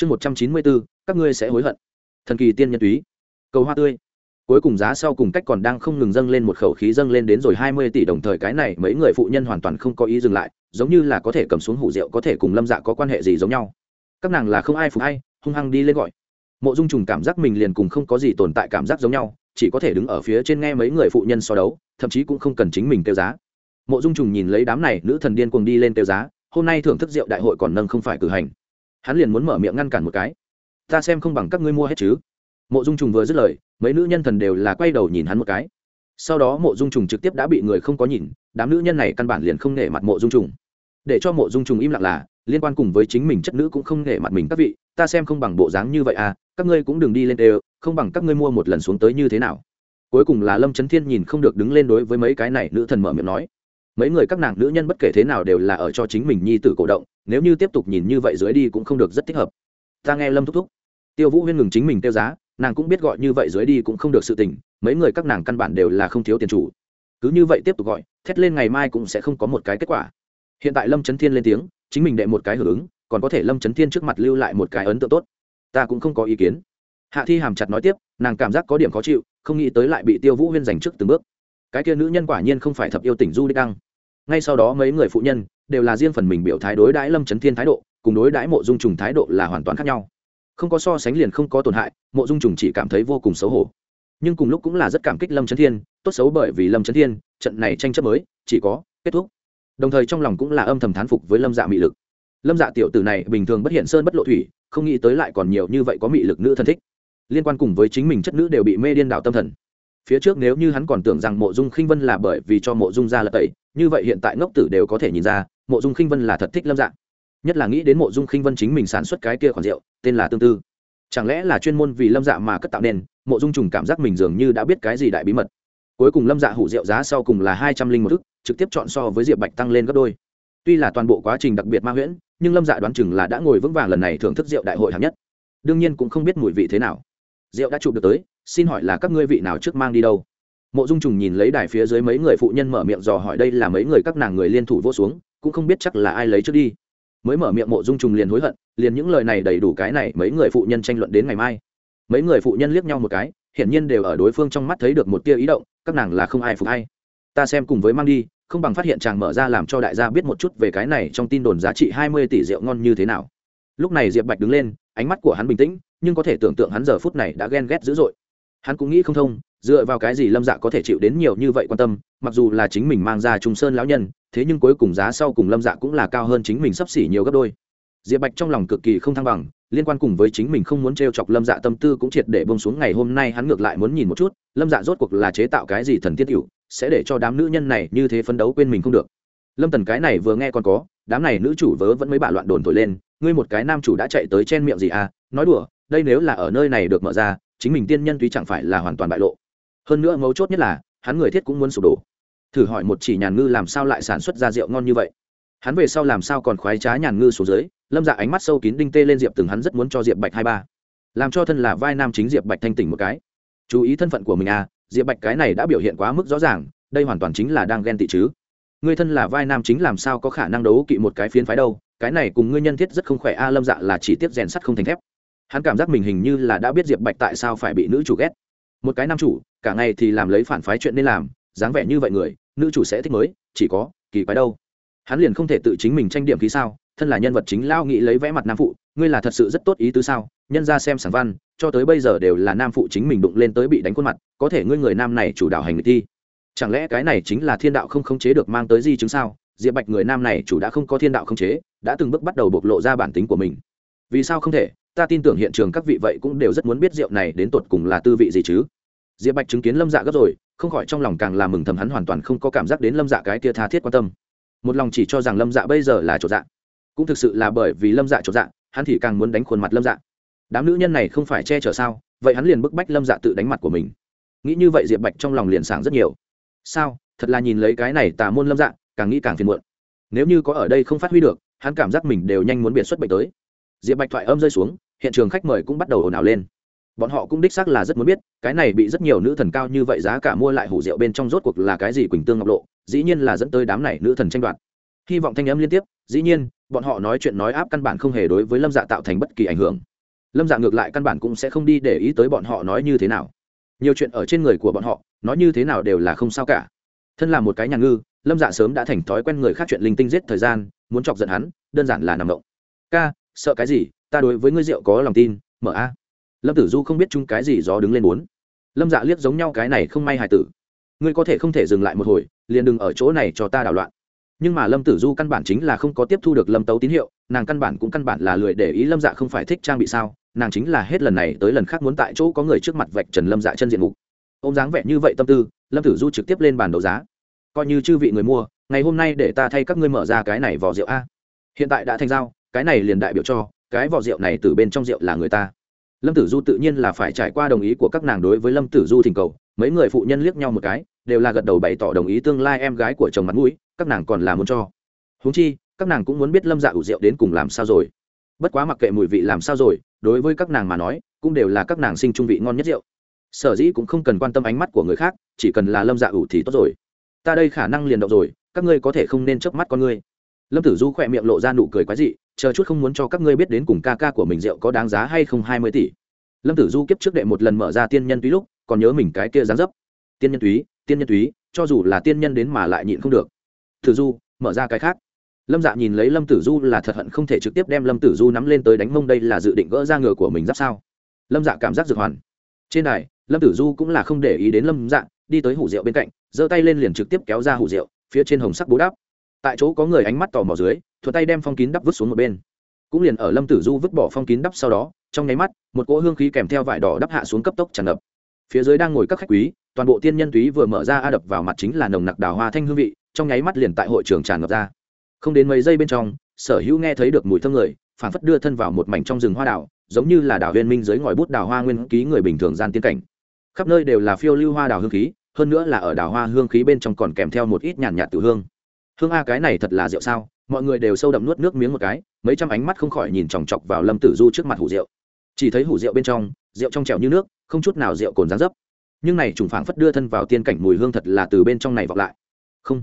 chương một trăm chín mươi bốn các ngươi sẽ hối hận. Thần kỳ tiên nhân túy. Cầu hoa tươi. Cuối cùng giá sau cùng cách còn đang không ngừng dâng lên một khẩu khí dâng lên đến rồi hai mươi tỷ đồng thời cái này mấy người phụ nhân hoàn toàn không có ý dừng lại, giống như là có thể cầm xuống hủ rượu, có thể cùng lâm dạ có quan hệ gì giống nhau. Các nàng là không ai phục hay hung hăng đi lên gọi. Mộ dung trùng cảm giác mình liền cùng không có gì tồn tại cảm giác giống nhau, chỉ có thể đứng ở phía trên nghe mấy người phụ nhân so đấu, thậm chí cũng không cần chính mình tiêu giá. Mộ dung trùng nhìn lấy đám này nữ thần điên cuồng đi lên tiêu giá, hôm nay thưởng thức rượu đại hội còn nâng không phải cử hành hắn liền muốn mở miệng ngăn cản một cái. Ta xem không bằng các ngươi mua hết chứ. Mộ dung trùng vừa dứt lời, mấy nữ nhân thần đều là quay đầu nhìn hắn một cái. Sau đó mộ dung trùng trực tiếp đã bị người không có nhìn, đám nữ nhân này căn bản liền không nể mặt mộ dung trùng. Để cho mộ dung trùng im lặng là, liên quan cùng với chính mình chất nữ cũng không nể mặt mình các vị, ta xem không bằng bộ dáng như vậy à các ngươi cũng đừng đi lên đều, không bằng các ngươi mua một lần xuống tới như thế nào. Cuối cùng là lâm trấn thiên nhìn không được đứng lên đối với mấy cái này nữ thần mở miệng nói. Mấy người các nàng nữ nhân bất kể thế nào đều là ở cho chính mình nhi tử cổ động nếu như tiếp tục nhìn như vậy dưới đi cũng không được rất thích hợp. Ta nghe lâm thúc thúc. Tiêu vũ huyên ngừng chính mình tiêu giá, nàng cũng biết gọi như vậy dưới đi cũng không được sự tình, mấy người các nàng căn bản đều là không thiếu tiền chủ. Cứ như vậy tiếp tục gọi, thét lên ngày mai cũng sẽ không có một cái kết quả. Hiện tại lâm trấn thiên lên tiếng, chính mình đệ một cái hưởng ứng, còn có thể lâm trấn thiên trước mặt lưu lại một cái ấn tượng tốt. Ta cũng không có ý kiến. Hạ thi hàm chặt nói tiếp, nàng cảm giác có điểm khó chịu, không nghĩ tới lại bị tiêu vũ huyên giành trước từng bước. Cái kia nữ nhân quả nhiên không phải thập yêu tỉnh du đích đăng ngay sau đó mấy người phụ nhân đều là riêng phần mình biểu thái đối đãi lâm trấn thiên thái độ, cùng đối đãi mộ dung trùng thái độ là hoàn toàn khác nhau. Không có so sánh liền không có tổn hại, mộ dung trùng chỉ cảm thấy vô cùng xấu hổ. Nhưng cùng lúc cũng là rất cảm kích lâm trấn thiên, tốt xấu bởi vì lâm trấn thiên, trận này tranh chấp mới chỉ có kết thúc. Đồng thời trong lòng cũng là âm thầm thán phục với lâm dạ mị lực. Lâm dạ tiểu tử này bình thường bất hiện sơn bất lộ thủy, không nghĩ tới lại còn nhiều như vậy có mị lực nữ thân thích. Liên quan cùng với chính mình chất nữ đều bị mê điên đảo tâm thần phía trước nếu như hắn còn tưởng rằng mộ dung khinh vân là bởi vì cho mộ dung ra lật tẩy, như vậy hiện tại ngốc tử đều có thể nhìn ra, mộ dung khinh vân là thật thích lâm dạng. Nhất là nghĩ đến mộ dung khinh vân chính mình sản xuất cái kia khoản rượu, tên là tương tư. Chẳng lẽ là chuyên môn vì lâm dạ mà cất tạo nên mộ dung trùng cảm giác mình dường như đã biết cái gì đại bí mật. Cuối cùng lâm dạ hủ rượu giá sau cùng là hai trăm linh một thức trực tiếp chọn so với diệp bạch tăng lên gấp đôi. Tuy là toàn bộ quá trình đặc biệt ma huyễn, nhưng lâm dạ đoán chừng là đã ngồi vững vàng lần này thưởng thức rượu đại hội hạng nhất. Đương nhiên cũng không biết mùi vị thế nào. Rượu đã chụp được tới xin hỏi là các ngươi vị nào trước mang đi đâu? Mộ dung trùng nhìn lấy đài phía dưới mấy người phụ nhân mở miệng dò hỏi đây là mấy người các nàng người liên thủ vô xuống, cũng không biết chắc là ai lấy trước đi. Mới mở miệng mộ dung trùng liền hối hận, liền những lời này đầy đủ cái này mấy người phụ nhân tranh luận đến ngày mai. Mấy người phụ nhân liếc nhau một cái, hiển nhiên đều ở đối phương trong mắt thấy được một tia ý động, các nàng là không ai phục hay ta xem cùng với mang đi, không bằng phát hiện chàng mở ra làm cho đại gia biết một chút về cái này trong tin đồn giá trị hai mươi tỷ rượu ngon như thế nào. Lúc này diệp bạch đứng lên, ánh mắt của hắn bình tĩnh, nhưng có thể tưởng tượng hắn giờ phút này đã ghen ghét dữ dội hắn cũng nghĩ không thông, dựa vào cái gì lâm dạ có thể chịu đến nhiều như vậy quan tâm, mặc dù là chính mình mang ra trung sơn lão nhân, thế nhưng cuối cùng giá sau cùng lâm dạ cũng là cao hơn chính mình sắp xỉ nhiều gấp đôi. Diệp bạch trong lòng cực kỳ không thăng bằng, liên quan cùng với chính mình không muốn t r e o chọc lâm dạ tâm tư cũng triệt để bông xuống, ngày hôm nay hắn ngược lại muốn nhìn một chút, lâm dạ rốt cuộc là chế tạo cái gì thần tiết cựu sẽ để cho đám nữ nhân này như thế phấn đấu quên mình không được. Lâm tần cái này vừa nghe còn có, đám này nữ chủ vớ vẫn mới bạ loạn đồn thổi lên, ngươi một cái nam chủ đã chạy tới chen miệng gì à? Nói đùa, đây nếu là ở nơi này được mở ra chính mình tiên nhân tuy chẳng phải là hoàn toàn bại lộ. Hơn nữa mấu chốt nhất là, hắn người thiết cũng muốn sụp đổ. Thử hỏi một chỉ nhàn ngư làm sao lại sản xuất ra rượu ngon như vậy? Hắn về sau làm sao còn khoái trá nhàn ngư xuống dưới, lâm dạ ánh mắt sâu kín đinh tê lên diệp từng hắn rất muốn cho diệp bạch hai ba. Làm cho thân là vai nam chính diệp bạch thanh tỉnh một cái. Chú ý thân phận của mình à diệp bạch cái này đã biểu hiện quá mức rõ ràng, đây hoàn toàn chính là đang ghen tị chứ. Người thân là vai nam chính làm sao có khả năng đấu kỵ một cái phiến phái đâu, cái này cùng ngươi nhân thiết rất không khỏe a, lâm dạ là chỉ tiếp rèn sắt không thành thép hắn cảm giác mình hình như là đã biết diệp bạch tại sao phải bị nữ chủ ghét. Một cái nam chủ, cả ngày thì làm lấy phản phái chuyện nên làm, dáng vẻ như vậy người, nữ chủ sẽ thích mới, chỉ có, kỳ quái đâu. Hắn liền không thể tự chính mình tranh điểm khí sao, thân là nhân vật chính lao nghĩ lấy vẽ mặt nam phụ, ngươi là thật sự rất tốt ý tứ sao? Nhân ra xem sản văn, cho tới bây giờ đều là nam phụ chính mình đụng lên tới bị đánh khuôn mặt, có thể ngươi người nam này chủ đạo hành thi. Chẳng lẽ cái này chính là thiên đạo không khống chế được mang tới di chứng sao? Diệp bạch người nam này chủ đã không có thiên đạo khống chế, đã từng bước bắt đầu bộc lộ ra bản tính của mình. Vì sao không thể? Ta tin tưởng hiện trường các vị vậy cũng đều rất muốn biết rượu này đến tột cùng là tư vị gì chứ. Diệp bạch chứng kiến lâm dạ gấp rồi, không khỏi trong lòng càng làm mừng thầm hắn hoàn toàn không có cảm giác đến lâm dạ cái kia tha thiết quan tâm. Một lòng chỉ cho rằng lâm dạ bây giờ là chỗ dạ. Cũng thực sự là bởi vì lâm dạ chỗ dạ hắn thì càng muốn đánh khuôn mặt lâm dạ. Đám nữ nhân này không phải che chở sao, vậy hắn liền bức bách lâm dạ tự đánh mặt của mình. Nghĩ như vậy diệp bạch trong lòng liền sảng rất nhiều. Sao, thật là nhìn lấy cái này tà môn lâm dạ càng nghĩ càng phiền muộn. Nếu như có ở đây không phát huy được, hắn cảm giác mình đều nhanh muốn biệt xuất bệnh tới. Diệp bạch thoại âm rơi xuống hiện trường khách mời cũng bắt đầu ồn ào lên. Bọn họ cũng đích xác là rất muốn biết, cái này bị rất nhiều nữ thần cao như vậy giá cả mua lại hủ rượu bên trong rốt cuộc là cái gì quỳnh tương ngọc lộ, dĩ nhiên là dẫn tới đám này nữ thần tranh đoạt. Hy vọng thanh âm liên tiếp, dĩ nhiên, bọn họ nói chuyện nói áp căn bản không hề đối với lâm dạ tạo thành bất kỳ ảnh hưởng. Lâm dạ ngược lại căn bản cũng sẽ không đi để ý tới bọn họ nói như thế nào. Nhiều chuyện ở trên người của bọn họ, nói như thế nào đều là không sao cả. Thân là một cái nhà ngư, lâm dạ sớm đã thành thói quen người khác chuyện linh tinh giết thời gian, muốn chọc giận hắn, đơn giản là nằm động. Ca, sợ cái gì? Ta đối với ngươi rượu có lòng tin, mở a. Lâm tử du không biết chung cái gì gió đứng lên bốn lâm dạ liếc giống nhau cái này không may hài tử. Ngươi có thể không thể dừng lại một hồi, liền đừng ở chỗ này cho ta đảo loạn. Nhưng mà lâm tử du căn bản chính là không có tiếp thu được lâm tấu tín hiệu, nàng căn bản cũng căn bản là lười để ý lâm dạ không phải thích trang bị sao, nàng chính là hết lần này tới lần khác muốn tại chỗ có người trước mặt vạch trần lâm dạ chân diện mục. Ô m dáng vẻ như vậy tâm tư, lâm tử du trực tiếp lên bàn đấu giá. Coi như chư vị người mua, ngày hôm nay để ta thay các ngươi mở ra cái này vỏ rượu a. Hiện tại đã thành giao, cái này liền đại biểu cho cái vỏ rượu này từ bên trong rượu là người ta. Lâm tử du tự nhiên là phải trải qua đồng ý của các nàng đối với lâm tử du thỉnh cầu, mấy người phụ nhân liếc nhau một cái, đều là gật đầu bày tỏ đồng ý tương lai em gái của chồng mặt mũi, các nàng còn là muốn cho. Huống chi, các nàng cũng muốn biết lâm dạ ủ rượu đến cùng làm sao rồi. Bất quá mặc kệ mùi vị làm sao rồi, đối với các nàng mà nói, cũng đều là các nàng sinh trung vị ngon nhất rượu. Sở dĩ cũng không cần quan tâm ánh mắt của người khác, chỉ cần là lâm dạ ủ thì tốt rồi. Ta đây khả năng liền động rồi, các ngươi có thể không nên chớp mắt con ngươi lâm tử du khỏe miệng lộ ra nụ cười quái dị, chờ chút không muốn cho các ngươi biết đến cùng ca ca của mình rượu có đáng giá hay không hai mươi tỷ. Lâm tử du kiếp trước đệ một lần mở ra tiên nhân túy lúc, còn nhớ mình cái kia dáng dấp. Tiên nhân túy, tiên nhân túy, cho dù là tiên nhân đến mà lại nhịn không được. Tử du, mở ra cái khác. Lâm dạ nhìn lấy lâm tử du là thật hận không thể trực tiếp đem lâm tử du nắm lên tới đánh mông đây là dự định gỡ ra ngựa của mình giáp sao. Lâm dạ cảm giác dược hoàn. Trên đài, lâm tử du cũng là không để ý đến lâm dạ đi tới hủ rượu bên cạnh, giơ tay lên liền trực tiếp kéo ra hủ rượu, phía trên hồng sắc bố đắp tại chỗ có người ánh mắt tò mò dưới thuật tay đem phong kín đắp vứt xuống một bên. Cũng liền ở lâm tử du vứt bỏ phong kín đắp sau đó, trong nháy mắt, một cỗ hương khí kèm theo vải đỏ đắp hạ xuống cấp tốc tràn ngập. Phía dưới đang ngồi các khách quý, toàn bộ tiên nhân túy vừa mở ra a đập vào mặt chính là nồng nặc đào hoa thanh hương vị, trong nháy mắt liền tại hội trường tràn ngập ra. Không đến mấy giây bên trong, sở hữu nghe thấy được mùi thơm người, phản phất đưa thân vào một mảnh trong rừng hoa đào, giống như là đào viên minh dưới ngòi bút đào hoa nguyên ký người bình thường gian tiên cảnh. Khắp nơi đều là phiêu lưu hoa đào hương khí, hơn nữa là ở đào hoa hương khí bên trong còn kèm theo một ít nhàn nhạt tự hương hương a cái này thật là rượu sao? Mọi người đều sâu đậm nuốt nước miếng một cái, mấy trăm ánh mắt không khỏi nhìn chòng chọc vào lâm tử du trước mặt hủ rượu. Chỉ thấy hủ rượu bên trong, rượu trong trèo như nước, không chút nào rượu cồn rán dấp. Nhưng này trùng phảng phất đưa thân vào tiên cảnh mùi hương thật là từ bên trong này vọng lại. Không,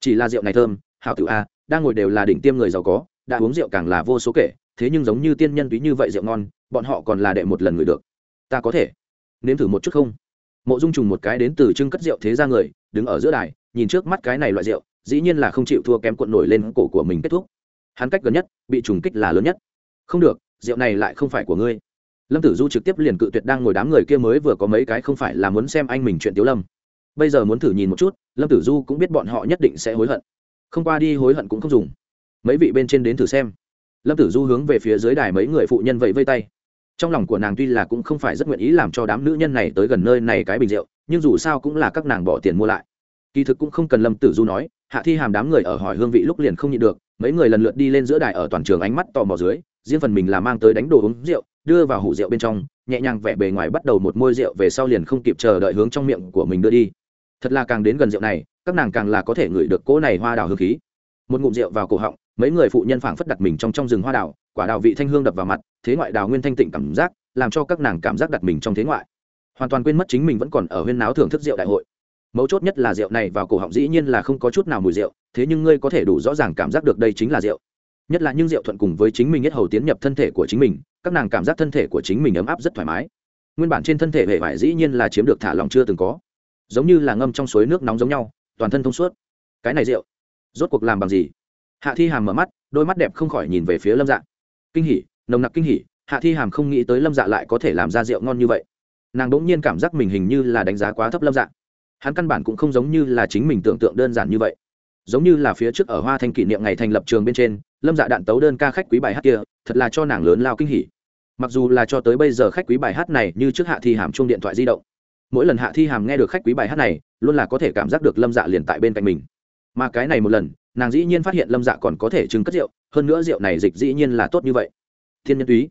chỉ là rượu này thơm, hảo tử a, đang ngồi đều là đỉnh tiêm người giàu có, đã uống rượu càng là vô số kể, thế nhưng giống như tiên nhân túy như vậy rượu ngon, bọn họ còn là đệ một lần người được. Ta có thể nếm thử một chút không? Mộ dung trùng một cái đến từ trưng cất rượu thế ra người, đứng ở giữa đài nhìn trước mắt cái này loại rượu, dĩ nhiên là không chịu thua kém cuộn nổi lên cổ của mình kết thúc. Hắn cách gần nhất, bị trùng kích là lớn nhất. Không được, rượu này lại không phải của ngươi. Lâm tử du trực tiếp liền cự tuyệt đang ngồi đám người kia mới vừa có mấy cái không phải là muốn xem anh mình chuyện tiếu lâm. Bây giờ muốn thử nhìn một chút, lâm tử du cũng biết bọn họ nhất định sẽ hối hận. Không qua đi hối hận cũng không dùng. Mấy vị bên trên đến thử xem. Lâm tử du hướng về phía dưới đài mấy người phụ nhân vẫy vây tay. Trong lòng của nàng tuy là cũng không phải rất nguyện ý làm cho đám nữ nhân này tới gần nơi này cái bình rượu, nhưng dù sao cũng là các nàng bỏ tiền mua lại kỳ thực cũng không cần lâm tử du nói, hạ thi hàm đám người ở hỏi hương vị lúc liền không nhịn được, mấy người lần lượt đi lên giữa đài ở toàn trường ánh mắt tò mò dưới, riêng phần mình là mang tới đánh đồ uống rượu, đưa vào hủ rượu bên trong, nhẹ nhàng vẽ bề ngoài bắt đầu một môi rượu về sau liền không kịp chờ đợi hướng trong miệng của mình đưa đi. Thật là càng đến gần rượu này, các nàng càng là có thể ngửi được cỗ này hoa đào hương khí. Một ngụm rượu vào cổ họng, mấy người phụ nhân phảng phất đặt mình trong trong rừng hoa đào, quả đào vị thanh hương đập vào mặt, thế ngoại đào nguyên thanh tịnh cảm giác, làm cho các nàng cảm giác đặt mình trong thế ngoại. Hoàn toàn quên mất chính mình vẫn còn ở huyên náo thưởng thức rượu đại hội mấu chốt nhất là rượu này vào cổ họng dĩ nhiên là không có chút nào mùi rượu, thế nhưng ngươi có thể đủ rõ ràng cảm giác được đây chính là rượu. Nhất là những rượu thuận cùng với chính mình nhất hầu tiến nhập thân thể của chính mình, các nàng cảm giác thân thể của chính mình ấm áp rất thoải mái. Nguyên bản trên thân thể hệ vải dĩ nhiên là chiếm được thả lòng chưa từng có. Giống như là ngâm trong suối nước nóng giống nhau, toàn thân thông suốt. Cái này rượu, rốt cuộc làm bằng gì? Hạ thi hàm mở mắt, đôi mắt đẹp không khỏi nhìn về phía lâm dạ. Kinh hỉ, nồng nặc kinh hỉ, hạ thi hàm không nghĩ tới lâm dạ lại có thể làm ra rượu ngon như vậy. Nàng đ ỗ n g nhiên cảm giác mình hình như là đánh giá quá thấp lâm dạ hắn căn bản cũng không giống như là chính mình tưởng tượng đơn giản như vậy. Giống như là phía trước ở hoa thanh kỷ niệm ngày thành lập trường bên trên, lâm dạ đạn tấu đơn ca khách quý bài hát kia, thật là cho nàng lớn lao kinh hỉ. Mặc dù là cho tới bây giờ khách quý bài hát này như trước hạ thi hàm chung điện thoại di động. Mỗi lần hạ thi hàm nghe được khách quý bài hát này, luôn là có thể cảm giác được lâm dạ liền tại bên cạnh mình. Mà cái này một lần, nàng dĩ nhiên phát hiện lâm dạ còn có thể trưng cất rượu, hơn nữa rượu này dịch dĩ nhiên là tốt như vậy. Thiên nhân túy.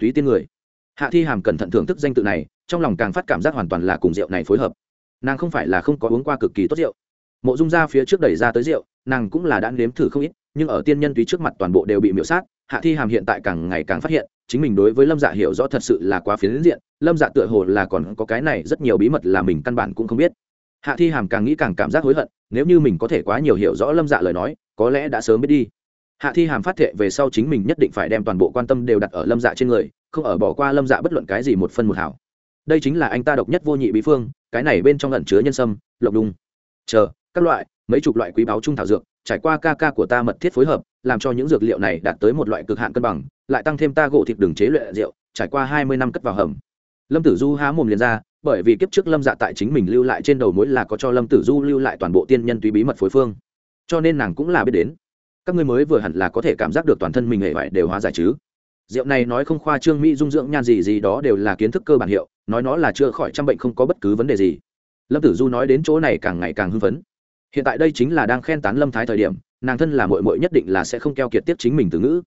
Túy tiên người. Hạ thi hàm cẩn thận thưởng thức danh tự này, trong lòng càng phát cảm giác hoàn toàn là cùng rượu này phối hợp nàng không phải là không có uống qua cực kỳ tốt rượu. Mộ dung ra phía trước đẩy ra tới rượu, nàng cũng là đã nếm thử không ít, nhưng ở tiên nhân túy trước mặt toàn bộ đều bị miễu sát, hạ thi hàm hiện tại càng ngày càng phát hiện, chính mình đối với lâm dạ hiểu rõ thật sự là quá phiến diện, lâm dạ tựa hồ là còn có cái này rất nhiều bí mật là mình căn bản cũng không biết. Hạ thi hàm càng nghĩ càng cảm giác hối hận, nếu như mình có thể quá nhiều hiểu rõ lâm dạ lời nói, có lẽ đã sớm biết đi. Hạ thi hàm phát thệ về sau chính mình nhất định phải đem toàn bộ quan tâm đều đặt ở lâm dạ trên người, không ở bỏ qua lâm dạ bất luận cái gì một phân một hảo đây chính là anh ta độc nhất vô nhị bí phương, cái này bên trong ẩn chứa nhân sâm, lộc đung chờ, các loại, mấy chục loại quý báu trung thảo dược, trải qua ca ca của ta mật thiết phối hợp, làm cho những dược liệu này đạt tới một loại cực hạn cân bằng, lại tăng thêm ta gỗ thịt đường chế luyện rượu, trải qua hai mươi năm cất vào hầm. Lâm tử du há mồm liền ra, bởi vì kiếp trước lâm dạ tại chính mình lưu lại trên đầu mối là có cho lâm tử du lưu lại toàn bộ tiên nhân tùy bí mật phối phương. Cho nên nàng cũng là biết đến. Các ngươi mới vừa hẳn là có thể cảm giác được toàn thân mình hệ vải đều hóa giải chứ rượu này nói không khoa trương mỹ dung dưỡng nhan gì gì đó đều là kiến thức cơ bản hiệu, nói nó là chữa khỏi trăm bệnh không có bất cứ vấn đề gì. Lâm tử du nói đến chỗ này càng ngày càng hưng phấn. Hiện tại đây chính là đang khen tán lâm thái thời điểm, nàng thân là mội mội nhất định là sẽ không keo kiệt tiếp chính mình từ ngữ.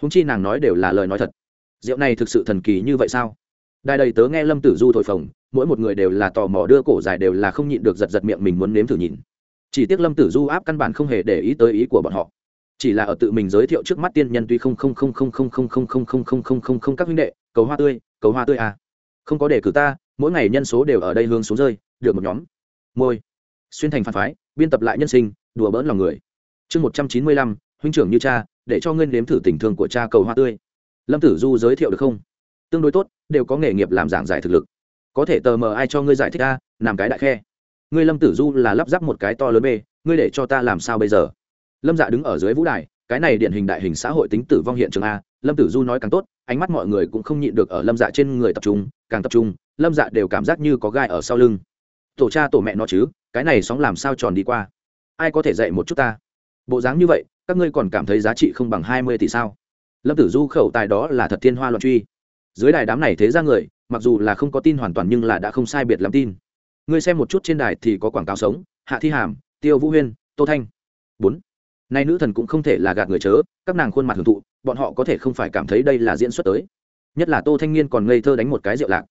Húng chi nàng nói đều là lời nói thật. Rượu này thực sự thần kỳ như vậy sao? Đài đầy tớ nghe lâm tử du thổi phồng, mỗi một người đều là tò mò đưa cổ dài đều là không nhịn được giật giật miệng mình muốn nếm thử nhìn. Chỉ tiếc lâm tử du áp căn bản không hề để ý tới ý của bọn họ chỉ là ở tự mình giới thiệu trước mắt tiên nhân tuy không không không không không không không không không không không không không các huynh đệ cầu hoa tươi cầu hoa tươi à không có để cử ta mỗi ngày nhân số đều ở đây hướng xuống rơi được một nhóm môi xuyên thành phản phái biên tập lại nhân sinh đùa bỡn lòng người chương một trăm chín mươi lăm huynh trưởng như cha để cho ngươi nếm thử tình thương của cha cầu hoa tươi lâm tử du giới thiệu được không tương đối tốt đều có nghề nghiệp làm giảng giải thực lực có thể tờ mờ ai cho ngươi giải thích ta làm cái đại khe ngươi lâm tử du là lắp ráp một cái to lớn bê ngươi để cho ta làm sao bây giờ lâm dạ đứng ở dưới vũ đài, cái này điển hình đại hình xã hội tính tử vong hiện trường a, lâm tử du nói càng tốt, ánh mắt mọi người cũng không nhịn được ở lâm dạ trên người tập trung, càng tập trung, lâm dạ đều cảm giác như có gai ở sau lưng. Tổ cha tổ mẹ nó chứ, cái này sóng làm sao tròn đi qua? Ai có thể dạy một chút ta? Bộ dáng như vậy, các ngươi còn cảm thấy giá trị không bằng hai mươi tỷ sao? Lâm tử du khẩu tài đó là thật thiên hoa loạn truy. Dưới đài đám này thế ra người, mặc dù là không có tin hoàn toàn nhưng là đã không sai biệt lắm tin. Ngươi xem một chút trên đài thì có quảng cáo sống, hạ thi hàm, tiêu vũ huyên, tô thanh. Bốn nay nữ thần cũng không thể là gạt người chớ, các nàng khuôn mặt hưởng thụ, bọn họ có thể không phải cảm thấy đây là diễn xuất tới. Nhất là tô thanh niên còn ngây thơ đánh một cái rượu lạc.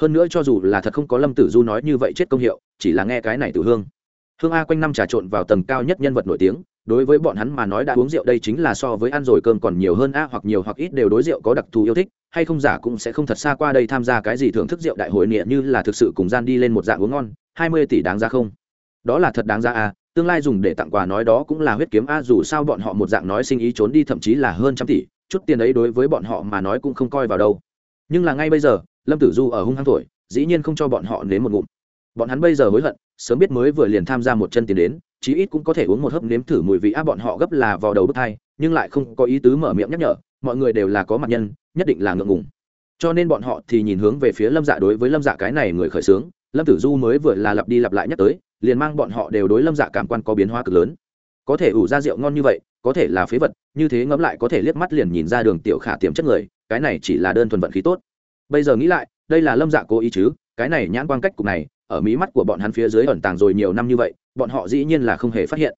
Hơn nữa cho dù là thật không có lâm tử du nói như vậy chết công hiệu, chỉ là nghe cái này từ hương. Hương a quanh năm trà trộn vào tầng cao nhất nhân vật nổi tiếng, đối với bọn hắn mà nói đã uống rượu đây chính là so với ăn rồi cơm còn nhiều hơn a hoặc nhiều hoặc ít đều đối rượu có đặc thù yêu thích, hay không giả cũng sẽ không thật xa qua đây tham gia cái gì thưởng thức rượu đại hội niệm như là thực sự cùng gian đi lên một dạng uống ngon, hai mươi tỷ đáng ra không? Đó là thật đáng ra a tương lai dùng để tặng quà nói đó cũng là huyết kiếm a, dù sao bọn họ một dạng nói sinh ý trốn đi thậm chí là hơn trăm tỷ, chút tiền ấy đối với bọn họ mà nói cũng không coi vào đâu. Nhưng là ngay bây giờ, lâm tử du ở hung hăng tuổi dĩ nhiên không cho bọn họ nếm một ngụm. Bọn hắn bây giờ hối hận, sớm biết mới vừa liền tham gia một chân tiền đến, chí ít cũng có thể uống một hớp nếm thử mùi vị a, bọn họ gấp là vào đầu bức thai, nhưng lại không có ý tứ mở miệng nhắc nhở, mọi người đều là có mặt nhân, nhất định là ngượng ngùng. Cho nên bọn họ thì nhìn hướng về phía lâm dạ đối với lâm dạ cái này người khởi xướng lâm tử du mới vừa là lặp đi lặp lại nhắc tới, liền mang bọn họ đều đối lâm dạ cảm quan có biến hóa cực lớn. Có thể ủ ra rượu ngon như vậy, có thể là phế vật, như thế ngẫm lại có thể liếc mắt liền nhìn ra đường tiểu khả tiềm chất người, cái này chỉ là đơn thuần vận khí tốt. Bây giờ nghĩ lại, đây là lâm dạ cố ý chứ, cái này nhãn quan cách cục này, ở mí mắt của bọn hắn phía dưới ẩn tàng rồi nhiều năm như vậy, bọn họ dĩ nhiên là không hề phát hiện.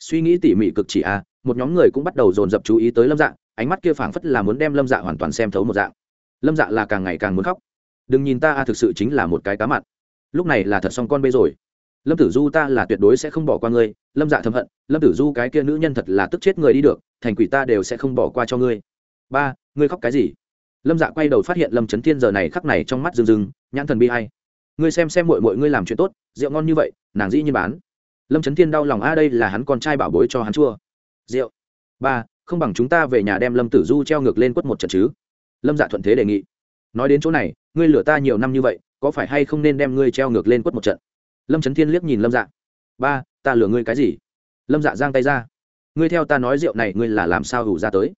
Suy nghĩ tỉ mỉ cực chỉ a một nhóm người cũng bắt đầu dồn dập chú ý tới lâm dạ ánh mắt kia phảng phất là muốn đem lâm dạ hoàn toàn xem thấu một dạng. Lâm dạ là càng ngày càng muốn khóc. Đừng nhìn ta a thực sự chính là một cái cá mặn lúc này là thật xong con bê rồi. Lâm tử du ta là tuyệt đối sẽ không bỏ qua ngươi, lâm dạ thầm hận, lâm tử du cái kia nữ nhân thật là tức chết người đi được, thành quỷ ta đều sẽ không bỏ qua cho ngươi. Ba, ngươi khóc cái gì? Lâm dạ quay đầu phát hiện lâm trấn thiên giờ này khắc này trong mắt rừng rừng nhãn thần bi hay ngươi xem xem mội mội ngươi làm chuyện tốt, rượu ngon như vậy, nàng dĩ như bán. Lâm trấn thiên đau lòng, a, đây là hắn con trai bảo bối cho hắn chua. Rượu. Ba, không bằng chúng ta về nhà đem lâm tử du treo ngược lên quất một trận chứ. Lâm dạ thuận thế đề nghị. Nói đến chỗ này, ngươi lửa ta nhiều năm như vậy có phải hay không nên đem ngươi treo ngược lên quất một trận? Lâm trấn thiên liếc nhìn lâm dạ. Ba, ta lừa ngươi cái gì? Lâm dạ giang tay ra. Ngươi theo ta nói rượu này ngươi là làm sao hủ ra tới?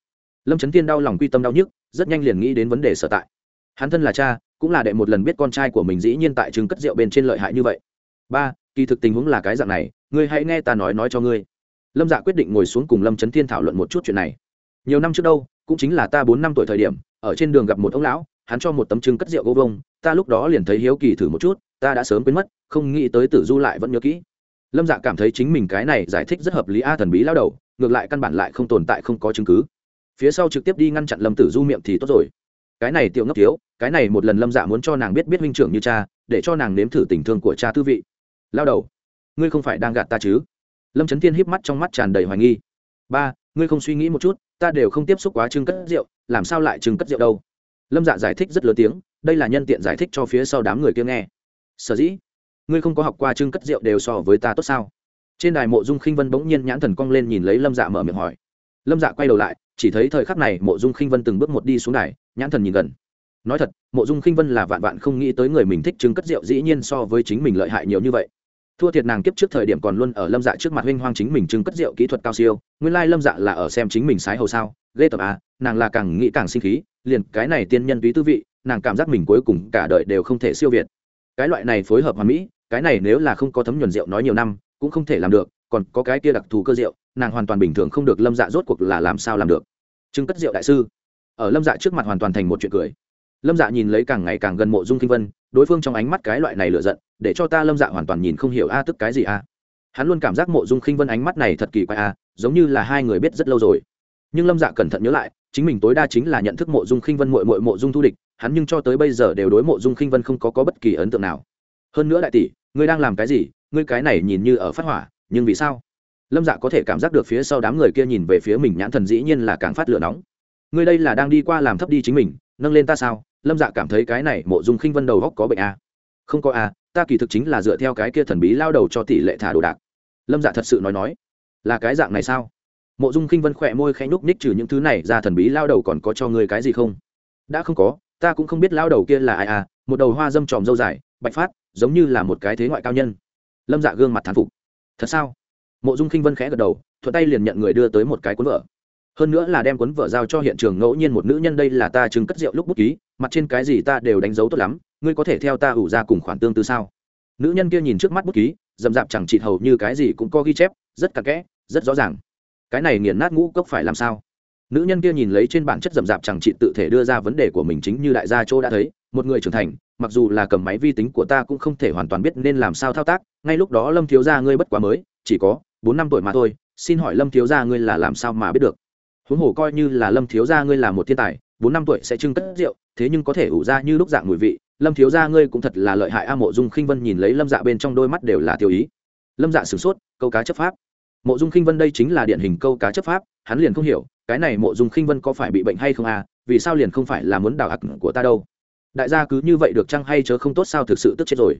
Lâm trấn thiên đau lòng quy tâm đau nhức, rất nhanh liền nghĩ đến vấn đề sở tại. Hắn thân là cha, cũng là đệ một lần biết con trai của mình dĩ nhiên tại chứng cất rượu bên trên lợi hại như vậy. Ba, kỳ thực tình huống là cái dạng này, ngươi hãy nghe ta nói nói cho ngươi. Lâm dạ quyết định ngồi xuống cùng lâm trấn thiên thảo luận một chút chuyện này. Nhiều năm trước đâu, cũng chính là ta bốn năm tuổi thời điểm, ở trên đường gặp một ông lão, hắn cho một tấm trưng cất rượu gỗ vông ta lúc đó liền thấy hiếu kỳ thử một chút, ta đã sớm quên mất, không nghĩ tới tử du lại vẫn nhớ kỹ. Lâm dạ cảm thấy chính mình cái này giải thích rất hợp lý a, thần bí lao đầu, ngược lại căn bản lại không tồn tại, không có chứng cứ. Phía sau trực tiếp đi ngăn chặn lâm tử du miệng thì tốt rồi. Cái này tiểu ngốc thiếu, cái này một lần lâm dạ muốn cho nàng biết biết huynh trưởng như cha, để cho nàng nếm thử tình thương của cha tư vị. Lao đầu, ngươi không phải đang gạt ta chứ? Lâm trấn thiên híp mắt trong mắt tràn đầy hoài nghi. Ba, ngươi không suy nghĩ một chút, ta đều không tiếp xúc quá trưng cất rượu, làm sao lại trưng cất rượu đâu? Lâm dạ giải thích rất lớn tiếng, đây là nhân tiện giải thích cho phía sau đám người kia nghe. Sở dĩ? Ngươi không có học qua trưng cất rượu đều so với ta tốt sao? Trên đài mộ dung khinh vân bỗng nhiên nhãn thần cong lên nhìn lấy lâm dạ mở miệng hỏi. Lâm dạ quay đầu lại, chỉ thấy thời khắc này mộ dung khinh vân từng bước một đi xuống đài, nhãn thần nhìn gần. Nói thật, mộ dung khinh vân là vạn vạn không nghĩ tới người mình thích Trưng cất rượu dĩ nhiên so với chính mình lợi hại nhiều như vậy. Thua thiệt nàng kiếp trước thời điểm còn luôn ở lâm dạ trước mặt huynh hoang chính mình Trưng cất rượu kỹ thuật cao siêu, nguyên lai lâm dạ là ở xem chính mình sái hầu sao? Ghê tập à nàng là càng nghĩ càng sinh khí liền cái này tiên nhân túy tư vị, nàng cảm giác mình cuối cùng cả đời đều không thể siêu việt. Cái loại này phối hợp hoàn mỹ, cái này nếu là không có thấm nhuần rượu nói nhiều năm, cũng không thể làm được, còn có cái kia đặc thù cơ rượu, nàng hoàn toàn bình thường không được lâm dạ rốt cuộc là làm sao làm được. Chứng cất rượu đại sư. Ở lâm dạ trước mặt hoàn toàn thành một chuyện cười. Lâm dạ nhìn lấy càng ngày càng gần mộ dung kinh vân, đối phương trong ánh mắt cái loại này lựa giận, để cho ta lâm dạ hoàn toàn nhìn không hiểu a, tức cái gì a. Hắn luôn cảm giác mộ dung khinh vân ánh mắt này thật kỳ quái a, giống như là hai người biết rất lâu rồi. Nhưng lâm dạ cẩn thận nhớ lại chính mình tối đa chính là nhận thức mộ dung khinh vân mội mội mộ dung thu địch hắn nhưng cho tới bây giờ đều đối mộ dung khinh vân không có, có bất kỳ ấn tượng nào. Hơn nữa đại tỷ ngươi đang làm cái gì? Ngươi cái này nhìn như ở phát hỏa nhưng vì sao? Lâm dạ có thể cảm giác được phía sau đám người kia nhìn về phía mình nhãn thần dĩ nhiên là càng phát lửa nóng. Ngươi đây là đang đi qua làm thấp đi chính mình nâng lên ta sao? Lâm dạ cảm thấy cái này mộ dung khinh vân đầu góc có bệnh à? không có à ta kỳ thực chính là dựa theo cái kia thần bí lao đầu cho tỷ lệ thả đồ đạc. Lâm dạ thật sự nói nói là cái dạng này sao? Mộ dung khinh vân khỏe môi khẽ nhúc ních trừ những thứ này ra thần bí lao đầu còn có cho ngươi cái gì không? Đã không có, ta cũng không biết lao đầu kia là ai à một đầu hoa dâm tròm dâu dài, bạch phát, giống như là một cái thế ngoại cao nhân. Lâm dạ gương mặt thán phục. Thật sao? Mộ dung khinh vân khẽ gật đầu, thuận tay liền nhận người đưa tới một cái cuốn vợ hơn nữa là đem cuốn vợ giao cho hiện trường ngẫu nhiên một nữ nhân đây là ta chứng cất rượu lúc bút ký, mặt trên cái gì ta đều đánh dấu tốt lắm, ngươi có thể theo ta ủ ra cùng khoản tương tư sao? Nữ nhân kia nhìn trước mắt bút ký, dầm dạp chẳng chịt hầu như cái gì cũng có ghi chép, rất cặn kẽ, rất rõ ràng cái này nghiền nát ngũ cốc phải làm sao? Nữ nhân kia nhìn lấy trên bản chất rậm rạp chẳng chị tự thể đưa ra vấn đề của mình chính như đại gia châu đã thấy, một người trưởng thành, mặc dù là cầm máy vi tính của ta cũng không thể hoàn toàn biết nên làm sao thao tác, ngay lúc đó lâm thiếu gia ngươi bất quá mới, chỉ có bốn năm tuổi mà thôi, xin hỏi lâm thiếu gia ngươi là làm sao mà biết được? Huống hồ coi như là lâm thiếu gia ngươi là một thiên tài, bốn năm tuổi sẽ trưng cất rượu, thế nhưng có thể ủ ra như lúc dạng mùi vị, lâm thiếu gia ngươi cũng thật là lợi hại a, mộ dung khinh vân nhìn lấy lâm dạ bên trong đôi mắt đều là tiêu ý. Lâm dạ sửng sốt, câu cá chấp pháp mộ dung khinh vân đây chính là điển hình câu cá chấp pháp, hắn liền không hiểu, cái này mộ dung khinh vân có phải bị bệnh hay không à vì sao liền không phải là muốn đào ạc của ta đâu. Đại gia cứ như vậy được chăng hay chớ không tốt sao thực sự tức chết rồi.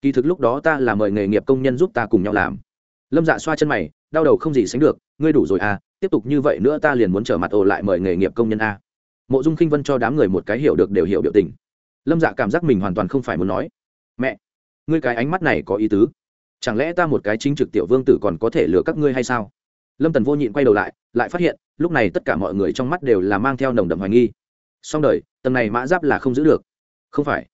Kỳ thực lúc đó ta là mời nghề nghiệp công nhân giúp ta cùng nhau làm. Lâm dạ xoa chân mày, đau đầu không gì sánh được, ngươi đủ rồi à tiếp tục như vậy nữa ta liền muốn trở mặt ồ lại mời nghề nghiệp công nhân a mộ dung khinh vân cho đám người một cái hiểu được đều hiểu biểu tình. Lâm dạ cảm giác mình hoàn toàn không phải muốn nói. Mẹ, ngươi cái ánh mắt này có ý tứ chẳng lẽ ta một cái chính trực tiểu vương tử còn có thể lừa các ngươi hay sao? Lâm tần vô nhịn quay đầu lại lại phát hiện, lúc này tất cả mọi người trong mắt đều là mang theo nồng đậm hoài nghi. Song đời, tầng này mã giáp là không giữ được. Không phải.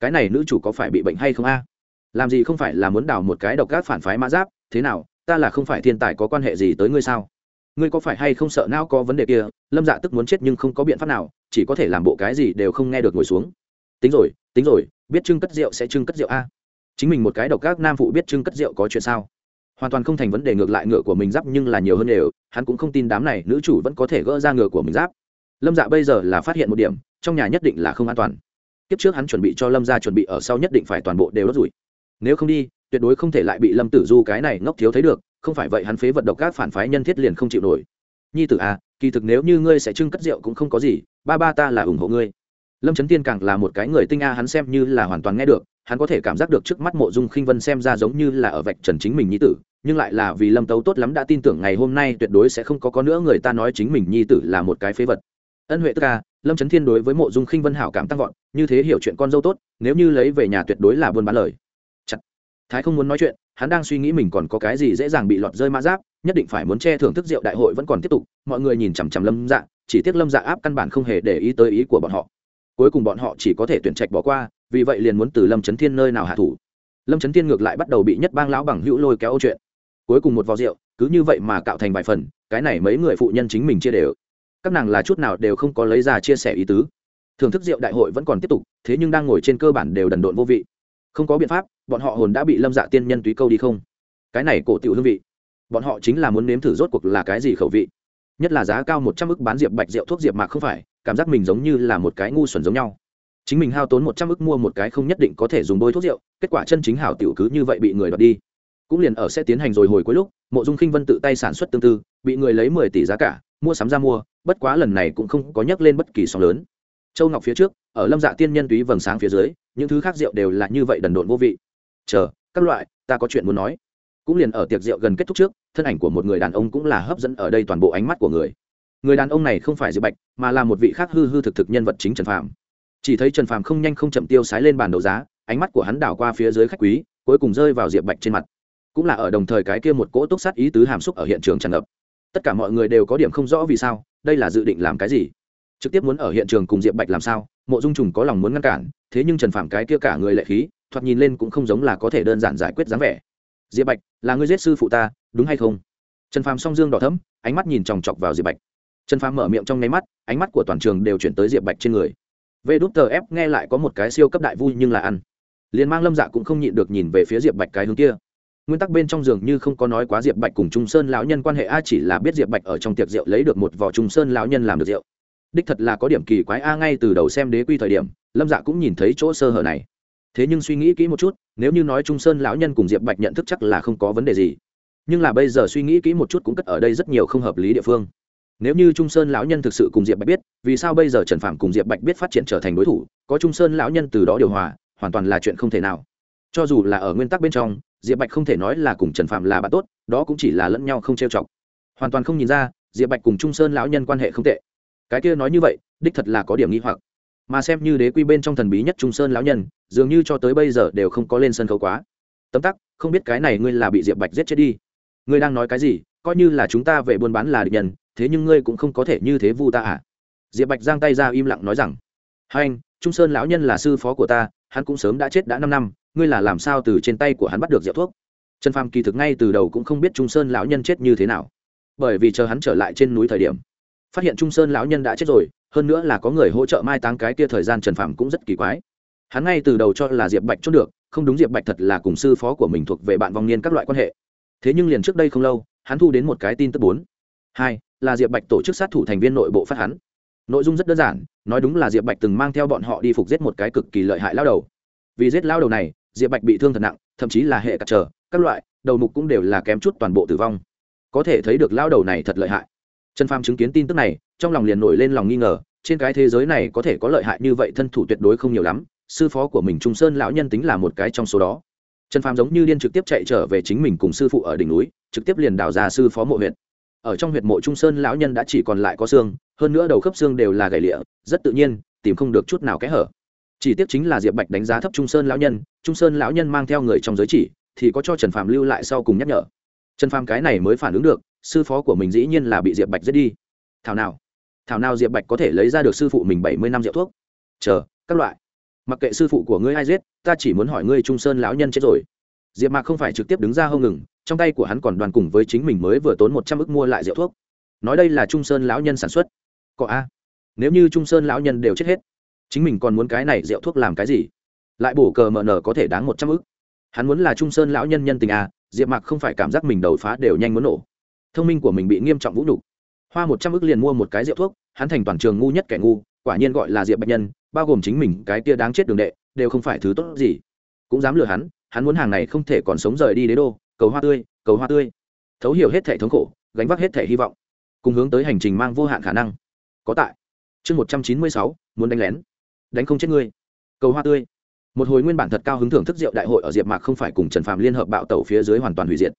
Cái này nữ chủ có phải bị bệnh hay không a? Làm gì không phải là muốn đào một cái độc gác phản phái mã giáp? Thế nào, ta là không phải thiên tài có quan hệ gì tới ngươi sao? Ngươi có phải hay không sợ não có vấn đề kia? Lâm dạ tức muốn chết nhưng không có biện pháp nào, chỉ có thể làm bộ cái gì đều không nghe được ngồi xuống. Tính rồi tính rồi, biết trưng cất rượu sẽ trưng cất rượu a chính mình một cái độc các nam phụ biết trưng cất rượu có chuyện sao? Hoàn toàn không thành vấn đề ngược lại ngựa của mình giáp nhưng là nhiều hơn đều, hắn cũng không tin đám này nữ chủ vẫn có thể gỡ ra ngựa của mình giáp. Lâm dạ bây giờ là phát hiện một điểm, trong nhà nhất định là không an toàn. Kiếp trước hắn chuẩn bị cho lâm ra chuẩn bị ở sau nhất định phải toàn bộ đều đốt rủi. Nếu không đi, tuyệt đối không thể lại bị lâm tử du cái này ngốc thiếu thấy được, không phải vậy hắn phế vật độc các phản phái nhân thiết liền không chịu nổi. Nhi tử à kỳ thực nếu như ngươi sẽ trưng cất rượu cũng không có gì, ba ba ta là ủng hộ ngươi. Lâm trấn tiên càng là một cái người tinh a, hắn xem như là hoàn toàn nghe được hắn có thể cảm giác được trước mắt mộ dung khinh vân xem ra giống như là ở vạch trần chính mình nhi tử, nhưng lại là vì lâm tấu tốt lắm đã tin tưởng ngày hôm nay tuyệt đối sẽ không có có nữa người ta nói chính mình nhi tử là một cái phế vật. Ân huệ tức ca, lâm trấn thiên đối với mộ dung khinh vân hảo cảm tăng vọt, như thế hiểu chuyện con dâu tốt, nếu như lấy về nhà tuyệt đối là buôn bán lời. Chặt. thái không muốn nói chuyện, hắn đang suy nghĩ mình còn có cái gì dễ dàng bị lọt rơi mã giáp, nhất định phải muốn che thưởng thức rượu đại hội vẫn còn tiếp tục, mọi người nhìn chằm chằm lâm dạ chỉ tiếc lâm dạ áp căn bản không hề để ý tới ý của bọn họ cuối cùng bọn họ chỉ có thể tuyển trạch bỏ qua, vì vậy liền muốn từ lâm trấn thiên nơi nào hạ thủ. Lâm trấn thiên ngược lại bắt đầu bị nhất bang lão bằng hữu lôi kéo chuyện. Cuối cùng một vò rượu, cứ như vậy mà cạo thành vài phần, cái này mấy người phụ nhân chính mình chia đều. Các nàng là chút nào đều không có lấy ra chia sẻ ý tứ. Thưởng thức rượu đại hội vẫn còn tiếp tục, thế nhưng đang ngồi trên cơ bản đều đần độn vô vị. Không có biện pháp, bọn họ hồn đã bị lâm dạ tiên nhân túy câu đi không. Cái này cổ tiểu hương vị. Bọn họ chính là muốn nếm thử rốt cuộc là cái gì khẩu vị. Nhất là giá cao một trăm ức bán diệp bạch rượu thuốc diệp mạc không phải cảm giác mình giống như là một cái ngu xuẩn giống nhau. Chính mình hao tốn một trăm ức mua một cái không nhất định có thể dùng bôi thuốc rượu, kết quả chân chính hảo tiểu cứ như vậy bị người đoạt đi. Cũng liền ở sẽ tiến hành rồi hồi cuối lúc, mộ dung khinh vân tự tay sản xuất tương tư, bị người lấy mười tỷ giá cả, mua sắm ra mua, bất quá lần này cũng không có nhắc lên bất kỳ sóng lớn. Châu ngọc phía trước, ở lâm dạ tiên nhân túy vầng sáng phía dưới, những thứ khác rượu đều là như vậy đần độn vô vị. Chờ, các loại, ta có chuyện muốn nói. Cũng liền ở tiệc rượu gần kết thúc trước, thân ảnh của một người đàn ông cũng là hấp dẫn ở đây toàn bộ ánh mắt của người người đàn ông này không phải diệp bạch, mà là một vị khác hư hư thực thực nhân vật chính trần phàm. Chỉ thấy trần phàm không nhanh không chậm tiêu sái lên bàn đấu giá, ánh mắt của hắn đảo qua phía dưới khách quý, cuối cùng rơi vào diệp bạch trên mặt. Cũng là ở đồng thời cái kia một cỗ túc sát ý tứ hàm xúc ở hiện trường tràn ngập. Tất cả mọi người đều có điểm không rõ vì sao, đây là dự định làm cái gì? Trực tiếp muốn ở hiện trường cùng diệp bạch làm sao? Mộ dung trùng có lòng muốn ngăn cản, thế nhưng trần phạm cái kia cả người lệ khí, thoạt nhìn lên cũng không giống là có thể đơn giản giải quyết dáng vẻ. Diệp bạch, là người giết sư phụ ta, đúng hay không? Trần phạm song dương đỏ thấm ánh mắt nhìn chòng chọc vào diệp bạch trần phàm mở miệng trong nháy mắt, ánh mắt của toàn trường đều chuyển tới diệp bạch trên người. Vê đút tờ ép nghe lại có một cái siêu cấp đại vui nhưng là ăn. Liền mang lâm dạ cũng không nhịn được nhìn về phía diệp bạch cái hướng kia. Nguyên tắc bên trong giường như không có nói quá diệp bạch cùng trung sơn lão nhân quan hệ, a chỉ là biết diệp bạch ở trong tiệc rượu lấy được một vỏ trung sơn lão nhân làm được rượu. Đích thật là có điểm kỳ quái, a ngay từ đầu xem đế quy thời điểm, lâm dạ cũng nhìn thấy chỗ sơ hở này. Thế nhưng suy nghĩ kỹ một chút, nếu như nói trung sơn lão nhân cùng diệp bạch nhận thức chắc là không có vấn đề gì. Nhưng là bây giờ suy nghĩ kỹ một chút cũng cất ở đây rất nhiều không hợp lý địa phương nếu như trung sơn lão nhân thực sự cùng diệp bạch biết, vì sao bây giờ trần phạm cùng diệp bạch biết phát triển trở thành đối thủ, có trung sơn lão nhân từ đó điều hòa, hoàn toàn là chuyện không thể nào. Cho dù là ở nguyên tắc bên trong, diệp bạch không thể nói là cùng trần phạm là bạn tốt, đó cũng chỉ là lẫn nhau không trêu chọc. Hoàn toàn không nhìn ra, diệp bạch cùng trung sơn lão nhân quan hệ không tệ. Cái kia nói như vậy, đích thật là có điểm nghi hoặc. Mà xem như đế quy bên trong thần bí nhất trung sơn lão nhân, dường như cho tới bây giờ đều không có lên sân khấu quá. Tấm tắc, không biết cái này ngươi là bị diệp bạch giết chết đi. Ngươi đang nói cái gì, coi như là chúng ta về buôn bán là địch nhân thế nhưng ngươi cũng không có thể như thế vu ta à? Diệp bạch giang tay ra im lặng nói rằng, hai anh, trung sơn lão nhân là sư phó của ta, hắn cũng sớm đã chết đã năm năm, ngươi là làm sao từ trên tay của hắn bắt được rượu thuốc? Trần phàm kỳ thực ngay từ đầu cũng không biết trung sơn lão nhân chết như thế nào, bởi vì chờ hắn trở lại trên núi thời điểm, phát hiện trung sơn lão nhân đã chết rồi, hơn nữa là có người hỗ trợ mai táng cái kia thời gian trần phàm cũng rất kỳ quái. Hắn ngay từ đầu cho là diệp bạch chốt được, không đúng diệp bạch thật là cùng sư phó của mình thuộc về bạn vong niên các loại quan hệ. Thế nhưng liền trước đây không lâu, hắn thu đến một cái tin tức bốn. Hai là diệp bạch tổ chức sát thủ thành viên nội bộ phát hắn. Nội dung rất đơn giản, nói đúng là diệp bạch từng mang theo bọn họ đi phục giết một cái cực kỳ lợi hại lao đầu. Vì giết lao đầu này, diệp bạch bị thương thật nặng, thậm chí là hệ cặt trở, các loại, đầu mục cũng đều là kém chút toàn bộ tử vong. Có thể thấy được lao đầu này thật lợi hại. Trần pham chứng kiến tin tức này, trong lòng liền nổi lên lòng nghi ngờ, trên cái thế giới này có thể có lợi hại như vậy thân thủ tuyệt đối không nhiều lắm, sư phó của mình trung sơn lão nhân tính là một cái trong số đó. Trần phàm giống như điên trực tiếp chạy trở về chính mình cùng sư phụ ở đỉnh núi, trực tiếp liền đào ra sư phó mộ huyện ở trong huyệt mộ trung sơn lão nhân đã chỉ còn lại có xương, hơn nữa đầu khớp xương đều là gãy lịa, rất tự nhiên, tìm không được chút nào kẽ hở. Chỉ tiếc chính là diệp bạch đánh giá thấp trung sơn lão nhân, trung sơn lão nhân mang theo người trong giới chỉ, thì có cho trần phạm lưu lại sau cùng nhắc nhở. Trần phạm cái này mới phản ứng được, sư phó của mình dĩ nhiên là bị diệp bạch giết đi. Thảo nào? Thảo nào diệp bạch có thể lấy ra được sư phụ mình bảy mươi năm rượu thuốc? Chờ, các loại. Mặc kệ sư phụ của ngươi ai giết, ta chỉ muốn hỏi ngươi trung sơn lão nhân chết rồi. Diệp mạc không phải trực tiếp đứng ra hông ngừng trong tay của hắn còn đoàn cùng với chính mình mới vừa tốn một trăm ức mua lại rượu thuốc. Nói đây là trung sơn lão nhân sản xuất. Có a. Nếu như trung sơn lão nhân đều chết hết, chính mình còn muốn cái này rượu thuốc làm cái gì? Lại bổ cờ mờ nở có thể đáng một trăm ức. Hắn muốn là trung sơn lão nhân nhân tình a, diệp mạc không phải cảm giác mình đầu phá đều nhanh muốn nổ. Thông minh của mình bị nghiêm trọng vũ nhục. Hoa một trăm ức liền mua một cái rượu thuốc, hắn thành toàn trường ngu nhất kẻ ngu, quả nhiên gọi là diệp bạch nhân, bao gồm chính mình, cái kia đáng chết đường đệ, đều không phải thứ tốt gì. Cũng dám lừa hắn hắn muốn hàng này không thể còn sống rời đi đế đô cầu hoa tươi, cầu hoa tươi. Thấu hiểu hết thể thống khổ, gánh vác hết thể hy vọng, cùng hướng tới hành trình mang vô hạn khả năng. Có tại. Chương một trăm chín mươi sáu, muốn đánh lén. Đánh không chết ngươi. Cầu hoa tươi. Một hồi nguyên bản thật cao hứng thưởng thức rượu đại hội ở diệp mạc không phải cùng trần phạm liên hợp bạo tẩu phía dưới hoàn toàn hủy diệt.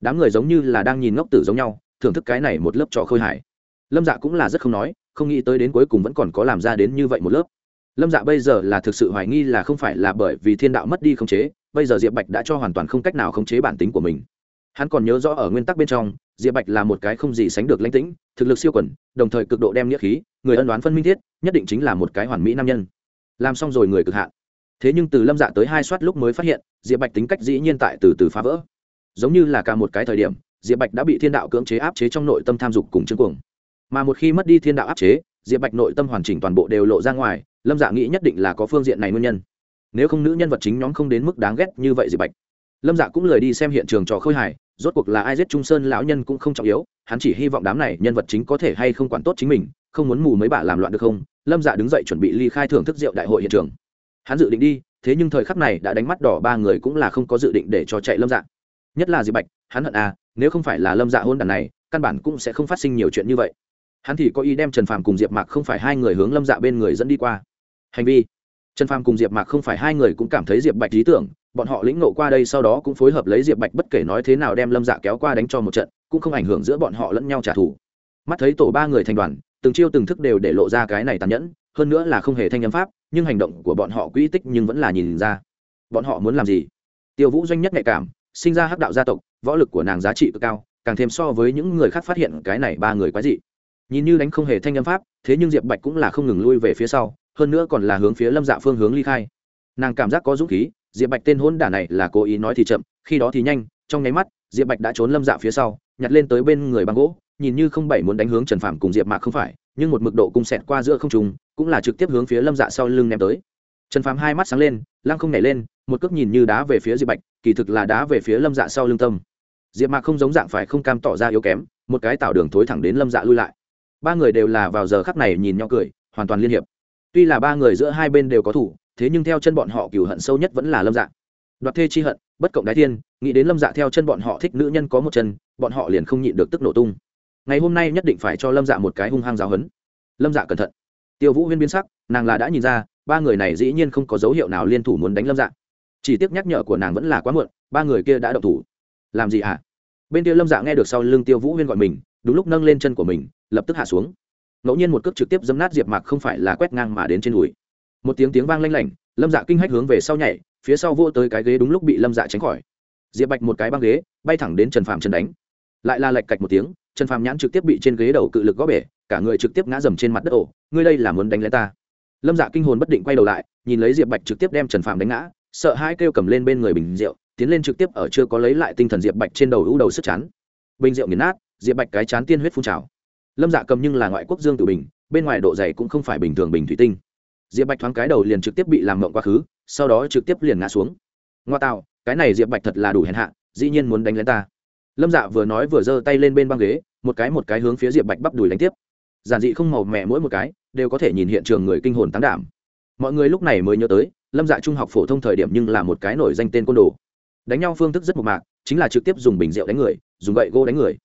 Đám người giống như là đang nhìn ngốc tử giống nhau, thưởng thức cái này một lớp trò khơi hải lâm dạ cũng là rất không nói, không nghĩ tới đến cuối cùng vẫn còn có làm ra đến như vậy một lớp. Lâm dạ bây giờ là thực sự hoài nghi là không phải là bởi vì thiên đạo mất đi khống chế bây giờ diệp bạch đã cho hoàn toàn không cách nào khống chế bản tính của mình. Hắn còn nhớ rõ ở nguyên tắc bên trong, diệp bạch là một cái không gì sánh được lãnh tĩnh, thực lực siêu quẩn đồng thời cực độ đem nghĩa khí, người ân đoán phân minh thiết, nhất định chính là một cái hoàn mỹ nam nhân. Làm xong rồi người cực hạn. Thế nhưng từ lâm dạ tới hai soát lúc mới phát hiện, diệp bạch tính cách dĩ nhiên tại từ từ phá vỡ. Giống như là cả một cái thời điểm, diệp bạch đã bị thiên đạo cưỡng chế áp chế trong nội tâm tham dục cùng chương cuồng. Mà một khi mất đi thiên đạo áp chế, diệp bạch nội tâm hoàn chỉnh toàn bộ đều lộ ra ngoài, lâm dạ nghĩ nhất định là có phương diện này nguyên nhân nếu không nữ nhân vật chính nhóm không đến mức đáng ghét như vậy dị bạch. Lâm dạ cũng lời đi xem hiện trường trò khôi hài, rốt cuộc là ai giết trung sơn lão nhân cũng không trọng yếu, hắn chỉ hy vọng đám này nhân vật chính có thể hay không quản tốt chính mình, không muốn mù mấy bà làm loạn được không? Lâm dạ đứng dậy chuẩn bị ly khai thưởng thức rượu đại hội hiện trường. Hắn dự định đi, thế nhưng thời khắc này đã đánh mắt đỏ ba người cũng là không có dự định để cho chạy lâm dạ. Nhất là dị bạch, hắn hận à nếu không phải là lâm dạ hôn đàn này, căn bản cũng sẽ không phát sinh nhiều chuyện như vậy. Hắn thì có ý đem trần phàm cùng diệp mạc không phải hai người hướng lâm dạ bên người dẫn đi qua. Hành vi trần phàm cùng diệp mạc không phải hai người cũng cảm thấy diệp bạch lý tưởng, bọn họ lĩnh nộ qua đây sau đó cũng phối hợp lấy diệp bạch bất kể nói thế nào đem lâm dạ kéo qua đánh cho một trận, cũng không ảnh hưởng giữa bọn họ lẫn nhau trả thù. Mắt thấy tổ ba người thành đoàn, từng chiêu từng thức đều để lộ ra cái này tàn nhẫn, hơn nữa là không hề thanh âm pháp, nhưng hành động của bọn họ quỹ tích nhưng vẫn là nhìn ra. Bọn họ muốn làm gì? Tiêu vũ doanh nhất nhạy cảm, sinh ra hắc đạo gia tộc, võ lực của nàng giá trị cực cao, càng thêm so với những người khác phát hiện cái này ba người quái dị. Nhìn như đánh không hề thanh âm pháp, thế nhưng diệp bạch cũng là không ngừng lui về phía sau hơn nữa còn là hướng phía lâm dạ phương hướng ly khai nàng cảm giác có dũng khí diệp bạch tên hôn đả này là cố ý nói thì chậm khi đó thì nhanh trong nháy mắt diệp bạch đã trốn lâm dạ phía sau nhặt lên tới bên người băng gỗ nhìn như không bảy muốn đánh hướng trần phạm cùng diệp mạc không phải nhưng một mực độ cung xẹt qua giữa không trùng cũng là trực tiếp hướng phía lâm dạ sau lưng ném tới trần phạm hai mắt sáng lên lăng không nhảy lên một cước nhìn như đá về phía diệp bạch kỳ thực là đá về phía lâm dạ sau lưng tâm diệp mạc không giống dạng phải không cam tỏ ra yếu kém một cái tạo đường thối thẳng đến lâm dạ lui lại ba người đều là vào giờ khắc này nhìn nhau cười hoàn toàn liên hiệp tuy là ba người giữa hai bên đều có thủ, thế nhưng theo chân bọn họ cừu hận sâu nhất vẫn là lâm dạ. Đoạt thê chi hận, bất cộng đái thiên, nghĩ đến lâm dạ theo chân bọn họ thích nữ nhân có một chân, bọn họ liền không nhịn được tức nổ tung. Ngày hôm nay nhất định phải cho lâm dạ một cái hung hăng giáo hấn. Lâm dạ cẩn thận. Tiêu vũ huyên biến sắc, nàng là đã nhìn ra, ba người này dĩ nhiên không có dấu hiệu nào liên thủ muốn đánh lâm dạ. Chỉ tiếc nhắc nhở của nàng vẫn là quá muộn, ba người kia đã đậu thủ. Làm gì hả? À? bên kia lâm dạ nghe được sau lưng tiêu vũ huyên gọi mình, đúng lúc nâng lên chân của mình, lập tức hạ xuống ngẫu nhiên một cước trực tiếp dấm nát diệp mạc không phải là quét ngang mà đến trên đùi. Một tiếng tiếng vang lanh lảnh, lâm dạ kinh hách hướng về sau nhảy, phía sau vô tới cái ghế đúng lúc bị lâm dạ tránh khỏi. Diệp bạch một cái băng ghế, bay thẳng đến trần phạm chân đánh. Lại là lệch cạch một tiếng, trần phạm nhãn trực tiếp bị trên ghế đầu cự lực gõ bể, cả người trực tiếp ngã dầm trên mặt đất ổ, ngươi đây là muốn đánh lấy ta? Lâm dạ kinh hồn bất định quay đầu lại, nhìn lấy diệp bạch trực tiếp đem trần phạm đánh ngã, sợ hãi kêu cầm lên bên người bình rượu, tiến lên trực tiếp ở chưa có lấy lại tinh thần diệp bạch trên đầu hữu đầu sức chắn bình rượu nghiền nát, diệp bạch cái chán tiên huyết phun trào lâm dạ cầm nhưng là ngoại quốc dương tự bình, bên ngoài độ dày cũng không phải bình thường bình thủy tinh. Diệp bạch thoáng cái đầu liền trực tiếp bị làm mộng quá khứ, sau đó trực tiếp liền ngã xuống. Ngoa tạo, cái này diệp bạch thật là đủ hèn hạ, dĩ nhiên muốn đánh lên ta. Lâm dạ vừa nói vừa giơ tay lên bên băng ghế, một cái một cái hướng phía diệp bạch bắp đùi đánh tiếp. Giản dị không màu mẹ mỗi một cái, đều có thể nhìn hiện trường người kinh hồn tán đảm. Mọi người lúc này mới nhớ tới, lâm dạ trung học phổ thông thời điểm nhưng là một cái nổi danh tên côn đồ. Đánh nhau phương thức rất mộc mạc, chính là trực tiếp dùng bình rượu đánh người, dùng gậy gỗ đánh người.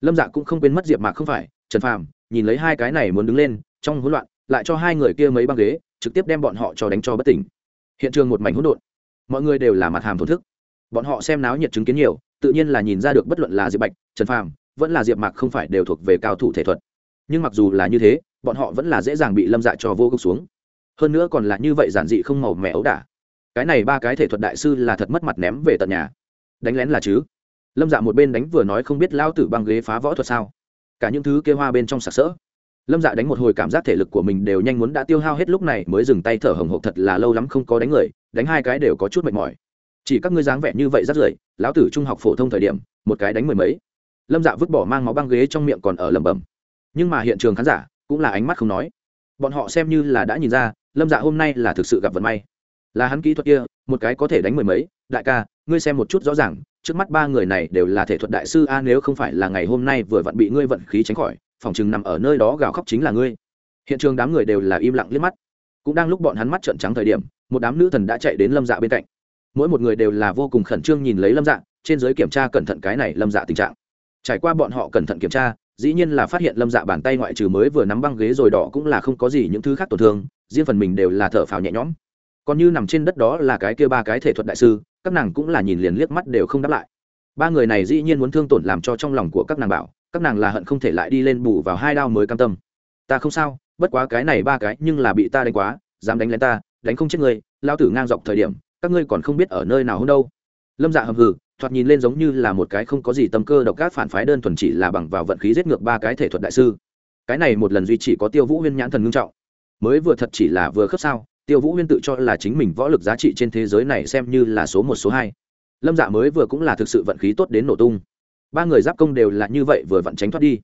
Lâm dạ cũng không quên mất diệp mạc không phải trần phàm nhìn lấy hai cái này muốn đứng lên, trong hỗn loạn, lại cho hai người kia mấy băng ghế, trực tiếp đem bọn họ cho đánh cho bất tỉnh. Hiện trường một mảnh hỗn độn. Mọi người đều là mặt hàm thổn thức. Bọn họ xem náo nhiệt chứng kiến nhiều, tự nhiên là nhìn ra được bất luận là diệp bạch, trần phàm, vẫn là diệp mạc không phải đều thuộc về cao thủ thể thuật. Nhưng mặc dù là như thế, bọn họ vẫn là dễ dàng bị lâm dạ cho vô gốc xuống. Hơn nữa còn là như vậy giản dị không màu mẹ ấu đả. Cái này ba cái thể thuật đại sư là thật mất mặt ném về tận nhà. Đánh lén là chứ? Lâm dạ một bên đánh vừa nói không biết lao tử băng ghế phá võ thuật sao? Cả những thứ kia hoa bên trong sặc sỡ. Lâm dạ đánh một hồi cảm giác thể lực của mình đều nhanh muốn đã tiêu hao hết lúc này mới dừng tay thở hồng hộc thật là lâu lắm không có đánh người, đánh hai cái đều có chút mệt mỏi. Chỉ các ngươi dáng vẻ như vậy rất rưởi lão tử trung học phổ thông thời điểm, một cái đánh mười mấy. Lâm dạ vứt bỏ mang máu băng ghế trong miệng còn ở lẩm bẩm. Nhưng mà hiện trường khán giả cũng là ánh mắt không nói. Bọn họ xem như là đã nhìn ra, lâm dạ hôm nay là thực sự gặp vận may. Là hắn kỹ thuật kia, một cái có thể đánh mười mấy. Đại ca, ngươi xem một chút rõ ràng trước mắt ba người này đều là thể thuật đại sư, a, nếu không phải là ngày hôm nay vừa vặn bị ngươi vận khí tránh khỏi, phòng chừng nằm ở nơi đó gào khóc chính là ngươi. Hiện trường đám người đều là im lặng liếc mắt. Cũng đang lúc bọn hắn mắt trợn trắng thời điểm, một đám nữ thần đã chạy đến lâm dạ bên cạnh. Mỗi một người đều là vô cùng khẩn trương nhìn lấy lâm dạ trên giới kiểm tra cẩn thận cái này lâm dạ tình trạng. Trải qua bọn họ cẩn thận kiểm tra, dĩ nhiên là phát hiện lâm dạ bàn tay ngoại trừ mới vừa nắm băng ghế rồi đỏ cũng là không có gì những thứ khác tổn thương, riêng phần mình đều là thở phào nhẹ nhõm. Còn như nằm trên đất đó là cái kia ba cái thể thuật đại sư các nàng cũng là nhìn liền liếc mắt đều không đáp lại. Ba người này dĩ nhiên muốn thương tổn làm cho trong lòng của các nàng bảo, các nàng là hận không thể lại đi lên bù vào hai đao mới cam tâm. Ta không sao, bất quá cái này ba cái nhưng là bị ta đánh quá, dám đánh lên ta, đánh không chết người lao tử ngang dọc thời điểm, các ngươi còn không biết ở nơi nào hơn đâu. Lâm dạ hầm hừ, thoạt nhìn lên giống như là một cái không có gì tâm cơ độc các phản phái đơn thuần chỉ là bằng vào vận khí giết ngược ba cái thể thuật đại sư. Cái này một lần duy chỉ có tiêu vũ huyên nhãn thần ngưng trọng. Mới vừa thật chỉ là vừa khớp sao? Tiêu vũ huyên tự cho là chính mình võ lực giá trị trên thế giới này xem như là số một, số hai. Lâm dạ mới vừa cũng là thực sự vận khí tốt đến nổ tung. Ba người giáp công đều là như vậy vừa vặn tránh thoát đi.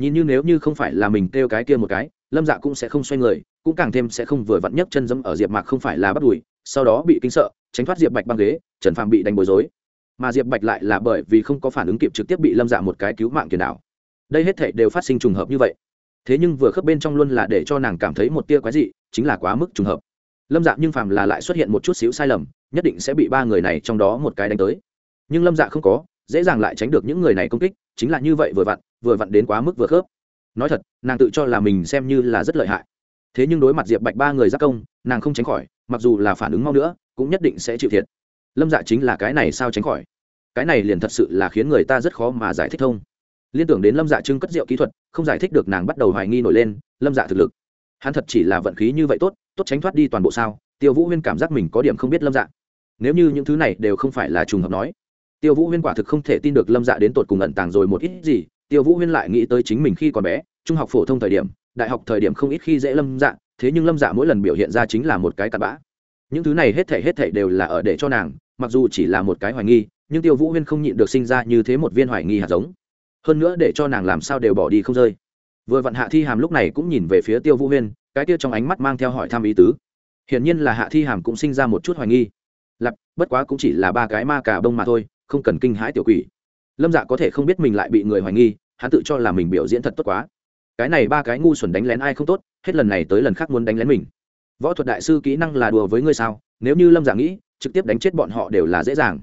Nhìn như nếu như không phải là mình kêu cái kia một cái, lâm dạ cũng sẽ không xoay người, cũng càng thêm sẽ không vừa vặn nhấc chân dẫm ở diệp mạc không phải là bắt đùi, sau đó bị kinh sợ, tránh thoát diệp bạch băng ghế, trần phàm bị đánh bối rối. Mà diệp bạch lại là bởi vì không có phản ứng kịp trực tiếp bị lâm dạ một cái cứu mạng kiền đạo đây hết thể đều phát sinh trùng hợp như vậy. Thế nhưng vừa khớp bên trong luôn là để cho nàng cảm thấy một tia quái dị, chính là quá mức trùng hợp lâm dạ nhưng phàm là lại xuất hiện một chút xíu sai lầm, nhất định sẽ bị ba người này trong đó một cái đánh tới. Nhưng lâm dạ không có, dễ dàng lại tránh được những người này công kích, chính là như vậy vừa vặn vừa vặn đến quá mức vừa khớp. Nói thật, nàng tự cho là mình xem như là rất lợi hại. Thế nhưng đối mặt diệp bạch ba người giác công, nàng không tránh khỏi, mặc dù là phản ứng mau nữa, cũng nhất định sẽ chịu thiệt. Lâm dạ chính là cái này sao tránh khỏi? Cái này liền thật sự là khiến người ta rất khó mà giải thích thông. Liên tưởng đến lâm dạ trưng cất rượu kỹ thuật, không giải thích được nàng bắt đầu hoài nghi nổi lên, lâm dạ thực lực hắn thật chỉ là vận khí như vậy tốt tốt tránh thoát đi toàn bộ sao? Tiêu vũ huyên cảm giác mình có điểm không biết lâm dạ. Nếu như những thứ này đều không phải là trùng hợp nói, tiêu vũ huyên quả thực không thể tin được lâm dạ đến tột cùng ẩn tàng rồi một ít gì. Tiêu vũ huyên lại nghĩ tới chính mình khi còn bé, trung học phổ thông thời điểm, đại học thời điểm không ít khi dễ lâm dạ thế nhưng lâm dạ mỗi lần biểu hiện ra chính là một cái cặn bã. Những thứ này hết thể hết thể đều là ở để cho nàng, mặc dù chỉ là một cái hoài nghi, nhưng tiêu vũ huyên không nhịn được sinh ra như thế một viên hoài nghi hạt giống. Hơn nữa để cho nàng làm sao đều bỏ đi không rơi vừa vặn hạ thi hàm lúc này cũng nhìn về phía tiêu vũ huyên, cái tiêu trong ánh mắt mang theo hỏi thăm ý tứ. Hiển nhiên là hạ thi hàm cũng sinh ra một chút hoài nghi. Lặp bất quá cũng chỉ là ba cái ma cà bông mà thôi, không cần kinh hãi tiểu quỷ. Lâm dạ có thể không biết mình lại bị người hoài nghi, hắn tự cho là mình biểu diễn thật tốt quá. Cái này ba cái ngu xuẩn đánh lén ai không tốt, hết lần này tới lần khác muốn đánh lén mình. Võ thuật đại sư kỹ năng là đùa với ngươi sao? Nếu như lâm dạ nghĩ, trực tiếp đánh chết bọn họ đều là dễ dàng.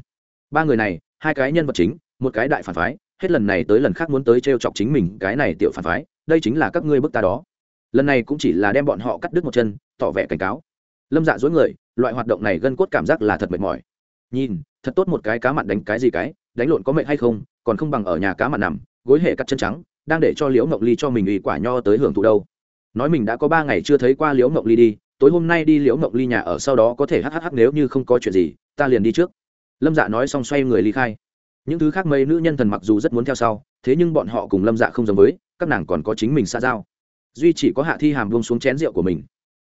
Ba người này, hai cái nhân vật chính, một cái đại phản phái, hết lần này tới lần khác muốn tới t r e o chọc chính mình, cái này tiểu phản phái đây chính là các ngươi bức ta đó. Lần này cũng chỉ là đem bọn họ cắt đứt một chân, tỏ vẻ cảnh cáo. Lâm dạ dối người, loại hoạt động này gân cốt cảm giác là thật mệt mỏi. Nhìn, thật tốt một cái cá mặn đánh cái gì cái, đánh lộn có mệt hay không, còn không bằng ở nhà cá mặn nằm, gối hệ cắt chân trắng, đang để cho liễu mộng ly cho mình ủy quả nho tới hưởng thụ đâu. Nói mình đã có ba ngày chưa thấy qua liễu mộng ly đi, tối hôm nay đi liễu mộng ly nhà ở sau đó có thể hhh nếu như không có chuyện gì, ta liền đi trước. Lâm dạ nói xong xoay người ly khai. Những thứ khác mấy nữ nhân thần mặc dù rất muốn theo sau, thế nhưng bọn họ cùng lâm dạ không giống với các nàng còn có chính mình xa giao. Duy chỉ có hạ thi hàm buông xuống chén rượu của mình.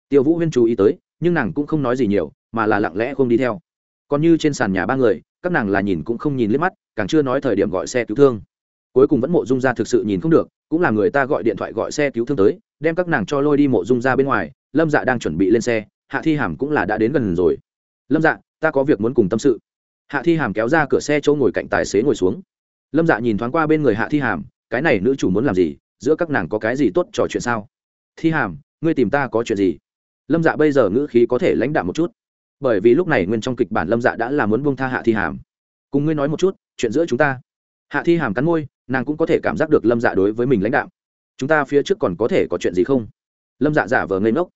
Tiêu vũ huyên chú ý tới, nhưng nàng cũng không nói gì nhiều, mà là lặng lẽ không đi theo. Còn như trên sàn nhà ba người, các nàng là nhìn cũng không nhìn liếc mắt, càng chưa nói thời điểm gọi xe cứu thương. Cuối cùng vẫn mộ dung ra thực sự nhìn không được, cũng là người ta gọi điện thoại gọi xe cứu thương tới, đem các nàng cho lôi đi mộ dung ra bên ngoài, lâm dạ đang chuẩn bị lên xe, hạ thi hàm cũng là đã đến gần rồi. Lâm dạ ta có việc muốn cùng tâm sự. Hạ thi hàm kéo ra cửa xe chỗ ngồi cạnh tài xế ngồi xuống. Lâm dạ nhìn thoáng qua bên người hạ thi hàm, cái này nữ chủ muốn làm gì? Giữa các nàng có cái gì tốt trò chuyện sao? Thi hàm, ngươi tìm ta có chuyện gì? Lâm dạ bây giờ ngữ khí có thể lãnh đạm một chút. Bởi vì lúc này nguyên trong kịch bản lâm dạ đã là muốn buông tha hạ thi hàm. Cùng ngươi nói một chút, chuyện giữa chúng ta. Hạ thi hàm cắn môi, nàng cũng có thể cảm giác được lâm dạ đối với mình lãnh đạo chúng ta phía trước còn có thể có chuyện gì không? Lâm dạ giả vờ ngây ngốc.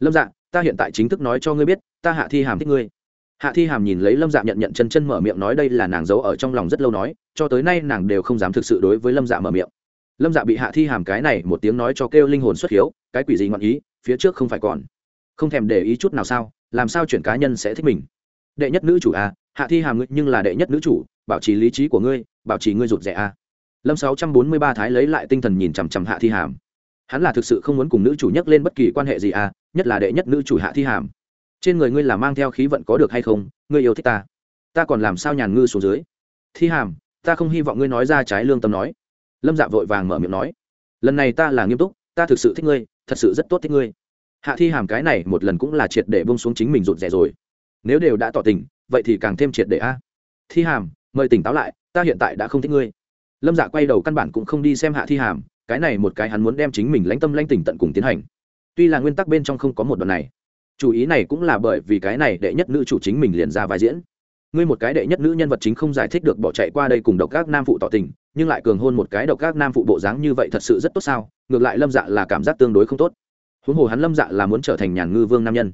Lâm dạ ta hiện tại chính thức nói cho ngươi biết, ta hạ thi hàm thích ngươi. Hạ thi hàm nhìn lấy lâm dạ nhận nhận chân chân mở miệng nói đây là nàng giấu ở trong lòng rất lâu nói, cho tới nay nàng đều không dám thực sự đối với lâm dạ mở miệng lâm dạ bị hạ thi hàm cái này một tiếng nói cho kêu linh hồn xuất hiếu, cái quỷ gì ngọn ý, phía trước không phải còn. Không thèm để ý chút nào sao, làm sao chuyển cá nhân sẽ thích mình? Đệ nhất nữ chủ à hạ thi hàm ngươi nhưng là đệ nhất nữ chủ, bảo trì lý trí của ngươi, bảo trì ngươi rụt rẻ à. Lâm sáu trăm bốn mươi ba thái lấy lại tinh thần nhìn chằm chằm hạ thi hàm. Hắn là thực sự không muốn cùng nữ chủ nhắc lên bất kỳ quan hệ gì à nhất là đệ nhất nữ chủ hạ thi hàm. Trên người ngươi là mang theo khí vận có được hay không, ngươi yêu thích ta. Ta còn làm sao nhàn ngư xuống dưới? Thi hàm, ta không hy vọng ngươi nói ra trái lương tâm nói lâm dạ vội vàng mở miệng nói, lần này ta là nghiêm túc, ta thực sự thích ngươi, thật sự rất tốt thích ngươi. Hạ thi hàm cái này một lần cũng là triệt để bông xuống chính mình rụt rè rồi. Nếu đều đã tỏ tình, vậy thì càng thêm triệt để a. Thi hàm, mời tỉnh táo lại, ta hiện tại đã không thích ngươi. Lâm dạ quay đầu căn bản cũng không đi xem hạ thi hàm, cái này một cái hắn muốn đem chính mình lãnh tâm lãnh tỉnh tận cùng tiến hành. Tuy là nguyên tắc bên trong không có một đoạn này, chủ ý này cũng là bởi vì cái này đệ nhất nữ chủ chính mình liền ra vai diễn. Ngươi một cái đệ nhất nữ nhân vật chính không giải thích được bỏ chạy qua đây cùng độc các nam phụ tỏ tình nhưng lại cường hôn một cái độc các nam phụ bộ dáng như vậy thật sự rất tốt sao? Ngược lại lâm dạ là cảm giác tương đối không tốt. Huống hồ hắn lâm dạ là muốn trở thành nhàn ngư vương nam nhân.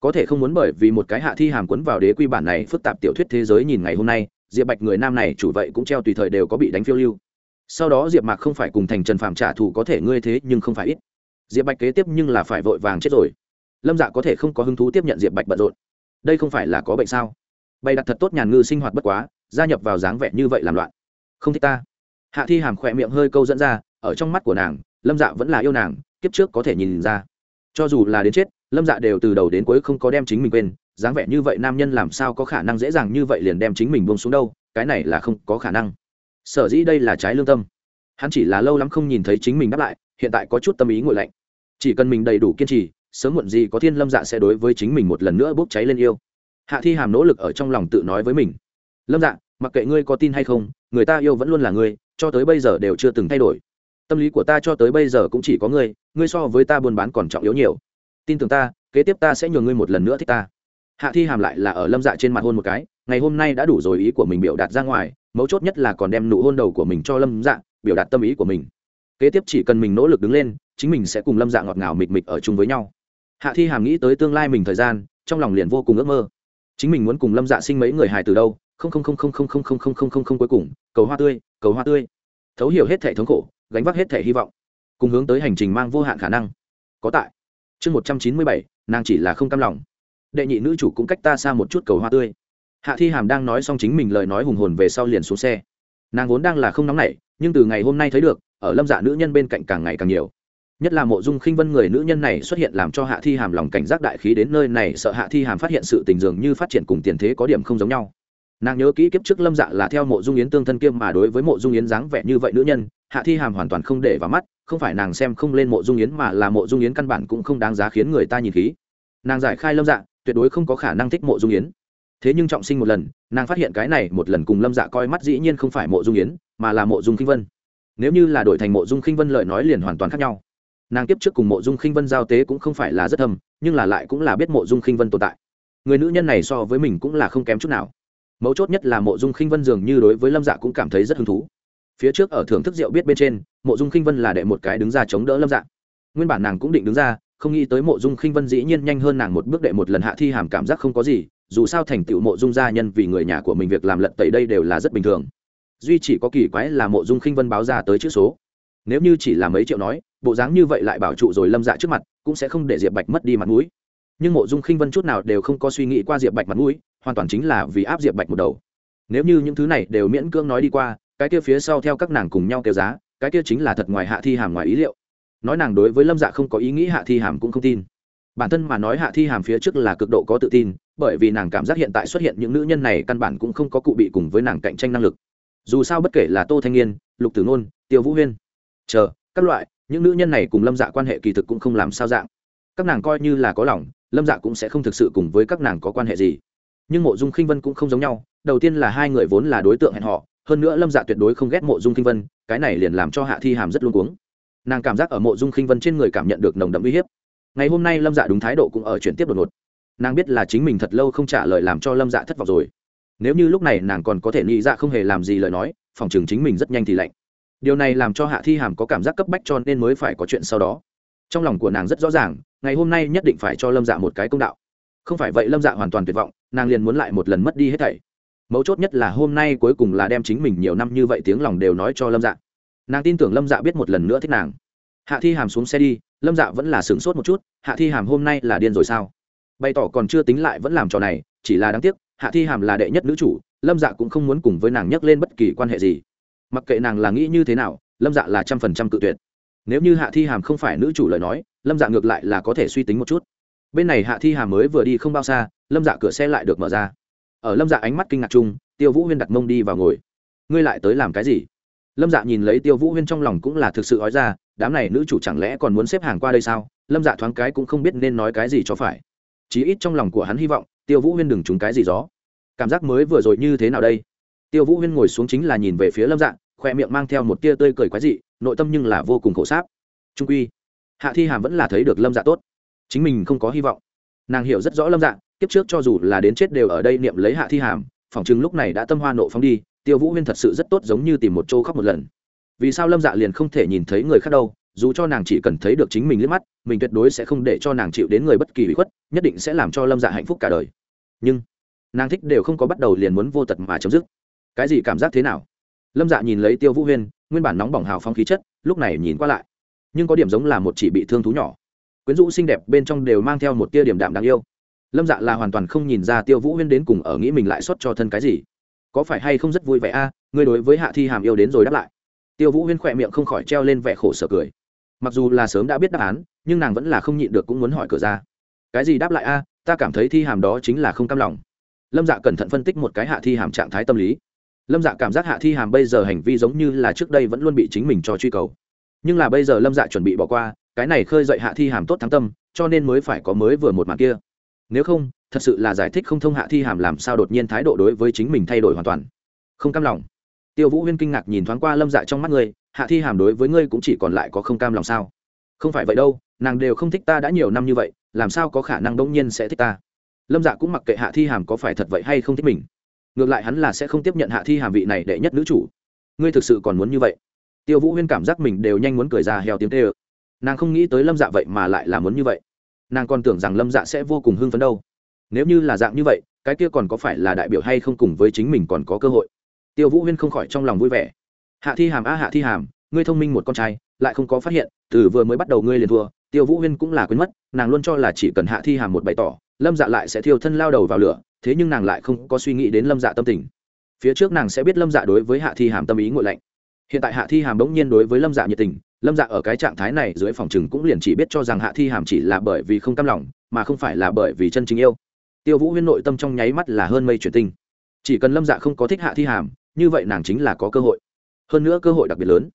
Có thể không muốn bởi vì một cái hạ thi hàm quấn vào đế quy bản này phức tạp tiểu thuyết thế giới nhìn ngày hôm nay, diệp bạch người nam này chủ vậy cũng treo tùy thời đều có bị đánh phiêu lưu. Sau đó diệp mạc không phải cùng thành trần phạm trả thù có thể ngươi thế nhưng không phải ít. Diệp bạch kế tiếp nhưng là phải vội vàng chết rồi. Lâm dạ có thể không có hứng thú tiếp nhận diệp bạch bận rộn. Đây không phải là có bệnh sao? Bày đặt thật tốt nhàn ngư sinh hoạt bất quá, gia nhập vào dáng vẻ như vậy làm loạn. Không thích ta hạ thi hàm khỏe miệng hơi câu dẫn ra, ở trong mắt của nàng, lâm dạ vẫn là yêu nàng, kiếp trước có thể nhìn ra. Cho dù là đến chết, lâm dạ đều từ đầu đến cuối không có đem chính mình quên, dáng vẻ như vậy nam nhân làm sao có khả năng dễ dàng như vậy liền đem chính mình buông xuống đâu, cái này là không có khả năng. Sở dĩ đây là trái lương tâm. Hắn chỉ là lâu lắm không nhìn thấy chính mình đáp lại, hiện tại có chút tâm ý ngội lạnh. Chỉ cần mình đầy đủ kiên trì, sớm muộn gì có thiên lâm dạ sẽ đối với chính mình một lần nữa bốc cháy lên yêu. Hạ thi hàm nỗ lực ở trong lòng tự nói với mình. Lâm dạ mặc kệ ngươi có tin hay không, người ta yêu vẫn luôn là ngươi cho tới bây giờ đều chưa từng thay đổi. Tâm lý của ta cho tới bây giờ cũng chỉ có ngươi ngươi so với ta buôn bán còn trọng yếu nhiều. Tin tưởng ta, kế tiếp ta sẽ nhường ngươi một lần nữa thích ta. Hạ thi hàm lại là ở lâm dạ trên mặt hôn một cái, ngày hôm nay đã đủ rồi ý của mình biểu đạt ra ngoài, mấu chốt nhất là còn đem nụ hôn đầu của mình cho lâm dạ biểu đạt tâm ý của mình. Kế tiếp chỉ cần mình nỗ lực đứng lên, chính mình sẽ cùng lâm dạ ngọt ngào mịch mịch ở chung với nhau. Hạ thi hàm nghĩ tới tương lai mình thời gian, trong lòng liền vô cùng ước mơ. Chính mình muốn cùng lâm dạ sinh mấy người hài từ đâu không không không không không không không không không không cuối cùng cầu hoa tươi cầu hoa tươi thấu hiểu hết thể thống khổ gánh vác hết thể hy vọng cùng hướng tới hành trình mang vô hạn khả năng có tại chương một trăm chín mươi bảy nàng chỉ là không cam lòng đệ nhị nữ chủ cũng cách ta xa một chút cầu hoa tươi hạ thi hàm đang nói xong chính mình lời nói hùng hồn về sau liền xuống xe nàng vốn đang là không nóng nảy nhưng từ ngày hôm nay thấy được ở lâm dạ nữ nhân bên cạnh càng ngày càng nhiều nhất là mộ dung khinh vân người nữ nhân này xuất hiện làm cho hạ thi hàm lòng cảnh giác đại khí đến nơi này sợ hạ thi hàm phát hiện sự tình dường như phát triển cùng tiền thế có điểm không giống nhau nàng nhớ kỹ kiếp trước lâm dạ là theo mộ dung yến tương thân kiêm mà đối với mộ dung yến dáng vẻ như vậy nữ nhân hạ thi hàm hoàn toàn không để vào mắt không phải nàng xem không lên mộ dung yến mà là mộ dung yến căn bản cũng không đáng giá khiến người ta nhìn khí nàng giải khai lâm dạ tuyệt đối không có khả năng thích mộ dung yến thế nhưng trọng sinh một lần nàng phát hiện cái này một lần cùng lâm dạ coi mắt dĩ nhiên không phải mộ dung yến mà là mộ dung khinh vân nếu như là đổi thành mộ dung khinh vân lời nói liền hoàn toàn khác nhau nàng tiếp trước cùng mộ dung khinh vân giao tế cũng không phải là rất thầm nhưng là lại cũng là biết mộ dung khinh vân tồn tại người nữ nhân này so với mình cũng là không kém chút nào mấu chốt nhất là mộ dung khinh vân dường như đối với lâm dạ cũng cảm thấy rất hứng thú. Phía trước ở thưởng thức rượu biết bên trên, mộ dung khinh vân là đệ một cái đứng ra chống đỡ lâm dạ. Nguyên bản nàng cũng định đứng ra, không nghĩ tới mộ dung khinh vân dĩ nhiên nhanh hơn nàng một bước đệ một lần hạ thi hàm cảm giác không có gì, dù sao thành tựu mộ dung gia nhân vì người nhà của mình việc làm lận tẩy đây đều là rất bình thường. Duy chỉ có kỳ quái là mộ dung khinh vân báo ra tới chữ số. Nếu như chỉ là mấy triệu nói, bộ dáng như vậy lại bảo trụ rồi lâm dạ trước mặt, cũng sẽ không để diệp bạch mất đi mặt mũi. Nhưng mộ dung khinh vân chút nào đều không có suy nghĩ qua diệp bạch mặt mũi hoàn toàn chính là vì áp diệp bạch một đầu. Nếu như những thứ này đều miễn cưỡng nói đi qua, cái kia phía sau theo các nàng cùng nhau kêu giá, cái kia chính là thật ngoài hạ thi hàm ngoài ý liệu. Nói nàng đối với lâm dạ không có ý nghĩ, hạ thi hàm cũng không tin. Bản thân mà nói hạ thi hàm phía trước là cực độ có tự tin, bởi vì nàng cảm giác hiện tại xuất hiện những nữ nhân này căn bản cũng không có cụ bị cùng với nàng cạnh tranh năng lực. Dù sao bất kể là tô thanh niên, lục tử ngôn, tiêu vũ huyên, chờ, các loại, những nữ nhân này cùng lâm dạ quan hệ kỳ thực cũng không làm sao dạng. Các nàng coi như là có lòng, lâm dạ cũng sẽ không thực sự cùng với các nàng có quan hệ gì nhưng mộ dung khinh vân cũng không giống nhau, đầu tiên là hai người vốn là đối tượng hẹn họ hơn nữa lâm dạ tuyệt đối không ghét mộ dung khinh vân, cái này liền làm cho hạ thi hàm rất luôn cuống. Nàng cảm giác ở mộ dung khinh vân trên người cảm nhận được nồng đậm uy hiếp. Ngày hôm nay lâm dạ đúng thái độ cũng ở chuyển tiếp đột ngột. Nàng biết là chính mình thật lâu không trả lời làm cho lâm dạ thất vọng rồi. Nếu như lúc này nàng còn có thể nghĩ dạ không hề làm gì lời nói, phòng trường chính mình rất nhanh thì lạnh. Điều này làm cho hạ thi hàm có cảm giác cấp bách cho nên mới phải có chuyện sau đó. Trong lòng của nàng rất rõ ràng, ngày hôm nay nhất định phải cho lâm dạ một cái công đạo. Không phải vậy lâm dạ hoàn toàn tuyệt vọng nàng liền muốn lại một lần mất đi hết thảy. Mấu chốt nhất là hôm nay cuối cùng là đem chính mình nhiều năm như vậy tiếng lòng đều nói cho lâm dạ. Nàng tin tưởng lâm dạ biết một lần nữa thích nàng. Hạ thi hàm xuống xe đi, lâm dạ vẫn là sửng sốt một chút, hạ thi hàm hôm nay là điên rồi sao? Bày tỏ còn chưa tính lại vẫn làm trò này, chỉ là đáng tiếc, hạ thi hàm là đệ nhất nữ chủ, lâm dạ cũng không muốn cùng với nàng nhắc lên bất kỳ quan hệ gì. Mặc kệ nàng là nghĩ như thế nào, lâm dạ là trăm phần trăm cự tuyệt. Nếu như hạ thi hàm không phải nữ chủ lời nói, lâm dạ ngược lại là có thể suy tính một chút. Bên này hạ thi hàm mới vừa đi không bao xa lâm dạ cửa xe lại được mở ra. Ở lâm dạ ánh mắt kinh ngạc chung, tiêu vũ huyên đặt mông đi vào ngồi. Ngươi lại tới làm cái gì? Lâm dạ nhìn lấy tiêu vũ huyên trong lòng cũng là thực sự ói ra, đám này nữ chủ chẳng lẽ còn muốn xếp hàng qua đây sao? Lâm dạ thoáng cái cũng không biết nên nói cái gì cho phải. Chí ít trong lòng của hắn hy vọng, tiêu vũ huyên đừng trúng cái gì gió. Cảm giác mới vừa rồi như thế nào đây? Tiêu vũ huyên ngồi xuống chính là nhìn về phía lâm dạ khoe miệng mang theo một tia tươi cười quái dị, nội tâm nhưng là vô cùng khổ sáp. Trung quy, hạ thi hàm vẫn là thấy được lâm dạ tốt. Chính mình không có hy vọng. Nàng hiểu rất rõ lâm dạ kiếp trước cho dù là đến chết đều ở đây niệm lấy hạ thi hàm, phỏng chừng lúc này đã tâm hoa nộ phóng đi, tiêu vũ huyên thật sự rất tốt giống như tìm một chỗ khóc một lần. Vì sao lâm dạ liền không thể nhìn thấy người khác đâu, dù cho nàng chỉ cần thấy được chính mình liếc mắt, mình tuyệt đối sẽ không để cho nàng chịu đến người bất kỳ bị khuất, nhất định sẽ làm cho lâm dạ hạnh phúc cả đời. Nhưng, nàng thích đều không có bắt đầu liền muốn vô tật mà chấm dứt. Cái gì cảm giác thế nào? Lâm dạ nhìn lấy tiêu vũ huyên, nguyên bản nóng bỏng hào phong khí chất, lúc này nhìn qua lại. Nhưng có điểm giống là một chỉ bị thương thú nhỏ. Quyến rũ xinh đẹp bên trong đều mang theo một tia điểm đạm đáng yêu lâm dạ là hoàn toàn không nhìn ra tiêu vũ huyên đến cùng ở nghĩ mình lại xót cho thân cái gì. Có phải hay không rất vui vẻ a? À, ngươi đối với hạ thi hàm yêu đến rồi đáp lại. Tiêu vũ huyên khỏe miệng không khỏi treo lên vẻ khổ sở cười. Mặc dù là sớm đã biết đáp án, nhưng nàng vẫn là không nhịn được cũng muốn hỏi cửa ra. Cái gì đáp lại a? À, ta cảm thấy thi hàm đó chính là không cam lòng. Lâm dạ cẩn thận phân tích một cái hạ thi hàm trạng thái tâm lý. Lâm dạ cảm giác hạ thi hàm bây giờ hành vi giống như là trước đây vẫn luôn bị chính mình cho truy cầu. Nhưng là bây giờ lâm dạ chuẩn bị bỏ qua, cái này khơi dậy hạ thi hàm tốt thắng tâm, cho nên mới phải có mới vừa một màn kia nếu không, thật sự là giải thích không thông hạ thi hàm làm sao đột nhiên thái độ đối với chính mình thay đổi hoàn toàn. Không cam lòng. Tiêu vũ huyên kinh ngạc nhìn thoáng qua lâm dạ trong mắt ngươi hạ thi hàm đối với ngươi cũng chỉ còn lại có không cam lòng sao? Không phải vậy đâu, nàng đều không thích ta đã nhiều năm như vậy, làm sao có khả năng đông nhiên sẽ thích ta? Lâm dạ cũng mặc kệ hạ thi hàm có phải thật vậy hay không thích mình. Ngược lại hắn là sẽ không tiếp nhận hạ thi hàm vị này đệ nhất nữ chủ. Ngươi thực sự còn muốn như vậy? Tiêu vũ huyên cảm giác mình đều nhanh muốn cười ra heo tiếng tê ơ. Nàng không nghĩ tới lâm dạ vậy mà lại là muốn như vậy nàng còn tưởng rằng lâm dạ sẽ vô cùng hưng phấn đâu. Nếu như là dạng như vậy, cái kia còn có phải là đại biểu hay không cùng với chính mình còn có cơ hội? Tiêu vũ huyên không khỏi trong lòng vui vẻ. Hạ thi hàm, a hạ thi hàm, ngươi thông minh một con trai, lại không có phát hiện, từ vừa mới bắt đầu ngươi liền thua, tiêu vũ huyên cũng là quên mất, nàng luôn cho là chỉ cần hạ thi hàm một bày tỏ, lâm dạ lại sẽ thiêu thân lao đầu vào lửa, thế nhưng nàng lại không có suy nghĩ đến lâm dạ tâm tình. Phía trước nàng sẽ biết lâm dạ đối với hạ thi hàm tâm ý ngội lạnh hiện tại hạ thi hàm bỗng nhiên đối với lâm dạ nhiệt tình, lâm dạ ở cái trạng thái này dưới phòng chừng cũng liền chỉ biết cho rằng hạ thi hàm chỉ là bởi vì không cam lòng, mà không phải là bởi vì chân chính yêu. Tiêu vũ huyên nội tâm trong nháy mắt là hơn mây chuyển tinh. Chỉ cần lâm dạ không có thích hạ thi hàm, như vậy nàng chính là có cơ hội. Hơn nữa cơ hội đặc biệt lớn.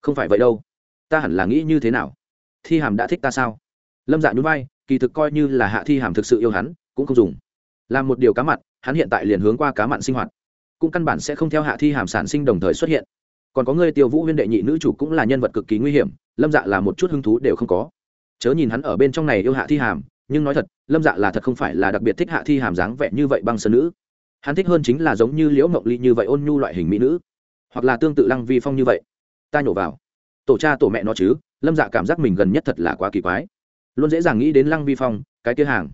Không phải vậy đâu. Ta hẳn là nghĩ như thế nào? Thi hàm đã thích ta sao? Lâm dạ nhún vai, kỳ thực coi như là hạ thi hàm thực sự yêu hắn, cũng không dùng. Làm một điều cá mặn, hắn hiện tại liền hướng qua cá mặn sinh hoạt. Cũng căn bản sẽ không theo hạ thi hàm sản sinh đồng thời xuất hiện còn có người tiêu vũ huyên đệ nhị nữ chủ cũng là nhân vật cực kỳ nguy hiểm, lâm dạ là một chút hứng thú đều không có. Chớ nhìn hắn ở bên trong này yêu hạ thi hàm, nhưng nói thật, lâm dạ là thật không phải là đặc biệt thích hạ thi hàm dáng vẻ như vậy băng sơn nữ. Hắn thích hơn chính là giống như liễu mộng ly như vậy ôn nhu loại hình mỹ nữ, hoặc là tương tự lăng vi phong như vậy. Ta nhổ vào. Tổ cha tổ mẹ nó chứ, lâm dạ cảm giác mình gần nhất thật là quá kỳ quái. Luôn dễ dàng nghĩ đến lăng vi phong, cái kia hàng.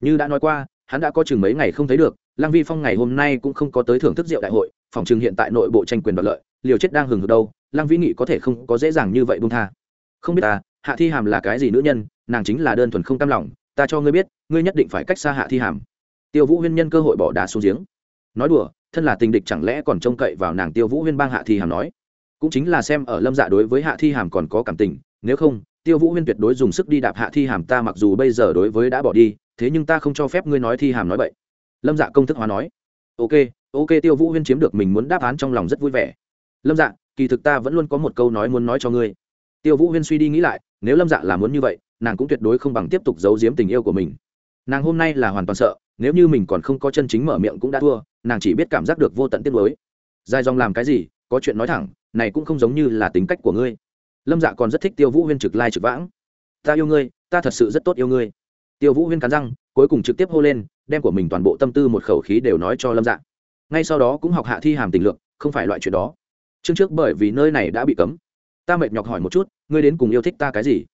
Như đã nói qua, hắn đã có chừng mấy ngày không thấy được, lăng vi phong ngày hôm nay cũng không có tới thưởng thức rượu đại hội, phòng chừng hiện tại nội bộ tranh quyền đoạt lợi liều chết đang hừng hực đâu, lăng vĩ nghị có thể không có dễ dàng như vậy bung tha. Không biết ta hạ thi hàm là cái gì nữ nhân, nàng chính là đơn thuần không tam lòng, ta cho ngươi biết, ngươi nhất định phải cách xa hạ thi hàm. Tiêu vũ huyên nhân cơ hội bỏ đá xuống giếng. Nói đùa, thân là tình địch chẳng lẽ còn trông cậy vào nàng tiêu vũ huyên bang hạ thi hàm nói? Cũng chính là xem ở lâm dạ đối với hạ thi hàm còn có cảm tình, nếu không, tiêu vũ huyên tuyệt đối dùng sức đi đạp hạ thi hàm ta mặc dù bây giờ đối với đã bỏ đi, thế nhưng ta không cho phép ngươi nói thi hàm nói vậy lâm dạ công thức hóa nói. Ok ok tiêu vũ huyên chiếm được mình muốn đáp án trong lòng rất vui vẻ lâm dạ kỳ thực ta vẫn luôn có một câu nói muốn nói cho ngươi. Tiêu vũ huyên suy đi nghĩ lại, nếu lâm dạ là muốn như vậy, nàng cũng tuyệt đối không bằng tiếp tục giấu giếm tình yêu của mình. Nàng hôm nay là hoàn toàn sợ, nếu như mình còn không có chân chính mở miệng cũng đã thua, nàng chỉ biết cảm giác được vô tận tiết mới dài dòng làm cái gì, có chuyện nói thẳng, này cũng không giống như là tính cách của ngươi. Lâm dạ còn rất thích tiêu vũ huyên trực lai trực vãng. Ta yêu ngươi, ta thật sự rất tốt yêu ngươi. Tiêu vũ huyên cắn răng, cuối cùng trực tiếp hô lên, đem của mình toàn bộ tâm tư một khẩu khí đều nói cho lâm dạ. Ngay sau đó cũng học hạ thi hàm tình lượng không phải loại chuyện đó chương trước bởi vì nơi này đã bị cấm. Ta mệt nhọc hỏi một chút, ngươi đến cùng yêu thích ta cái gì?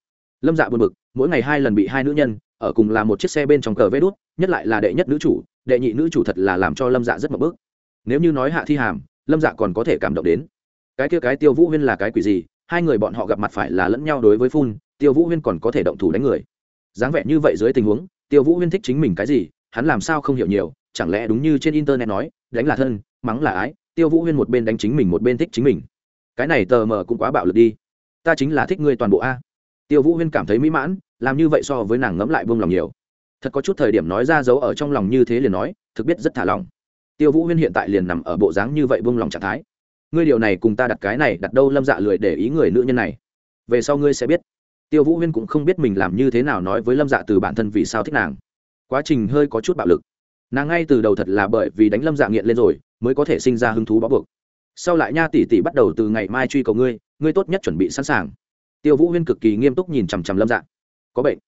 Lâm dạ buồn bực, mỗi ngày hai lần bị hai nữ nhân, ở cùng là một chiếc xe bên trong cờ vê đốt nhất lại là đệ nhất nữ chủ, đệ nhị nữ chủ thật là làm cho lâm dạ rất mập bức. Nếu như nói hạ thi hàm, lâm dạ còn có thể cảm động đến. Cái kia cái tiêu vũ huyên là cái quỷ gì? Hai người bọn họ gặp mặt phải là lẫn nhau đối với phun, tiêu vũ huyên còn có thể động thủ đánh người. Dáng vẻ như vậy dưới tình huống, tiêu vũ huyên thích chính mình cái gì, hắn làm sao không hiểu nhiều, chẳng lẽ đúng như trên internet nói, đánh là thân, mắng là ái? Tiêu vũ huyên một bên đánh chính mình một bên thích chính mình. Cái này tờ mờ cũng quá bạo lực đi. Ta chính là thích ngươi toàn bộ a. Tiêu vũ huyên cảm thấy mỹ mãn, làm như vậy so với nàng ngẫm lại vương lòng nhiều. Thật có chút thời điểm nói ra giấu ở trong lòng như thế liền nói, thực biết rất thả lòng tiêu vũ huyên hiện tại liền nằm ở bộ dáng như vậy vương lòng trạng thái. Ngươi điều này cùng ta đặt cái này, đặt đâu lâm dạ lười để ý người nữ nhân này. Về sau ngươi sẽ biết. Tiêu vũ huyên cũng không biết mình làm như thế nào nói với lâm dạ từ bản thân vì sao thích nàng. Quá trình hơi có chút bạo lực nàng ngay từ đầu thật là bởi vì đánh lâm dạ nghiện lên rồi, mới có thể sinh ra hứng thú bó buộc. Sau lại nha tỷ tỷ bắt đầu từ ngày mai truy cầu ngươi ngươi tốt nhất chuẩn bị sẵn sàng. Tiêu vũ huyên cực kỳ nghiêm túc nhìn chằm chằm lâm dạ. Có bệnh.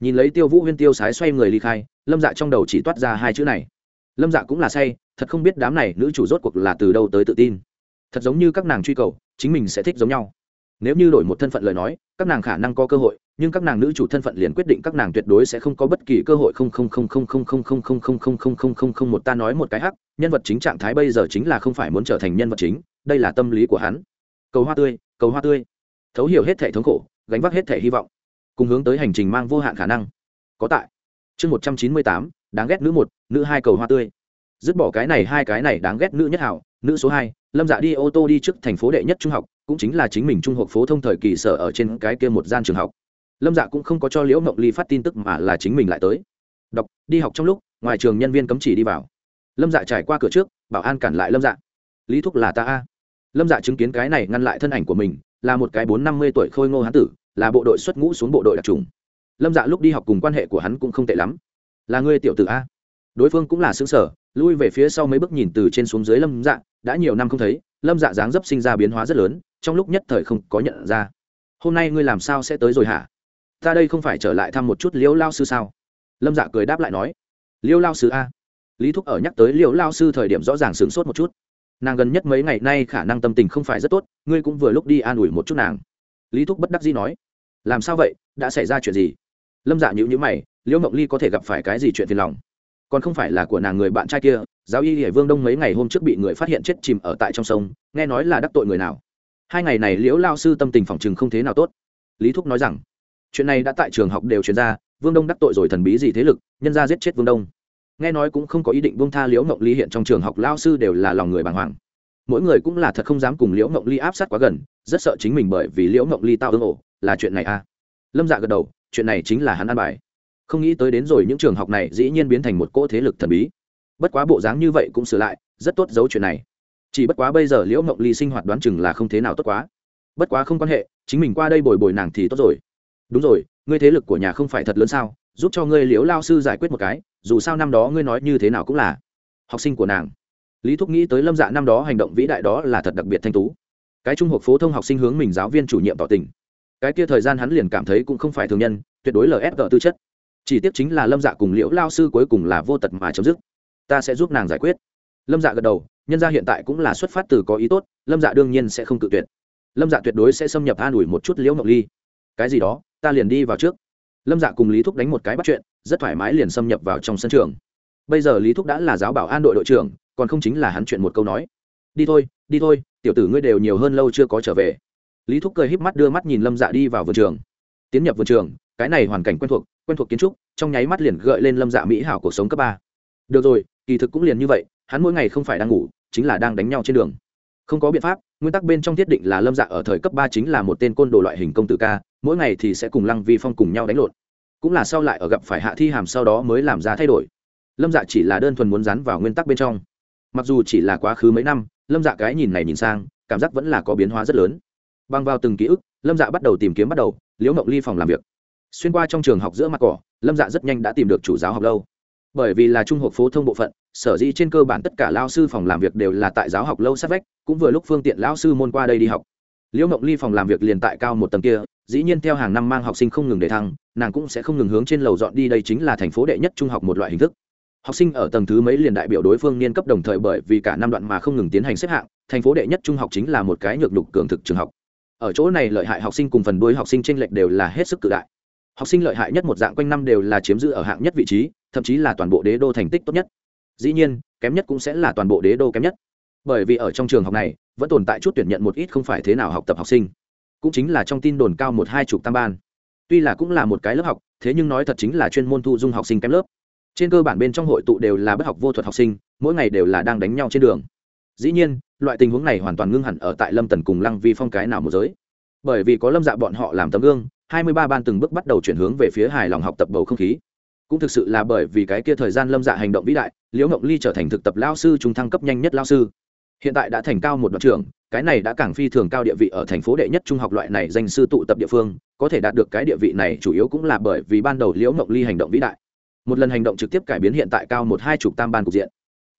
Nhìn lấy tiêu vũ huyên tiêu sái xoay người ly khai, lâm dạ trong đầu chỉ toát ra hai chữ này. Lâm dạ cũng là say, thật không biết đám này nữ chủ rốt cuộc là từ đâu tới tự tin. Thật giống như các nàng truy cầu, chính mình sẽ thích giống nhau. Nếu như đổi một thân phận lời nói, các nàng khả năng có cơ hội nhưng các nàng nữ chủ thân phận liền quyết định các nàng tuyệt đối sẽ không có bất kỳ cơ hội không không không không không không không không không không không không không một ta nói một cái hắc nhân vật chính trạng thái bây giờ chính là không phải muốn trở thành nhân vật chính đây là tâm lý của hắn cầu hoa tươi cầu hoa tươi thấu hiểu hết thể thống khổ gánh vác hết thể hy vọng cùng hướng tới hành trình mang vô hạn khả năng có tại chương một trăm chín mươi tám đáng ghét nữ một nữ hai cầu hoa tươi dứt bỏ cái này hai cái này đáng ghét nữ nhất hảo nữ số hai lâm dạ đi ô tô đi trước thành phố đệ nhất trung học cũng chính là chính mình trung học phổ thông thời kỳ sở ở trên cái kia một gian trường học lâm dạ cũng không có cho liễu mộng ly phát tin tức mà là chính mình lại tới đọc đi học trong lúc ngoài trường nhân viên cấm chỉ đi vào lâm dạ trải qua cửa trước bảo an cản lại lâm dạ lý thúc là ta a lâm dạ chứng kiến cái này ngăn lại thân ảnh của mình là một cái bốn năm mươi tuổi khôi ngô hán tử là bộ đội xuất ngũ xuống bộ đội đặc trùng lâm dạ lúc đi học cùng quan hệ của hắn cũng không tệ lắm là người tiểu tử a đối phương cũng là xứng sở lui về phía sau mấy bước nhìn từ trên xuống dưới lâm dạ đã nhiều năm không thấy lâm dạ dáng dấp sinh ra biến hóa rất lớn trong lúc nhất thời không có nhận ra hôm nay ngươi làm sao sẽ tới rồi hả ta đây không phải trở lại thăm một chút liễu lao sư sao? Lâm dạ cười đáp lại nói liễu lao sư a. Lý thúc ở nhắc tới liễu lao sư thời điểm rõ ràng sửng sốt một chút. Nàng gần nhất mấy ngày nay khả năng tâm tình không phải rất tốt, ngươi cũng vừa lúc đi an ủi một chút nàng. Lý thúc bất đắc dĩ nói, làm sao vậy, đã xảy ra chuyện gì? Lâm dạ nhữ nhữ mày liễu mộng ly có thể gặp phải cái gì chuyện phiền lòng? Còn không phải là của nàng người bạn trai kia, giáo y hải vương đông mấy ngày hôm trước bị người phát hiện chết chìm ở tại trong sông, nghe nói là đắc tội người nào. Hai ngày này liễu lao sư tâm tình phòng chừng không thế nào tốt. Lý thúc nói rằng chuyện này đã tại trường học đều truyền ra, vương đông đắc tội rồi thần bí gì thế lực, nhân ra giết chết vương đông. Nghe nói cũng không có ý định buông tha liễu mộng ly hiện trong trường học lao sư đều là lòng người bàng hoàng. Mỗi người cũng là thật không dám cùng liễu mộng ly áp sát quá gần, rất sợ chính mình bởi vì liễu mộng ly tạo ương ổ, là chuyện này à? Lâm dạ gật đầu, chuyện này chính là hắn ăn bài. Không nghĩ tới đến rồi những trường học này dĩ nhiên biến thành một cỗ thế lực thần bí. Bất quá bộ dáng như vậy cũng sửa lại, rất tốt giấu chuyện này. Chỉ bất quá bây giờ liễu mộng ly sinh hoạt đoán chừng là không thế nào tốt quá. Bất quá không quan hệ, chính mình qua đây bồi bồi nàng thì tốt rồi đúng rồi, ngươi thế lực của nhà không phải thật lớn sao? Giúp cho ngươi liễu lao sư giải quyết một cái, dù sao năm đó ngươi nói như thế nào cũng là học sinh của nàng. Lý thúc nghĩ tới lâm dạ năm đó hành động vĩ đại đó là thật đặc biệt thanh tú. Cái trung học phổ thông học sinh hướng mình giáo viên chủ nhiệm tỏ tình. Cái kia thời gian hắn liền cảm thấy cũng không phải thường nhân, tuyệt đối lf tư chất. Chỉ tiếc chính là lâm dạ cùng liễu lao sư cuối cùng là vô tật mà chấm dứt. Ta sẽ giúp nàng giải quyết. Lâm dạ gật đầu, nhân gia hiện tại cũng là xuất phát từ có ý tốt, lâm dạ đương nhiên sẽ không tự tuyệt. Lâm dạ tuyệt đối sẽ xâm nhập an ủi một chút liễu ngọc ly. Cái gì đó? Ta liền đi vào trước. Lâm dạ cùng lý thúc đánh một cái bắt chuyện, rất thoải mái liền xâm nhập vào trong sân trường. Bây giờ lý thúc đã là giáo bảo an đội đội trưởng, còn không chính là hắn chuyện một câu nói. Đi thôi đi thôi, tiểu tử ngươi đều nhiều hơn lâu chưa có trở về. Lý thúc cười híp mắt đưa mắt nhìn lâm dạ đi vào vườn trường. Tiến nhập vườn trường, cái này hoàn cảnh quen thuộc quen thuộc kiến trúc, trong nháy mắt liền gợi lên lâm dạ mỹ hảo cuộc sống cấp ba. Được rồi, kỳ thực cũng liền như vậy, hắn mỗi ngày không phải đang ngủ, chính là đang đánh nhau trên đường. Không có biện pháp, nguyên tắc bên trong thiết định là lâm dạ ở thời cấp ba chính là một tên côn đồ loại hình công tử ca mỗi ngày thì sẽ cùng lăng vi phong cùng nhau đánh lộn. Cũng là sau lại ở gặp phải hạ thi hàm sau đó mới làm ra thay đổi. Lâm dạ chỉ là đơn thuần muốn dán vào nguyên tắc bên trong. Mặc dù chỉ là quá khứ mấy năm, lâm dạ cái nhìn này nhìn sang, cảm giác vẫn là có biến hóa rất lớn. Băng vào từng ký ức, lâm dạ bắt đầu tìm kiếm bắt đầu, liễu mộng ly phòng làm việc. Xuyên qua trong trường học giữa mặt cỏ, lâm dạ rất nhanh đã tìm được chủ giáo học lâu. Bởi vì là trung học phổ thông bộ phận, sở dĩ trên cơ bản tất cả lao sư phòng làm việc đều là tại giáo học lâu sát vách, cũng vừa lúc phương tiện lao sư môn qua đây đi học liễu mộng ly phòng làm việc liền tại cao một tầng kia, dĩ nhiên theo hàng năm mang học sinh không ngừng để thăng, nàng cũng sẽ không ngừng hướng trên lầu dọn đi, đây chính là thành phố đệ nhất trung học một loại hình thức. Học sinh ở tầng thứ mấy liền đại biểu đối phương niên cấp đồng thời bởi vì cả năm đoạn mà không ngừng tiến hành xếp hạng, thành phố đệ nhất trung học chính là một cái nhược lục cường thực trường học. Ở chỗ này lợi hại học sinh cùng phần đuôi học sinh tranh lệch đều là hết sức cự đại. Học sinh lợi hại nhất một dạng quanh năm đều là chiếm giữ ở hạng nhất vị trí, thậm chí là toàn bộ đế đô thành tích tốt nhất. Dĩ nhiên, kém nhất cũng sẽ là toàn bộ đế đô kém nhất bởi vì ở trong trường học này, vẫn tồn tại chút tuyển nhận một ít không phải thế nào học tập học sinh. Cũng chính là trong tin đồn cao một hai chục tam ban. Tuy là cũng là một cái lớp học, thế nhưng nói thật chính là chuyên môn thu dung học sinh kém lớp. Trên cơ bản bên trong hội tụ đều là bất học vô thuật học sinh, mỗi ngày đều là đang đánh nhau trên đường. Dĩ nhiên, loại tình huống này hoàn toàn ngưng hẳn ở tại lâm tần cùng lăng vi phong cái nào một giới. Bởi vì có lâm dạ bọn họ làm tấm gương, hai mươi ba ban từng bước bắt đầu chuyển hướng về phía hài lòng học tập bầu không khí. Cũng thực sự là bởi vì cái kia thời gian lâm dạ hành động vĩ đại, liễu ngộng ly trở thành thực tập lao sư trung thăng cấp nhanh nhất lao sư hiện tại đã thành cao một đoạn trường, cái này đã càng phi thường cao địa vị ở thành phố đệ nhất trung học loại này danh sư tụ tập địa phương, có thể đạt được cái địa vị này chủ yếu cũng là bởi vì ban đầu liễu mộng ly hành động vĩ đại. Một lần hành động trực tiếp cải biến hiện tại cao một hai chục tam ban cục diện.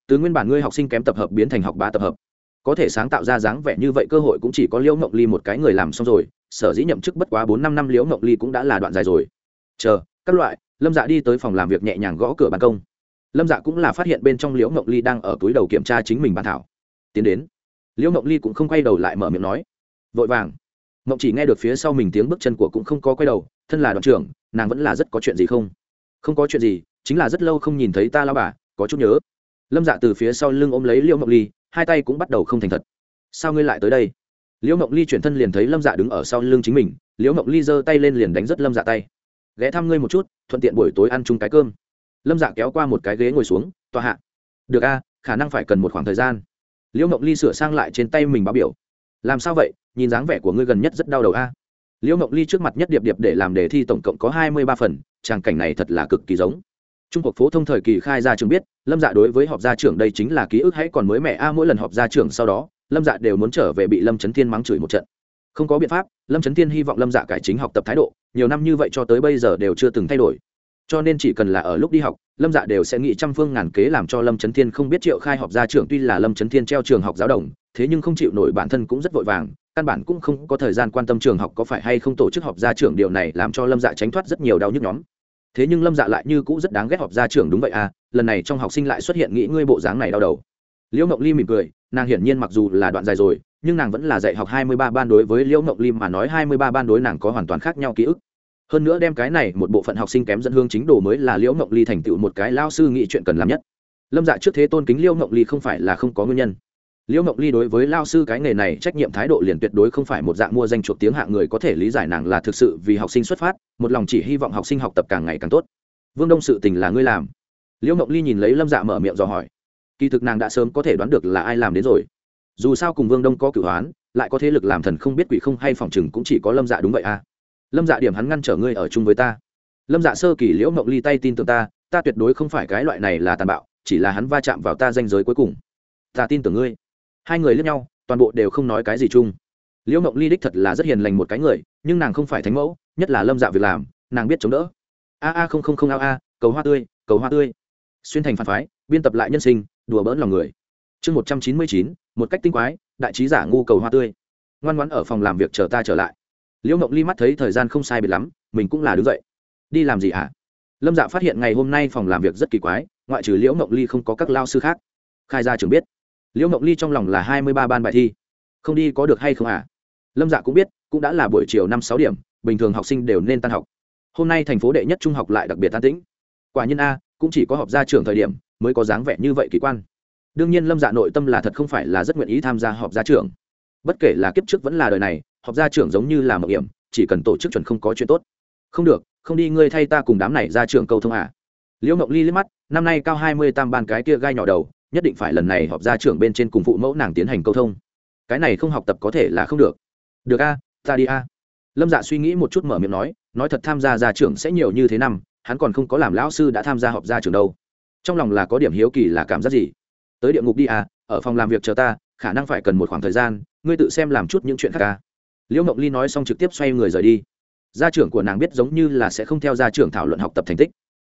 Từ nguyên bản ngươi học sinh kém tập hợp biến thành học ba tập hợp. Có thể sáng tạo ra dáng vẻ như vậy cơ hội cũng chỉ có liễu mộng ly một cái người làm xong rồi, sở dĩ nhậm chức bất quá bốn năm năm liễu mộng ly cũng đã là đoạn dài rồi. Chờ, các loại, lâm dạ đi tới phòng làm việc nhẹ nhàng gõ cửa ban công. Lâm dạ cũng là phát hiện bên trong liễu mộng ly đang ở túi đầu kiểm tra chính mình bàn thảo tiến đến. Liễu mộng ly cũng không quay đầu lại mở miệng nói, vội vàng. Mộng chỉ nghe được phía sau mình tiếng bước chân của cũng không có quay đầu, thân là đoàn trưởng, nàng vẫn là rất có chuyện gì không? Không có chuyện gì, chính là rất lâu không nhìn thấy ta lao bà, có chút nhớ. Lâm dạ từ phía sau lưng ôm lấy liễu mộng ly, hai tay cũng bắt đầu không thành thật. Sao ngươi lại tới đây? Liễu mộng ly chuyển thân liền thấy lâm dạ đứng ở sau lưng chính mình, liễu mộng ly giơ tay lên liền đánh rất lâm dạ tay. Ghé thăm ngươi một chút, thuận tiện buổi tối ăn chung cái cơm. Lâm dạ kéo qua một cái ghế ngồi xuống, tòa hạ. Được a, khả năng phải cần một khoảng thời gian liễu mộng ly sửa sang lại trên tay mình báo biểu. Làm sao vậy? Nhìn dáng vẻ của ngươi gần nhất rất đau đầu a. Liễu mộng ly trước mặt nhất điệp điệp để làm đề thi tổng cộng có hai mươi ba phần, tràng cảnh này thật là cực kỳ giống. Trung học phổ thông thời kỳ khai ra trường biết, lâm dạ đối với họp gia trưởng đây chính là ký ức hãy còn mới mẹ a, mỗi lần họp gia trưởng sau đó, lâm dạ đều muốn trở về bị lâm trấn thiên mắng chửi một trận. Không có biện pháp, lâm trấn thiên hy vọng lâm dạ cải chính học tập thái độ, nhiều năm như vậy cho tới bây giờ đều chưa từng thay đổi cho nên chỉ cần là ở lúc đi học, lâm dạ đều sẽ nghĩ trăm phương ngàn kế làm cho lâm trấn thiên không biết triệu khai học gia trưởng tuy là lâm trấn thiên treo trường học giáo đồng, thế nhưng không chịu nổi bản thân cũng rất vội vàng, căn bản cũng không có thời gian quan tâm trường học có phải hay không tổ chức họp gia trưởng điều này làm cho lâm dạ tránh thoát rất nhiều đau nhức nhóm. Thế nhưng lâm dạ lại như cũ rất đáng ghét họp gia trưởng đúng vậy à lần này trong học sinh lại xuất hiện nghĩ ngươi bộ dáng này đau đầu. Liễu mộng ly mỉm cười, nàng hiển nhiên mặc dù là đoạn dài rồi, nhưng nàng vẫn là dạy học hai mươi ba ban đối với liễu mộng ly mà nói hai mươi ba ban đối nàng có hoàn toàn khác nhau ký ức hơn nữa đem cái này một bộ phận học sinh kém dẫn hương chính đồ mới là liễu mộng ly thành tựu một cái lao sư nghĩ chuyện cần làm nhất. Lâm dạ trước thế tôn kính liễu mộng ly không phải là không có nguyên nhân. Liễu mộng ly đối với lao sư cái nghề này trách nhiệm thái độ liền tuyệt đối không phải một dạng mua danh chuộc tiếng hạng người có thể lý giải nàng là thực sự vì học sinh xuất phát, một lòng chỉ hy vọng học sinh học tập càng ngày càng tốt. Vương đông sự tình là ngươi làm. Liễu mộng ly nhìn lấy lâm dạ mở miệng dò hỏi. Kỳ thực nàng đã sớm có thể đoán được là ai làm đến rồi. Dù sao cùng vương đông có cửu hoán, lại có thế lực làm thần không biết quỷ không hay phòng chừng cũng chỉ có lâm dạ đúng vậy à? Lâm dạ điểm hắn ngăn trở ngươi ở chung với ta. Lâm dạ sơ kỳ liễu mộng ly tay tin tưởng ta ta tuyệt đối không phải cái loại này là tàn bạo, chỉ là hắn va chạm vào ta danh giới cuối cùng. Ta tin tưởng ngươi. Hai người lướt nhau, toàn bộ đều không nói cái gì chung. Liễu mộng ly đích thật là rất hiền lành một cái người, nhưng nàng không phải thánh mẫu, nhất là lâm dạ việc làm, nàng biết chống đỡ. A a không không không a a, cầu hoa tươi, cầu hoa tươi. Xuyên thành phản phái, biên tập lại nhân sinh, đùa bỡn lòng người. Chương một trăm chín mươi chín, một cách tinh quái, đại trí giả ngu cầu hoa tươi. Ngoan ngoãn ở phòng làm việc chờ ta trở lại liễu mộng ly mắt thấy thời gian không sai biệt lắm, mình cũng là đứng dậy. Đi làm gì hả? Lâm dạ phát hiện ngày hôm nay phòng làm việc rất kỳ quái, ngoại trừ liễu mộng ly không có các lao sư khác. Khai ra trường biết. Liễu mộng ly trong lòng là hai mươi ba ban bài thi. Không đi có được hay không à lâm dạ cũng biết, cũng đã là buổi chiều năm sáu điểm, bình thường học sinh đều nên tan học. Hôm nay thành phố đệ nhất trung học lại đặc biệt tan tĩnh. Quả nhiên a, cũng chỉ có học ra trường thời điểm mới có dáng vẻ như vậy kỳ quan. Đương nhiên lâm dạ nội tâm là thật không phải là rất nguyện ý tham gia họp gia trưởng. Bất kể là kiếp trước vẫn là đời này họp gia trưởng giống như là mậu hiểm, chỉ cần tổ chức chuẩn không có chuyện tốt. Không được, không đi, ngươi thay ta cùng đám này ra trường câu thông à. Liễu mộng ly liếc mắt, năm nay cao hai mươi tam ban cái kia gai nhỏ đầu, nhất định phải lần này họp gia trưởng bên trên cùng phụ mẫu nàng tiến hành câu thông. Cái này không học tập có thể là không được. Được a, ta đi a. Lâm dạ suy nghĩ một chút mở miệng nói nói thật tham gia gia trưởng sẽ nhiều như thế năm, hắn còn không có làm lão sư đã tham gia họp gia trưởng đâu. Trong lòng là có điểm hiếu kỳ là cảm giác gì? Tới địa ngục đi à ở phòng làm việc chờ ta, khả năng phải cần một khoảng thời gian, ngươi tự xem làm chút những chuyện khác ca liễu mộng ly nói xong trực tiếp xoay người rời đi. Gia trưởng của nàng biết giống như là sẽ không theo gia trưởng thảo luận học tập thành tích.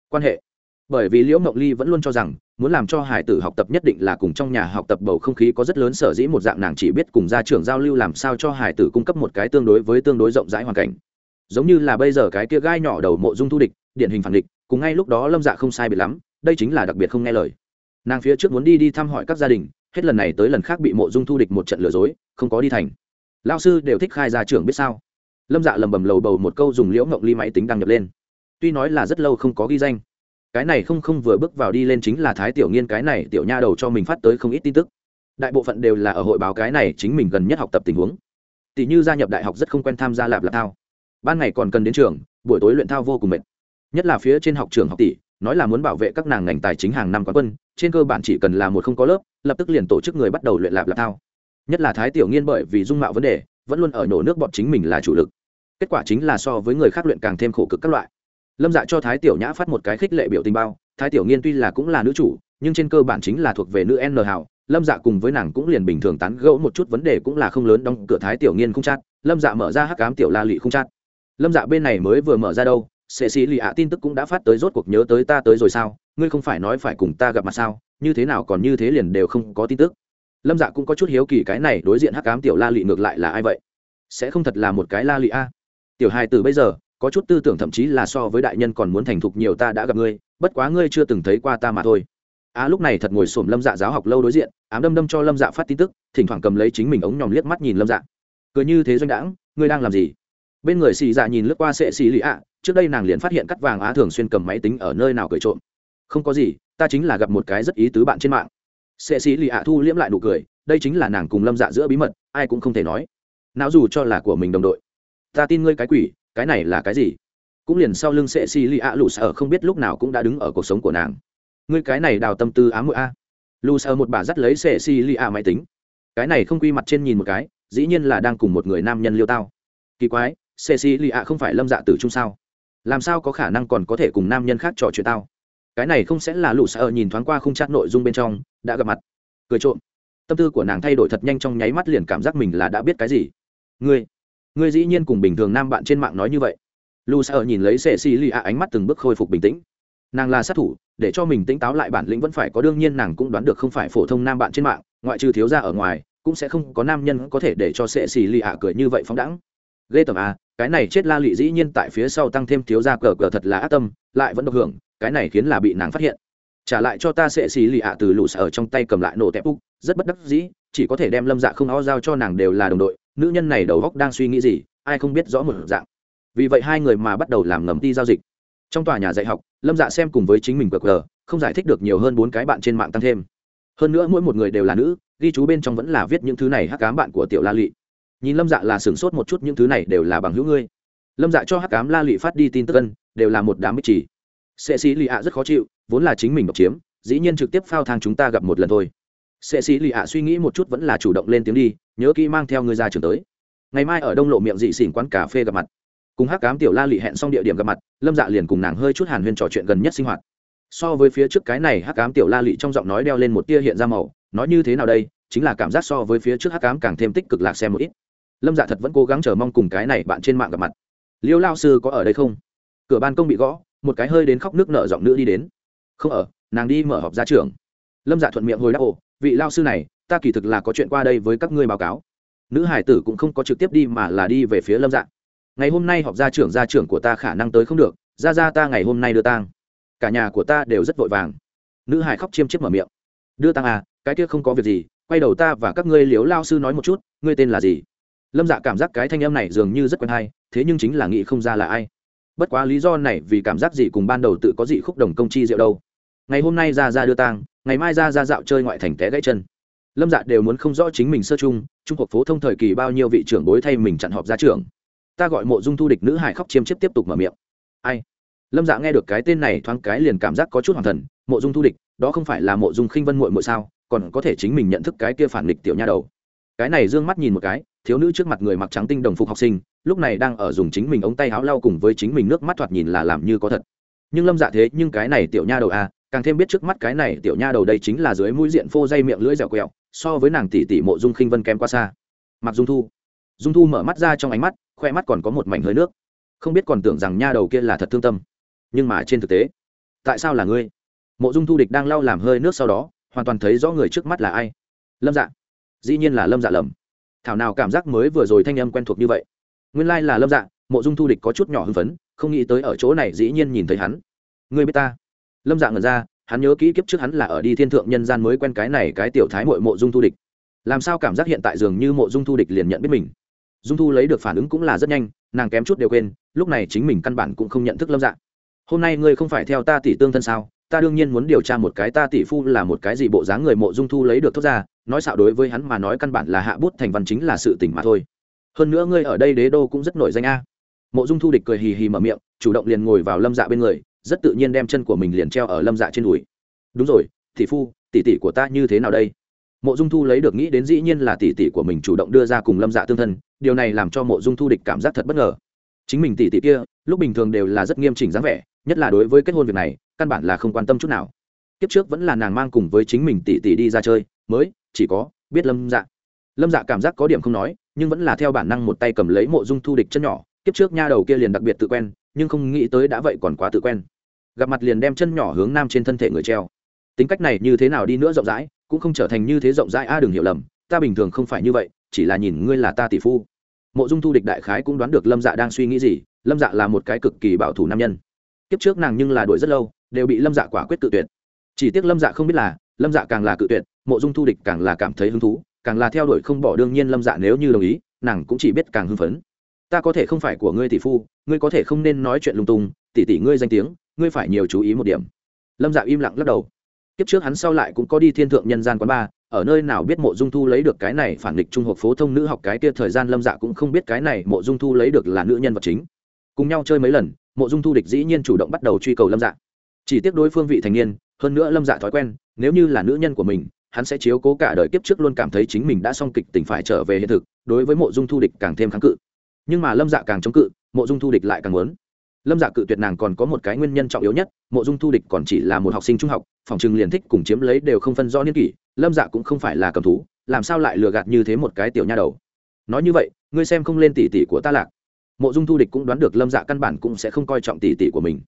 Quan hệ. Bởi vì liễu mộng ly vẫn luôn cho rằng, muốn làm cho hải tử học tập nhất định là cùng trong nhà học tập bầu không khí có rất lớn sở dĩ một dạng nàng chỉ biết cùng gia trưởng giao lưu làm sao cho hải tử cung cấp một cái tương đối với tương đối rộng rãi hoàn cảnh. Giống như là bây giờ cái kia gai nhỏ đầu mộ dung thu địch, điển hình phản địch, cùng ngay lúc đó lâm dạ không sai biệt lắm, đây chính là đặc biệt không nghe lời. Nàng phía trước muốn đi đi thăm hỏi các gia đình, hết lần này tới lần khác bị mộ dung thu địch một trận lừa dối, không có đi thành lao sư đều thích khai ra trường biết sao? Lâm dạ lầm bầm lầu bầu một câu dùng liễu ngộng ly máy tính đăng nhập lên. Tuy nói là rất lâu không có ghi danh, cái này không không vừa bước vào đi lên chính là thái tiểu nghiên cái này tiểu nha đầu cho mình phát tới không ít tin tức. Đại bộ phận đều là ở hội báo cái này chính mình gần nhất học tập tình huống. Tỷ như gia nhập đại học rất không quen tham gia lạp lạp thao. Ban ngày còn cần đến trường, buổi tối luyện thao vô cùng mệt. Nhất là phía trên học trường học tỷ, nói là muốn bảo vệ các nàng ngành tài chính hàng năm quán quân, trên cơ bản chỉ cần là một không có lớp, lập tức liền tổ chức người bắt đầu luyện lạp lạp thao nhất là thái tiểu nghiên bởi vì dung mạo vấn đề, vẫn luôn ở nổ nước bọn chính mình là chủ lực. Kết quả chính là so với người khác luyện càng thêm khổ cực các loại. Lâm dạ cho thái tiểu nhã phát một cái khích lệ biểu tình bao, thái tiểu nghiên tuy là cũng là nữ chủ, nhưng trên cơ bản chính là thuộc về nữ n hào, lâm dạ cùng với nàng cũng liền bình thường tán gẫu một chút vấn đề cũng là không lớn đóng cửa thái tiểu nghiên không chát, lâm dạ mở ra hắc cám tiểu la lị không chát. Lâm dạ bên này mới vừa mở ra đâu, sệ sĩ lì ạ tin tức cũng đã phát tới rốt cuộc nhớ tới ta tới rồi sao, ngươi không phải nói phải cùng ta gặp mặt sao, như thế nào còn như thế liền đều không có tin tức lâm dạ cũng có chút hiếu kỳ cái này đối diện hắc cám tiểu la lị ngược lại là ai vậy? Sẽ không thật là một cái la lị a? Tiểu hai từ bây giờ, có chút tư tưởng thậm chí là so với đại nhân còn muốn thành thục nhiều ta đã gặp ngươi, bất quá ngươi chưa từng thấy qua ta mà thôi. Á lúc này thật ngồi xổm lâm dạ giáo học lâu đối diện, ám đâm đâm cho lâm dạ phát tin tức, thỉnh thoảng cầm lấy chính mình ống nhòm liếc mắt nhìn lâm dạ. Cười như thế doanh đãng, ngươi đang làm gì? Bên người xì dạ nhìn lướt qua sệ xì lì ạ, trước đây nàng liền phát hiện cắt vàng á thường xuyên cầm máy tính ở nơi nào cười trộm. Không có gì, ta chính là gặp một cái rất ý tứ bạn trên mạng sệ sĩ lì ạ thu liễm lại nụ cười, đây chính là nàng cùng lâm dạ giữa bí mật, ai cũng không thể nói. Não dù cho là của mình đồng đội, ta tin ngươi cái quỷ, cái này là cái gì? Cũng liền sau lưng sệ xì lì ạ lù sợ không biết lúc nào cũng đã đứng ở cuộc sống của nàng. Ngươi cái này đào tâm tư ám mũi a. Lù sợ một bà dắt lấy sệ xì lì ạ máy tính. Cái này không quy mặt trên nhìn một cái, dĩ nhiên là đang cùng một người nam nhân liêu tao. Kỳ quái sệ xì lì ạ không phải lâm dạ tử trung sao? Làm sao có khả năng còn có thể cùng nam nhân khác trò chuyện tao? Cái này không sẽ là lù sợ nhìn thoáng qua không chắc nội dung bên trong đã gặp mặt. Cười trộm. Tâm tư của nàng thay đổi thật nhanh trong nháy mắt liền cảm giác mình là đã biết cái gì. Ngươi ngươi dĩ nhiên cùng bình thường nam bạn trên mạng nói như vậy. Lu sợ nhìn lấy sệ xì lì ạ, ánh mắt từng bước khôi phục bình tĩnh. Nàng là sát thủ, để cho mình tỉnh táo lại bản lĩnh vẫn phải có, đương nhiên nàng cũng đoán được không phải phổ thông nam bạn trên mạng, ngoại trừ thiếu ra ở ngoài, cũng sẽ không có nam nhân có thể để cho sệ xì lì ạ cười như vậy phóng đẳng ghê tởm à cái này chết la lụy dĩ nhiên tại phía sau tăng thêm thiếu ra cờ cờ thật là ác tâm, lại vẫn độc hưởng, cái này khiến là bị nàng phát hiện trả lại cho ta sẽ xì lì ạ từ lũ sở trong tay cầm lại nổ tẹp úc. Rất bất đắc dĩ, chỉ có thể đem lâm dạ không o giao cho nàng đều là đồng đội. Nữ nhân này đầu góc đang suy nghĩ gì, ai không biết rõ một dạng. Vì vậy hai người mà bắt đầu làm ngầm đi giao dịch. Trong tòa nhà dạy học, lâm dạ xem cùng với chính mình qr không giải thích được nhiều hơn bốn cái bạn trên mạng tăng thêm. Hơn nữa mỗi một người đều là nữ, ghi chú bên trong vẫn là viết những thứ này hắc cám bạn của tiểu la lị. Nhìn lâm dạ là sửng sốt một chút những thứ này đều là bằng hữu ngươi. Lâm dạ cho hắc cám la lị phát đi tin tức ân, đều là một đám bích chỉ. Sệ sĩ lì ạ rất khó chịu vốn là chính mình độc chiếm, dĩ nhiên trực tiếp phao thang chúng ta gặp một lần thôi. Sệ sĩ lì ạ suy nghĩ một chút vẫn là chủ động lên tiếng đi, nhớ kỹ mang theo ngươi ra trường tới. Ngày mai ở đông lộ miệng dị xỉn quán cà phê gặp mặt. Cùng hắc cám tiểu la lị hẹn xong địa điểm gặp mặt, lâm dạ liền cùng nàng hơi chút hàn huyên trò chuyện gần nhất sinh hoạt. So với phía trước cái này, hắc cám tiểu la lị trong giọng nói đeo lên một tia hiện ra màu, nói như thế nào đây, chính là cảm giác so với phía trước hắc cám càng thêm tích cực lạc xem một ít. Lâm dạ thật vẫn cố gắng chờ mong cùng cái này bạn trên mạng gặp mặt. Liêu lao sư có ở đây không? Cửa ban công bị gõ, một cái hơi đến khóc nước nợ giọng nữ đi đến không ở, nàng đi mở họp ra trường. Lâm dạ thuận miệng hồi đáp, ồ, vị lao sư này, ta kỳ thực là có chuyện qua đây với các ngươi báo cáo. Nữ hải tử cũng không có trực tiếp đi mà là đi về phía lâm dạ. Ngày hôm nay họp gia trưởng gia trưởng của ta khả năng tới không được, ra ra ta ngày hôm nay đưa tang. Cả nhà của ta đều rất vội vàng. Nữ hải khóc chiêm chiếp mở miệng. Đưa tang à cái kia không có việc gì, quay đầu ta và các ngươi liếu lao sư nói một chút, ngươi tên là gì? Lâm dạ cảm giác cái thanh em này dường như rất quen hay, thế nhưng chính là nghĩ không ra là ai. Bất quá lý do này vì cảm giác gì cùng ban đầu tự có dị khúc đồng công chi rượu đâu ngày hôm nay ra ra đưa tang, ngày mai ra ra dạo chơi ngoại thành té gãy chân. Lâm dạ đều muốn không rõ chính mình sơ chung, trung cuộc phố thông thời kỳ bao nhiêu vị trưởng bối thay mình chặn họp ra trường. Ta gọi mộ dung thu địch nữ hải khóc chiêm chiếp tiếp tục mở miệng. Ai? Lâm dạ nghe được cái tên này thoáng cái liền cảm giác có chút hoàng thần, mộ dung thu địch, đó không phải là mộ dung khinh vân mội mội sao, còn có thể chính mình nhận thức cái kia phản nghịch tiểu nha đầu. Cái này d ư ơ n g mắt nhìn một cái, thiếu nữ trước mặt người mặc trắng tinh đồng phục học sinh, lúc này đang ở dùng chính mình ống tay áo lau cùng với chính mình nước mắt thoạt nhìn là làm như có thật. Nhưng lâm dạ thế, nhưng cái này tiểu nha đầu à càng thêm biết trước mắt cái này tiểu nha đầu đây chính là dưới mũi diện phô dây miệng lưỡi dẻo quẹo, so với nàng tỷ tỷ mộ dung khinh vân kém qua xa. Mặc dung thu. Dung thu mở mắt ra trong ánh mắt, khoe mắt còn có một mảnh hơi nước. Không biết còn tưởng rằng nha đầu kia là thật thương tâm. Nhưng mà trên thực tế, tại sao là ngươi? Mộ dung thu địch đang lau làm hơi nước sau đó, hoàn toàn thấy rõ người trước mắt là ai. Lâm dạ. Dĩ nhiên là lâm dạ lầm. Thảo nào cảm giác mới vừa rồi thanh âm quen thuộc như vậy. Nguyên lai là lâm dạ mộ dung thu địch có chút nhỏ hưng phấn, không nghĩ tới ở chỗ này dĩ nhiên nhìn thấy hắn. Ngươi biết ta? Lâm Dạng ngẩn ra, hắn nhớ kỹ kiếp trước hắn là ở đi thiên thượng nhân gian mới quen cái này cái tiểu thái mội mộ dung thu địch. Làm sao cảm giác hiện tại dường như mộ dung thu địch liền nhận biết mình. Dung thu lấy được phản ứng cũng là rất nhanh, nàng kém chút đều quên, lúc này chính mình căn bản cũng không nhận thức lâm Dạng. hôm nay ngươi không phải theo ta tỷ tương thân sao? Ta đương nhiên muốn điều tra một cái ta tỷ phu là một cái gì bộ dáng người mộ dung thu lấy được thốt ra, nói xạo đối với hắn mà nói căn bản là hạ bút thành văn chính là sự tỉnh mà thôi. Hơn nữa ngươi ở đây đế đô cũng rất nổi danh a. Mộ dung thu địch cười hì hì mở miệng, chủ động liền ngồi vào lâm dạ bên người rất tự nhiên đem chân của mình liền treo ở lâm dạ trên đùi. Đúng rồi, tỷ phu, tỷ tỷ của ta như thế nào đây? Mộ dung thu lấy được nghĩ đến dĩ nhiên là tỷ tỷ của mình chủ động đưa ra cùng lâm dạ tương thân, điều này làm cho mộ dung thu địch cảm giác thật bất ngờ. Chính mình tỷ tỷ kia, lúc bình thường đều là rất nghiêm chỉnh dáng vẻ, nhất là đối với kết hôn việc này, căn bản là không quan tâm chút nào. Kiếp trước vẫn là nàng mang cùng với chính mình tỷ tỷ đi ra chơi, mới, chỉ có, biết lâm dạ. Lâm dạ cảm giác có điểm không nói, nhưng vẫn là theo bản năng một tay cầm lấy mộ dung thu địch chân nhỏ, kiếp trước nha đầu kia liền đặc biệt tự quen, nhưng không nghĩ tới đã vậy còn quá tự quen gặp mặt liền đem chân nhỏ hướng nam trên thân thể người treo. Tính cách này như thế nào đi nữa rộng rãi, cũng không trở thành như thế rộng rãi a, đừng hiểu lầm, ta bình thường không phải như vậy, chỉ là nhìn ngươi là ta tỷ phu. Mộ dung thu địch đại khái cũng đoán được lâm dạ đang suy nghĩ gì, lâm dạ là một cái cực kỳ bảo thủ nam nhân. Kiếp trước nàng nhưng là đuổi rất lâu, đều bị lâm dạ quả quyết cự tuyệt. Chỉ tiếc lâm dạ không biết là, lâm dạ càng là cự tuyệt, mộ dung thu địch càng là cảm thấy hứng thú, càng là theo đuổi không bỏ, đương nhiên lâm dạ nếu như đồng ý, nàng cũng chỉ biết càng hưng phấn ta có thể không phải của ngươi tỷ phu, ngươi có thể không nên nói chuyện lung tung, tỷ tỷ ngươi danh tiếng, ngươi phải nhiều chú ý một điểm. Lâm dạ im lặng lắc đầu. Kiếp trước hắn sau lại cũng có đi thiên thượng nhân gian quán ba ở nơi nào biết mộ dung thu lấy được cái này phản nghịch trung học phổ thông nữ học cái kia thời gian, lâm dạ cũng không biết cái này mộ dung thu lấy được là nữ nhân vật chính. Cùng nhau chơi mấy lần, mộ dung thu địch dĩ nhiên chủ động bắt đầu truy cầu lâm dạ. Chỉ tiếc đối phương vị thành niên, hơn nữa lâm dạ thói quen, nếu như là nữ nhân của mình, hắn sẽ chiếu cố cả đời kiếp trước luôn cảm thấy chính mình đã xong kịch tình phải trở về hiện thực, đối với mộ dung thu địch càng thêm kháng cự nhưng mà lâm dạ càng chống cự, mộ dung thu địch lại càng muốn. Lâm dạ cự tuyệt nàng còn có một cái nguyên nhân trọng yếu nhất, mộ dung thu địch còn chỉ là một học sinh trung học, phòng trừng liền thích cùng chiếm lấy đều không phân do niên kỷ, lâm dạ cũng không phải là cầm thú, làm sao lại lừa gạt như thế một cái tiểu nha đầu. Nói như vậy, ngươi xem không lên tỷ tỷ của ta lạc. Mộ dung thu địch cũng đoán được lâm dạ căn bản cũng sẽ không coi trọng tỷ tỷ của mình.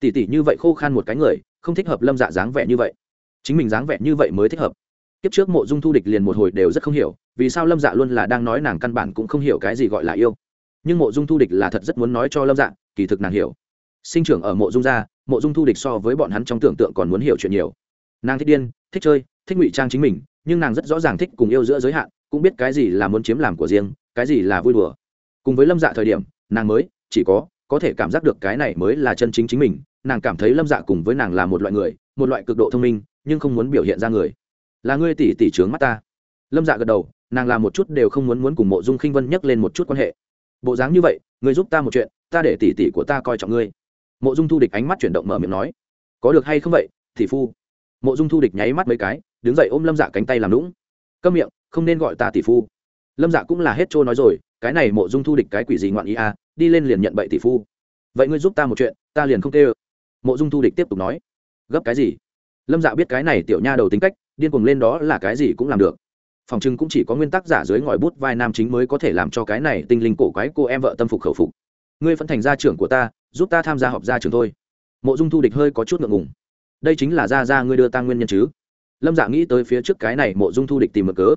Tỷ tỷ như vậy khô khan một cái người, không thích hợp lâm dạ dáng vẻ như vậy. Chính mình dáng vẻ như vậy mới thích hợp. Kiếp trước mộ dung thu địch liền một hồi đều rất không hiểu, vì sao lâm dạ luôn là đang nói nàng căn bản cũng không hiểu cái gì gọi là yêu nhưng mộ dung thu địch là thật rất muốn nói cho lâm Dạng kỳ thực nàng hiểu. Sinh trưởng ở mộ dung gia, mộ dung thu địch so với bọn hắn trong tưởng tượng còn muốn hiểu chuyện nhiều. Nàng thích điên, thích chơi, thích ngụy trang chính mình, nhưng nàng rất rõ ràng thích cùng yêu giữa giới hạn, cũng biết cái gì là muốn chiếm làm của riêng, cái gì là vui đùa. Cùng với lâm dạ thời điểm, nàng mới, chỉ có có thể cảm giác được cái này mới là chân chính chính mình, nàng cảm thấy lâm dạ cùng với nàng là một loại người, một loại cực độ thông minh, nhưng không muốn biểu hiện ra người. Là ngươi tỷ tỷ trướng mắt ta. Lâm dạ gật đầu, nàng làm một chút đều không muốn muốn cùng mộ dung khinh vân nhắc lên một chút quan hệ bộ dáng như vậy, ngươi giúp ta một chuyện, ta để tỷ tỷ của ta coi trọng ngươi. Mộ dung thu địch ánh mắt chuyển động mở miệng nói. Có được hay không vậy, tỷ phu? Mộ dung thu địch nháy mắt mấy cái, đứng dậy ôm lâm dạ cánh tay làm lũng câm miệng, không nên gọi ta tỷ phu. Lâm dạ cũng là hết trôi nói rồi, cái này mộ dung thu địch cái quỷ gì ngoạn ý à đi lên liền nhận bậy tỷ phu. Vậy ngươi giúp ta một chuyện, ta liền không tê ơ mộ dung thu địch tiếp tục nói. Gấp cái gì? Lâm dạ biết cái này tiểu nha đầu tính cách, điên cuồng lên đó là cái gì cũng làm được phòng trưng cũng chỉ có nguyên tắc giả dưới ngòi bút vai nam chính mới có thể làm cho cái này tinh linh cổ quái cô em vợ tâm phục khẩu phục. Ngươi vẫn thành gia trưởng của ta, giúp ta tham gia họp gia trưởng thôi. Mộ dung thu địch hơi có chút ngượng ngùng. Đây chính là gia gia ngươi đưa ta nguyên nhân chứ? Lâm dạ nghĩ tới phía trước cái này mộ dung thu địch tìm mở cớ.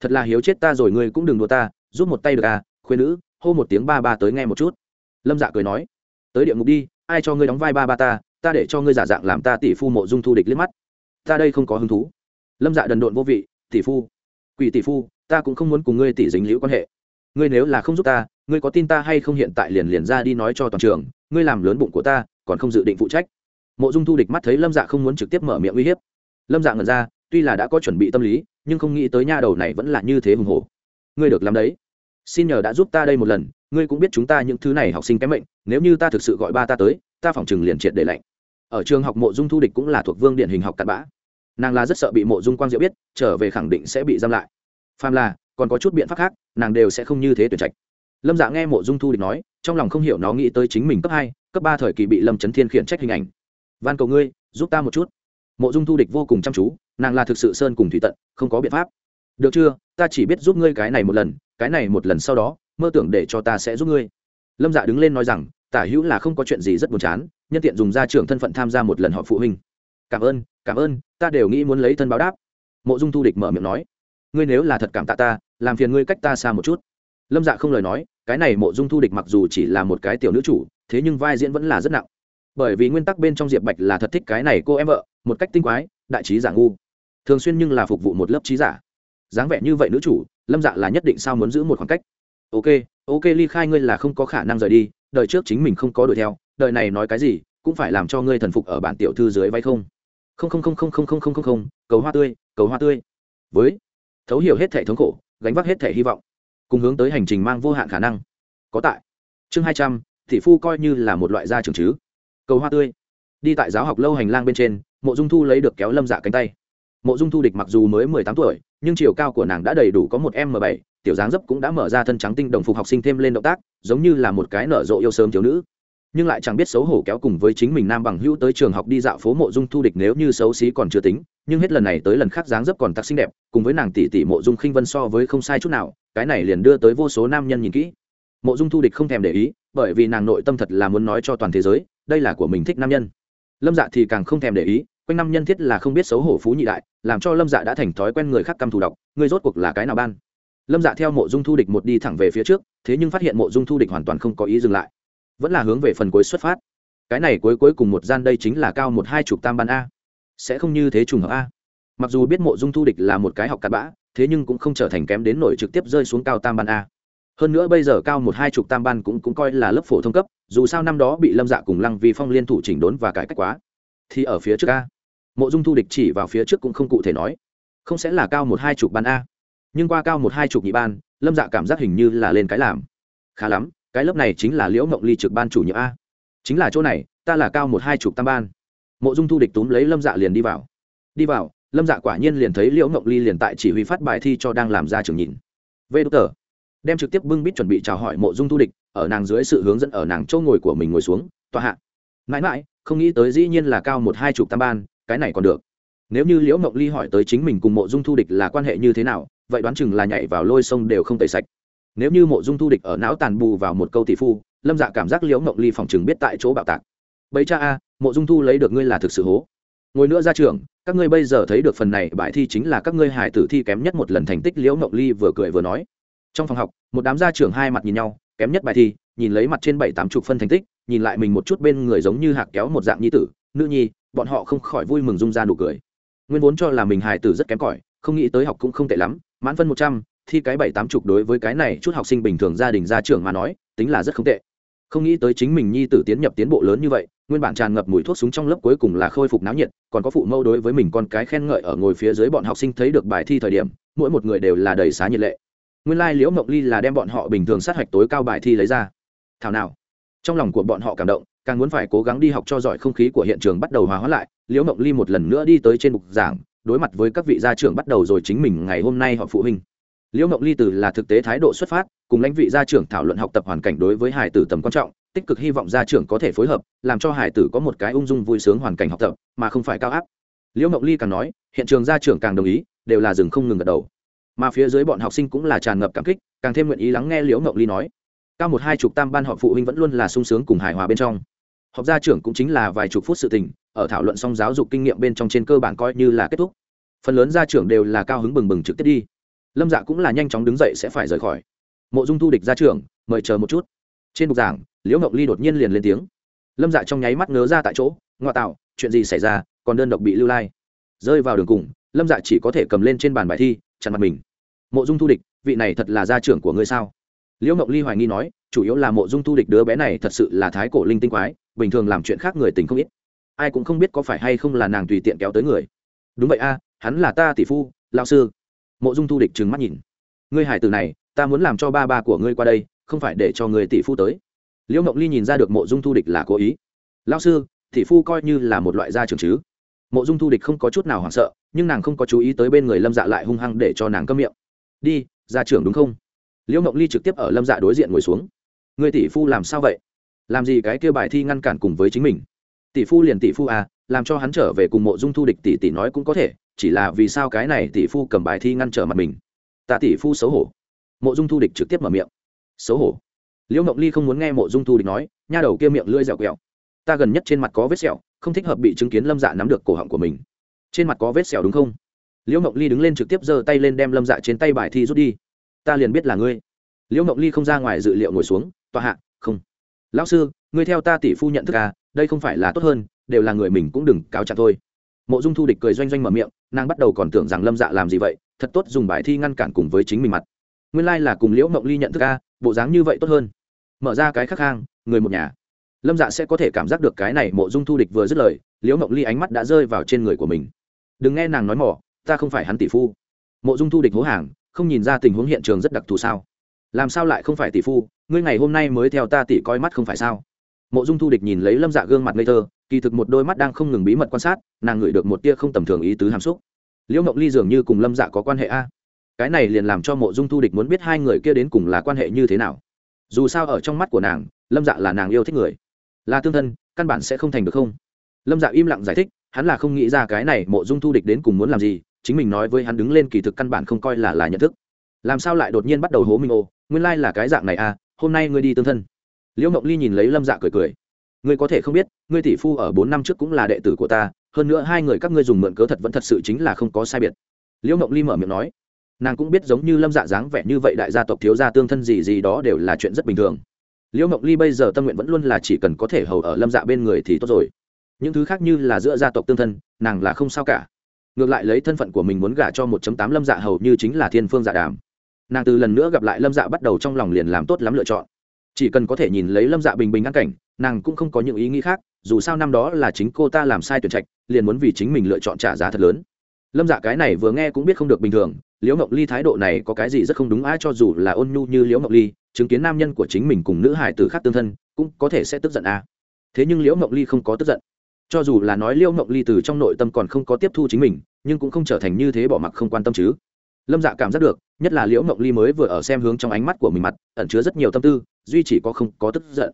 Thật là hiếu chết ta rồi, ngươi cũng đừng đùa ta, giúp một tay được à khuyên nữ, hô một tiếng ba ba tới nghe một chút. Lâm dạ cười nói, tới địa ngục đi, ai cho ngươi đóng vai ba ba ta ta để cho ngươi giả dạng làm ta tỷ phu mộ dung thu địch liếc mắt. Ta đây không có hứng thú. Lâm dạ đần độn vô vị, tỷ phu quỷ tỷ phu, ta cũng không muốn cùng ngươi tỷ dính liễu quan hệ. Ngươi nếu là không giúp ta, ngươi có tin ta hay không hiện tại liền liền ra đi nói cho toàn trường, ngươi làm lớn bụng của ta, còn không dự định phụ trách. Mộ dung thu địch mắt thấy lâm dạ không muốn trực tiếp mở miệng uy hiếp. Lâm dạ ngẩn ra, tuy là đã có chuẩn bị tâm lý, nhưng không nghĩ tới nha đầu này vẫn là như thế hùng hồ ngươi được làm đấy. Xin nhờ đã giúp ta đây một lần, ngươi cũng biết chúng ta những thứ này học sinh kém mệnh, nếu như ta thực sự gọi ba ta tới, ta phỏng chừng liền triệt để lạnh. Ở trường học mộ dung thu địch cũng là thuộc vương điển hình học cặn bã nàng là rất sợ bị mộ dung quang diệu biết, trở về khẳng định sẽ bị giam lại. Phàm là, còn có chút biện pháp khác, nàng đều sẽ không như thế tuyển trạch. Lâm dạ nghe mộ dung thu địch nói, trong lòng không hiểu nó nghĩ tới chính mình cấp hai, cấp ba thời kỳ bị lâm trấn thiên khiển trách hình ảnh. Van cầu ngươi, giúp ta một chút. Mộ dung thu địch vô cùng chăm chú, nàng là thực sự sơn cùng thủy tận, không có biện pháp. Được chưa, ta chỉ biết giúp ngươi cái này một lần, cái này một lần sau đó, mơ tưởng để cho ta sẽ giúp ngươi. Lâm dạ đứng lên nói rằng, tả hữu là không có chuyện gì rất buồn chán, nhân tiện dùng ra trưởng thân phận tham gia một lần họp phụ huynh cảm ơn cảm ơn, ta đều nghĩ muốn lấy thân báo đáp. Mộ dung thu địch mở miệng nói, ngươi nếu là thật cảm tạ ta, làm phiền ngươi cách ta xa một chút. Lâm dạ không lời nói, cái này mộ dung thu địch mặc dù chỉ là một cái tiểu nữ chủ, thế nhưng vai diễn vẫn là rất nặng. Bởi vì nguyên tắc bên trong diệp bạch là thật thích cái này cô em vợ, một cách tinh quái, đại trí giả ngu. Thường xuyên nhưng là phục vụ một lớp trí giả. Dáng vẻ như vậy nữ chủ, lâm dạ là nhất định sao muốn giữ một khoảng cách. Ok ok ly khai ngươi là không có khả năng rời đi, đời trước chính mình không có đuổi theo, đời này nói cái gì, cũng phải làm cho ngươi thần phục ở bản tiểu thư dưới vay không không không không không không không không không không, cầu hoa tươi, cầu hoa tươi. Với, thấu hiểu hết thể thống khổ, gánh vác hết thể hy vọng, cùng hướng tới hành trình mang vô hạn khả năng. Có tại. Chương hai trăm, thị phu coi như là một loại gia trường chứ. Cầu hoa tươi. Đi tại giáo học lâu hành lang bên trên, mộ dung thu lấy được kéo lâm dạ cánh tay. Mộ dung thu địch mặc dù mới mười tám tuổi, nhưng chiều cao của nàng đã đầy đủ có một m bảy, tiểu dáng dấp cũng đã mở ra thân trắng tinh đồng phục học sinh thêm lên động tác, giống như là một cái nở rộ yêu sớm thiếu nữ nhưng lại chẳng biết xấu hổ kéo cùng với chính mình nam bằng hữu tới trường học đi dạo phố mộ dung thu địch nếu như xấu xí còn chưa tính, nhưng hết lần này tới lần khác dáng dấp còn tặc xinh đẹp, cùng với nàng tỷ tỷ mộ dung khinh vân so với không sai chút nào, cái này liền đưa tới vô số nam nhân nhìn kỹ. Mộ dung thu địch không thèm để ý, bởi vì nàng nội tâm thật là muốn nói cho toàn thế giới, đây là của mình thích nam nhân. Lâm dạ thì càng không thèm để ý, quanh năm nhân thiết là không biết xấu hổ phú nhị đại, làm cho lâm dạ đã thành thói quen người khác căm thù đọc người rốt cuộc là cái nào ban? Lâm dạ theo mộ dung thu địch một đi thẳng về phía trước, thế nhưng phát hiện mộ dung thu địch hoàn toàn không có ý dừng lại vẫn là hướng về phần cuối xuất phát. Cái này cuối cuối cùng một gian đây chính là cao một hai chục tam ban a. Sẽ không như thế trùng hợp a. Mặc dù biết mộ dung thu địch là một cái học cặn bã, thế nhưng cũng không trở thành kém đến nổi trực tiếp rơi xuống cao tam ban a. Hơn nữa bây giờ cao một hai chục tam ban cũng cũng coi là lớp phổ thông cấp, dù sao năm đó bị lâm dạ cùng lăng vi phong liên thủ chỉnh đốn và cải cách quá. Thì ở phía trước a. Mộ dung thu địch chỉ vào phía trước cũng không cụ thể nói. Không sẽ là cao một hai chục ban a. Nhưng qua cao một hai chục nhị ban, lâm dạ cảm giác hình như là lên cái làm. Khá lắm cái lớp này chính là liễu mộng ly trực ban chủ nhiệm a. Chính là chỗ này, ta là cao một hai chục tam ban. Mộ dung thu địch túm lấy lâm dạ liền đi vào. Đi vào, lâm dạ quả nhiên liền thấy liễu mộng ly liền tại chỉ huy phát bài thi cho đang làm ra trường nhìn. Vê đ tờ. Đem trực tiếp bưng bít chuẩn bị chào hỏi mộ dung thu địch, ở nàng dưới sự hướng dẫn ở nàng chỗ ngồi của mình ngồi xuống, tòa hạ. Mãi mãi, không nghĩ tới dĩ nhiên là cao một hai chục tam ban, cái này còn được. Nếu như liễu mộng ly hỏi tới chính mình cùng mộ dung thu địch là quan hệ như thế nào, vậy đoán chừng là nhảy vào lôi sông đều không tẩy sạch nếu như mộ dung thu địch ở não tàn bù vào một câu tỷ phu, lâm dạ cảm giác liễu mộng ly phòng chừng biết tại chỗ bạo tạc. Bấy cha a, mộ dung thu lấy được ngươi là thực sự hố. Ngồi nữa ra trường, các ngươi bây giờ thấy được phần này bài thi chính là các ngươi hải tử thi kém nhất một lần thành tích, liễu mộng ly vừa cười vừa nói. Trong phòng học, một đám gia trưởng hai mặt nhìn nhau, kém nhất bài thi, nhìn lấy mặt trên bảy tám chục phân thành tích, nhìn lại mình một chút bên người giống như hạc kéo một dạng nhi tử, nữ nhi, bọn họ không khỏi vui mừng rung ra nụ cười. Nguyên vốn cho là mình hải tử rất kém cỏi, không nghĩ tới học cũng không tệ lắm, mãn phân một trăm thi cái bảy tám chục đối với cái này chút học sinh bình thường gia đình gia trưởng mà nói tính là rất không tệ. Không nghĩ tới chính mình nhi tử tiến nhập tiến bộ lớn như vậy nguyên bản tràn ngập mùi thuốc súng trong lớp cuối cùng là khôi phục náo nhiệt còn có phụ mâu đối với mình con cái khen ngợi ở ngồi phía dưới bọn học sinh thấy được bài thi thời điểm mỗi một người đều là đầy xá nhiệt lệ. Nguyên lai、like, liễu mộng ly là đem bọn họ bình thường sát hạch tối cao bài thi lấy ra. Thảo nào trong lòng của bọn họ cảm động càng muốn phải cố gắng đi học cho giỏi không khí của hiện trường bắt đầu hòa hóa lại liễu mộng ly một lần nữa đi tới trên bục giảng đối mặt với các vị gia trưởng bắt đầu rồi chính mình ngày hôm nay họ phụ huynh liễu mộng ly từ là thực tế thái độ xuất phát, cùng lãnh vị gia trưởng thảo luận học tập hoàn cảnh đối với hải tử tầm quan trọng, tích cực hy vọng gia trưởng có thể phối hợp, làm cho hải tử có một cái ung dung vui sướng hoàn cảnh học tập, mà không phải cao áp. Liễu mộng ly càng nói, hiện trường gia trưởng càng đồng ý, đều là dừng không ngừng gật đầu. Mà phía dưới bọn học sinh cũng là tràn ngập cảm kích, càng thêm nguyện ý lắng nghe liễu mộng ly nói. Cao một hai chục tam ban họp phụ huynh vẫn luôn là sung sướng cùng hài hòa bên trong. Họp gia trưởng cũng chính là vài chục phút sự tình, ở thảo luận xong giáo dục kinh nghiệm bên trong trên cơ bản coi như là kết thúc. Phần lớn gia trưởng đều là cao hứng bừng bừng trực tiếp đi lâm dạ cũng là nhanh chóng đứng dậy sẽ phải rời khỏi. Mộ dung thu địch ra trường, mời chờ một chút. Trên bục giảng liễu ngọc ly đột nhiên liền lên tiếng. Lâm dạ trong nháy mắt ngớ ra tại chỗ ngoa tạo chuyện gì xảy ra? Còn đơn độc bị lưu lai? Rơi vào đường cùng lâm dạ chỉ có thể cầm lên trên bàn bài thi chặn mặt mình. Mộ dung thu địch vị này thật là gia trưởng của ngươi sao? Liễu ngọc ly hoài nghi nói chủ yếu là mộ dung thu địch đứa bé này thật sự là thái cổ linh tinh quái bình thường làm chuyện khác người tình không ít. Ai cũng không biết có phải hay không là nàng tùy tiện kéo tới người. Đúng vậy a hắn là ta tỷ phu lao sư mộ dung thu địch trừng mắt nhìn. Ngươi hải tử này, ta muốn làm cho ba ba của ngươi qua đây, không phải để cho người tỷ phu tới. Liễu mộng ly nhìn ra được mộ dung thu địch là cố ý. Lao sư, tỷ phu coi như là một loại gia trưởng chứ. Mộ dung thu địch không có chút nào hoảng sợ, nhưng nàng không có chú ý tới bên người lâm dạ lại hung hăng để cho nàng câm miệng. Đi, gia trưởng đúng không? Liễu mộng ly trực tiếp ở lâm dạ đối diện ngồi xuống. Người tỷ phu làm sao vậy? Làm gì cái kêu bài thi ngăn cản cùng với chính mình? Tỷ phu liền tỷ phu à làm cho hắn trở về cùng mộ dung thu địch tỷ tỷ nói cũng có thể, chỉ là vì sao cái này tỷ phu cầm bài thi ngăn trở mặt mình? Tạ tỷ phu xấu hổ. Mộ dung thu địch trực tiếp mở miệng. Xấu hổ. Liễu mộng ly không muốn nghe mộ dung thu địch nói, nha đầu kia miệng lưỡi dẻo quẹo. Ta gần nhất trên mặt có vết sẹo, không thích hợp bị chứng kiến lâm dạ nắm được cổ họng của mình. Trên mặt có vết sẹo đúng không? Liễu mộng ly đứng lên trực tiếp giơ tay lên đem lâm dạ trên tay bài thi rút đi. Ta liền biết là ngươi. Liễu mộng ly không ra ngoài dự liệu ngồi xuống, tòa hạ, không. Lão sư, ngươi theo ta tỷ phu nhận thức à đây không phải là tốt hơn đều là người mình cũng đừng cáo trạng thôi. Mộ dung thu địch cười doanh doanh mở miệng, nàng bắt đầu còn tưởng rằng lâm dạ làm gì vậy, thật tốt dùng bài thi ngăn cản cùng với chính mình mặt. Nguyên lai、like、là cùng liễu mộng ly nhận thức a, bộ dáng như vậy tốt hơn. Mở ra cái khắc hang, người một nhà. Lâm dạ sẽ có thể cảm giác được cái này mộ dung thu địch vừa dứt lời, liễu mộng ly ánh mắt đã rơi vào trên người của mình. Đừng nghe nàng nói mỏ, ta không phải hắn tỷ phu. Mộ dung thu địch hố hàng, không nhìn ra tình huống hiện trường rất đặc thù sao? Làm sao lại không phải tỷ phu, ngươi ngày hôm nay mới theo ta tỷ coi mắt không phải sao? Mộ dung thu địch nhìn lấy lâm dạ gương mặt ngây thơ, kỳ thực một đôi mắt đang không ngừng bí mật quan sát, nàng ngửi được một tia không tầm thường ý tứ hàm xúc. Liễu mộng ly dường như cùng lâm dạ có quan hệ a. Cái này liền làm cho mộ dung thu địch muốn biết hai người kia đến cùng là quan hệ như thế nào. Dù sao ở trong mắt của nàng, lâm dạ là nàng yêu thích người. Là tương thân, căn bản sẽ không thành được không. Lâm dạ im lặng giải thích, hắn là không nghĩ ra cái này mộ dung thu địch đến cùng muốn làm gì, chính mình nói với hắn đứng lên kỳ thực căn bản không coi là là nhận thức. Làm sao lại đột nhiên bắt đầu hố mình ô, nguyên lai là cái dạng này à hôm nay ngươi đi tương thân liễu mộng ly nhìn lấy lâm dạ cười cười. Ngươi có thể không biết, ngươi tỷ phu ở bốn năm trước cũng là đệ tử của ta, hơn nữa hai người các ngươi dùng mượn cớ thật vẫn thật sự chính là không có sai biệt. Liễu mộng ly mở miệng nói. Nàng cũng biết giống như lâm dạ dáng vẻ như vậy đại gia tộc thiếu gia tương thân gì gì đó đều là chuyện rất bình thường. Liễu mộng ly bây giờ tâm nguyện vẫn luôn là chỉ cần có thể hầu ở lâm dạ bên người thì tốt rồi. Những thứ khác như là giữa gia tộc tương thân, nàng là không sao cả. Ngược lại lấy thân phận của mình muốn gả cho một tám lâm dạ hầu như chính là thiên phương dạ đàm. Nàng từ lần nữa gặp lại lâm dạ bắt đầu trong lòng liền làm tốt lắm lựa chọn chỉ cần có thể nhìn lấy lâm dạ bình bình ngăn cảnh, nàng cũng không có những ý nghĩ khác, dù sao năm đó là chính cô ta làm sai tuyển trạch, liền muốn vì chính mình lựa chọn trả giá thật lớn. Lâm dạ cái này vừa nghe cũng biết không được bình thường, liễu ngọc ly thái độ này có cái gì rất không đúng ai cho dù là ôn nhu như liễu ngọc ly, chứng kiến nam nhân của chính mình cùng nữ hải tử khác tương thân, cũng có thể sẽ tức giận à. thế nhưng liễu ngọc ly không có tức giận. Cho dù là nói liễu ngọc ly từ trong nội tâm còn không có tiếp thu chính mình, nhưng cũng không trở thành như thế bỏ mặc không quan tâm chứ lâm dạ cảm giác được, nhất là liễu mộng ly mới vừa ở xem hướng trong ánh mắt của mình mặt, ẩn chứa rất nhiều tâm tư, duy chỉ có không có tức giận.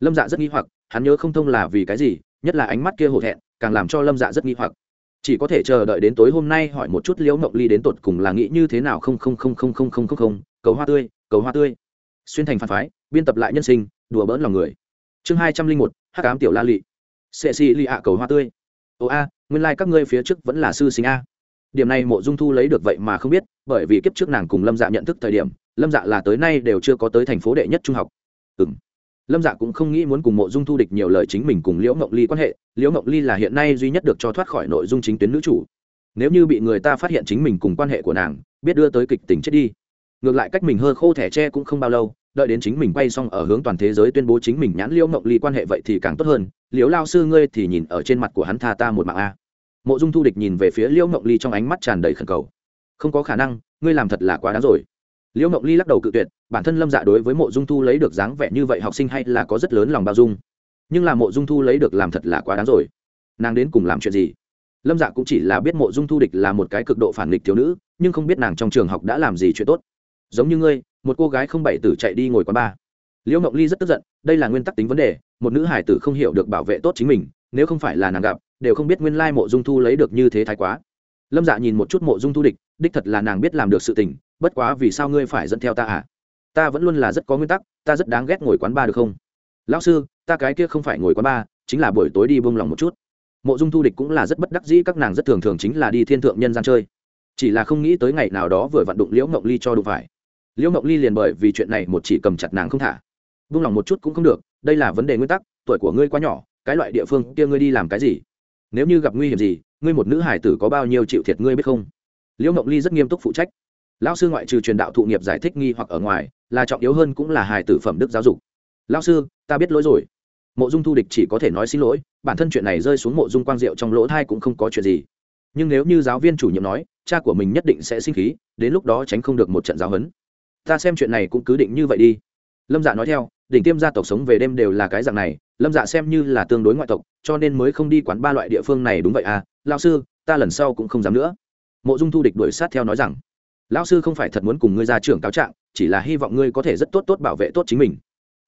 Lâm dạ rất nghi hoặc, hắn nhớ không thông là vì cái gì, nhất là ánh mắt kia hổ thẹn, càng làm cho lâm dạ rất nghi hoặc. Chỉ có thể chờ đợi đến tối hôm nay hỏi một chút liễu mộng ly đến tột cùng là nghĩ như thế nào không không không không không không không không, cầu hoa tươi, cầu hoa tươi. Xuyên thành phản phái, biên tập lại nhân sinh, đùa bỡn lòng người. Chương hai trăm linh một, hắc ám tiểu la lị. Sệ xì lì ạ, cầu hoa tươi. Ồ a, nguyên lai、like、các ngươi phía trước vẫn là sư sinh a. Điểm này mộ dung thu lấy được vậy mà không biết bởi vì kiếp trước nàng cùng lâm dạ nhận thức thời điểm, lâm dạ là tới nay đều chưa có tới thành phố đệ nhất trung học. Ừ m lâm dạ cũng không nghĩ muốn cùng mộ dung thu địch nhiều lời chính mình cùng liễu Ngộng ly quan hệ, liễu Ngộng ly là hiện nay duy nhất được cho thoát khỏi nội dung chính tuyến nữ chủ. Nếu như bị người ta phát hiện chính mình cùng quan hệ của nàng, biết đưa tới kịch tính chết đi. Ngược lại cách mình hơ khô thẻ tre cũng không bao lâu, đợi đến chính mình quay xong ở hướng toàn thế giới tuyên bố chính mình nhãn liễu mộng ly quan hệ vậy thì càng tốt hơn, liễu lao sư ngươi thì nhìn ở trên mặt của hắn tha ta một mạng a. Mộ dung thu địch nhìn về phía liễu mộng ly trong ánh mắt tràn đầy khẩn cầu không có khả năng, ngươi làm thật là quá đáng rồi. Liễu mộng ly lắc đầu cự tuyệt, bản thân lâm dạ đối với mộ dung thu lấy được dáng vẻ như vậy học sinh hay là có rất lớn lòng bao dung. Nhưng là mộ dung thu lấy được làm thật là quá đáng rồi. Nàng đến cùng làm chuyện gì? Lâm dạ cũng chỉ là biết mộ dung thu địch là một cái cực độ phản nghịch thiếu nữ, nhưng không biết nàng trong trường học đã làm gì chuyện tốt. Giống như ngươi, một cô gái không bảy tử chạy đi ngồi quán bar. Liễu mộng ly rất tức giận, đây là nguyên tắc tính vấn đề, một nữ hải tử không hiểu được bảo vệ tốt chính mình, nếu không phải là nàng gặp, đều không biết nguyên lai mộ dung thu lấy được như thế thái quá lâm dạ nhìn một chút mộ dung thu địch, đích thật là nàng biết làm được sự tình, bất quá vì sao ngươi phải dẫn theo ta à? Ta vẫn luôn là rất có nguyên tắc, ta rất đáng ghét ngồi quán bar được không? Lão sư, ta cái kia không phải ngồi quán bar chính là buổi tối đi bông lòng một chút. Mộ dung thu địch cũng là rất bất đắc dĩ, các nàng rất thường thường chính là đi thiên thượng nhân gian chơi. Chỉ là không nghĩ tới ngày nào đó vừa vặn đụng liễu ngộng ly cho đụng phải. Liễu ngộng ly liền bởi vì chuyện này một chỉ cầm chặt nàng không thả. Buông lòng một chút cũng không được, đây là vấn đề nguyên tắc, tuổi của ngươi quá nhỏ, cái loại địa phương kia ngươi đi làm cái gì? Nếu như gặp nguy hiểm gì ngươi một nữ hải tử có bao nhiêu chịu thiệt ngươi biết không? Liễu Mộng ly rất nghiêm túc phụ trách. Lão sư ngoại trừ truyền đạo thụ nghiệp giải thích nghi hoặc ở ngoài, là trọng yếu hơn cũng là hài tử phẩm đức giáo dục. Lão sư, ta biết lỗi rồi. Mộ dung thu địch chỉ có thể nói xin lỗi, bản thân chuyện này rơi xuống mộ dung quang diệu trong lỗ thai cũng không có chuyện gì. Nhưng nếu như giáo viên chủ nhiệm nói, cha của mình nhất định sẽ sinh khí, đến lúc đó tránh không được một trận giáo huấn. Ta xem chuyện này cũng cứ định như vậy đi. Lâm dạ nói theo đỉnh tiêm gia tộc sống về đêm đều là cái dạng này, lâm dạ xem như là tương đối ngoại tộc, cho nên mới không đi quán ba loại địa phương này đúng vậy à? Lao sư, ta lần sau cũng không dám nữa. Mộ dung thu địch đuổi sát theo nói rằng, lão sư không phải thật muốn cùng ngươi ra trưởng cáo trạng, chỉ là hy vọng ngươi có thể rất tốt tốt bảo vệ tốt chính mình.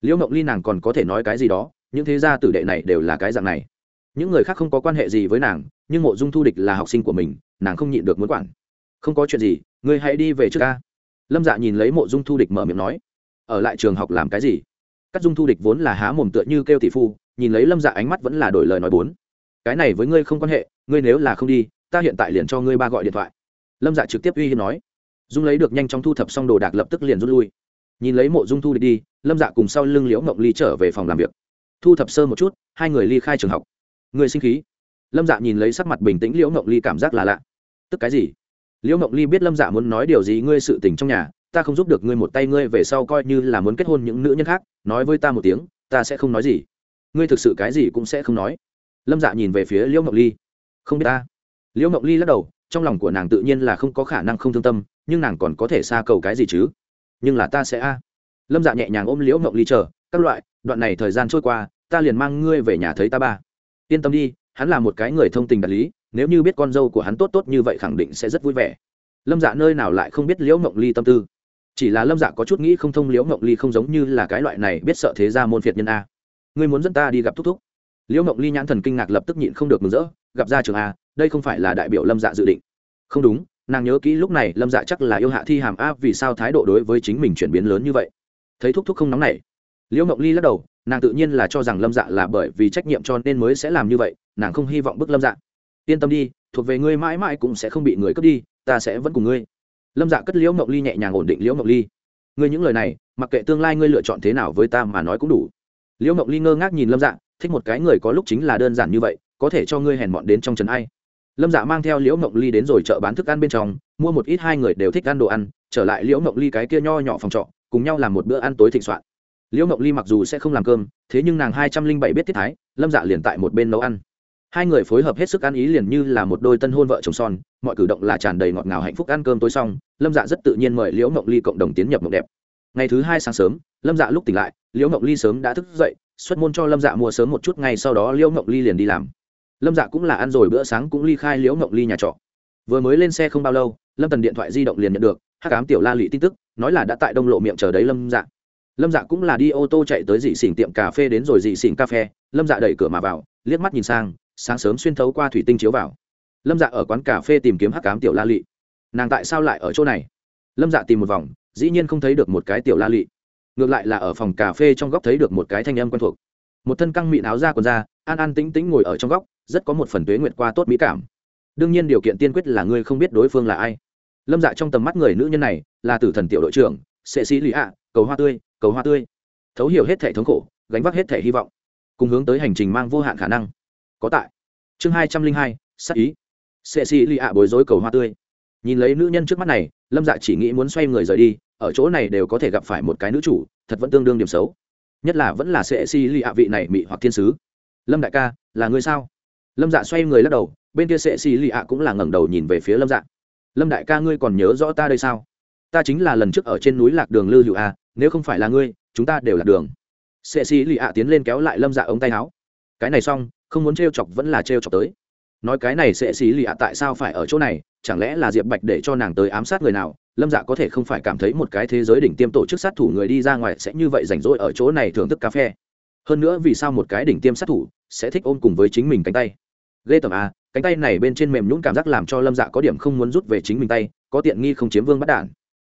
Liễu mộng ly nàng còn có thể nói cái gì đó, những thế gia tử đệ này đều là cái dạng này. Những người khác không có quan hệ gì với nàng, nhưng mộ dung thu địch là học sinh của mình, nàng không nhịn được muốn quản. Không có chuyện gì, ngươi hãy đi về trước ca lâm dạ nhìn lấy mộ dung thu địch mở miệng nói, ở lại trường học làm cái gì? Các dung thu địch vốn là há mồm tựa như kêu tỷ phu, nhìn lấy lâm dạ ánh mắt vẫn là đổi lời nói bốn. Cái này với ngươi không quan hệ, ngươi nếu là không đi, ta hiện tại liền cho ngươi ba gọi điện thoại. Lâm dạ trực tiếp uy hiếp nói. Dung lấy được nhanh chóng thu thập xong đồ đạc lập tức liền rút lui. Nhìn lấy mộ dung thu địch đi, lâm dạ cùng sau lưng liễu mộng ly trở về phòng làm việc. Thu thập sơ một chút, hai người ly khai trường học. Người sinh khí. Lâm dạ nhìn lấy sắc mặt bình tĩnh liễu mộng ly cảm giác là lạ. Tức cái gì? Liễu mộng ly biết lâm dạ muốn nói điều gì ngươi sự tình trong nhà ta không giúp được ngươi một tay ngươi về sau coi như là muốn kết hôn những nữ nhân khác, nói với ta một tiếng, ta sẽ không nói gì. Ngươi thực sự cái gì cũng sẽ không nói. Lâm dạ nhìn về phía liễu ngọc ly. Không biết ta. Liễu ngọc ly lắc đầu, trong lòng của nàng tự nhiên là không có khả năng không thương tâm, nhưng nàng còn có thể xa cầu cái gì chứ? Nhưng là ta sẽ a. Lâm dạ nhẹ nhàng ôm liễu ngọc ly chờ, các loại, đoạn này thời gian trôi qua, ta liền mang ngươi về nhà thấy ta ba. Yên tâm đi, hắn là một cái người thông tình đạt lý, nếu như biết con dâu của hắn tốt tốt như vậy khẳng định sẽ rất vui vẻ. Lâm dạ nơi nào lại không biết liễu ngọc ly tâm tư chỉ là lâm dạ có chút nghĩ không thông liễu mộng ly không giống như là cái loại này biết sợ thế ra môn phiệt nhân a. Ngươi muốn dẫn ta đi gặp thúc thúc? Liễu mộng ly nhãn thần kinh ngạc lập tức nhịn không được mừng rỡ, gặp ra trường a, đây không phải là đại biểu lâm dạ dự định. Không đúng, nàng nhớ kỹ lúc này lâm dạ chắc là yêu hạ thi hàm a vì sao thái độ đối với chính mình chuyển biến lớn như vậy. Thấy thúc thúc không nóng này liễu mộng ly lắc đầu, nàng tự nhiên là cho rằng lâm dạ là bởi vì trách nhiệm cho nên mới sẽ làm như vậy, nàng không hy vọng bức lâm dạ. Yên tâm đi, thuộc về ngươi mãi mãi cũng sẽ không bị người cướp đi, ta sẽ vẫn cùng ngươi lâm dạ cất liễu mộng ly nhẹ nhàng ổn định liễu mộng ly. Ngươi những lời này, mặc kệ tương lai ngươi lựa chọn thế nào với ta mà nói cũng đủ. Liễu mộng ly ngơ ngác nhìn lâm dạ thích một cái người có lúc chính là đơn giản như vậy, có thể cho ngươi hèn mọn đến trong trấn ai. Lâm dạ mang theo liễu mộng ly đến rồi chợ bán thức ăn bên trong, mua một ít hai người đều thích ăn đồ ăn, trở lại liễu mộng ly cái kia nho nhỏ phòng trọ, cùng nhau làm một bữa ăn tối thịnh soạn. Liễu mộng ly mặc dù sẽ không làm cơm, thế nhưng nàng hai trăm linh bảy biết tiết thái, lâm dạ liền tại một bên nấu ăn hai người phối hợp hết sức ăn ý liền như là một đôi tân hôn vợ chồng son, mọi cử động là tràn đầy ngọt ngào hạnh phúc ăn cơm tối xong, lâm dạ rất tự nhiên mời liễu mộng ly cộng đồng tiến nhập mộng đẹp. Ngày thứ hai sáng sớm, lâm dạ lúc tỉnh lại, liễu mộng ly sớm đã thức dậy, xuất môn cho lâm dạ mua sớm một chút, ngay sau đó liễu mộng ly liền đi làm. Lâm dạ cũng là ăn rồi bữa sáng cũng ly khai liễu mộng ly nhà trọ. Vừa mới lên xe không bao lâu, lâm tần điện thoại di động liền nhận được hát cám tiểu la lị tin tức, nói là đã tại đông lộ miệng chờ đấy lâm dạ. Lâm dạ cũng là đi ô tô chạy tới dị xỉn tiệm cà phê đến rồi dị xỉn cà phê, lâm dạ đẩy cửa mà vào, liếc mắt nhìn sang sáng sớm xuyên thấu qua thủy tinh chiếu vào. Lâm dạ ở quán cà phê tìm kiếm hắc cám tiểu la lị. Nàng tại sao lại ở chỗ này? Lâm dạ tìm một vòng, dĩ nhiên không thấy được một cái tiểu la lị. Ngược lại là ở phòng cà phê trong góc thấy được một cái thanh âm quen thuộc. Một thân căng mịn áo da quần da, an an tĩnh tĩnh ngồi ở trong góc, rất có một phần tuế nguyện qua tốt mỹ cảm. Đương nhiên điều kiện tiên quyết là ngươi không biết đối phương là ai. Lâm dạ trong tầm mắt người nữ nhân này là tử thần tiểu đội trưởng, sệ sĩ lì ạ, cầu hoa tươi, cầu hoa tươi. Thấu hiểu hết thể thống khổ, gánh vác hết thể hy vọng, cùng hướng tới hành trình mang vô hạn khả năng có tại. Chương hai trăm linh hai sắc ý. Sệ xì lì ạ bối rối cầu hoa tươi. Nhìn lấy nữ nhân trước mắt này, lâm dạ chỉ nghĩ muốn xoay người rời đi, ở chỗ này đều có thể gặp phải một cái nữ chủ, thật vẫn tương đương điểm xấu. Nhất là vẫn là sệ xì lì ạ vị này mị hoặc thiên sứ. Lâm đại ca, là người sao? Lâm dạ xoay người lắc đầu, bên kia sệ xì lì ạ cũng là ngẩng đầu nhìn về phía lâm dạ. Lâm đại ca ngươi còn nhớ rõ ta đây sao? Ta chính là lần trước ở trên núi lạc đường lư hữu a nếu không phải là ngươi, chúng ta đều lạc đường. Sệ xì lì ạ tiến lên kéo lại lâm dạ ống tay áo. Cái này xong không muốn t chọc vẫn là t chọc tới. Nói cái này sẽ xì lì ạ, tại sao phải ở chỗ này? Chẳng lẽ là diệp bạch để cho nàng tới ám sát người nào? Lâm dạ có thể không phải cảm thấy một cái thế giới đỉnh tiêm tổ chức sát thủ người đi ra ngoài sẽ như vậy rảnh rỗi ở chỗ này thưởng thức cà phê. Hơn nữa vì sao một cái đỉnh tiêm sát thủ sẽ thích ôm cùng với chính mình cánh tay? Ghê tởm a cánh tay này bên trên mềm nhũng cảm giác làm cho lâm dạ có điểm không muốn rút về chính mình tay, có tiện nghi không chiếm vương bắt đản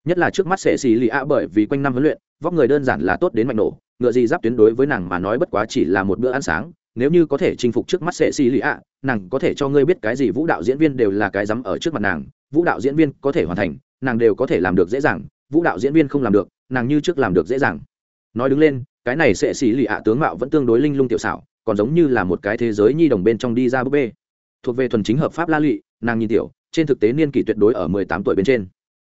nhất là trước mắt sẽ xì lì ạ, bởi vì quanh năm huấn luyện, vóc người đơn giản là tốt đến mạnh nổ, ngựa gì giáp tuyến đối với nàng mà nói bất quá chỉ là một bữa ăn sáng nếu như có thể chinh phục trước mắt sệ xì lì ạ, nàng có thể cho ngươi biết cái gì vũ đạo diễn viên đều là cái rắm ở trước mặt nàng. Vũ đạo diễn viên có thể hoàn thành, nàng đều có thể làm được dễ dàng. Vũ đạo diễn viên không làm được, nàng như trước làm được dễ dàng. Nói đứng lên, cái này sệ xì lì ạ tướng mạo vẫn tương đối linh lung tiểu xảo, còn giống như là một cái thế giới nhi đồng bên trong đi ra búp bê. Thuộc về thuần chính hợp pháp la lụy, nàng nhìn tiểu, trên thực tế niên kỷ tuyệt đối ở mười tám tuổi bên trên.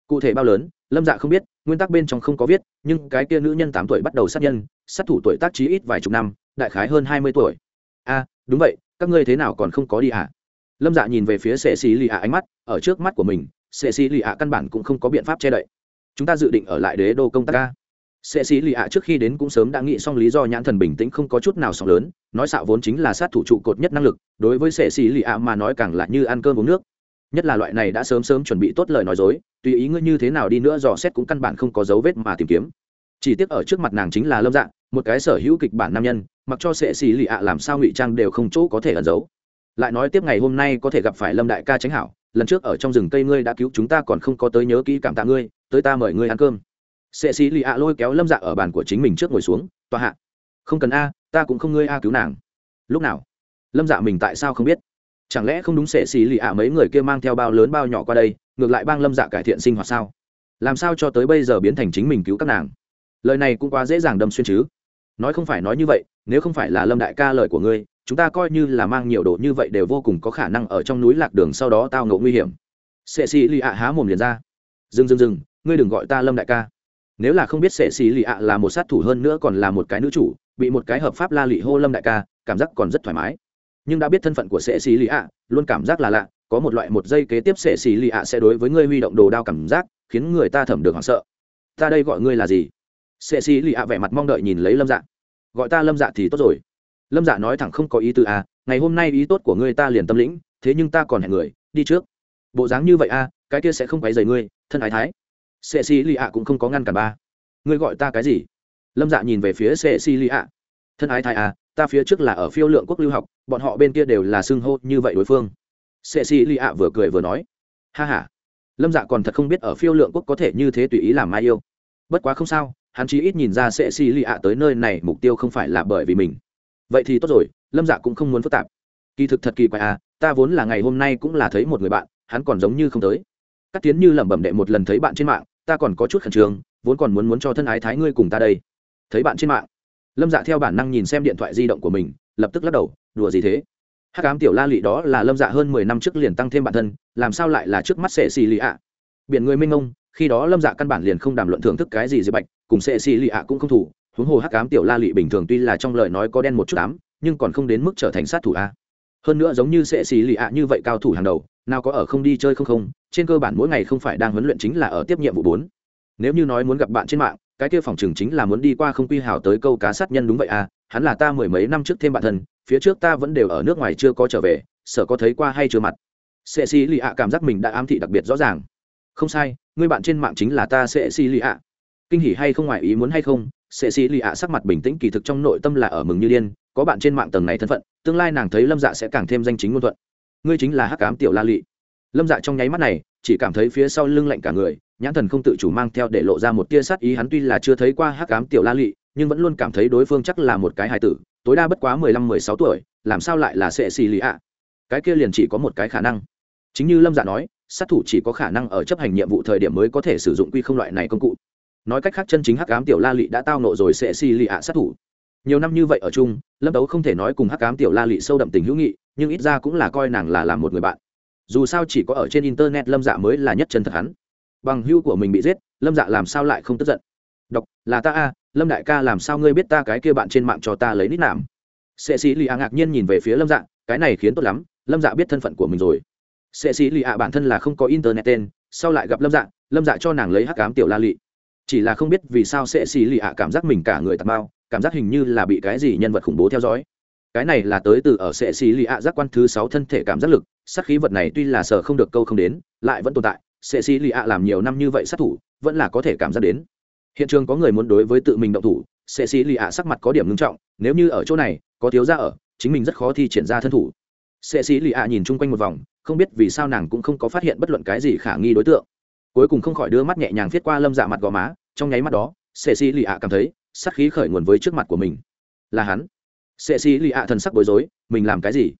Cụ thể bao lớn, lâm dạ không biết, nguyên tắc bên trong không có viết, nhưng cái kia nữ nhân tám tuổi bắt đầu sát nhân, sát thủ tuổi tác trí ít vài chục năm, đại khái hơn hai mươi tuổi a đúng vậy, các ngươi thế nào còn không có đi ạ à? lâm dạ nhìn về phía sệ xì lì ạ ánh mắt, ở trước mắt của mình, sệ xì lì ạ căn bản cũng không có biện pháp che đậy. Chúng ta dự định ở lại đế đô công tác ca sệ xì lì ạ trước khi đến cũng sớm đã nghĩ xong lý do nhãn thần bình tĩnh không có chút nào sóng lớn, nói xạo vốn chính là sát thủ trụ cột nhất năng lực, đối với sệ xì lì ạ mà nói càng là như ăn cơm uống nước. Nhất là loại này đã sớm sớm chuẩn bị tốt lời nói dối, tùy ý ngươi như thế nào đi nữa dò xét cũng căn bản không có dấu vết mà tìm kiếm. Chỉ tiếc ở trước mặt nàng chính là lâm dạng một cái sở hữu kịch bản nam nhân mặc cho sệ xì lì ạ làm sao ngụy trang đều không chỗ có thể ẩn giấu. Lại nói tiếp ngày hôm nay có thể gặp phải lâm đại ca tránh hảo, lần trước ở trong rừng cây ngươi đã cứu chúng ta còn không có tới nhớ kỹ cảm tạ ngươi, tới ta mời ngươi ăn cơm. Sệ xì lì ạ lôi kéo lâm dạ ở bàn của chính mình trước ngồi xuống, tòa hạ, không cần a, ta cũng không ngươi a cứu nàng. Lúc nào? Lâm dạ mình tại sao không biết? Chẳng lẽ không đúng sệ xì lì ạ mấy người kia mang theo bao lớn bao nhỏ qua đây, ngược lại bang lâm dạ cải thiện sinh hoạt sao? Làm sao cho tới bây giờ biến thành chính mình cứu các nàng? Lời này cũng quá dễ dàng đâm xuyên chứ. Nói không phải nói như vậy nếu không phải là lâm đại ca lời của ngươi, chúng ta coi như là mang nhiều đồ như vậy đều vô cùng có khả năng ở trong núi lạc đường sau đó tao ngộ nguy hiểm. Sệ xì lì ạ há mồm liền ra. Dừng dừng dừng, ngươi đừng gọi ta lâm đại ca. Nếu là không biết sệ xì lì ạ là một sát thủ hơn nữa còn là một cái nữ chủ, bị một cái hợp pháp la lị hô lâm đại ca, cảm giác còn rất thoải mái. Nhưng đã biết thân phận của sệ xì lì ạ luôn cảm giác là lạ, có một loại một giây kế tiếp sệ xì lì ạ sẽ đối với ngươi huy động đồ đao cảm giác, khiến người ta thẩm được hoảng sợ. Ta đây gọi ngươi là gì? Sệ xì lì ạ vẻ mặt mong đợi nhìn lấy lâm dạng gọi ta lâm dạ thì tốt rồi. Lâm dạ nói thẳng không có ý tư à ngày hôm nay ý tốt của ngươi ta liền tâm lĩnh thế nhưng ta còn hẹn người đi trước. Bộ dáng như vậy a à, cái kia sẽ không quấy dày ngươi thân ái thái. Sệ xì lì ạ cũng không có ngăn cản ba. Ngươi gọi ta cái gì? Lâm dạ nhìn về phía sệ xì lì ạ thân ái thái à ta phía trước là ở phiêu lượng quốc lưu học bọn họ bên kia đều là xưng hô như vậy đối phương. Sệ xì lì ạ vừa cười vừa nói. Ha h a lâm dạ còn thật không biết ở phiêu lượng quốc có thể như thế tùy ý làm mai yêu. Bất quá không sao hắn chí ít nhìn ra sẽ xì lì ạ tới nơi này mục tiêu không phải là bởi vì mình. Vậy thì tốt rồi, lâm dạ cũng không muốn phức tạp. Kỳ thực thật kỳ quái à ta vốn là ngày hôm nay cũng là thấy một người bạn, hắn còn giống như không tới. Các tiến như lẩm bẩm đệ một lần thấy bạn trên mạng, ta còn có chút khẩn trương, vốn còn muốn muốn cho thân ái thái ngươi cùng ta đây. Thấy bạn trên mạng. Lâm dạ theo bản năng nhìn xem điện thoại di động của mình, lập tức lắc đầu, đùa gì thế? Hát cám tiểu la lị đó là lâm dạ hơn mười năm trước liền tăng thêm bản thân, làm sao lại là trước mắt sệ xì lì ạ? Biển người minh ông khi đó lâm dạ căn bản liền không đàm luận thưởng thức cái gì dễ bạch cùng sệ xì lì ạ cũng không thủ. Huống hồ hắc ám tiểu la lị bình thường tuy là trong lời nói có đen một chút ám, nhưng còn không đến mức trở thành sát thủ a. Hơn nữa giống như sệ xì lì ạ như vậy cao thủ hàng đầu, nào có ở không đi chơi không không, trên cơ bản mỗi ngày không phải đang huấn luyện chính là ở tiếp nhiệm vụ bốn. Nếu như nói muốn gặp bạn trên mạng, cái kia phòng trường chính là muốn đi qua không quy hào tới câu cá sát nhân đúng vậy à hắn là ta mười mấy năm trước thêm bạn thân, phía trước ta vẫn đều ở nước ngoài chưa có trở về, sợ có thấy qua hay chưa mặt. Sệ xì lì ạ cảm giác mình đã ám thị đặc biệt rõ ràng. Không sai, người bạn trên mạng chính là ta sệ xì lì ạ kinh hỉ hay không ngoài ý muốn hay không, sệ sĩ lì ạ sắc mặt bình tĩnh kỳ thực trong nội tâm là ở mừng như điên, có bạn trên mạng tầng này thân phận, tương lai nàng thấy lâm dạ sẽ càng thêm danh chính ngôn thuận. Ngươi chính là hắc cám tiểu la lị. Lâm dạ trong nháy mắt này, chỉ cảm thấy phía sau lưng lạnh cả người, nhãn thần không tự chủ mang theo để lộ ra một tia sát ý hắn tuy là chưa thấy qua hắc cám tiểu la lị, nhưng vẫn luôn cảm thấy đối phương chắc là một cái hài tử, tối đa bất quá mười lăm, mười sáu tuổi, làm sao lại là sệ xì lì ạ? Cái kia liền chỉ có một cái khả năng. Chính như lâm dạ nói, sát thủ chỉ có khả năng ở chấp hành nhiệm vụ thời điểm mới có thể sử dụng quy không loại này công cụ nói cách khác chân chính hắc ám tiểu la lị đã tao nộ rồi sẽ xì lì ạ sát thủ. Nhiều năm như vậy ở chung, lâm đấu không thể nói cùng hắc ám tiểu la lị sâu đậm tình hữu nghị, nhưng ít ra cũng là coi nàng là làm một người bạn. Dù sao chỉ có ở trên internet lâm dạ mới là nhất chân thật hắn. Bằng hưu của mình bị giết, lâm dạ làm sao lại không tức giận? Đọc là ta a, lâm đại ca làm sao ngươi biết ta cái kia bạn trên mạng cho ta lấy nít làm sệ sĩ lì ạ ngạc nhiên nhìn về phía lâm dạ cái này khiến tốt lắm, lâm dạ biết thân phận của mình rồi. Sệ sĩ lì ạ bản thân là không có internet tên, sau lại gặp lâm dạ lâm dạ cho nàng lấy hắc cám tiểu la lị chỉ là không biết vì sao sẽ xì lì ạ cảm giác mình cả người tạt bao cảm giác hình như là bị cái gì nhân vật khủng bố theo dõi. Cái này là tới từ ở sệ xì lì ạ giác quan thứ sáu thân thể cảm giác lực, sát khí vật này tuy là sợ không được câu không đến, lại vẫn tồn tại. Sệ xì lì ạ làm nhiều năm như vậy sát thủ, vẫn là có thể cảm giác đến. Hiện trường có người muốn đối với tự mình động thủ sệ xì lì ạ sắc mặt có điểm ngưng trọng, nếu như ở chỗ này, có thiếu ra ở, chính mình rất khó thi triển ra thân thủ. Sệ xì lì ạ nhìn chung quanh một vòng, không biết vì sao nàng cũng không có phát hiện bất luận cái gì khả nghi đối tượng cuối cùng không khỏi đưa mắt nhẹ nhàng viết qua lâm dạ mặt gò má, trong nháy mắt đó sệ xì lì ạ cảm thấy, sát khí khởi nguồn với trước mặt của mình. Là hắn. Sệ xì lì ạ thần sắc bối rối, mình làm cái gì?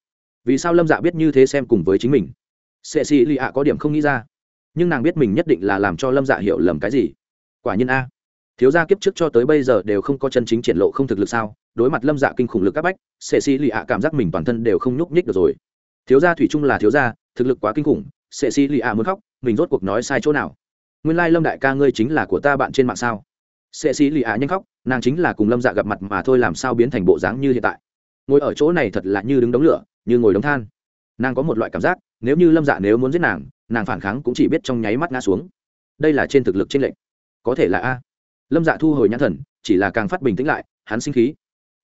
Vì sao lâm dạ biết như thế xem cùng với chính mình? Sệ xì lì ạ có điểm không nghĩ ra. Nhưng nàng biết mình nhất định là làm cho lâm dạ hiểu lầm cái gì. Quả nhiên a. Thiếu gia kiếp trước cho tới bây giờ đều không có chân chính triển lộ không thực lực sao? Đối mặt lâm dạ kinh khủng lực các bách sệ xì lì ạ cảm giác mình toàn thân đều không nhúc nhích được rồi. Thiếu gia thủy chung là thiếu gia, thực lực quá kinh khủng sệ xì lì ạ muốn khóc, mình rốt cuộc nói sai chỗ nào? Nguyên lai lâm đại ca ngươi chính là của ta bạn trên mạng sao? Sệ xì lì ạ nhanh khóc, nàng chính là cùng lâm dạ gặp mặt mà thôi làm sao biến thành bộ dáng như hiện tại? Ngồi ở chỗ này thật là như đứng đống lửa, như ngồi đống than. Nàng có một loại cảm giác, nếu như lâm dạ nếu muốn giết nàng nàng phản kháng cũng chỉ biết trong nháy mắt ngã xuống. Đây là trên thực lực trên lệnh có thể là a. Lâm dạ thu hồi nhãn thần, chỉ là càng phát bình tĩnh lại, hắn sinh khí.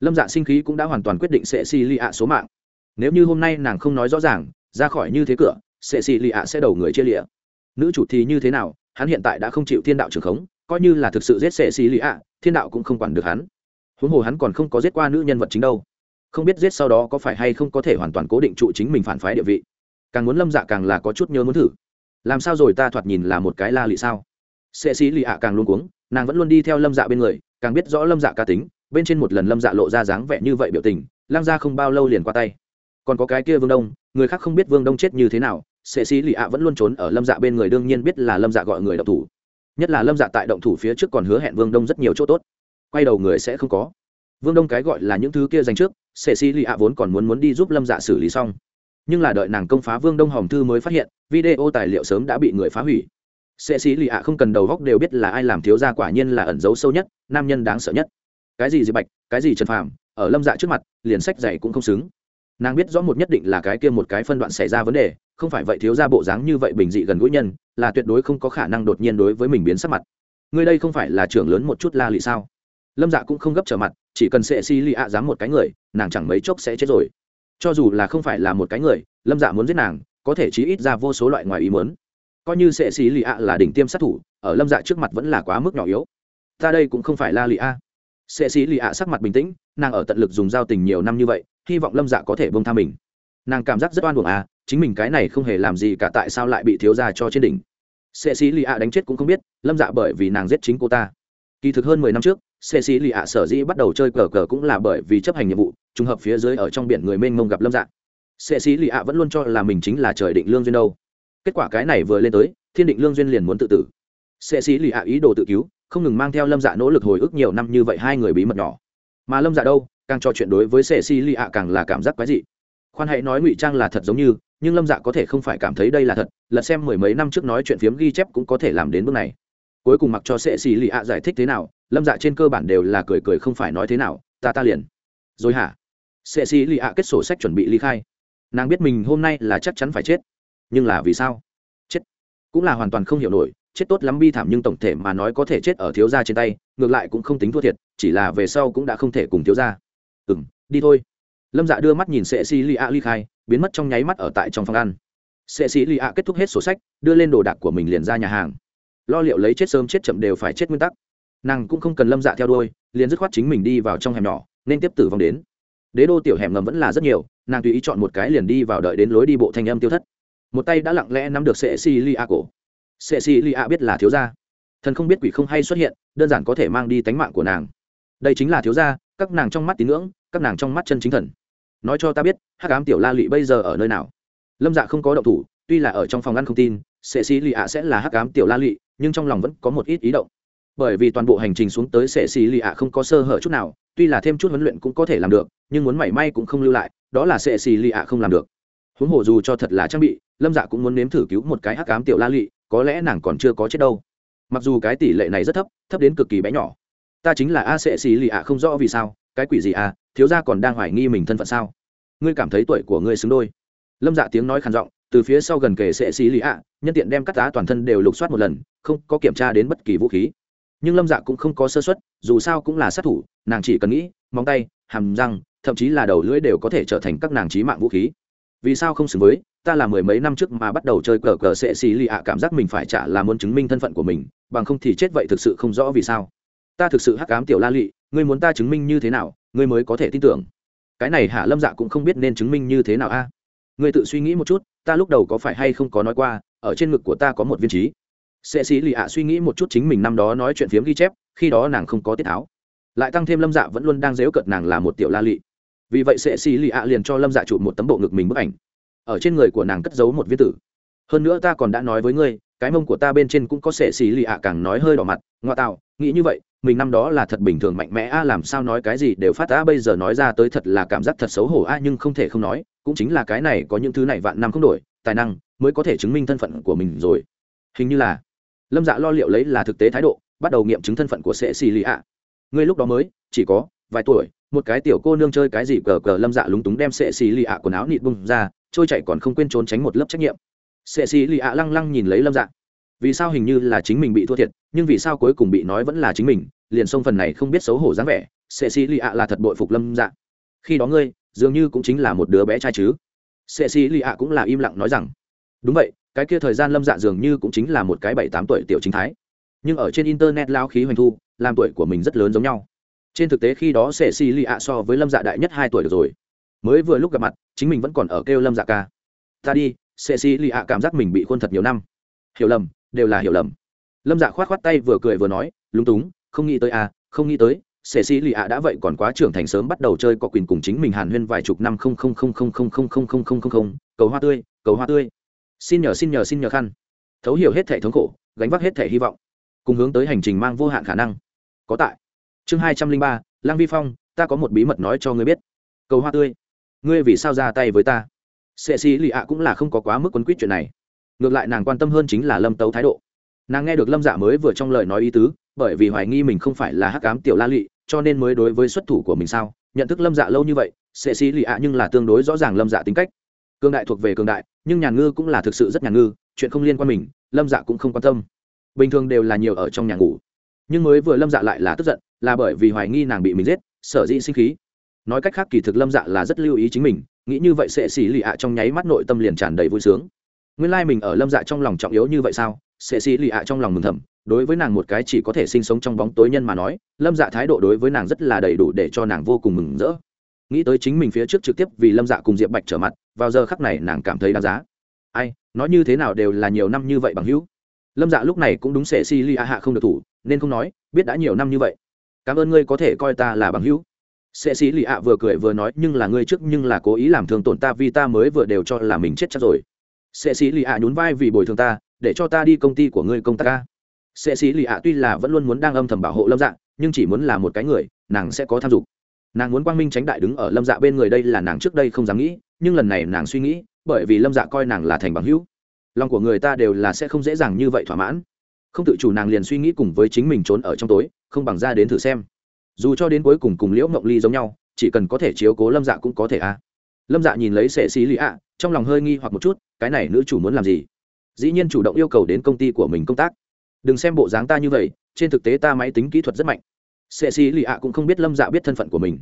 Lâm dạ sinh khí cũng đã hoàn toàn quyết định sẽ xì lì ạ số mạng. Nếu như hôm nay nàng không nói rõ ràng, ra khỏi như thế cửa sẽ xì lì ạ sẽ đầu người chia lịa nữ chủ thì như thế nào, hắn hiện tại đã không chịu thiên đạo trường khống, coi như là thực sự giết sẽ xì lì ạ thiên đạo cũng không quản được hắn. Huống hồ hắn còn không có giết qua nữ nhân vật chính đâu. Không biết giết sau đó có phải hay không có thể hoàn toàn cố định trụ chính mình phản phái địa vị. Càng muốn lâm dạ càng là có chút nhớ muốn thử. Làm sao rồi ta thoạt nhìn là một cái la lị sao? Sệ sĩ lì ạ càng luôn cuống, nàng vẫn luôn đi theo lâm dạ bên người, càng biết rõ lâm dạ cá tính, bên trên một lần lâm dạ lộ ra dáng vẻ như vậy biểu tình, lăng ra không bao lâu liền qua tay. Còn có cái kia vương đông, người khác không biết vương đông chết như thế nào sệ sĩ lì ạ vẫn luôn trốn ở lâm dạ bên người, đương nhiên biết là lâm dạ gọi người động thủ. Nhất là lâm dạ tại động thủ phía trước còn hứa hẹn vương đông rất nhiều chỗ tốt. Quay đầu người sẽ không có. Vương đông cái gọi là những thứ kia dành trước sệ sĩ lì ạ vốn còn muốn muốn đi giúp lâm dạ xử lý xong. Nhưng là đợi nàng công phá vương đông hòm thư mới phát hiện, video tài liệu sớm đã bị người phá hủy. Sệ sĩ lì ạ không cần đầu góc đều biết là ai làm thiếu gia quả nhiên là ẩn giấu sâu nhất, nam nhân đáng sợ nhất. Cái gì diệp bạch, cái gì trần phàm, ở lâm dạ trước mặt, liền sách dạy cũng không xứng nàng biết rõ một nhất định là cái kia một cái phân đoạn xảy ra vấn đề, không phải vậy thiếu ra bộ dáng như vậy bình dị gần gũi nhân, là tuyệt đối không có khả năng đột nhiên đối với mình biến sắc mặt. Người đây không phải là trưởng lớn một chút la lị sao? Lâm dạ cũng không gấp trở mặt, chỉ cần sệ si lì ạ dám một cái người, nàng chẳng mấy chốc sẽ chết rồi. Cho dù là không phải là một cái người, lâm dạ muốn giết nàng, có thể chí ít ra vô số loại ngoài ý mớn coi như sệ si lì ạ là đỉnh tiêm sát thủ, ở lâm dạ trước mặt vẫn là quá mức nhỏ yếu. Ta đây cũng không phải la lì a. Sệ si lì ạ sắc mặt bình tĩnh, nàng ở tận lực dùng giao tình nhiều năm như vậy hy vọng lâm dạ có thể bông tha mình. Nàng cảm giác rất oan buồn à chính mình cái này không hề làm gì cả tại sao lại bị thiếu gia cho trên đỉnh. Sệ sĩ lì ạ đánh chết cũng không biết, lâm dạ bởi vì nàng giết chính cô ta. Kỳ thực hơn mười năm trước sệ sĩ lì ạ sở dĩ bắt đầu chơi cờ cờ cũng là bởi vì chấp hành nhiệm vụ, trùng hợp phía dưới ở trong biển người mênh mông gặp lâm dạ. Sệ sĩ lì ạ vẫn luôn cho là mình chính là trời định lương duyên đâu. Kết quả cái này vừa lên tới, thiên định lương duyên liền muốn tự tử. Sệ sĩ lì ạ ý đồ tự cứu, không ngừng mang theo lâm dạ nỗ lực hồi ức nhiều năm như vậy hai người bí mật nhỏ. Mà lâm dạ đâu? Càng trò chuyện đối với sệ si lì ạ càng là cảm giác quái dị. Khoan hãy nói ngụy trang là thật giống như, nhưng lâm dạ có thể không phải cảm thấy đây là thật lật xem mười mấy năm trước nói chuyện phiếm ghi chép cũng có thể làm đến bước này. Cuối cùng mặc cho sệ xì lì ạ giải thích thế nào, lâm dạ trên cơ bản đều là cười cười không phải nói thế nào, ta ta liền. Rồi hả? Sệ xì lì ạ kết sổ sách chuẩn bị ly khai. Nàng biết mình hôm nay là chắc chắn phải chết. Nhưng là vì sao? Chết. Cũng là hoàn toàn không hiểu nổi, chết tốt lắm bi thảm nhưng tổng thể mà nói có thể chết ở thiếu gia trên tay, ngược lại cũng không tính thua thiệt, chỉ là về sau cũng đã không thể cùng thiếu gia ừ m đi thôi. Lâm dạ đưa mắt nhìn sệ xì lì ạ ly khai, biến mất trong nháy mắt ở tại trong phòng ăn. Sệ xì lì ạ kết thúc hết sổ sách, đưa lên đồ đạc của mình liền ra nhà hàng. Lo liệu lấy chết sớm chết chậm đều phải chết nguyên tắc. Nàng cũng không cần lâm dạ theo đôi liền dứt khoát chính mình đi vào trong hẻm nhỏ, nên tiếp tử vong đến. Đế đô tiểu hẻm ngầm vẫn là rất nhiều, nàng tùy ý chọn một cái liền đi vào đợi đến lối đi bộ thanh âm tiêu thất. Một tay đã lặng lẽ nắm được sệ xì lì ạ cổ. Sệ xì lì ạ biết là thiếu gia. Thần không biết quỷ không hay xuất hiện, đơn giản có thể mang đi tánh mạng của nàng. Đây chính là thiếu gia các nàng trong mắt tín ngưỡng, các nàng trong mắt chân chính thần. Nói cho ta biết, hắc ám tiểu la lụy bây giờ ở nơi nào? Lâm dạ không có động thủ, tuy là ở trong phòng ngăn không tin, sệ xì lì ạ sẽ là hắc ám tiểu la lụy, nhưng trong lòng vẫn có một ít ý động. Bởi vì toàn bộ hành trình xuống tới sệ xì lì ạ không có sơ hở chút nào, tuy là thêm chút huấn luyện cũng có thể làm được, nhưng muốn mảy may cũng không lưu lại, đó là sệ xì lì ạ không làm được. Huống hồ dù cho thật là trang bị, lâm dạ cũng muốn nếm thử cứu một cái hắc ám tiểu la lụy, có lẽ nàng còn chưa có chết đâu. Mặc dù cái tỷ lệ này rất thấp thấp đến cực kỳ bé nhỏ ta chính là a sệ xì lì ạ, không rõ vì sao, cái quỷ gì à thiếu gia còn đang hoài nghi mình thân phận sao? Ngươi cảm thấy tuổi của ngươi xứng đôi. Lâm dạ tiếng nói khàn giọng, từ phía sau gần kề sệ xì lì ạ, nhân tiện đem cắt tá toàn thân đều lục soát một lần, không có kiểm tra đến bất kỳ vũ khí. Nhưng lâm dạ cũng không có sơ xuất dù sao cũng là sát thủ, nàng chỉ cần nghĩ, móng tay, hàm răng, thậm chí là đầu lưỡi đều có thể trở thành các nàng trí mạng vũ khí. Vì sao không xứng với, ta là mười mấy năm trước mà bắt đầu chơi cờ cờ sệ xì lì ạ, cảm giác mình phải trả là muốn chứng minh thân phận của mình, bằng không thì chết vậy thực sự không rõ vì sao ta thực sự hắc ám tiểu la lị, ngươi muốn ta chứng minh như thế nào, ngươi mới có thể tin tưởng. Cái này hạ lâm dạ cũng không biết nên chứng minh như thế nào a. Ngươi tự suy nghĩ một chút, ta lúc đầu có phải hay không có nói qua, ở trên ngực của ta có một viên trí. Sệ sĩ lì ạ suy nghĩ một chút chính mình năm đó nói chuyện phiếm ghi chép, khi đó nàng không có tiết tháo. Lại tăng thêm lâm dạ vẫn luôn đang dếu cợt nàng là một tiểu la lị. Vì vậy sệ sĩ lì ạ liền cho lâm dạ chụp một tấm bộ ngực mình bức ảnh. Ở trên người của nàng cất giấu một viên tử. Hơn nữa ta còn đã nói với ngươi, cái mông của ta bên trên cũng có sệ xì lì ạ càng nói hơi đỏ mặt, ngoa tạo, nghĩ như vậy mình năm đó là thật bình thường mạnh mẽ, a, làm sao nói cái gì đều phát, a, bây giờ nói ra tới thật là cảm giác thật xấu hổ, a, nhưng không thể không nói, cũng chính là cái này có những thứ này vạn năm không đổi, tài năng mới có thể chứng minh thân phận của mình rồi. Hình như là lâm dạ lo liệu lấy là thực tế thái độ, bắt đầu nghiệm chứng thân phận của sệ xì lì ạ. Ngươi lúc đó mới, chỉ có vài tuổi, một cái tiểu cô nương chơi cái gì cờ cờ, lâm dạ lúng túng đem sệ xì lì ạ quần áo nịt bung ra, trôi chạy còn không quên trốn tránh một lớp trách nhiệm. Sệ xì lì ạ lăng lăng nhìn lấy lâm dạ vì sao hình như là chính mình bị thua thiệt, nhưng vì sao cuối cùng bị nói vẫn là chính mình, liền xông phần này không biết xấu hổ dáng vẻ sệ xì lì ạ là thật bội phục lâm dạ. Khi đó ngươi, dường như cũng chính là một đứa bé trai chứ. Sệ xì lì ạ cũng là im lặng nói rằng, đúng vậy, cái kia thời gian lâm dạ dường như cũng chính là một cái bảy tám tuổi tiểu chính thái. Nhưng ở trên internet lao khí hoành thu, làm tuổi của mình rất lớn giống nhau. Trên thực tế khi đó sệ xì lì ạ so với lâm dạ đại nhất hai tuổi được rồi. Mới vừa lúc gặp mặt, chính mình vẫn còn ở kêu lâm dạ ca. Ta đi sệ xì lì ạ cảm giác mình bị khuôn thật nhiều năm. Hiểu lầm đều là hiểu lầm lâm dạ khoát khoát tay vừa cười vừa nói lúng túng không nghĩ tới à không nghĩ tới sệ sĩ lì ạ đã vậy còn quá trưởng thành sớm bắt đầu chơi có quyền cùng chính mình hàn huyên vài chục năm không không không không không không không không không không không cầu hoa tươi cầu hoa tươi xin nhờ xin nhờ xin nhờ khăn thấu hiểu hết thể thống khổ gánh vác hết thể hy vọng cùng hướng tới hành trình mang vô hạn khả năng có tại chương hai trăm linh ba Lang vi phong ta có một bí mật nói cho ngươi biết cầu hoa tươi ngươi vì sao ra tay với ta sệ sĩ lì ạ cũng là không có quá mức quấn quýt chuyện này ngược lại nàng quan tâm hơn chính là lâm tấu thái độ. Nàng nghe được lâm dạ mới vừa trong lời nói ý tứ, bởi vì hoài nghi mình không phải là hắc cám tiểu la lụy cho nên mới đối với xuất thủ của mình sao? Nhận thức lâm dạ lâu như vậy sệ xí lì ạ nhưng là tương đối rõ ràng lâm dạ tính cách. Cương đại thuộc về cường đại, nhưng nhàn ngư cũng là thực sự rất nhàn ngư, chuyện không liên quan mình, lâm dạ cũng không quan tâm. Bình thường đều là nhiều ở trong nhà ngủ. Nhưng mới vừa lâm dạ lại là tức giận, là bởi vì hoài nghi nàng bị mình giết, sở dĩ sinh khí. Nói cách khác kỳ thực lâm dạ là rất lưu ý chính mình, nghĩ như vậy sẽ xỉ lì ạ trong nháy mắt nội tâm liền tràn đầy vui sướng nguyên lai mình ở lâm dạ trong lòng trọng yếu như vậy sao? Sệ xì lì ạ trong lòng mừng thầm. Đối với nàng một cái chỉ có thể sinh sống trong bóng tối nhân mà nói, lâm dạ thái độ đối với nàng rất là đầy đủ để cho nàng vô cùng mừng rỡ. Nghĩ tới chính mình phía trước trực tiếp vì lâm dạ cùng diệp bạch trở mặt, vào giờ khắc này nàng cảm thấy đáng giá. Ai, nói như thế nào đều là nhiều năm như vậy bằng hữu. Lâm dạ lúc này cũng đúng sệ xì lì ạ hạ không được thủ, nên không nói, biết đã nhiều năm như vậy. Cảm ơn ngươi có thể coi ta là bằng hữu. Sệ xì lì ạ vừa cười vừa nói, nhưng là ngươi trước nhưng là cố ý làm thương tổn ta vì ta mới vừa đều cho là mình chết chắc rồi sẽ sĩ lì ạ nhún vai vì bồi thường ta, để cho ta đi công ty của ngươi công tác ca. Sẽ sĩ lì ạ tuy là vẫn luôn muốn đang âm thầm bảo hộ lâm dạ nhưng chỉ muốn là một cái người, nàng sẽ có tham dục. Nàng muốn quang minh tránh đại đứng ở lâm dạ bên người đây là nàng trước đây không dám nghĩ, nhưng lần này nàng suy nghĩ, bởi vì lâm dạ coi nàng là thành bằng hữu. Lòng của người ta đều là sẽ không dễ dàng như vậy thỏa mãn. Không tự chủ nàng liền suy nghĩ cùng với chính mình trốn ở trong tối, không bằng ra đến thử xem. Dù cho đến cuối cùng cùng liễu mộng ly giống nhau, chỉ cần có thể chiếu cố lâm dạ cũng có thể a. Lâm dạ nhìn lấy sệ xí lì ạ, trong lòng hơi nghi hoặc một chút cái này nữ chủ muốn làm gì? Dĩ nhiên chủ động yêu cầu đến công ty của mình công tác. Đừng xem bộ dáng ta như vậy, trên thực tế ta máy tính kỹ thuật rất mạnh. Sệ xì lì ạ cũng không biết lâm dạ biết thân phận của mình.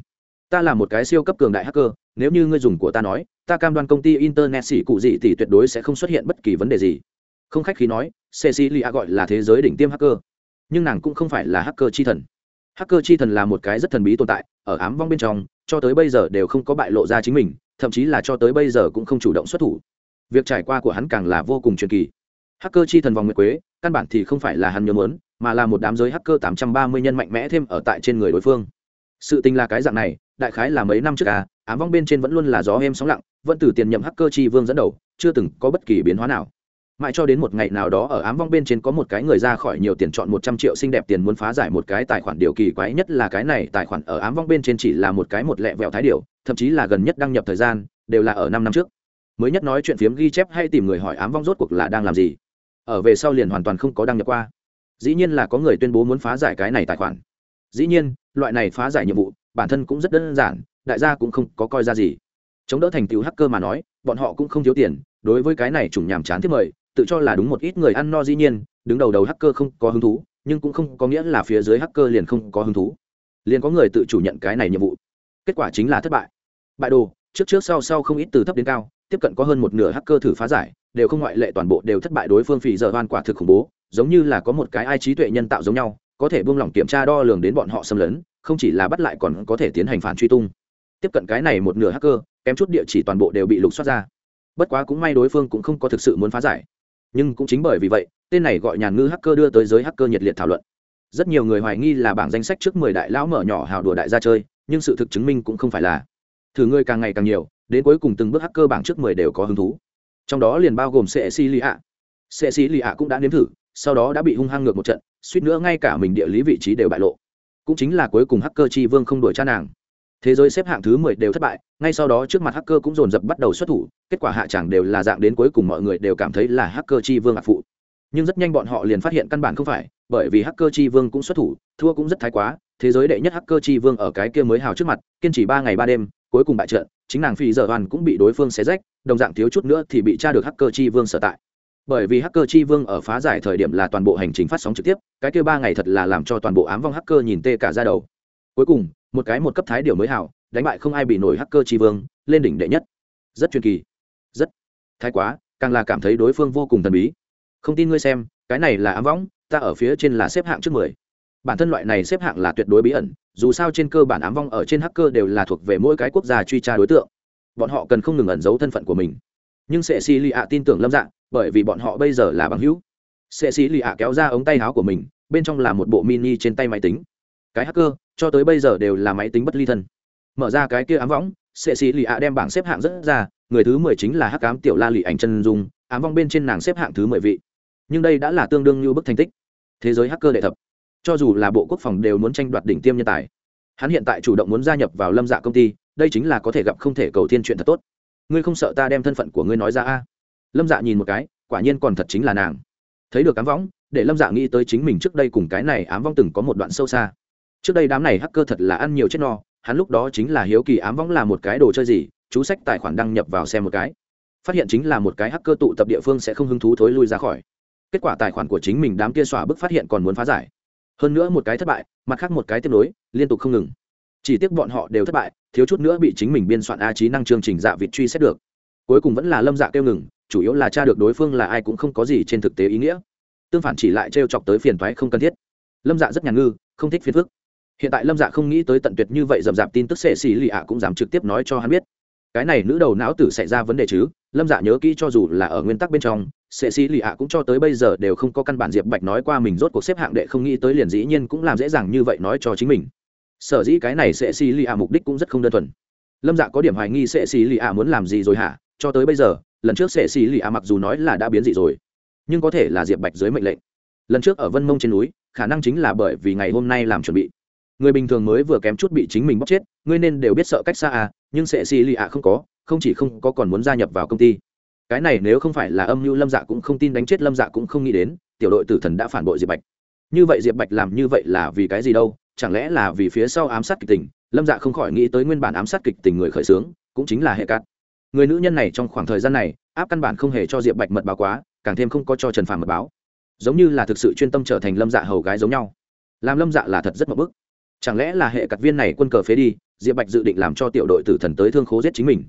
Ta là một cái siêu cấp cường đại hacker, nếu như ngươi dùng của ta nói, ta cam đoan công ty internet xỉ cụ gì thì tuyệt đối sẽ không xuất hiện bất kỳ vấn đề gì. Không khách khí nói, cecilia gọi là thế giới đỉnh tiêm hacker. Nhưng nàng cũng không phải là hacker chi thần. Hacker chi thần là một cái rất thần bí tồn tại, ở ám vong bên trong, cho tới bây giờ đều không có bại lộ ra chính mình, thậm chí là cho tới bây giờ cũng không chủ động xuất thủ việc trải qua của hắn càng là vô cùng truyền kỳ. Hacker chi thần vòng nguyệt quế, căn bản thì không phải là hắn nhớ muốn, mà là một đám giới hacker 830 nhân mạnh mẽ thêm ở tại trên người đối phương. Sự tình là cái dạng này, đại khái là mấy năm trước à ám vong bên trên vẫn luôn là gió êm sóng lặng, vẫn từ tiền nhậm hacker chi vương dẫn đầu, chưa từng có bất kỳ biến hóa nào. Mãi cho đến một ngày nào đó ở ám vong bên trên có một cái người ra khỏi nhiều tiền chọn một trăm triệu xinh đẹp tiền muốn phá giải một cái tài khoản điều kỳ quái nhất là cái này, tài khoản ở ám vong bên trên chỉ là một cái một lẹ vẹo thái điều thậm chí là gần nhất đăng nhập thời gian, đều là ở năm năm trước mới nhất nói chuyện phiếm ghi chép hay tìm người hỏi ám vong rốt cuộc là đang làm gì. Ở về sau liền hoàn toàn không có đăng nhập qua. Dĩ nhiên là có người tuyên bố muốn phá giải cái này tài khoản. Dĩ nhiên, loại này phá giải nhiệm vụ, bản thân cũng rất đơn giản, đại gia cũng không có coi ra gì. Chống đỡ thành tựu hacker mà nói, bọn họ cũng không thiếu tiền, đối với cái này chủng nhàm chán thiết mời, tự cho là đúng một ít người ăn no dĩ nhiên, đứng đầu đầu hacker không có hứng thú, nhưng cũng không có nghĩa là phía dưới hacker liền không có hứng thú. Liền có người tự chủ nhận cái này nhiệm vụ. Kết quả chính là thất bại. Bại đồ, trước trước sau sau không ít từ thấp đến cao tiếp cận có hơn một nửa hacker thử phá giải, đều không ngoại lệ toàn bộ đều thất bại đối phương phì giờ hoan quả thực khủng bố, giống như là có một cái ai trí tuệ nhân tạo giống nhau, có thể buông lỏng kiểm tra đo lường đến bọn họ xâm lấn, không chỉ là bắt lại còn có thể tiến hành phản truy tung. Tiếp cận cái này một nửa hacker, kém chút địa chỉ toàn bộ đều bị lục soát ra. Bất quá cũng may đối phương cũng không có thực sự muốn phá giải. Nhưng cũng chính bởi vì vậy, tên này gọi nhàn ngư hacker đưa tới giới hacker nhiệt liệt thảo luận. Rất nhiều người hoài nghi là bảng danh sách trước mười đại lão mở nhỏ hào đùa đại gia chơi, nhưng sự thực chứng minh cũng không phải là. Thử người càng ngày càng nhiều đến cuối cùng từng bước hacker bảng trước mười đều có hứng thú. Trong đó liền bao gồm sệ xì lì ạ sệ xì lì ạ cũng đã nếm thử, sau đó đã bị hung hăng ngược một trận, suýt nữa ngay cả mình địa lý vị trí đều bại lộ. Cũng chính là cuối cùng hacker chi vương không đuổi cha nàng. Thế giới xếp hạng thứ mười đều thất bại, ngay sau đó trước mặt hacker cũng dồn dập bắt đầu xuất thủ, kết quả hạ chẳng đều là dạng đến cuối cùng mọi người đều cảm thấy là hacker chi vương ạ phụ. Nhưng rất nhanh bọn họ liền phát hiện căn bản không phải, bởi vì hacker chi vương cũng xuất thủ, thua cũng rất thái quá, thế giới đệ nhất hacker chi vương ở cái kia mới hào trước mặt, kiên trì ba ngày ba đêm cuối cùng bại trận, chính nàng phi giờ hoàn cũng bị đối phương xé rách, đồng dạng thiếu chút nữa thì bị tra được hacker chi vương sở tại. Bởi vì hacker chi vương ở phá giải thời điểm là toàn bộ hành trình phát sóng trực tiếp, cái kia ba ngày thật là làm cho toàn bộ ám vong hacker nhìn tê cả ra đầu. Cuối cùng, một cái một cấp thái điều mới hảo, đánh bại không ai bị nổi hacker chi vương, lên đỉnh đệ nhất. Rất truyền kỳ. Rất. Thái quá, càng là cảm thấy đối phương vô cùng thần bí. Không tin ngươi xem, cái này là ám võng ta ở phía trên là xếp hạng trước mười bản thân loại này xếp hạng là tuyệt đối bí ẩn, dù sao trên cơ bản ám vong ở trên hacker đều là thuộc về mỗi cái quốc gia truy tra đối tượng. Bọn họ cần không ngừng ẩn giấu thân phận của mình. Nhưng sệ xì lì ạ tin tưởng lâm dạng bởi vì bọn họ bây giờ là bằng hữu. Sệ xì lì ạ kéo ra ống tay áo của mình, bên trong là một bộ mini trên tay máy tính. Cái hacker, cho tới bây giờ đều là máy tính bất ly thân. Mở ra cái kia ám võng sệ xì lì ạ đem bảng xếp hạng rất ra, người thứ mười chính là hắc ám tiểu la lì ảnh chân dung, ám vong bên trên nàng xếp hạng thứ mười vị. Nhưng đây đã là tương đương như bức thành tích. Thế giới hacker đệ thập cho dù là bộ quốc phòng đều muốn tranh đoạt đỉnh tiêm nhân tài. Hắn hiện tại chủ động muốn gia nhập vào lâm dạ công ty, đây chính là có thể gặp không thể cầu thiên chuyện thật tốt. Ngươi không sợ ta đem thân phận của ngươi nói ra a? Lâm dạ nhìn một cái, quả nhiên còn thật chính là nàng. Thấy được ám võng, để lâm dạ nghĩ tới chính mình trước đây cùng cái này ám vong từng có một đoạn sâu xa. Trước đây đám này hacker thật là ăn nhiều chết no, hắn lúc đó chính là hiếu kỳ ám võng là một cái đồ chơi gì, chú sách tài khoản đăng nhập vào xem một cái. Phát hiện chính là một cái hacker tụ tập địa phương sẽ không hứng thú thối lui ra khỏi. Kết quả tài khoản của chính mình đám kia xỏa bức phát hiện còn muốn phá giải hơn nữa một cái thất bại, mặt khác một cái tiếp nối, liên tục không ngừng. Chỉ tiếc bọn họ đều thất bại, thiếu chút nữa bị chính mình biên soạn a trí năng chương trình dạ vịt truy xét được. Cuối cùng vẫn là lâm dạ kêu ngừng, chủ yếu là tra được đối phương là ai cũng không có gì trên thực tế ý nghĩa. Tương phản chỉ lại t chọc tới phiền thoái không cần thiết. Lâm dạ rất nhàn ngư, không thích phiền phức. Hiện tại lâm dạ không nghĩ tới tận tuyệt như vậy dầm dạp tin tức sệ xì lì ạ cũng dám trực tiếp nói cho hắn biết. Cái này nữ đầu não tử xảy ra vấn đề chứ? Lâm dạ nhớ kỹ cho dù là ở nguyên tắc bên trong sệ sĩ lì ạ cũng cho tới bây giờ đều không có căn bản diệp bạch nói qua mình rốt cuộc xếp hạng đệ không nghĩ tới liền dĩ nhiên cũng làm dễ dàng như vậy nói cho chính mình. Sở dĩ cái này sệ sĩ lì ạ mục đích cũng rất không đơn thuần. Lâm dạ có điểm hoài nghi sệ sĩ lì ạ muốn làm gì rồi hả? Cho tới bây giờ, lần trước sệ sĩ lì ạ mặc dù nói là đã biến dị rồi, nhưng có thể là diệp bạch dưới mệnh lệnh. Lần trước ở vân mông trên núi, khả năng chính là bởi vì ngày hôm nay làm chuẩn bị. Người bình thường mới vừa kém chút bị chính mình bóc chết, ngươi nên đều biết sợ cách xa à nhưng sệ xì lì ạ không có, không chỉ không có còn muốn gia nhập vào công ty cái này nếu không phải là âm mưu lâm dạ cũng không tin đánh chết lâm dạ cũng không nghĩ đến, tiểu đội tử thần đã phản bội diệp bạch. Như vậy diệp bạch làm như vậy là vì cái gì đâu? Chẳng lẽ là vì phía sau ám sát kịch tình? Lâm dạ không khỏi nghĩ tới nguyên bản ám sát kịch tình người khởi xướng, cũng chính là hệ cát. Người nữ nhân này trong khoảng thời gian này, áp căn bản không hề cho diệp bạch mật báo quá, càng thêm không có cho trần phàm mật báo. Giống như là thực sự chuyên tâm trở thành lâm dạ hầu gái giống nhau. Làm lâm dạ là thật rất mập bức. Chẳng lẽ là hệ cặt viên này quân cờ phế đi, diệp bạch dự định làm cho tiểu đội tử thần tới thương khố giết chính mình?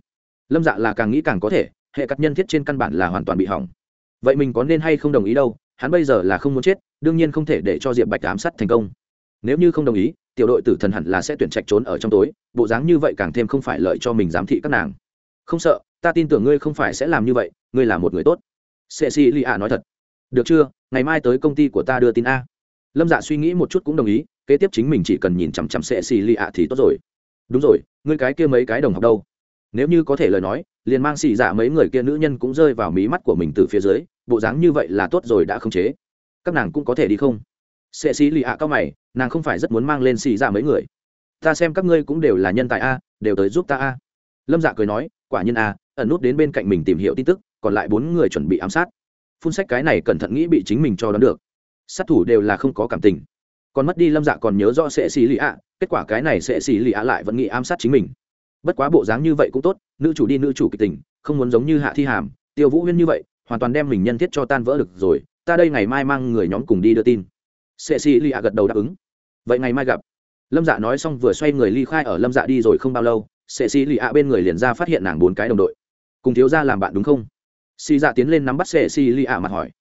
Lâm dạ là càng nghĩ càng có thể, hệ cắt nhân thiết trên căn bản là hoàn toàn bị hỏng. Vậy mình có nên hay không đồng ý đâu, hắn bây giờ là không muốn chết, đương nhiên không thể để cho diệp bạch ám sát thành công. Nếu như không đồng ý, tiểu đội tử thần hẳn là sẽ tuyển trạch trốn ở trong tối, bộ dáng như vậy càng thêm không phải lợi cho mình giám thị các nàng. Không sợ, ta tin tưởng ngươi không phải sẽ làm như vậy, ngươi là một người tốt. Sệ si li a nói thật. Được chưa, ngày mai tới công ty của ta đưa tin a. Lâm dạ suy nghĩ một chút cũng đồng ý, kế tiếp chính mình chỉ cần nhìn chằm chằm sệ si li a thì tốt rồi. Đúng rồi, ngươi cái kia mấy cái đồng học đâu? Nếu như có thể lời nói, liền mang xì dạ mấy người kia nữ nhân cũng rơi vào mí mắt của mình từ phía dưới, bộ dáng như vậy là tốt rồi đã không chế. Các nàng cũng có thể đi không? Sệ xì lì ạ, cao mày, nàng không phải rất muốn mang lên xì dạ mấy người. Ta xem các ngươi cũng đều là nhân tài a, đều tới giúp ta a. Lâm dạ cười nói, quả nhiên a, ẩn nút đến bên cạnh mình tìm hiểu tin tức, còn lại bốn người chuẩn bị ám sát. Phun sách cái này cẩn thận nghĩ bị chính mình cho đón được. Sát thủ đều là không có cảm tình. Còn mất đi lâm dạ còn nhớ rõ sẽ xì lì ạ, kết quả cái này sẽ xì lì ạ lại vẫn nghĩ ám sát chính mình bất quá bộ dáng như vậy cũng tốt, nữ chủ đi nữ chủ kịch tình, không muốn giống như hạ thi hàm, tiêu vũ huyên như vậy, hoàn toàn đem mình nhân thiết cho tan vỡ được rồi, ta đây ngày mai mang người nhóm cùng đi đưa tin. Sệ xì lì ạ gật đầu đáp ứng. Vậy ngày mai gặp. Lâm dạ nói xong vừa xoay người ly khai ở lâm dạ đi rồi không bao lâu sệ xì lì ạ bên người liền ra phát hiện nàng bốn cái đồng đội. Cùng thiếu gia làm bạn đúng không? Xì dạ tiến lên nắm bắt sệ xì lì ạ mặt hỏi.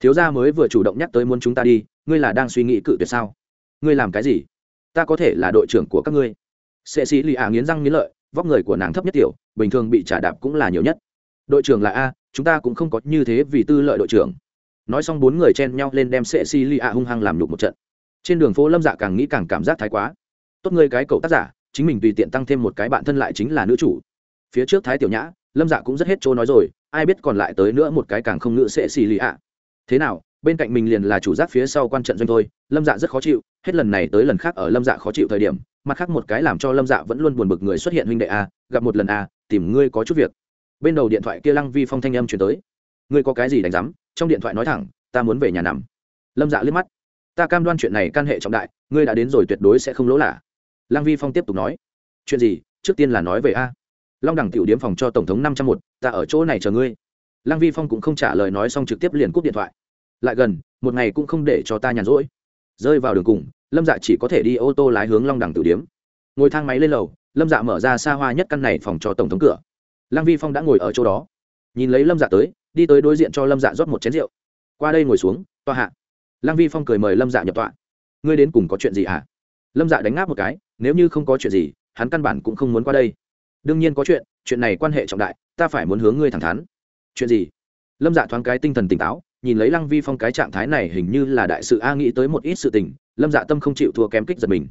Thiếu gia mới vừa chủ động nhắc tới muốn chúng ta đi, ngươi là đang suy nghĩ cự tuyệt sao? Ngươi làm cái gì? Ta có thể là đội trưởng của các ngươi. Sệ xì lì ạ nghiến răng nghiến lợi vóc người của nàng thấp nhất tiểu, bình thường bị trả đạp cũng là nhiều nhất. Đội trưởng là a, chúng ta cũng không có như thế vì tư lợi đội trưởng. Nói xong bốn người chen nhau lên đem sệ xì li a hung hăng làm nhục một trận. Trên đường phố lâm dạ càng nghĩ càng cảm giác thái quá. Tốt ngươi cái cậu tác giả, chính mình tùy tiện tăng thêm một cái bạn thân lại chính là nữ chủ. Phía trước thái tiểu nhã, lâm dạ cũng rất hết chỗ nói rồi, ai biết còn lại tới nữa một cái càng không ngự sệ xì lì ạ thế nào, bên cạnh mình liền là chủ giác phía sau quan trận doanh thôi, lâm dạ rất khó chịu, hết lần này tới lần khác ở lâm dạ khó chịu thời điểm mặt khác một cái làm cho lâm dạ vẫn luôn buồn bực người xuất hiện huynh đệ a, gặp một lần a, tìm ngươi có chút việc. Bên đầu điện thoại kia lăng vi phong thanh âm chuyển tới. Ngươi có cái gì đánh giám? Trong điện thoại nói thẳng, ta muốn về nhà nằm. Lâm dạ liếc mắt. Ta cam đoan chuyện này can hệ trọng đại, ngươi đã đến rồi tuyệt đối sẽ không lỗ lạ. Lăng vi phong tiếp tục nói. Chuyện gì? Trước tiên là nói về a. Long đẳng tiểu điếm phòng cho tổng thống năm trăm một, ta ở chỗ này chờ ngươi. Lăng vi phong cũng không trả lời nói xong trực tiếp liền cúp điện thoại. Lại gần, một ngày cũng không để cho ta nhàn rỗi. Rơi vào đường cùng lâm dạ chỉ có thể đi ô tô lái hướng long đẳng tử điếm. Ngồi thang máy lên lầu, lâm dạ mở ra xa hoa nhất căn này phòng cho tổng thống cửa. Lăng vi phong đã ngồi ở chỗ đó. Nhìn lấy lâm dạ tới, đi tới đối diện cho lâm dạ rót một chén rượu. Qua đây ngồi xuống, tòa hạ. Lăng vi phong cười mời lâm dạ nhập tọa. Ngươi đến cùng có chuyện gì hả? Lâm dạ đánh ngáp một cái, nếu như không có chuyện gì, hắn căn bản cũng không muốn qua đây. Đương nhiên có chuyện chuyện này quan hệ trọng đại, ta phải muốn hướng ngươi thẳng thắn. Chuyện gì? Lâm dạ thoáng cái tinh thần tỉnh táo, nhìn lấy lăng vi phong cái trạng thái này hình như là đại sự a nghĩ tới một ít sự tình lâm dạ tâm không chịu thua kém kích giật mình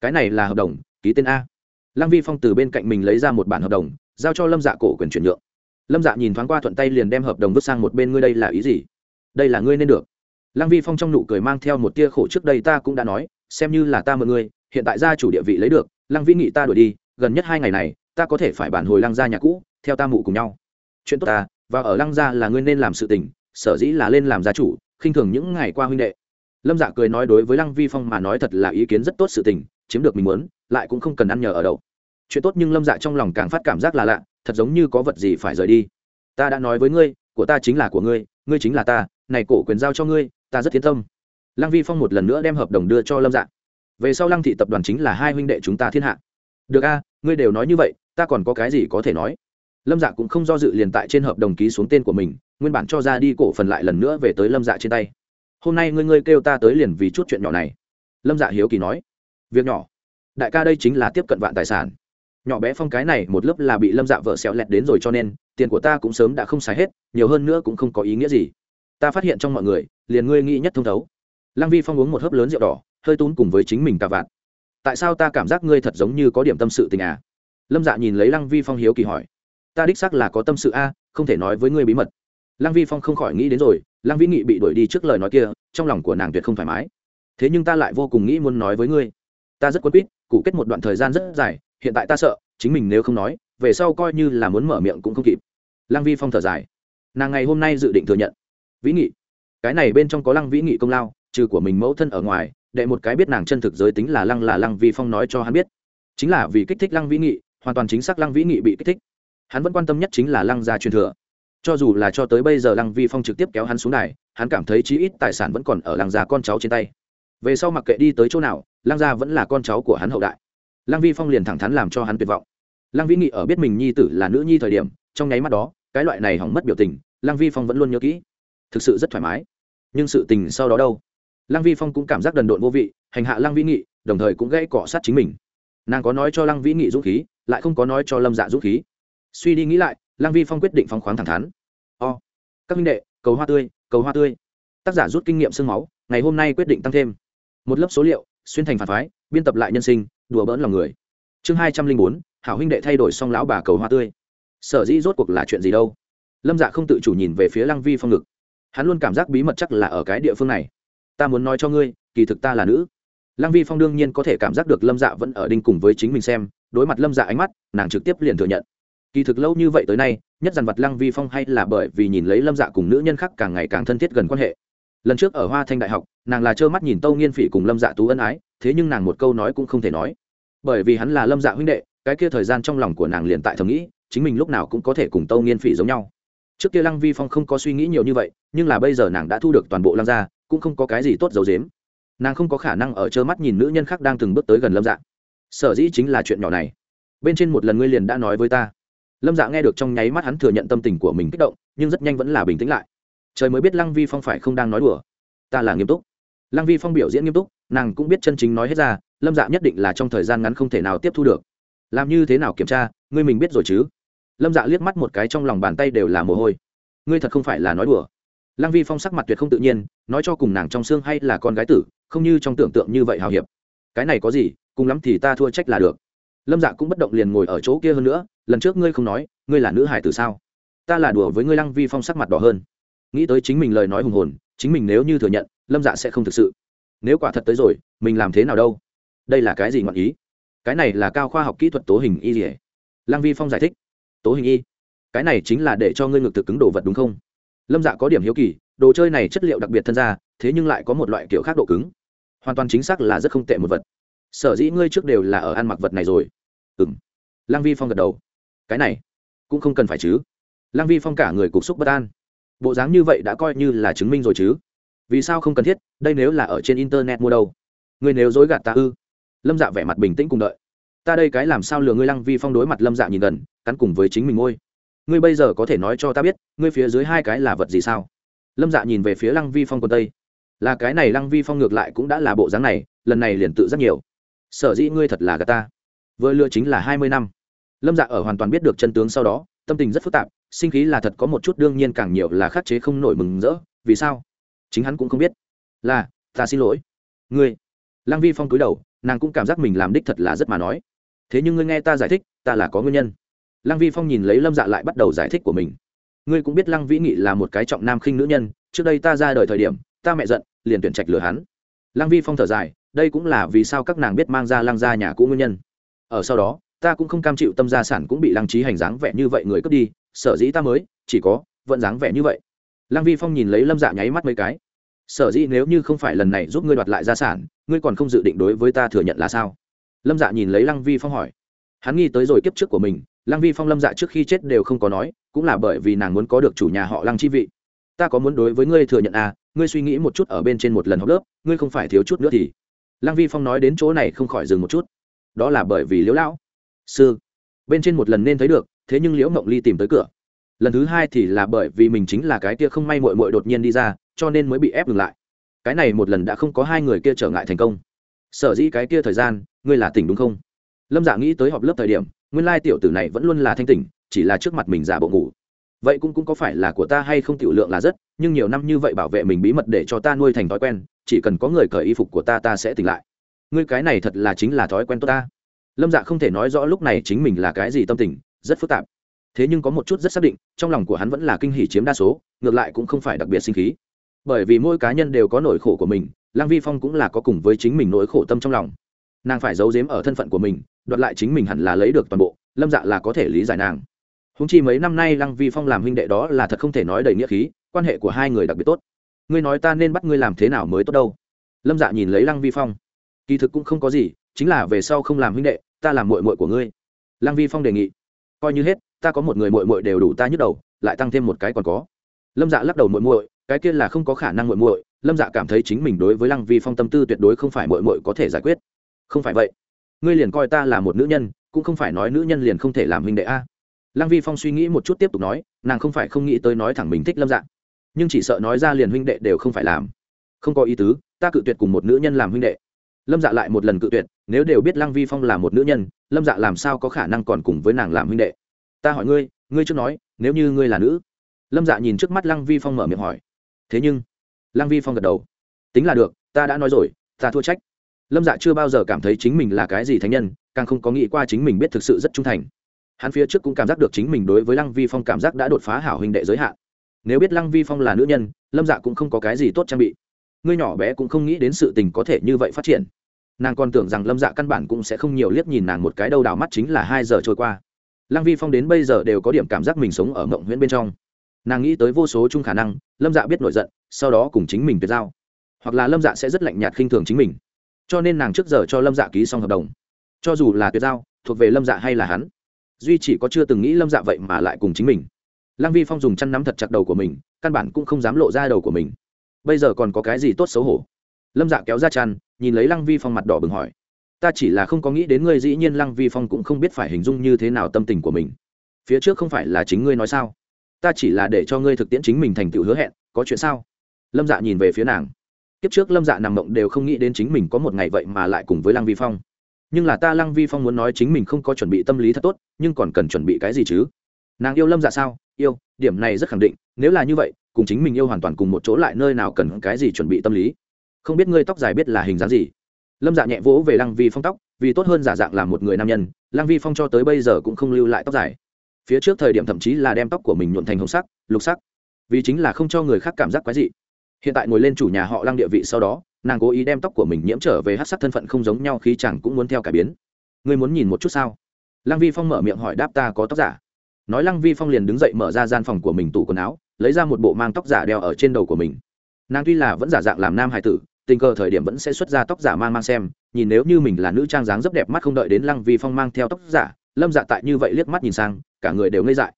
cái này là hợp đồng ký tên a lăng vi phong từ bên cạnh mình lấy ra một bản hợp đồng giao cho lâm dạ cổ quyền chuyển nhượng lâm dạ nhìn thoáng qua thuận tay liền đem hợp đồng vứt sang một bên ngươi đây là ý gì đây là ngươi nên được lăng vi phong trong nụ cười mang theo một tia khổ trước đây ta cũng đã nói xem như là ta mượn ngươi hiện tại gia chủ địa vị lấy được lăng vi nghị ta đuổi đi gần nhất hai ngày này ta có thể phải bản hồi lăng gia nhà cũ theo ta mụ cùng nhau chuyện tốt ta và ở lăng gia là ngươi nên làm sự tình sở dĩ là lên làm gia chủ khinh thường những ngày qua huynh đệ lâm dạ cười nói đối với lăng vi phong mà nói thật là ý kiến rất tốt sự tình, chiếm được mình muốn, lại cũng không cần ăn nhờ ở đâu. Chuyện tốt nhưng lâm dạ trong lòng càng phát cảm giác là lạ, thật giống như có vật gì phải rời đi. Ta đã nói với ngươi, của ta chính là của ngươi ngươi chính là ta, này cổ quyền giao cho ngươi, ta rất thiên tâm. Lăng vi phong một lần nữa đem hợp đồng đưa cho lâm dạ. Về sau lăng thị tập đoàn chính là hai huynh đệ chúng ta thiên hạ. Được a, ngươi đều nói như vậy, ta còn có cái gì có thể nói? Lâm dạ cũng không do dự liền tại trên hợp đồng ký xuống tên của mình, nguyên bản cho ra đi cổ phần lại lần nữa về tới lâm dạ trên tay hôm nay ngươi ngươi kêu ta tới liền vì chút chuyện nhỏ này. Lâm dạ hiếu kỳ nói. Việc nhỏ. Đại ca đây chính là tiếp cận vạn tài sản. Nhỏ bé phong cái này một lớp là bị lâm dạ vợ xẹo lẹt đến rồi cho nên, tiền của ta cũng sớm đã không xài hết, nhiều hơn nữa cũng không có ý nghĩa gì. Ta phát hiện trong mọi người, liền ngươi nghĩ nhất thông thấu. Lăng vi phong uống một hớp lớn rượu đỏ, hơi tún cùng với chính mình cả vạn tại sao ta cảm giác ngươi thật giống như có điểm tâm sự tình à? Lâm dạ nhìn lấy lăng vi phong hiếu kỳ hỏi. Ta đích xác là có tâm sự a, không thể nói với ngươi bí mật lăng vi phong không khỏi nghĩ đến rồi, lăng vĩ nghị bị đuổi đi trước lời nói kia, trong lòng của nàng tuyệt không thoải mái. Thế nhưng ta lại vô cùng nghĩ muốn nói với ngươi. Ta rất quân quýt cụ kết một đoạn thời gian rất dài, hiện tại ta sợ, chính mình nếu không nói, về sau coi như là muốn mở miệng cũng không kịp. Lăng vi phong thở dài. Nàng ngày hôm nay dự định thừa nhận. Vĩ nghị. Cái này bên trong có lăng vĩ nghị công lao, trừ của mình mẫu thân ở ngoài, đệ một cái biết nàng chân thực giới tính là lăng là lăng vi phong nói cho hắn biết. Chính là vì kích thích lăng vĩ nghị, hoàn toàn chính xác lăng vĩ nghị bị kích thích. Hắn vẫn quan tâm nhất chính là lăng gia truyền thừa cho dù là cho tới bây giờ lăng vi phong trực tiếp kéo hắn xuống đài, hắn cảm thấy chí ít tài sản vẫn còn ở lăng gia con cháu trên tay. Về sau mặc kệ đi tới chỗ nào, lăng gia vẫn là con cháu của hắn hậu đại. Lăng vi phong liền thẳng thắn làm cho hắn tuyệt vọng. Lăng vĩ nghị ở biết mình nhi tử là nữ nhi thời điểm, trong nháy mắt đó, cái loại này hỏng mất biểu tình, lăng vi phong vẫn luôn nhớ kỹ. Thực sự rất thoải mái. Nhưng sự tình sau đó đâu? Lăng vi phong cũng cảm giác đần độn vô vị, hành hạ lăng vĩ nghị, đồng thời cũng gãy cọ sát chính mình. Nàng có nói cho lăng vĩ nghị dũng khí, lại không có nói cho lâm dạ dũng khí. Suy đi nghĩ lại Lang vi phong quyết định phong khoáng thẳng thắn. O, các minh đệ, cầu hoa tươi, cầu hoa tươi. Tác giả rút kinh nghiệm sương máu, ngày hôm nay quyết định tăng thêm một lớp số liệu, xuyên thành phản phái, biên tập lại nhân sinh, đùa bỡn lòng người. Chương hai trăm linh bốn, hảo huynh đệ thay đổi xong lão bà cầu hoa tươi. Sở dĩ rốt cuộc là chuyện gì đâu? Lâm dạ không tự chủ nhìn về phía lăng vi phong ngực. Hắn luôn cảm giác bí mật chắc là ở cái địa phương này. Ta muốn nói cho ngươi, kỳ thực ta là nữ. Lăng vi phong đương nhiên có thể cảm giác được lâm dạ vẫn ở đinh cùng với chính mình xem, đối mặt lâm dạ ánh mắt, nàng trực tiếp liền thừa nhận kỳ thực lâu như vậy tới nay, nhất dằn vật lăng vi phong hay là bởi vì nhìn lấy lâm dạ cùng nữ nhân khác càng ngày càng thân thiết gần quan hệ. Lần trước ở hoa thanh đại học, nàng là trơ mắt nhìn tâu nghiên phỉ cùng lâm dạ tú ân ái, thế nhưng nàng một câu nói cũng không thể nói. Bởi vì hắn là lâm dạ huynh đệ, cái kia thời gian trong lòng của nàng liền tại thầm nghĩ, chính mình lúc nào cũng có thể cùng tâu nghiên phỉ giống nhau. Trước kia lăng vi phong không có suy nghĩ nhiều như vậy, nhưng là bây giờ nàng đã thu được toàn bộ lăng gia, cũng không có cái gì tốt dầu dếm nàng không có khả năng ở trơ mắt nhìn nữ nhân khác đang từng bước tới gần lâm dạ. Sở dĩ chính là chuyện nhỏ này. Bên trên một lần ngươi liền đã nói với ta lâm dạ nghe được trong nháy mắt hắn thừa nhận tâm tình của mình kích động, nhưng rất nhanh vẫn là bình tĩnh lại. Trời mới biết lăng vi phong phải không đang nói đùa. Ta là nghiêm túc. Lăng vi phong biểu diễn nghiêm túc, nàng cũng biết chân chính nói hết ra, lâm dạ nhất định là trong thời gian ngắn không thể nào tiếp thu được. Làm như thế nào kiểm tra, ngươi mình biết rồi chứ? Lâm dạ liếc mắt một cái trong lòng bàn tay đều là mồ hôi. Ngươi thật không phải là nói đùa. Lăng vi phong sắc mặt tuyệt không tự nhiên, nói cho cùng nàng trong xương hay là con gái tử, không như trong tưởng tượng như vậy hào hiệp. Cái này có gì, cùng lắm thì ta thua trách là được lâm dạ cũng bất động liền ngồi ở chỗ kia hơn nữa, lần trước ngươi không nói, ngươi là nữ hải tử sao? Ta là đùa với ngươi lăng vi phong sắc mặt đỏ hơn. Nghĩ tới chính mình lời nói hùng hồn, chính mình nếu như thừa nhận, lâm dạ sẽ không thực sự. Nếu quả thật tới rồi, mình làm thế nào đâu? Đây là cái gì ngọn ý? Cái này là cao khoa học kỹ thuật tố hình y gì lăng vi phong giải thích. Tố hình y? Cái này chính là để cho ngươi ngược thực cứng đồ vật đúng không? Lâm dạ có điểm hiếu kỳ, đồ chơi này chất liệu đặc biệt thân ra, thế nhưng lại có một loại kiểu khác độ cứng. Hoàn toàn chính xác là rất không tệ một vật. Sở dĩ ngươi trước đều là ở ăn mặc vật này rồi ừng lăng vi phong gật đầu. Cái này cũng không cần phải chứ. Lăng vi phong cả người cục xúc bất an. Bộ dáng như vậy đã coi như là chứng minh rồi chứ. Vì sao không cần thiết, đây nếu là ở trên internet mua đâu? Ngươi nếu dối gạt ta ư? Lâm dạ vẻ mặt bình tĩnh cùng đợi. Ta đây cái làm sao lừa ngươi, lăng vi phong đối mặt lâm dạ nhìn gần, cắn cùng với chính mình ngôi. Ngươi bây giờ có thể nói cho ta biết, ngươi phía dưới hai cái là vật gì sao? Lâm dạ nhìn về phía lăng vi phong quần tây. Là cái này, lăng vi phong ngược lại cũng đã là bộ dáng này, lần này liền tự rất nhiều. Sở dĩ ngươi thật là gà ta vừa lừa chính là hai mươi năm. Lâm dạ ở hoàn toàn biết được chân tướng sau đó, tâm tình rất phức tạp, sinh khí là thật có một chút đương nhiên càng nhiều là khắc chế không nổi mừng rỡ, vì sao? Chính hắn cũng không biết. Là, ta xin lỗi. Ngươi. Lăng vi phong cúi đầu, nàng cũng cảm giác mình làm đích thật là rất mà nói. Thế nhưng ngươi nghe ta giải thích, ta là có nguyên nhân. Lăng vi phong nhìn lấy lâm dạ lại bắt đầu giải thích của mình. Ngươi cũng biết lăng vĩ nghị là một cái trọng nam khinh nữ nhân, trước đây ta ra đời thời điểm, ta mẹ giận, liền tuyển trạch lừa hắn. Lăng vi phong thở dài, đây cũng là vì sao các nàng biết mang ra lăng ra nhà cũ nguyên nhân ở sau đó, ta cũng không cam chịu tâm gia sản cũng bị lăng trí hành dáng vẻ như vậy người cướp đi, sở dĩ ta mới, chỉ có, vẫn dáng vẻ như vậy. Lăng vi phong nhìn lấy lâm dạ nháy mắt mấy cái. Sở dĩ nếu như không phải lần này giúp ngươi đoạt lại gia sản, ngươi còn không dự định đối với ta thừa nhận là sao? Lâm dạ nhìn lấy lăng vi phong hỏi. Hắn nghĩ tới rồi kiếp trước của mình, lăng vi phong lâm dạ trước khi chết đều không có nói, cũng là bởi vì nàng muốn có được chủ nhà họ lăng chi vị. Ta có muốn đối với ngươi thừa nhận à ngươi suy nghĩ một chút ở bên trên một lần học lớp, ngươi không phải thiếu chút nữa thì. Lăng vi phong nói đến chỗ này không khỏi dừng một chút đó là bởi vì liễu lão. Sư, bên trên một lần nên thấy được, thế nhưng liễu mộng ly tìm tới cửa. Lần thứ hai thì là bởi vì mình chính là cái kia không may mội mội đột nhiên đi ra, cho nên mới bị ép ngừng lại. Cái này một lần đã không có hai người kia trở ngại thành công. Sở dĩ cái kia thời gian, ngươi là tỉnh đúng không? Lâm dạ nghĩ tới họp lớp thời điểm, nguyên lai tiểu tử này vẫn luôn là thanh tỉnh, chỉ là trước mặt mình giả bộ ngủ. Vậy cũng cũng có phải là của ta hay không tiểu lượng là rất, nhưng nhiều năm như vậy bảo vệ mình bí mật để cho ta nuôi thành thói quen, chỉ cần có người cởi y phục của ta ta sẽ tỉnh lại ngươi cái này thật là chính là thói quen tốt ta. Lâm dạ không thể nói rõ lúc này chính mình là cái gì tâm tình, rất phức tạp. Thế nhưng có một chút rất xác định, trong lòng của hắn vẫn là kinh hỷ chiếm đa số, ngược lại cũng không phải đặc biệt sinh khí. Bởi vì mỗi cá nhân đều có nỗi khổ của mình lang vi phong cũng là có cùng với chính mình nỗi khổ tâm trong lòng. Nàng phải giấu giếm ở thân phận của mình, đoạt lại chính mình hẳn là lấy được toàn bộ, lâm dạ là có thể lý giải nàng. Húng chi mấy năm nay lăng vi phong làm huynh đệ đó là thật không thể nói đầy nghĩa khí, quan hệ của hai người đặc biệt tốt. Ngươi nói ta nên bắt ngươi làm thế nào mới tốt đâu? Lâm dạ nhìn lấy lăng vi phong kỳ thực cũng không có gì, chính là về sau không làm huynh đệ, ta làm mội mội của ngươi. Lăng vi phong đề nghị. Coi như hết, ta có một người mội mội đều đủ ta nhức đầu, lại tăng thêm một cái còn có. Lâm dạ lắc đầu mội mội cái kia là không có khả năng mội mội lâm dạ cảm thấy chính mình đối với lăng vi phong tâm tư tuyệt đối không phải mội mội có thể giải quyết. Không phải vậy. Ngươi liền coi ta là một nữ nhân, cũng không phải nói nữ nhân liền không thể làm huynh đệ a. Lăng vi phong suy nghĩ một chút tiếp tục nói, nàng không phải không nghĩ tới nói thẳng mình thích lâm dạ. Nhưng chỉ sợ nói ra liền huynh đệ đều không phải làm. Không có ý tứ, ta cự tuyệt cùng một nữ nhân làm huynh đệ lâm dạ lại một lần cự tuyệt, nếu đều biết lăng vi phong là một nữ nhân, lâm dạ làm sao có khả năng còn cùng với nàng làm huynh đệ? Ta hỏi ngươi ngươi trước nói, nếu như ngươi là nữ? Lâm dạ nhìn trước mắt lăng vi phong mở miệng hỏi. Thế nhưng, lăng vi phong gật đầu. Tính là được, ta đã nói rồi, ta thua trách. Lâm dạ chưa bao giờ cảm thấy chính mình là cái gì thánh nhân, càng không có nghĩ qua chính mình biết thực sự rất trung thành. Hắn phía trước cũng cảm giác được chính mình đối với lăng vi phong cảm giác đã đột phá hảo huynh đệ giới hạn. Nếu biết lăng vi phong là nữ nhân, lâm dạ cũng không có cái gì tốt trang bị ngươi nhỏ bé cũng không nghĩ đến sự tình có thể như vậy phát triển. Nàng còn tưởng rằng lâm dạ căn bản cũng sẽ không nhiều liếc nhìn nàng một cái đâu đào mắt chính là hai giờ trôi qua. Lăng vi phong đến bây giờ đều có điểm cảm giác mình sống ở mộng huyễn bên trong. Nàng nghĩ tới vô số chung khả năng, lâm dạ biết nổi giận, sau đó cùng chính mình tuyệt giao. Hoặc là lâm dạ sẽ rất lạnh nhạt khinh thường chính mình. Cho nên nàng trước giờ cho lâm dạ ký xong hợp đồng. Cho dù là tuyệt giao, thuộc về lâm dạ hay là hắn, duy chỉ có chưa từng nghĩ lâm dạ vậy mà lại cùng chính mình. Lăng vi phong dùng chăn nắm thật chặt đầu của mình, căn bản cũng không dám lộ ra đầu của mình bây giờ còn có cái gì tốt xấu hổ? Lâm dạ kéo ra chăn, nhìn lấy lăng vi phong mặt đỏ bừng hỏi. Ta chỉ là không có nghĩ đến ngươi dĩ nhiên lăng vi phong cũng không biết phải hình dung như thế nào tâm tình của mình. Phía trước không phải là chính ngươi nói sao? Ta chỉ là để cho ngươi thực tiễn chính mình thành tựu hứa hẹn, có chuyện sao? Lâm dạ nhìn về phía nàng. Kiếp trước lâm dạ nằm mộng đều không nghĩ đến chính mình có một ngày vậy mà lại cùng với lăng vi phong. Nhưng là ta lăng vi phong muốn nói chính mình không có chuẩn bị tâm lý thật tốt, nhưng còn cần chuẩn bị cái gì chứ? Nàng yêu lâm dạ sao? Yêu, điểm này rất khẳng định, nếu là như vậy cùng chính mình yêu hoàn toàn cùng một chỗ lại nơi nào cần cái gì chuẩn bị tâm lý. Không biết ngươi tóc dài biết là hình dáng gì? Lâm dạ nhẹ vỗ về lăng vi phong tóc, vì tốt hơn giả dạng là một người nam nhân, lăng vi phong cho tới bây giờ cũng không lưu lại tóc dài. Phía trước thời điểm thậm chí là đem tóc của mình nhuộn thành hồng sắc, lục sắc. Vì chính là không cho người khác cảm giác quái dị. Hiện tại ngồi lên chủ nhà họ lăng địa vị sau đó, nàng cố ý đem tóc của mình nhiễm trở về hát sắc thân phận không giống nhau khi chẳng cũng muốn theo cải biến. Ngươi muốn nhìn một chút sao? Lăng vi phong mở miệng hỏi đáp ta có tóc giả nói lăng vi phong liền đứng dậy mở ra gian phòng của mình tủ quần áo, lấy ra một bộ mang tóc giả đeo ở trên đầu của mình. Nàng tuy là vẫn giả dạng làm nam hải tử, tình cờ thời điểm vẫn sẽ xuất ra tóc giả mang mang xem, nhìn nếu như mình là nữ trang dáng rất đẹp mắt không đợi đến lăng vi phong mang theo tóc giả, lâm dạ tại như vậy liếc mắt nhìn sang, cả người đều ngây dại.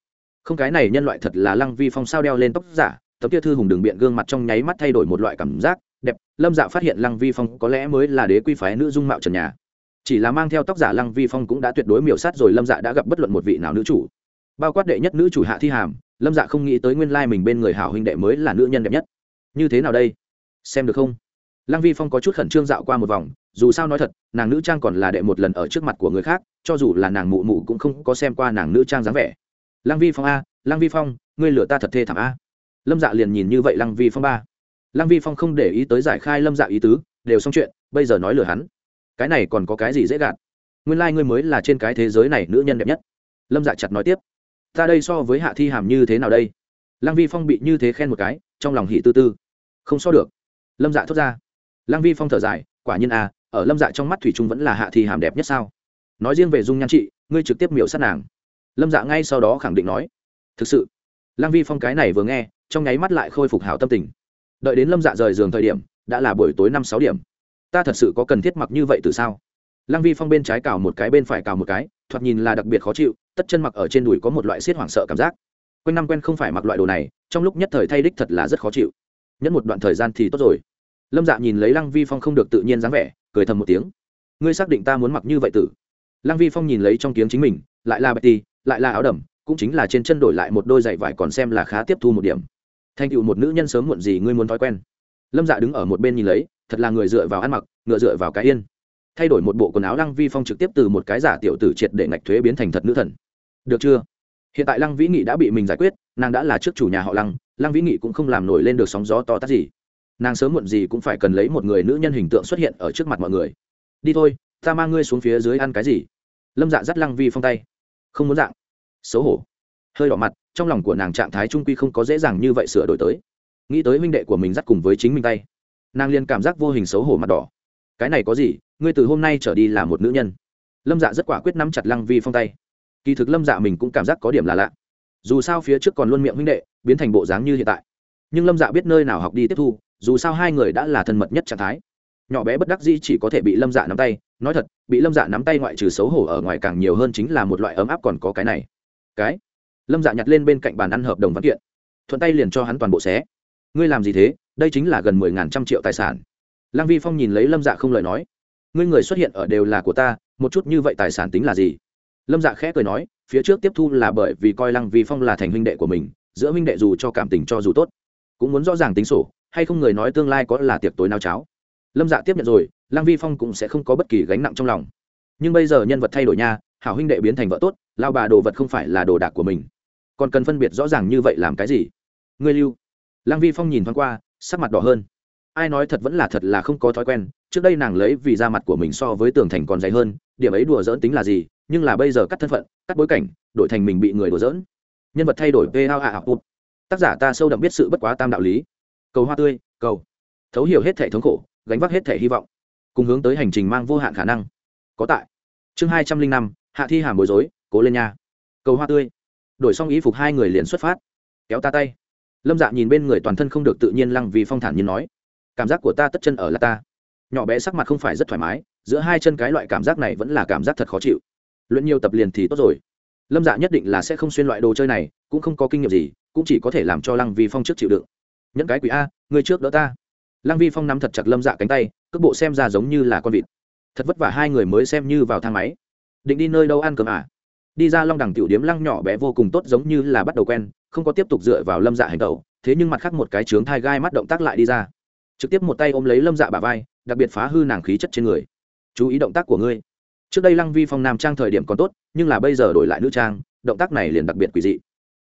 Không cái này nhân loại thật là lăng vi phong sao đeo lên tóc giả, tấm kia thư hùng đường biện gương mặt trong nháy mắt thay đổi một loại cảm giác, đẹp, lâm dạ phát hiện lăng vi phong có lẽ mới là đế quy phái nữ dung mạo trần nhà. Chỉ là mang theo tóc giả lăng vi phong cũng đã tuyệt đối miểu sát rồi, lâm dạ đã gặp bất luận một vị nào nữ chủ bao quát đệ nhất nữ chủ hạ thi hàm, lâm dạ không nghĩ tới nguyên lai mình bên người hảo huynh đệ mới là nữ nhân đẹp nhất. Như thế nào đây? Xem được không? Lăng vi phong có chút khẩn trương dạo qua một vòng, dù sao nói thật, nàng nữ trang còn là đệ một lần ở trước mặt của người khác, cho dù là nàng mụ mụ cũng không có xem qua nàng nữ trang dáng vẻ. Lăng vi phong a, lăng vi phong, ngươi lửa ta thật thê thảm a. Lâm dạ liền nhìn như vậy lăng vi phong ba. Lăng vi phong không để ý tới giải khai lâm dạ ý tứ, đều xong chuyện, bây giờ nói lừa hắn. Cái này còn có cái gì dễ gạt? Nguyên lai、like、ngươi mới là trên cái thế giới này nữ nhân đẹp nhất. Lâm dạ chặt nói tiếp ta đây so với hạ thi hàm như thế nào đây? Lăng vi phong bị như thế khen một cái, trong lòng hỉ tư tư. Không so được. Lâm dạ thốt ra. Lăng vi phong thở dài, quả nhiên à ở lâm dạ trong mắt thủy trung vẫn là hạ thi hàm đẹp nhất sao? Nói riêng về dung nhan trị, ngươi trực tiếp miểu sát nàng. Lâm dạ ngay sau đó khẳng định nói. Thực sự, lăng vi phong cái này vừa nghe, trong nháy mắt lại khôi phục hảo tâm tình. Đợi đến lâm dạ rời giường thời điểm, đã là buổi tối năm sáu điểm. Ta thật sự có cần thiết mặc như vậy từ sao? Lăng vi phong bên trái cào một cái, bên phải cào một cái thoạt nhìn là đặc biệt khó chịu, tất chân mặc ở trên đùi có một loại xiết hoảng sợ cảm giác. Quanh năm quen không phải mặc loại đồ này, trong lúc nhất thời thay đích thật là rất khó chịu. Nhất một đoạn thời gian thì tốt rồi. Lâm dạ nhìn lấy lăng vi phong không được tự nhiên dáng vẻ, cười thầm một tiếng. Ngươi xác định ta muốn mặc như vậy tử? Lăng vi phong nhìn lấy trong tiếng chính mình, lại là bạch ti lại là áo đầm, cũng chính là trên chân đổi lại một đôi giày vải còn xem là khá tiếp thu một điểm. Thành tựu một nữ nhân sớm muộn gì ngươi muốn thói quen? Lâm dạ đứng ở một bên nhìn lấy, thật là người dựa vào ăn mặc, ngựa dựa vào cái yên thay đổi một bộ quần áo lăng vi phong trực tiếp từ một cái giả tiểu tử triệt để ngạch thuế biến thành thật nữ thần. Được chưa? Hiện tại lăng vĩ nghị đã bị mình giải quyết, nàng đã là trước chủ nhà họ lăng lăng vĩ nghị cũng không làm nổi lên được sóng gió to tát gì. Nàng sớm muộn gì cũng phải cần lấy một người nữ nhân hình tượng xuất hiện ở trước mặt mọi người. Đi thôi, ta mang ngươi xuống phía dưới ăn cái gì? Lâm dạ dắt lăng vi phong tay. Không muốn dạng. Xấu hổ. Hơi đỏ mặt, trong lòng của nàng trạng thái trung quy không có dễ dàng như vậy sửa đổi tới. Nghĩ tới huynh đệ của mình dắt cùng với chính mình tay. Nàng liền cảm giác vô hình xấu hổ mặt đỏ. Cái này có gì? Ngươi từ hôm nay trở đi là một nữ nhân. Lâm dạ rất quả quyết nắm chặt lăng vi phong tay. Kỳ thực lâm dạ mình cũng cảm giác có điểm là lạ. Dù sao phía trước còn luôn miệng huynh đệ, biến thành bộ dáng như hiện tại. Nhưng lâm dạ biết nơi nào học đi tiếp thu, dù sao hai người đã là thân mật nhất trạng thái. Nhỏ bé bất đắc dĩ chỉ có thể bị lâm dạ nắm tay. Nói thật, bị lâm dạ nắm tay ngoại trừ xấu hổ ở ngoài càng nhiều hơn chính là một loại ấm áp còn có cái này. Cái? Lâm dạ nhặt lên bên cạnh bàn ăn hợp đồng văn kiện. Thuận tay liền cho hắn toàn bộ xé. Ngươi làm gì thế? Đây chính là gần mười ngàn trăm triệu tài sản. Lăng vi phong nhìn lấy lâm dạ không lời nói ngươi người xuất hiện ở đều là của ta, một chút như vậy tài sản tính là gì? Lâm dạ khẽ cười nói, phía trước tiếp thu là bởi vì coi lăng vi phong là thành huynh đệ của mình, giữa huynh đệ dù cho cảm tình cho dù tốt, cũng muốn rõ ràng tính sổ, hay không người nói tương lai có là tiệc tối nao cháo. Lâm dạ tiếp nhận rồi, lăng vi phong cũng sẽ không có bất kỳ gánh nặng trong lòng. Nhưng bây giờ nhân vật thay đổi nha, hảo huynh đệ biến thành vợ tốt, lao bà đồ vật không phải là đồ đạc của mình. Còn cần phân biệt rõ ràng như vậy làm cái gì? Ngươi lưu. Lăng vi phong nhìn thoáng qua, sắc mặt đỏ hơn. Ai nói thật vẫn là thật là không có thói quen trước đây nàng lấy vì da mặt của mình so với tường thành còn dày hơn, điểm ấy đùa dỡn tính là gì, nhưng là bây giờ cắt thân phận, cắt bối cảnh, đổi thành mình bị người đùa dỡn nhân vật thay đổi p học một tác giả ta sâu đậm biết sự bất quá tam đạo lý. Cầu hoa tươi, cầu. Thấu hiểu hết thể thống khổ, gánh vác hết thể hy vọng. Cùng hướng tới hành trình mang vô hạn khả năng. Có tại. Chương hai trăm linh năm, hạ thi hàm bối rối, cố lên nha. Cầu hoa tươi. Đổi xong ý phục hai người liền xuất phát. Kéo ta tay. Lâm dạ nhìn bên người toàn thân không được tự nhiên lăng vì phong thản nhiên nói. Cảm giác của ta tất chân ở là ta nhỏ bé sắc mặt không phải rất thoải mái, giữa hai chân cái loại cảm giác này vẫn là cảm giác thật khó chịu. Luyện nhiều tập liền thì tốt rồi. Lâm dạ nhất định là sẽ không xuyên loại đồ chơi này, cũng không có kinh nghiệm gì, cũng chỉ có thể làm cho lăng vi phong trước chịu đựng. Nhẫn cái quỷ a người trước đỡ ta. Lăng vi phong nắm thật chặt lâm dạ cánh tay, cước bộ xem ra giống như là con vịt. Thật vất vả hai người mới xem như vào thang máy. Định đi nơi đâu ăn cơm à? Đi ra long đẳng tiểu điếm lăng nhỏ bé vô cùng tốt giống như là bắt đầu quen, không có tiếp tục dựa vào lâm dạ hành tẩu thế nhưng mặt khác một cái trướng thai gai mắt động tác lại đi ra. Trực tiếp một tay ôm lấy lâm dạ bà vai đặc biệt phá hư nàng khí chất trên người. Chú ý động tác của ngươi. Trước đây lăng vi phong nam trang thời điểm còn tốt, nhưng là bây giờ đổi lại nữ trang, động tác này liền đặc biệt quỷ dị.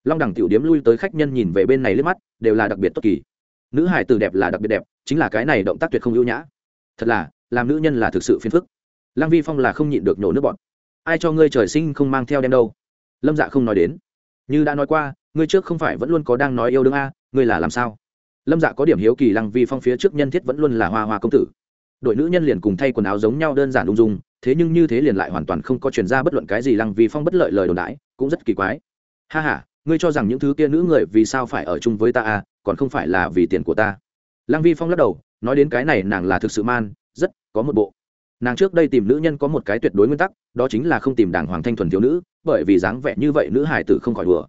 Long đẳng tiểu điếm lui tới khách nhân nhìn về bên này liếc mắt, đều là đặc biệt tốt kỳ. Nữ hải từ đẹp là đặc biệt đẹp, chính là cái này động tác tuyệt không ưu nhã. Thật là, làm nữ nhân là thực sự phiền phức. Lăng vi phong là không nhịn được nhổ nước bọt. Ai cho ngươi trời sinh không mang theo đem đâu? Lâm dạ không nói đến. Như đã nói qua, ngươi trước không phải vẫn luôn có đang nói yêu đương a, ngươi là làm sao? Lâm dạ có điểm hiếu kỳ lăng vi phong phía trước nhân thiết vẫn luôn là hoa hoa công tử đội nữ nhân liền cùng thay quần áo giống nhau đơn giản ung dung, thế nhưng như thế liền lại hoàn toàn không có chuyển ra bất luận cái gì lăng vi phong bất lợi lời đồn đãi cũng rất kỳ quái. Ha h a ngươi cho rằng những thứ kia nữ người vì sao phải ở chung với ta à còn không phải là vì tiền của ta. Lăng vi phong lắc đầu, nói đến cái này nàng là thực sự man, rất có một bộ. Nàng trước đây tìm nữ nhân có một cái tuyệt đối nguyên tắc, đó chính là không tìm đảng hoàng thanh thuần thiếu nữ, bởi vì dáng vẻ như vậy nữ hải tử không khỏi đùa.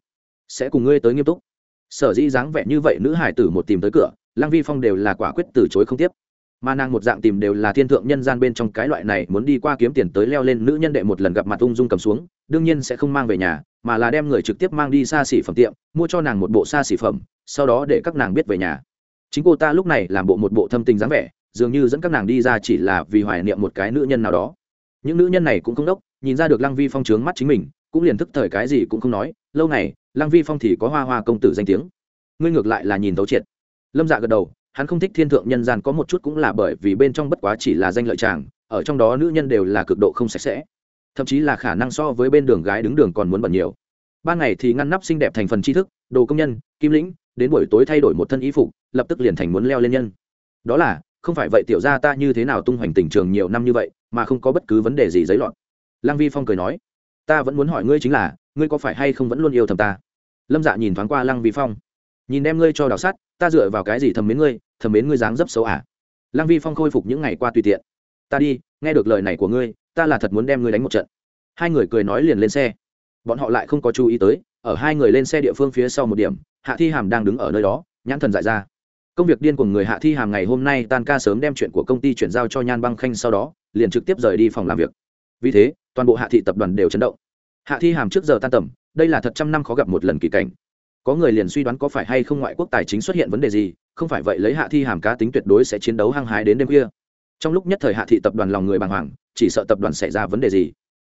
Sẽ cùng ngươi tới nghiêm túc. Sở dĩ dáng vẻ như vậy nữ hải tử một tìm tới cửa, lăng vi phong đều là quả quyết từ chối không tiếp mà nàng một dạng tìm đều là thiên thượng nhân gian bên trong cái loại này muốn đi qua kiếm tiền tới leo lên nữ nhân đệ một lần gặp mặt ung dung cầm xuống, đương nhiên sẽ không mang về nhà, mà là đem người trực tiếp mang đi xa xỉ phẩm tiệm, mua cho nàng một bộ xa xỉ phẩm, sau đó để các nàng biết về nhà. Chính cô ta lúc này làm bộ một bộ thâm tình dáng vẻ, dường như dẫn các nàng đi ra chỉ là vì hoài niệm một cái nữ nhân nào đó. Những nữ nhân này cũng không đốc, nhìn ra được lăng vi phong trướng mắt chính mình, cũng liền thức thời cái gì cũng không nói, lâu này lăng vi phong thì có hoa hoa công tử danh tiếng. Ngươi ngược lại là nhìn tấu triệt. Lâm dạ gật đầu hắn không thích thiên thượng nhân gian có một chút cũng là bởi vì bên trong bất quá chỉ là danh lợi chàng, ở trong đó nữ nhân đều là cực độ không sạch sẽ. Thậm chí là khả năng so với bên đường gái đứng đường còn muốn bẩn nhiều. Ban ngày thì ngăn nắp xinh đẹp thành phần tri thức, đồ công nhân, kim lĩnh, đến buổi tối thay đổi một thân y phục, lập tức liền thành muốn leo lên nhân. Đó là, không phải vậy tiểu ra ta như thế nào tung hoành tình trường nhiều năm như vậy, mà không có bất cứ vấn đề gì giấy lọt lăng vi phong cười nói, ta vẫn muốn hỏi ngươi chính là, ngươi có phải hay không vẫn luôn yêu thầm ta? Lâm dạ nhìn thoáng qua lăng vi phong, nhìn đem ngươi cho đào sát ta dựa vào cái gì thầm mến ngươi? Thầm mến ngươi dáng dấp xấu à. Lăng vi phong khôi phục những ngày qua tùy tiện. Ta đi, nghe được lời này của ngươi, ta là thật muốn đem ngươi đánh một trận. Hai người cười nói liền lên xe. Bọn họ lại không có chú ý tới, ở hai người lên xe địa phương phía sau một điểm, hạ thi hàm đang đứng ở nơi đó, nhãn thần dại ra. Công việc điên của người hạ thi hàm ngày hôm nay tan ca sớm đem chuyện của công ty chuyển giao cho nhan băng khanh sau đó, liền trực tiếp rời đi phòng làm việc. Vì thế, toàn bộ hạ thị tập đoàn đều chấn động. Hạ thi hàm trước giờ tan tầm, đây là thật trăm năm khó gặp một lần kỳ cảnh. Có người liền suy đoán có phải hay không ngoại quốc tài chính xuất hiện vấn đề gì không phải vậy lấy hạ thi hàm cá tính tuyệt đối sẽ chiến đấu hăng hái đến đêm khuya. Trong lúc nhất thời hạ thị tập đoàn lòng người bàng hoàng, chỉ sợ tập đoàn xảy ra vấn đề gì.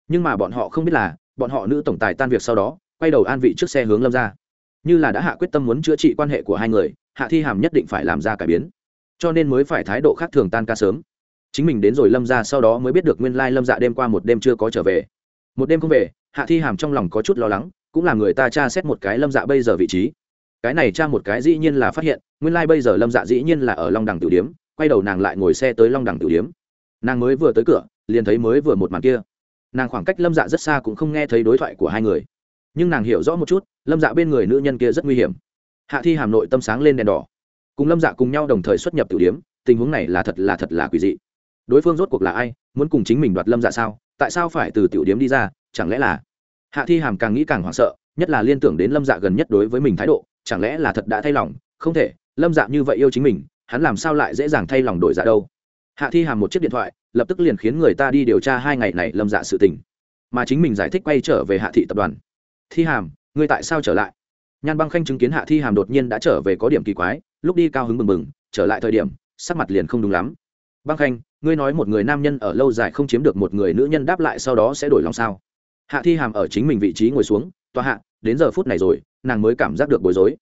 Nhưng mà bọn họ không biết là, bọn họ nữ tổng tài tan việc sau đó, quay đầu an vị trước xe hướng lâm ra. Như là đã hạ quyết tâm muốn chữa trị quan hệ của hai người, hạ thi hàm nhất định phải làm ra cải biến. Cho nên mới phải thái độ khác thường tan ca sớm. Chính mình đến rồi lâm ra sau đó mới biết được nguyên lai lâm dạ đêm qua một đêm chưa có trở về. Một đêm không về, hạ thi hàm trong lòng có chút lo lắng, cũng là người ta tra xét một cái lâm dạ bây giờ vị trí. Cái này tra một cái dĩ nhiên là phát hiện nguyên lai bây giờ lâm dạ dĩ nhiên là ở long đằng tử điếm, quay đầu nàng lại ngồi xe tới long đằng tử điếm. Nàng mới vừa tới cửa, liền thấy mới vừa một màn kia. Nàng khoảng cách lâm dạ rất xa cũng không nghe thấy đối thoại của hai người. Nhưng nàng hiểu rõ một chút, lâm dạ bên người nữ nhân kia rất nguy hiểm. Hạ thi hàm nội tâm sáng lên đèn đỏ. Cùng lâm dạ cùng nhau đồng thời xuất nhập tử điếm, tình huống này là thật là thật là quỷ dị. Đối phương rốt cuộc là ai, muốn cùng chính mình đoạt lâm dạ sao, tại sao phải từ tiểu điếm đi ra, chẳng lẽ là? Hạ thi hàm càng nghĩ càng hoảng sợ, nhất là liên tưởng đến lâm dạ gần nhất đối với mình thái độ, chẳng lẽ là thật đã thay lòng, không thể lâm dạ như vậy yêu chính mình, hắn làm sao lại dễ dàng thay lòng đổi dạ đâu? Hạ thi hàm một chiếc điện thoại, lập tức liền khiến người ta đi điều tra hai ngày này lâm dạ sự tình. Mà chính mình giải thích quay trở về hạ thị tập đoàn. Thi hàm, ngươi tại sao trở lại? Nhan băng khanh chứng kiến hạ thi hàm đột nhiên đã trở về có điểm kỳ quái, lúc đi cao hứng mừng mừng trở lại thời điểm, sắc mặt liền không đúng lắm. Băng khanh, ngươi nói một người nam nhân ở lâu dài không chiếm được một người nữ nhân đáp lại sau đó sẽ đổi lòng sao? Hạ thi hàm ở chính mình vị trí ngồi xuống tòa hạ, đến giờ phút này rồi, nàng mới cảm giác được bối rối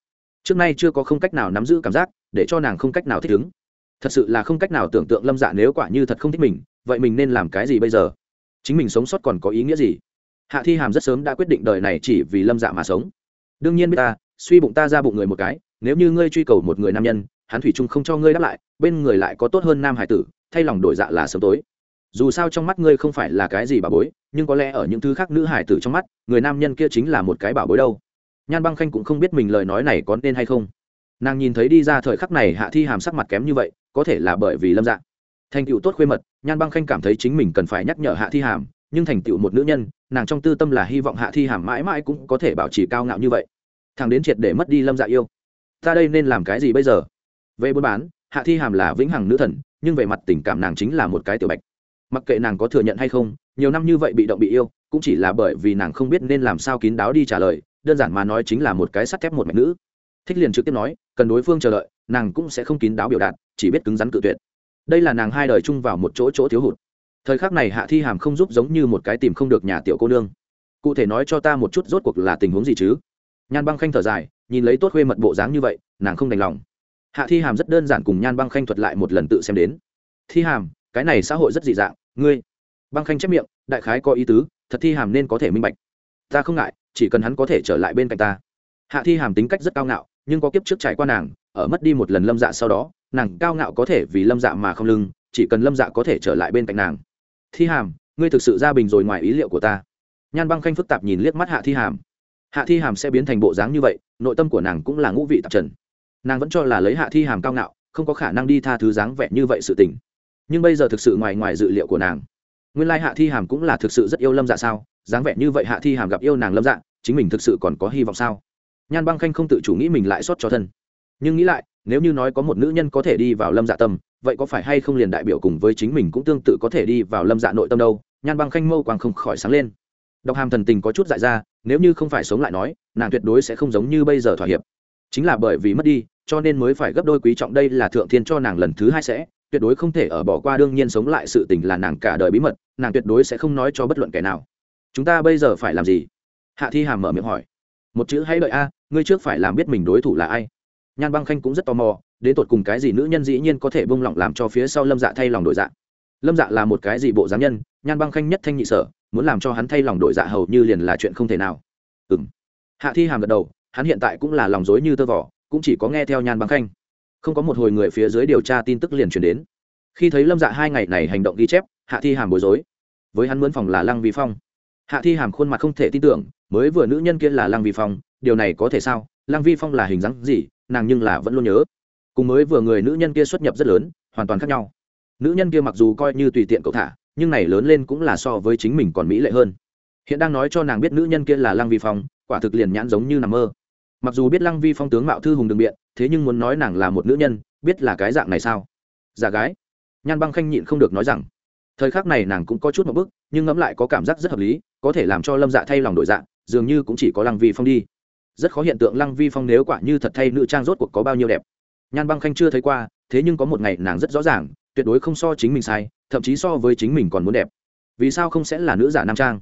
trước nay chưa có không cách nào nắm giữ cảm giác, để cho nàng không cách nào thích ứng. Thật sự là không cách nào tưởng tượng lâm dạ nếu quả như thật không thích mình, vậy mình nên làm cái gì bây giờ? Chính mình sống sót còn có ý nghĩa gì? Hạ thi hàm rất sớm đã quyết định đời này chỉ vì lâm dạ mà sống. Đương nhiên biết ta, suy bụng ta ra bụng người một cái, nếu như ngươi truy cầu một người nam nhân, hắn thủy Trung không cho ngươi đáp lại, bên người lại có tốt hơn nam hải tử, thay lòng đổi dạ là sớm tối. Dù sao trong mắt ngươi không phải là cái gì bà bối, nhưng có lẽ ở những thứ khác nữ hải tử trong mắt, người nam nhân kia chính là một cái bảo bối đâu nhan băng khanh cũng không biết mình lời nói này có nên hay không. Nàng nhìn thấy đi ra thời khắc này hạ thi hàm sắc mặt kém như vậy, có thể là bởi vì lâm dạ. Thành tựu tốt khuê mật, nhan băng khanh cảm thấy chính mình cần phải nhắc nhở hạ thi hàm, nhưng thành tựu một nữ nhân, nàng trong tư tâm là hy vọng hạ thi hàm mãi mãi cũng có thể bảo trì cao ngạo như vậy. Thằng đến triệt để mất đi lâm dạ yêu. Ta đây nên làm cái gì bây giờ? Về buôn bán, hạ thi hàm là vĩnh hằng nữ thần, nhưng về mặt tình cảm nàng chính là một cái tiểu bạch. Mặc kệ nàng có thừa nhận hay không, nhiều năm như vậy bị động bị yêu, cũng chỉ là bởi vì nàng không biết nên làm sao kín đáo đi trả lời đơn giản mà nói chính là một cái sắt thép một mạch nữ. Thích liền trực tiếp nói, cần đối phương chờ đợi, nàng cũng sẽ không kín đáo biểu đạt, chỉ biết cứng rắn cự tuyệt. Đây là nàng hai đời chung vào một chỗ chỗ thiếu hụt. Thời khắc này hạ thi hàm không giúp giống như một cái tìm không được nhà tiểu cô nương. Cụ thể nói cho ta một chút rốt cuộc là tình huống gì chứ? Nhan băng khanh thở dài, nhìn lấy tốt khuê mật bộ dáng như vậy, nàng không đành lòng. Hạ thi hàm rất đơn giản cùng nhan băng khanh thuật lại một lần tự xem đến. Thi hàm, cái này xã hội rất dị dạng, ngươi. Băng khanh chép miệng, đại khái có ý tứ, thật thi hàm nên có thể minh bạch. Ta không ngại chỉ cần hắn có thể trở lại bên cạnh ta. Hạ thi hàm tính cách rất cao ngạo, nhưng có kiếp trước trải qua nàng, ở mất đi một lần lâm dạ sau đó, nàng cao ngạo có thể vì lâm dạ mà không lưng, chỉ cần lâm dạ có thể trở lại bên cạnh nàng. Thi hàm, ngươi thực sự ra bình rồi ngoài ý liệu của ta. Nhan băng khanh phức tạp nhìn liếc mắt hạ thi hàm. Hạ thi hàm sẽ biến thành bộ dáng như vậy, nội tâm của nàng cũng là ngũ vị tạp trần. Nàng vẫn cho là lấy hạ thi hàm cao ngạo, không có khả năng đi tha thứ dáng vẻ như vậy sự tình. Nhưng bây giờ thực sự ngoài ngoài dự liệu của nàng. Nguyên lai hạ thi hàm cũng là thực sự rất yêu lâm dạ sao? Dáng vẻ như vậy hạ thi hàm gặp yêu nàng lâm dạng, chính mình thực sự còn có hy vọng sao? Nhan băng khanh không tự chủ nghĩ mình lại xót cho thân. Nhưng nghĩ lại, nếu như nói có một nữ nhân có thể đi vào lâm dạ tâm, vậy có phải hay không liền đại biểu cùng với chính mình cũng tương tự có thể đi vào lâm dạ nội tâm đâu? Nhan băng khanh mâu quang không khỏi sáng lên. Đọc hàm thần tình có chút dại ra, nếu như không phải sống lại nói, nàng tuyệt đối sẽ không giống như bây giờ thỏa hiệp. Chính là bởi vì mất đi, cho nên mới phải gấp đôi quý trọng đây là thượng thiên cho nàng lần thứ hai sẽ, tuyệt đối không thể ở bỏ qua đương nhiên sống lại sự tình là nàng cả đời bí mật, nàng tuyệt đối sẽ không nói cho bất luận kẻ nào chúng ta bây giờ phải làm gì? Hạ thi hàm mở miệng hỏi. Một chữ hãy đợi a, ngươi trước phải làm biết mình đối thủ là ai. Nhan băng khanh cũng rất tò mò, đến tột cùng cái gì nữ nhân dĩ nhiên có thể bông lỏng làm cho phía sau lâm dạ thay lòng đổi dạ? Lâm dạ là một cái gì bộ giám nhân? Nhan băng khanh nhất thanh nhị sở, muốn làm cho hắn thay lòng đổi dạ hầu như liền là chuyện không thể nào. Ừ m hạ thi hàm gật đầu, hắn hiện tại cũng là lòng dối như tơ vỏ cũng chỉ có nghe theo nhan băng khanh. Không có một hồi người phía dưới điều tra tin tức liền truyền đến. Khi thấy lâm dạ hai ngày này hành động ghi chép, hạ thi hàm bối rối. Với hắn mướn phòng là lăng vi phong hạ thi hàm khuôn mặt không thể tin tưởng, mới vừa nữ nhân kia là lăng vi phong, điều này có thể sao? Lăng vi phong là hình dáng gì? Nàng nhưng là vẫn luôn nhớ. Cùng mới vừa người nữ nhân kia xuất nhập rất lớn, hoàn toàn khác nhau. Nữ nhân kia mặc dù coi như tùy tiện cậu thả, nhưng này lớn lên cũng là so với chính mình còn mỹ lệ hơn. Hiện đang nói cho nàng biết nữ nhân kia là lăng vi phong, quả thực liền nhãn giống như nằm mơ. Mặc dù biết lăng vi phong tướng mạo thư hùng đường biện, thế nhưng muốn nói nàng là một nữ nhân, biết là cái dạng này sao? Giả gái. Nhan băng khanh nhịn không được nói rằng, thời khắc này nàng cũng có chút một bức nhưng ngẫm lại có cảm giác rất hợp lý, có thể làm cho lâm dạ thay lòng đổi dạng, dường như cũng chỉ có lăng vi phong đi. Rất khó hiện tượng lăng vi phong nếu quả như thật thay nữ trang rốt cuộc có bao nhiêu đẹp. Nhan băng khanh chưa thấy qua, thế nhưng có một ngày nàng rất rõ ràng, tuyệt đối không so chính mình sai, thậm chí so với chính mình còn muốn đẹp. Vì sao không sẽ là nữ giả nam trang?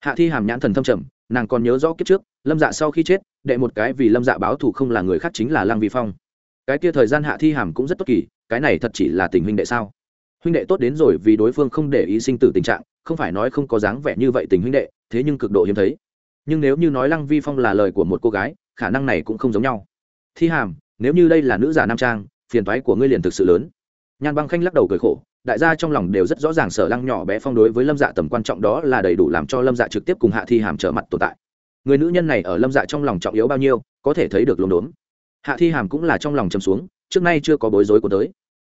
Hạ thi hàm nhãn thần thâm trầm, nàng còn nhớ rõ kiếp trước, lâm dạ sau khi chết, đệ một cái vì lâm dạ báo thù không là người khác chính là lăng vi phong. Cái kia thời gian hạ thi hàm cũng rất tốt kỳ, cái này thật chỉ là tình huynh đệ sao? Huynh đệ tốt đến rồi vì đối phương không để ý sinh tử tình trạng, không phải nói không có dáng vẻ như vậy tình huynh đệ, thế nhưng cực độ hiếm thấy. Nhưng nếu như nói lăng vi phong là lời của một cô gái, khả năng này cũng không giống nhau. Thi hàm, nếu như đây là nữ giả nam trang, phiền toái của ngươi liền thực sự lớn. Nhan băng khanh lắc đầu cười khổ, đại gia trong lòng đều rất rõ ràng sở lăng nhỏ bé phong đối với lâm dạ tầm quan trọng đó là đầy đủ làm cho lâm dạ trực tiếp cùng hạ thi hàm trở mặt tồn tại. Người nữ nhân này ở lâm dạ trong lòng trọng yếu bao nhiêu, có thể thấy được lốm đốm. Hạ thi hàm cũng là trong lòng chầm xuống, trước nay chưa có bối rối của tới.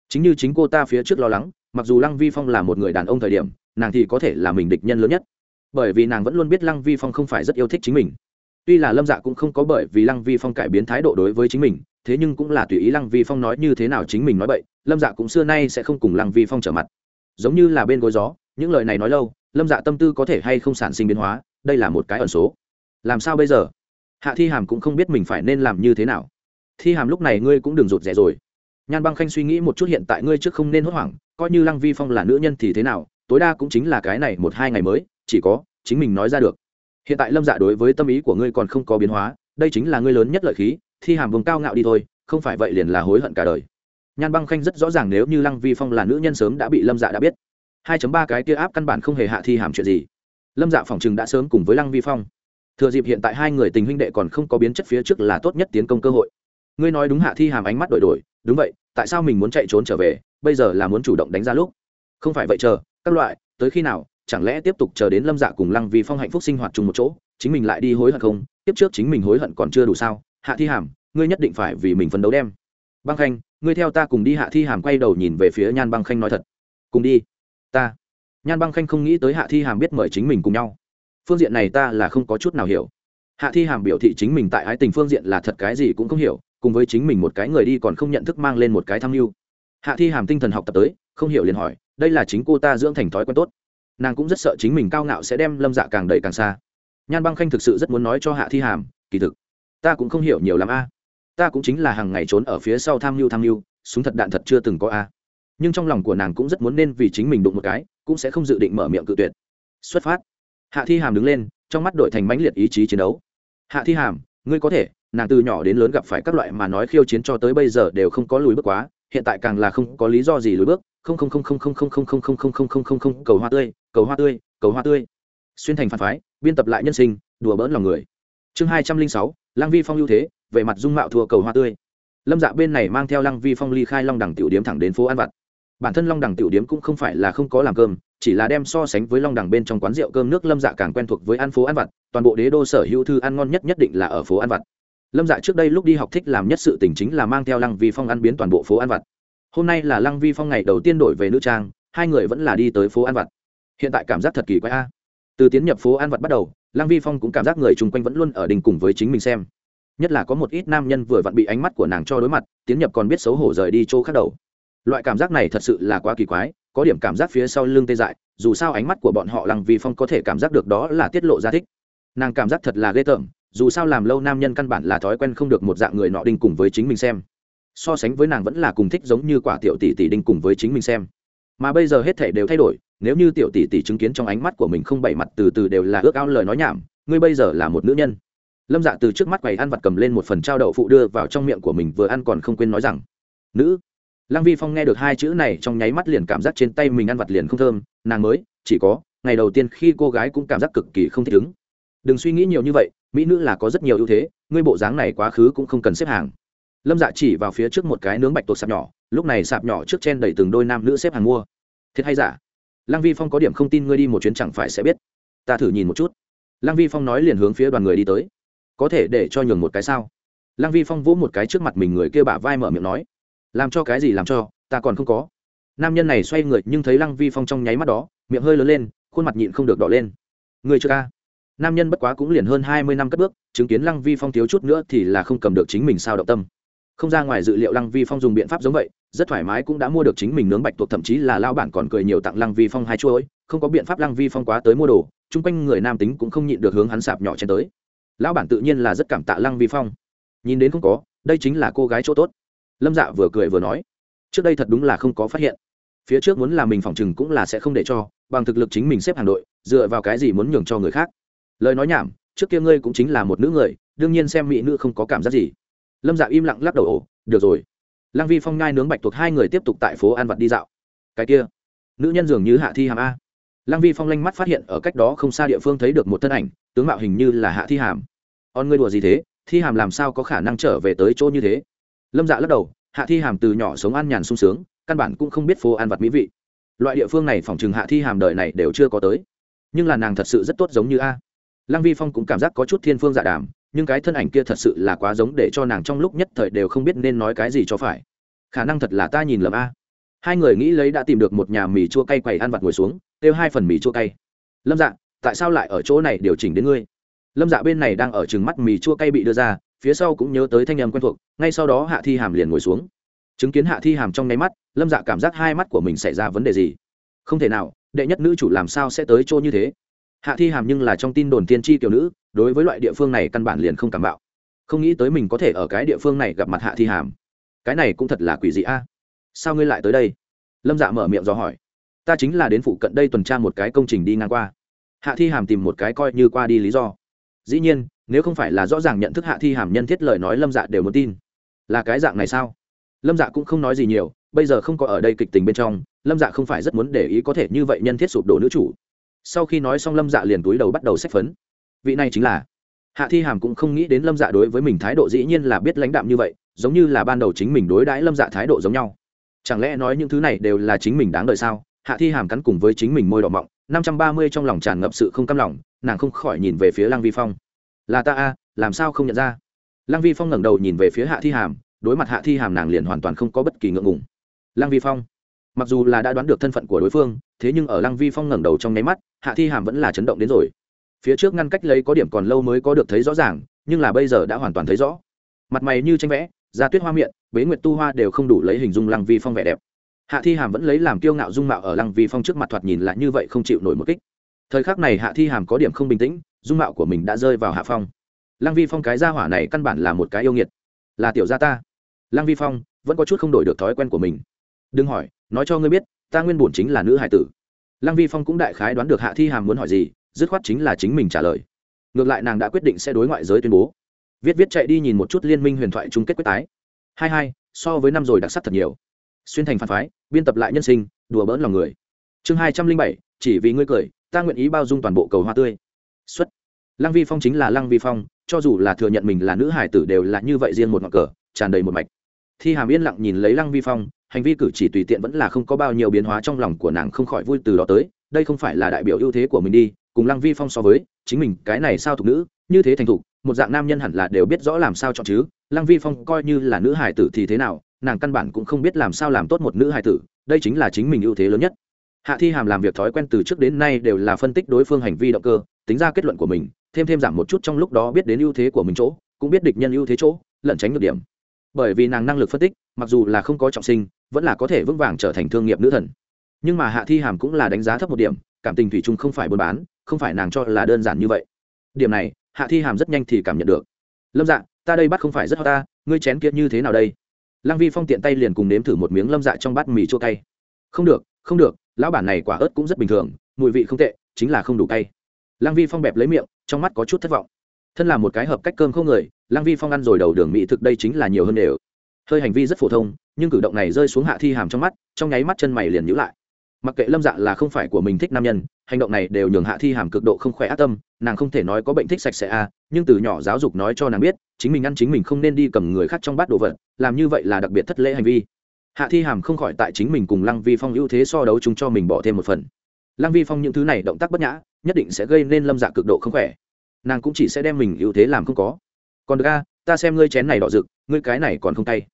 Chính như chính cô ta phía trước lo lắng mặc dù lăng vi phong là một người đàn ông thời điểm, nàng thì có thể là mình địch nhân lớn nhất. Bởi vì nàng vẫn luôn biết lăng vi phong không phải rất yêu thích chính mình. Tuy là lâm dạ cũng không có bởi vì lăng vi phong cải biến thái độ đối với chính mình, thế nhưng cũng là tùy ý lăng vi phong nói như thế nào chính mình nói vậy lâm dạ cũng xưa nay sẽ không cùng lăng vi phong trở mặt. Giống như là bên gối gió, những lời này nói lâu, lâm dạ tâm tư có thể hay không sản sinh biến hóa, đây là một cái ẩn số. Làm sao bây giờ? Hạ thi hàm cũng không biết mình phải nên làm như thế nào. Thi hàm lúc này ngươi cũng đừng rụt rè rồi. Nhan băng khanh suy nghĩ một chút hiện tại ngươi trước không nên hốt hoảng coi như lăng vi phong là nữ nhân thì thế nào, tối đa cũng chính là cái này một hai ngày mới, chỉ có chính mình nói ra được. Hiện tại lâm dạ đối với tâm ý của ngươi còn không có biến hóa, đây chính là ngươi lớn nhất lợi khí, thi hàm vùng cao ngạo đi thôi, không phải vậy liền là hối hận cả đời. Nhan băng khanh rất rõ ràng nếu như lăng vi phong là nữ nhân sớm đã bị lâm dạ đã biết. 2 ba cái kia áp căn bản không hề hạ thi hàm chuyện gì. Lâm dạ phỏng chừng đã sớm cùng với lăng vi phong. Thừa dịp hiện tại hai người tình huynh đệ còn không có biến chất phía trước là tốt nhất tiến công cơ hội. Ngươi nói đúng hạ thi hàm ánh mắt đổi đổi, đúng vậy, tại sao mình muốn chạy trốn trở về? Bây giờ là muốn chủ động đánh ra lúc. Không phải vậy chờ, các loại, tới khi nào, chẳng lẽ tiếp tục chờ đến lâm dạ cùng lăng vi phong hạnh phúc sinh hoạt chung một chỗ, chính mình lại đi hối hận không? Tiếp trước chính mình hối hận còn chưa đủ sao? Hạ thi hàm, ngươi nhất định phải vì mình phấn đấu đem. Băng khanh, ngươi theo ta cùng đi. Hạ thi hàm quay đầu nhìn về phía nhan băng khanh nói thật. Cùng đi. Ta. Nhan băng khanh không nghĩ tới hạ thi hàm biết mời chính mình cùng nhau. Phương diện này ta là không có chút nào hiểu. Hạ thi hàm biểu thị chính mình tại ái tình phương diện là thật cái gì cũng không hiểu, cùng với chính mình một cái người đi còn không nhận thức mang lên một cái tham mưu hạ thi hàm tinh thần học tập tới, không hiểu liền hỏi, đây là chính cô ta dưỡng thành thói quen tốt. Nàng cũng rất sợ chính mình cao ngạo sẽ đem lâm dạ càng đẩy càng xa. Nhan băng khanh thực sự rất muốn nói cho hạ thi hàm, kỳ thực, ta cũng không hiểu nhiều l ắ m a. Ta cũng chính là hàng ngày trốn ở phía sau tham mưu tham mưu, súng thật đạn thật chưa từng có a. Nhưng trong lòng của nàng cũng rất muốn nên vì chính mình đụng một cái, cũng sẽ không dự định mở miệng cự tuyệt. Xuất phát. Hạ thi hàm đứng lên, trong mắt đội thành mãnh liệt ý chí chiến đấu. Hạ thi hàm, ngươi có thể, nàng từ nhỏ đến lớn gặp phải các loại mà nói khiêu chiến cho tới bây giờ đều không có lùi bước quá hiện tại càng là không có lý do gì lùi bước không không không không không không không không không không không không không không cầu hoa tươi cầu hoa tươi cầu hoa tươi xuyên thành phản phái biên tập lại nhân sinh đùa bỡn lòng người chương hai trăm linh sáu lang vi phong ưu thế về mặt dung mạo thua cầu hoa tươi lâm dạ bên này mang theo lăng vi phong ly khai long đẳng tiểu điếm thẳng đến phố ăn vặt bản thân long đẳng tiểu điếm cũng không phải là không có làm cơm chỉ là đem so sánh với long đẳng bên trong quán rượu cơm nước lâm dạ càng quen thuộc với ăn phố ăn vặt toàn bộ đế đô sở hữu thư ăn ngon nhất nhất định là ở phố ăn vặt lâm dạ trước đây lúc đi học thích làm nhất sự tình chính là mang theo lăng vi phong ăn biến toàn bộ phố ăn vặt. Hôm nay là lăng vi phong ngày đầu tiên đổi về nữ trang, hai người vẫn là đi tới phố ăn vặt. Hiện tại cảm giác thật kỳ quái a. Từ tiến nhập phố ăn vặt bắt đầu, lăng vi phong cũng cảm giác người chung quanh vẫn luôn ở đình cùng với chính mình xem. Nhất là có một ít nam nhân vừa vặn bị ánh mắt của nàng cho đối mặt, tiến nhập còn biết xấu hổ rời đi chỗ khác đầu. Loại cảm giác này thật sự là quá kỳ quái, có điểm cảm giác phía sau lưng tê dại, dù sao ánh mắt của bọn họ lăng vi phong có thể cảm giác được đó là tiết lộ ra thích. Nàng cảm giác thật là ghê tởm dù sao làm lâu nam nhân căn bản là thói quen không được một dạng người nọ đinh cùng với chính mình xem. So sánh với nàng vẫn là cùng thích giống như quả tiểu tỷ tỷ đinh cùng với chính mình xem. Mà bây giờ hết thể đều thay đổi, nếu như tiểu tỷ tỷ chứng kiến trong ánh mắt của mình không bảy mặt từ từ đều là ước ao lời nói nhảm, ngươi bây giờ là một nữ nhân. Lâm dạ từ trước mắt quầy ăn vặt cầm lên một phần trao đậu phụ đưa vào trong miệng của mình vừa ăn còn không quên nói rằng, nữ. Lăng vi phong nghe được hai chữ này trong nháy mắt liền cảm giác trên tay mình ăn vặt liền không thơm, nàng mới, chỉ có, ngày đầu tiên khi cô gái cũng cảm giác cực kỳ không thích ứng. Đừng suy nghĩ nhiều như vậy mỹ nữ là có rất nhiều ưu thế, ngươi bộ dáng này quá khứ cũng không cần xếp hàng. Lâm dạ chỉ vào phía trước một cái nướng bạch tuộc sạp nhỏ, lúc này sạp nhỏ trước chen đẩy từng đôi nam nữ xếp hàng mua. Thiệt hay giả? Lăng vi phong có điểm không tin ngươi đi một chuyến chẳng phải sẽ biết. Ta thử nhìn một chút. Lăng vi phong nói liền hướng phía đoàn người đi tới. Có thể để cho nhường một cái sao? Lăng vi phong vỗ một cái trước mặt mình người kia bả vai mở miệng nói. Làm cho cái gì làm cho, ta còn không có. Nam nhân này xoay người nhưng thấy lăng vi phong trong nháy mắt đó, miệng hơi lớn lên, khuôn mặt nhịn không được đỏ lên. Người chưa ca? Nam nhân bất quá cũng liền hơn hai mươi năm cất bước, chứng kiến lăng vi phong thiếu chút nữa thì là không cầm được chính mình sao động tâm. Không ra ngoài dự liệu lăng vi phong dùng biện pháp giống vậy, rất thoải mái cũng đã mua được chính mình nướng bạch tuộc, thậm chí là lao bản còn cười nhiều tặng lăng vi phong hai chuỗi không có biện pháp lăng vi phong quá tới mua đồ, chung quanh người nam tính cũng không nhịn được hướng hắn sạp nhỏ chen tới. Lão bản tự nhiên là rất cảm tạ lăng vi phong. Nhìn đến không có, đây chính là cô gái chỗ tốt. Lâm dạ vừa cười vừa nói, trước đây thật đúng là không có phát hiện. Phía trước muốn là mình phòng chừng cũng là sẽ không để cho, bằng thực lực chính mình xếp hàng đội, dựa vào cái gì muốn nhường cho người khác lời nói nhảm, trước kia ngươi cũng chính là một nữ người, đương nhiên xem mỹ nữ không có cảm giác gì. Lâm dạ im lặng lắc đầu ổ được rồi. Lăng vi phong ngai nướng bạch thuộc hai người tiếp tục tại phố an vật đi dạo. Cái kia, nữ nhân dường như hạ thi hàm a. Lăng vi phong lanh mắt phát hiện ở cách đó không xa địa phương thấy được một thân ảnh, tướng mạo hình như là hạ thi hàm. On ngươi đùa gì thế? Thi hàm làm sao có khả năng trở về tới chỗ như thế? Lâm dạ lắc đầu, hạ thi hàm từ nhỏ sống an nhàn sung sướng, căn bản cũng không biết phố ăn vặt mỹ vị. Loại địa phương này phòng chừng hạ thi hàm đời này đều chưa có tới. Nhưng là nàng thật sự rất tốt giống như a lăng vi phong cũng cảm giác có chút thiên phương dạ đàm, nhưng cái thân ảnh kia thật sự là quá giống để cho nàng trong lúc nhất thời đều không biết nên nói cái gì cho phải. Khả năng thật là ta nhìn lầm a. Hai người nghĩ lấy đã tìm được một nhà mì chua cay quầy ăn vặt ngồi xuống, kêu hai phần mì chua cay. Lâm dạ tại sao lại ở chỗ này điều chỉnh đến ngươi? Lâm dạ bên này đang ở chừng mắt mì chua cay bị đưa ra, phía sau cũng nhớ tới thanh âm quen thuộc, ngay sau đó hạ thi hàm liền ngồi xuống. Chứng kiến hạ thi hàm trong nháy mắt, lâm dạ cảm giác hai mắt của mình xảy ra vấn đề gì? Không thể nào, đệ nhất nữ chủ làm sao sẽ tới chỗ như thế? Hạ thi hàm nhưng là trong tin đồn tiên tri kiểu nữ, đối với loại địa phương này căn bản liền không cảm bạo. Không nghĩ tới mình có thể ở cái địa phương này gặp mặt hạ thi hàm. Cái này cũng thật là quỷ dị a. Sao ngươi lại tới đây? Lâm dạ mở miệng do hỏi. Ta chính là đến phụ cận đây tuần tra một cái công trình đi ngang qua. Hạ thi hàm tìm một cái coi như qua đi lý do. Dĩ nhiên, nếu không phải là rõ ràng nhận thức hạ thi hàm nhân thiết lời nói lâm dạ đều muốn tin. Là cái dạng này sao? Lâm dạ cũng không nói gì nhiều, bây giờ không có ở đây kịch tình bên trong, lâm dạ không phải rất muốn để ý có thể như vậy nhân thiết sụp đổ nữ chủ sau khi nói xong lâm dạ liền túi đầu bắt đầu sách phấn vị này chính là hạ thi hàm cũng không nghĩ đến lâm dạ đối với mình thái độ dĩ nhiên là biết lãnh đạm như vậy giống như là ban đầu chính mình đối đãi lâm dạ thái độ giống nhau chẳng lẽ nói những thứ này đều là chính mình đáng đợi sao hạ thi hàm cắn cùng với chính mình môi đỏ mọng năm trăm ba mươi trong lòng tràn ngập sự không căm lòng nàng không khỏi nhìn về phía lăng vi phong là ta a à, làm sao không nhận ra lăng vi phong ngẩng đầu nhìn về phía hạ thi hàm đối mặt hạ thi hàm nàng liền hoàn toàn không có bất kỳ ngượng ngùng lăng vi phong mặc dù là đã đoán được thân phận của đối phương thế nhưng ở lăng vi phong ngẩng đầu trong nháy mắt, hạ thi hàm vẫn là chấn động đến rồi. Phía trước ngăn cách lấy có điểm còn lâu mới có được thấy rõ ràng, nhưng là bây giờ đã hoàn toàn thấy rõ. Mặt mày như tranh vẽ, da tuyết hoa miệng, bế nguyệt tu hoa đều không đủ lấy hình dung lăng vi phong vẻ đẹp. Hạ thi hàm vẫn lấy làm kiêu ngạo dung mạo ở lăng vi phong trước mặt thoạt nhìn lại như vậy không chịu nổi một kích. Thời khắc này hạ thi hàm có điểm không bình tĩnh, dung mạo của mình đã rơi vào hạ phong. Lăng vi phong cái gia hỏa này căn bản là một cái yêu nghiệt. Là tiểu gia ta. Lăng vi phong vẫn có chút không đổi được thói quen của mình. Đừng hỏi, nói cho ngươi biết ta nguyên bổn chính là nữ hải tử. Lăng vi phong cũng đại khái đoán được hạ thi hàm muốn hỏi gì, dứt khoát chính là chính mình trả lời. Ngược lại nàng đã quyết định sẽ đối ngoại giới tuyên bố. Viết viết chạy đi nhìn một chút liên minh huyền thoại chung kết quyết tái. Hai hai, so với năm rồi đặc sắc thật nhiều. Xuyên thành phản phái, biên tập lại nhân sinh, đùa bỡn lòng người. Chương hai trăm linh bảy, chỉ vì ngươi cười, ta nguyện ý bao dung toàn bộ cầu hoa tươi. Xuất. Lăng vi phong chính là lăng vi phong, cho dù là thừa nhận mình là nữ hải tử đều là như vậy riêng một ngọn cờ, tràn đầy một mạch thi hàm yên lặng nhìn lấy lăng vi phong, hành vi cử chỉ tùy tiện vẫn là không có bao nhiêu biến hóa trong lòng của nàng không khỏi vui từ đó tới, đây không phải là đại biểu ưu thế của mình đi, cùng lăng vi phong so với, chính mình cái này sao thục nữ, như thế thành thục, một dạng nam nhân hẳn là đều biết rõ làm sao chọn chứ, lăng vi phong coi như là nữ hải tử thì thế nào, nàng căn bản cũng không biết làm sao làm tốt một nữ hải tử, đây chính là chính mình ưu thế lớn nhất. Hạ thi hàm làm việc thói quen từ trước đến nay đều là phân tích đối phương hành vi động cơ, tính ra kết luận của mình, thêm thêm giảm một chút trong lúc đó biết đến ưu thế của mình chỗ, cũng biết địch nhân ưu thế chỗ, lẩn tránh được điểm bởi vì nàng năng lực phân tích, mặc dù là không có trọng sinh, vẫn là có thể vững vàng trở thành thương nghiệp nữ thần. Nhưng mà hạ thi hàm cũng là đánh giá thấp một điểm, cảm tình thủy chung không phải buôn bán, không phải nàng cho là đơn giản như vậy. Điểm này, hạ thi hàm rất nhanh thì cảm nhận được. Lâm dạ ta đây bắt không phải rất ho ta, ngươi chén kiệt như thế nào đây? Lăng vi phong tiện tay liền cùng nếm thử một miếng lâm dạ trong bát mì chua cay. Không được không được, lão bản này quả ớt cũng rất bình thường, mùi vị không tệ, chính là không đủ cay. Lăng vi phong bẹp lấy miệng, trong mắt có chút thất vọng. Thân là một cái hợp cách cơm không người lăng vi phong ăn rồi đầu đường mỹ thực đây chính là nhiều hơn đều. Hơi hành vi rất phổ thông, nhưng cử động này rơi xuống hạ thi hàm trong mắt, trong nháy mắt chân mày liền nhữ lại. Mặc kệ lâm dạ là không phải của mình thích nam nhân, hành động này đều nhường hạ thi hàm cực độ không khỏe ác tâm, nàng không thể nói có bệnh thích sạch sẽ à nhưng từ nhỏ giáo dục nói cho nàng biết, chính mình ăn chính mình không nên đi cầm người khác trong bát đồ vật, làm như vậy là đặc biệt thất lễ hành vi. Hạ thi hàm không khỏi tại chính mình cùng lăng vi phong ưu thế so đấu chúng cho mình bỏ thêm một phần. Lăng vi phong những thứ này động tác bất nhã, nhất định sẽ gây nên lâm dạ cực độ không khỏe. Nàng cũng chỉ sẽ đem mình ưu thế làm không có còn được a, ta xem ngươi chén này đỏ rực, ngươi cái này còn không tay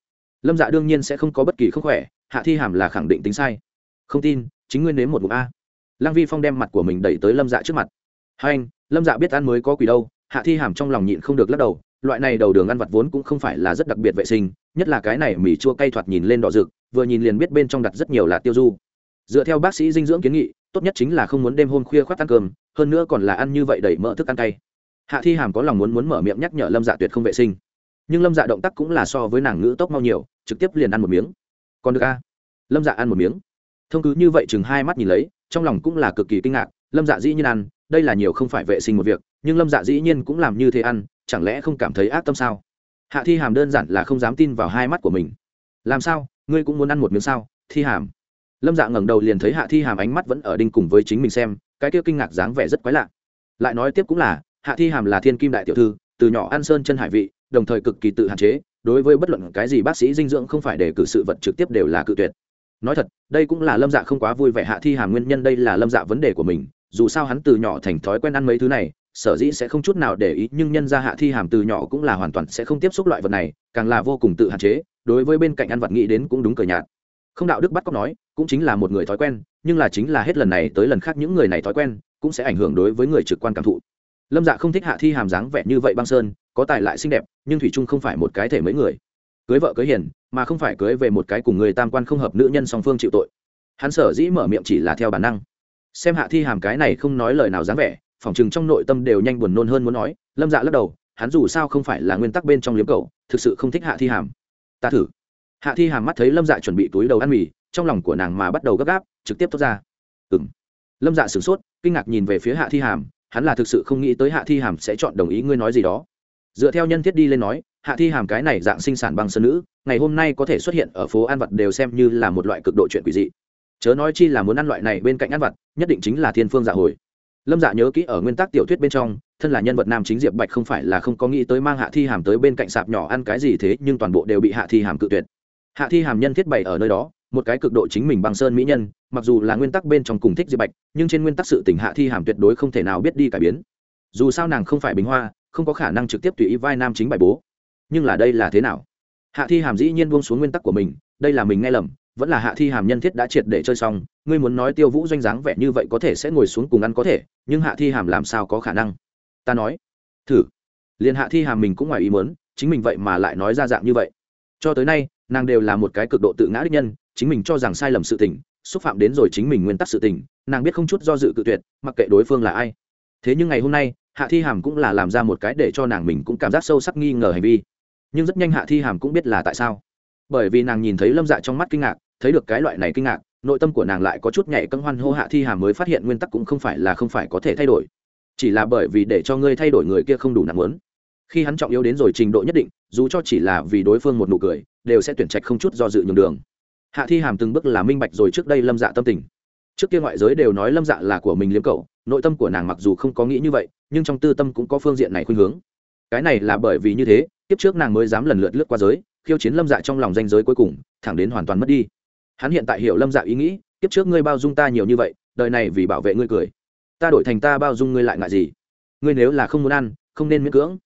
lâm dạ đương nhiên sẽ không có bất kỳ không khỏe, hạ thi hàm là khẳng định tính sai. Không tin, chính ngươi nếm một mục a. Lăng vi phong đem mặt của mình đẩy tới lâm dạ trước mặt. Hai anh, lâm dạ biết ăn mới có quỷ đâu, hạ thi hàm trong lòng nhịn không được lắc đầu, loại này đầu đường ăn vặt vốn cũng không phải là rất đặc biệt vệ sinh, nhất là cái này mì chua cay thoạt nhìn lên đỏ rực, vừa nhìn liền biết bên trong đặt rất nhiều là tiêu du. Dựa theo bác sĩ dinh dưỡng kiến nghị, tốt nhất chính là không muốn đêm hôm khuya khoác ăn cơm, hơn nữa còn là ăn như vậy đẩy mỡ thức ăn cay hạ thi hàm có lòng muốn muốn mở miệng nhắc nhở lâm dạ tuyệt không vệ sinh. Nhưng lâm dạ động tác cũng là so với nàng ngữ tốc mau nhiều, trực tiếp liền ăn một miếng. Còn được a lâm dạ ăn một miếng. Thông cứ như vậy chừng hai mắt nhìn lấy, trong lòng cũng là cực kỳ kinh ngạc, lâm dạ dĩ nhiên ăn, đây là nhiều không phải vệ sinh một việc, nhưng lâm dạ dĩ nhiên cũng làm như thế ăn, chẳng lẽ không cảm thấy ác tâm sao? Hạ thi hàm đơn giản là không dám tin vào hai mắt của mình. Làm sao? Ngươi cũng muốn ăn một miếng sao? Thi hàm. Lâm dạ ngẩng đầu liền thấy hạ thi hàm ánh mắt vẫn ở đinh cùng với chính mình xem, cái kia kinh ngạc dáng vẻ rất quái lạ. Lại nói tiếp cũng là hạ thi hàm là thiên kim đại tiểu thư, từ nhỏ ăn sơn chân hải vị, đồng thời cực kỳ tự hạn chế, đối với bất luận cái gì bác sĩ dinh dưỡng không phải để cử sự vật trực tiếp đều là cự tuyệt. Nói thật, đây cũng là lâm dạ không quá vui vẻ, hạ thi hàm nguyên nhân đây là lâm dạ vấn đề của mình, dù sao hắn từ nhỏ thành thói quen ăn mấy thứ này, sở dĩ sẽ không chút nào để ý, nhưng nhân ra hạ thi hàm từ nhỏ cũng là hoàn toàn sẽ không tiếp xúc loại vật này, càng là vô cùng tự hạn chế, đối với bên cạnh ăn vật nghĩ đến cũng đúng cờ nhạt. Không đạo đức bắt cóc nói, cũng chính là một người thói quen, nhưng là chính là hết lần này tới lần khác những người này thói quen, cũng sẽ ảnh hưởng đối với người trực quan cảm thụ lâm dạ không thích hạ thi hàm dáng vẻ như vậy băng sơn, có tài lại xinh đẹp, nhưng thủy trung không phải một cái thể mấy người. Cưới vợ cưới hiền, mà không phải cưới về một cái cùng người tam quan không hợp nữ nhân song phương chịu tội. Hắn sở dĩ mở miệng chỉ là theo bản năng. Xem hạ thi hàm cái này không nói lời nào dáng vẻ phỏng chừng trong nội tâm đều nhanh buồn nôn hơn muốn nói, lâm dạ lắc đầu, hắn dù sao không phải là nguyên tắc bên trong liếm cầu thực sự không thích hạ thi hàm. Ta thử. Hạ thi hàm mắt thấy lâm dạ chuẩn bị túi đầu ăn mì, trong lòng của nàng mà bắt đầu gấp gáp, trực tiếp thốt ra. Ừ m lâm dạ sửng sốt, kinh ngạc nhìn về phía hạ thi hàm hắn là thực sự không nghĩ tới hạ thi hàm sẽ chọn đồng ý ngươi nói gì đó. Dựa theo nhân thiết đi lên nói, hạ thi hàm cái này dạng sinh sản bằng sơn nữ, ngày hôm nay có thể xuất hiện ở phố ăn vật đều xem như là một loại cực độ chuyện quỷ dị. Chớ nói chi là muốn ăn loại này bên cạnh ăn vật nhất định chính là thiên phương dạ hồi. Lâm dạ nhớ kỹ ở nguyên tắc tiểu thuyết bên trong, thân là nhân vật nam chính diệp bạch không phải là không có nghĩ tới mang hạ thi hàm tới bên cạnh sạp nhỏ ăn cái gì thế, nhưng toàn bộ đều bị hạ thi hàm cự tuyệt. Hạ thi hàm nhân thiết bày ở nơi đó một cái cực độ chính mình bằng sơn mỹ nhân, mặc dù là nguyên tắc bên trong cùng thích diệp bạch, nhưng trên nguyên tắc sự tỉnh hạ thi hàm tuyệt đối không thể nào biết đi cải biến. Dù sao nàng không phải bình hoa, không có khả năng trực tiếp tùy ý vai nam chính bài bố. Nhưng là đây là thế nào? Hạ thi hàm dĩ nhiên buông xuống nguyên tắc của mình, đây là mình nghe lầm, vẫn là hạ thi hàm nhân thiết đã triệt để chơi xong, ngươi muốn nói tiêu vũ doanh dáng vẻ như vậy có thể sẽ ngồi xuống cùng ăn có thể, nhưng hạ thi hàm làm sao có khả năng? Ta nói. Thử. Liền hạ thi hàm mình cũng ngoài ý muốn, chính mình vậy mà lại nói ra dạng như vậy. Cho tới nay, nàng đều là một cái cực độ tự ngã đích nhân chính mình cho rằng sai lầm sự tình, xúc phạm đến rồi chính mình nguyên tắc sự tình, nàng biết không chút do dự cự tuyệt, mặc kệ đối phương là ai. Thế nhưng ngày hôm nay, hạ thi hàm cũng là làm ra một cái để cho nàng mình cũng cảm giác sâu sắc nghi ngờ hành vi. Nhưng rất nhanh hạ thi hàm cũng biết là tại sao. Bởi vì nàng nhìn thấy lâm dạ trong mắt kinh ngạc, thấy được cái loại này kinh ngạc, nội tâm của nàng lại có chút nhảy cân hoan hô hạ thi hàm mới phát hiện nguyên tắc cũng không phải là không phải có thể thay đổi. Chỉ là bởi vì để cho ngươi thay đổi người kia không đủ nặng lớn khi hắn trọng yếu đến rồi trình độ nhất định, dù cho chỉ là vì đối phương một nụ cười, đều sẽ tuyển trạch không chút do dự nhường đường hạ thi hàm từng bước là minh bạch rồi trước đây lâm dạ tâm tình. Trước kia ngoại giới đều nói lâm dạ là của mình liếm cậu, nội tâm của nàng mặc dù không có nghĩ như vậy, nhưng trong tư tâm cũng có phương diện này khuynh hướng. Cái này là bởi vì như thế tiếp trước nàng mới dám lần lượt lướt qua giới, khiêu chiến lâm dạ trong lòng danh giới cuối cùng, thẳng đến hoàn toàn mất đi. Hắn hiện tại hiểu lâm dạ ý nghĩ tiếp trước ngươi bao dung ta nhiều như vậy, đời này vì bảo vệ ngươi cười. Ta đổi thành ta bao dung ngươi lại ngại gì? Ngươi nếu là không muốn ăn, không nên miễn cưỡng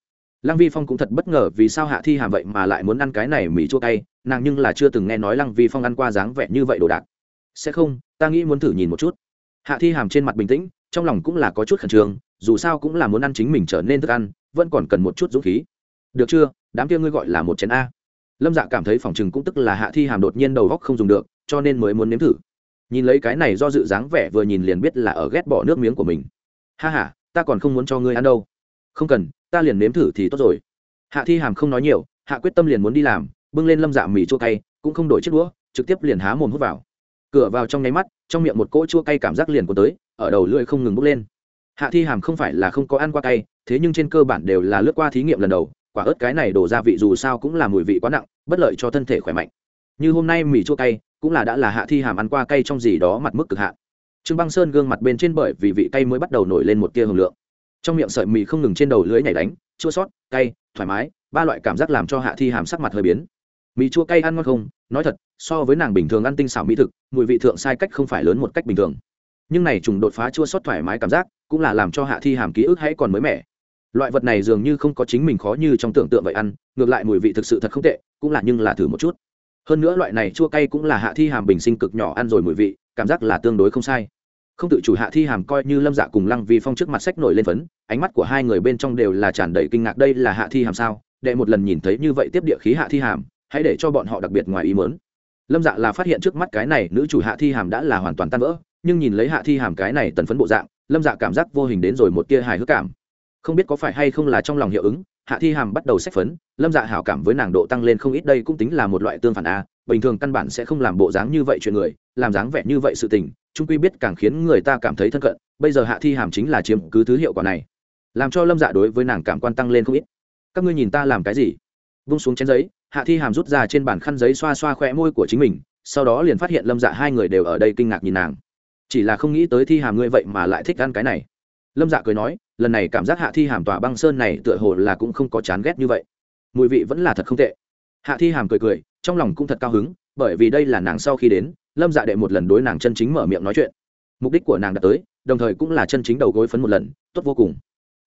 lăng vi phong cũng thật bất ngờ vì sao hạ thi hàm vậy mà lại muốn ăn cái này mì chua cay, nàng nhưng là chưa từng nghe nói lăng vi phong ăn qua dáng vẻ như vậy đồ đạc. Sẽ không, ta nghĩ muốn thử nhìn một chút. Hạ thi hàm trên mặt bình tĩnh, trong lòng cũng là có chút khẩn trương, dù sao cũng là muốn ăn chính mình trở nên thức ăn, vẫn còn cần một chút dũng khí. Được chưa, đám kia ngươi gọi là một chén a. Lâm dạ cảm thấy phòng chừng cũng tức là hạ thi hàm đột nhiên đầu góc không dùng được, cho nên mới muốn nếm thử. Nhìn lấy cái này do dự dáng vẻ vừa nhìn liền biết là ở ghét bỏ nước miếng của mình. Ha h a ta còn không muốn cho ngươi ăn đâu. Không cần ta liền nếm thử thì tốt rồi. Hạ thi hàm không nói nhiều, hạ quyết tâm liền muốn đi làm, bưng lên lâm dạ mì chua cay, cũng không đổi chiếc đũa, trực tiếp liền há mồm hút vào. Cửa vào trong nháy mắt, trong miệng một cỗ chua cay cảm giác liền của tới, ở đầu lưỡi không ngừng bốc lên. Hạ thi hàm không phải là không có ăn qua cay, thế nhưng trên cơ bản đều là lướt qua thí nghiệm lần đầu, quả ớt cái này đổ ra vị dù sao cũng là mùi vị quá nặng, bất lợi cho thân thể khỏe mạnh. Như hôm nay mì chua cay, cũng là đã là hạ thi hàm ăn qua cay trong gì đó mặt mức cực hạn. Trương băng sơn gương mặt bên trên bởi vì vị cay mới bắt đầu nổi lên một tia hồng lượng trong miệng sợi mì không ngừng trên đầu lưới nhảy đánh, chua sót, cay, thoải mái, ba loại cảm giác làm cho hạ thi hàm sắc mặt hơi biến. Mì chua cay ăn ngon không? Nói thật, so với nàng bình thường ăn tinh xảo mỹ thực, mùi vị thượng sai cách không phải lớn một cách bình thường. Nhưng này trùng đột phá chua sót thoải mái cảm giác, cũng là làm cho hạ thi hàm ký ức hãy còn mới mẻ. Loại vật này dường như không có chính mình khó như trong tưởng tượng vậy ăn, ngược lại mùi vị thực sự thật không tệ, cũng là nhưng là thử một chút. Hơn nữa loại này chua cay cũng là hạ thi hàm bình sinh cực nhỏ ăn rồi mùi vị, cảm giác là tương đối không sai không tự chủ hạ thi hàm coi như lâm dạ cùng lăng vi phong trước mặt sách nổi lên phấn, ánh mắt của hai người bên trong đều là tràn đầy kinh ngạc đây là hạ thi hàm sao? Đệ một lần nhìn thấy như vậy tiếp địa khí hạ thi hàm, hãy để cho bọn họ đặc biệt ngoài ý mớn lâm dạ là phát hiện trước mắt cái này nữ chủ hạ thi hàm đã là hoàn toàn tan vỡ, nhưng nhìn lấy hạ thi hàm cái này tần phấn bộ dạng, lâm dạ cảm giác vô hình đến rồi một tia hài hước cảm. Không biết có phải hay không là trong lòng hiệu ứng, hạ thi hàm bắt đầu sách phấn, lâm dạ hảo cảm với nàng độ tăng lên không ít đây cũng tính là một loại tương phản a, bình thường căn bản sẽ không làm bộ dáng như vậy chuyện người, làm dáng vẻ như vậy sự tình trung quy biết càng khiến người ta cảm thấy thân cận, bây giờ hạ thi hàm chính là chiếm cứ thứ hiệu quả này. Làm cho lâm dạ đối với nàng cảm quan tăng lên không ít. Các ngươi nhìn ta làm cái gì? Vung xuống chén giấy, hạ thi hàm rút ra trên bàn khăn giấy xoa xoa khỏe môi của chính mình, sau đó liền phát hiện lâm dạ hai người đều ở đây kinh ngạc nhìn nàng. Chỉ là không nghĩ tới thi hàm ngươi vậy mà lại thích ăn cái này. Lâm dạ cười nói, lần này cảm giác hạ thi hàm tòa băng sơn này tựa hồ là cũng không có chán ghét như vậy. Mùi vị vẫn là thật không tệ. Hạ thi hàm cười cười, trong lòng cũng thật cao hứng bởi vì đây là nàng sau khi đến, lâm dạ đệ một lần đối nàng chân chính mở miệng nói chuyện. Mục đích của nàng đã tới, đồng thời cũng là chân chính đầu gối phấn một lần, tốt vô cùng.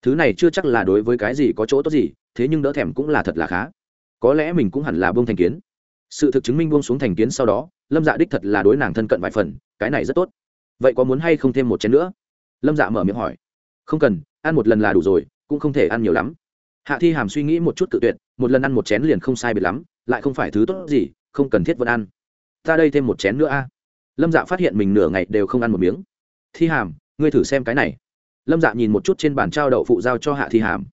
Thứ này chưa chắc là đối với cái gì có chỗ tốt gì, thế nhưng đỡ thèm cũng là thật là khá. Có lẽ mình cũng hẳn là buông thành kiến. Sự thực chứng minh buông xuống thành kiến sau đó, lâm dạ đích thật là đối nàng thân cận vài phần, cái này rất tốt. Vậy có muốn hay không thêm một chén nữa? Lâm dạ mở miệng hỏi. Không cần, ăn một lần là đủ rồi, cũng không thể ăn nhiều lắm. Hạ thi hàm suy nghĩ một chút tự tuyệt, một lần ăn một chén liền không sai biệt lắm, lại không phải thứ tốt gì không cần thiết vẫn ăn. Ta đây thêm một chén nữa a. Lâm dạ phát hiện mình nửa ngày đều không ăn một miếng. Thi hàm, ngươi thử xem cái này. Lâm dạ nhìn một chút trên bàn trao đậu phụ giao cho hạ thi hàm.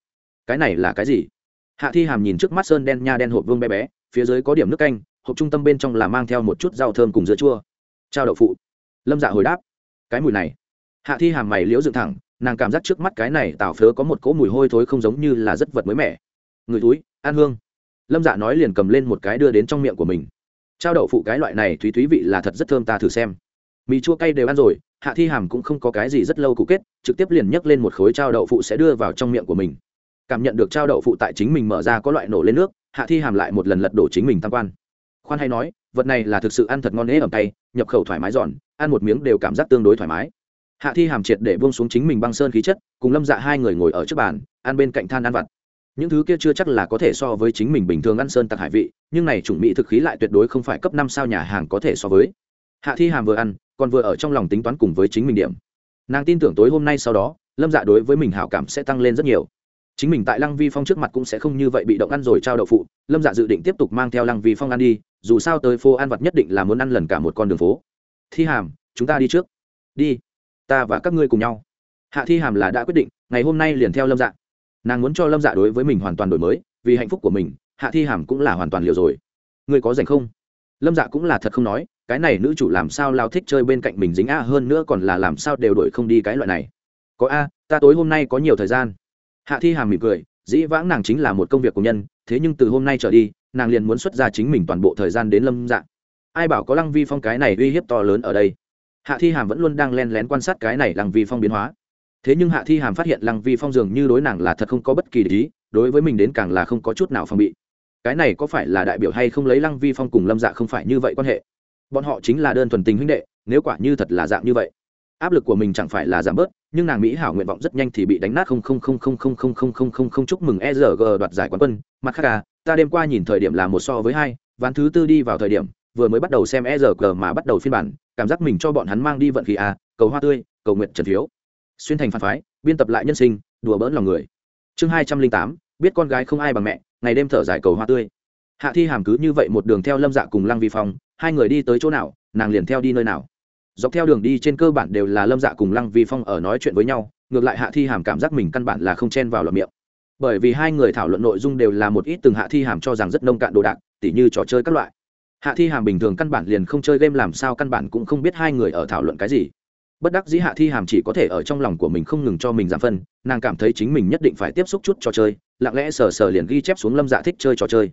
Cái này là cái gì? Hạ thi hàm nhìn trước mắt sơn đen nha đen hộp vương bé bé, phía dưới có điểm nước canh, hộp trung tâm bên trong là mang theo một chút rau thơm cùng dưa chua. Trao đậu phụ. Lâm dạ hồi đáp. Cái mùi này. Hạ thi hàm mày liễu dựng thẳng, nàng cảm giác trước mắt cái này tảo phớ có một cỗ mùi hôi thối không giống như là rất vật mới mẻ. Người túi ăn hương lâm dạ nói liền cầm lên một cái đưa đến trong miệng của mình. Trao đậu phụ cái loại này thúy thúy vị là thật rất thơm ta thử xem. Mì chua cay đều ăn rồi, hạ thi hàm cũng không có cái gì rất lâu cụ kết, trực tiếp liền nhấc lên một khối trao đậu phụ sẽ đưa vào trong miệng của mình. Cảm nhận được trao đậu phụ tại chính mình mở ra có loại nổ lên nước, hạ thi hàm lại một lần lật đổ chính mình tam quan. Khoan hay nói, vật này là thực sự ăn thật ngon nế ẩm tay nhập khẩu thoải mái giòn, ăn một miếng đều cảm giác tương đối thoải mái. Hạ thi hàm triệt để buông xuống chính mình băng sơn khí chất, cùng lâm dạ hai người ngồi ở trước bàn, ăn bên cạnh than ăn vặt những thứ kia chưa chắc là có thể so với chính mình bình thường ăn sơn tặc hải vị, nhưng này chủng mỹ thực khí lại tuyệt đối không phải cấp năm sao nhà hàng có thể so với. Hạ thi hàm vừa ăn, còn vừa ở trong lòng tính toán cùng với chính mình điểm. Nàng tin tưởng tối hôm nay sau đó, lâm dạ đối với mình hảo cảm sẽ tăng lên rất nhiều. Chính mình tại lăng vi phong trước mặt cũng sẽ không như vậy bị động ăn rồi trao đậu phụ, lâm dạ dự định tiếp tục mang theo lăng vi phong ăn đi, dù sao tới phố ăn vặt nhất định là muốn ăn lần cả một con đường phố. Thi hàm, chúng ta đi trước. Đi, ta và các ngươi cùng nhau. Hạ thi hàm là đã quyết định, ngày hôm nay liền theo lâm dạ nàng muốn cho lâm dạ đối với mình hoàn toàn đổi mới vì hạnh phúc của mình hạ thi hàm cũng là hoàn toàn liều rồi người có dành không lâm dạ cũng là thật không nói cái này nữ chủ làm sao lao thích chơi bên cạnh mình dính a hơn nữa còn là làm sao đều đổi không đi cái loại này có a ta tối hôm nay có nhiều thời gian hạ thi hàm mỉm cười dĩ vãng nàng chính là một công việc của nhân thế nhưng từ hôm nay trở đi nàng liền muốn xuất ra chính mình toàn bộ thời gian đến lâm dạ ai bảo có lăng vi phong cái này uy hiếp to lớn ở đây hạ thi hàm vẫn luôn đang len lén quan sát cái này lăng vi phong biến hóa thế nhưng hạ thi hàm phát hiện lăng vi phong dường như đối nàng là thật không có bất kỳ ý đối với mình đến càng là không có chút nào phòng bị cái này có phải là đại biểu hay không lấy lăng vi phong cùng lâm dạ không phải như vậy quan hệ bọn họ chính là đơn thuần tình huynh đệ nếu quả như thật là dạng như vậy áp lực của mình chẳng phải là giảm bớt nhưng nàng mỹ hảo nguyện vọng rất nhanh thì bị đánh nát không không không không không không không không không không chúc mừng e rg đoạt giải quán quân mặt khác à ta đêm qua nhìn thời điểm là một so với hai ván thứ tư đi vào thời điểm vừa mới bắt đầu xem e rg mà bắt đầu phiên bản cảm giác mình cho bọn hắn mang đi vận khí à cầu hoa tươi cầu nguyện trần phiếu xuyên thành phản phái, biên tập lại nhân sinh, đùa bỡn lòng người. Chương hai trăm linh tám, biết con gái không ai bằng mẹ, ngày đêm thở dài cầu hoa tươi. Hạ thi hàm cứ như vậy một đường theo lâm dạ cùng lăng vi phong, hai người đi tới chỗ nào, nàng liền theo đi nơi nào. Dọc theo đường đi trên cơ bản đều là lâm dạ cùng lăng vi phong ở nói chuyện với nhau, ngược lại hạ thi hàm cảm giác mình căn bản là không chen vào lọt miệng. Bởi vì hai người thảo luận nội dung đều là một ít từng hạ thi hàm cho rằng rất nông cạn đồ đạc, tỉ như trò chơi các loại. Hạ thi hàm bình thường căn bản liền không chơi game làm sao căn bản cũng không biết hai người ở thảo luận cái gì bất đắc dĩ hạ thi hàm chỉ có thể ở trong lòng của mình không ngừng cho mình giảm phân, nàng cảm thấy chính mình nhất định phải tiếp xúc chút trò chơi, lặng lẽ sờ sờ liền ghi chép xuống lâm dạ thích chơi trò chơi.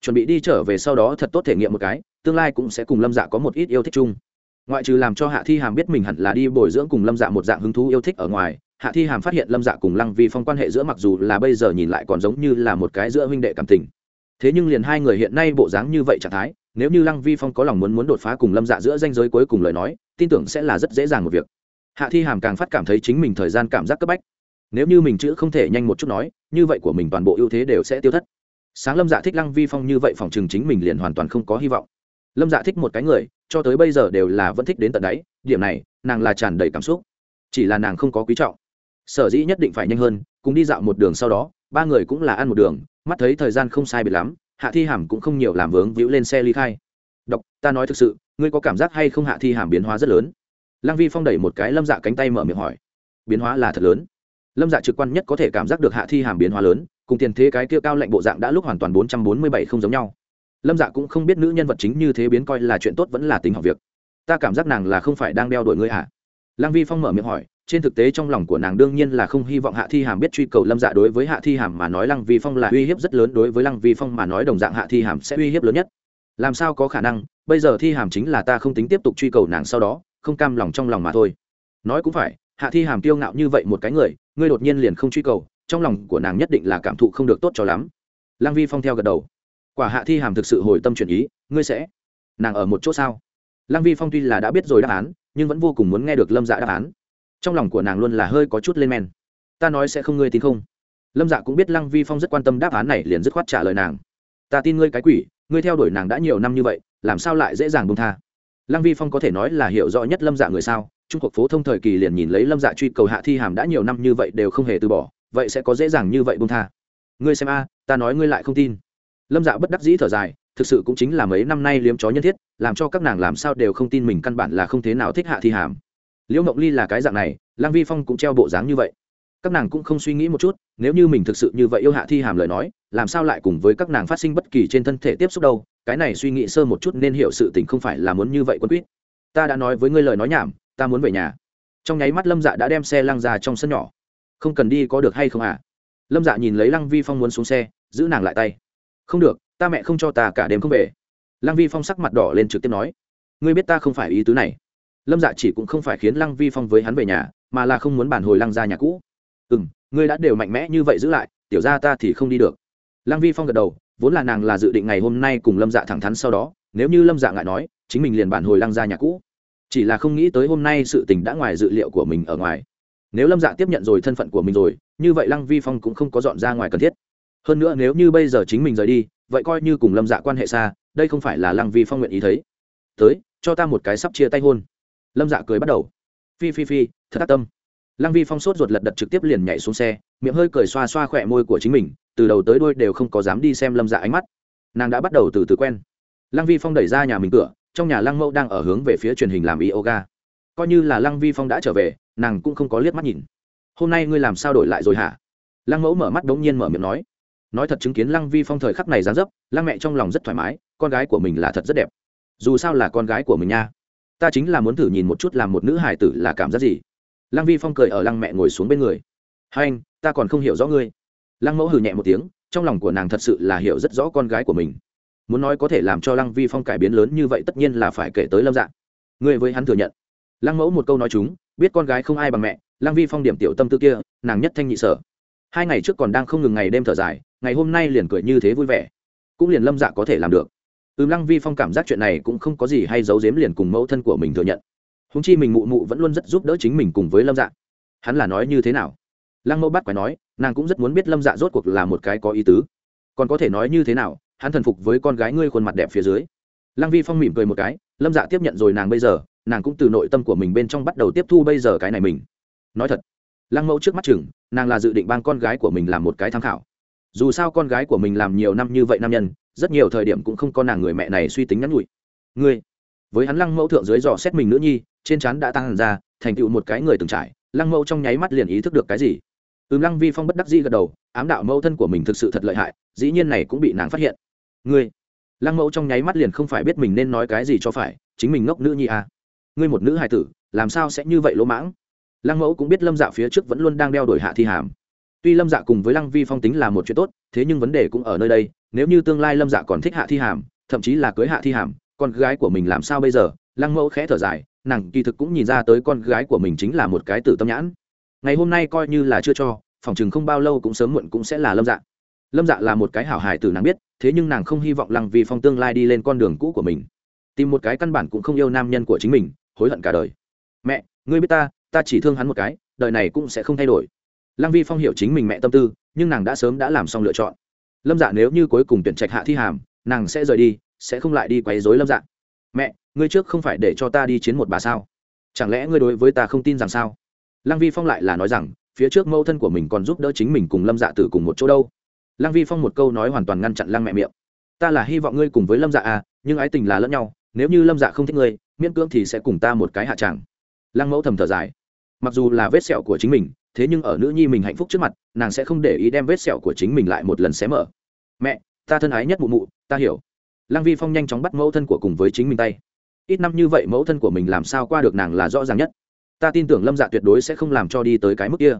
Chuẩn bị đi trở về sau đó thật tốt thể nghiệm một cái, tương lai cũng sẽ cùng lâm dạ có một ít yêu thích chung. Ngoại trừ làm cho hạ thi hàm biết mình hẳn là đi bồi dưỡng cùng lâm dạ một dạng hứng thú yêu thích ở ngoài, hạ thi hàm phát hiện lâm dạ cùng lăng vi phong quan hệ giữa mặc dù là bây giờ nhìn lại còn giống như là một cái giữa huynh đệ cảm tình thế nhưng liền hai người hiện nay bộ dáng như vậy trạng thái, nếu như lăng vi phong có lòng muốn muốn đột phá cùng lâm dạ giữa danh giới cuối cùng lời nói, tin tưởng sẽ là rất dễ dàng một việc. Hạ thi hàm càng phát cảm thấy chính mình thời gian cảm giác cấp bách. Nếu như mình chữ không thể nhanh một chút nói, như vậy của mình toàn bộ ưu thế đều sẽ tiêu thất. Sáng lâm dạ thích lăng vi phong như vậy phòng chừng chính mình liền hoàn toàn không có hy vọng. Lâm dạ thích một cái người, cho tới bây giờ đều là vẫn thích đến tận đáy, điểm này, nàng là tràn đầy cảm xúc. Chỉ là nàng không có quý trọng. Sở dĩ nhất định phải nhanh hơn cùng đi dạo một đường sau đó, ba người cũng là ăn một đường, mắt thấy thời gian không sai biệt lắm, hạ thi hàm cũng không nhiều làm vướng víu lên xe ly khai. Đọc ta nói thực sự, ngươi có cảm giác hay không? Hạ thi hàm biến hóa rất lớn. Lăng vi phong đẩy một cái lâm dạ cánh tay mở miệng hỏi. Biến hóa là thật lớn. Lâm dạ trực quan nhất có thể cảm giác được hạ thi hàm biến hóa lớn, cùng tiền thế cái kia cao lệnh bộ dạng đã lúc hoàn toàn bốn trăm bốn mươi bảy không giống nhau. Lâm dạ cũng không biết nữ nhân vật chính như thế biến coi là chuyện tốt vẫn là tính học việc. Ta cảm giác nàng là không phải đang đeo đuổi ngươi hả? Lăng vi phong mở miệng hỏi trên thực tế trong lòng của nàng đương nhiên là không hy vọng hạ thi hàm biết truy cầu lâm dạ đối với hạ thi hàm mà nói lăng vi phong là uy hiếp rất lớn, đối với lăng vi phong mà nói đồng dạng hạ thi hàm sẽ uy hiếp lớn nhất. Làm sao có khả năng? Bây giờ thi hàm chính là ta không tính tiếp tục truy cầu nàng sau đó, không cam lòng trong lòng mà thôi. Nói cũng phải, hạ thi hàm tiêu ngạo như vậy một cái người, ngươi đột nhiên liền không truy cầu, trong lòng của nàng nhất định là cảm thụ không được tốt cho lắm. Lăng vi phong theo gật đầu. Quả hạ thi hàm thực sự hồi tâm chuyển ý, ngươi sẽ nàng ở một chỗ sao? Lăng vi phong tuy là đã biết rồi đáp án, nhưng vẫn vô cùng muốn nghe được lâm dạ đáp án trong lòng của nàng luôn là hơi có chút lên men. Ta nói sẽ không ngươi tin không? Lâm dạ cũng biết lăng vi phong rất quan tâm đáp án này liền dứt khoát trả lời nàng. Ta tin ngươi cái quỷ, ngươi theo đuổi nàng đã nhiều năm như vậy, làm sao lại dễ dàng bông tha? Lăng vi phong có thể nói là hiểu rõ nhất lâm dạ người sao? Trung cuộc phố thông thời kỳ liền nhìn lấy lâm dạ truy cầu hạ thi hàm đã nhiều năm như vậy đều không hề từ bỏ, vậy sẽ có dễ dàng như vậy bông tha? Ngươi xem a, ta nói ngươi lại không tin. Lâm dạ bất đắc dĩ thở dài, thực sự cũng chính là mấy năm nay liếm chó nhân thiết, làm cho các nàng làm sao đều không tin mình căn bản là không thế nào thích hạ thi hàm liễu mộng ly là cái dạng này lang vi phong cũng treo bộ dáng như vậy. Các nàng cũng không suy nghĩ một chút, nếu như mình thực sự như vậy yêu hạ thi hàm lời nói, làm sao lại cùng với các nàng phát sinh bất kỳ trên thân thể tiếp xúc đâu? Cái này suy nghĩ sơ một chút nên hiểu sự tình không phải là muốn như vậy quân quýt. Ta đã nói với ngươi lời nói nhảm, ta muốn về nhà. Trong nháy mắt lâm dạ đã đem xe lăng ra trong sân nhỏ. Không cần đi có được hay không à lâm dạ nhìn lấy lăng vi phong muốn xuống xe, giữ nàng lại tay. Không được, ta mẹ không cho ta cả đêm không về. Lăng vi phong sắc mặt đỏ lên trực tiếp nói. Ngươi biết ta không phải ý tứ này lâm dạ chỉ cũng không phải khiến lăng vi phong với hắn về nhà, mà là không muốn bản hồi lăng ra nhà cũ. Ừ m ngươi đã đều mạnh mẽ như vậy giữ lại, tiểu ra ta thì không đi được. Lăng vi phong gật đầu, vốn là nàng là dự định ngày hôm nay cùng lâm dạ thẳng thắn sau đó, nếu như lâm dạ ngại nói, chính mình liền bản hồi lăng ra nhà cũ. Chỉ là không nghĩ tới hôm nay sự tình đã ngoài dự liệu của mình ở ngoài. Nếu lâm dạ tiếp nhận rồi thân phận của mình rồi, như vậy lăng vi phong cũng không có dọn ra ngoài cần thiết. Hơn nữa nếu như bây giờ chính mình rời đi, vậy coi như cùng lâm dạ quan hệ xa, đây không phải là lăng vi phong nguyện ý thấy. Tới, cho ta một cái sắp chia tay hôn lâm dạ cười bắt đầu. Phi phi phi, thật tác tâm. Lăng vi phong sốt ruột lật đật trực tiếp liền nhảy xuống xe, miệng hơi cười xoa xoa khỏe môi của chính mình, từ đầu tới đôi đều không có dám đi xem lâm dạ ánh mắt. Nàng đã bắt đầu từ từ quen. Lăng vi phong đẩy ra nhà mình cửa, trong nhà lăng mẫu đang ở hướng về phía truyền hình làm yoga. Coi như là lăng vi phong đã trở về, nàng cũng không có liếc mắt nhìn. Hôm nay ngươi làm sao đổi lại rồi hả? Lăng mẫu mở mắt đ ố n g nhiên mở miệng nói. Nói thật chứng kiến lăng vi phong thời khắc này dán dấp, lăng mẹ trong lòng rất thoải mái, con gái của mình là thật rất đẹp. Dù sao là con gái của mình nha ta chính là muốn thử nhìn một chút làm một nữ hải tử là cảm giác gì. Lăng vi phong cười ở lăng mẹ ngồi xuống bên người. Hai anh, ta còn không hiểu rõ ngươi. Lăng mẫu hừ nhẹ một tiếng, trong lòng của nàng thật sự là hiểu rất rõ con gái của mình. Muốn nói có thể làm cho lăng vi phong cải biến lớn như vậy tất nhiên là phải kể tới lâm dạng ngươi với hắn thừa nhận. Lăng mẫu một câu nói chúng, biết con gái không ai bằng mẹ, lăng vi phong điểm tiểu tâm tư kia, nàng nhất thanh nhị sở. Hai ngày trước còn đang không ngừng ngày đêm thở dài, ngày hôm nay liền cười như thế vui vẻ. Cũng liền lâm dạ có thể làm được ừm, lăng vi phong cảm giác chuyện này cũng không có gì hay giấu giếm liền cùng mẫu thân của mình thừa nhận. Húng chi mình mụ mụ vẫn luôn rất giúp đỡ chính mình cùng với lâm dạ. Hắn là nói như thế nào? Lăng mẫu bắt quái nói, nàng cũng rất muốn biết lâm dạ rốt cuộc là một cái có ý tứ. Còn có thể nói như thế nào, hắn thần phục với con gái ngươi khuôn mặt đẹp phía dưới. Lăng vi phong mỉm cười một cái, lâm dạ tiếp nhận rồi nàng bây giờ, nàng cũng từ nội tâm của mình bên trong bắt đầu tiếp thu bây giờ cái này mình. Nói thật, lăng mẫu trước mắt chừng, nàng là dự định ban con gái của mình làm một cái tham khảo. Dù sao con gái của mình làm nhiều năm như vậy nam nhân rất nhiều thời điểm cũng không có nàng người mẹ này suy tính ngắn ngủi ngươi, với hắn lăng mẫu thượng dưới dò xét mình nữ nhi, trên trán đã tăng hẳn ra, thành tựu một cái người từng trải, lăng mẫu trong nháy mắt liền ý thức được cái gì? Ừm, lăng vi phong bất đắc dĩ gật đầu, ám đạo mẫu thân của mình thực sự thật lợi hại, dĩ nhiên này cũng bị nàng phát hiện. Ngươi, lăng mẫu trong nháy mắt liền không phải biết mình nên nói cái gì cho phải, chính mình ngốc nữ nhi à. ngươi một nữ hài tử, làm sao sẽ như vậy lỗ mãng? Lăng mẫu cũng biết lâm dạ phía trước vẫn luôn đang đeo đổi hạ thi hàm. Tuy lâm dạ cùng với lăng vi phong tính là một chuyện tốt, thế nhưng vấn đề cũng ở nơi đây nếu như tương lai lâm dạ còn thích hạ thi hàm, thậm chí là cưới hạ thi hàm, con gái của mình làm sao bây giờ? Lăng mẫu khẽ thở dài, nàng kỳ thực cũng nhìn ra tới con gái của mình chính là một cái tử tâm nhãn. Ngày hôm nay coi như là chưa cho, phòng chừng không bao lâu cũng sớm muộn cũng sẽ là lâm dạ. Lâm dạ là một cái hảo hài tử nàng biết, thế nhưng nàng không hy vọng lăng vi phong tương lai đi lên con đường cũ của mình. Tìm một cái căn bản cũng không yêu nam nhân của chính mình, hối hận cả đời. Mẹ, ngươi biết ta ta chỉ thương hắn một cái, đời này cũng sẽ không thay đổi. Lăng vi phong hiểu chính mình mẹ tâm tư, nhưng nàng đã sớm đã làm xong lựa chọn lâm dạ nếu như cuối cùng tuyển trạch hạ thi hàm, nàng sẽ rời đi, sẽ không lại đi quấy dối lâm dạ. Mẹ, ngươi trước không phải để cho ta đi chiến một bà sao? Chẳng lẽ ngươi đối với ta không tin rằng sao? Lăng vi phong lại là nói rằng, phía trước mẫu thân của mình còn giúp đỡ chính mình cùng lâm dạ tử cùng một chỗ đâu. Lăng vi phong một câu nói hoàn toàn ngăn chặn lăng mẹ miệng. Ta là hy vọng ngươi cùng với lâm dạ à nhưng ái tình là lẫn nhau, nếu như lâm dạ không thích ngươi, miễn cưỡng thì sẽ cùng ta một cái hạ tràng. Lăng mẫu thầm thở dài. Mặc dù là vết sẹo của chính mình, thế nhưng ở nữ nhi mình hạnh phúc trước mặt, nàng sẽ không để ý đem vết sẹo của chính mình lại một lần xé mở mẹ, ta thân ái nhất mụ mụ, ta hiểu. Lăng vi phong nhanh chóng bắt mẫu thân của cùng với chính mình tay. Ít năm như vậy mẫu thân của mình làm sao qua được nàng là rõ ràng nhất. Ta tin tưởng lâm dạ tuyệt đối sẽ không làm cho đi tới cái mức kia.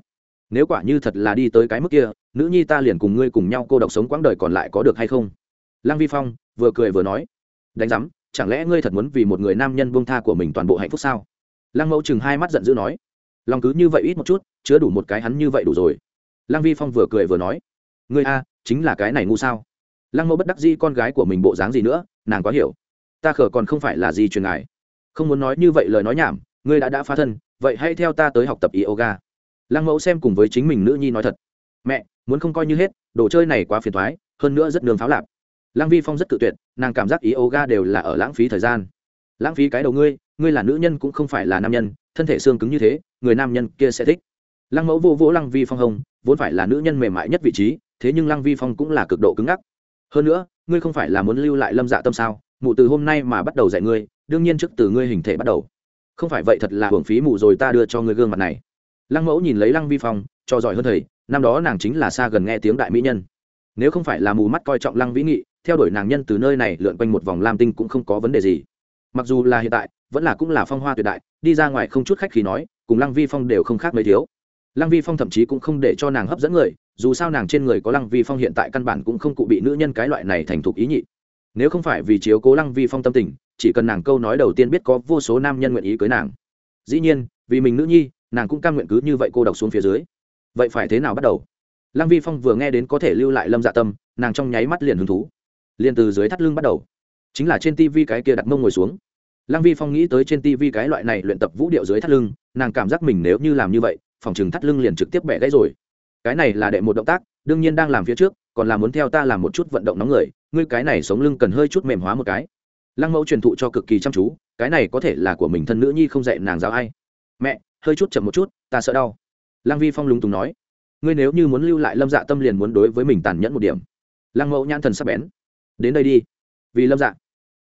Nếu quả như thật là đi tới cái mức kia, nữ nhi ta liền cùng ngươi cùng nhau cô độc sống quãng đời còn lại có được hay không? Lăng vi phong vừa cười vừa nói, đánh giám, chẳng lẽ ngươi thật muốn vì một người nam nhân buông tha của mình toàn bộ hạnh phúc sao? Lăng mẫu chừng hai mắt giận dữ nói, lòng cứ như vậy ít một chút, chứa đủ một cái hắn như vậy đủ rồi. Lăng vi phong vừa cười vừa nói ngươi a, chính là cái này ngu sao? Lăng mẫu bất đắc di con gái của mình bộ dáng gì nữa, nàng quá hiểu. Ta khở còn không phải là gì truyền ngài. Không muốn nói như vậy lời nói nhảm, ngươi đã đã phá thân, vậy hãy theo ta tới học tập yoga. Lăng mẫu xem cùng với chính mình nữ nhi nói thật. Mẹ, muốn không coi như hết, đồ chơi này quá phiền thoái hơn nữa rất nương pháo lạp. Lăng vi phong rất tự tuyệt, nàng cảm giác yoga đều là ở lãng phí thời gian. Lãng phí cái đầu ngươi ngươi là nữ nhân cũng không phải là nam nhân, thân thể xương cứng như thế, người nam nhân kia sẽ thích. Lăng mẫu vô vỗ lăng vi phong hồng vốn phải là nữ nhân mềm mại nhất vị trí thế nhưng lăng vi phong cũng là cực độ cứng ngắc. Hơn nữa, ngươi không phải là muốn lưu lại lâm dạ tâm sao? Mụ từ hôm nay mà bắt đầu dạy ngươi, đương nhiên trước từ ngươi hình thể bắt đầu. Không phải vậy thật là hưởng phí mụ rồi ta đưa cho ngươi gương mặt này. Lăng mẫu nhìn lấy lăng vi phong, cho giỏi hơn thầy, năm đó nàng chính là xa gần nghe tiếng đại mỹ nhân. Nếu không phải là mù mắt coi trọng lăng vĩ nghị, theo đuổi nàng nhân từ nơi này lượn quanh một vòng lam tinh cũng không có vấn đề gì. Mặc dù là hiện tại, vẫn là cũng là phong hoa tuyệt đại, đi ra ngoài không chút khách khí nói, cùng lăng vi phong đều không khác mấy thiếu. Lăng vi phong thậm chí cũng không để cho nàng hấp dẫn người dù sao nàng trên người có lăng vi phong hiện tại căn bản cũng không cụ bị nữ nhân cái loại này thành thục ý nhị. Nếu không phải vì chiếu cố lăng vi phong tâm tình, chỉ cần nàng câu nói đầu tiên biết có vô số nam nhân nguyện ý cưới nàng. Dĩ nhiên, vì mình nữ nhi, nàng cũng cam nguyện cứ như vậy cô độc xuống phía dưới. Vậy phải thế nào bắt đầu? Lăng vi phong vừa nghe đến có thể lưu lại lâm dạ tâm, nàng trong nháy mắt liền hứng thú. Liền từ dưới thắt lưng bắt đầu. Chính là trên tivi cái kia đặt mông ngồi xuống. Lăng vi phong nghĩ tới trên tivi cái loại này luyện tập vũ điệu dưới thắt lưng, nàng cảm giác mình nếu như làm như vậy, phòng chừng thắt lưng liền trực tiếp bẻ gãy rồi cái này là đệ một động tác, đương nhiên đang làm phía trước, còn là muốn theo ta làm một chút vận động nóng người, ngươi cái này sống lưng cần hơi chút mềm hóa một cái. Lăng mẫu truyền thụ cho cực kỳ chăm chú, cái này có thể là của mình thân nữ nhi không dạy nàng giáo ai. Mẹ, hơi chút chậm một chút, ta sợ đau. Lăng vi phong lúng túng nói, ngươi nếu như muốn lưu lại lâm dạ tâm liền muốn đối với mình tàn nhẫn một điểm. Lăng mẫu nhãn thần sắp bén, đến đây đi. Vì lâm dạ.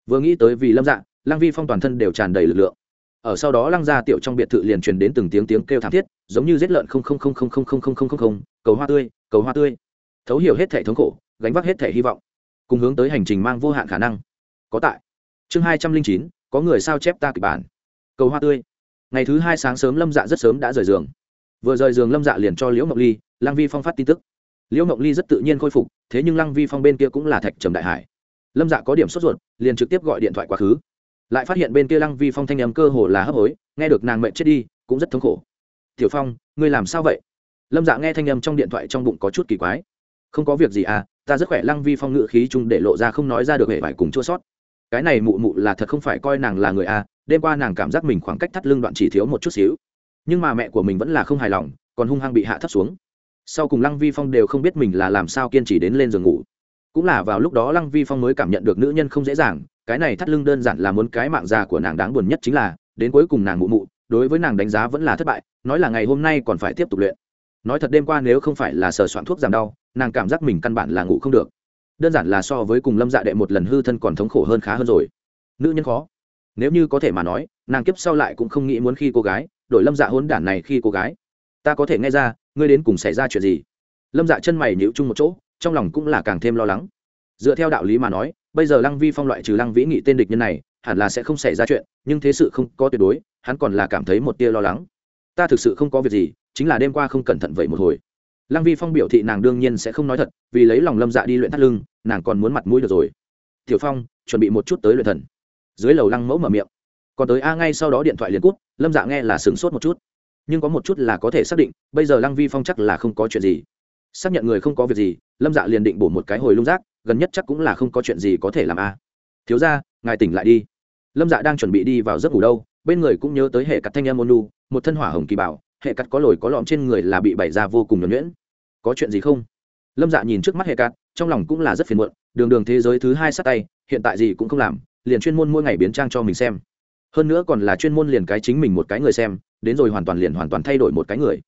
Vừa nghĩ tới vì lâm dạ lăng vi phong toàn thân đều tràn đầy lực lượng. Ở sau đó lăng gia tiểu trong biệt thự liền truyền đến từng tiếng tiếng kêu thảm thiết giống như giết lợn không không không không không không không không không không, cầu hoa tươi, cầu hoa tươi. Thấu hiểu hết thể thống khổ, gánh vác hết thể hy vọng, cùng hướng tới hành trình mang vô hạn khả năng. Có tại. Chương hai trăm linh chín, có người sao chép ta kịch bản. Cầu hoa tươi. Ngày thứ hai sáng sớm lâm dạ rất sớm đã rời giường. Vừa rời giường lâm dạ liền cho liễu mộng ly, lăng vi phong phát tin tức. Liễu mộng ly rất tự nhiên khôi phục, thế nhưng lăng vi phong bên kia cũng là thạch trầm đại hải. Lâm dạ có điểm sốt ruột, liền trực tiếp gọi điện thoại quá khứ. Lại phát hiện bên kia lăng vi phong thanh nhầm cơ hồ là hấp hối, nghe được nàng mệnh chết đi, cũng rất thống khổ tiểu phong, ngươi làm sao vậy? Lâm dạ nghe thanh âm trong điện thoại trong bụng có chút kỳ quái. Không có việc gì à ta rất khỏe. Lăng vi phong ngự khí chung để lộ ra không nói ra được hệ vải cùng chua sót. Cái này mụ mụ là thật không phải coi nàng là người à đêm qua nàng cảm giác mình khoảng cách thắt lưng đoạn chỉ thiếu một chút xíu. Nhưng mà mẹ của mình vẫn là không hài lòng, còn hung hăng bị hạ thấp xuống. Sau cùng lăng vi phong đều không biết mình là làm sao kiên trì đến lên giường ngủ. Cũng là vào lúc đó lăng vi phong mới cảm nhận được nữ nhân không dễ dàng, cái này thắt lưng đơn giản là muốn cái mạng già của nàng đáng buồn nhất chính là, đến cuối cùng nàng mụ mụ đối với nàng đánh giá vẫn là thất bại, nói là ngày hôm nay còn phải tiếp tục luyện. Nói thật đêm qua nếu không phải là sờ soạn thuốc giảm đau, nàng cảm giác mình căn bản là ngủ không được. Đơn giản là so với cùng lâm dạ đệ một lần hư thân còn thống khổ hơn khá hơn rồi. Nữ nhân khó. Nếu như có thể mà nói, nàng kiếp sau lại cũng không nghĩ muốn khi cô gái, đổi lâm dạ hôn đản này khi cô gái. Ta có thể nghe ra, ngươi đến cùng xảy ra chuyện gì? Lâm dạ chân mày nhịu chung một chỗ, trong lòng cũng là càng thêm lo lắng. Dựa theo đạo lý mà nói, bây giờ lăng vi phong loại trừ lăng vĩ nghị tên địch nhân này hẳn là sẽ không xảy ra chuyện, nhưng thế sự không có tuyệt đối, hắn còn là cảm thấy một tia lo lắng. Ta thực sự không có việc gì, chính là đêm qua không cẩn thận vậy một hồi. Lăng vi phong biểu thị nàng đương nhiên sẽ không nói thật, vì lấy lòng lâm dạ đi luyện thắt lưng, nàng còn muốn mặt mũi được rồi. Tiểu phong, chuẩn bị một chút tới luyện thần. Dưới lầu lăng mẫu mở miệng. Còn tới a ngay sau đó điện thoại liền cút lâm dạ nghe là sửng sốt một chút. Nhưng có một chút là có thể xác định, bây giờ lăng vi phong chắc là không có chuyện gì. Xác nhận người không có việc gì, lâm dạ liền định bổ một cái hồi lung rác, gần nhất chắc cũng là không có chuyện gì có thể làm a. Thiếu ra ngài tỉnh lại đi lâm dạ đang chuẩn bị đi vào giấc ngủ đâu, bên người cũng nhớ tới hệ cắt thanh em ôn lu một thân hỏa hồng kỳ bảo, hệ cắt có lồi có lõm trên người là bị bày ra vô cùng nhuẩn nhuyễn. Có chuyện gì không? Lâm dạ nhìn trước mắt hệ cắt, trong lòng cũng là rất phiền muộn, đường đường thế giới thứ hai sát tay, hiện tại gì cũng không làm, liền chuyên môn mỗi ngày biến trang cho mình xem. Hơn nữa còn là chuyên môn liền cái chính mình một cái người xem, đến rồi hoàn toàn liền hoàn toàn thay đổi một cái người.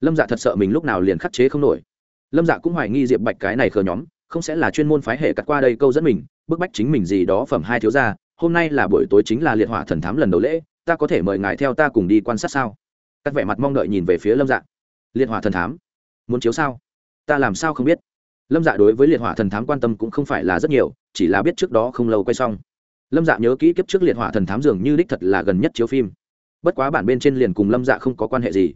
Lâm dạ thật sợ mình lúc nào liền khắc chế không nổi. Lâm dạ cũng hoài nghi diệp bạch cái này khờ nhóm, không sẽ là chuyên môn phái hệ cắt qua đây câu dẫn mình, bức bách chính mình gì đó phẩm hai thiếu gia hôm nay là buổi tối chính là liệt hỏa thần thám lần đầu lễ, ta có thể mời ngài theo ta cùng đi quan sát sao? Các vẻ mặt mong đợi nhìn về phía lâm dạ. Liệt hỏa thần thám? Muốn chiếu sao? Ta làm sao không biết? Lâm dạ đối với liệt hỏa thần thám quan tâm cũng không phải là rất nhiều, chỉ là biết trước đó không lâu quay xong. Lâm dạ nhớ kỹ kiếp trước liệt hỏa thần thám dường như đích thật là gần nhất chiếu phim. Bất quá bản bên trên liền cùng lâm dạ không có quan hệ gì.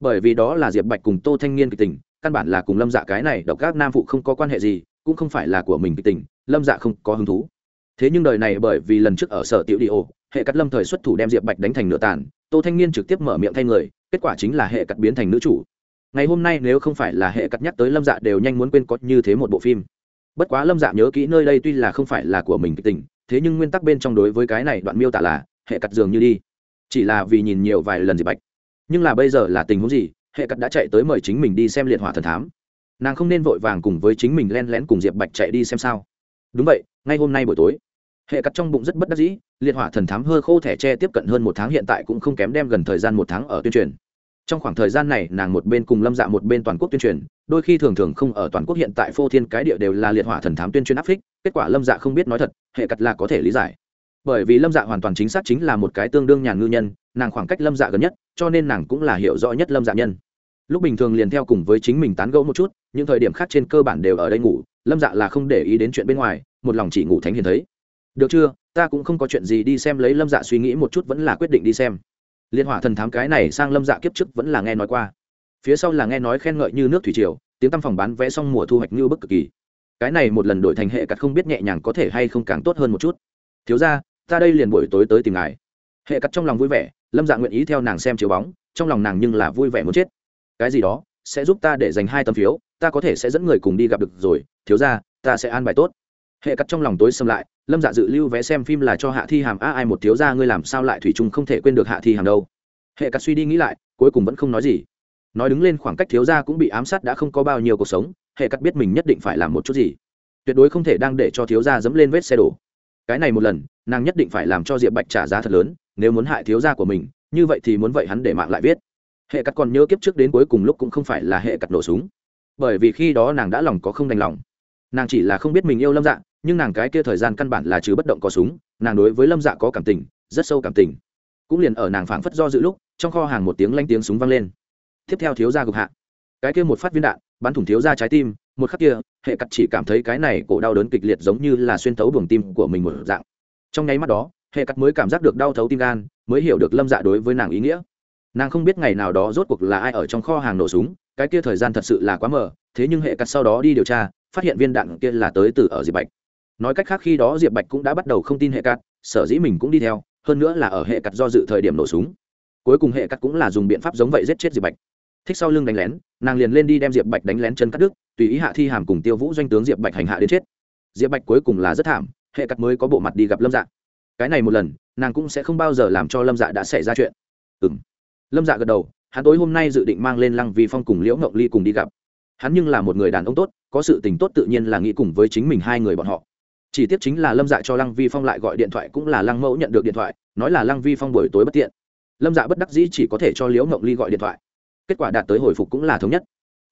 Bởi vì đó là diệp bạch cùng tô thanh niên kịch tình, căn bản là cùng lâm dạ cái này độc các nam phụ không có quan hệ gì, cũng không phải là của mình kịch tình, lâm dạ không có hứng thú thế nhưng đời này bởi vì lần trước ở sở tiểu đi ô, hệ cắt lâm thời xuất thủ đem diệp bạch đánh thành nửa tàn, tô thanh niên trực tiếp mở miệng thay người, kết quả chính là hệ cắt biến thành nữ chủ. Ngày hôm nay nếu không phải là hệ cắt nhắc tới lâm dạ đều nhanh muốn quên có như thế một bộ phim. Bất quá lâm dạ nhớ kỹ nơi đây tuy là không phải là của mình kịch tình, thế nhưng nguyên tắc bên trong đối với cái này đoạn miêu tả là, hệ cắt dường như đi. Chỉ là vì nhìn nhiều vài lần diệp bạch. Nhưng là bây giờ là tình huống gì, hệ cắt đã chạy tới mời chính mình đi xem liệt hỏa thần thám. Nàng không nên vội vàng cùng với chính mình len lén cùng diệp bạch chạy đi xem sao. Đúng vậy, ngay hôm nay buổi tối hệ cắt trong bụng rất bất đắc dĩ, liệt hỏa thần thám hơ khô thẻ tre tiếp cận hơn một tháng hiện tại cũng không kém đem gần thời gian một tháng ở tuyên truyền. Trong khoảng thời gian này, nàng một bên cùng lâm dạ một bên toàn quốc tuyên truyền, đôi khi thường thường không ở toàn quốc hiện tại phô thiên cái địa đều là liệt hỏa thần thám tuyên truyền áp phích, kết quả lâm dạ không biết nói thật, hệ cắt là có thể lý giải. Bởi vì lâm dạ hoàn toàn chính xác chính là một cái tương đương nhàn ngư nhân, nàng khoảng cách lâm dạ gần nhất, cho nên nàng cũng là hiểu rõ nhất lâm dạ nhân. Lúc bình thường liền theo cùng với chính mình tán gẫu một chút, những thời điểm khác trên cơ bản đều ở đây ngủ, lâm dạ là không để ý đến chuyện bên ngoài, một lòng chỉ ngủ thánh hiền thấy được chưa? Ta cũng không có chuyện gì đi xem lấy lâm dạ suy nghĩ một chút vẫn là quyết định đi xem. Liên hỏa thần thám cái này sang lâm dạ kiếp trước vẫn là nghe nói qua. Phía sau là nghe nói khen ngợi như nước thủy triều, tiếng tăm phòng bán vé xong mùa thu hoạch như bức cực kỳ. Cái này một lần đổi thành hệ cặt không biết nhẹ nhàng có thể hay không càng tốt hơn một chút. Thiếu ra ta đây liền buổi tối tới tìm ngài. Hệ cặt trong lòng vui vẻ, lâm dạ nguyện ý theo nàng xem chiếu bóng, trong lòng nàng nhưng là vui vẻ muốn chết. Cái gì đó, sẽ giúp ta để dành hai tấm phiếu, ta có thể sẽ dẫn người cùng đi gặp được rồi. Thiếu ra ta sẽ an bài tốt hệ cắt trong lòng tối xâm lại, lâm dạ dự lưu vé xem phim là cho hạ thi hàm, a, ai một thiếu ra ngươi làm sao lại thủy chung không thể quên được hạ thi hàm đâu? Hệ cắt suy đi nghĩ lại, cuối cùng vẫn không nói gì. Nói đứng lên khoảng cách thiếu ra cũng bị ám sát đã không có bao nhiêu cuộc sống, hệ cắt biết mình nhất định phải làm một chút gì. Tuyệt đối không thể đang để cho thiếu gia dẫm lên vết xe đổ. Cái này một lần, nàng nhất định phải làm cho diệp bạch trả giá thật lớn, nếu muốn hại thiếu gia của mình, như vậy thì muốn vậy hắn để mạng lại viết. Hệ cắt còn nhớ kiếp trước đến cuối cùng lúc cũng không phải là hệ cắt nổ súng. Bởi vì khi đó nàng đã lòng có không đành lòng. Nàng chỉ là không biết mình yêu lâm dạ nhưng nàng cái kia thời gian căn bản là chứ bất động có súng, nàng đối với lâm dạ có cảm tình, rất sâu cảm tình. Cũng liền ở nàng phảng phất do dự lúc, trong kho hàng một tiếng lanh tiếng súng vang lên. Tiếp theo thiếu gia gục hạ. Cái kia một phát viên đạn, bắn thủng thiếu gia trái tim, một khắc kia, hệ cắt chỉ cảm thấy cái này cổ đau đớn kịch liệt giống như là xuyên thấu buồng tim của mình một dạng. Trong nháy mắt đó, hệ cắt mới cảm giác được đau thấu tim gan, mới hiểu được lâm dạ đối với nàng ý nghĩa. Nàng không biết ngày nào đó rốt cuộc là ai ở trong kho hàng nổ súng, cái kia thời gian thật sự là quá mờ, thế nhưng hệ cắt sau đó đi điều tra, phát hiện viên đạn kia là tới từ ở dịp bạch nói cách khác khi đó diệp bạch cũng đã bắt đầu không tin hệ cắt sở dĩ mình cũng đi theo, hơn nữa là ở hệ cắt do dự thời điểm nổ súng. Cuối cùng hệ cắt cũng là dùng biện pháp giống vậy giết chết diệp bạch. Thích sau lưng đánh lén, nàng liền lên đi đem diệp bạch đánh lén chân cắt đứt, tùy ý hạ thi hàm cùng tiêu vũ doanh tướng diệp bạch hành hạ đến chết. Diệp bạch cuối cùng là rất thảm, hệ cắt mới có bộ mặt đi gặp lâm dạ. Cái này một lần, nàng cũng sẽ không bao giờ làm cho lâm dạ đã xảy ra chuyện. Ừ m lâm dạ gật đầu, hắn tối hôm nay dự định mang lên lăng vi phong cùng liễu ngộng ly cùng đi gặp. Hắn nhưng là một người đàn ông tốt, có sự tình tốt tự nhiên là nghĩ cùng với chính mình hai người bọn họ chỉ tiếc chính là lâm dạ cho lăng vi phong lại gọi điện thoại cũng là lăng mẫu nhận được điện thoại, nói là lăng vi phong buổi tối bất tiện. Lâm dạ bất đắc dĩ chỉ có thể cho liễu ngộng ly gọi điện thoại. Kết quả đạt tới hồi phục cũng là thống nhất.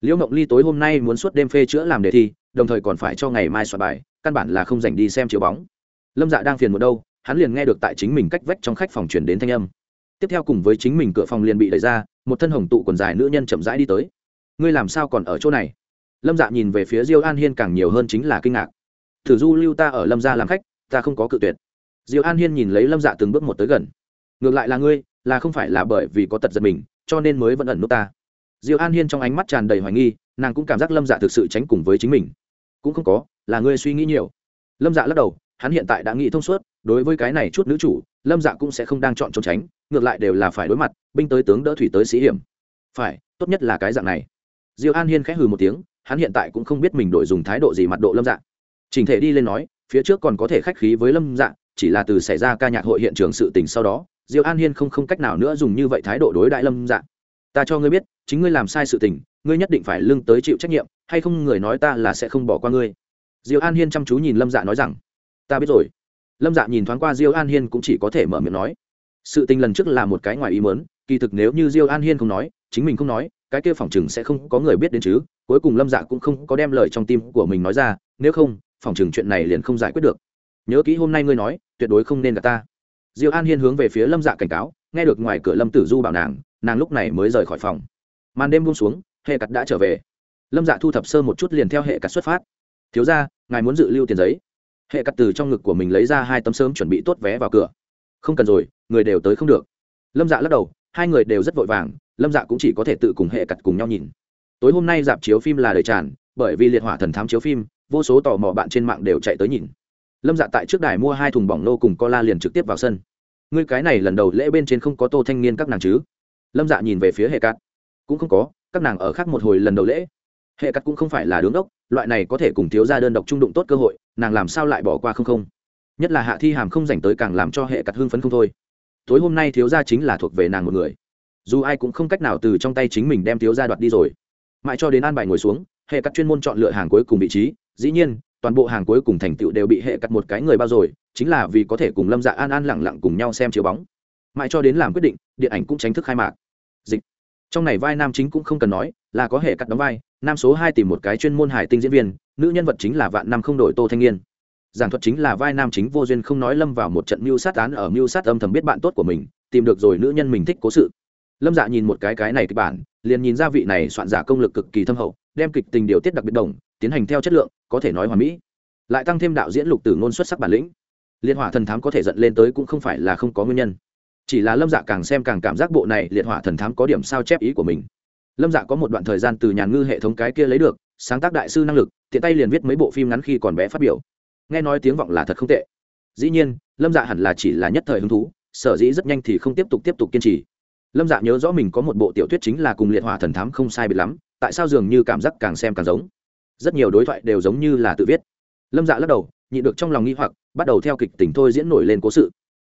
Liễu ngộng ly tối hôm nay muốn suốt đêm phê chữa làm đề thi, đồng thời còn phải cho ngày mai soạn bài, căn bản là không dành đi xem chiếu bóng. Lâm dạ đang phiền một đâu, hắn liền nghe được tại chính mình cách vách trong khách phòng chuyển đến thanh âm. Tiếp theo cùng với chính mình cửa phòng liền bị đẩy ra, một thân hồng tụ quần dài nữ nhân chậm rãi đi tới. Ngươi làm sao còn ở chỗ này? Lâm dạ nhìn về phía diêu an hiên càng nhiều hơn chính là kinh ngạc thử du lưu ta ở lâm gia làm khách, ta không có cự tuyệt. Diêu an hiên nhìn lấy lâm dạ từng bước một tới gần. Ngược lại là ngươi, là không phải là bởi vì có tật giật mình, cho nên mới vẫn ẩn nút ta. Diêu an hiên trong ánh mắt tràn đầy hoài nghi, nàng cũng cảm giác lâm dạ thực sự tránh cùng với chính mình. Cũng không có, là ngươi suy nghĩ nhiều. Lâm dạ lắc đầu, hắn hiện tại đã nghĩ thông suốt, đối với cái này chút nữ chủ, lâm dạ cũng sẽ không đang chọn trốn tránh, ngược lại đều là phải đối mặt, binh tới tướng đỡ thủy tới sĩ hiểm. Phải, tốt nhất là cái dạng này. Diêu an hiên khẽ hừ một tiếng, hắn hiện tại cũng không biết mình đổi dùng thái độ gì mặt độ lâm dạ trình thể đi lên nói, phía trước còn có thể khách khí với lâm dạ chỉ là từ xảy ra ca nhạc hội hiện trường sự tình sau đó, diêu an hiên không không cách nào nữa dùng như vậy thái độ đối đại lâm dạ. Ta cho ngươi biết, chính ngươi làm sai sự tình, ngươi nhất định phải lưng tới chịu trách nhiệm, hay không người nói ta là sẽ không bỏ qua ngươi. Diêu an hiên chăm chú nhìn lâm dạ nói rằng, ta biết rồi. Lâm dạ nhìn thoáng qua diêu an hiên cũng chỉ có thể mở miệng nói, sự tình lần trước là một cái ngoài ý mớn kỳ thực nếu như diêu an hiên không nói, chính mình không nói, cái kia phòng chừng sẽ không có người biết đến chứ, cuối cùng lâm dạ cũng không có đem lời trong tim của mình nói ra, nếu không phòng chừng chuyện này liền không giải quyết được. Nhớ kỹ hôm nay ngươi nói, tuyệt đối không nên gặp ta. Diêu an hiên hướng về phía lâm dạ cảnh cáo, nghe được ngoài cửa lâm tử du bảo nàng nàng lúc này mới rời khỏi phòng. Màn đêm buông xuống, hệ cặt đã trở về. Lâm dạ thu thập sơ một chút liền theo hệ cặt xuất phát. Thiếu ra ngài muốn dự lưu tiền giấy. Hệ cặt từ trong ngực của mình lấy ra hai tấm sớm chuẩn bị tốt vé vào cửa. Không cần rồi, người đều tới không được. Lâm dạ lắc đầu, hai người đều rất vội vàng, lâm dạ cũng chỉ có thể tự cùng hệ cặt cùng nhau nhìn. Tối hôm nay dạp chiếu phim là đời tràn, bởi vì liệt hỏa thần thám chiếu phim vô số tò mò bạn trên mạng đều chạy tới nhìn. Lâm dạ tại trước đài mua hai thùng bỏng nô cùng co la liền trực tiếp vào sân. Ngươi cái này lần đầu lễ bên trên không có tô thanh niên các nàng chứ? Lâm dạ nhìn về phía hệ cát. Cũng không có, các nàng ở khác một hồi lần đầu lễ. Hệ cát cũng không phải là đứng đốc, loại này có thể cùng thiếu ra đơn độc trung đụng tốt cơ hội, nàng làm sao lại bỏ qua không không? Nhất là hạ thi hàm không dành tới càng làm cho hệ cát hưng phấn không thôi. Tối hôm nay thiếu gia chính là thuộc về nàng một người. Dù ai cũng không cách nào từ trong tay chính mình đem thiếu gia đoạt đi rồi. Mãi cho đến an bài ngồi xuống, hệ cắt chuyên môn chọn lựa hàng cuối cùng vị trí dĩ nhiên, toàn bộ hàng cuối cùng thành tựu đều bị hệ cắt một cái người bao rồi, chính là vì có thể cùng lâm dạ an an lẳng lặng cùng nhau xem chiếu bóng. Mãi cho đến làm quyết định, điện ảnh cũng tránh thức khai mạc. Dịch. Trong này vai nam chính cũng không cần nói, là có hệ cắt đóng vai, nam số hai tìm một cái chuyên môn hải tinh diễn viên, nữ nhân vật chính là vạn năm không đổi tô thanh niên. Giảng thuật chính là vai nam chính vô duyên không nói lâm vào một trận mưu sát án ở mưu sát âm thầm biết bạn tốt của mình, tìm được rồi nữ nhân mình thích cố sự. Lâm dạ nhìn một cái cái này kịch bản, liền nhìn ra vị này soạn giả công lực cực kỳ thâm hậu đem kịch tình điều tiết đặc biệt đồng, tiến hành theo chất lượng, có thể nói hoàn mỹ. Lại tăng thêm đạo diễn lục tử ngôn xuất sắc bản lĩnh. Liệt hỏa thần thám có thể dẫn lên tới cũng không phải là không có nguyên nhân. Chỉ là lâm dạ càng xem càng cảm giác bộ này liệt hỏa thần thám có điểm sao chép ý của mình. Lâm dạ có một đoạn thời gian từ nhàn ngư hệ thống cái kia lấy được, sáng tác đại sư năng lực, tiện tay liền viết mấy bộ phim ngắn khi còn bé phát biểu. Nghe nói tiếng vọng là thật không tệ. Dĩ nhiên, lâm dạ hẳn là chỉ là nhất thời hứng thú, sở dĩ rất nhanh thì không tiếp tục tiếp tục kiên trì. Lâm dạ nhớ rõ mình có một bộ tiểu thuyết chính là cùng liệt hỏa thần thám không sai biệt lắm tại sao dường như cảm giác càng xem càng giống? Rất nhiều đối thoại đều giống như là tự viết. Lâm dạ lắc đầu nhị được trong lòng nghi hoặc, bắt đầu theo kịch tình thôi diễn nổi lên cố sự.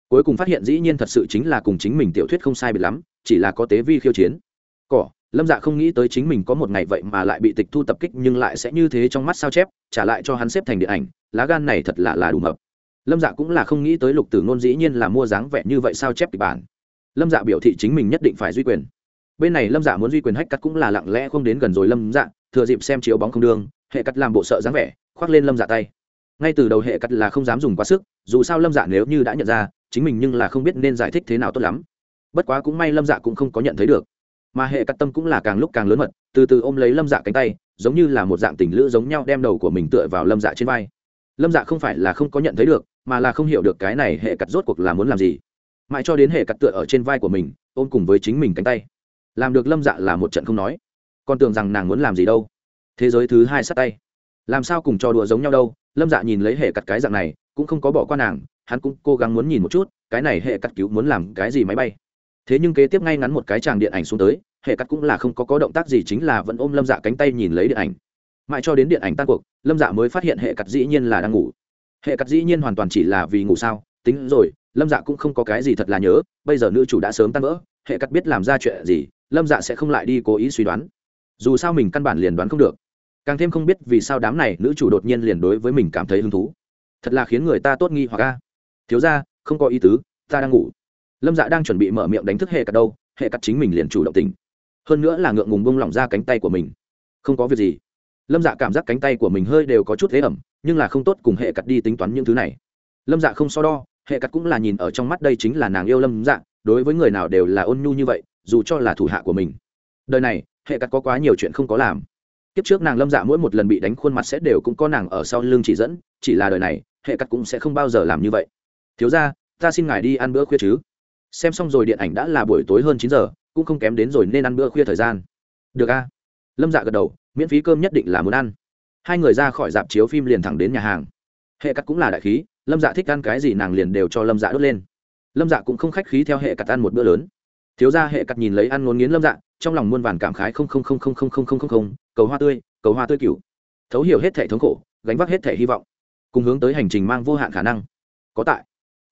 Cuối cùng phát hiện dĩ nhiên thật sự chính là cùng chính mình tiểu thuyết không sai biệt lắm, chỉ là có tế vi khiêu chiến. Cỏ, lâm dạ không nghĩ tới chính mình có một ngày vậy mà lại bị tịch thu tập kích nhưng lại sẽ như thế trong mắt sao chép, trả lại cho hắn xếp thành điện ảnh, lá gan này thật là là đủ mập. Lâm dạ cũng là không nghĩ tới lục tử ngôn dĩ nhiên là mua dáng vẻ như vậy sao chép kịch bản. Lâm dạ biểu thị chính mình nhất định phải duy quyền bên này lâm dạ muốn duy quyền hách cắt cũng là lặng lẽ không đến gần rồi lâm dạ thừa dịp xem chiếu bóng không đường, hệ cắt làm bộ sợ dáng vẻ, khoác lên lâm dạ tay. Ngay từ đầu hệ cắt là không dám dùng quá sức, dù sao lâm dạ nếu như đã nhận ra, chính mình nhưng là không biết nên giải thích thế nào tốt lắm. Bất quá cũng may lâm dạ cũng không có nhận thấy được. Mà hệ cắt tâm cũng là càng lúc càng lớn mật, từ từ ôm lấy lâm dạ cánh tay, giống như là một dạng tình lữ giống nhau đem đầu của mình tựa vào lâm dạ trên vai. Lâm dạ không phải là không có nhận thấy được, mà là không hiểu được cái này hệ cắt rốt cuộc là muốn làm gì. Mãi cho đến hệ cắt tựa ở trên vai của mình, ôm cùng với chính mình cánh tay làm được lâm dạ là một trận không nói. Còn tưởng rằng nàng muốn làm gì đâu. Thế giới thứ hai sát tay. Làm sao cùng trò đùa giống nhau đâu, lâm dạ nhìn lấy hệ cắt cái dạng này, cũng không có bỏ qua nàng, hắn cũng cố gắng muốn nhìn một chút, cái này hệ cắt cứu muốn làm cái gì máy bay. Thế nhưng kế tiếp ngay ngắn một cái tràng điện ảnh xuống tới, hệ cắt cũng là không có có động tác gì, chính là vẫn ôm lâm dạ cánh tay nhìn lấy điện ảnh. Mãi cho đến điện ảnh tan cuộc, lâm dạ mới phát hiện hệ cắt dĩ nhiên là đang ngủ. Hệ cắt dĩ nhiên hoàn toàn chỉ là vì ngủ sao, tính rồi, lâm dạ cũng không có cái gì thật là nhớ, bây giờ nữ chủ đã sớm tan vỡ, hệ cắt biết làm ra chuyện gì lâm dạ sẽ không lại đi cố ý suy đoán. Dù sao mình căn bản liền đoán không được. Càng thêm không biết vì sao đám này nữ chủ đột nhiên liền đối với mình cảm thấy hứng thú. Thật là khiến người ta tốt nghi hoặc ca thiếu ra không có ý tứ, ta đang ngủ. Lâm dạ đang chuẩn bị mở miệng đánh thức hệ cắt đâu, hệ cắt chính mình liền chủ động tình hơn nữa là ngượng ngùng bông lỏng ra cánh tay của mình. Không có việc gì. Lâm dạ cảm giác cánh tay của mình hơi đều có chút thế ẩm, nhưng là không tốt cùng hệ cắt đi tính toán những thứ này. Lâm dạ không so đo, hệ cắt cũng là nhìn ở trong mắt đây chính là nàng yêu lâm dạ đối với người nào đều là ôn nhu như vậy dù cho là thủ hạ của mình. Đời này, hệ cắt có quá nhiều chuyện không có làm. Kiếp trước nàng lâm dạ mỗi một lần bị đánh khuôn mặt sẽ đều cũng có nàng ở sau lưng chỉ dẫn, chỉ là đời này, hệ cắt cũng sẽ không bao giờ làm như vậy. Thiếu ra ta xin ngài đi ăn bữa khuya chứ. Xem xong rồi điện ảnh đã là buổi tối hơn chín giờ, cũng không kém đến rồi nên ăn bữa khuya thời gian. Được a. Lâm dạ gật đầu, miễn phí cơm nhất định là muốn ăn. Hai người ra khỏi dạp chiếu phim liền thẳng đến nhà hàng. Hệ cắt cũng là đại khí, lâm dạ thích ăn cái gì nàng liền đều cho lâm dạ đốt lên. Lâm dạ cũng không khách khí theo hệ cắt ăn một bữa lớn thiếu gia hệ cắt nhìn lấy ăn ngốn nghiến lâm dạ trong lòng muôn vàn cảm khái không không không không không không không không không, cầu hoa tươi, cầu hoa tươi cửu. Thấu hiểu hết thể thống khổ, gánh vác hết thể hy vọng, cùng hướng tới hành trình mang vô hạn khả năng. Có tại.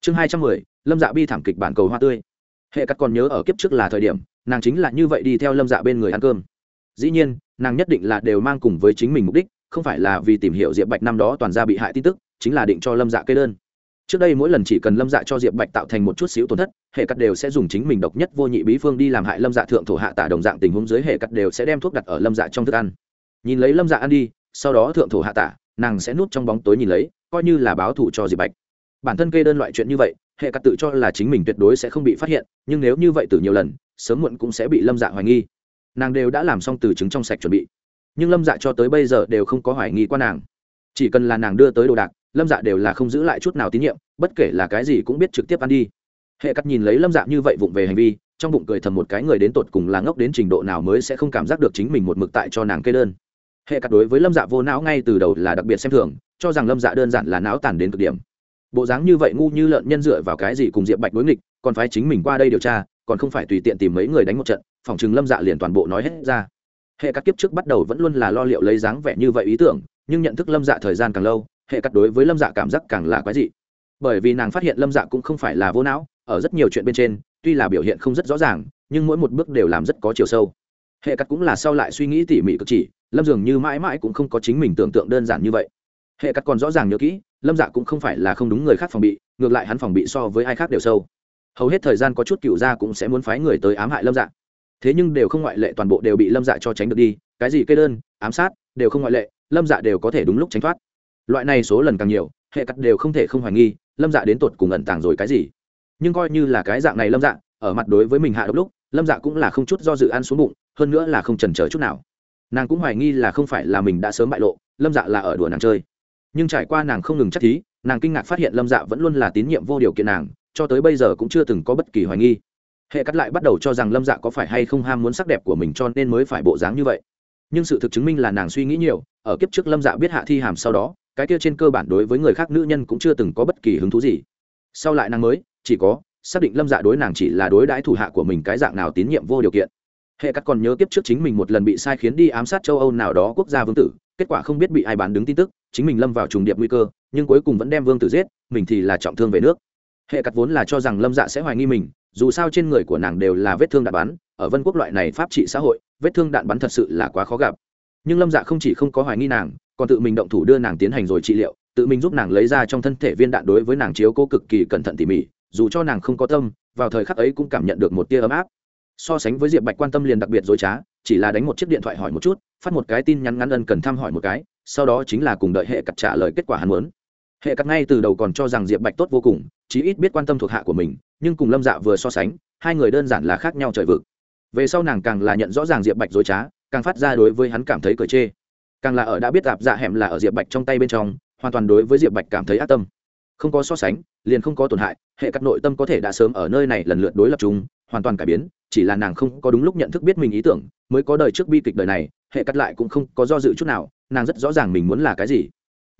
Chương hai trăm mười, lâm dạ bi thảm kịch bản cầu hoa tươi. Hệ cắt còn nhớ ở kiếp trước là thời điểm, nàng chính là như vậy đi theo lâm dạ bên người ăn cơm. Dĩ nhiên, nàng nhất định là đều mang cùng với chính mình mục đích, không phải là vì tìm hiểu diệp bạch năm đó toàn ra bị hại tin tức, chính là định cho lâm dạ kê đơn trước đây mỗi lần chỉ cần lâm dạ cho diệp bạch tạo thành một chút xíu tổn thất, hệ cắt đều sẽ dùng chính mình độc nhất vô nhị bí phương đi làm hại lâm dạ thượng thổ hạ tả đồng dạng tình huống dưới hệ cắt đều sẽ đem thuốc đặt ở lâm dạ trong thức ăn. Nhìn lấy lâm dạ ăn đi, sau đó thượng thổ hạ tả, nàng sẽ núp trong bóng tối nhìn lấy, coi như là báo thù cho diệp bạch. Bản thân kê đơn loại chuyện như vậy, hệ cắt tự cho là chính mình tuyệt đối sẽ không bị phát hiện, nhưng nếu như vậy từ nhiều lần, sớm muộn cũng sẽ bị lâm dạ hoài nghi. Nàng đều đã làm xong từ chứng trong sạch chuẩn bị. Nhưng lâm dạ cho tới bây giờ đều không có hoài nghi qua nàng. Chỉ cần là nàng đưa tới đồ đạc lâm dạ đều là không giữ lại chút nào tín nhiệm, bất kể là cái gì cũng biết trực tiếp ăn đi. Hệ cắt nhìn lấy lâm dạ như vậy vụng về hành vi, trong bụng cười thầm một cái người đến tột cùng là ngốc đến trình độ nào mới sẽ không cảm giác được chính mình một mực tại cho nàng kê đơn. Hệ cắt đối với lâm dạ vô não ngay từ đầu là đặc biệt xem thường, cho rằng lâm dạ đơn giản là não tàn đến cực điểm. Bộ dáng như vậy ngu như lợn nhân dựa vào cái gì cùng diệp bạch đối nghịch, còn phải chính mình qua đây điều tra, còn không phải tùy tiện tìm mấy người đánh một trận, phòng chừng lâm dạ liền toàn bộ nói hết ra. Hệ các kiếp trước bắt đầu vẫn luôn là lo liệu lấy dáng vẻ như vậy ý tưởng, nhưng nhận thức lâm dạ thời gian càng lâu hệ cắt đối với lâm dạ cảm giác càng là quái dị. Bởi vì nàng phát hiện lâm dạ cũng không phải là vô não, ở rất nhiều chuyện bên trên, tuy là biểu hiện không rất rõ ràng, nhưng mỗi một bước đều làm rất có chiều sâu. Hệ cắt cũng là sau lại suy nghĩ tỉ mỉ cực chỉ, lâm dường như mãi mãi cũng không có chính mình tưởng tượng đơn giản như vậy. Hệ cắt còn rõ ràng nhớ kỹ, lâm dạ cũng không phải là không đúng người khác phòng bị, ngược lại hắn phòng bị so với ai khác đều sâu. Hầu hết thời gian có chút cựu gia cũng sẽ muốn phái người tới ám hại lâm dạ. Thế nhưng đều không ngoại lệ toàn bộ đều bị lâm dạ cho tránh được đi, cái gì kê đơn, ám sát, đều không ngoại lệ, lâm dạ đều có thể đúng lúc tránh thoát loại này số lần càng nhiều, hệ cắt đều không thể không hoài nghi, lâm dạ đến tột cùng ẩn tàng rồi cái gì. Nhưng coi như là cái dạng này lâm dạ ở mặt đối với mình hạ độc lúc, lâm dạ cũng là không chút do dự ăn xuống bụng, hơn nữa là không trần c chút nào. Nàng cũng hoài nghi là không phải là mình đã sớm bại lộ, lâm dạ là ở đùa nàng chơi. Nhưng trải qua nàng không ngừng chắc thí, nàng kinh ngạc phát hiện lâm dạ vẫn luôn là tín nhiệm vô điều kiện nàng, cho tới bây giờ cũng chưa từng có bất kỳ hoài nghi. Hệ cắt lại bắt đầu cho rằng lâm dạ có phải hay không ham muốn sắc đẹp của mình cho nên mới phải bộ dáng như vậy. Nhưng sự thực chứng minh là nàng suy nghĩ nhiều, ở kiếp trước lâm dạ biết hạ thi hàm sau đó cái kia trên cơ bản đối với người khác nữ nhân cũng chưa từng có bất kỳ hứng thú gì. Sau lại nàng mới, chỉ có, xác định lâm dạ đối nàng chỉ là đối đãi thủ hạ của mình cái dạng nào tín nhiệm vô điều kiện. Hệ cắt còn nhớ kiếp trước chính mình một lần bị sai khiến đi ám sát châu âu nào đó quốc gia vương tử, kết quả không biết bị ai bán đứng tin tức, chính mình lâm vào trùng điệp nguy cơ, nhưng cuối cùng vẫn đem vương tử giết, mình thì là trọng thương về nước. Hệ cắt vốn là cho rằng lâm dạ sẽ hoài nghi mình, dù sao trên người của nàng đều là vết thương đạn bắn, ở vân quốc loại này pháp trị xã hội, vết thương đạn bắn thật sự là quá khó gặp. Nhưng lâm dạ không chỉ không có hoài nghi nàng còn tự mình động thủ đưa nàng tiến hành rồi trị liệu, tự mình giúp nàng lấy ra trong thân thể viên đạn đối với nàng chiếu cố cực kỳ cẩn thận tỉ mỉ, dù cho nàng không có tâm, vào thời khắc ấy cũng cảm nhận được một tia ấm áp. So sánh với diệp bạch quan tâm liền đặc biệt dối trá, chỉ là đánh một chiếc điện thoại hỏi một chút, phát một cái tin nhắn ngắn ân cần thăm hỏi một cái, sau đó chính là cùng đợi hệ cặp trả lời kết quả hắn muốn. Hệ cặp ngay từ đầu còn cho rằng diệp bạch tốt vô cùng, chí ít biết quan tâm thuộc hạ của mình, nhưng cùng lâm dạ vừa so sánh, hai người đơn giản là khác nhau trời vực. Về sau nàng càng là nhận rõ ràng diệp bạch dối trá, càng phát ra đối với hắn cảm thấy cởi chê càng là ở đã biết tạp dạ hẻm là ở diệp bạch trong tay bên trong, hoàn toàn đối với diệp bạch cảm thấy ác tâm. Không có so sánh, liền không có tổn hại, hệ cắt nội tâm có thể đã sớm ở nơi này lần lượt đối lập chúng hoàn toàn cải biến, chỉ là nàng không có đúng lúc nhận thức biết mình ý tưởng, mới có đời trước bi kịch đời này, hệ cắt lại cũng không có do dự chút nào, nàng rất rõ ràng mình muốn là cái gì.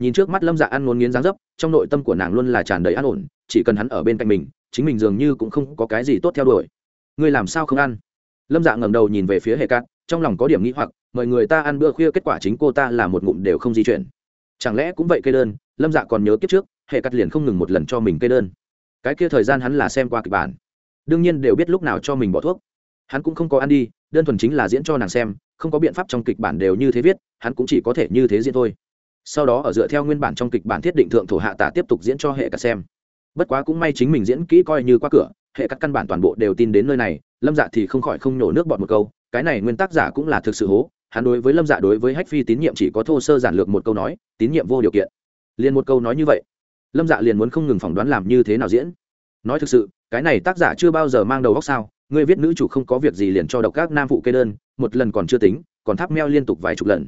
Nhìn trước mắt lâm dạ ăn ngôn nghiến dáng dấp, trong nội tâm của nàng luôn là tràn đầy an ổn, chỉ cần hắn ở bên cạnh mình, chính mình dường như cũng không có cái gì tốt theo đuổi. Ngươi làm sao không ăn? Lâm dạ ngẩng đầu nhìn về phía hệ cắt, trong lòng có điểm nghĩ hoặc mời người ta ăn bữa khuya, kết quả chính cô ta là một ngụm đều không di chuyển. Chẳng lẽ cũng vậy cây đơn? Lâm dạ còn nhớ kiếp trước, hệ cắt liền không ngừng một lần cho mình cây đơn. Cái kia thời gian hắn là xem qua kịch bản. Đương nhiên đều biết lúc nào cho mình bỏ thuốc. Hắn cũng không có ăn đi, đơn thuần chính là diễn cho nàng xem, không có biện pháp trong kịch bản đều như thế viết, hắn cũng chỉ có thể như thế diễn thôi. Sau đó ở dựa theo nguyên bản trong kịch bản thiết định thượng thổ hạ tả tiếp tục diễn cho hệ cắt xem. Bất quá cũng may chính mình diễn kỹ coi như qua cửa, hệ cắt căn bản toàn bộ đều tin đến nơi này, lâm dạ thì không khỏi không nhổ nước bọt một câu, cái này nguyên tác giả cũng là thực sự hố hắn đối với lâm dạ đối với hách phi tín nhiệm chỉ có thô sơ giản lược một câu nói, tín nhiệm vô điều kiện. Liền một câu nói như vậy, lâm dạ liền muốn không ngừng phỏng đoán làm như thế nào diễn. Nói thực sự, cái này tác giả chưa bao giờ mang đầu góc sao, người viết nữ chủ không có việc gì liền cho độc các nam phụ kê đơn, một lần còn chưa tính, còn tháp meo liên tục vài chục lần.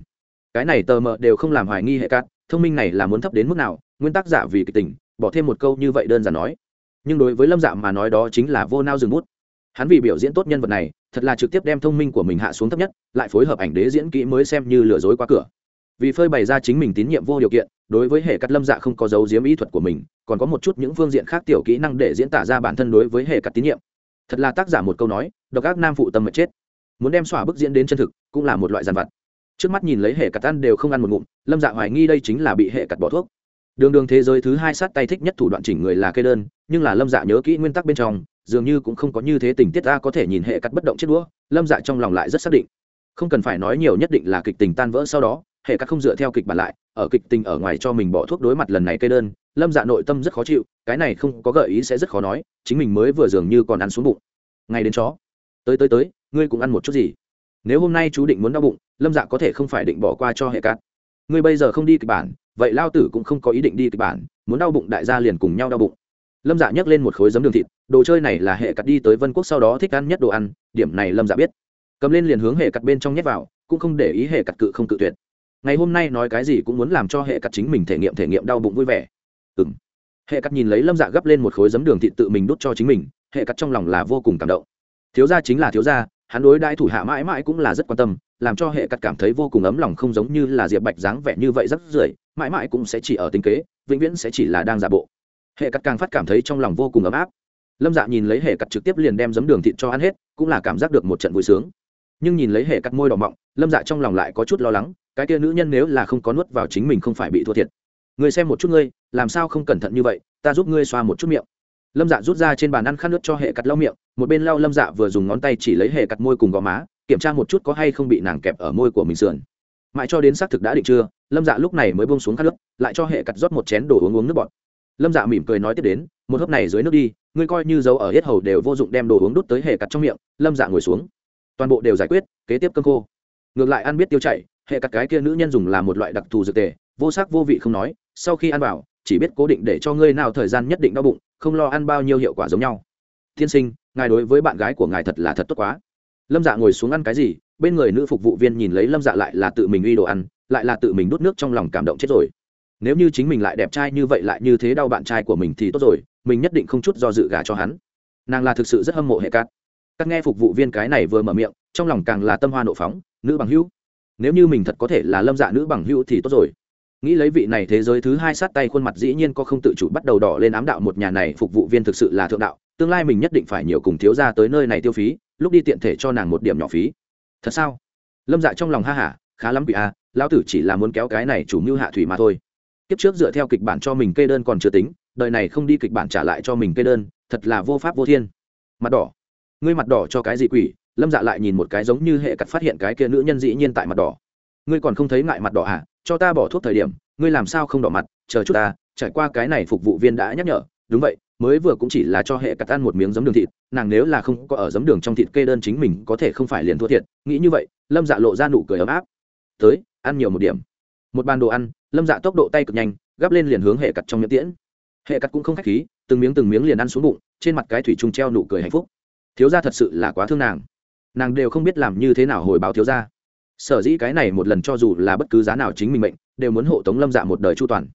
Cái này tờ mờ đều không làm hoài nghi hệ cát, thông minh này là muốn thấp đến mức nào, nguyên tác giả vì kịch tình, bỏ thêm một câu như vậy đơn giản nói. Nhưng đối với lâm dạ mà nói đó chính là vô nao dừng bút hắn vì biểu diễn tốt nhân vật này, thật là trực tiếp đem thông minh của mình hạ xuống thấp nhất, lại phối hợp ảnh đế diễn kỹ mới xem như lừa dối qua cửa. Vì phơi bày ra chính mình tín nhiệm vô điều kiện, đối với hệ cắt lâm dạ không có dấu diếm ý thuật của mình, còn có một chút những phương diện khác tiểu kỹ năng để diễn tả ra bản thân đối với hệ cắt tín nhiệm. Thật là tác giả một câu nói, độc ác nam phụ tâm mà chết. Muốn đem xỏa bức diễn đến chân thực, cũng là một loại giàn vặt. Trước mắt nhìn lấy hệ cắt ăn đều không ăn một ngụm, lâm dạ hoài nghi đây chính là bị hệ cắt bỏ thuốc. Đường đường thế giới thứ hai sát tay thích nhất thủ đoạn chỉnh người là cây đơn, nhưng là lâm dạ nhớ kỹ nguyên tắc bên trong dường như cũng không có như thế tình tiết ta có thể nhìn hệ cắt bất động chết đũa, lâm dạ trong lòng lại rất xác định. Không cần phải nói nhiều nhất định là kịch tình tan vỡ sau đó, hệ cắt không dựa theo kịch bản lại, ở kịch tình ở ngoài cho mình bỏ thuốc đối mặt lần này cây đơn, lâm dạ nội tâm rất khó chịu, cái này không có gợi ý sẽ rất khó nói, chính mình mới vừa dường như còn ăn xuống bụng. Ngay đến chó. Tới tới tới, ngươi cũng ăn một chút gì? Nếu hôm nay chú định muốn đau bụng, lâm dạ có thể không phải định bỏ qua cho hệ cắt. Ngươi bây giờ không đi kịch bản, vậy lao tử cũng không có ý định đi kịch bản, muốn đau bụng đại gia liền cùng nhau đau bụng lâm dạ nhấc lên một khối giấm đường thịt, đồ chơi này là hệ cắt đi tới vân quốc sau đó thích ăn nhất đồ ăn, điểm này lâm dạ biết. Cầm lên liền hướng hệ cắt bên trong nhét vào, cũng không để ý hệ cắt cự không cự tuyệt. Ngày hôm nay nói cái gì cũng muốn làm cho hệ cắt chính mình thể nghiệm thể nghiệm đau bụng vui vẻ. Ừ m hệ cắt nhìn lấy lâm dạ gấp lên một khối giấm đường thịt tự mình đút cho chính mình, hệ cắt trong lòng là vô cùng cảm động. Thiếu gia chính là thiếu gia, hắn đối đãi thủ hạ mãi mãi cũng là rất quan tâm, làm cho hệ cắt cảm thấy vô cùng ấm lòng không giống như là diệp bạch dáng vẻ như vậy rất rưởi, mãi mãi cũng sẽ chỉ ở tính kế, vĩnh viễn sẽ chỉ là đang giả bộ hệ cắt càng phát cảm thấy trong lòng vô cùng ấm áp. Lâm dạ nhìn lấy hệ cắt trực tiếp liền đem giấm đường thịt cho ăn hết, cũng là cảm giác được một trận vui sướng. Nhưng nhìn lấy hệ cắt môi đỏ mọng, lâm dạ trong lòng lại có chút lo lắng, cái kia nữ nhân nếu là không có nuốt vào chính mình không phải bị thua thiệt. Người xem một chút ngươi, làm sao không cẩn thận như vậy, ta giúp ngươi xoa một chút miệng. Lâm dạ rút ra trên bàn ăn khát nước cho hệ cắt lau miệng, một bên lau lâm dạ vừa dùng ngón tay chỉ lấy hệ cắt môi cùng gò má, kiểm tra một chút có hay không bị nàng kẹp ở môi của mình sườn. Mãi cho đến xác thực đã định chưa, lâm dạ lúc này mới bông xuống khát nước, lại cho hệ cắt rót một chén đồ uống uống nước bọt lâm dạ mỉm cười nói tiếp đến, một hớp này dưới nước đi, ngươi coi như dấu ở hết hầu đều vô dụng đem đồ uống đút tới hệ cắt trong miệng. Lâm dạ ngồi xuống. Toàn bộ đều giải quyết, kế tiếp cơm khô. Ngược lại ăn biết tiêu chảy, hệ cắt cái kia nữ nhân dùng là một loại đặc thù dược tề, vô sắc vô vị không nói, sau khi ăn vào, chỉ biết cố định để cho ngươi nào thời gian nhất định đau bụng, không lo ăn bao nhiêu hiệu quả giống nhau. Tiên sinh, ngài đối với bạn gái của ngài thật là thật tốt quá. Lâm dạ ngồi xuống ăn cái gì, bên người nữ phục vụ viên nhìn lấy lâm dạ lại là tự mình uy đồ ăn, lại là tự mình đút nước trong lòng cảm động chết rồi nếu như chính mình lại đẹp trai như vậy lại như thế đau bạn trai của mình thì tốt rồi, mình nhất định không chút do dự gả cho hắn. Nàng là thực sự rất hâm mộ hệ cát. Các nghe phục vụ viên cái này vừa mở miệng, trong lòng càng là tâm hoa nộ phóng, nữ bằng hữu. Nếu như mình thật có thể là lâm dạ nữ bằng hữu thì tốt rồi. Nghĩ lấy vị này thế giới thứ hai sát tay khuôn mặt dĩ nhiên có không tự chủ bắt đầu đỏ lên ám đạo một nhà này phục vụ viên thực sự là thượng đạo, tương lai mình nhất định phải nhiều cùng thiếu ra tới nơi này tiêu phí, lúc đi tiện thể cho nàng một điểm nhỏ phí. Thật sao? Lâm dạ trong lòng ha hả, khá lắm bị a, lão tử chỉ là muốn kéo cái này chủ mưu hạ thủy mà thôi kiếp trước dựa theo kịch bản cho mình kê đơn còn chưa tính, đời này không đi kịch bản trả lại cho mình kê đơn, thật là vô pháp vô thiên. Mặt đỏ. Ngươi mặt đỏ cho cái gì quỷ? Lâm dạ lại nhìn một cái giống như hệ cặt phát hiện cái kia nữ nhân dĩ nhiên tại mặt đỏ. Ngươi còn không thấy ngại mặt đỏ à? Cho ta bỏ thuốc thời điểm, ngươi làm sao không đỏ mặt? Chờ chút ta, trải qua cái này phục vụ viên đã nhắc nhở. Đúng vậy, mới vừa cũng chỉ là cho hệ cặt ăn một miếng giấm đường thịt, nàng nếu là không có ở giấm đường trong thịt kê đơn chính mình có thể không phải liền thua thiệt. Nghĩ như vậy, lâm dạ lộ ra nụ cười ấm áp. Tới, ăn nhiều một điểm một bàn đồ ăn, lâm dạ tốc độ tay cực nhanh, gắp lên liền hướng hệ cặt trong miệng tiễn. Hệ cặt cũng không k h á c h khí, từng miếng từng miếng liền ăn xuống bụng, trên mặt cái thủy trung treo nụ cười hạnh phúc. Thiếu gia thật sự là quá thương nàng. Nàng đều không biết làm như thế nào hồi báo thiếu gia. Sở dĩ cái này một lần cho dù là bất cứ giá nào chính mình mệnh, đều muốn hộ tống lâm dạ một đời chu toàn.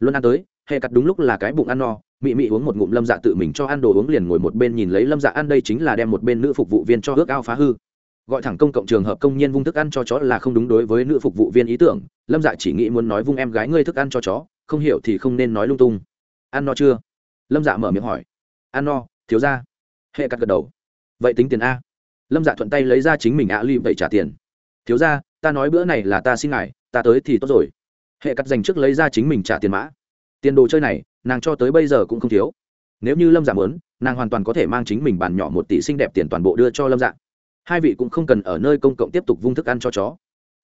Luôn ăn tới, hệ cặt đúng lúc là cái bụng ăn no, mị mị uống một ngụm lâm dạ tự mình cho ăn đồ uống liền ngồi một bên nhìn lấy lâm dạ ăn đây chính là đem một bên nữ phục vụ viên cho ước ao phá hư gọi thẳng công cộng trường hợp công nhân vung thức ăn cho chó là không đúng đối với nữ phục vụ viên ý tưởng. Lâm dạ chỉ nghĩ muốn nói vung em gái ngươi thức ăn cho chó, không hiểu thì không nên nói lung tung. Ăn no chưa? Lâm dạ mở miệng hỏi. Ăn no, thiếu ra hệ cắt gật đầu. Vậy tính tiền a. Lâm dạ thuận tay lấy ra chính mình ạ à ly vậy trả tiền. Thiếu ra ta nói bữa này là ta xin ngài, ta tới thì tốt rồi. Hệ cắt dành trước lấy ra chính mình trả tiền mã. Tiền đồ chơi này, nàng cho tới bây giờ cũng không thiếu. Nếu như lâm dạ mớn nàng hoàn toàn có thể mang chính mình bàn nhỏ một tỷ xinh đẹp tiền toàn bộ đưa cho lâm dạ hai vị cũng không cần ở nơi công cộng tiếp tục vung thức ăn cho chó.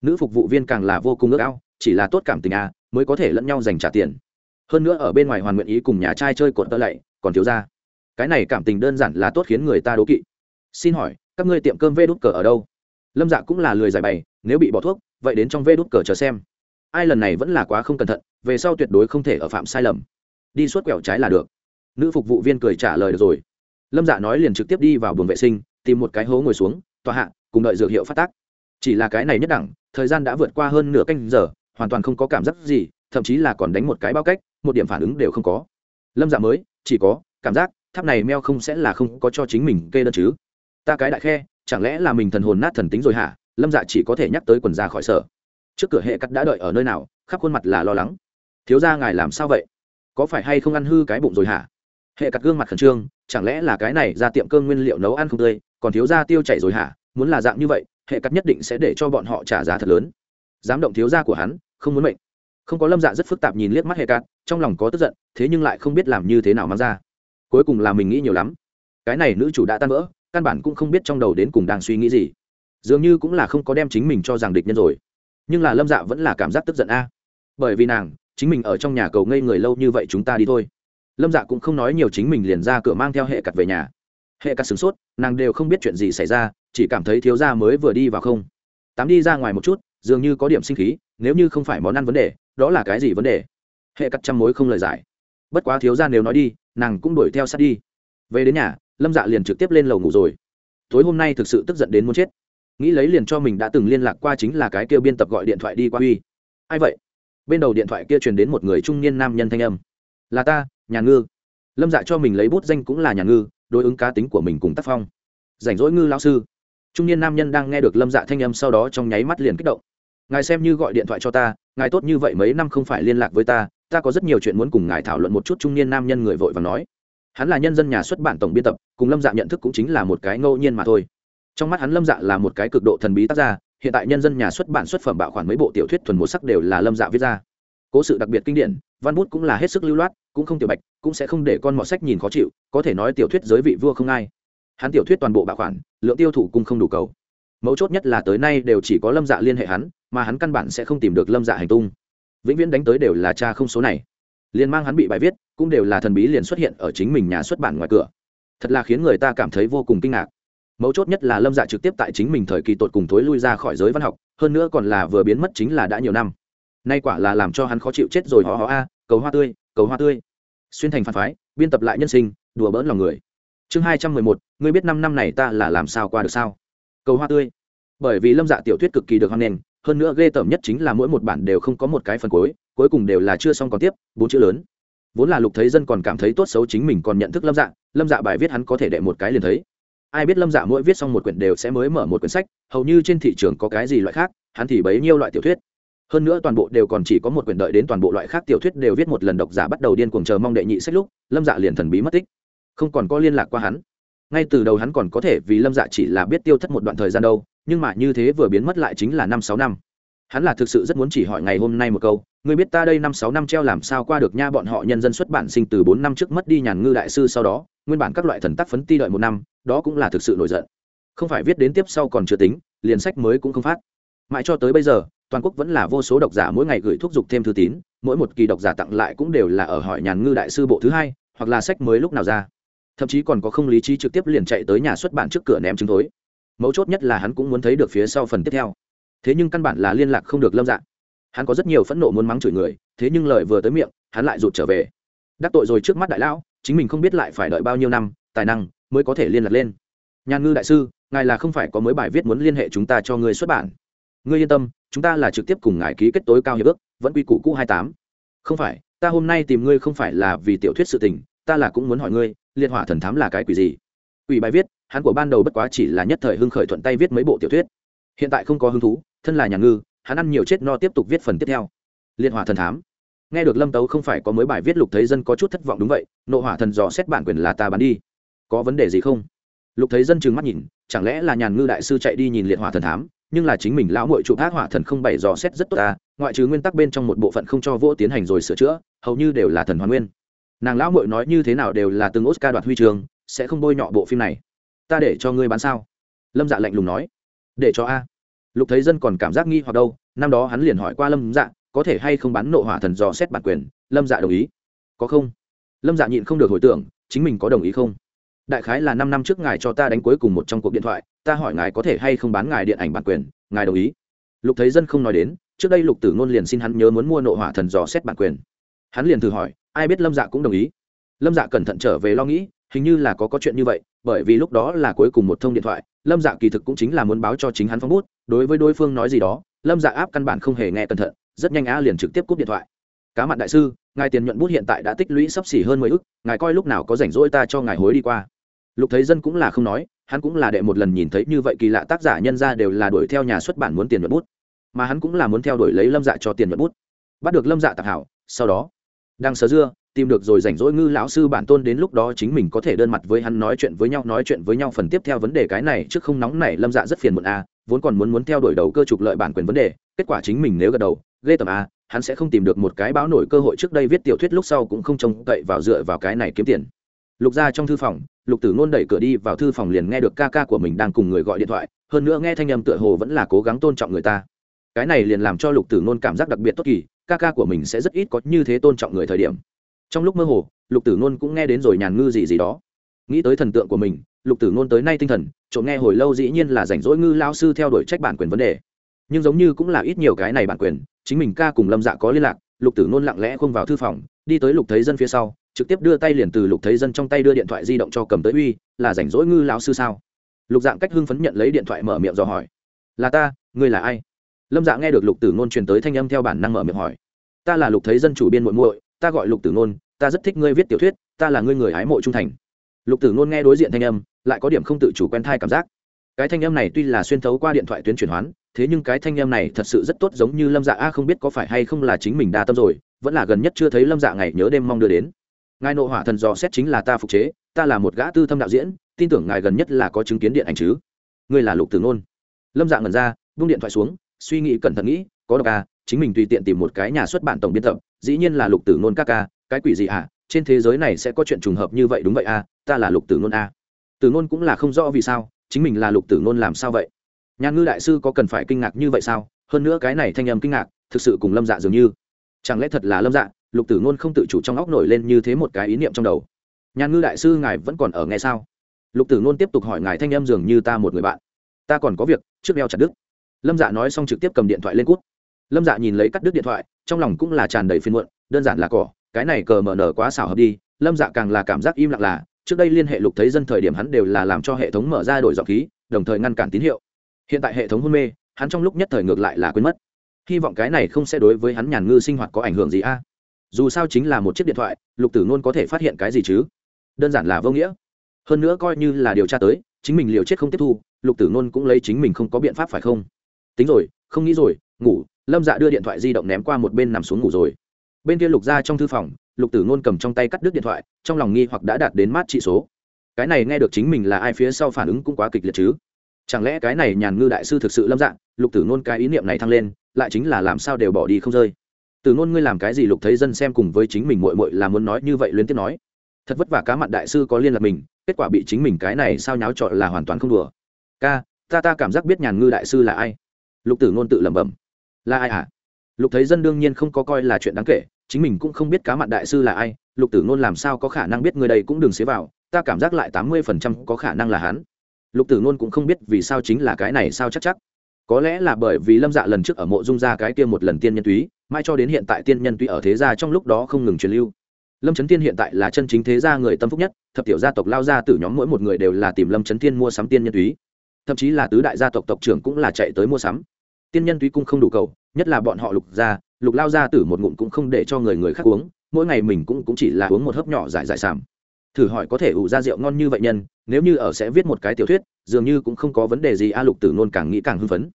Nữ phục vụ viên càng là vô cùng ước ao, chỉ là tốt cảm tình à mới có thể lẫn nhau dành trả tiền. Hơn nữa ở bên ngoài hoàn nguyện ý cùng nhà trai chơi cột tơ lạy, còn thiếu ra. Cái này cảm tình đơn giản là tốt khiến người ta đố kỵ. Xin hỏi, các ngươi tiệm cơm vê đút cờ ở đâu? Lâm dạ cũng là lười giải bày, nếu bị bỏ thuốc, vậy đến trong vê đút cờ chờ xem. Ai lần này vẫn là quá không cẩn thận, về sau tuyệt đối không thể ở phạm sai lầm. Đi suốt quẹo trái là được. Nữ phục vụ viên cười trả lời được rồi. Lâm dạ nói liền trực tiếp đi vào buồng vệ sinh, tìm một cái hố ngồi xuống tòa hạ, cùng đợi dược hiệu phát tác. Chỉ là cái này nhất đẳng, thời gian đã vượt qua hơn nửa canh giờ, hoàn toàn không có cảm giác gì, thậm chí là còn đánh một cái bao cách, một điểm phản ứng đều không có. Lâm dạ mới, chỉ có, cảm giác, tháp này meo không sẽ là không có cho chính mình kê đơn chứ. Ta cái đại khe, chẳng lẽ là mình thần hồn nát thần tính rồi hả? Lâm dạ chỉ có thể nhắc tới quần ra khỏi sở. Trước cửa hệ cắt đã đợi ở nơi nào, khắp khuôn mặt là lo lắng. Thiếu ra ngài làm sao vậy? Có phải hay không ăn hư cái bụng rồi hả? Hệ cắt gương mặt khẩn trương, chẳng lẽ là cái này ra tiệm cơm nguyên liệu nấu ăn không tươi còn thiếu gia tiêu chảy rồi hả? Muốn là dạng như vậy, hệ cắt nhất định sẽ để cho bọn họ trả giá thật lớn. Dám động thiếu gia của hắn, không muốn mệnh. Không có lâm dạ rất phức tạp nhìn liếc mắt hệ cắt, trong lòng có tức giận, thế nhưng lại không biết làm như thế nào mang ra. Cuối cùng là mình nghĩ nhiều lắm. Cái này nữ chủ đã tan vỡ, căn bản cũng không biết trong đầu đến cùng đang suy nghĩ gì. Dường như cũng là không có đem chính mình cho rằng địch nhân rồi. Nhưng là lâm dạ vẫn là cảm giác tức giận a. Bởi vì nàng, chính mình ở trong nhà cầu ngây người lâu như vậy chúng ta đi thôi. Lâm dạ cũng không nói nhiều chính mình liền ra cửa mang theo hệ cặt về nhà hệ cặt sửng sốt, nàng đều không biết chuyện gì xảy ra, chỉ cảm thấy thiếu gia mới vừa đi vào không. Tám đi ra ngoài một chút, dường như có điểm sinh khí, nếu như không phải món ăn vấn đề, đó là cái gì vấn đề? Hệ cắt trăm mối không lời giải. Bất quá thiếu gia nếu nói đi, nàng cũng đuổi theo sát đi. Về đến nhà, lâm dạ liền trực tiếp lên lầu ngủ rồi. Tối hôm nay thực sự tức giận đến muốn chết. Nghĩ lấy liền cho mình đã từng liên lạc qua chính là cái kêu biên tập gọi điện thoại đi qua uy. Ai vậy? Bên đầu điện thoại kia truyền đến một người trung niên nam nhân thanh âm. Là ta, nhà ngư. Lâm dạ cho mình lấy bút danh cũng là nhà ngư đối ứng cá tính của mình cùng tác phong. Rảnh rỗi ngư lao sư. Trung niên nam nhân đang nghe được lâm dạ thanh âm sau đó trong nháy mắt liền kích động. Ngài xem như gọi điện thoại cho ta, ngài tốt như vậy mấy năm không phải liên lạc với ta ta có rất nhiều chuyện muốn cùng ngài thảo luận một chút, trung niên nam nhân người vội và nói. Hắn là nhân dân nhà xuất bản tổng biên tập, cùng lâm dạ nhận thức cũng chính là một cái ngẫu nhiên mà thôi. Trong mắt hắn lâm dạ là một cái cực độ thần bí tác gia, hiện tại nhân dân nhà xuất bản xuất phẩm bạo khoản mấy bộ tiểu thuyết thuần một sắc đều là lâm dạ viết ra cố sự đặc biệt kinh điển, văn bút cũng là hết sức lưu loát, cũng không tiểu bạch, cũng sẽ không để con mọt sách nhìn khó chịu, có thể nói tiểu thuyết giới vị vua không ai. Hắn tiểu thuyết toàn bộ bạo khoản lượng tiêu thụ cũng không đủ cầu. Mấu chốt nhất là tới nay đều chỉ có lâm dạ liên hệ hắn, mà hắn căn bản sẽ không tìm được lâm dạ hành tung. Vĩnh viễn đánh tới đều là cha không số này. Liền mang hắn bị bài viết, cũng đều là thần bí liền xuất hiện ở chính mình nhà xuất bản ngoài cửa. Thật là khiến người ta cảm thấy vô cùng kinh ngạc. Mấu chốt nhất là lâm dạ trực tiếp tại chính mình thời kỳ tột cùng thối lui ra khỏi giới văn học, hơn nữa còn là vừa biến mất chính là đã nhiều năm nay quả là làm cho hắn khó chịu chết rồi họ họ a, cầu hoa tươi, cầu hoa tươi. Xuyên thành phản phái, biên tập lại nhân sinh, đùa bỡn lòng người. Chương hai trăm mười một, ngươi biết năm năm này ta là làm sao qua được sao? Cầu hoa tươi. Bởi vì lâm dạ tiểu thuyết cực kỳ được hoan nghênh, hơn nữa ghê tởm nhất chính là mỗi một bản đều không có một cái phần cuối cuối cùng đều là chưa xong còn tiếp, bốn chữ lớn. Vốn là lục thấy dân còn cảm thấy tốt xấu chính mình còn nhận thức lâm dạ lâm dạ bài viết hắn có thể đệ một cái liền thấy. Ai biết lâm dạ mỗi viết xong một quyển đều sẽ mới mở một quyển sách, hầu như trên thị trường có cái gì loại khác, hắn thì bấy nhiêu loại tiểu thuyết hơn nữa toàn bộ đều còn chỉ có một quyển đợi đến toàn bộ loại khác tiểu thuyết đều viết một lần độc giả bắt đầu điên cuồng chờ mong đệ nhị sách lúc, lâm dạ liền thần bí mất tích. Không còn có liên lạc qua hắn. Ngay từ đầu hắn còn có thể vì lâm dạ chỉ là biết tiêu thất một đoạn thời gian đâu, nhưng mà như thế vừa biến mất lại chính là năm sáu năm. Hắn là thực sự rất muốn chỉ hỏi ngày hôm nay một câu người biết ta đây năm sáu năm treo làm sao qua được nha bọn họ nhân dân xuất bản sinh từ bốn năm trước mất đi nhàn ngư đại sư sau đó, nguyên bản các loại thần tác phấn ti đợi một năm, đó cũng là thực sự nổi giận. Không phải viết đến tiếp sau còn chưa tính, liền sách mới cũng không phát. Mãi cho tới bây giờ toàn quốc vẫn là vô số độc giả mỗi ngày gửi thúc giục thêm thư tín, mỗi một kỳ độc giả tặng lại cũng đều là ở hỏi nhàn ngư đại sư bộ thứ hai, hoặc là sách mới lúc nào ra. Thậm chí còn có không lý trí trực tiếp liền chạy tới nhà xuất bản trước cửa ném trứng tối mấu chốt nhất là hắn cũng muốn thấy được phía sau phần tiếp theo. Thế nhưng căn bản là liên lạc không được lâm dạng hắn có rất nhiều phẫn nộ muốn mắng chửi người, thế nhưng lời vừa tới miệng, hắn lại rụt trở về. Đắc tội rồi trước mắt đại lão, chính mình không biết lại phải đợi bao nhiêu năm, tài năng mới có thể liên lạc lên. Nhàn ngư đại sư, ngài là không phải có mới bài viết muốn liên hệ chúng ta cho người xuất bản. Ngươi yên tâm chúng ta là trực tiếp cùng ngài ký kết tối cao hiệp ước, vẫn quy củ cũ hai tám. Không phải, ta hôm nay tìm ngươi không phải là vì tiểu thuyết sự tình, ta là cũng muốn hỏi ngươi, liệt hỏa thần thám là cái quỷ gì? Ủy bài viết, hắn của ban đầu bất quá chỉ là nhất thời hưng khởi thuận tay viết mấy bộ tiểu thuyết. Hiện tại không có hứng thú, thân là nhà ngư, hắn ăn nhiều chết no tiếp tục viết phần tiếp theo. Liệt hỏa thần thám. Nghe được lâm tấu không phải có mới bài viết lục thấy dân có chút thất vọng đúng vậy, nộ hỏa thần dò xét bản quyền là ta bán đi. Có vấn đề gì không? Lục thấy dân trừng mắt nhìn, chẳng lẽ là nhàn ngư đại sư chạy đi nhìn liệt hỏa thần thám? Nhưng là chính mình lão muội chụp ác hỏa thần không bảy dò xét rất tốt ta, ngoại trừ nguyên tắc bên trong một bộ phận không cho vỗ tiến hành rồi sửa chữa, hầu như đều là thần hoàn nguyên. Nàng lão muội nói như thế nào đều là từng oscar đoạt huy trường sẽ không bôi nhọ bộ phim này. Ta để cho ngươi bán sao? Lâm dạ lạnh lùng nói. Để cho a. Lục thấy dân còn cảm giác nghi hoặc đâu, năm đó hắn liền hỏi qua lâm dạ có thể hay không bán nộ hỏa thần dò xét bản quyền? Lâm dạ đồng ý. Có không? Lâm dạ nhịn không được hồi tưởng, chính mình có đồng ý không? Đại khái là năm năm trước ngài cho ta đánh cuối cùng một trong cuộc điện thoại, ta hỏi ngài có thể hay không bán ngài điện ảnh bản quyền, ngài đồng ý. Lục thấy dân không nói đến, trước đây lục tử ngôn liền xin hắn nhớ muốn mua nộ hỏa thần dò xét bản quyền. Hắn liền thử hỏi, ai biết lâm dạ cũng đồng ý. Lâm dạ cẩn thận trở về lo nghĩ, hình như là có có chuyện như vậy, bởi vì lúc đó là cuối cùng một thông điện thoại, lâm dạ kỳ thực cũng chính là muốn báo cho chính hắn phong bút, đối với đối phương nói gì đó, lâm dạ áp căn bản không hề nghe cẩn thận, rất nhanh á liền trực tiếp cúp điện thoại. Cá mặt đại sư, ngài tiền nhuận bút hiện tại đã tích lũy sắp xỉ hơn mười ức, ngài coi lúc nào có rảnh rỗi ta cho ngài hối đi qua lục thấy dân cũng là không nói, hắn cũng là đệ một lần nhìn thấy như vậy kỳ lạ tác giả nhân ra đều là đuổi theo nhà xuất bản muốn tiền nhuận bút. Mà hắn cũng là muốn theo đuổi lấy lâm dạ cho tiền nhuận bút. Bắt được lâm dạ tạp hảo, sau đó, đang sờ dưa, tìm được rồi rảnh rỗi ngư lão sư bản tôn đến lúc đó chính mình có thể đơn mặt với hắn nói chuyện với nhau, nói chuyện với nhau phần tiếp theo vấn đề cái này, trước không nóng này lâm dạ rất phiền muộn a vốn còn muốn muốn theo đuổi đầu cơ trục lợi bản quyền vấn đề, kết quả chính mình nếu gật đầu, ghê tầm a à, hắn sẽ không tìm được một cái báo nổi cơ hội trước đây viết tiểu thuyết lúc sau cũng không trông cậy vào dựa vào cái này kiếm tiền. Lục ra trong thư phòng lục tử ngôn đẩy cửa đi vào thư phòng liền nghe được ca ca của mình đang cùng người gọi điện thoại, hơn nữa nghe thanh âm tựa hồ vẫn là cố gắng tôn trọng người ta. Cái này liền làm cho lục tử ngôn cảm giác đặc biệt tốt kỳ, ca ca của mình sẽ rất ít có như thế tôn trọng người thời điểm. Trong lúc mơ hồ, lục tử ngôn cũng nghe đến rồi nhàn ngư gì gì đó. Nghĩ tới thần tượng của mình, lục tử ngôn tới nay tinh thần trộm nghe hồi lâu dĩ nhiên là rảnh rỗi ngư lao sư theo đuổi trách bản quyền vấn đề. Nhưng giống như cũng là ít nhiều cái này bản quyền, chính mình ca cùng lâm dạ có liên lạc, lục tử ngôn lặng lẽ không vào thư phòng, đi tới lục thấy dân phía sau trực tiếp đưa tay liền từ lục thấy dân trong tay đưa điện thoại di động cho cầm tới uy, là rảnh rỗi ngư lão sư sao? Lục dạng cách hưng phấn nhận lấy điện thoại mở miệng dò hỏi. Là ta, ngươi là ai? Lâm dạ nghe được lục tử ngôn truyền tới thanh âm theo bản năng mở miệng hỏi. Ta là lục thấy dân chủ biên muội muội, ta gọi lục tử ngôn, ta rất thích ngươi viết tiểu thuyết, ta là ngươi người hái mộ trung thành. Lục tử ngôn nghe đối diện thanh âm, lại có điểm không tự chủ quen thai cảm giác. Cái thanh âm này tuy là xuyên thấu qua điện thoại tuyến chuyển hoán, thế nhưng cái thanh âm này thật sự rất tốt giống như lâm dạ a, không biết có phải hay không là chính mình đa tâm rồi, vẫn là gần nhất chưa thấy lâm dạ ngày nhớ đêm mong đưa đến ngài nộ hỏa thần dò xét chính là ta phục chế, ta là một gã tư thâm đạo diễn, tin tưởng ngài gần nhất là có chứng kiến điện ảnh chứ? Ngươi là lục tử nôn. lâm dạng ngẩn ra vung điện thoại xuống, suy nghĩ cẩn thận nghĩ, có độc à chính mình tùy tiện tìm một cái nhà xuất bản tổng biên tập, dĩ nhiên là lục tử nôn các ca, cái quỷ gì à trên thế giới này sẽ có chuyện trùng hợp như vậy đúng vậy à ta là lục tử nôn à. tử nôn cũng là không rõ vì sao, chính mình là lục tử nôn làm sao vậy? Nhà ngư đại sư có cần phải kinh ngạc như vậy sao? Hơn nữa cái này thanh âm kinh ngạc, thực sự cùng lâm dạ dường như. Chẳng lẽ thật là lâm dạ? Lục tử ngôn không tự chủ trong óc nổi lên như thế một cái ý niệm trong đầu. Nhà ngư đại sư ngài vẫn còn ở nghe sao? Lục tử ngôn tiếp tục hỏi ngài thanh em dường như ta một người bạn. Ta còn có việc, trước đeo chặt đức lâm dạ nói xong trực tiếp cầm điện thoại lên cút lâm dạ nhìn lấy cắt đứt điện thoại, trong lòng cũng là tràn đầy phiên muộn, đơn giản là cỏ, cái này cờ mở nở quá xảo hợp đi, lâm dạ càng là cảm giác im lặng là, trước đây liên hệ lục thấy dân thời điểm hắn đều là làm cho hệ thống mở ra đổi dọc khí, đồng thời ngăn cản tín hiệu. Hiện tại hệ thống hôn mê, hắn trong lúc nhất thời ngược lại là quên mất. Hy vọng cái này không sẽ đối với hắn nhàn ngư sinh hoạt có ảnh hưởng gì a dù sao chính là một chiếc điện thoại, lục tử ngôn có thể phát hiện cái gì chứ? Đơn giản là vô nghĩa. Hơn nữa coi như là điều tra tới, chính mình liều chết không tiếp thu, lục tử ngôn cũng lấy chính mình không có biện pháp phải không? Tính rồi, không nghĩ rồi, ngủ. Lâm dạ đưa điện thoại di động ném qua một bên nằm xuống ngủ rồi. Bên kia lục ra trong thư phòng, lục tử ngôn cầm trong tay cắt đứt điện thoại, trong lòng nghi hoặc đã đạt đến mát trị số. Cái này nghe được chính mình là ai phía sau phản ứng cũng quá kịch liệt chứ. Chẳng lẽ cái này nhàn ngư đại sư thực sự lâm dạng lục tử ngôn cái ý niệm này thăng lên, lại chính là làm sao đều bỏ đi không rơi? Từ nôn ngươi làm cái gì lục thấy dân xem cùng với chính mình mội mội là muốn nói như vậy liên tiếp nói. Thật vất vả cá mặt đại sư có liên lạc mình, kết quả bị chính mình cái này sao nháo trọ là hoàn toàn không đùa. Ca, ta ta cảm giác biết nhàn ngư đại sư là ai. Lục tử ngôn tự lẩm bẩm. Là ai hả? Lục thấy dân đương nhiên không có coi là chuyện đáng kể, chính mình cũng không biết cá mặn đại sư là ai, lục tử ngôn làm sao có khả năng biết người đây cũng đừng xế vào, ta cảm giác lại tám mươi phần trăm có khả năng là hắn. Lục tử ngôn cũng không biết vì sao chính là cái này sao chắc chắc có lẽ là bởi vì lâm dạ lần trước ở mộ dung ra cái kia một lần tiên nhân túy mai cho đến hiện tại tiên nhân túy ở thế gia trong lúc đó không ngừng truyền lưu. Lâm trấn tiên hiện tại là chân chính thế gia người tâm phúc nhất thập tiểu gia tộc lao ra từ nhóm mỗi một người đều là tìm lâm trấn tiên mua sắm tiên nhân túy. Thậm chí là tứ đại gia tộc tộc trưởng cũng là chạy tới mua sắm. Tiên nhân túy cũng không đủ cầu nhất là bọn họ lục gia lục lao ra từ một ngụm cũng không để cho người người khác uống mỗi ngày mình cũng, cũng chỉ là uống một hớp nhỏ giải giải sàm thử hỏi có thể ủ ra rượu ngon như vậy nhân nếu như ở sẽ viết một cái tiểu thuyết dường như cũng không có vấn đề gì a lục tử nôn càng nghĩ càng hưng phấn.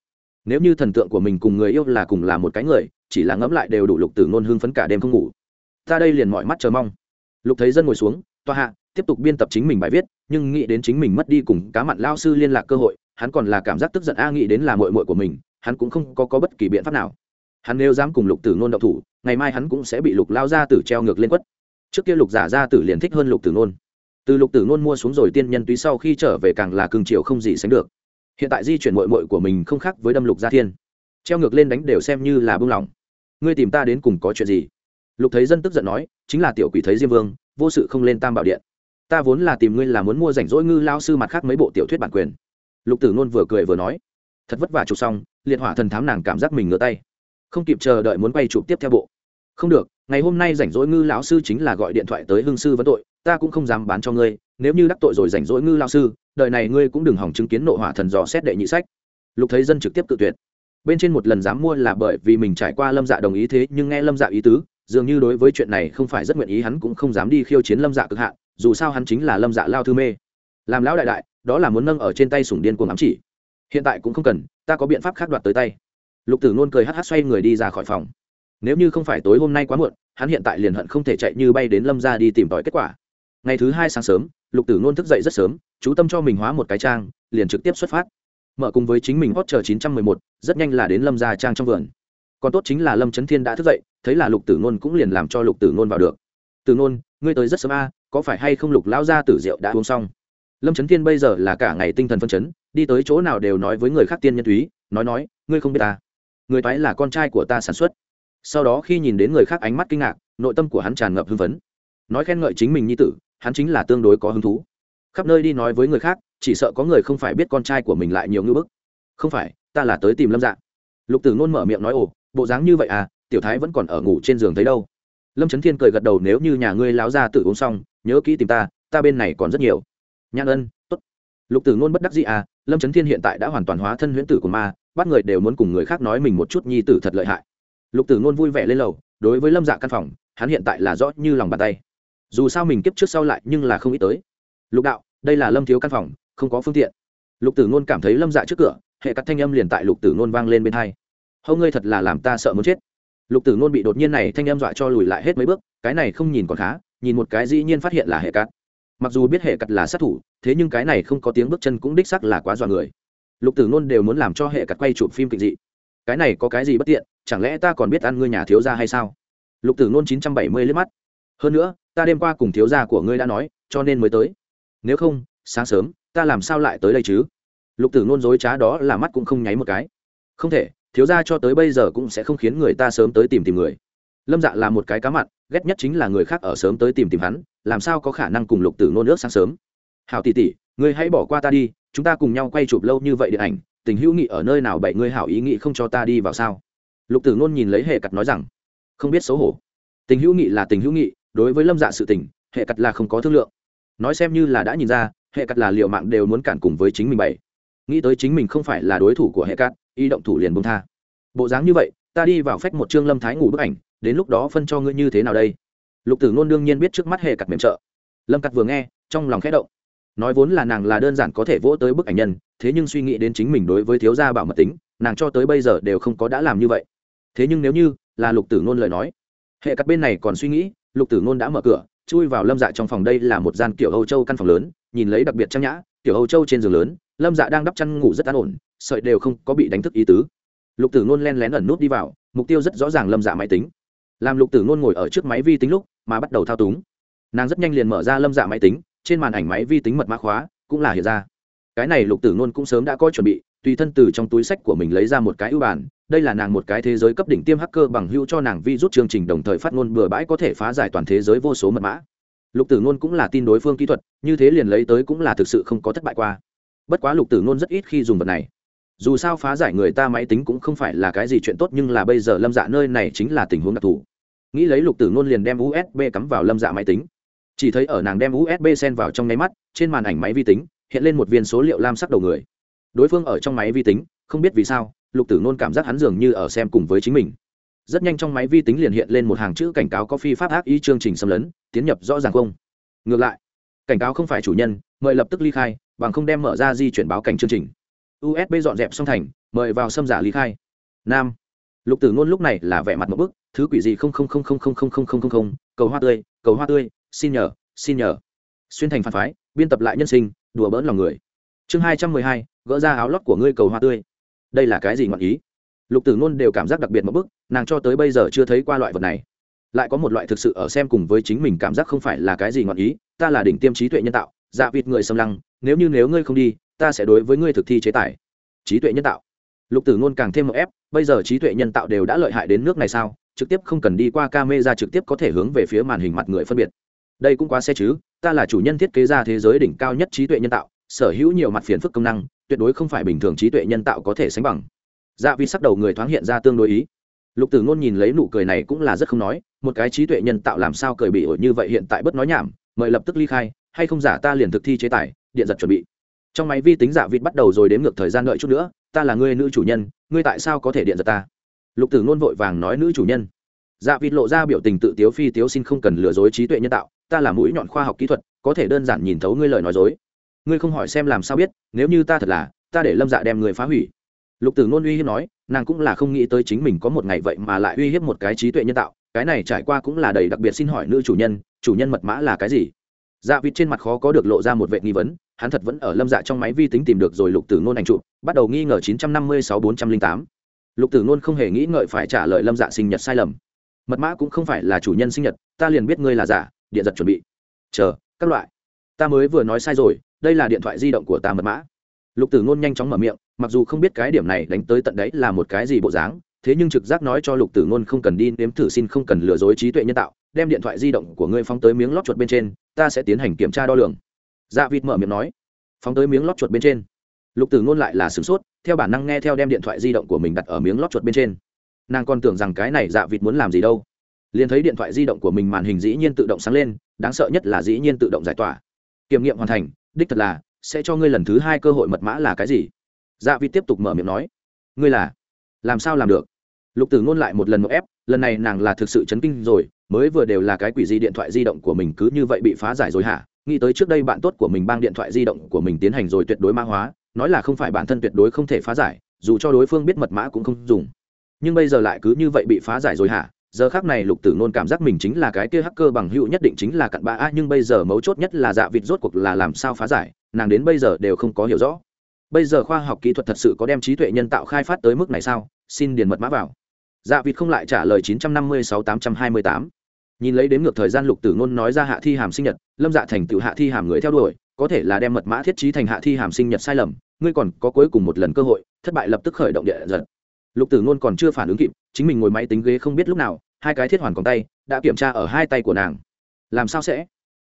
Nếu như thần tượng của mình cùng người yêu là cùng là một cái người chỉ là ngẫm lại đều đủ lục tử nôn hưng phấn cả đêm không ngủ. Ta đây liền mọi mắt chờ mong. Lục thấy dân ngồi xuống toa hạ tiếp tục biên tập chính mình bài viết nhưng nghĩ đến chính mình mất đi cùng cá mặn lao sư liên lạc cơ hội hắn còn là cảm giác tức giận a nghĩ đến là mội mội của mình hắn cũng không có, có bất kỳ biện pháp nào. Hắn nếu dám cùng lục tử nôn đậu thủ ngày mai hắn cũng sẽ bị lục lao ra tử treo ngược lên quất trước kia lục giả ra tử liền thích hơn lục tử nôn từ lục tử nôn mua xuống rồi tiên nhân túy sau khi trở về càng là cương triều không gì sánh được. Hiện tại di chuyển mội mội của mình không khác với đâm lục gia thiên. Treo ngược lên đánh đều xem như là bưng lỏng. Ngươi tìm ta đến cùng có chuyện gì? Lục thấy dân tức giận nói, chính là tiểu quỷ thấy diêm vương, vô sự không lên tam bảo điện. Ta vốn là tìm ngươi là muốn mua rảnh rỗi ngư lao sư mặt khác mấy bộ tiểu thuyết bản quyền. Lục tử nôn vừa cười vừa nói, thật vất vả chụp xong, liệt hỏa thần thám nàng cảm giác mình ngửa tay. Không kịp chờ đợi muốn quay chụp tiếp theo bộ. Không được ngày hôm nay rảnh rỗi ngư lão sư chính là gọi điện thoại tới hương sư vấn tội, ta cũng không dám bán cho ngươi, nếu như đắc tội rồi rảnh rỗi ngư lão sư, đời này ngươi cũng đừng hỏng chứng kiến nộ hỏa thần dò xét đệ nhị sách. Lục thấy dân trực tiếp tự tuyệt. Bên trên một lần dám mua là bởi vì mình trải qua lâm dạ đồng ý thế, nhưng nghe lâm dạ ý tứ, dường như đối với chuyện này không phải rất nguyện ý, hắn cũng không dám đi khiêu chiến lâm dạ cực hạn, dù sao hắn chính là lâm dạ lao thư mê. Làm lão đại đại, đó là muốn nâng ở trên tay sủng điên cuồng ám chỉ. Hiện tại cũng không cần, ta có biện pháp khác đoạt tới tay. Lục tử nôn cười hắt hắt xoay người đi ra khỏi phòng nếu như không phải tối hôm nay quá muộn, hắn hiện tại liền hận không thể chạy như bay đến lâm ra đi tìm tòi kết quả. Ngày thứ hai sáng sớm, lục tử nôn thức dậy rất sớm, chú tâm cho mình hóa một cái trang, liền trực tiếp xuất phát. Mở cùng với chính mình hot chờ chín trăm mười một, rất nhanh là đến lâm ra trang trong vườn. Còn tốt chính là lâm trấn thiên đã thức dậy, thấy là lục tử nôn cũng liền làm cho lục tử nôn vào được. Tử nôn ngươi tới rất sớm a, có phải hay không lục lao ra tử rượu đã uống xong? Lâm trấn thiên bây giờ là cả ngày tinh thần phân chấn, đi tới chỗ nào đều nói với người khác tiên nhân túy, nói nói, ngươi không biết ta. Người toái là con trai của ta sản xuất sau đó khi nhìn đến người khác ánh mắt kinh ngạc, nội tâm của hắn tràn ngập hưng phấn. Nói khen ngợi chính mình như tử, hắn chính là tương đối có hứng thú. Khắp nơi đi nói với người khác, chỉ sợ có người không phải biết con trai của mình lại nhiều ngưỡng bức. Không phải, ta là tới tìm lâm dạ. Lục tử ngôn mở miệng nói, ồ, bộ dáng như vậy à tiểu thái vẫn còn ở ngủ trên giường thấy đâu. Lâm trấn thiên cười gật đầu, nếu như nhà ngươi láo ra tự uống xong, nhớ kỹ tìm ta ta bên này còn rất nhiều. Nhãn ân t ố t lục tử ngôn bất đắc gì à lâm trấn thiên hiện tại đã hoàn toàn hóa thân huyễn tử của ma, bắt người đều muốn cùng người khác nói mình một chút nhi tử thật lợi hại lục tử ngôn vui vẻ lên lầu, đối với lâm dạ căn phòng, hắn hiện tại là rõ như lòng bàn tay. Dù sao mình kiếp trước sau lại nhưng là không ít tới. Lục đạo, đây là lâm thiếu căn phòng, không có phương tiện. Lục tử ngôn cảm thấy lâm dạ trước cửa, hệ cắt thanh âm liền tại lục tử ngôn vang lên bên hai. Hâu ngươi thật là làm ta sợ muốn chết. Lục tử ngôn bị đột nhiên này thanh âm dọa cho lùi lại hết mấy bước, cái này không nhìn còn khá, nhìn một cái dĩ nhiên phát hiện là hệ cắt. Mặc dù biết hệ cắt là sát thủ, thế nhưng cái này không có tiếng bước chân cũng đích sắc là quá dọa người. Lục tử ngôn đều muốn làm cho hệ cắt quay chụp phim kịch dị. Cái này có cái gì bất tiện chẳng lẽ ta còn biết ăn ngươi nhà thiếu gia hay sao? Lục tử Nôn chín trăm bảy mươi liếc mắt. Hơn nữa, ta đêm qua cùng thiếu gia của ngươi đã nói, cho nên mới tới. Nếu không, sáng sớm, ta làm sao lại tới đây chứ? Lục tử Nôn dối trá đó là mắt cũng không nháy một cái. Không thể, thiếu gia cho tới bây giờ cũng sẽ không khiến người ta sớm tới tìm tìm người. Lâm dạ là một cái cá mặn, ghét nhất chính là người khác ở sớm tới tìm tìm hắn, làm sao có khả năng cùng lục tử Nôn nước sáng sớm? Hảo tỷ tỷ, ngươi hãy bỏ qua ta đi, chúng ta cùng nhau quay chụp lâu như vậy điện ảnh, tình hữu nghị ở nơi nào bảy ngươi hảo ý nghĩ không cho ta đi vào sao? Lục tử ngôn nhìn lấy hệ cặt nói rằng, không biết xấu hổ. Tình hữu nghị là tình hữu nghị, đối với lâm dạ sự tình hệ cặt là không có thương lượng. Nói xem như là đã nhìn ra hệ cặt là liệu mạng đều muốn cản cùng với chính mình bảy nghĩ tới chính mình không phải là đối thủ của hệ cắt y động thủ liền bông tha. Bộ dáng như vậy, ta đi vào phách một chương lâm thái ngủ bức ảnh, đến lúc đó phân cho ngươi như thế nào đây? Lục tử ngôn đương nhiên biết trước mắt hệ cặt mềm trợ. Lâm cắt vừa nghe, trong lòng khẽ động. Nói vốn là nàng là đơn giản có thể vỗ tới bức ảnh nhân, thế nhưng suy nghĩ đến chính mình đối với thiếu gia bảo mật tính, nàng cho tới bây giờ đều không có đã làm như vậy thế nhưng nếu như là lục tử ngôn lời nói, hệ cắt bên này còn suy nghĩ, lục tử ngôn đã mở cửa, chui vào lâm dạ trong phòng đây là một gian kiểu âu châu căn phòng lớn, nhìn lấy đặc biệt trang nhã, kiểu âu châu trên giường lớn, lâm dạ đang đắp chăn ngủ rất an ổn, sợi đều không có bị đánh thức ý tứ. Lục tử ngôn len lén ẩn nút đi vào, mục tiêu rất rõ ràng lâm dạ máy tính. Làm lục tử ngôn ngồi ở trước máy vi tính lúc, mà bắt đầu thao túng. Nàng rất nhanh liền mở ra lâm dạ máy tính, trên màn ảnh máy vi tính mật mã khóa cũng là hiện ra. Cái này lục tử nôn cũng sớm đã có chuẩn bị, tùy thân từ trong túi sách của mình lấy ra một cái ưu bản đây là nàng một cái thế giới cấp đỉnh tiêm hacker bằng hưu cho nàng vi rút chương trình đồng thời phát ngôn bừa bãi có thể phá giải toàn thế giới vô số mật mã. Lục tử ngôn cũng là tin đối phương kỹ thuật, như thế liền lấy tới cũng là thực sự không có thất bại qua. Bất quá lục tử ngôn rất ít khi dùng vật này. Dù sao phá giải người ta máy tính cũng không phải là cái gì chuyện tốt, nhưng là bây giờ lâm dạ nơi này chính là tình huống đặc thù. Nghĩ lấy lục tử ngôn liền đem usb cắm vào lâm dạ máy tính. Chỉ thấy ở nàng đem usb sen vào trong nháy mắt, trên màn ảnh máy vi tính, hiện lên một viên số liệu lam sắc đầu người. Đối phương ở trong máy vi tính, không biết vì sao lục tử nôn cảm giác hắn dường như ở xem cùng với chính mình. Rất nhanh trong máy vi tính liền hiện lên một hàng chữ cảnh cáo có phi pháp ác ý chương trình xâm lấn, tiến nhập rõ ràng không. Ngược lại, cảnh cáo không phải chủ nhân, mời lập tức ly khai, bằng không đem mở ra di chuyển báo cảnh chương trình. Usb dọn dẹp xong thành, mời vào xâm giả ly khai. Nam, lục tử ngôn lúc này là vẻ mặt một bức, thứ quỷ gì không không không không không không không không không không, cầu hoa tươi, cầu hoa tươi, xin nhờ xin nhờ. Xuyên thành phản phái, biên tập lại nhân sinh, đùa bỡn lòng người. Chương hai trăm mười hai, gỡ ra áo lót của ngươi cầu hoa tươi đây là cái gì ngọn ý? Lục tử ngôn đều cảm giác đặc biệt một bức, nàng cho tới bây giờ chưa thấy qua loại vật này. Lại có một loại thực sự ở xem cùng với chính mình cảm giác không phải là cái gì ngọn ý, ta là đỉnh tiêm trí tuệ nhân tạo dạ vịt người xâm lăng, nếu như nếu ngươi không đi, ta sẽ đối với ngươi thực thi chế tài. Trí tuệ nhân tạo. Lục tử ngôn càng thêm một ép, bây giờ trí tuệ nhân tạo đều đã lợi hại đến nước này sao? Trực tiếp không cần đi qua camera trực tiếp có thể hướng về phía màn hình mặt người phân biệt. Đây cũng quá xe chứ, ta là chủ nhân thiết kế ra thế giới đỉnh cao nhất trí tuệ nhân tạo, sở hữu nhiều mặt phiền phức công năng tuyệt đối không phải bình thường trí tuệ nhân tạo có thể sánh bằng. Dạ vi sắc đầu người thoáng hiện ra tương đối ý. Lục tử ngôn nhìn lấy nụ cười này cũng là rất không nói, một cái trí tuệ nhân tạo làm sao cười bị ổi như vậy hiện tại bất nói nhảm, mời lập tức ly khai, hay không giả ta liền thực thi chế tài, điện giật chuẩn bị. Trong máy vi tính dạ giả vịt bắt đầu rồi đếm ngược thời gian đợi chút nữa, ta là ngươi nữ chủ nhân, ngươi tại sao có thể điện giật ta? Lục tử ngôn vội vàng nói nữ chủ nhân. Dạ vịt lộ ra biểu tình tự tiếu phi tiếu xin không cần lừa dối trí tuệ nhân tạo, ta là mũi nhọn khoa học kỹ thuật, có thể đơn giản nhìn thấu ngươi lời nói dối ngươi không hỏi xem làm sao biết, nếu như ta thật là, ta để lâm dạ đem người phá hủy. Lục tử ngôn uy hiếp nói, nàng cũng là không nghĩ tới chính mình có một ngày vậy mà lại uy hiếp một cái trí tuệ nhân tạo, cái này trải qua cũng là đầy đặc biệt xin hỏi nữ chủ nhân chủ nhân mật mã là cái gì? Dạ vịt trên mặt khó có được lộ ra một vệ nghi vấn, hắn thật vẫn ở lâm dạ trong máy vi tính tìm được rồi lục tử ngôn ảnh trụ bắt đầu nghi ngờ chín trăm năm mươi sáu bốn trăm linh tám. Lục tử ngôn không hề nghĩ ngợi phải trả lời lâm dạ sinh nhật sai lầm. Mật mã cũng không phải là chủ nhân sinh nhật, ta liền biết ngươi là giả, điện giật chuẩn bị. Chờ, các loại. Ta mới vừa nói sai rồi đây là điện thoại di động của ta mật mã. Lục tử ngôn nhanh chóng mở miệng, mặc dù không biết cái điểm này đánh tới tận đấy là một cái gì bộ dáng, thế nhưng trực giác nói cho lục tử ngôn không cần đi nếm thử xin không cần lừa dối trí tuệ nhân tạo, đem điện thoại di động của ngươi phóng tới miếng lót chuột bên trên, ta sẽ tiến hành kiểm tra đo lường. Dạ vịt mở miệng nói, phóng tới miếng lót chuột bên trên. Lục tử ngôn lại là sửng sốt, theo bản năng nghe theo đem điện thoại di động của mình đặt ở miếng lót chuột bên trên. Nàng còn tưởng rằng cái này dạ vịt muốn làm gì đâu. Liền thấy điện thoại di động của mình màn hình dĩ nhiên tự động sáng lên, đáng sợ nhất là dĩ nhiên tự động giải tỏa. Kiểm nghiệm hoàn thành đích thật là, sẽ cho ngươi lần thứ hai cơ hội mật mã là cái gì? Dạ vị tiếp tục mở miệng nói. Ngươi là? Làm sao làm được? Lục tử ngôn lại một lần một ép, lần này nàng là thực sự chấn kinh rồi, mới vừa đều là cái quỷ gì điện thoại di động của mình cứ như vậy bị phá giải rồi hả? Nghĩ tới trước đây bạn tốt của mình bang điện thoại di động của mình tiến hành rồi tuyệt đối mã hóa, nói là không phải bản thân tuyệt đối không thể phá giải, dù cho đối phương biết mật mã cũng không dùng. Nhưng bây giờ lại cứ như vậy bị phá giải rồi hả? Giờ khác này lục tử nôn cảm giác mình chính là cái kia hacker bằng hữu nhất định chính là cặn bã a nhưng bây giờ mấu chốt nhất là dạ vịt rốt cuộc là làm sao phá giải, nàng đến bây giờ đều không có hiểu rõ. Bây giờ khoa học kỹ thuật thật sự có đem trí tuệ nhân tạo khai phát tới mức này sao? Xin điền mật mã vào. Dạ vịt không lại trả lời chín trăm năm mươi sáu tám trăm hai mươi tám. Nhìn lấy đến ngược thời gian lục tử nôn nói ra hạ thi hàm sinh nhật, lâm dạ thành tựu hạ thi hàm người theo đuổi, có thể là đem mật mã thiết trí thành hạ thi hàm sinh nhật sai lầm, ngươi còn có cuối cùng một lần cơ hội, thất bại lập tức khởi động địa giật lục tử ngôn còn chưa phản ứng kịp, chính mình ngồi máy tính ghế không biết lúc nào, hai cái thiết hoàn còn tay đã kiểm tra ở hai tay của nàng. Làm sao sẽ?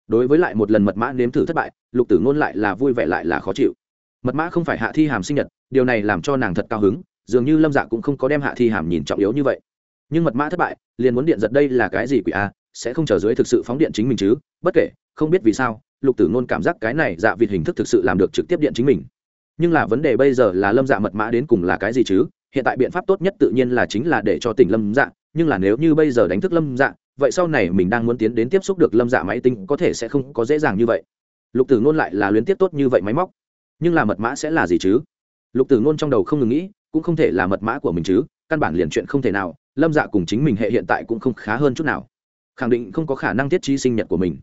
Đối với lại một lần mật mã nếm thử thất bại, lục tử ngôn lại là vui vẻ lại là khó chịu. Mật mã không phải hạ thi hàm sinh nhật, điều này làm cho nàng thật cao hứng, dường như lâm dạ cũng không có đem hạ thi hàm nhìn trọng yếu như vậy. Nhưng mật mã thất bại, liền muốn điện giật đây là cái gì quỷ a, sẽ không chờ dưới thực sự phóng điện chính mình chứ? Bất kể, không biết vì sao, lục tử ngôn cảm giác cái này dạ vịt hình thức thực sự làm được trực tiếp điện chính mình. Nhưng là vấn đề bây giờ là lâm dạ mật mã đến cùng là cái gì chứ? Hiện tại biện pháp tốt nhất tự nhiên là chính là để cho tỉnh lâm dạ nhưng là nếu như bây giờ đánh thức lâm dạ vậy sau này mình đang muốn tiến đến tiếp xúc được lâm dạ máy tính có thể sẽ không có dễ dàng như vậy. Lục tử ngôn lại là luyến tiếp tốt như vậy máy móc. Nhưng là mật mã sẽ là gì chứ? Lục tử ngôn trong đầu không ngừng nghĩ, cũng không thể là mật mã của mình chứ, căn bản liền chuyện không thể nào, lâm dạ cùng chính mình hệ hiện tại cũng không khá hơn chút nào. Khẳng định không có khả năng tiết trí sinh nhật của mình.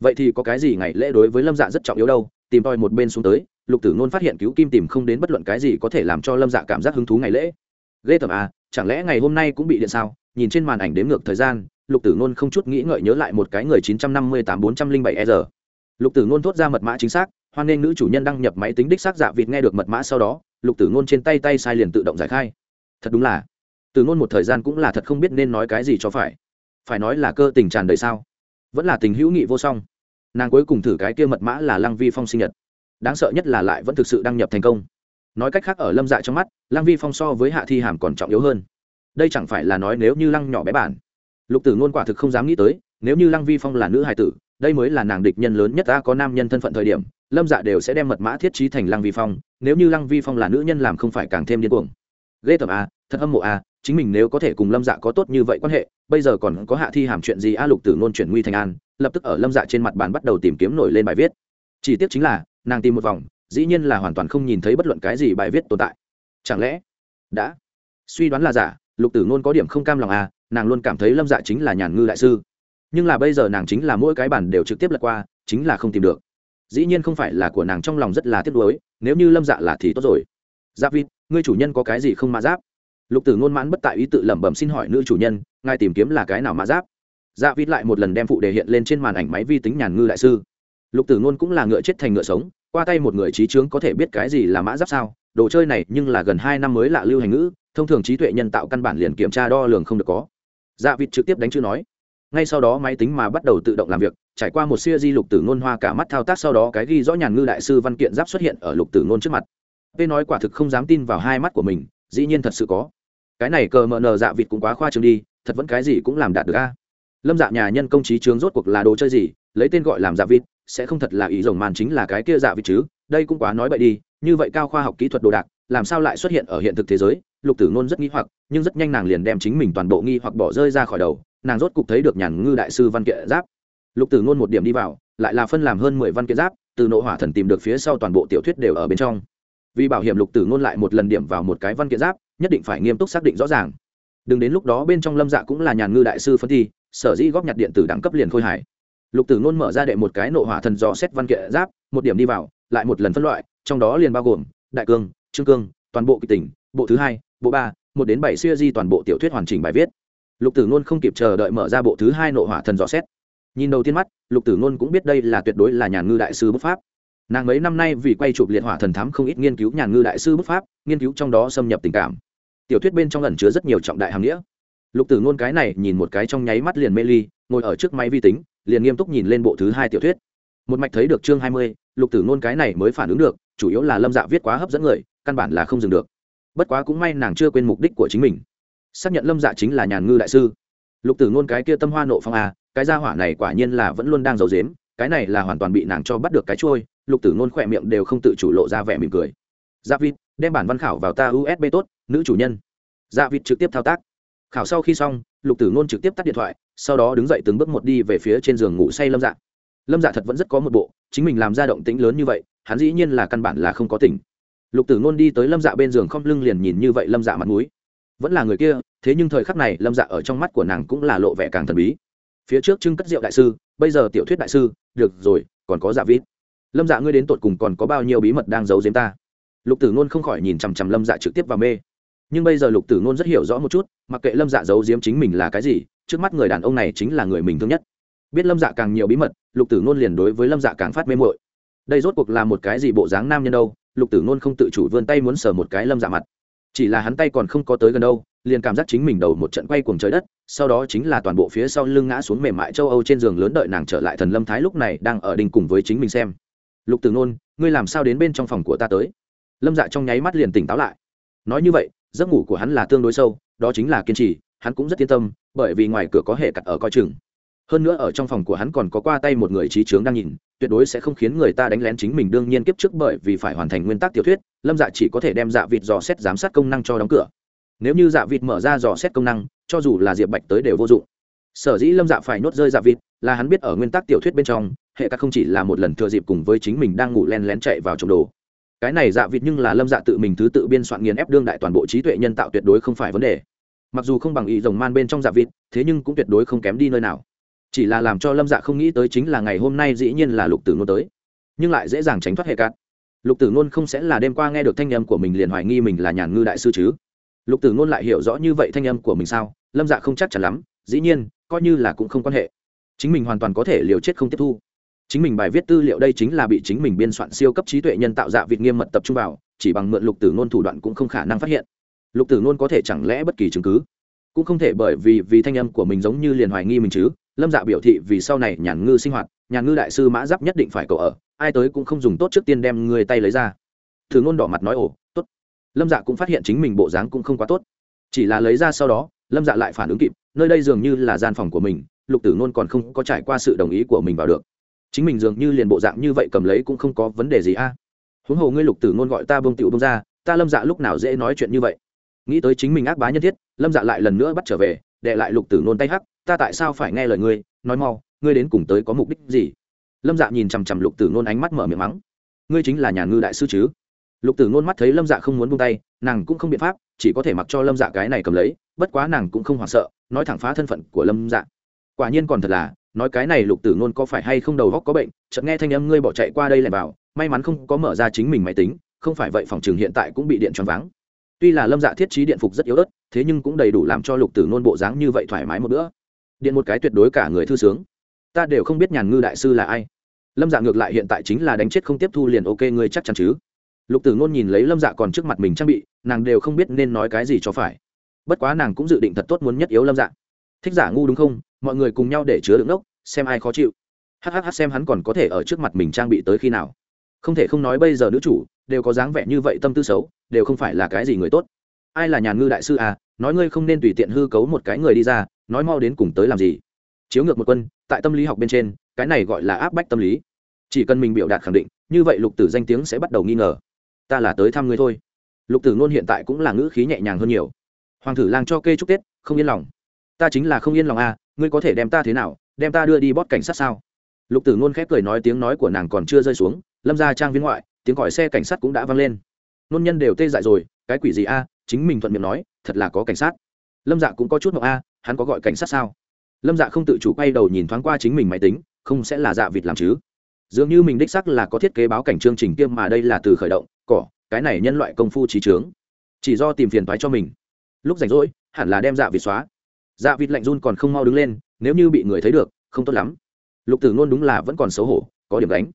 Vậy thì có cái gì ngày lễ đối với lâm dạ rất trọng yếu đâu? Tìm tòi một bên xuống tới, lục tử ngôn phát hiện cứu kim tìm không đến bất luận cái gì có thể làm cho lâm dạ cảm giác hứng thú ngày lễ. Ghê tởm à chẳng lẽ ngày hôm nay cũng bị điện sao? Nhìn trên màn ảnh đếm ngược thời gian, lục tử ngôn không chút nghĩ ngợi nhớ lại một cái người chín trăm năm mươi tám bốn trăm linh bảy e r. Lục tử ngôn thốt ra mật mã chính xác, hoan nghênh nữ chủ nhân đăng nhập máy tính đích xác dạ vịt nghe được mật mã sau đó, lục tử ngôn trên tay tay sai liền tự động giải khai. Thật đúng là từ ngôn một thời gian cũng là thật không biết nên nói cái gì cho phải. Phải nói là cơ tình tràn đầy sao? Vẫn là tình hữu nghị vô song nàng cuối cùng thử cái kia mật mã là lăng vi phong sinh nhật. Đáng sợ nhất là lại vẫn thực sự đăng nhập thành công. Nói cách khác ở lâm dạ trong mắt, lăng vi phong so với hạ thi hàm còn trọng yếu hơn. Đây chẳng phải là nói nếu như lăng nhỏ bé bản. Lục tử ngôn quả thực không dám nghĩ tới, nếu như lăng vi phong là nữ hài tử, đây mới là nàng địch nhân lớn nhất, ta có nam nhân thân phận thời điểm, lâm dạ đều sẽ đem mật mã thiết trí thành lăng vi phong, nếu như lăng vi phong là nữ nhân làm không phải càng thêm điên cuồng. Ghê tởm a thật âm mộ a chính mình nếu có thể cùng lâm dạ có tốt như vậy quan hệ, bây giờ còn có hạ thi hàm chuyện gì a? Lục tử ngôn chuyển nguy thành an lập tức ở lâm dạ trên mặt bàn bắt đầu tìm kiếm nổi lên bài viết chỉ tiếc chính là nàng tìm một vòng dĩ nhiên là hoàn toàn không nhìn thấy bất luận cái gì bài viết tồn tại chẳng lẽ đã suy đoán là giả lục tử ngôn có điểm không cam lòng à nàng luôn cảm thấy lâm dạ chính là nhàn ngư đại sư nhưng là bây giờ nàng chính là mỗi cái bản đều trực tiếp lật qua chính là không tìm được dĩ nhiên không phải là của nàng trong lòng rất là tiếc nuối nếu như lâm dạ là thì tốt rồi giáp vịt ngươi chủ nhân có cái gì không mã giáp lục tử ngôn mãn bất tại ý tự lẩm bẩm xin hỏi nữ chủ nhân ngài tìm kiếm là cái nào mã giáp dạ vịt lại một lần đem phụ đề hiện lên trên màn ảnh máy vi tính nhàn ngư đại sư. Lục tử ngôn cũng là ngựa chết thành ngựa sống, qua tay một người trí trướng có thể biết cái gì là mã giáp sao, đồ chơi này nhưng là gần hai năm mới lạ lưu hành ngữ, thông thường trí tuệ nhân tạo căn bản liền kiểm tra đo lường không được có. Dạ vịt trực tiếp đánh chữ nói. Ngay sau đó máy tính mà bắt đầu tự động làm việc, trải qua một siêu di lục tử ngôn hoa cả mắt thao tác sau đó cái ghi rõ nhàn ngư đại sư văn kiện giáp xuất hiện ở lục tử ngôn trước mặt. P nói quả thực không dám tin vào hai mắt của mình, dĩ nhiên thật sự có. Cái này cờ mờ nờ dạ vịt cũng quá khoa trương đi, thật vẫn cái gì cũng làm đạt được a lâm dạ nhà nhân công trí trướng rốt cuộc là đồ chơi gì? Lấy tên gọi làm dạ vịt, sẽ không thật là ý rồng màn chính là cái kia dạ vịt chứ? Đây cũng quá nói bậy đi, như vậy cao khoa học kỹ thuật đồ đạc, làm sao lại xuất hiện ở hiện thực thế giới? Lục tử ngôn rất nghi hoặc, nhưng rất nhanh nàng liền đem chính mình toàn bộ nghi hoặc bỏ rơi ra khỏi đầu, nàng rốt cục thấy được nhàn ngư đại sư văn kiện giáp. Lục tử ngôn một điểm đi vào, lại là phân làm hơn mười văn kiện giáp, từ nộ hỏa thần tìm được phía sau toàn bộ tiểu thuyết đều ở bên trong. Vì bảo hiểm lục tử ngôn lại một lần điểm vào một cái văn kiện giáp, nhất định phải nghiêm túc xác định rõ ràng. Đừng đến lúc đó bên trong lâm dạ cũng là nhàn ngư đại sư phân thi sở dĩ góp nhặt điện tử đẳng cấp liền khôi hải lục tử ngôn mở ra đệ một cái nộ hỏa thần dò xét văn kiện giáp, một điểm đi vào, lại một lần phân loại, trong đó liền bao gồm đại cương, trương cương, toàn bộ kịch tỉnh, bộ thứ hai, bộ ba, một đến bảy siêu di toàn bộ tiểu thuyết hoàn chỉnh bài viết. Lục tử ngôn không kịp chờ đợi mở ra bộ thứ hai nộ hỏa thần dò xét. Nhìn đầu tiên mắt, lục tử ngôn cũng biết đây là tuyệt đối là nhàn ngư đại sư bút pháp. Nàng mấy năm nay vì quay chụp liệt hỏa thần thám không ít nghiên cứu nhàn ngư đại sư bút pháp, nghiên cứu trong đó xâm nhập tình cảm. Tiểu thuyết bên trong ẩn chứa rất nhiều trọng đại hàm nghĩa lục tử ngôn cái này nhìn một cái trong nháy mắt liền mê ly, ngồi ở trước máy vi tính, liền nghiêm túc nhìn lên bộ thứ hai tiểu thuyết. Một mạch thấy được chương hai mươi, lục tử ngôn cái này mới phản ứng được, chủ yếu là lâm dạ viết quá hấp dẫn người, căn bản là không dừng được. Bất quá cũng may nàng chưa quên mục đích của chính mình. Xác nhận lâm dạ chính là nhàn ngư đại sư. Lục tử ngôn cái kia tâm hoa nộ phong à cái gia hỏa này quả nhiên là vẫn luôn đang giấu dếm cái này là hoàn toàn bị nàng cho bắt được cái trôi, lục tử ngôn khỏe miệng đều không tự chủ lộ ra vẻ mỉm cười. Gia vịt, đem bản văn khảo vào ta usb tốt, nữ chủ nhân. Gia vịt trực tiếp thao tác khảo sau khi xong, lục tử ngôn trực tiếp tắt điện thoại, sau đó đứng dậy từng bước một đi về phía trên giường ngủ say lâm dạ. Lâm dạ thật vẫn rất có một bộ, chính mình làm ra động tĩnh lớn như vậy, hắn dĩ nhiên là căn bản là không có tỉnh. Lục tử ngôn đi tới lâm dạ bên giường không lưng liền nhìn như vậy lâm dạ mặt m ũ i vẫn là người kia, thế nhưng thời khắc này lâm dạ ở trong mắt của nàng cũng là lộ vẻ càng thần bí. Phía trước trưng cất rượu đại sư, bây giờ tiểu thuyết đại sư, được rồi, còn có dạ vít. Lâm dạ ngươi đến tột cùng còn có bao nhiêu bí mật đang giấu giếm ta? Lục tử ngôn không khỏi nhìn chằm chằm lâm dạ trực tiếp vào mê nhưng bây giờ lục tử ngôn rất hiểu rõ một chút, mặc kệ lâm dạ giấu giếm chính mình là cái gì, trước mắt người đàn ông này chính là người mình thương nhất. Biết lâm dạ càng nhiều bí mật, lục tử ngôn liền đối với lâm dạ càng phát mê mội đây rốt cuộc là một cái gì bộ dáng nam nhân đâu, lục tử ngôn không tự chủ vươn tay muốn sờ một cái lâm dạ mặt. Chỉ là hắn tay còn không có tới gần đâu, liền cảm giác chính mình đầu một trận quay cuồng trời đất, sau đó chính là toàn bộ phía sau lưng ngã xuống mềm mại châu âu trên giường lớn đợi nàng trở lại thần lâm thái lúc này đang ở đình cùng với chính mình xem. Lục tử ngôn, ngươi làm sao đến bên trong phòng của ta tới? Lâm dạ trong nháy mắt liền tỉnh táo lại. Nói như vậy giấc ngủ của hắn là tương đối sâu, đó chính là kiên trì, hắn cũng rất yên tâm, bởi vì ngoài cửa có hệ cặt ở coi chừng. Hơn nữa ở trong phòng của hắn còn có qua tay một người trí trướng đang nhìn, tuyệt đối sẽ không khiến người ta đánh lén chính mình đương nhiên kiếp trước bởi vì phải hoàn thành nguyên tắc tiểu thuyết, lâm dạ chỉ có thể đem dạ vịt dò xét giám sát công năng cho đóng cửa. Nếu như dạ vịt mở ra dò xét công năng, cho dù là diệp bạch tới đều vô dụng. Sở dĩ lâm dạ phải nốt rơi dạ vịt, là hắn biết ở nguyên tắc tiểu thuyết bên trong, hệ các không chỉ là một lần thừa dịp cùng với chính mình đang ngủ len lén chạy vào trong đồ cái này dạ vịt nhưng là lâm dạ tự mình thứ tự biên soạn nghiền ép đương đại toàn bộ trí tuệ nhân tạo tuyệt đối không phải vấn đề. Mặc dù không bằng ý rồng man bên trong dạ vịt, thế nhưng cũng tuyệt đối không kém đi nơi nào. Chỉ là làm cho lâm dạ không nghĩ tới chính là ngày hôm nay dĩ nhiên là lục tử nôn tới. Nhưng lại dễ dàng tránh thoát hệ cát. Lục tử nôn không sẽ là đêm qua nghe được thanh âm của mình liền hoài nghi mình là nhàn ngư đại sư chứ. Lục tử nôn lại hiểu rõ như vậy thanh âm của mình sao, lâm dạ không chắc chắn lắm, dĩ nhiên, coi như là cũng không quan hệ. Chính mình hoàn toàn có thể liều chết không tiếp thu chính mình bài viết tư liệu đây chính là bị chính mình biên soạn siêu cấp trí tuệ nhân tạo dạ vịt nghiêm mật tập trung vào, chỉ bằng mượn lục tử ngôn thủ đoạn cũng không khả năng phát hiện. Lục tử ngôn có thể chẳng lẽ bất kỳ chứng cứ? Cũng không thể bởi vì vì thanh âm của mình giống như liền hoài nghi mình chứ. Lâm dạ biểu thị vì sau này nhàn ngư sinh hoạt, nhàn ngư đại sư mã giáp nhất định phải cậu ở, ai tới cũng không dùng tốt trước tiên đem người tay lấy ra. Thử ngôn đỏ mặt nói, ồ, tốt. Lâm dạ cũng phát hiện chính mình bộ dáng cũng không quá tốt. Chỉ là lấy ra sau đó, lâm dạ lại phản ứng kịp, nơi đây dường như là gian phòng của mình, lục tử ngôn còn không có trải qua sự đồng ý của mình vào được chính mình dường như liền bộ dạng như vậy cầm lấy cũng không có vấn đề gì a. Huống hồ ngươi lục tử ngôn gọi ta bông tiểu bông ra, ta lâm dạ lúc nào dễ nói chuyện như vậy? Nghĩ tới chính mình ác bá nhân thiết, lâm dạ lại lần nữa bắt trở về, để lại lục tử ngôn tay hắc, ta tại sao phải nghe lời ngươi, nói mau, ngươi đến cùng tới có mục đích gì? Lâm dạ nhìn chằm chằm lục tử ngôn ánh mắt mở miệng mắng. Ngươi chính là nhà ngư đại sư chứ? Lục tử ngôn mắt thấy lâm dạ không muốn buông tay, nàng cũng không biện pháp, chỉ có thể mặc cho lâm dạ cái này cầm lấy, bất quá nàng cũng không hoảng sợ, nói thẳng phá thân phận của lâm dạ. Quả nhiên còn thật là nói cái này lục tử ngôn có phải hay không đầu góc có bệnh, chợt nghe thanh âm ngươi bỏ chạy qua đây lẻn vào may mắn không có mở ra chính mình máy tính, không phải vậy phòng trường hiện tại cũng bị điện choáng váng. Tuy là lâm dạ thiết trí điện phục rất yếu ớt, thế nhưng cũng đầy đủ làm cho lục tử ngôn bộ dáng như vậy thoải mái một bữa. Điện một cái tuyệt đối cả người thư sướng. Ta đều không biết nhàn ngư đại sư là ai. Lâm dạ ngược lại hiện tại chính là đánh chết không tiếp thu liền ok ngươi chắc chắn chứ. Lục tử ngôn nhìn lấy lâm dạ còn trước mặt mình trang bị, nàng đều không biết nên nói cái gì cho phải. Bất quá nàng cũng dự định thật tốt muốn nhất yếu lâm dạ thích giả ngu đúng không? Mọi người cùng nhau để chứa đựng ốc, xem ai khó chịu. Hhh xem hắn còn có thể ở trước mặt mình trang bị tới khi nào. Không thể không nói bây giờ nữ chủ đều có dáng vẻ như vậy tâm tư xấu, đều không phải là cái gì người tốt. Ai là nhà ngư đại sư à? Nói ngươi không nên tùy tiện hư cấu một cái người đi ra, nói mau đến cùng tới làm gì? Chiếu ngược một quân, tại tâm lý học bên trên, cái này gọi là áp bách tâm lý. Chỉ cần mình biểu đạt khẳng định, như vậy lục tử danh tiếng sẽ bắt đầu nghi ngờ. Ta là tới thăm ngươi thôi. Lục tử ngôn hiện tại cũng là ngữ khí nhẹ nhàng hơn nhiều. Hoàng thử lang cho kê chúc tết, không yên lòng ta chính là không yên lòng à ngươi có thể đem ta thế nào, đem ta đưa đi bót cảnh sát sao? Lục tử ngôn khép cười nói tiếng nói của nàng còn chưa rơi xuống, lâm ra trang viên ngoại, tiếng gọi xe cảnh sát cũng đã vang lên. Nôn nhân đều tê dại rồi, cái quỷ gì a chính mình thuận miệng nói, thật là có cảnh sát. Lâm dạ cũng có chút mộng a hắn có gọi cảnh sát sao? Lâm dạ không tự chủ quay đầu nhìn thoáng qua chính mình máy tính, không sẽ là dạ vịt làm chứ. Dường như mình đích sắc là có thiết kế báo cảnh chương trình tiêm mà đây là từ khởi động, cỏ, cái này nhân loại công phu trí trướng. Chỉ do tìm phiền thoái cho mình. Lúc rảnh rỗi, hẳn là đem dạ vịt xóa dạ vịt lạnh run còn không mau đứng lên, nếu như bị người thấy được, không tốt lắm. Lục tử ngôn đúng là vẫn còn xấu hổ, có điểm đánh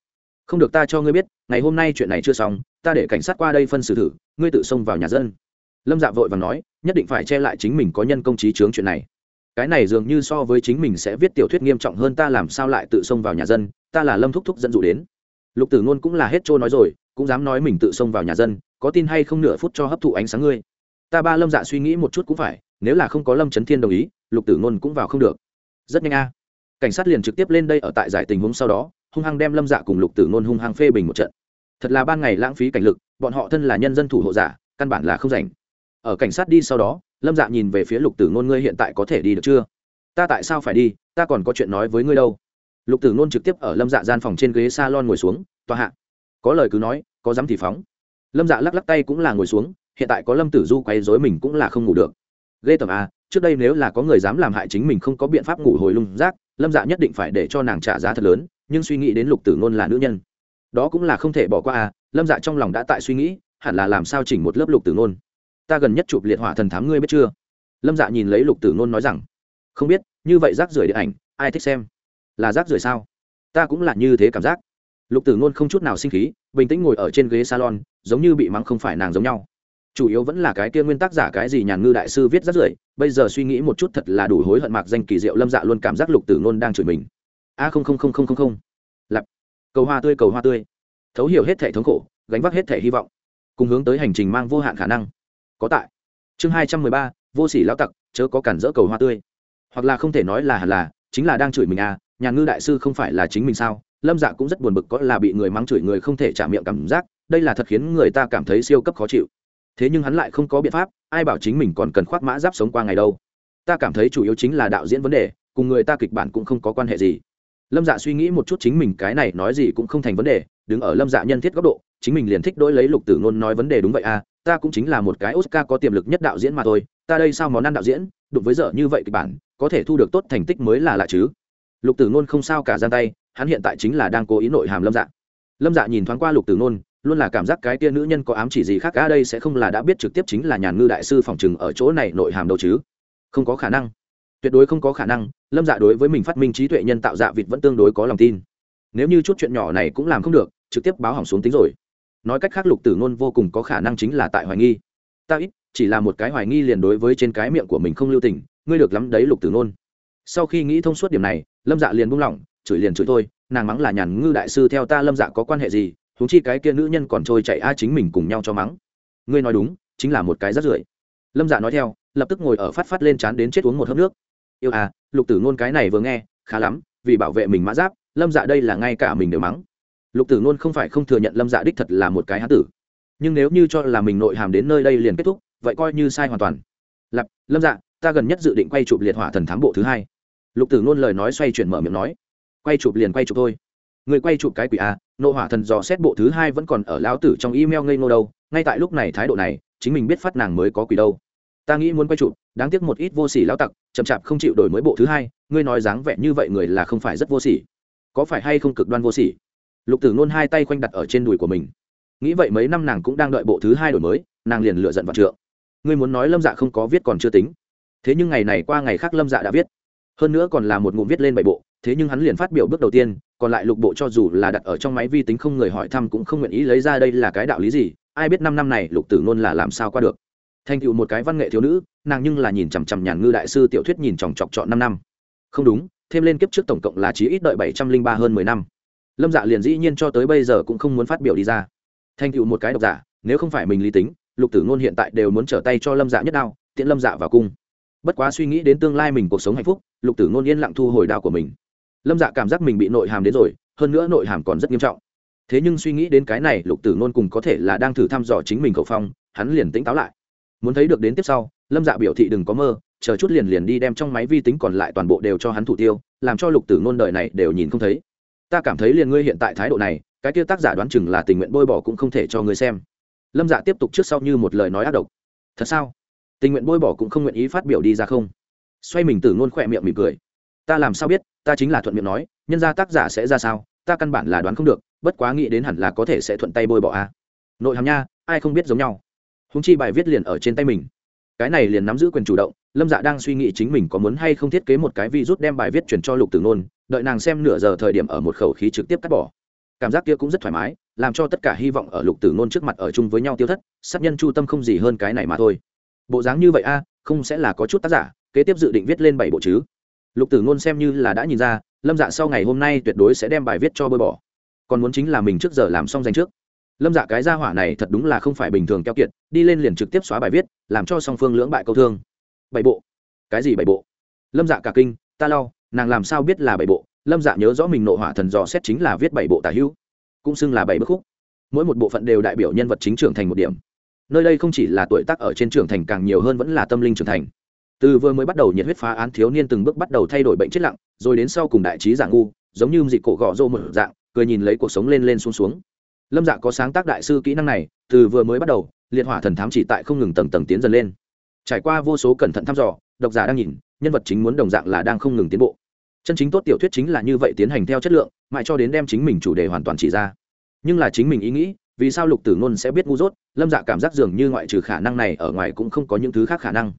không được ta cho ngươi biết, ngày hôm nay chuyện này chưa xong, ta để cảnh sát qua đây phân xử thử, ngươi tự xông vào nhà dân. Lâm dạ vội và nói, nhất định phải che lại chính mình có nhân công trí chướng chuyện này. Cái này dường như so với chính mình sẽ viết tiểu thuyết nghiêm trọng hơn ta làm sao lại tự xông vào nhà dân, ta là lâm thúc thúc dẫn dụ đến. Lục tử ngôn cũng là hết trôi nói rồi, cũng dám nói mình tự xông vào nhà dân, có tin hay không nửa phút cho hấp thụ ánh sáng ngươi. Ta ba lâm dạ suy nghĩ một chút cũng phải nếu là không có lâm trấn thiên đồng ý, lục tử ngôn cũng vào không được. Rất nhanh a. Cảnh sát liền trực tiếp lên đây ở tại giải tình huống sau đó, hung hăng đem lâm dạ cùng lục tử ngôn hung hăng phê bình một trận. Thật là ban ngày lãng phí cảnh lực, bọn họ thân là nhân dân thủ hộ giả, căn bản là không rảnh. Ở cảnh sát đi sau đó, lâm dạ nhìn về phía lục tử ngôn ngươi hiện tại có thể đi được chưa? Ta tại sao phải đi? Ta còn có chuyện nói với ngươi đâu. Lục tử ngôn trực tiếp ở lâm dạ gian phòng trên ghế s a lon ngồi xuống, tòa hạ. Có lời cứ nói, có dám thì phóng. Lâm dạ lắc lắc tay cũng là ngồi xuống, hiện tại có lâm tử du quay dối mình cũng là không ngủ được ghê tởm a trước đây nếu là có người dám làm hại chính mình không có biện pháp ngủ hồi lung rác, lâm dạ nhất định phải để cho nàng trả giá thật lớn, nhưng suy nghĩ đến lục tử ngôn là nữ nhân. Đó cũng là không thể bỏ qua a lâm dạ trong lòng đã tại suy nghĩ, hẳn là làm sao chỉnh một lớp lục tử ngôn. Ta gần nhất chụp liệt hỏa thần thám ngươi biết chưa? Lâm dạ nhìn lấy lục tử ngôn nói rằng, không biết, như vậy rác rưởi điện ảnh, ai thích xem? Là rác rưởi sao? Ta cũng là như thế cảm giác. Lục tử ngôn không chút nào sinh khí, bình tĩnh ngồi ở trên ghế salon, giống như bị mắng không phải nàng giống nhau chủ yếu vẫn là cái kia nguyên tác giả cái gì nhàn ngư đại sư viết rất rưởi, bây giờ suy nghĩ một chút thật là đủ hối hận mạc danh kỳ diệu lâm dạ luôn cảm giác lục tử ngôn đang chửi mình. A không không không không không không. Lặp cầu hoa tươi, cầu hoa tươi. Thấu hiểu hết thể thống khổ, gánh vác hết thể hy vọng. Cùng hướng tới hành trình mang vô hạn khả năng. Có tại. Chương hai trăm mười ba, vô sỉ lão tặc, chớ có cản dỡ cầu hoa tươi. Hoặc là không thể nói là hẳn là, chính là đang chửi mình à nhàn ngư đại sư không phải là chính mình sao? Lâm dạ cũng rất buồn bực có là bị người mắng chửi người không thể trả miệng cảm giác, đây là thật khiến người ta cảm thấy siêu cấp khó chịu thế nhưng hắn lại không có biện pháp, ai bảo chính mình còn cần khoác mã giáp sống qua ngày đâu. Ta cảm thấy chủ yếu chính là đạo diễn vấn đề, cùng người ta kịch bản cũng không có quan hệ gì. Lâm dạ suy nghĩ một chút chính mình cái này nói gì cũng không thành vấn đề, đứng ở lâm dạ nhân thiết góc độ, chính mình liền thích đỗi lấy lục tử ngôn nói vấn đề đúng vậy à ta cũng chính là một cái oscar có tiềm lực nhất đạo diễn mà thôi, ta đây sao món ăn đạo diễn, đụng với dở như vậy kịch bản, có thể thu được tốt thành tích mới là lạ chứ. Lục tử ngôn không sao cả gian tay, hắn hiện tại chính là đang cố ý nội hàm lâm dạ. Lâm dạ nhìn thoáng qua lục tử ngôn luôn là cảm giác cái tia nữ nhân có ám chỉ gì khác cả đây sẽ không là đã biết trực tiếp chính là nhàn ngư đại sư phòng trừng ở chỗ này nội hàm đâu chứ. Không có khả năng. Tuyệt đối không có khả năng, lâm dạ đối với mình phát minh trí tuệ nhân tạo dạ vịt vẫn tương đối có lòng tin. Nếu như chút chuyện nhỏ này cũng làm không được, trực tiếp báo hỏng xuống tính rồi. Nói cách khác, lục tử ngôn vô cùng có khả năng chính là tại hoài nghi. Ta ít, chỉ là một cái hoài nghi liền đối với trên cái miệng của mình không lưu tình, ngươi được lắm đấy, lục tử ngôn. Sau khi nghĩ thông suốt điểm này, lâm dạ liền buông lỏng, chửi liền chửi thôi, nàng mắng là nhàn ngư đại sư, theo ta lâm dạ có quan hệ gì huống chi cái kia nữ nhân còn trôi chạy a chính mình cùng nhau cho mắng. Ngươi nói đúng, chính là một cái rất rưởi. Lâm dạ nói theo, lập tức ngồi ở phát phát lên chán đến chết uống một hớp nước. Yêu à lục tử ngôn cái này vừa nghe, khá lắm, vì bảo vệ mình mã giáp, lâm dạ đây là ngay cả mình đều mắng. Lục tử ngôn không phải không thừa nhận lâm dạ đích thật là một cái hán tử. Nhưng nếu như cho là mình nội hàm đến nơi đây liền kết thúc, vậy coi như sai hoàn toàn. Lập lâm dạ ta gần nhất dự định quay chụp liệt hỏa thần thám bộ thứ hai. Lục tử ngôn lời nói xoay chuyển mở miệng nói. Quay chụp liền quay chụp thôi người quay chụp cái quỷ a nộ hỏa thần dò xét bộ thứ hai vẫn còn ở lão tử trong email ngây ngô đâu, ngay tại lúc này thái độ này, chính mình biết phát nàng mới có quỷ đâu. Ta nghĩ muốn quay chụp, đáng tiếc một ít vô sỉ lão tặc, chậm chạp không chịu đổi mới bộ thứ hai, ngươi nói dáng vẻ như vậy người là không phải rất vô sỉ. Có phải hay không cực đoan vô sỉ? Lục tử nôn hai tay khoanh đặt ở trên đùi của mình. Nghĩ vậy mấy năm nàng cũng đang đợi bộ thứ hai đổi mới, nàng liền lựa giận vạn trượng. Ngươi muốn nói lâm dạ không có viết còn chưa tính. Thế nhưng ngày này qua ngày khác lâm dạ đã viết. Hơn nữa còn là một ngụm viết lên bảy bộ, thế nhưng hắn liền phát biểu bước đầu tiên còn lại lục bộ cho dù là đặt ở trong máy vi tính không người hỏi thăm cũng không nguyện ý lấy ra đây là cái đạo lý gì, ai biết năm năm này lục tử ngôn là làm sao qua được. Thành tựu một cái văn nghệ thiếu nữ, nàng nhưng là nhìn chằm chằm nhàn ngư đại sư tiểu thuyết nhìn chòng chọc chọn năm năm. Không đúng, thêm lên kiếp trước tổng cộng là chí ít đợi bảy trăm linh ba hơn mười năm. Lâm dạ liền dĩ nhiên cho tới bây giờ cũng không muốn phát biểu đi ra. Thành tựu một cái độc giả, nếu không phải mình lý tính, lục tử ngôn hiện tại đều muốn trở tay cho lâm dạ nhất đao tiện lâm dạ vào cung. Bất quá suy nghĩ đến tương lai mình cuộc sống hạnh phúc, lục tử ngôn yên lặng thu hồi đao của mình lâm dạ cảm giác mình bị nội hàm đến rồi, hơn nữa nội hàm còn rất nghiêm trọng. Thế nhưng suy nghĩ đến cái này, lục tử Nôn cùng có thể là đang thử thăm dò chính mình khẩu phong, hắn liền tỉnh táo lại. Muốn thấy được đến tiếp sau, lâm dạ biểu thị đừng có mơ, chờ chút liền liền đi đem trong máy vi tính còn lại toàn bộ đều cho hắn thủ tiêu, làm cho lục tử Nôn đời này đều nhìn không thấy. Ta cảm thấy liền ngươi hiện tại thái độ này, cái kia tác giả đoán chừng là tình nguyện bôi bỏ cũng không thể cho ngươi xem. Lâm dạ tiếp tục trước sau như một lời nói ác độc. Thật sao? Tình nguyện bôi bỏ cũng không nguyện ý phát biểu đi ra không? Xoay mình tử Nôn khỏe miệng mỉm cười. Ta làm sao biết? Ta chính là thuận miệng nói, nhân ra tác giả sẽ ra sao, ta căn bản là đoán không được, bất quá nghĩ đến hẳn là có thể sẽ thuận tay bôi bỏ a. Nội hàm nha, ai không biết giống nhau. Húng chi bài viết liền ở trên tay mình. Cái này liền nắm giữ quyền chủ động, lâm dạ đang suy nghĩ chính mình có muốn hay không thiết kế một cái virus đem bài viết chuyển cho lục tử nôn, đợi nàng xem nửa giờ thời điểm ở một khẩu khí trực tiếp cắt bỏ. Cảm giác kia cũng rất thoải mái, làm cho tất cả hy vọng ở lục tử nôn trước mặt ở chung với nhau tiêu thất, sát nhân chu tâm không gì hơn cái này mà thôi. Bộ dáng như vậy a, không sẽ là có chút tác giả, kế tiếp dự định viết lên bảy bộ chứ lục tử ngôn xem như là đã nhìn ra, lâm dạ sau ngày hôm nay tuyệt đối sẽ đem bài viết cho bơi bỏ. Còn muốn chính là mình trước giờ làm xong danh trước. Lâm dạ cái gia hỏa này thật đúng là không phải bình thường keo kiệt, đi lên liền trực tiếp xóa bài viết, làm cho song phương lưỡng bại câu thương. Bảy bộ. Cái gì bảy bộ? Lâm dạ cả kinh, ta lau, nàng làm sao biết là bảy bộ? Lâm dạ nhớ rõ mình nộ hỏa thần dò xét chính là viết bảy bộ tả hữu, cũng xưng là bảy bức khúc. Mỗi một bộ phận đều đại biểu nhân vật chính trưởng thành một điểm. Nơi đây không chỉ là tuổi tác ở trên trưởng thành càng nhiều hơn vẫn là tâm linh trưởng thành từ vừa mới bắt đầu nhiệt huyết phá án thiếu niên từng bước bắt đầu thay đổi bệnh chết lặng, rồi đến sau cùng đại trí giả ngu, giống như dị cổ gõ rô một dạng, cười nhìn lấy cuộc sống lên lên xuống xuống. Lâm dạ có sáng tác đại sư kỹ năng này, từ vừa mới bắt đầu, liệt hỏa thần thám chỉ tại không ngừng tầng tầng tiến dần lên. Trải qua vô số cẩn thận thăm dò, độc giả đang nhìn, nhân vật chính muốn đồng dạng là đang không ngừng tiến bộ. Chân chính tốt tiểu thuyết chính là như vậy tiến hành theo chất lượng, mãi cho đến đem chính mình chủ đề hoàn toàn chỉ ra. Nhưng là chính mình ý nghĩ, vì sao lục tử ngôn sẽ biết ngu dốt, lâm dạ cảm giác dường như ngoại trừ khả năng này ở ngoài cũng không có những thứ khác khả năng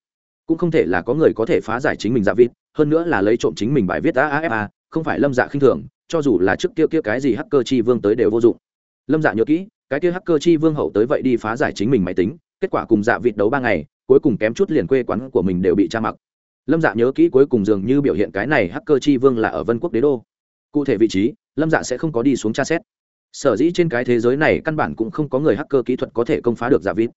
cũng không thể là có người có thể phá giải chính mình dạ vịt, hơn nữa là lấy trộm chính mình bài viết aafa không phải lâm dạ khinh thường, cho dù là trước kia kia cái gì hacker chi vương tới đều vô dụng. Lâm dạ nhớ kỹ, cái kia hacker chi vương hậu tới vậy đi phá giải chính mình máy tính, kết quả cùng dạ vịt đấu ba ngày, cuối cùng kém chút liền quê quán của mình đều bị tra mặc. Lâm dạ nhớ kỹ cuối cùng dường như biểu hiện cái này hacker chi vương là ở vân quốc đế đô. Cụ thể vị trí, lâm dạ sẽ không có đi xuống tra xét. Sở dĩ trên cái thế giới này căn bản cũng không có người hacker kỹ thuật có thể công phá được dạ vịt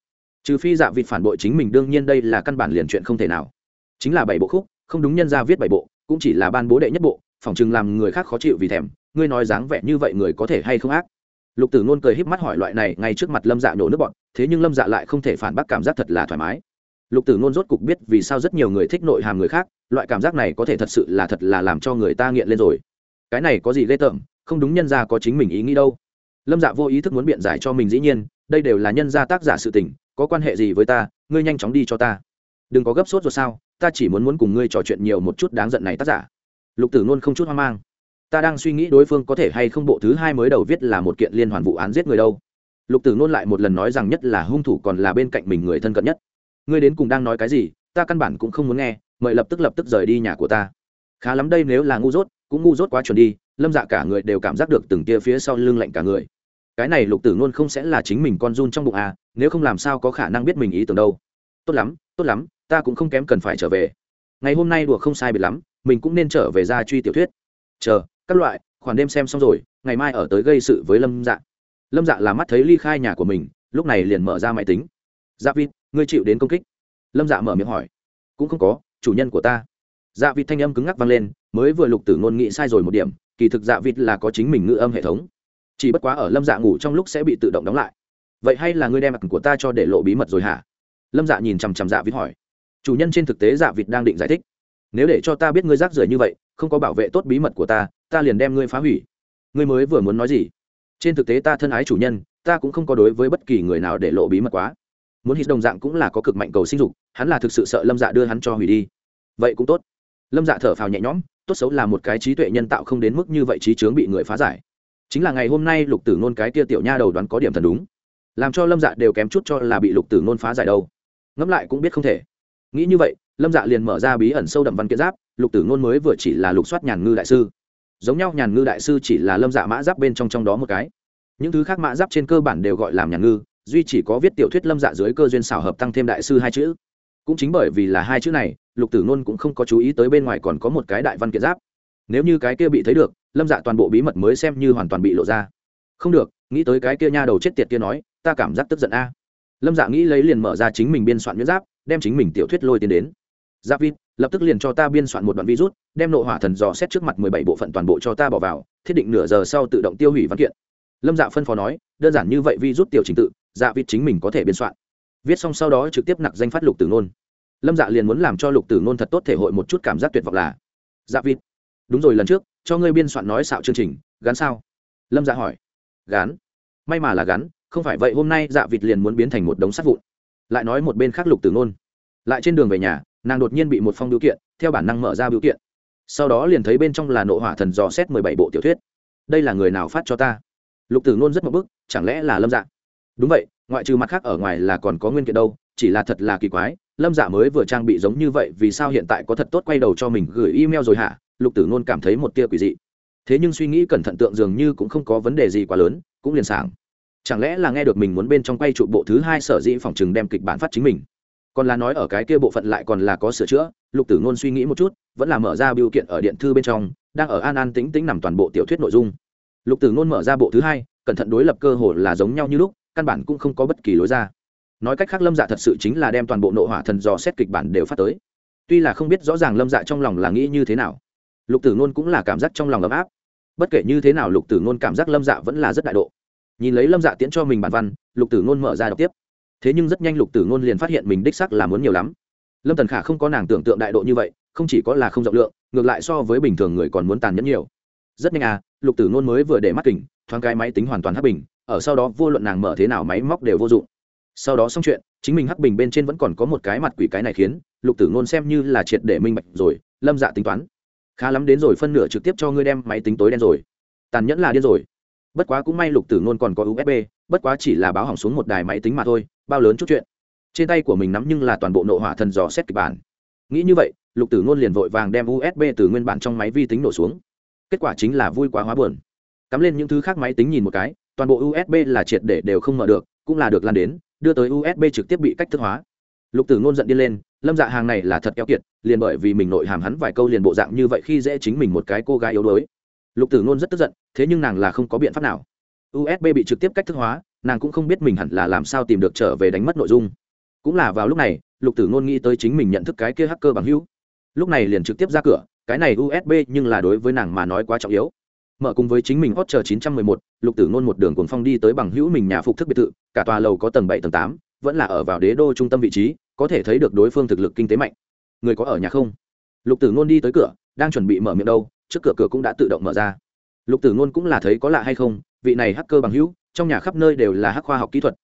trừ phi dạ vịt phản bội chính mình, đương nhiên đây là căn bản liền chuyện không thể nào. Chính là bảy bộ khúc, không đúng nhân ra viết bảy bộ, cũng chỉ là ban bố đệ nhất bộ, phỏng chừng làm người khác khó chịu vì thèm, ngươi nói dáng vẻ như vậy người có thể hay không ác? Lục tử ngôn cười híp mắt hỏi loại này, ngay trước mặt lâm dạ nhổ nước bọn thế nhưng lâm dạ lại không thể phản bác cảm giác thật là thoải mái. Lục tử ngôn rốt cục biết vì sao rất nhiều người thích nội hàm người khác, loại cảm giác này có thể thật sự là thật là làm cho người ta nghiện lên rồi. Cái này có gì ghê tởm, không đúng nhân ra có chính mình ý nghĩ đâu. Lâm dạ vô ý thức muốn biện giải cho mình dĩ nhiên, đây đều là nhân gia tác giả sự tình có quan hệ gì với ta, ngươi nhanh chóng đi cho ta. Đừng có gấp sốt rồi sao, ta chỉ muốn muốn cùng ngươi trò chuyện nhiều một chút đáng giận này tác giả. Lục tử luôn không chút hoang mang. Ta đang suy nghĩ đối phương có thể hay không bộ thứ hai mới đầu viết là một kiện liên hoàn vụ án giết người đâu. Lục tử nôn lại một lần nói rằng nhất là hung thủ còn là bên cạnh mình người thân cận nhất. Ngươi đến cùng đang nói cái gì, ta căn bản cũng không muốn nghe, mời lập tức lập tức rời đi nhà của ta. Khá lắm đây nếu là ngu dốt, cũng ngu dốt quá chuẩn đi, lâm dạ cả người đều cảm giác được từng tia phía sau lưng lạnh cả người cái này lục tử ngôn không sẽ là chính mình con run trong bụng à nếu không làm sao có khả năng biết mình ý tưởng đâu. Tốt lắm tốt lắm, ta cũng không kém cần phải trở về. Ngày hôm nay đùa không sai biệt lắm, mình cũng nên trở về ra truy tiểu thuyết. Chờ, các loại khoản đêm xem xong rồi, ngày mai ở tới gây sự với lâm dạ. Lâm dạ là mắt thấy ly khai nhà của mình, lúc này liền mở ra máy tính. Dạ vịt, ngươi chịu đến công kích. Lâm dạ mở miệng hỏi. Cũng không có, chủ nhân của ta. Dạ vịt thanh âm cứng ngắc vang lên, mới vừa lục tử ngôn nghị sai rồi một điểm, kỳ thực dạ vịt là có chính mình ngữ âm hệ thống chỉ bất quá ở lâm dạ ngủ trong lúc sẽ bị tự động đóng lại. Vậy hay là ngươi đem mặt của ta cho để lộ bí mật rồi hả? Lâm dạ nhìn chằm chằm dạ vịt hỏi. Chủ nhân trên thực tế dạ vịt đang định giải thích. Nếu để cho ta biết ngươi rác rưởi như vậy, không có bảo vệ tốt bí mật của ta ta liền đem ngươi phá hủy. Ngươi mới vừa muốn nói gì? Trên thực tế ta thân ái chủ nhân, ta cũng không có đối với bất kỳ người nào để lộ bí mật quá. Muốn hít đồng dạng cũng là có cực mạnh cầu sinh dục, hắn là thực sự sợ lâm dạ đưa hắn cho hủy đi. Vậy cũng tốt. Lâm dạ thở phào nhẹ nhõm, tốt xấu là một cái trí tuệ nhân tạo không đến mức như vậy trí chướng bị người phá giải chính là ngày hôm nay lục tử nôn cái kia tiểu nha đầu đoán có điểm thần đúng. Làm cho lâm dạ đều kém chút cho là bị lục tử nôn phá giải đâu. Ngẫm lại cũng biết không thể. Nghĩ như vậy, lâm dạ liền mở ra bí ẩn sâu đậm văn kiện giáp, lục tử nôn mới vừa chỉ là lục soát nhàn ngư đại sư. Giống nhau, nhàn ngư đại sư chỉ là lâm dạ mã giáp bên trong trong đó một cái. Những thứ khác mã giáp trên cơ bản đều gọi làm nhàn ngư, duy chỉ có viết tiểu thuyết lâm dạ dưới cơ duyên xảo hợp tăng thêm đại sư hai chữ. Cũng chính bởi vì là hai chữ này, lục tử nôn cũng không có chú ý tới bên ngoài còn có một cái đại văn kiện giáp. Nếu như cái kia bị thấy được lâm dạ toàn bộ bí mật mới xem như hoàn toàn bị lộ ra. Không được, nghĩ tới cái kia nha đầu chết tiệt kia nói, ta cảm giác tức giận a. Lâm dạ nghĩ lấy liền mở ra chính mình biên soạn nhuyễn giáp, đem chính mình tiểu thuyết lôi tiến đến. Giáp vít, lập tức liền cho ta biên soạn một đoạn virus, đem nội hỏa thần dò xét trước mặt mười bảy bộ phận toàn bộ cho ta bỏ vào, thiết định nửa giờ sau tự động tiêu hủy văn kiện. Lâm dạ phân phó nói, đơn giản như vậy virus tiểu trình tự dạ vít chính mình có thể biên soạn. Viết xong sau đó trực tiếp nặc danh phát lục tử nôn lâm dạ liền muốn làm cho lục tử nôn thật tốt thể hội một chút cảm giác tuyệt vọng là dạ vít. Đúng rồi, lần trước cho ngươi biên soạn nói xạo chương trình gắn sao? Lâm dạ hỏi. Gắn may mà là gắn không phải vậy hôm nay dạ vịt liền muốn biến thành một đống sắt vụn. Lại nói một bên khác lục tử nôn. Lại trên đường về nhà, nàng đột nhiên bị một phong biểu kiện, theo bản năng mở ra biểu kiện. Sau đó liền thấy bên trong là nộ hỏa thần dò xét mười bảy bộ tiểu thuyết. Đây là người nào phát cho ta? Lục tử nôn rất một bức, chẳng lẽ là lâm dạ? Đúng vậy, ngoại trừ mặt khác ở ngoài là còn có nguyên kiện đâu, chỉ là thật là kỳ quái, lâm dạ mới vừa trang bị giống như vậy vì sao hiện tại có thật tốt quay đầu cho mình gửi email rồi hả? Lục tử nôn cảm thấy một tia quỷ dị. Thế nhưng suy nghĩ cẩn thận tượng dường như cũng không có vấn đề gì quá lớn, cũng liền sảng. Chẳng lẽ là nghe được mình muốn bên trong quay trụ bộ thứ hai sở dĩ phòng chừng đem kịch bản phát chính mình? Còn là nói ở cái kia bộ phận lại còn là có sửa chữa, lục tử ngôn suy nghĩ một chút, vẫn là mở ra biểu kiện ở điện thư bên trong, đang ở an an tính tính nằm toàn bộ tiểu thuyết nội dung. Lục tử ngôn mở ra bộ thứ hai, cẩn thận đối lập cơ hồ là giống nhau như lúc, căn bản cũng không có bất kỳ lối ra. Nói cách khác lâm dạ thật sự chính là đem toàn bộ nội hỏa thần dò xét kịch bản đều phát tới. Tuy là không biết rõ ràng lâm dạ trong lòng là nghĩ như thế nào lục tử ngôn cũng là cảm giác trong lòng ấm áp. Bất kể như thế nào, lục tử ngôn cảm giác lâm dạ vẫn là rất đại độ. Nhìn lấy lâm dạ tiễn cho mình bản văn, lục tử ngôn mở ra đọc tiếp. Thế nhưng rất nhanh lục tử ngôn liền phát hiện mình đích sắc là muốn nhiều lắm. Lâm tần khả không có nàng tưởng tượng đại độ như vậy, không chỉ có là không rộng lượng, ngược lại so với bình thường người còn muốn tàn nhẫn nhiều. Rất nhanh à lục tử ngôn mới vừa để mắt kỉnh, thoáng cái máy tính hoàn toàn hắc bình, ở sau đó vô luận nàng mở thế nào máy móc đều vô dụng. Sau đó xong chuyện, chính mình hắc bình bên trên vẫn còn có một cái mặt quỷ cái này khiến, lục tử ngôn xem như là triệt để minh bạch rồi, lâm dạ tính toán khá lắm đến rồi, phân nửa trực tiếp cho ngươi đem máy tính tối đen rồi. Tàn nhẫn là điên rồi. Bất quá cũng may lục tử ngôn còn có usb bất quá chỉ là báo hỏng xuống một đài máy tính mà thôi, bao lớn chút chuyện. Trên tay của mình nắm nhưng là toàn bộ nội hỏa thần dò xét kịch bản. Nghĩ như vậy, lục tử ngôn liền vội vàng đem usb từ nguyên bản trong máy vi tính nổ xuống. Kết quả chính là vui quá hóa buồn. Cắm lên những thứ khác máy tính nhìn một cái, toàn bộ usb là triệt để đều không mở được, cũng là được lan đến, đưa tới usb trực tiếp bị cách thức hóa. Lục tử ngôn giận đi lên lâm dạ hàng này là thật keo kiệt liền bởi vì mình nội hàm hắn vài câu liền bộ dạng như vậy khi dễ chính mình một cái cô gái yếu đuối. Lục tử ngôn rất tức giận thế nhưng nàng là không có biện pháp nào. Usb bị trực tiếp cách thức hóa nàng cũng không biết mình hẳn là làm sao tìm được trở về đánh mất nội dung. Cũng là vào lúc này lục tử ngôn nghĩ tới chính mình nhận thức cái kia hacker bằng hữu. Lúc này liền trực tiếp ra cửa cái này usb nhưng là đối với nàng mà nói quá trọng yếu. Mở cùng với chính mình hot chờ 911, lục tử ngôn một đường cuồng phong đi tới bằng hữu mình nhà phục thức biệt thự cả tòa lầu có tầng bảy tầng tám vẫn là ở vào đế đô trung tâm vị trí có thể thấy được đối phương thực lực kinh tế mạnh. Người có ở nhà không? Lục tử ngôn đi tới cửa, đang chuẩn bị mở miệng đâu, trước cửa cửa cũng đã tự động mở ra. Lục tử ngôn cũng là thấy có lạ hay không, vị này hacker bằng hữu, trong nhà khắp nơi đều là hắc khoa học kỹ thuật.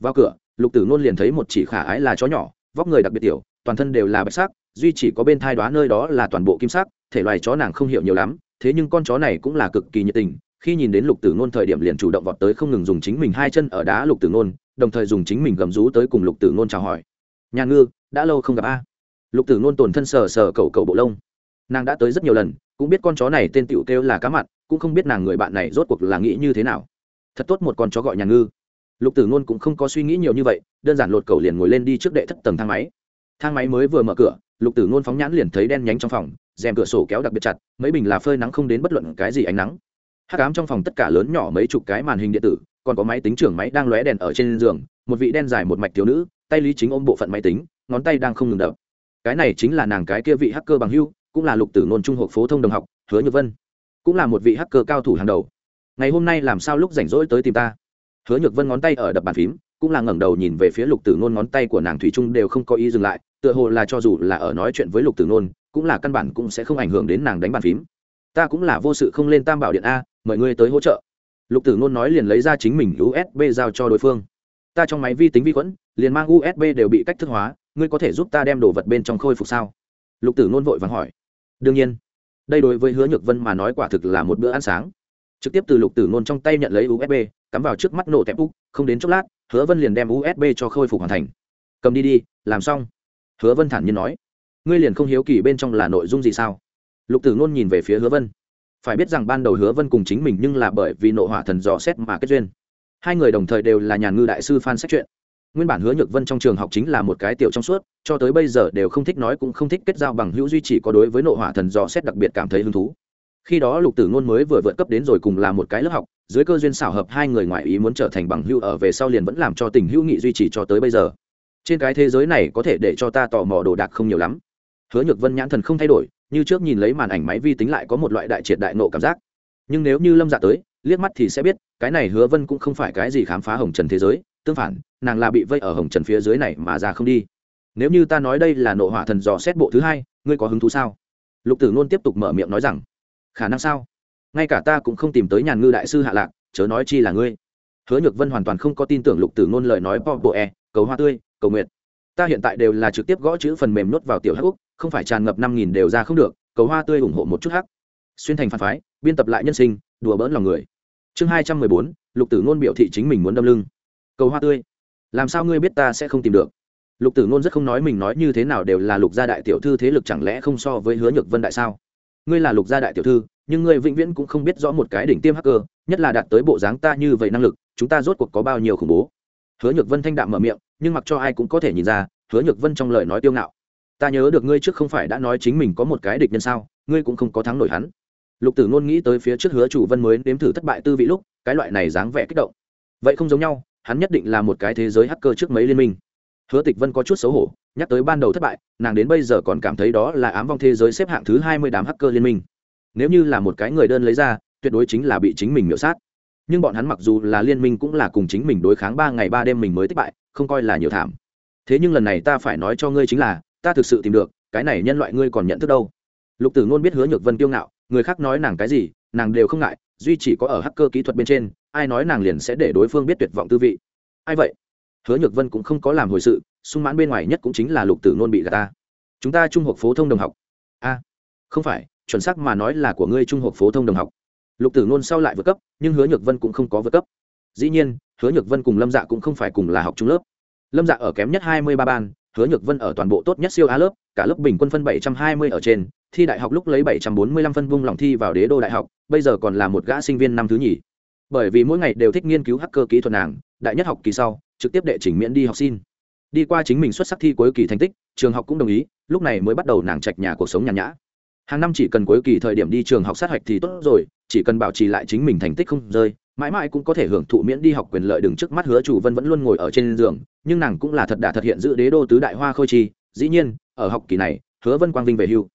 Vào cửa, lục tử ngôn liền thấy một chỉ khả ái là chó nhỏ, vóc người đặc biệt tiểu, toàn thân đều là bạch sắc, duy chỉ có bên thai đoá nơi đó là toàn bộ kim sắc, thể loài chó nàng không hiểu nhiều lắm, thế nhưng con chó này cũng là cực kỳ nhiệt tình, khi nhìn đến lục tử ngôn thời điểm liền chủ động vọt tới không ngừng dùng chính mình hai chân ở đá lục tử ngôn đồng thời dùng chính mình gầm rú tới cùng lục tử ngôn chào hỏi nhà ngư, đã lâu không gặp a. Lục tử nôn tổn thân sờ sờ cầu cầu bộ lông. Nàng đã tới rất nhiều lần, cũng biết con chó này tên tựu kêu là cá mặn, cũng không biết nàng người bạn này rốt cuộc là nghĩ như thế nào. Thật tốt một con chó gọi nhà ngư. Lục tử nôn cũng không có suy nghĩ nhiều như vậy, đơn giản lột cầu liền ngồi lên đi trước đệ thất tầng thang máy. Thang máy mới vừa mở cửa, lục tử nôn phóng nhãn liền thấy đen nhánh trong phòng, rèm cửa sổ kéo đặc biệt chặt, mấy bình là phơi nắng không đến bất luận cái gì ánh nắng. Hát cám trong phòng tất cả lớn nhỏ mấy chục cái màn hình điện tử, còn có máy tính trưởng máy đang lóe đèn ở trên giường, một vị đen dài một mạch thiếu nữ tay lý chính ôm bộ phận máy tính, ngón tay đang không ngừng đập. Cái này chính là nàng cái kia vị hacker bằng hưu, cũng là lục tử ngôn trung học phổ thông đồng học, hứa nhược vân. Cũng là một vị hacker cao thủ hàng đầu. Ngày hôm nay làm sao lúc rảnh rỗi tới tìm ta? Hứa nhược vân ngón tay ở đập bàn phím, cũng là ngẩng đầu nhìn về phía lục tử ngôn ngón tay của nàng thủy trung đều không có ý dừng lại, tựa hồ là cho dù là ở nói chuyện với lục tử ngôn, cũng là căn bản cũng sẽ không ảnh hưởng đến nàng đánh bàn phím. Ta cũng là vô sự không lên tam bảo điện a, mời ngươi tới hỗ trợ. Lục tử ngôn nói liền lấy ra chính mình usb giao cho đối phương. Ta trong máy vi tính vi khuẩn liền mang usb đều bị cách thức hóa, ngươi có thể giúp ta đem đồ vật bên trong khôi phục sao? Lục tử Nôn vội vàng hỏi. Đương nhiên. Đây đối với hứa nhược vân mà nói quả thực là một bữa ăn sáng. Trực tiếp từ lục tử Nôn trong tay nhận lấy usb cắm vào trước mắt nổ tẹp úc không đến chốc lát, hứa vân liền đem usb cho khôi phục hoàn thành. Cầm đi đi, làm xong. Hứa vân thản nhiên nói. Ngươi liền không hiếu kỳ bên trong là nội dung gì sao? Lục tử Nôn nhìn về phía hứa vân. Phải biết rằng ban đầu hứa vân cùng chính mình nhưng là bởi vì nộ hỏa thần dò xét mà kết duyên. Hai người đồng thời đều là nhà ngư đại sư phan sách chuyện nguyên bản hứa nhược vân trong trường học chính là một cái tiểu trong suốt, cho tới bây giờ đều không thích nói cũng không thích kết giao bằng hữu duy chỉ có đối với nội hỏa thần dò xét đặc biệt cảm thấy hứng thú. Khi đó lục tử ngôn mới vừa vượt cấp đến rồi cùng là một cái lớp học, dưới cơ duyên xảo hợp hai người ngoại ý muốn trở thành bằng hữu ở về sau liền vẫn làm cho tình hữu nghị duy trì cho tới bây giờ. Trên cái thế giới này có thể để cho ta tò mò đồ đạc không nhiều lắm. Hứa nhược vân nhãn thần không thay đổi, như trước nhìn lấy màn ảnh máy vi tính lại có một loại đại triệt đại nộ cảm giác. Nhưng nếu như lâm dạ tới, liếc mắt thì sẽ biết, cái này hứa vân cũng không phải cái gì khám phá hồng trần thế giới tương phản, nàng là bị vây ở hồng trần phía dưới này mà ra không đi. Nếu như ta nói đây là nộ hỏa thần dò xét bộ thứ hai, ngươi có hứng thú sao? Lục tử nôn tiếp tục mở miệng nói rằng, khả năng sao? Ngay cả ta cũng không tìm tới nhàn ngư đại sư hạ lạc, chớ nói chi là ngươi. Hứa nhược vân hoàn toàn không có tin tưởng lục tử nôn lời nói po bộ e cầu hoa tươi, cầu nguyện. Ta hiện tại đều là trực tiếp gõ chữ phần mềm nuốt vào tiểu hắc úc, không phải tràn ngập năm nghìn đều ra không được, cầu hoa tươi ủng hộ một chút hắc. Xuyên thành phản phái, biên tập lại nhân sinh, đùa bỡn lòng người. Chương hai trăm mười bốn, lục tử nôn biểu thị chính mình muốn đâm lưng cầu hoa tươi. Làm sao ngươi biết ta sẽ không tìm được? Lục tử ngôn rất không nói mình nói như thế nào đều là lục gia đại tiểu thư thế lực chẳng lẽ không so với hứa nhược vân đại sao? Ngươi là lục gia đại tiểu thư, nhưng ngươi vĩnh viễn cũng không biết rõ một cái đỉnh tiêm hacker, nhất là đạt tới bộ dáng ta như vậy năng lực, chúng ta rốt cuộc có bao nhiêu khủng bố? Hứa nhược vân thanh đạm mở miệng, nhưng mặc cho ai cũng có thể nhìn ra, hứa nhược vân trong lời nói tiêu ngạo. Ta nhớ được ngươi trước không phải đã nói chính mình có một cái địch nhân sao, ngươi cũng không có thắng nổi hắn. Lục tử ngôn nghĩ tới phía trước hứa chủ vân mới nếm thử thất bại tư vị lúc, cái loại này dáng vẻ kích động. Vậy không giống nhau hắn nhất định là một cái thế giới hacker trước mấy liên minh. Hứa tịch vân có chút xấu hổ, nhắc tới ban đầu thất bại, nàng đến bây giờ còn cảm thấy đó là ám vong thế giới xếp hạng thứ hai mươi đám hacker liên minh. Nếu như là một cái người đơn lấy ra, tuyệt đối chính là bị chính mình miễu sát. Nhưng bọn hắn mặc dù là liên minh cũng là cùng chính mình đối kháng ba ngày ba đêm mình mới thất bại, không coi là nhiều thảm. Thế nhưng lần này ta phải nói cho ngươi chính là, ta thực sự tìm được, cái này nhân loại ngươi còn nhận thức đâu. Lục tử ngôn biết hứa nhược vân kiêu ngạo, người khác nói nàng cái gì, nàng đều không ngại duy chỉ có ở hacker kỹ thuật bên trên, ai nói nàng liền sẽ để đối phương biết tuyệt vọng tư vị. Ai vậy? Hứa nhược vân cũng không có làm hồi sự, sung mãn bên ngoài nhất cũng chính là lục tử nôn bị gà ta. Chúng ta trung học phổ thông đồng học. A, không phải, chuẩn xác mà nói là của ngươi trung học phổ thông đồng học. Lục tử nôn sau lại vượt cấp, nhưng hứa nhược vân cũng không có vượt cấp. Dĩ nhiên, hứa nhược vân cùng lâm dạ cũng không phải cùng là học trung lớp. Lâm dạ ở kém nhất hai mươi ba ban hứa nhược vân ở toàn bộ tốt nhất siêu á lớp, cả lớp bình quân phân bảy trăm hai mươi ở trên, thi đại học lúc lấy bảy trăm bốn mươi lăm phân vung lòng thi vào đế đô đại học, bây giờ còn là một gã sinh viên năm thứ nhì. Bởi vì mỗi ngày đều thích nghiên cứu hacker kỹ thuật nàng, đại nhất học kỳ sau, trực tiếp đệ trình miễn đi học xin. Đi qua chính mình xuất sắc thi cuối kỳ thành tích, trường học cũng đồng ý, lúc này mới bắt đầu nàng trạch nhà cuộc sống nhàn nhã. Hàng năm chỉ cần cuối kỳ thời điểm đi trường học sát hạch thì tốt rồi, chỉ cần bảo trì lại chính mình thành tích không rơi mãi mãi cũng có thể hưởng thụ miễn đi học quyền lợi đừng trước mắt hứa chủ vân vẫn luôn ngồi ở trên giường, nhưng nàng cũng là thật đã thực hiện giữ đế đô tứ đại hoa khôi chi. Dĩ nhiên, ở học kỳ này, hứa vân quang vinh về hưu.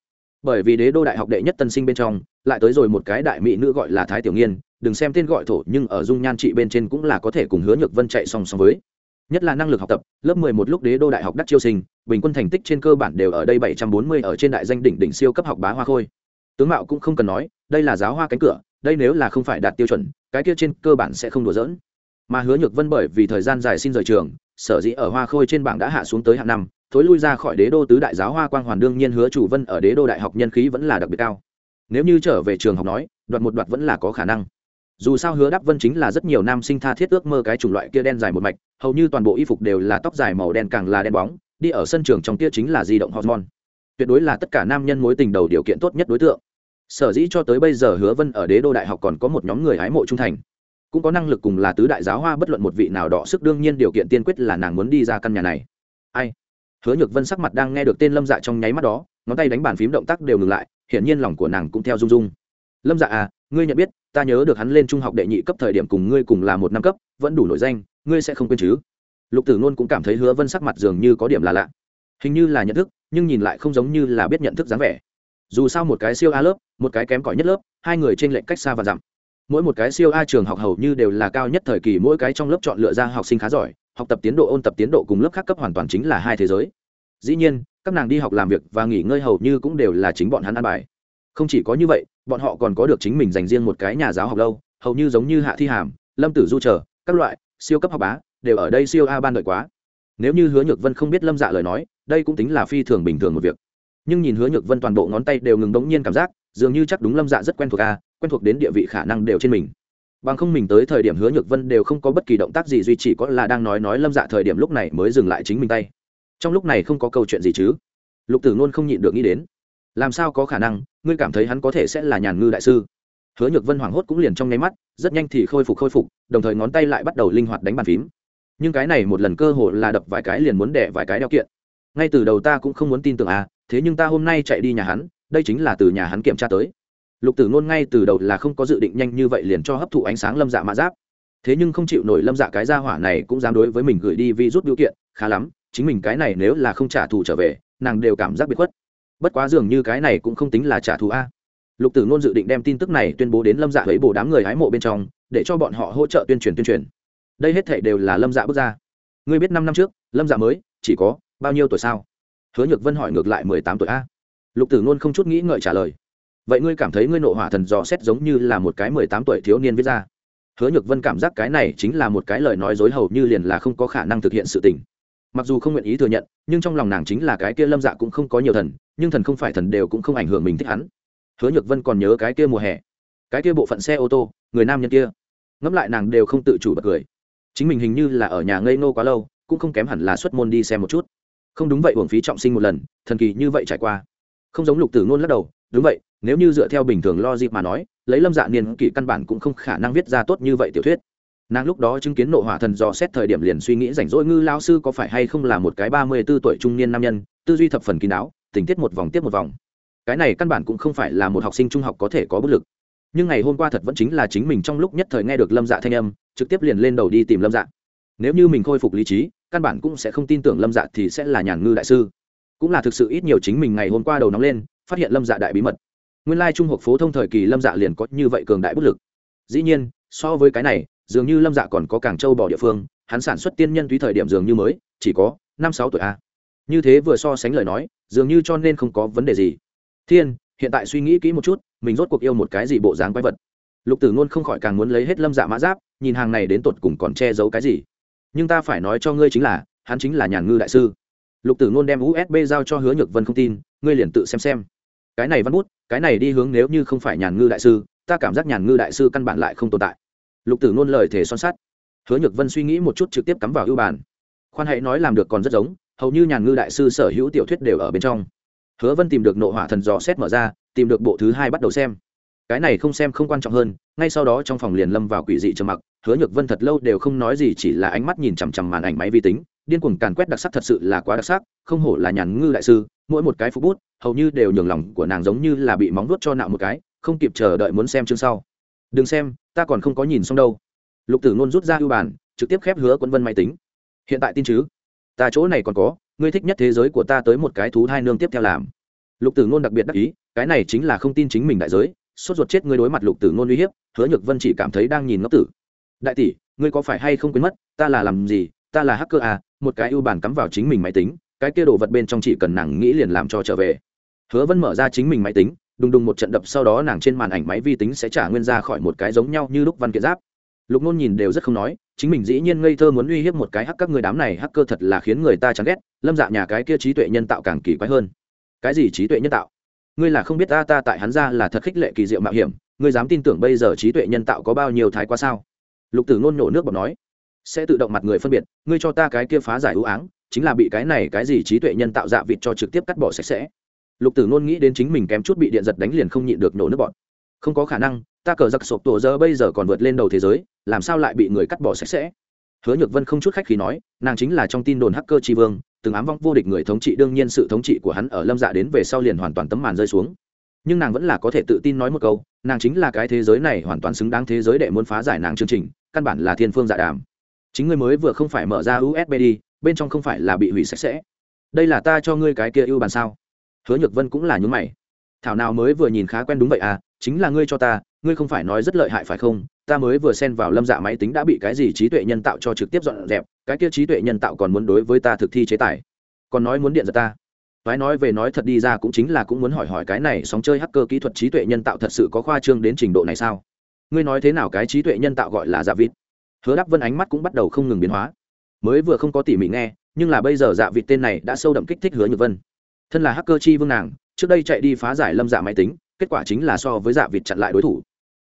Bởi vì đế đô đại học đệ nhất tân sinh bên trong, lại tới rồi một cái đại mỹ nữ gọi là thái tiểu nghiên, đừng xem tên gọi thổ, nhưng ở dung nhan trị bên trên cũng là có thể cùng hứa nhược vân chạy song song với. Nhất là năng lực học tập, lớp mười một lúc đế đô đại học đắc chiêu sinh, bình quân thành tích trên cơ bản đều ở đây bảy trăm bốn mươi ở trên đại danh đỉnh đỉnh siêu cấp học bá hoa khôi. Tướng mạo cũng không cần nói, đây là giáo hoa cánh cửa đây nếu là không phải đạt tiêu chuẩn, cái kia trên cơ bản sẽ không đùa dỡn mà hứa nhược vân bởi vì thời gian dài xin rời trường, sở dĩ ở hoa khôi trên bảng đã hạ xuống tới hạng năm, thối lui ra khỏi đế đô tứ đại giáo hoa quang hoàn đương nhiên hứa chủ vân ở đế đô đại học nhân khí vẫn là đặc biệt cao. Nếu như trở về trường học nói, đoạt một đoạt vẫn là có khả năng. Dù sao hứa đáp vân chính là rất nhiều nam sinh tha thiết ước mơ cái chủng loại kia đen dài một mạch, hầu như toàn bộ y phục đều là tóc dài màu đen càng là đen bóng, đi ở sân trường trong kia chính là di động hormone. Tuyệt đối là tất cả nam nhân mối tình đầu điều kiện tốt nhất đối tượng sở dĩ cho tới bây giờ hứa vân ở đế đô đại học còn có một nhóm người hái mộ trung thành. Cũng có năng lực cùng là tứ đại giáo hoa bất luận một vị nào đọ sức, đương nhiên điều kiện tiên quyết là nàng muốn đi ra căn nhà này. Ai? Hứa nhược vân sắc mặt đang nghe được tên lâm dạ trong nháy mắt đó, ngón tay đánh bàn phím động tác đều ngừng lại, hiển nhiên lòng của nàng cũng theo rung rung. Lâm dạ à ngươi nhận biết, ta nhớ được hắn lên trung học đệ nhị cấp thời điểm cùng ngươi cùng là một năm cấp, vẫn đủ nổi danh, ngươi sẽ không quên chứ? Lục tử nôn cũng cảm thấy hứa vân sắc mặt dường như có điểm là lạ. Hình như là nhận thức, nhưng nhìn lại không giống như là biết nhận thức dáng vẻ dù sao một cái siêu a lớp, một cái kém cỏi nhất lớp, hai người trên lệnh cách xa và dặm. Mỗi một cái siêu a trường học hầu như đều là cao nhất thời kỳ, mỗi cái trong lớp chọn lựa ra học sinh khá giỏi, học tập tiến độ ôn tập tiến độ cùng lớp khác cấp hoàn toàn chính là hai thế giới. Dĩ nhiên, các nàng đi học làm việc và nghỉ ngơi hầu như cũng đều là chính bọn hắn ăn bài. Không chỉ có như vậy, bọn họ còn có được chính mình dành riêng một cái nhà giáo học lâu, hầu như giống như hạ thi hàm, lâm tử du trở các loại, siêu cấp học bá, đều ở đây siêu a ban đợi quá. Nếu như hứa nhược vân không biết lâm dạ lời nói, đây cũng tính là phi thường bình thường một việc nhưng nhìn hứa nhược vân toàn bộ ngón tay đều ngừng đống nhiên cảm giác, dường như chắc đúng lâm dạ rất quen thuộc a, quen thuộc đến địa vị khả năng đều trên mình. Bằng không mình tới thời điểm hứa nhược vân đều không có bất kỳ động tác gì, duy chỉ có là đang nói nói lâm dạ thời điểm lúc này mới dừng lại chính mình tay. Trong lúc này không có câu chuyện gì chứ? Lục tử ngôn không nhịn được nghĩ đến. Làm sao có khả năng, ngươi cảm thấy hắn có thể sẽ là nhàn ngư đại sư? Hứa nhược vân hoảng hốt cũng liền trong nháy mắt, rất nhanh thì khôi phục khôi phục, đồng thời ngón tay lại bắt đầu linh hoạt đánh bàn phím. Nhưng cái này một lần cơ hội là đập vài cái liền muốn đẻ vài cái đeo kiện. Ngay từ đầu ta cũng không muốn tin tưởng à thế nhưng ta hôm nay chạy đi nhà hắn, đây chính là từ nhà hắn kiểm tra tới. Lục tử ngôn ngay từ đầu là không có dự định nhanh như vậy liền cho hấp thụ ánh sáng lâm dạ mã giáp. Thế nhưng không chịu nổi lâm dạ cái gia hỏa này cũng dám đối với mình gửi đi vi rút biểu kiện, khá lắm, chính mình cái này nếu là không trả thù trở về, nàng đều cảm giác bị khuất. Bất quá dường như cái này cũng không tính là trả thù a. Lục tử ngôn dự định đem tin tức này tuyên bố đến lâm dạ lấy bồ đám người hái mộ bên trong, để cho bọn họ hỗ trợ tuyên truyền tuyên truyền. Đây hết thể đều là lâm dạ bước ra. Ngươi biết năm năm trước, lâm dạ mới, chỉ có bao nhiêu tuổi sao? Hứa nhược vân hỏi ngược lại mười tám tuổi a. Lục tử ngôn không chút nghĩ ngợi trả lời. Vậy ngươi cảm thấy ngươi nộ hỏa thần dò xét giống như là một cái mười tám tuổi thiếu niên viết ra? Hứa nhược vân cảm giác cái này chính là một cái lời nói dối hầu như liền là không có khả năng thực hiện sự tình. Mặc dù không nguyện ý thừa nhận, nhưng trong lòng nàng chính là cái kia lâm dạ cũng không có nhiều thần, nhưng thần không phải thần đều cũng không ảnh hưởng mình thích hắn. Hứa nhược vân còn nhớ cái kia mùa hè, cái kia bộ phận xe ô tô, người nam nhân kia. Ngẫm lại nàng đều không tự chủ bật cười. Chính mình hình như là ở nhà ngây nô quá lâu, cũng không kém hẳn là xuất môn đi xem một chút không đúng vậy uổng phí trọng sinh một lần, thần kỳ như vậy trải qua. Không giống lục tử ngôn lắc đầu, đúng vậy, nếu như dựa theo bình thường lo dịp mà nói, lấy lâm dạ niên kỷ căn bản cũng không khả năng viết ra tốt như vậy tiểu thuyết. Nàng lúc đó chứng kiến nộ hỏa thần dò xét thời điểm liền suy nghĩ rảnh rỗi ngư lao sư có phải hay không là một cái ba mươi b ố tuổi trung niên nam nhân, tư duy thập phần kín đáo, tình tiết một vòng tiếp một vòng. Cái này căn bản cũng không phải là một học sinh trung học có thể có bất lực. Nhưng ngày hôm qua thật vẫn chính là chính mình trong lúc nhất thời nghe được lâm dạ thanh âm, trực tiếp liền lên đầu đi tìm lâm dạ. Nếu như mình khôi phục lý trí căn bản cũng sẽ không tin tưởng lâm dạ thì sẽ là nhàn ngư đại sư. Cũng là thực sự ít nhiều chính mình ngày hôm qua đầu nóng lên, phát hiện lâm dạ đại bí mật. Nguyên lai trung học phổ thông thời kỳ lâm dạ liền có như vậy cường đại bất lực. Dĩ nhiên, so với cái này, dường như lâm dạ còn có càng châu bỏ địa phương, hắn sản xuất tiên nhân túy thời điểm dường như mới, chỉ có năm sáu tuổi a. Như thế vừa so sánh lời nói, dường như cho nên không có vấn đề gì. Thiên, hiện tại suy nghĩ kỹ một chút, mình rốt cuộc yêu một cái gì bộ dáng quái vật. Lục tử ngôn không khỏi càng muốn lấy hết lâm dạ mã giáp, nhìn hàng này đến tột cùng còn che giấu cái gì nhưng ta phải nói cho ngươi chính là, hắn chính là nhàn ngư đại sư. Lục tử ngôn đem usb giao cho hứa nhược vân không tin, ngươi liền tự xem xem. Cái này văn bút, cái này đi hướng nếu như không phải nhàn ngư đại sư, ta cảm giác nhàn ngư đại sư căn bản lại không tồn tại. Lục tử ngôn lời thể son sắt. Hứa nhược vân suy nghĩ một chút trực tiếp cắm vào ưu bàn. Khoan hãy nói làm được còn rất giống, hầu như nhàn ngư đại sư sở hữu tiểu thuyết đều ở bên trong. Hứa vân tìm được nộ hỏa thần dò xét mở ra, tìm được bộ thứ hai bắt đầu xem cái này không xem không quan trọng hơn, ngay sau đó trong phòng liền lâm vào quỷ dị trầm mặc, hứa nhược vân thật lâu đều không nói gì, chỉ là ánh mắt nhìn chằm chằm màn ảnh máy vi tính, điên cuồng càn quét đặc sắc thật sự là quá đặc sắc, không hổ là nhàn ngư đại sư, mỗi một cái phút bút, hầu như đều nhường lòng của nàng giống như là bị móng vuốt cho nạo một cái, không kịp chờ đợi muốn xem chương sau. Đừng xem, ta còn không có nhìn xong đâu. Lục tử ngôn rút ra ưu bản trực tiếp khép hứa quân vân máy tính. Hiện tại tin chứ? Ta chỗ này còn có, ngươi thích nhất thế giới của ta tới một cái thú hai nương tiếp theo làm. Lục tử ngôn đặc biệt đắc ý, cái này chính là không tin chính mình đại giới sốt ruột chết ngươi đối mặt lục tử ngôn uy hiếp, hứa nhược vân chỉ cảm thấy đang nhìn ngốc tử. Đại tỷ, ngươi có phải hay không quên mất, ta là làm gì, ta là hacker à một cái ưu bản cắm vào chính mình máy tính, cái kia đồ vật bên trong chỉ cần nàng nghĩ liền làm cho trở về. Hứa vân mở ra chính mình máy tính, đùng đùng một trận đập sau đó nàng trên màn ảnh máy vi tính sẽ trả nguyên ra khỏi một cái giống nhau như lúc văn kiện giáp. Lục nôn nhìn đều rất không nói, chính mình dĩ nhiên ngây thơ muốn uy hiếp một cái hắc các người đám này hacker thật là khiến người ta chán ghét, lâm dạ nhà cái kia trí tuệ nhân tạo càng kỳ quái hơn. Cái gì trí tuệ nhân tạo? Ngươi là không biết ta ta tại hắn ra là thật khích lệ kỳ diệu mạo hiểm, ngươi dám tin tưởng bây giờ trí tuệ nhân tạo có bao nhiêu thái quá sao? Lục tử ngôn nổ nước bọt nói, sẽ tự động mặt người phân biệt, ngươi cho ta cái kia phá giải ưu áng, chính là bị cái này cái gì trí tuệ nhân tạo dạ vịt cho trực tiếp cắt bỏ sạch sẽ. Lục tử ngôn nghĩ đến chính mình kém chút bị điện giật đánh liền không nhịn được nổ nước bọn không có khả năng, ta cờ giặc sộp tổ giờ bây giờ còn vượt lên đầu thế giới, làm sao lại bị người cắt bỏ sạch sẽ? Hứa nhược vân không chút khách khi nói, nàng chính là trong tin đồn hacker tri vương từng ám vong vô địch người thống trị, đương nhiên sự thống trị của hắn ở lâm dạ đến về sau liền hoàn toàn tấm màn rơi xuống. Nhưng nàng vẫn là có thể tự tin nói một câu, nàng chính là cái thế giới này hoàn toàn xứng đáng thế giới để muốn phá giải nàng chương trình, căn bản là thiên phương dạ đàm. Chính ngươi mới vừa không phải mở ra usb đi, bên trong không phải là bị hủy sạch sẽ. Đây là ta cho ngươi cái kia ưu bàn sao? Hứa nhược vân cũng là nhún mày. Thảo nào mới vừa nhìn khá quen đúng vậy à chính là ngươi cho ta, ngươi không phải nói rất lợi hại phải không? Ta mới vừa xen vào lâm dạ máy tính đã bị cái gì trí tuệ nhân tạo cho trực tiếp dọn dẹp, cái kia trí tuệ nhân tạo còn muốn đối với ta thực thi chế tài. Còn nói muốn điện giật ta. Nói nói về nói thật đi ra cũng chính là cũng muốn hỏi hỏi cái này sóng chơi hacker kỹ thuật trí tuệ nhân tạo thật sự có khoa trương đến trình độ này sao? Ngươi nói thế nào cái trí tuệ nhân tạo gọi là dạ vịt? Hứa đáp vân ánh mắt cũng bắt đầu không ngừng biến hóa. Mới vừa không có tỉ mỉ nghe, nhưng là bây giờ dạ vịt tên này đã sâu đậm kích thích hứa nhược vân. Thân là hacker chi vương nàng, trước đây chạy đi phá giải lâm dạ máy tính, kết quả chính là so với dạ vịt chặn lại đối thủ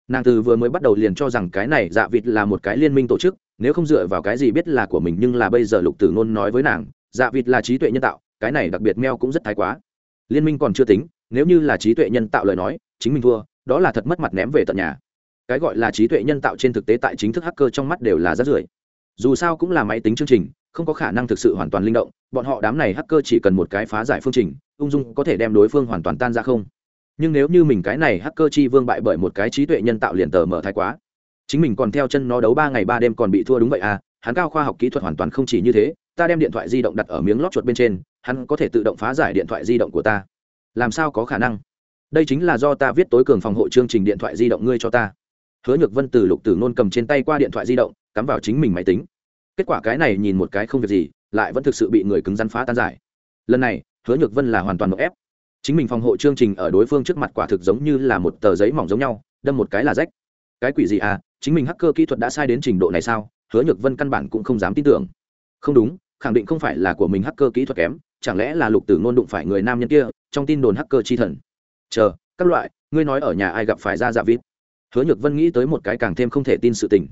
nàng từ vừa mới bắt đầu liền cho rằng cái này dạ vịt là một cái liên minh tổ chức, nếu không dựa vào cái gì biết là của mình nhưng là bây giờ lục tử ngôn nói với nàng dạ vịt là trí tuệ nhân tạo, cái này đặc biệt meo cũng rất thái quá. Liên minh còn chưa tính, nếu như là trí tuệ nhân tạo lời nói, chính mình thua, đó là thật mất mặt ném về tận nhà. Cái gọi là trí tuệ nhân tạo trên thực tế tại chính thức hacker trong mắt đều là rất rưởi. Dù sao cũng là máy tính chương trình, không có khả năng thực sự hoàn toàn linh động, bọn họ đám này hacker chỉ cần một cái phá giải phương trình, ung dung có thể đem đối phương hoàn toàn tan ra không nhưng nếu như mình cái này hacker chi vương bại bởi một cái trí tuệ nhân tạo liền tờ mở thái quá. Chính mình còn theo chân nó đấu ba ngày ba đêm còn bị thua đúng vậy à hắn cao khoa học kỹ thuật hoàn toàn không chỉ như thế, ta đem điện thoại di động đặt ở miếng lót chuột bên trên, hắn có thể tự động phá giải điện thoại di động của ta. Làm sao có khả năng? Đây chính là do ta viết tối cường phòng hộ chương trình điện thoại di động ngươi cho ta. Hứa nhược vân từ lục tử nôn cầm trên tay qua điện thoại di động, cắm vào chính mình máy tính. Kết quả cái này nhìn một cái không việc gì, lại vẫn thực sự bị người cứng rắn phá tan giải. Lần này, hứa nhược vân là hoàn toàn một ép chính mình phòng hộ chương trình ở đối phương trước mặt quả thực giống như là một tờ giấy mỏng giống nhau, đâm một cái là rách. Cái quỷ gì à chính mình hacker kỹ thuật đã sai đến trình độ này sao? Hứa nhược vân căn bản cũng không dám tin tưởng. Không đúng, khẳng định không phải là của mình hacker kỹ thuật kém, chẳng lẽ là lục tử ngôn đụng phải người nam nhân kia, trong tin đồn hacker chi thần. Chờ, các loại, ngươi nói ở nhà ai gặp phải ra dạ vít hứa nhược vân nghĩ tới một cái càng thêm không thể tin sự tình.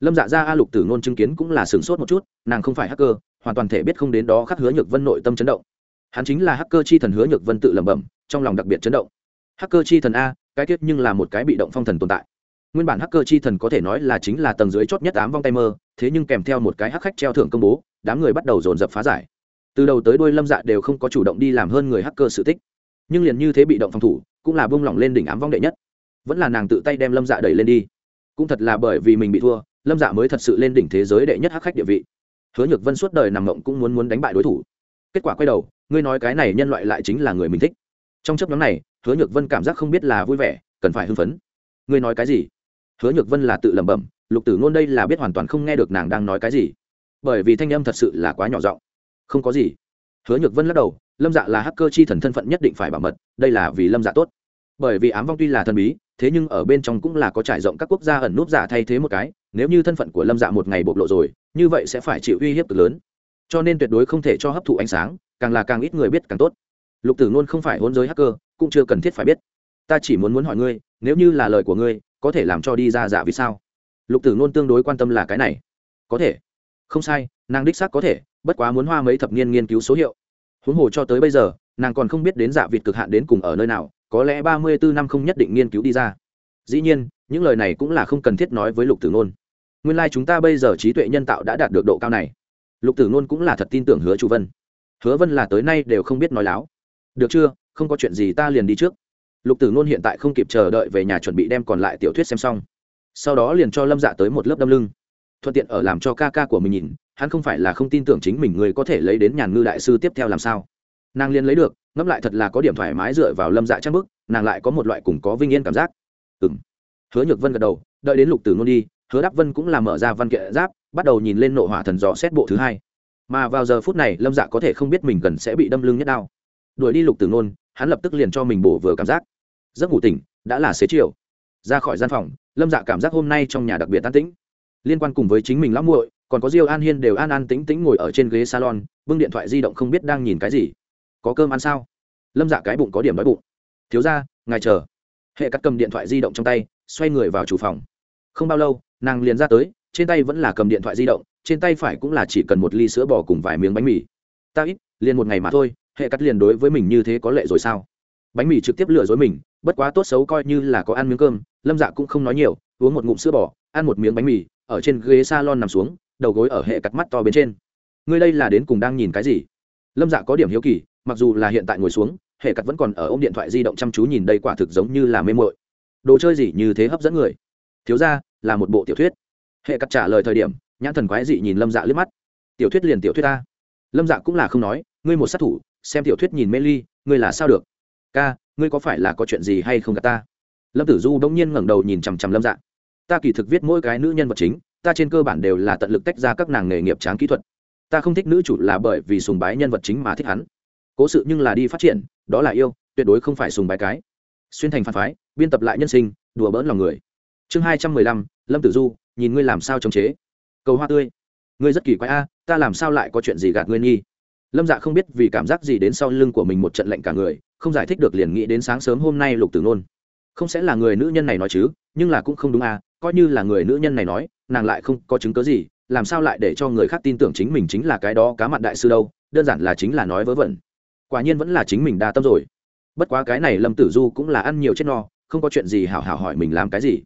Lâm dạ ra a lục tử ngôn chứng kiến cũng là sửng sốt một chút, nàng không phải hacker, hoàn toàn thể biết không đến đó khắc hứa nhược vân nội tâm chấn động hắn chính là hacker chi thần hứa nhược vân tự lẩm bẩm, trong lòng đặc biệt chấn động. Hacker chi thần a, cái tiết nhưng là một cái bị động phong thần tồn tại. Nguyên bản hacker chi thần có thể nói là chính là tầng dưới chót nhất ám vong tay mơ thế nhưng kèm theo một cái hắc khách treo thưởng công bố, đám người bắt đầu dồn dập phá giải. Từ đầu tới đuôi lâm dạ đều không có chủ động đi làm hơn người hacker sự tích. Nhưng liền như thế bị động phòng thủ, cũng là bông lỏng lên đỉnh ám vong đệ nhất. Vẫn là nàng tự tay đem lâm dạ đẩy lên đi. Cũng thật là bởi vì mình bị thua, lâm dạ mới thật sự lên đỉnh thế giới đệ nhất hắc khách địa vị. Hứa nhược vân suốt đời nằm mộng cũng muốn muốn đánh bại đối thủ kết quả quay đầu, ngươi nói cái này nhân loại lại chính là người mình thích. Trong chấp nhóm này, hứa nhược vân cảm giác không biết là vui vẻ, cần phải hưng phấn. Ngươi nói cái gì? Hứa nhược vân là tự lẩm bẩm, lục tử ngôn đây là biết hoàn toàn không nghe được nàng đang nói cái gì. Bởi vì thanh âm thật sự là quá nhỏ giọng. Không có gì. Hứa nhược vân lắc đầu, lâm dạ là hacker chi thần thân phận nhất định phải bảo mật, đây là vì lâm dạ tốt. Bởi vì ám vong tuy là thần bí, thế nhưng ở bên trong cũng là có trải rộng các quốc gia ẩn núp giả thay thế một cái, nếu như thân phận của lâm dạ một ngày bộc lộ rồi, như vậy sẽ phải chịu uy hiếp cực lớn cho nên tuyệt đối không thể cho hấp thụ ánh sáng, càng là càng ít người biết càng tốt. Lục tử ngôn không phải hôn giới hacker, cũng chưa cần thiết phải biết. Ta chỉ muốn muốn hỏi ngươi, nếu như là lời của ngươi, có thể làm cho đi ra giả vì sao? Lục tử ngôn tương đối quan tâm là cái này. Có thể. Không sai, nàng đích xác có thể, bất quá muốn hoa mấy thập niên nghiên cứu số hiệu. Huống hồ cho tới bây giờ, nàng còn không biết đến giả vịt cực hạn đến cùng ở nơi nào, có lẽ ba mươi bốn năm không nhất định nghiên cứu đi ra. Dĩ nhiên, những lời này cũng là không cần thiết nói với lục tử ngôn nguyên lai、like、chúng ta bây giờ trí tuệ nhân tạo đã đạt được độ cao này lục tử nôn cũng là thật tin tưởng hứa chu vân. Hứa vân là tới nay đều không biết nói láo. Được chưa? Không có chuyện gì ta liền đi trước. Lục tử nôn hiện tại không kịp chờ đợi về nhà chuẩn bị đem còn lại tiểu thuyết xem xong. Sau đó liền cho lâm dạ tới một lớp đâm lưng. Thuận tiện ở làm cho ca ca của mình nhìn, hắn không phải là không tin tưởng chính mình người có thể lấy đến nhàn ngư đại sư tiếp theo làm sao. Nàng liền lấy được, ngẫm lại thật là có điểm thoải mái dựa vào lâm dạ trang bức, nàng lại có một loại cùng có vinh yên cảm giác. Ừ m hứa nhược vân gật đầu, đợi đến lục tử nôn đi, hứa đắc vân cũng làm mở ra văn kiện giáp bắt đầu nhìn lên nộ hỏa thần dò xét bộ thứ hai. Mà vào giờ phút này lâm dạ có thể không biết mình gần sẽ bị đâm lưng nhất đau đuổi đi lục tử nôn, hắn lập tức liền cho mình bổ vừa cảm giác. Giấc ngủ tỉnh đã là xế chiều. Ra khỏi gian phòng lâm dạ cảm giác hôm nay trong nhà đặc biệt an tĩnh. Liên quan cùng với chính mình lắm muội còn có diêu an hiên đều an an tĩnh tĩnh ngồi ở trên ghế salon bưng điện thoại di động không biết đang nhìn cái gì. Có cơm ăn sao? Lâm dạ cái bụng có điểm đói bụng. Thiếu ra ngài chờ. Hệ cắt cầm điện thoại di động trong tay xoay người vào chủ phòng. Không bao lâu nàng liền ra tới trên tay vẫn là cầm điện thoại di động, trên tay phải cũng là chỉ cần một ly sữa bò cùng vài miếng bánh mì. Ta ít, liền một ngày mà thôi, hệ cắt liền đối với mình như thế có lệ rồi sao? Bánh mì trực tiếp lừa dối mình, bất quá tốt xấu coi như là có ăn miếng cơm, lâm dạ cũng không nói nhiều, uống một ngụm sữa bò, ăn một miếng bánh mì, ở trên ghế s a lon nằm xuống, đầu gối ở hệ cắt mắt to bên trên. Ngươi đây là đến cùng đang nhìn cái gì? Lâm dạ có điểm hiếu kỳ, mặc dù là hiện tại ngồi xuống, hệ cắt vẫn còn ở ô m điện thoại di động chăm chú nhìn đây quả thực giống như là mê mội đồ chơi gì như thế hấp dẫn người? Thiếu ra là một bộ tiểu thuyết hệ cắt trả lời thời điểm, nhãn thần quái dị nhìn lâm dạ liếc mắt. Tiểu thuyết liền tiểu thuyết ta lâm dạ cũng là không nói, ngươi một sát thủ, xem tiểu thuyết nhìn mê ly, ngươi là sao được? Ca, ngươi có phải là có chuyện gì hay không gặp ta? Lâm tử du đông nhiên ngẩng đầu nhìn chằm chằm lâm dạ. Ta kỳ thực viết mỗi cái nữ nhân vật chính, ta trên cơ bản đều là tận lực tách ra các nàng nghề nghiệp tráng kỹ thuật. Ta không thích nữ chủ là bởi vì sùng bái nhân vật chính mà thích hắn. Cố sự nhưng là đi phát triển, đó là yêu, tuyệt đối không phải sùng bái cái. Xuyên thành phản phái, biên tập lại nhân sinh, đùa bỡn lòng người. Chương hai trăm mười lăm, lâm tử du nhìn ngươi làm sao chống chế. Cầu hoa tươi. Ngươi rất kỳ quái a, ta làm sao lại có chuyện gì gạt ngươi nghi? Lâm dạ không biết vì cảm giác gì đến sau lưng của mình một trận lạnh cả người, không giải thích được liền nghĩ đến sáng sớm hôm nay lục tử nôn. Không sẽ là người nữ nhân này nói chứ, nhưng là cũng không đúng à coi như là người nữ nhân này nói, nàng lại không có chứng cớ gì, làm sao lại để cho người khác tin tưởng chính mình chính là cái đó cá mặn đại sư đâu, đơn giản là chính là nói vớ vẩn. Quả nhiên vẫn là chính mình đa tâm rồi. Bất quá cái này lâm tử du cũng là ăn nhiều chết no, không có chuyện gì hảo hảo hỏi mình làm cái gì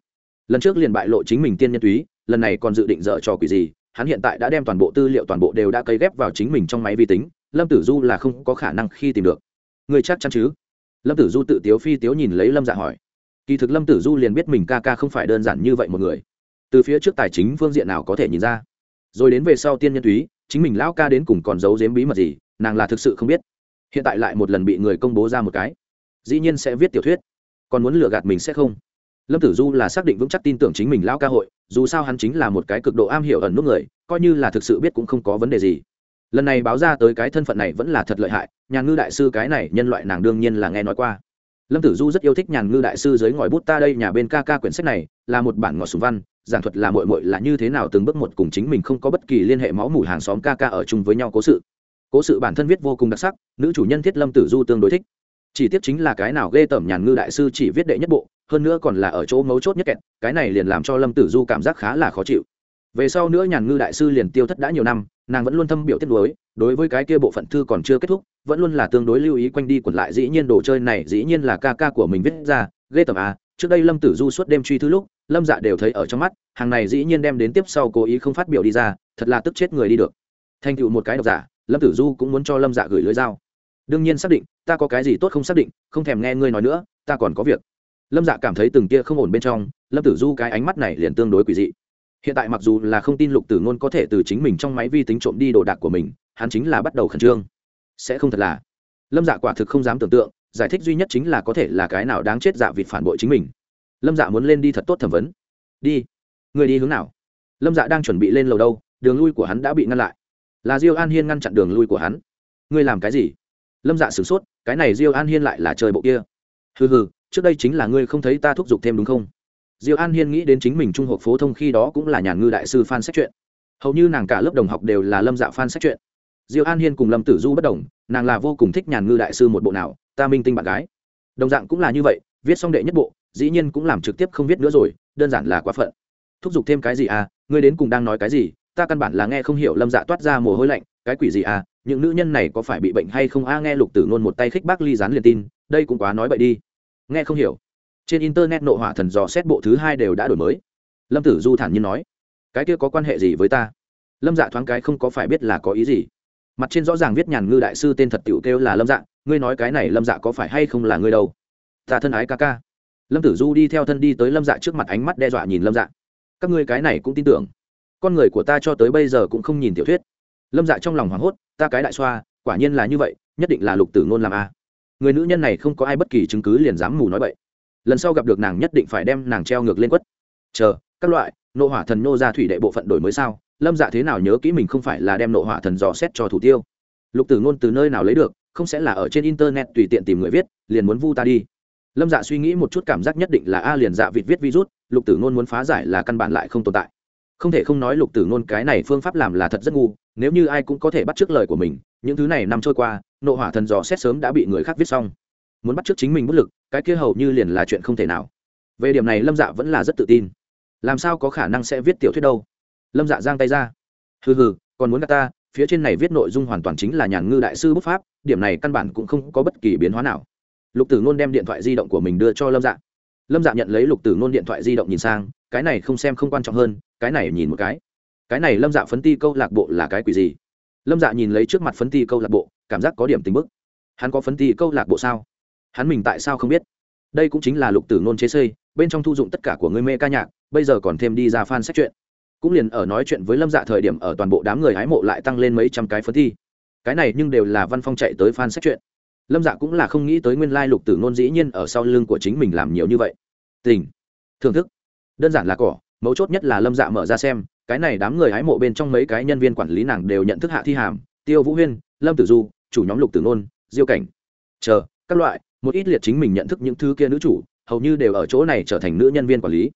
lần trước liền bại lộ chính mình tiên nhân túy, lần này còn dự định dở trò quỷ gì, hắn hiện tại đã đem toàn bộ tư liệu toàn bộ đều đã cấy ghép vào chính mình trong máy vi tính, lâm tử du là không có khả năng khi tìm được. Người chắc chắn chứ? Lâm tử du tự tiếu phi tiếu nhìn lấy lâm dạ hỏi. Kỳ thực lâm tử du liền biết mình ca ca không phải đơn giản như vậy một người. Từ phía trước tài chính phương diện nào có thể nhìn ra. Rồi đến về sau tiên nhân túy, chính mình lão ca đến cùng còn giấu giếm bí mật gì, nàng là thực sự không biết. Hiện tại lại một lần bị người công bố ra một cái. Dĩ nhiên sẽ viết tiểu thuyết. Còn muốn lừa gạt mình sẽ không? Lâm tử du là xác định vững chắc tin tưởng chính mình lão ca hội, dù sao hắn chính là một cái cực độ am hiểu ẩn nút người, coi như là thực sự biết cũng không có vấn đề gì. Lần này báo ra tới cái thân phận này vẫn là thật lợi hại nhà ngư đại sư cái này nhân loại nàng đương nhiên là nghe nói qua. Lâm tử du rất yêu thích nhàn ngư đại sư dưới ngòi bút ta đây nhà bên ca ca quyển sách này, là một bản ngọt sùng văn, giảng thuật là mội mội là như thế nào từng bước một cùng chính mình không có bất kỳ liên hệ máu mủ hàng xóm ca ca ở chung với nhau cố sự. Cố sự bản thân viết vô cùng đặc sắc, nữ chủ nhân thiết lâm tử du tương đối thích. Chỉ tiếc chính là cái nào ghê tởm nhàn ngư đại sư chỉ viết đệ nhất bộ hơn nữa còn là ở chỗ mấu chốt nhất kẹt, cái này liền làm cho lâm tử du cảm giác khá là khó chịu. Về sau nữa nhàn ngư đại sư liền tiêu thất đã nhiều năm, nàng vẫn luôn thâm biểu tiết đối đối với cái kia bộ phận thư còn chưa kết thúc, vẫn luôn là tương đối lưu ý quanh đi quẩn lại, dĩ nhiên đồ chơi này dĩ nhiên là ca ca của mình viết ra, ghê tởm à trước đây lâm tử du suốt đêm truy thư lúc, lâm dạ đều thấy ở trong mắt, hàng này dĩ nhiên đem đến tiếp sau cố ý không phát biểu đi ra, thật là tức chết người đi được. Thành tựu một cái độc giả, lâm tử du cũng muốn cho lâm dạ gửi lưới dao. Đương nhiên xác định, ta có cái gì tốt không xác định, không thèm nghe ngươi nói nữa, ta còn có việc lâm dạ cảm thấy từng tia không ổn bên trong, lâm tử du cái ánh mắt này liền tương đối quỷ dị. Hiện tại mặc dù là không tin lục tử ngôn có thể từ chính mình trong máy vi tính trộm đi đồ đạc của mình, hắn chính là bắt đầu khẩn trương. Sẽ không thật là. Lâm dạ quả thực không dám tưởng tượng, giải thích duy nhất chính là có thể là cái nào đáng chết dạ vịt phản bội chính mình. Lâm dạ muốn lên đi thật tốt thẩm vấn. Đi. Người đi hướng nào? Lâm dạ đang chuẩn bị lên lầu đâu, đường lui của hắn đã bị ngăn lại. Là diêu an hiên ngăn chặn đường lui của hắn. Ngươi làm cái gì? Lâm dạ sửng sốt, cái này diêu an hiên lại là trời bộ kia. Hừ hừ trước đây chính là ngươi không thấy ta thúc giục thêm đúng không? Diêu an hiên nghĩ đến chính mình trung học phổ thông khi đó cũng là nhà ngư đại sư phan sách chuyện. Hầu như nàng cả lớp đồng học đều là lâm dạ phan sách chuyện. Diêu an hiên cùng lâm tử du bất đồng, nàng là vô cùng thích nhàn ngư đại sư một bộ nào, ta minh tinh bạn gái. Đồng dạng cũng là như vậy, viết xong đệ nhất bộ, dĩ nhiên cũng làm trực tiếp không viết nữa rồi, đơn giản là quá phận. Thúc giục thêm cái gì à ngươi đến cùng đang nói cái gì, ta căn bản là nghe không hiểu lâm dạ toát ra mồ hôi lạnh, cái quỷ gì à những nữ nhân này có phải bị bệnh hay không? A, nghe lục tử nôn một tay khích bác ly dán liền tin, đây cũng quá nói bậy đi nghe không hiểu. Trên internet nộ hỏa thần dò xét bộ thứ hai đều đã đổi mới. Lâm tử du thản nhiên nói, cái kia có quan hệ gì với ta? Lâm dạ thoáng cái không có phải biết là có ý gì. Mặt trên rõ ràng viết nhàn ngư đại sư tên thật tiểu kêu là lâm dạ ngươi nói cái này lâm dạ có phải hay không là ngươi đâu? Ta thân ái ca ca. Lâm tử du đi theo thân đi tới lâm dạ trước mặt ánh mắt đe dọa nhìn lâm dạ. Các ngươi cái này cũng tin tưởng. Con người của ta cho tới bây giờ cũng không nhìn tiểu thuyết. Lâm dạ trong lòng hoảng hốt, ta cái đại xoa, quả nhiên là như vậy, nhất định là lục tử ngôn làm a người nữ nhân này không có ai bất kỳ chứng cứ liền dám mù nói vậy lần sau gặp được nàng nhất định phải đem nàng treo ngược lên quất. Chờ, các loại, nộ hỏa thần nô ra thủy đệ bộ phận đổi mới sao? Lâm dạ thế nào nhớ kỹ mình không phải là đem nộ hỏa thần dò xét cho thủ tiêu? Lục tử ngôn từ nơi nào lấy được, không sẽ là ở trên internet tùy tiện tìm người viết, liền muốn vu ta đi. Lâm dạ suy nghĩ một chút cảm giác nhất định là a liền dạ vịt viết virus, lục tử ngôn muốn phá giải là căn bản lại không tồn tại. Không thể không nói lục tử ngôn cái này phương pháp làm là thật rất ngu, nếu như ai cũng có thể bắt t r ư ớ c lời của mình, những thứ này nằm trôi qua nộ hỏa thần dò xét sớm đã bị người khác viết xong. Muốn bắt t r ư ớ c chính mình bất lực, cái kia hầu như liền là chuyện không thể nào. Về điểm này lâm dạ vẫn là rất tự tin. Làm sao có khả năng sẽ viết tiểu thuyết đâu? Lâm dạ giang tay ra. Hừ hừ, còn muốn gạt ta, phía trên này viết nội dung hoàn toàn chính là nhàn ngư đại sư bút pháp, điểm này căn bản cũng không có bất kỳ biến hóa nào. Lục tử ngôn đem điện thoại di động của mình đưa cho lâm dạ. Lâm dạ nhận lấy lục tử ngôn điện thoại di động nhìn sang, cái này không xem không quan trọng hơn, cái này nhìn một cái. Cái này lâm dạ phấn ti câu lạc bộ là cái quỷ gì? Lâm dạ nhìn lấy trước mặt phấn ti câu lạc bộ, cảm giác có điểm tính bức. Hắn có phấn ti câu lạc bộ sao? Hắn mình tại sao không biết? Đây cũng chính là lục tử nôn chế xây, bên trong thu dụng tất cả của người mê ca nhạc, bây giờ còn thêm đi ra fan sách chuyện. Cũng liền ở nói chuyện với lâm dạ thời điểm ở toàn bộ đám người hái mộ lại tăng lên mấy trăm cái phấn thi cái này nhưng đều là văn phong chạy tới fan sách chuyện. Lâm dạ cũng là không nghĩ tới nguyên lai lục tử nôn dĩ nhiên ở sau lưng của chính mình làm nhiều như vậy. Tình, thưởng thức. Đơn giản là cỏ, mấu chốt nhất là lâm dạ mở ra xem cái này đám người hái mộ bên trong mấy cái nhân viên quản lý nàng đều nhận thức hạ thi hàm, tiêu vũ huyên, lâm tử du, chủ nhóm lục tử nôn, diêu cảnh. Chờ, các loại, một ít liệt chính mình nhận thức những thứ kia nữ chủ, hầu như đều ở chỗ này trở thành nữ nhân viên quản lý.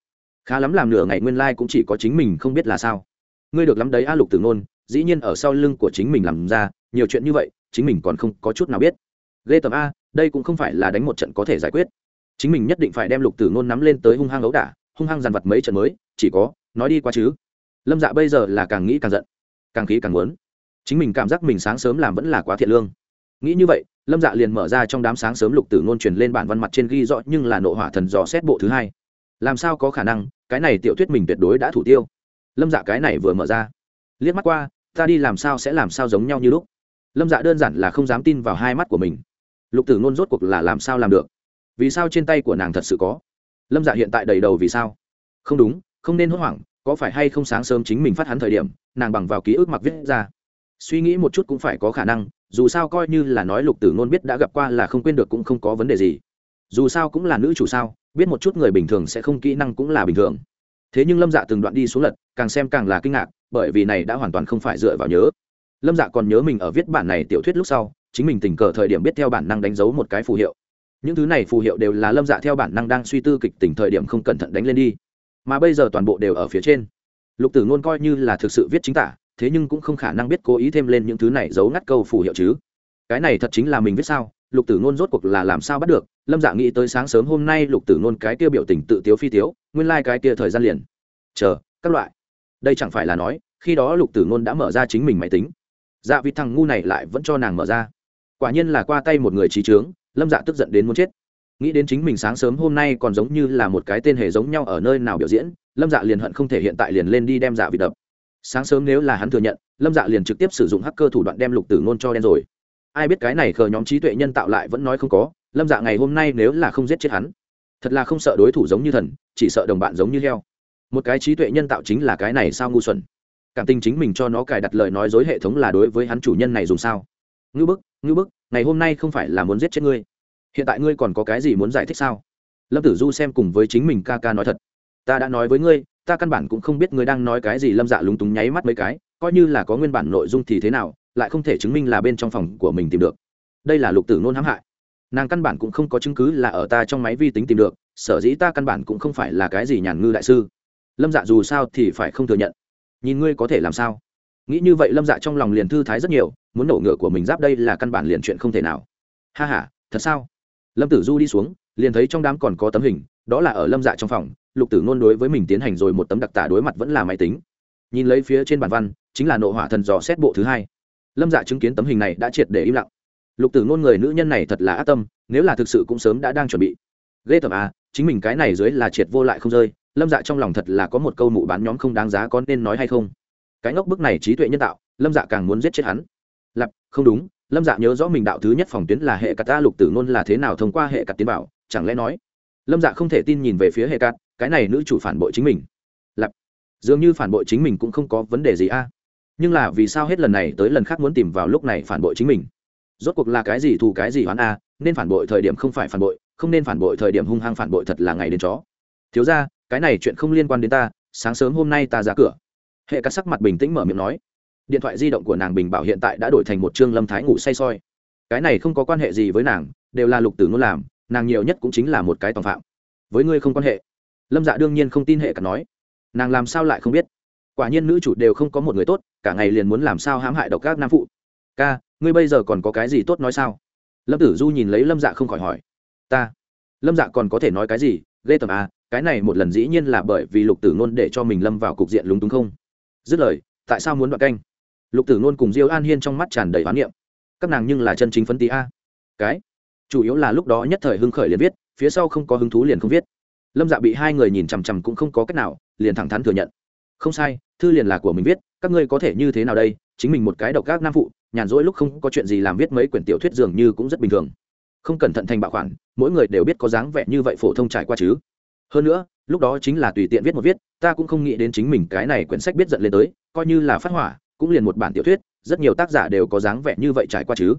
Khá lắm làm nửa ngày nguyên lai、like、cũng chỉ có chính mình không biết là sao. Ngươi được lắm đấy a lục tử nôn, dĩ nhiên ở sau lưng của chính mình làm ra, nhiều chuyện như vậy, chính mình còn không có chút nào biết. Ghê tầm a, đây cũng không phải là đánh một trận có thể giải quyết. Chính mình nhất định phải đem lục tử nôn nắm lên tới hung hăng ấu đả, hung hăng dàn vật mấy trận mới, chỉ có, nói đi qua chứ lâm dạ bây giờ là càng nghĩ càng giận, càng khí càng muốn. Chính mình cảm giác mình sáng sớm làm vẫn là quá thiện lương. Nghĩ như vậy, lâm dạ liền mở ra trong đám sáng sớm lục tử ngôn truyền lên bản văn mặt trên ghi rõ nhưng là nộ hỏa thần dò xét bộ thứ hai. Làm sao có khả năng, cái này tiểu thuyết mình tuyệt đối đã thủ tiêu. Lâm dạ cái này vừa mở ra. Liếc mắt qua, ta đi làm sao sẽ làm sao giống nhau như lúc. Lâm dạ đơn giản là không dám tin vào hai mắt của mình. Lục tử ngôn rốt cuộc là làm sao làm được? Vì sao trên tay của nàng thật sự có? Lâm dạ hiện tại đầy đầu vì sao? Không đúng, không nên hốt hoảng có phải hay không sáng sớm chính mình phát hắn thời điểm, nàng bằng vào ký ức mặc viết ra. Suy nghĩ một chút cũng phải có khả năng, dù sao coi như là nói lục tử ngôn biết đã gặp qua là không quên được cũng không có vấn đề gì. Dù sao cũng là nữ chủ sao, biết một chút người bình thường sẽ không kỹ năng cũng là bình thường. Thế nhưng lâm dạ từng đoạn đi xuống lật, càng xem càng là kinh ngạc, bởi vì này đã hoàn toàn không phải dựa vào nhớ. Lâm dạ còn nhớ mình ở viết bản này tiểu thuyết lúc sau, chính mình tình cờ thời điểm biết theo bản năng đánh dấu một cái phù hiệu. Những thứ này phù hiệu đều là lâm dạ theo bản năng đang suy tư kịch tình thời điểm không cẩn thận đánh lên đi mà bây giờ toàn bộ đều ở phía trên. Lục tử ngôn coi như là thực sự viết chính tả, thế nhưng cũng không khả năng biết cố ý thêm lên những thứ này giấu ngắt câu phù hiệu chứ. Cái này thật chính là mình viết sao? Lục tử ngôn rốt cuộc là làm sao bắt được? Lâm dạ nghĩ tới sáng sớm hôm nay lục tử ngôn cái kia biểu tình tự tiếu phi tiếu, nguyên lai、like、cái kia thời gian liền. Chờ, các loại. Đây chẳng phải là nói, khi đó lục tử ngôn đã mở ra chính mình máy tính. Dạ vì thằng ngu này lại vẫn cho nàng mở ra. Quả nhiên là qua tay một người trí trướng, lâm dạ tức giận đến muốn chết nghĩ đến chính mình sáng sớm hôm nay còn giống như là một cái tên hề giống nhau ở nơi nào biểu diễn, lâm dạ liền hận không thể hiện tại liền lên đi đem dạ vị đập. Sáng sớm nếu là hắn thừa nhận, lâm dạ liền trực tiếp sử dụng hacker thủ đoạn đem lục tử ngôn cho đen rồi. Ai biết cái này khờ nhóm trí tuệ nhân tạo lại vẫn nói không có, lâm dạ ngày hôm nay nếu là không giết chết hắn, thật là không sợ đối thủ giống như thần, chỉ sợ đồng bạn giống như heo. Một cái trí tuệ nhân tạo chính là cái này sao ngu xuẩn? Cảm tình chính mình cho nó cài đặt lời nói dối hệ thống là đối với hắn chủ nhân này dùng sao? Ngư bức ngư bức, ngày hôm nay không phải là muốn giết chết ngươi hiện tại ngươi còn có cái gì muốn giải thích sao? Lâm tử du xem cùng với chính mình ca ca nói thật. Ta đã nói với ngươi, ta căn bản cũng không biết ngươi đang nói cái gì, lâm dạ lúng túng nháy mắt mấy cái, coi như là có nguyên bản nội dung thì thế nào, lại không thể chứng minh là bên trong phòng của mình tìm được. Đây là lục tử nôn hãm hại. Nàng căn bản cũng không có chứng cứ là ở ta trong máy vi tính tìm được, sở dĩ ta căn bản cũng không phải là cái gì nhàn ngư đại sư. Lâm dạ dù sao thì phải không thừa nhận. Nhìn ngươi có thể làm sao? Nghĩ như vậy lâm dạ trong lòng liền thư thái rất nhiều, muốn nổ ngựa của mình giáp đây là căn bản liền chuyện không thể nào. Ha h a thật sao? Lâm tử du đi xuống, liền thấy trong đám còn có tấm hình, đó là ở lâm dạ trong phòng, lục tử ngôn đối với mình tiến hành rồi một tấm đặc tả đối mặt vẫn là máy tính. Nhìn lấy phía trên bản văn, chính là nộ hỏa thần dò xét bộ thứ hai. Lâm dạ chứng kiến tấm hình này đã triệt để im lặng. Lục tử ngôn người nữ nhân này thật là ác tâm, nếu là thực sự cũng sớm đã đang chuẩn bị. Ghê tởm à chính mình cái này dưới là triệt vô lại không rơi, lâm dạ trong lòng thật là có một câu mụ bán nhóm không đáng giá có nên nói hay không. Cái ngốc bức này trí tuệ nhân tạo, lâm dạ càng muốn giết chết hắn. Lặp không đúng lâm dạ nhớ rõ mình đạo thứ nhất phòng tuyến là hệ cắt ta lục tử ngôn là thế nào thông qua hệ cắt tiến bảo chẳng lẽ nói? Lâm dạ không thể tin nhìn về phía hệ cắt cái này nữ chủ phản bội chính mình. Lặp dường như phản bội chính mình cũng không có vấn đề gì a. Nhưng là vì sao hết lần này tới lần khác muốn tìm vào lúc này phản bội chính mình? Rốt cuộc là cái gì thù cái gì hoán a, nên phản bội thời điểm không phải phản bội, không nên phản bội thời điểm hung hăng phản bội thật là ngày đến chó. Thiếu ra cái này chuyện không liên quan đến ta, sáng sớm hôm nay ta ra cửa. Hệ cắt sắc mặt bình tĩnh mở miệng nói điện thoại di động của nàng bình bảo hiện tại đã đổi thành một chương lâm thái ngủ say soi. Cái này không có quan hệ gì với nàng, đều là lục tử ngôn làm, nàng nhiều nhất cũng chính là một cái tòng phạm. Với ngươi không quan hệ. Lâm dạ đương nhiên không tin hệ cả nói. Nàng làm sao lại không biết? Quả nhiên nữ chủ đều không có một người tốt, cả ngày liền muốn làm sao hãm hại độc các nam phụ. Ca, ngươi bây giờ còn có cái gì tốt nói sao? Lâm tử du nhìn lấy lâm dạ không khỏi hỏi. Ta. Lâm dạ còn có thể nói cái gì? Ghê tầm à cái này một lần dĩ nhiên là bởi vì lục tử ngôn để cho mình lâm vào cục diện lúng túng không? Dứt lời, tại sao muốn đoạn canh? Lục tử nôn cùng diêu an hiên trong mắt tràn đầy hoán niệm. Các nàng nhưng là chân chính phấn tí a. Cái, chủ yếu là lúc đó nhất thời hưng khởi liền viết, phía sau không có hứng thú liền không viết. Lâm dạ bị hai người nhìn chằm chằm cũng không có cách nào, liền thẳng thắn thừa nhận. Không sai, thư liền là của mình viết, các ngươi có thể như thế nào đây? Chính mình một cái độc các nam phụ, nhàn rỗi lúc không có chuyện gì làm viết mấy quyển tiểu thuyết dường như cũng rất bình thường. Không cẩn thận thành bạo khoản, mỗi người đều biết có dáng vẻ như vậy phổ thông trải qua chứ. Hơn nữa, lúc đó chính là tùy tiện viết một viết, ta cũng không nghĩ đến chính mình cái này quyển sách biết giận lên tới, coi như là phát hỏa cũng liền một bản tiểu thuyết, rất nhiều tác giả đều có dáng vẻ như vậy trải qua chứ.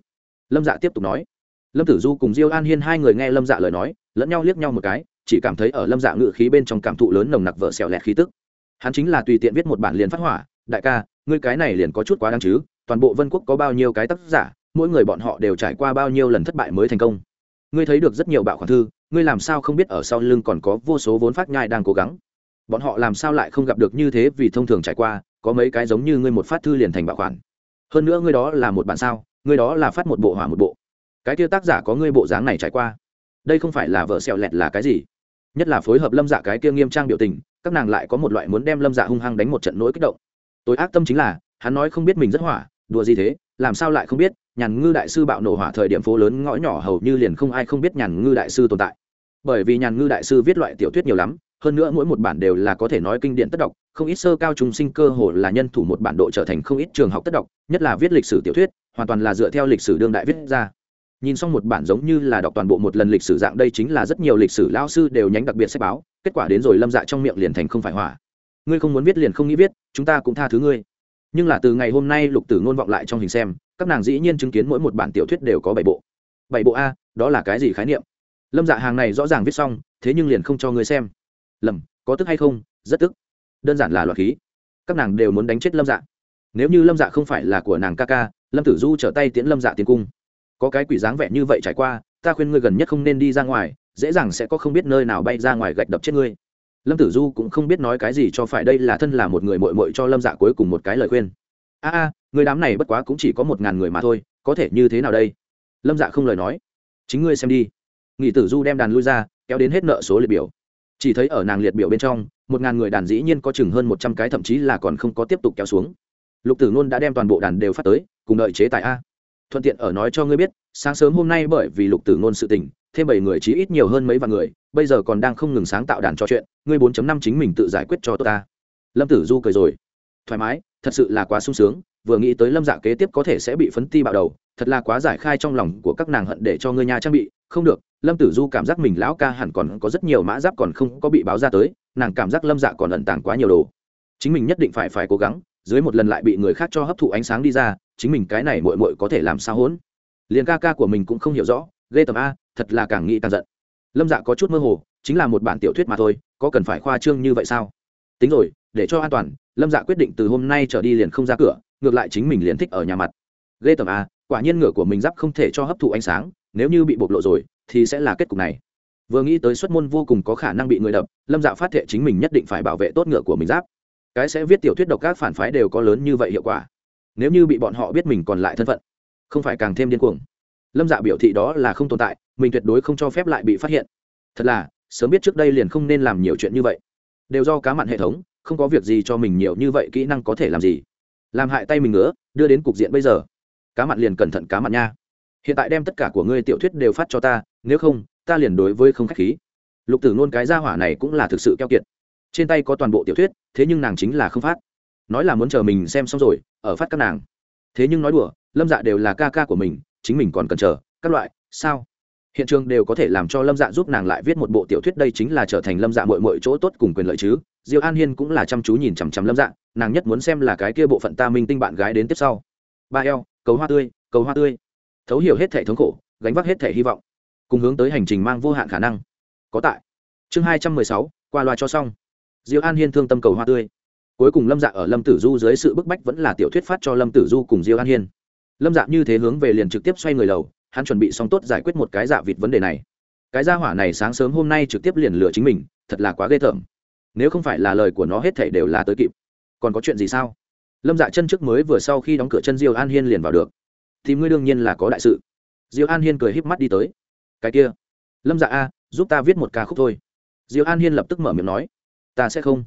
Lâm dạ tiếp tục nói. Lâm tử du cùng diêu an hiên hai người nghe lâm dạ lời nói, lẫn nhau liếc nhau một cái, chỉ cảm thấy ở lâm dạ ngự khí bên trong cảm thụ lớn nồng nặc vợ xẻo lẹt khí tức. Hắn chính là tùy tiện viết một bản liền phát hỏa, đại ca, ngươi cái này liền có chút quá đáng chứ, toàn bộ vân quốc có bao nhiêu cái tác giả, mỗi người bọn họ đều trải qua bao nhiêu lần thất bại mới thành công. Ngươi thấy được rất nhiều bạo khoản thư, ngươi làm sao không biết ở sau lưng còn có vô số vốn phát nhai đang cố gắng? Bọn họ làm sao lại không gặp được như thế vì thông thường trải qua có mấy cái giống như ngươi một phát thư liền thành bạo khoản. Hơn nữa ngươi đó là một bản sao, ngươi đó là phát một bộ hỏa một bộ. Cái kia tác giả có ngươi bộ dáng này trải qua. Đây không phải là vợ xẹo lẹt là cái gì? Nhất là phối hợp lâm dạ cái kia nghiêm trang biểu tình, các nàng lại có một loại muốn đem lâm dạ hung hăng đánh một trận nỗi kích động. Tối ác tâm chính là, hắn nói không biết mình rất hỏa, đùa gì thế, làm sao lại không biết, nhàn ngư đại sư bạo nổ hỏa thời điểm phố lớn ngõ nhỏ hầu như liền không ai không biết nhàn ngư đại sư tồn tại. Bởi vì nhàn ngư đại sư viết loại tiểu thuyết nhiều lắm hơn nữa mỗi một bản đều là có thể nói kinh điển tất đọc, không ít sơ cao trung sinh cơ hồ là nhân thủ một bản độ trở thành không ít trường học tất đọc, nhất là viết lịch sử tiểu thuyết, hoàn toàn là dựa theo lịch sử đương đại viết ra. Nhìn xong một bản giống như là đọc toàn bộ một lần lịch sử dạng đây chính là rất nhiều lịch sử lao sư đều nhánh đặc biệt sách báo, kết quả đến rồi lâm dạ trong miệng liền thành không phải hỏa ngươi không muốn viết liền không nghĩ viết, chúng ta cũng tha thứ ngươi. Nhưng là từ ngày hôm nay lục tử ngôn vọng lại trong hình xem, các nàng dĩ nhiên chứng kiến mỗi một bản tiểu thuyết đều có bảy bộ. Bảy bộ a, đó là cái gì khái niệm? Lâm dạ hàng này rõ ràng viết xong, thế nhưng liền không cho ngươi xem lầm, có tức hay không, rất tức. Đơn giản là loạt khí. Các nàng đều muốn đánh chết lâm dạ. Nếu như lâm dạ không phải là của nàng ca ca, lâm tử du trở tay tiễn lâm dạ tiến cung. Có cái quỷ dáng vẻ như vậy trải qua, ta khuyên ngươi gần nhất không nên đi ra ngoài, dễ dàng sẽ có không biết nơi nào bay ra ngoài gạch đập chết ngươi. Lâm tử du cũng không biết nói cái gì cho phải, đây là thân là một người mội mội cho lâm dạ cuối cùng một cái lời khuyên. A a, người đám này bất quá cũng chỉ có một ngàn người mà thôi, có thể như thế nào đây? Lâm dạ không lời nói. Chính ngươi xem đi. Nghị tử du đem đàn lui ra, kéo đến hết nợ số liệt biểu chỉ thấy ở nàng liệt biểu bên trong, một ngàn người đàn dĩ nhiên có chừng hơn một trăm cái, thậm chí là còn không có tiếp tục kéo xuống. Lục tử ngôn đã đem toàn bộ đàn đều phát tới, cùng đợi chế tài a. Thuận tiện ở nói cho ngươi biết, sáng sớm hôm nay bởi vì lục tử ngôn sự tình, thêm bảy người chí ít nhiều hơn mấy vạn người, bây giờ còn đang không ngừng sáng tạo đàn trò chuyện, ngươi bốn năm chính mình tự giải quyết cho tôi ta. Lâm tử du cười rồi. Thoải mái, thật sự là quá sung sướng vừa nghĩ tới lâm dạ kế tiếp có thể sẽ bị phấn ti bạo đầu, thật là quá giải khai trong lòng của các nàng hận để cho ngươi nhà trang bị. Không được, lâm tử du cảm giác mình lão ca hẳn còn có rất nhiều mã giáp còn không có bị báo ra tới, nàng cảm giác lâm dạ còn ẩn tàng quá nhiều đồ. Chính mình nhất định phải phải cố gắng, dưới một lần lại bị người khác cho hấp thụ ánh sáng đi ra, chính mình cái này mội mội có thể làm sao hỗn? Liền ca ca của mình cũng không hiểu rõ, ghê tầm a, thật là càng nghĩ càng giận. Lâm dạ có chút mơ hồ, chính là một bản tiểu thuyết mà thôi, có cần phải khoa trương như vậy sao? Tính rồi, để cho an toàn, lâm dạ quyết định từ hôm nay trở đi liền không ra cửa ngược lại chính mình liền thích ở nhà mặt. Ghê tầm a à, quả nhiên ngựa của mình giáp không thể cho hấp thụ ánh sáng, nếu như bị bộc lộ rồi, thì sẽ là kết cục này. Vừa nghĩ tới xuất môn vô cùng có khả năng bị người đập, lâm dạ phát thệ chính mình nhất định phải bảo vệ tốt ngựa của mình giáp. Cái sẽ viết tiểu thuyết độc các phản phái đều có lớn như vậy hiệu quả. Nếu như bị bọn họ biết mình còn lại thân phận, không phải càng thêm điên cuồng. Lâm dạ biểu thị đó là không tồn tại, mình tuyệt đối không cho phép lại bị phát hiện. Thật là, sớm biết trước đây liền không nên làm nhiều chuyện như vậy. Đều do cá mặn hệ thống, không có việc gì cho mình nhiều như vậy kỹ năng có thể làm gì làm hại tay mình nữa đưa đến cục diện bây giờ. Cá mặn liền cẩn thận cá mặn nha. Hiện tại đem tất cả của ngươi tiểu thuyết đều phát cho ta, nếu không, ta liền đối với không k h á c h khí. Lục tử nôn cái gia hỏa này cũng là thực sự keo kiệt. Trên tay có toàn bộ tiểu thuyết, thế nhưng nàng chính là không phát. Nói là muốn chờ mình xem xong rồi, ở phát các nàng. Thế nhưng nói đùa, lâm dạ đều là ca ca của mình, chính mình còn cần chờ, các loại, sao? Hiện trường đều có thể làm cho lâm dạ giúp nàng lại viết một bộ tiểu thuyết đây chính là trở thành lâm dạ mội mội chỗ tốt cùng quyền lợi chứ diêu an hiên cũng là chăm chú nhìn chằm chằm lâm dạ nàng nhất muốn xem là cái kia bộ phận ta minh tinh bạn gái đến tiếp sau. Ba eo, cầu hoa tươi, cầu hoa tươi. Thấu hiểu hết thể thống khổ, gánh vác hết thể hy vọng. Cùng hướng tới hành trình mang vô hạn khả năng. Có tại. Chương hai trăm mười sáu, qua loa cho xong. Diêu an hiên thương tâm cầu hoa tươi. Cuối cùng lâm dạ ở lâm tử du dưới sự bức bách vẫn là tiểu thuyết phát cho lâm tử du cùng diêu an hiên. Lâm dạ như thế hướng về liền trực tiếp xoay người lầu, hắn chuẩn bị xong tốt giải quyết một cái dạ vịt vấn đề này. Cái gia hỏa này sáng sớm hôm nay trực tiếp liền lừa chính mình, thật là quá ghê tởm nếu không phải là lời của nó hết thảy đều là tới kịp. Còn có chuyện gì sao? Lâm dạ chân trước mới vừa sau khi đóng cửa chân diêu an hiên liền vào được. Thì ngươi đương nhiên là có đại sự. Diêu an hiên cười híp mắt đi tới. Cái kia. Lâm dạ a, giúp ta viết một ca khúc thôi. Diêu an hiên lập tức mở miệng nói. Ta sẽ không.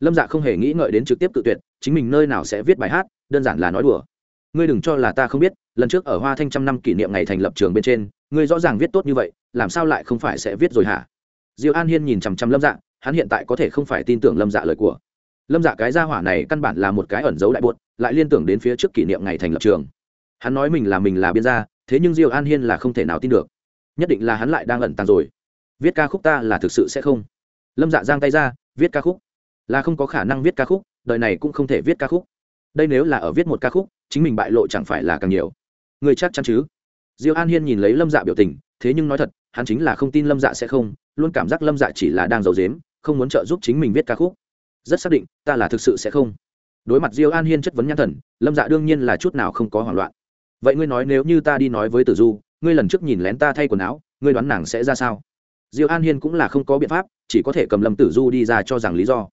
Lâm dạ không hề nghĩ ngợi đến trực tiếp tự tuyệt, chính mình nơi nào sẽ viết bài hát, đơn giản là nói đùa. Ngươi đừng cho là ta không biết, lần trước ở hoa thanh trăm năm kỷ niệm ngày thành lập trường bên trên, ngươi rõ ràng viết tốt như vậy, làm sao lại không phải sẽ viết rồi hả? Diêu an hiên nhìn chằm chằm lâm dạ hắn hiện tại có thể không phải tin tưởng lâm dạ lời của. Lâm dạ cái gia hỏa này căn bản là một cái ẩn dấu đại bột lại liên tưởng đến phía trước kỷ niệm ngày thành lập trường. Hắn nói mình là mình là biên gia, thế nhưng diêu an hiên là không thể nào tin được. Nhất định là hắn lại đang ẩn tàng rồi. Viết ca khúc ta là thực sự sẽ không. Lâm dạ giang tay ra, viết ca khúc. Là không có khả năng viết ca khúc, đời này cũng không thể viết ca khúc. Đây nếu là ở viết một ca khúc, chính mình bại lộ chẳng phải là càng nhiều. Người chắc chắn chứ? Diêu an hiên nhìn lấy lâm dạ biểu tình thế nhưng nói thật, hắn chính là không tin lâm dạ sẽ không, luôn cảm giác lâm dạ chỉ là đang giấu dếm không muốn trợ giúp chính mình viết ca khúc. Rất xác định, ta là thực sự sẽ không. Đối mặt diêu an hiên chất vấn nhãn thần, lâm dạ đương nhiên là chút nào không có hoảng loạn. Vậy ngươi nói nếu như ta đi nói với tử du, ngươi lần trước nhìn lén ta thay quần áo, ngươi đoán nàng sẽ ra sao? Diêu an hiên cũng là không có biện pháp, chỉ có thể cầm lâm tử du đi ra cho rằng lý do.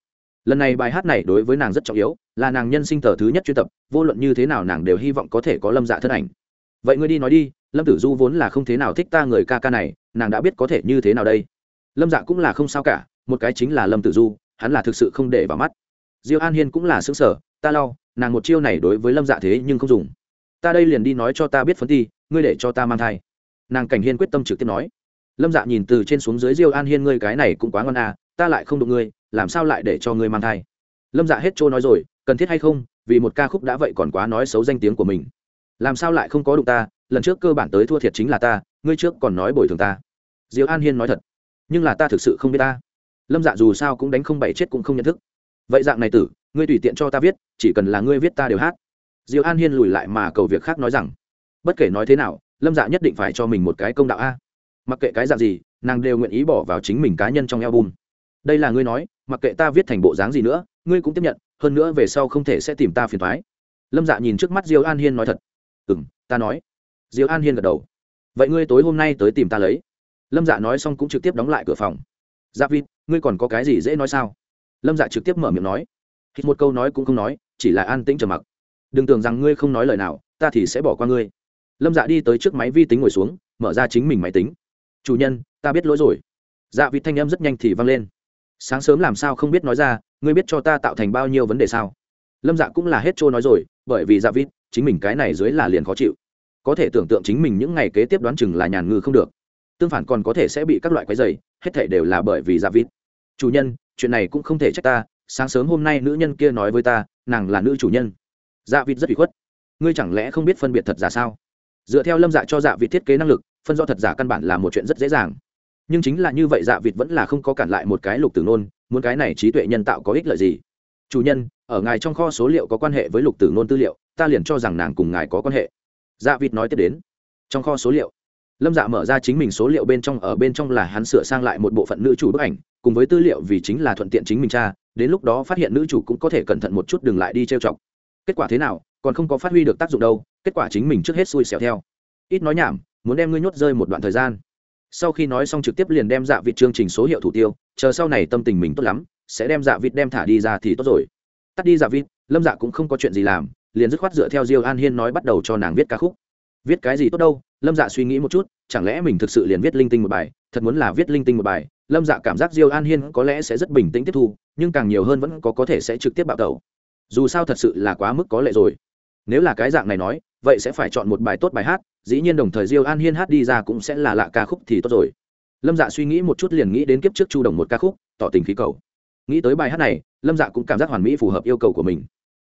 Lần này bài hát này đối với nàng rất trọng yếu, là nàng nhân sinh tờ thứ nhất chuyên tập, vô luận như thế nào nàng đều hy vọng có thể có lâm dạ thân ảnh vậy ngươi đi nói đi, lâm tử du vốn là không thế nào thích ta người ca ca này, nàng đã biết có thể như thế nào đây. Lâm dạ cũng là không sao cả, một cái chính là lâm tử du, hắn là thực sự không để vào mắt. Diêu an hiên cũng là xứng sở ta lau, nàng một chiêu này đối với lâm dạ thế nhưng không dùng. Ta đây liền đi nói cho ta biết phấn ti, ngươi để cho ta mang thai. Nàng cảnh hiên quyết tâm trực tiếp nói. Lâm dạ nhìn từ trên xuống dưới diêu an hiên, ngươi cái này cũng quá ngon à ta lại không đụng ngươi, làm sao lại để cho ngươi mang thai? Lâm dạ hết trôi nói rồi, cần thiết hay không, vì một ca khúc đã vậy còn quá nói xấu danh tiếng của mình làm sao lại không có đụng ta, lần trước cơ bản tới thua thiệt chính là ta, ngươi trước còn nói bồi thường ta. Diêu an hiên nói thật. Nhưng là ta thực sự không biết ta. Lâm dạ dù sao cũng đánh không bảy chết cũng không nhận thức. Vậy dạng này tử, ngươi tùy tiện cho ta viết, chỉ cần là ngươi viết ta đều hát. Diêu an hiên lùi lại mà cầu việc khác nói rằng, bất kể nói thế nào, lâm dạ nhất định phải cho mình một cái công đạo a. Mặc kệ cái dạng gì, nàng đều nguyện ý bỏ vào chính mình cá nhân trong album. Đây là ngươi nói, mặc kệ ta viết thành bộ dáng gì nữa, ngươi cũng tiếp nhận, hơn nữa về sau không thể sẽ tìm ta phiền thoái lâm dạ nhìn trước mắt diêu an hiên nói thật ừ m ta nói. Diệu an hiên gật đầu. Vậy ngươi tối hôm nay tới tìm ta lấy. Lâm dạ nói xong cũng trực tiếp đóng lại cửa phòng. Dạ vịt, ngươi còn có cái gì dễ nói sao? Lâm dạ trực tiếp mở miệng nói. Hít một câu nói cũng không nói, chỉ là an tĩnh trầm mặc. Đừng tưởng rằng ngươi không nói lời nào, ta thì sẽ bỏ qua ngươi. Lâm dạ đi tới trước máy vi tính ngồi xuống, mở ra chính mình máy tính. Chủ nhân, ta biết lỗi rồi. Dạ vịt thanh em rất nhanh thì vang lên. Sáng sớm làm sao không biết nói ra, ngươi biết cho ta tạo thành bao nhiêu vấn đề sao? Lâm dạ cũng là hết trôi nói rồi, bởi vì dạ vịt chính mình cái này dưới là liền khó chịu. Có thể tưởng tượng chính mình những ngày kế tiếp đoán chừng là nhàn ngư không được. Tương phản còn có thể sẽ bị các loại quái dày hết thể đều là bởi vì dạ vịt. Chủ nhân, chuyện này cũng không thể trách ta, sáng sớm hôm nay nữ nhân kia nói với ta, nàng là nữ chủ nhân. Dạ vịt rất bị khuất. Ngươi chẳng lẽ không biết phân biệt thật giả sao? Dựa theo lâm dạ cho dạ vịt thiết kế năng lực, phân do thật giả căn bản là một chuyện rất dễ dàng. Nhưng chính là như vậy dạ vịt vẫn là không có cản lại một cái lục tử nôn, muốn cái này trí tuệ nhân tạo có ích lợi gì? Chủ nhân ở ngài trong kho số liệu có quan hệ với lục tử nôn tư liệu, ta liền cho rằng nàng cùng ngài có quan hệ. Dạ vịt nói tiếp đến. Trong kho số liệu. Lâm dạ mở ra chính mình số liệu bên trong, ở bên trong là hắn sửa sang lại một bộ phận nữ chủ bức ảnh, cùng với tư liệu vì chính là thuận tiện chính mình cha đến lúc đó phát hiện nữ chủ cũng có thể cẩn thận một chút đừng lại đi trêu chọc. Kết quả thế nào, còn không có phát huy được tác dụng đâu, kết quả chính mình trước hết xui xẻo theo. Ít nói nhảm, muốn đem ngươi nhốt rơi một đoạn thời gian. Sau khi nói xong trực tiếp liền đem dạ vịt chương trình số hiệu thủ tiêu, chờ sau này tâm tình mình tốt lắm, sẽ đem dạ vịt đem thả đi ra thì tốt rồi tắt đi dạ vịt, lâm dạ cũng không có chuyện gì làm, liền dứt khoát dựa theo diêu an hiên nói bắt đầu cho nàng viết ca khúc. Viết cái gì tốt đâu, lâm dạ suy nghĩ một chút, chẳng lẽ mình thực sự liền viết linh tinh một bài, thật muốn là viết linh tinh một bài, lâm dạ cảm giác diêu an hiên có lẽ sẽ rất bình tĩnh tiếp thu, nhưng càng nhiều hơn vẫn có có thể sẽ trực tiếp bạo tẩu. Dù sao thật sự là quá mức có lệ rồi. Nếu là cái dạng này nói, vậy sẽ phải chọn một bài tốt bài hát, dĩ nhiên đồng thời diêu an hiên hát đi ra cũng sẽ là lạ ca khúc thì tốt rồi. Lâm dạ suy nghĩ một chút liền nghĩ đến kiếp trước chu đồng một ca khúc, tỏ tình khí cầu nghĩ tới bài hát này lâm dạ cũng cảm giác hoàn mỹ phù hợp yêu cầu của mình.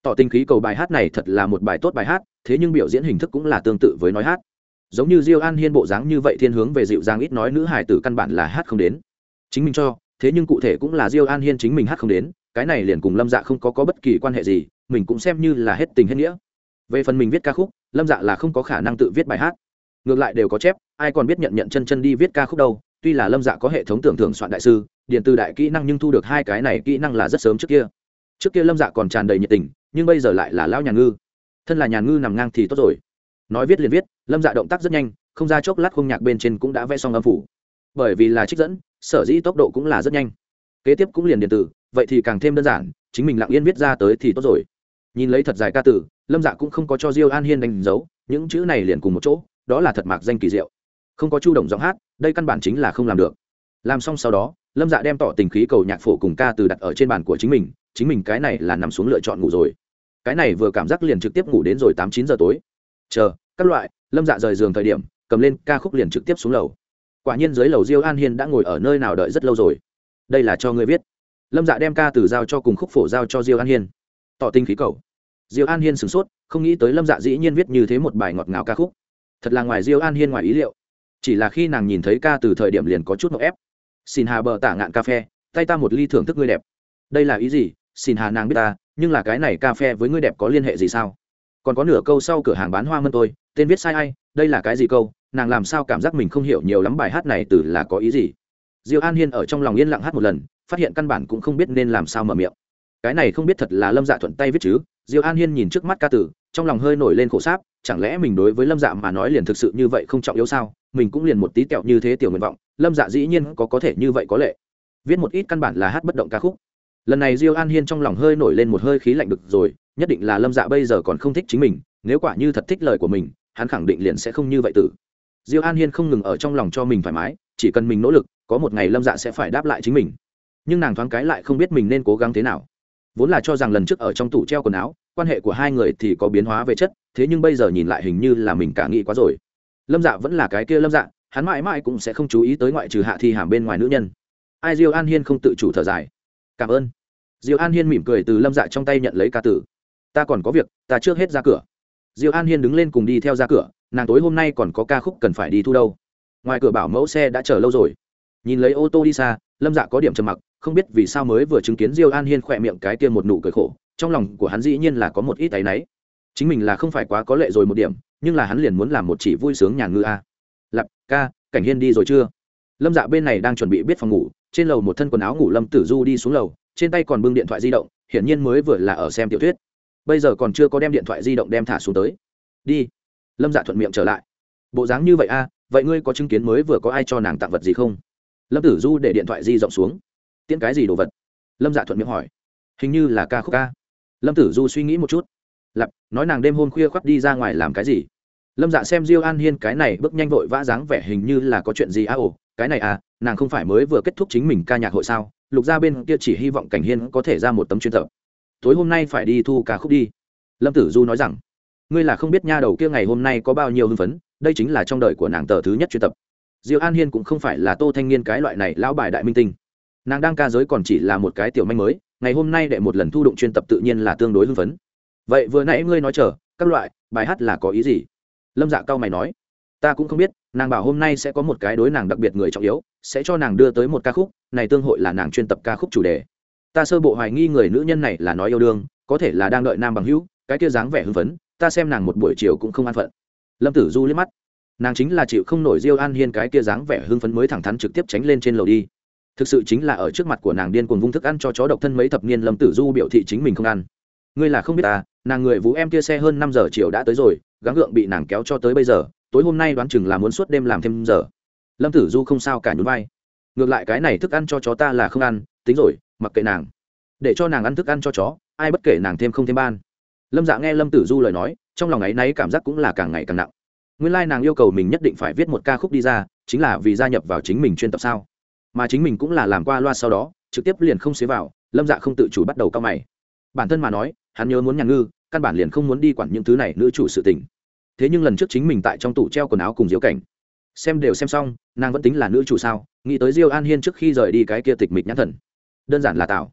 Tỏ tình khí cầu bài hát này thật là một bài tốt bài hát thế nhưng biểu diễn hình thức cũng là tương tự với nói hát. Giống như diêu an hiên bộ dáng như vậy thiên hướng về dịu dàng ít nói nữ hải tử căn bản là hát không đến. Chính mình cho thế nhưng cụ thể cũng là diêu an hiên chính mình hát không đến cái này liền cùng lâm dạ không có, có bất kỳ quan hệ gì mình cũng xem như là hết tình hết nghĩa. Về phần mình viết ca khúc lâm dạ là không có khả năng tự viết bài hát. Ngược lại đều có chép ai còn biết nhận nhận chân chân đi viết ca khúc đâu tuy là lâm dạ có hệ thống tưởng thưởng soạn đại sư điện từ đại kỹ năng nhưng thu được hai cái này kỹ năng là rất sớm trước kia. Trước kia lâm dạ còn tràn đầy nhiệt tình, nhưng bây giờ lại là lão nhà ngư. Thân là nhà ngư nằm ngang thì tốt rồi. Nói viết liền viết, lâm dạ động tác rất nhanh, không ra chốc lát không nhạc bên trên cũng đã vẽ xong âm phủ. Bởi vì là trích dẫn, sở dĩ tốc độ cũng là rất nhanh. Kế tiếp cũng liền điện tử vậy thì càng thêm đơn giản, chính mình lặng yên viết ra tới thì tốt rồi. Nhìn lấy thật dài ca tử, lâm dạ cũng không có cho diêu an hiên đánh dấu, những chữ này liền cùng một chỗ, đó là thật mạc danh kỳ diệu. Không có chu động giọng hát, đây căn bản chính là không làm được. Làm xong sau đó lâm dạ đem tỏ tình khí cầu nhạc phổ cùng ca từ đặt ở trên bàn của chính mình chính mình cái này là nằm xuống lựa chọn ngủ rồi. Cái này vừa cảm giác liền trực tiếp ngủ đến rồi tám chín giờ tối. Chờ, các loại, lâm dạ rời giường thời điểm, cầm lên ca khúc liền trực tiếp xuống lầu. Quả nhiên dưới lầu diêu an hiên đã ngồi ở nơi nào đợi rất lâu rồi. Đây là cho ngươi viết. Lâm dạ đem ca từ giao cho cùng khúc phổ giao cho diêu an hiên. Tỏ tình khí cầu. Diêu an hiên sửng sốt, không nghĩ tới lâm dạ dĩ nhiên viết như thế một bài ngọt ngào ca khúc. Thật là ngoài diêu an hiên ngoài ý liệu. Chỉ là khi nàng nhìn thấy ca từ thời điểm liền có chút ngọc ép xin hà bờ tả ngạn cà phê, tay ta một ly thưởng thức ngươi đẹp. Đây là ý gì? Xin hà nàng biết ta, nhưng là cái này cà phê với ngươi đẹp có liên hệ gì sao? Còn có nửa câu sau cửa hàng bán hoa mân tôi, tên viết sai ai, đây là cái gì câu? Nàng làm sao cảm giác mình không hiểu nhiều lắm bài hát này từ là có ý gì? Diêu an hiên ở trong lòng yên lặng hát một lần, phát hiện căn bản cũng không biết nên làm sao mở miệng. Cái này không biết thật là lâm dạ thuận tay viết chứ? Diêu an hiên nhìn trước mắt ca tử, trong lòng hơi nổi lên khổ sáp, chẳng lẽ mình đối với lâm dạ mà nói liền thực sự như vậy không trọng yếu sao? Mình cũng liền một tí kẹo như thế tiểu nguyện vọng, lâm dạ dĩ nhiên có có thể như vậy có lệ. Viết một ít căn bản là hát bất động ca khúc. Lần này diêu an hiên trong lòng hơi nổi lên một hơi khí lạnh được rồi, nhất định là lâm dạ bây giờ còn không thích chính mình, nếu quả như thật thích lời của mình, hắn khẳng định liền sẽ không như vậy tử. Diêu an hiên không ngừng ở trong lòng cho mình thoải mái, chỉ cần mình nỗ lực, có một ngày lâm dạ sẽ phải đáp lại chính mình. Nhưng nàng thoáng cái lại không biết mình nên cố gắng thế nào. Vốn là cho rằng lần trước ở trong tủ treo quần áo, quan hệ của hai người thì có biến hóa về chất, thế nhưng bây giờ nhìn lại hình như là mình cả nghĩ quá rồi lâm dạ vẫn là cái kia lâm dạ hắn mãi mãi cũng sẽ không chú ý tới ngoại trừ hạ thi hàm bên ngoài nữ nhân. Ai diêu an hiên không tự chủ thở dài. Cảm ơn. Diêu an hiên mỉm cười từ lâm dạ trong tay nhận lấy ca tử. Ta còn có việc, ta trước hết ra cửa. Diêu an hiên đứng lên cùng đi theo ra cửa, nàng tối hôm nay còn có ca khúc cần phải đi thu đâu. Ngoài cửa bảo mẫu xe đã chờ lâu rồi. Nhìn lấy ô tô đi xa, lâm dạ có điểm trầm mặc, không biết vì sao mới vừa chứng kiến diêu an hiên khỏe miệng cái kia một nụ cười khổ, trong lòng của hắn dĩ nhiên là có một ít áy náy. Chính mình là không phải quá có lệ rồi một điểm nhưng là hắn liền muốn làm một chỉ vui sướng nhàn ngư a. Lặp ca, cảnh hiên đi rồi chưa? Lâm dạ bên này đang chuẩn bị biết phòng ngủ, trên lầu một thân quần áo ngủ lâm tử du đi xuống lầu, trên tay còn bưng điện thoại di động, hiển nhiên mới vừa là ở xem tiểu thuyết. Bây giờ còn chưa có đem điện thoại di động đem thả xuống tới. Đi. Lâm dạ thuận miệng trở lại. Bộ dáng như vậy a, vậy ngươi có chứng kiến mới vừa có ai cho nàng tặng vật gì không? Lâm tử du để điện thoại di rộng xuống. Tiễn cái gì đồ vật? Lâm dạ thuận miệng hỏi. Hình như là ca khúc ca. Lâm tử du suy nghĩ một chút nói nàng đêm hôm khuya khoắt đi ra ngoài làm cái gì? Lâm dạ xem diêu an hiên cái này bước nhanh vội vã dáng vẻ hình như là có chuyện gì à ồ, cái này à nàng không phải mới vừa kết thúc chính mình ca nhạc hội sao? Lục gia bên kia chỉ hy vọng cảnh hiên có thể ra một tấm chuyên tập. Tối hôm nay phải đi thu ca khúc đi. Lâm tử du nói rằng, ngươi là không biết nha đầu kia ngày hôm nay có bao nhiêu hưng phấn, đây chính là trong đời của nàng tờ thứ nhất chuyên tập. Diêu an hiên cũng không phải là tô thanh niên cái loại này lão bài đại minh tinh. Nàng đang ca giới còn chỉ là một cái tiểu manh mới, ngày hôm nay đệ một lần thu đụng chuyên tập tự nhiên là tương đối hưng phấn vậy vừa nãy ngươi nói chờ, các loại, bài hát là có ý gì? Lâm dạ cao mày nói. Ta cũng không biết, nàng bảo hôm nay sẽ có một cái đối nàng đặc biệt người trọng yếu, sẽ cho nàng đưa tới một ca khúc, này tương hội là nàng chuyên tập ca khúc chủ đề. Ta sơ bộ hoài nghi người nữ nhân này là nói yêu đương, có thể là đang đợi nam bằng hữu, cái kia dáng vẻ hưng phấn, ta xem nàng một buổi chiều cũng không an phận. Lâm tử du liếc mắt. Nàng chính là chịu không nổi diêu an hiên cái kia dáng vẻ hưng phấn mới thẳng thắn trực tiếp tránh lên trên lầu đi. Thực sự chính là ở trước mặt của nàng điên cuồng vung thức ăn cho chó độc thân mấy thập niên lâm tử du biểu thị chính mình không ăn ngươi là không biết ta, nàng người vũ em kia xe hơn năm giờ chiều đã tới rồi, gắng gượng bị nàng kéo cho tới bây giờ, tối hôm nay đoán chừng là muốn suốt đêm làm thêm giờ. Lâm tử du không sao cả nhún vai. Ngược lại cái này thức ăn cho chó ta là không ăn, tính rồi, mặc kệ nàng. Để cho nàng ăn thức ăn cho chó, ai bất kể nàng thêm không thêm ban. Lâm dạ nghe lâm tử du lời nói, trong lòng ấ y náy cảm giác cũng là càng ngày càng nặng. Nguyên lai、like、nàng yêu cầu mình nhất định phải viết một ca khúc đi ra, chính là vì gia nhập vào chính mình chuyên tập sao? Mà chính mình cũng là làm qua loa sau đó, trực tiếp liền không xế vào, lâm dạ không tự chủ bắt đầu cao mày. Bản thân mà nói hắn nhớ muốn nhàn ngư, căn bản liền không muốn đi quản những thứ này, nữ chủ sự tình. Thế nhưng lần trước chính mình tại trong tủ treo quần áo cùng diễu cảnh. Xem đều xem xong, nàng vẫn tính là nữ chủ sao, nghĩ tới diêu an hiên trước khi rời đi cái kia tịch mịch nhãn thần. Đơn giản là tạo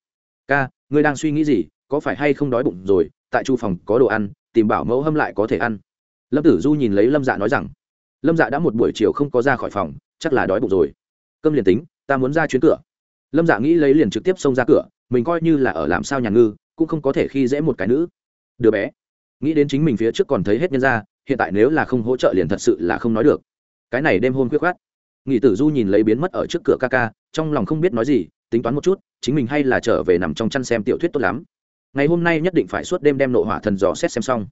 ca, ngươi đang suy nghĩ gì, có phải hay không đói bụng rồi, tại chu phòng có đồ ăn, tìm bảo mẫu hâm lại có thể ăn. Lâm tử du nhìn lấy lâm dạ nói rằng, lâm dạ đã một buổi chiều không có ra khỏi phòng, chắc là đói bụng rồi. Câm liền tính, ta muốn ra chuyến cửa. Lâm dạ nghĩ lấy liền trực tiếp xông ra cửa, mình coi như là ở làm sao nhà ngư cũng không có thể khi dễ một cái nữ. Đứa bé. Nghĩ đến chính mình phía trước còn thấy hết nhân ra, hiện tại nếu là không hỗ trợ liền thật sự là không nói được. Cái này đêm hôn quyết khoát. Nghị tử du nhìn lấy biến mất ở trước cửa ca ca, trong lòng không biết nói gì, tính toán một chút, chính mình hay là trở về nằm trong chăn xem tiểu thuyết tốt lắm. Ngày hôm nay nhất định phải suốt đêm đem nộ hỏa thần dò xét xem xong.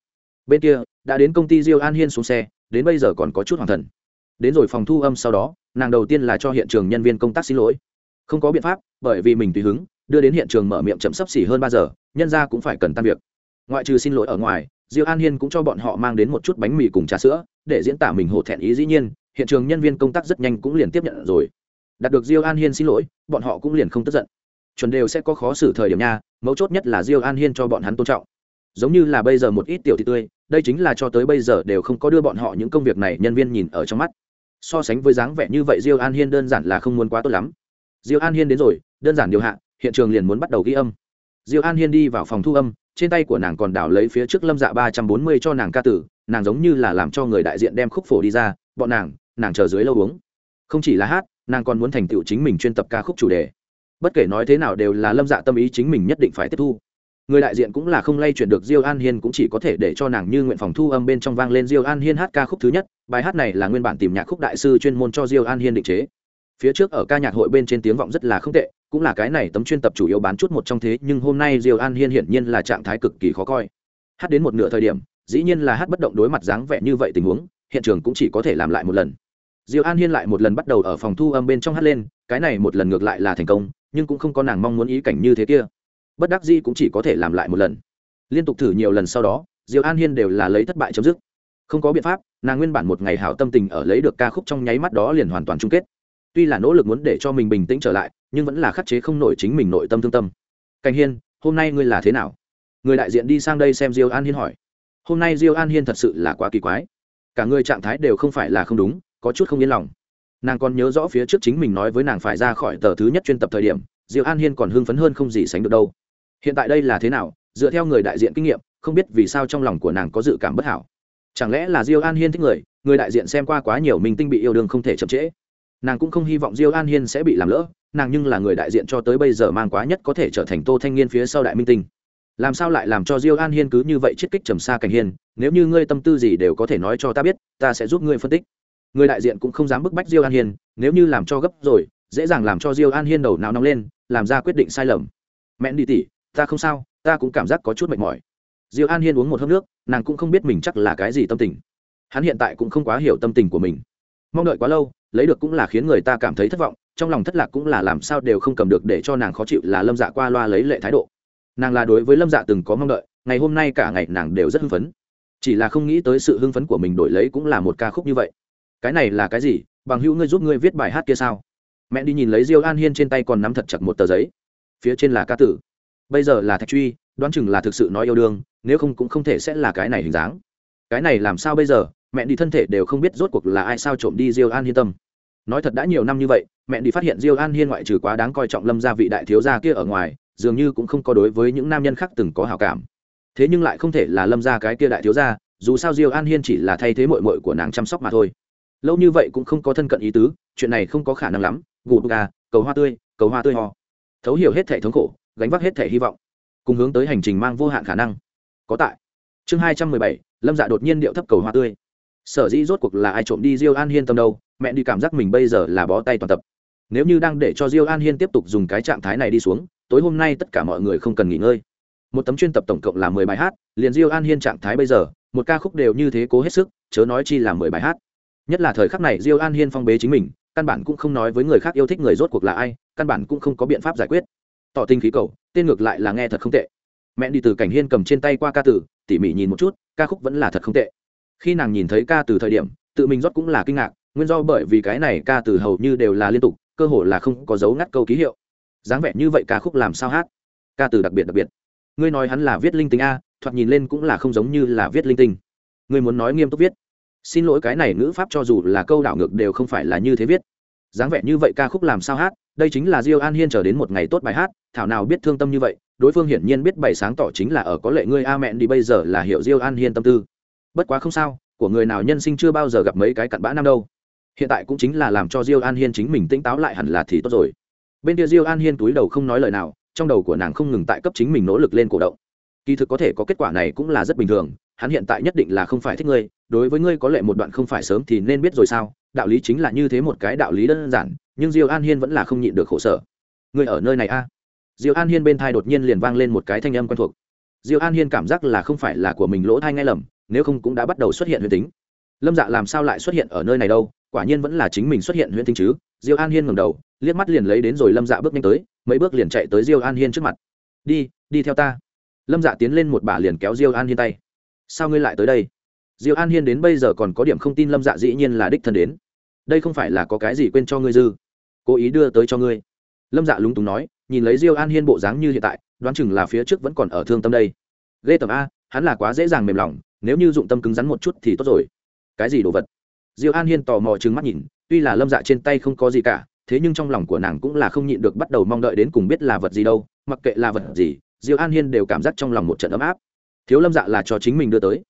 Bên kia, đã đến công ty diêu an hiên xuống xe, đến bây giờ còn có chút hoàng thần. Đến rồi phòng thu âm sau đó, nàng đầu tiên là cho hiện trường nhân viên công tác xin lỗi. Không có biện pháp, bởi vì mình tùy hứng, đưa đến hiện trường mở miệng chậm sấp xỉ hơn ba giờ nhân ra cũng phải cần tan việc. Ngoại trừ xin lỗi ở ngoài, diêu an hiên cũng cho bọn họ mang đến một chút bánh mì cùng trà sữa, để diễn tả mình hổ thẹn ý dĩ nhiên, hiện trường nhân viên công tác rất nhanh cũng liền tiếp nhận rồi. Đạt được diêu an hiên xin lỗi, bọn họ cũng liền không tức giận. Chuẩn đều sẽ có khó xử thời điểm nha, mấu chốt nhất là diêu an hiên cho bọn hắn tôn trọng. Giống như là bây giờ một ít tiểu thị tươi, đây chính là cho tới bây giờ đều không có đưa bọn họ những công việc này nhân viên nhìn ở trong mắt. So sánh với dáng vẻ như vậy diêu an hiên đơn giản là không muốn quá tốt lắm. Diêu an hiên đến rồi, đơn giản điều hạ, hiện trường liền muốn bắt đầu ghi âm diêu an hiên đi vào phòng thu âm, trên tay của nàng còn đảo lấy phía trước lâm dạ ba trăm bốn mươi cho nàng ca tử, nàng giống như là làm cho người đại diện đem khúc phổ đi ra, bọn nàng nàng chờ dưới lâu uống. Không chỉ là hát, nàng còn muốn thành tựu chính mình chuyên tập ca khúc chủ đề. Bất kể nói thế nào đều là lâm dạ tâm ý chính mình nhất định phải tiếp thu. Người đại diện cũng là không lay chuyển được diêu an hiên cũng chỉ có thể để cho nàng như nguyện phòng thu âm bên trong vang lên diêu an hiên hát ca khúc thứ nhất, bài hát này là nguyên bản tìm nhạc khúc đại sư chuyên môn cho diêu an hiên định chế. Phía trước ở ca nhạc hội bên trên tiếng vọng rất là không tệ cũng là cái này tấm chuyên tập chủ yếu bán chút một trong thế, nhưng hôm nay diêu an hiên hiển nhiên là trạng thái cực kỳ khó coi. Hát đến một nửa thời điểm, dĩ nhiên là hát bất động đối mặt dáng vẻ như vậy tình huống, hiện trường cũng chỉ có thể làm lại một lần. Diêu an hiên lại một lần bắt đầu ở phòng thu âm bên trong hát lên, cái này một lần ngược lại là thành công, nhưng cũng không có nàng mong muốn ý cảnh như thế kia. Bất đắc dĩ cũng chỉ có thể làm lại một lần. Liên tục thử nhiều lần sau đó, diêu an hiên đều là lấy thất bại chấm dứt. Không có biện pháp, nàng nguyên bản một ngày hảo tâm tình ở lấy được ca khúc trong nháy mắt đó liền hoàn toàn chung kết. Tuy là nỗ lực muốn để cho mình bình tĩnh trở lại nhưng vẫn là khắc chế không nổi chính mình nội tâm thương tâm. Cảnh hiên, hôm nay ngươi là thế nào? Người đại diện đi sang đây xem diêu an hiên hỏi. Hôm nay diêu an hiên thật sự là quá kỳ quái. Cả người trạng thái đều không phải là không đúng, có chút không yên lòng. Nàng còn nhớ rõ phía trước chính mình nói với nàng phải ra khỏi tờ thứ nhất chuyên tập thời điểm, diêu an hiên còn hưng phấn hơn không gì sánh được đâu. Hiện tại đây là thế nào? Dựa theo người đại diện kinh nghiệm, không biết vì sao trong lòng của nàng có dự cảm bất hảo. Chẳng lẽ là diêu an hiên thích người người đại diện xem qua quá nhiều mình tinh bị yêu đương không thể chậm trễ? Nàng cũng không hy vọng diêu an hiên sẽ bị làm lỡ, nàng nhưng là người đại diện cho tới bây giờ mang quá nhất có thể trở thành tô thanh niên phía sau đại minh tinh. Làm sao lại làm cho diêu an hiên cứ như vậy chiết kích trầm xa cảnh hiên, nếu như ngươi tâm tư gì đều có thể nói cho ta biết, ta sẽ giúp ngươi phân tích. Người đại diện cũng không dám bức bách diêu an hiên, nếu như làm cho gấp rồi, dễ dàng làm cho diêu an hiên đầu não nóng lên, làm ra quyết định sai lầm. Mẹ đi tỉ ta không sao, ta cũng cảm giác có chút mệt mỏi. Diêu an hiên uống một hớp nước, nàng cũng không biết mình chắc là cái gì tâm tình. Hắn hiện tại cũng không quá hiểu tâm tình của mình. Mong đợi quá lâu lấy được cũng là khiến người ta cảm thấy thất vọng, trong lòng thất lạc cũng là làm sao đều không cầm được để cho nàng khó chịu là lâm dạ qua loa lấy lệ thái độ. Nàng là đối với lâm dạ từng có mong đợi, ngày hôm nay cả ngày nàng đều rất hưng phấn. Chỉ là không nghĩ tới sự hưng phấn của mình đổi lấy cũng là một ca khúc như vậy. Cái này là cái gì? Bằng hữu ngươi giúp ngươi viết bài hát kia sao? Mẹ đi nhìn lấy diêu an hiên trên tay còn nắm thật chặt một tờ giấy. Phía trên là ca tử. Bây giờ là thạch truy, đoán chừng là thực sự nói yêu đương, nếu không cũng không thể sẽ là cái này hình dáng. Cái này làm sao bây giờ? Mẹ đi thân thể đều không biết rốt cuộc là ai sao trộm đi diêu an hiên tâm nói thật đã nhiều năm như vậy, mẹ đi phát hiện diêu an hiên ngoại trừ quá đáng coi trọng lâm gia vị đại thiếu gia kia ở ngoài, dường như cũng không có đối với những nam nhân khác từng có hào cảm. Thế nhưng lại không thể là lâm gia cái kia đại thiếu gia, dù sao diêu an hiên chỉ là thay thế mội mội của nàng chăm sóc mà thôi. Lâu như vậy cũng không có thân cận ý tứ, chuyện này không có khả năng lắm gù gà, cầu hoa tươi, cầu hoa tươi ho. Thấu hiểu hết thể thống khổ, gánh vác hết thể hy vọng, cùng hướng tới hành trình mang vô hạn khả năng. Có tại. Chương hai trăm mười bảy, lâm dạ đột nhiên điệu thấp cầu hoa tươi sở dĩ rốt cuộc là ai trộm đi diêu an hiên tâm đâu, mẹ đi cảm giác mình bây giờ là bó tay toàn tập. Nếu như đang để cho diêu an hiên tiếp tục dùng cái trạng thái này đi xuống, tối hôm nay tất cả mọi người không cần nghỉ ngơi. Một tấm chuyên tập tổng cộng là mười bài hát, liền diêu an hiên trạng thái bây giờ, một ca khúc đều như thế cố hết sức, chớ nói chi là mười bài hát. Nhất là thời khắc này diêu an hiên phong bế chính mình, căn bản cũng không nói với người khác yêu thích người rốt cuộc là ai, căn bản cũng không có biện pháp giải quyết. Tỏ tình khí cầu, tên ngược lại là nghe thật không tệ. Mẹ đi từ cảnh hiên cầm trên tay qua ca tử, tỉ mỉ nhìn một chút, ca khúc vẫn là thật không tệ khi nàng nhìn thấy ca từ thời điểm, tự mình rót cũng là kinh ngạc, nguyên do bởi vì cái này ca từ hầu như đều là liên tục, cơ hồ là không có dấu ngắt câu ký hiệu. Dáng vẻ như vậy ca khúc làm sao hát? Ca từ đặc biệt đặc biệt. Ngươi nói hắn là viết linh tinh a, thoạt nhìn lên cũng là không giống như là viết linh tinh. Ngươi muốn nói nghiêm túc viết. Xin lỗi cái này ngữ pháp cho dù là câu đảo ngược đều không phải là như thế viết. Dáng vẻ như vậy ca khúc làm sao hát? Đây chính là diêu an hiên chờ đến một ngày tốt bài hát, thảo nào biết thương tâm như vậy, đối phương hiển nhiên biết bày sáng tỏ chính là ở có lệ ngươi a mẹn đi bây giờ là hiệu diêu an hiên tâm tư bất quá không sao, của người nào nhân sinh chưa bao giờ gặp mấy cái cặn bã năm đâu. Hiện tại cũng chính là làm cho diêu an hiên chính mình tỉnh táo lại hẳn là thì tốt rồi. Bên kia diêu an hiên túi đầu không nói lời nào, trong đầu của nàng không ngừng tại cấp chính mình nỗ lực lên cổ động. Kỳ thực có thể có kết quả này cũng là rất bình thường, hắn hiện tại nhất định là không phải thích ngươi, đối với ngươi có lệ một đoạn không phải sớm thì nên biết rồi sao, đạo lý chính là như thế một cái đạo lý đơn giản, nhưng diêu an hiên vẫn là không nhịn được khổ sở. Ngươi ở nơi này a? À? diêu an hiên bên thai đột nhiên liền vang lên một cái thanh âm quen thuộc diêu an hiên cảm giác là không phải là của mình lỗ thai ngay lầm, nếu không cũng đã bắt đầu xuất hiện huyền tính. Lâm dạ làm sao lại xuất hiện ở nơi này đâu, quả nhiên vẫn là chính mình xuất hiện huyền tính chứ. Diêu an hiên ngầm đầu, liếc mắt liền lấy đến rồi lâm dạ bước nhanh tới, mấy bước liền chạy tới diêu an hiên trước mặt. Đi đi theo ta. Lâm dạ tiến lên một bả liền kéo diêu an hiên tay. Sao ngươi lại tới đây? Diêu an hiên đến bây giờ còn có điểm không tin lâm dạ dĩ nhiên là đích thân đến. Đây không phải là có cái gì quên cho ngươi dư? Cố ý đưa tới cho ngươi. Lâm dạ lúng túng nói, nhìn lấy diêu an hiên bộ dáng như hiện tại đoán chừng là phía trước vẫn còn ở thương tâm đây. Ghê tầm a, hắn là quá dễ dàng mềm lòng, nếu như dụng tâm cứng rắn một chút thì tốt rồi. Cái gì đồ vật? Diêu an hiên tò mò trừng mắt nhìn, tuy là lâm dạ trên tay không có gì cả, thế nhưng trong lòng của nàng cũng là không nhịn được bắt đầu mong đợi đến cùng biết là vật gì đâu, mặc kệ là vật gì, diêu an hiên đều cảm giác trong lòng một trận ấm áp. Thiếu lâm dạ là cho chính mình đưa tới.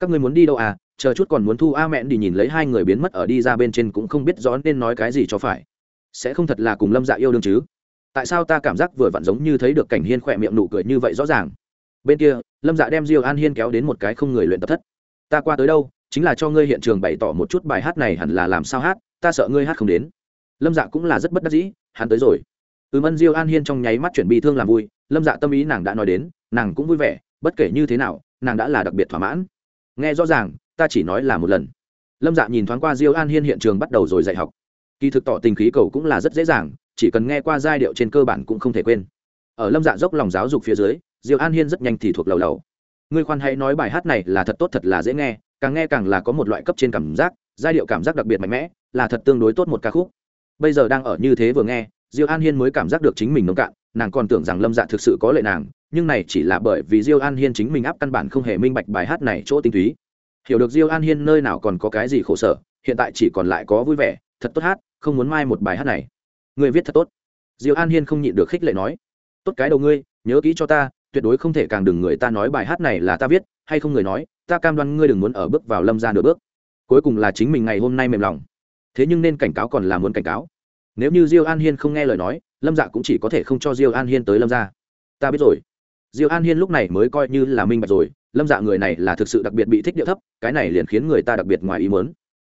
Các người muốn đi đâu à? Chờ chút còn muốn thu a mẹn đi nhìn lấy hai người biến mất ở đi ra bên trên cũng không biết rõ nên nói cái gì cho phải. Sẽ không thật là cùng lâm dạ yêu đương chứ? Tại sao ta cảm giác vừa vặn giống như thấy được cảnh hiên khỏe miệng nụ cười như vậy rõ ràng? Bên kia, lâm dạ đem diêu an hiên kéo đến một cái không người luyện tập thất. Ta qua tới đâu, chính là cho ngươi hiện trường bày tỏ một chút bài hát này hẳn là làm sao hát, ta sợ ngươi hát không đến. Lâm dạ cũng là rất bất đắc dĩ, hắn tới rồi. Ừm ân diêu an hiên trong nháy mắt chuẩn bị thương làm vui, lâm dạ tâm ý nàng đã nói đến, nàng cũng vui vẻ, bất kể như thế nào, nàng đã là đặc biệt thỏa mãn. Nghe rõ ràng, ta chỉ nói là một lần. Lâm dạ nhìn thoáng qua diêu an hiên hiện trường bắt đầu rồi dạy học. Kỳ thực tỏ tình khí cầu cũng là rất dễ dàng chỉ cần nghe qua giai điệu trên cơ bản cũng không thể quên. Ở lâm dạ dốc lòng giáo dục phía dưới, diêu an hiên rất nhanh thì thuộc lầu lầu. Ngươi khoan hãy nói bài hát này là thật tốt, thật là dễ nghe, càng nghe càng là có một loại cấp trên cảm giác, giai điệu cảm giác đặc biệt mạnh mẽ, là thật tương đối tốt một ca khúc. Bây giờ đang ở như thế vừa nghe, diêu an hiên mới cảm giác được chính mình nông cạn, nàng còn tưởng rằng lâm dạ thực sự có lệ nàng, nhưng này chỉ là bởi vì diêu an hiên chính mình áp căn bản không hề minh bạch bài hát này chỗ tinh túy. Hiểu được diêu an hiên nơi nào còn có cái gì khổ sở, hiện tại chỉ còn lại có vui vẻ, thật tốt hát, không muốn mai một bài hát này người viết thật tốt. Diêu an hiên không nhịn được khích lệ nói, tốt cái đầu ngươi, nhớ kỹ cho ta, tuyệt đối không thể càng đừng người ta nói bài hát này là ta viết, hay không người nói, ta cam đoan ngươi đừng muốn ở bước vào lâm ra nửa bước. Cuối cùng là chính mình ngày hôm nay mềm lòng. Thế nhưng nên cảnh cáo còn là muốn cảnh cáo. Nếu như diêu an hiên không nghe lời nói, lâm dạ cũng chỉ có thể không cho diêu an hiên tới lâm ra. Ta biết rồi. Diêu an hiên lúc này mới coi như là minh bạch rồi, lâm dạ người này là thực sự đặc biệt bị thích điệu thấp, cái này liền khiến người ta đặc biệt ngoài ý mớn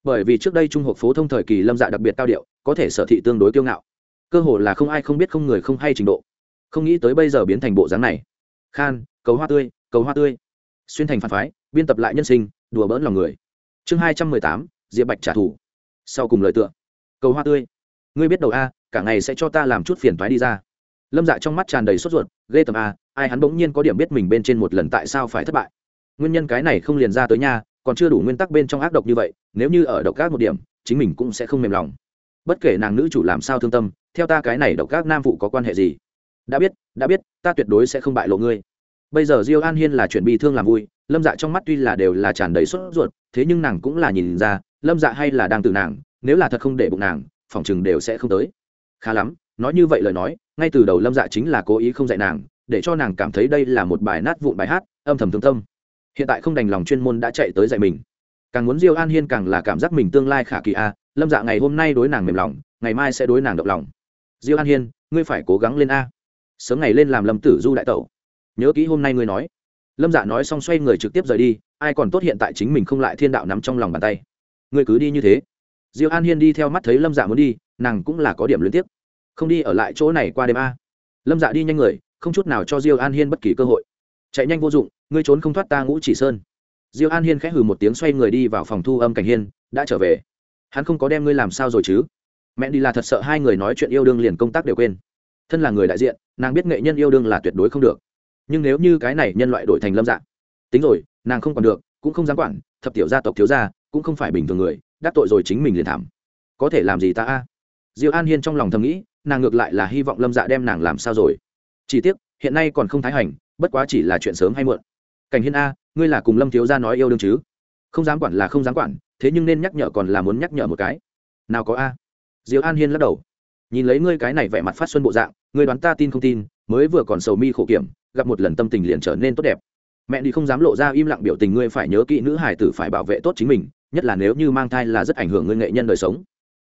bởi vì trước đây trung học phổ thông thời kỳ lâm dạ đặc biệt cao điệu có thể sở thị tương đối kiêu ngạo. Cơ hồ là không ai không biết không người không hay trình độ. Không nghĩ tới bây giờ biến thành bộ dáng này. Khan cầu hoa tươi cầu hoa tươi. Xuyên thành phản phái biên tập lại nhân sinh đùa bỡn lòng người. Chương hai trăm mười tám diệp bạch trả thù. Sau cùng lời tựa. Cầu hoa tươi. Ngươi biết đầu a cả ngày sẽ cho ta làm chút phiền thoái đi ra. Lâm dạ trong mắt tràn đầy sốt ruột ghê tầm a ai hắn bỗng nhiên có điểm biết mình bên trên một lần tại sao phải thất bại. Nguyên nhân cái này không liền ra tới nhà, còn chưa đủ nguyên tắc bên trong ác độc như vậy nếu như ở độc ác một điểm, chính mình cũng sẽ không mềm lòng. Bất kể nàng nữ chủ làm sao thương tâm, theo ta cái này độc ác nam phụ có quan hệ gì? Đã biết đã biết, ta tuyệt đối sẽ không bại lộ ngươi. Bây giờ diêu an hiên là chuyện bị thương làm vui, lâm dạ trong mắt tuy là đều là tràn đầy sốt ruột, thế nhưng nàng cũng là nhìn ra, lâm dạ hay là đang từ nàng, nếu là thật không để bụng nàng, phòng chừng đều sẽ không tới. Khá lắm, nói như vậy lời nói, ngay từ đầu lâm dạ chính là cố ý không dạy nàng, để cho nàng cảm thấy đây là một bài nát vụn bài hát, âm thầm thương tâm. Hiện tại không đành lòng chuyên môn đã chạy tới dạy mình càng muốn diêu an hiên càng là cảm giác mình tương lai khả kỳ a, lâm dạ ngày hôm nay đối nàng mềm lòng, ngày mai sẽ đối nàng động lòng. Diêu an hiên, ngươi phải cố gắng lên a. Sớm ngày lên làm lâm tử du đại tẩu. Nhớ kỹ hôm nay ngươi nói. Lâm dạ nói xong xoay người trực tiếp rời đi, ai còn tốt hiện tại chính mình không lại thiên đạo nắm trong lòng bàn tay. Ngươi cứ đi như thế. Diêu an hiên đi theo mắt thấy lâm dạ muốn đi, nàng cũng là có điểm liên tiếp không đi ở lại chỗ này qua đêm a. Lâm dạ đi nhanh người, không chút nào cho diêu an hiên bất kỳ cơ hội. Chạy nhanh vô dụng, ngươi trốn không thoát ta ngũ chỉ sơn diêu an hiên khẽ hừ một tiếng xoay người đi vào phòng thu âm cảnh hiên, đã trở về. Hắn không có đem ngươi làm sao rồi chứ? Mẹ đi là thật sợ hai người nói chuyện yêu đương liền công tác đều quên. Thân là người đại diện, nàng biết nghệ nhân yêu đương là tuyệt đối không được. Nhưng nếu như cái này nhân loại đổi thành lâm dạng tính rồi, nàng không còn được, cũng không dám quản, thập tiểu gia tộc thiếu gia, cũng không phải bình thường người, đắc tội rồi chính mình liền thảm. Có thể làm gì ta a? Diêu an hiên trong lòng thầm nghĩ, nàng ngược lại là hy vọng lâm dạ đem nàng làm sao rồi. Chỉ tiếc, hiện nay còn không thái hành, bất quá chỉ là chuyện sớm hay muộn. Cảnh hiên a ngươi là cùng lâm thiếu gia nói yêu đương chứ? Không dám quản là không dám quản, thế nhưng nên nhắc nhở còn là muốn nhắc nhở một cái. Nào có a. Diêu an hiên lắc đầu. Nhìn lấy ngươi cái này vẻ mặt phát xuân bộ dạng, ngươi đoán ta tin không tin, mới vừa còn sầu mi khổ kiểm, gặp một lần tâm tình liền trở nên tốt đẹp. Mẹ đi không dám lộ ra im lặng biểu tình ngươi phải nhớ kỹ nữ hải tử phải bảo vệ tốt chính mình, nhất là nếu như mang thai là rất ảnh hưởng ngươi nghệ nhân đời sống.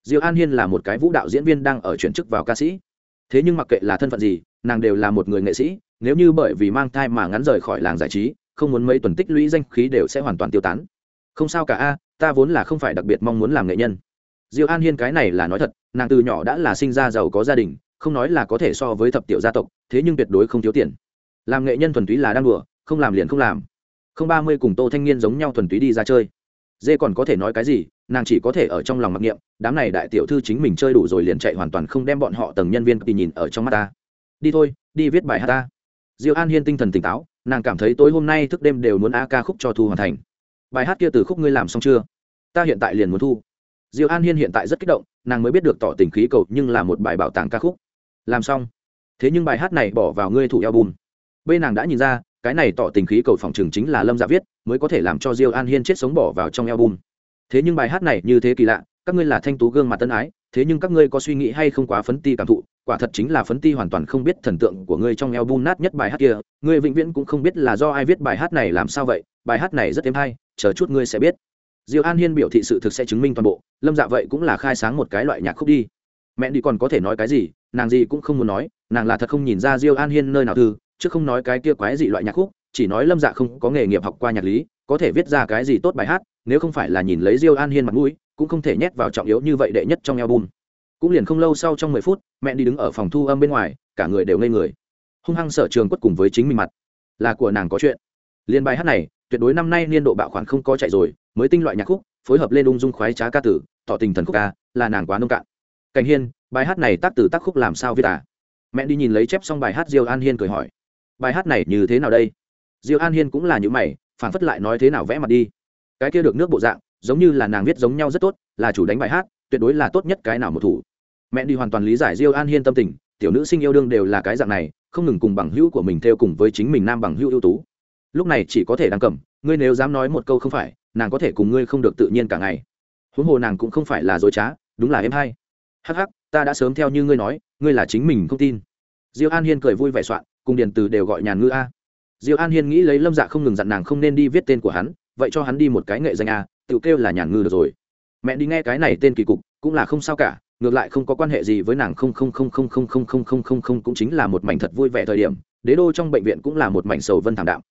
Diêu an hiên là một cái vũ đạo diễn viên đang ở chuyển chức vào ca sĩ. Thế nhưng mặc kệ là thân phận gì, nàng đều là một người nghệ sĩ, nếu như bởi vì mang thai mà ngắn rời khỏi làng giải trí không muốn mấy tuần tích lũy danh khí đều sẽ hoàn toàn tiêu tán. Không sao cả a, ta vốn là không phải đặc biệt mong muốn làm nghệ nhân. Diêu an hiên cái này là nói thật, nàng từ nhỏ đã là sinh ra giàu có gia đình, không nói là có thể so với thập tiểu gia tộc, thế nhưng tuyệt đối không thiếu tiền. Làm nghệ nhân thuần túy là đang đùa, không làm liền không làm. Không ba mươi cùng tô thanh niên giống nhau thuần túy đi ra chơi. Dê còn có thể nói cái gì, nàng chỉ có thể ở trong lòng mặc niệm, đám này đại tiểu thư chính mình chơi đủ rồi liền chạy hoàn toàn không đem bọn họ tầng nhân viên kỳ nhìn ở trong mắt ta. Đi thôi, đi viết bài hát ta. Diêu an hiên tinh thần tỉnh táo nàng cảm thấy tối hôm nay thức đêm đều muốn a ca khúc cho thu hoàn thành. Bài hát kia từ khúc ngươi làm xong chưa? Ta hiện tại liền muốn thu. Diêu an hiên hiện tại rất kích động, nàng mới biết được tỏ tình khí cầu nhưng là một bài bảo tàng ca khúc. Làm xong. Thế nhưng bài hát này bỏ vào ngươi thủ album. Bên nàng đã nhìn ra, cái này tỏ tình khí cầu phòng trường chính là lâm dạ viết, mới có thể làm cho diêu an hiên chết sống bỏ vào trong album. Thế nhưng bài hát này như thế kỳ lạ, các ngươi là thanh tú gương mặt tân ái, thế nhưng các ngươi có suy nghĩ hay không quá phấn ti cảm thụ quả thật chính là phấn ti hoàn toàn không biết thần tượng của ngươi trong album nát nhất bài hát kia, ngươi vĩnh viễn cũng không biết là do ai viết bài hát này làm sao vậy, bài hát này rất êm hay, chờ chút ngươi sẽ biết. Diêu an hiên biểu thị sự thực sẽ chứng minh toàn bộ, lâm dạ vậy cũng là khai sáng một cái loại nhạc khúc đi. Mẹ đi còn có thể nói cái gì, nàng gì cũng không muốn nói, nàng là thật không nhìn ra diêu an hiên nơi nào thư, chứ không nói cái kia quái gì loại nhạc khúc, chỉ nói lâm dạ không có nghề nghiệp học qua nhạc lý, có thể viết ra cái gì tốt bài hát, nếu không phải là nhìn lấy diêu an hiên mặt mũi, cũng không thể nhét vào trọng yếu như vậy đệ nhất trong album cũng liền không lâu sau trong mười phút, mẹ đi đứng ở phòng thu âm bên ngoài, cả người đều ngây người. Hung hăng sở trường quất cùng với chính mình mặt. Là của nàng có chuyện. Liên bài hát này, tuyệt đối năm nay niên độ bạo khoản không có chạy rồi, mới tinh loại nhạc khúc, phối hợp lên ung dung khoái trá ca tử, tỏ tình thần khúc ca, là nàng quá nông cạn. Cảnh hiên, bài hát này tác từ tác khúc làm sao viết à? Mẹ đi nhìn lấy chép xong bài hát diêu an hiên cười hỏi. Bài hát này như thế nào đây? Diêu an hiên cũng là những mày phản phất lại nói thế nào vẽ mặt đi. Cái kia được nước bộ dạng, giống như là nàng viết giống nhau rất tốt, là chủ đánh bài hát, tuyệt đối là tốt nhất cái nào một thủ mẹ đi hoàn toàn lý giải diêu an hiên tâm tình, tiểu nữ sinh yêu đương đều là cái dạng này, không ngừng cùng bằng hữu của mình theo cùng với chính mình nam bằng hữu ưu tú. Lúc này chỉ có thể đang cầm, ngươi nếu dám nói một câu không phải, nàng có thể cùng ngươi không được tự nhiên cả ngày. Huống hồ nàng cũng không phải là dối trá, đúng là em hay. Hắc hắc, ta đã sớm theo như ngươi nói, ngươi là chính mình không tin. Diêu an hiên cười vui vẻ soạn, cùng điền từ đều gọi nhàn ngư a. Diêu an hiên nghĩ lấy lâm dạ không ngừng dặn nàng không nên đi viết tên của hắn, vậy cho hắn đi một cái nghệ danh a, tự kêu là nhàn ngư được rồi. Mẹ đi nghe cái này tên kỳ cục, cũng là không sao cả ngược lại không có quan hệ gì với nàng không không không không không không không không không không cũng chính là một mảnh thật vui vẻ thời điểm, đế đô trong bệnh viện cũng là một mảnh sầu vân thảm đạm.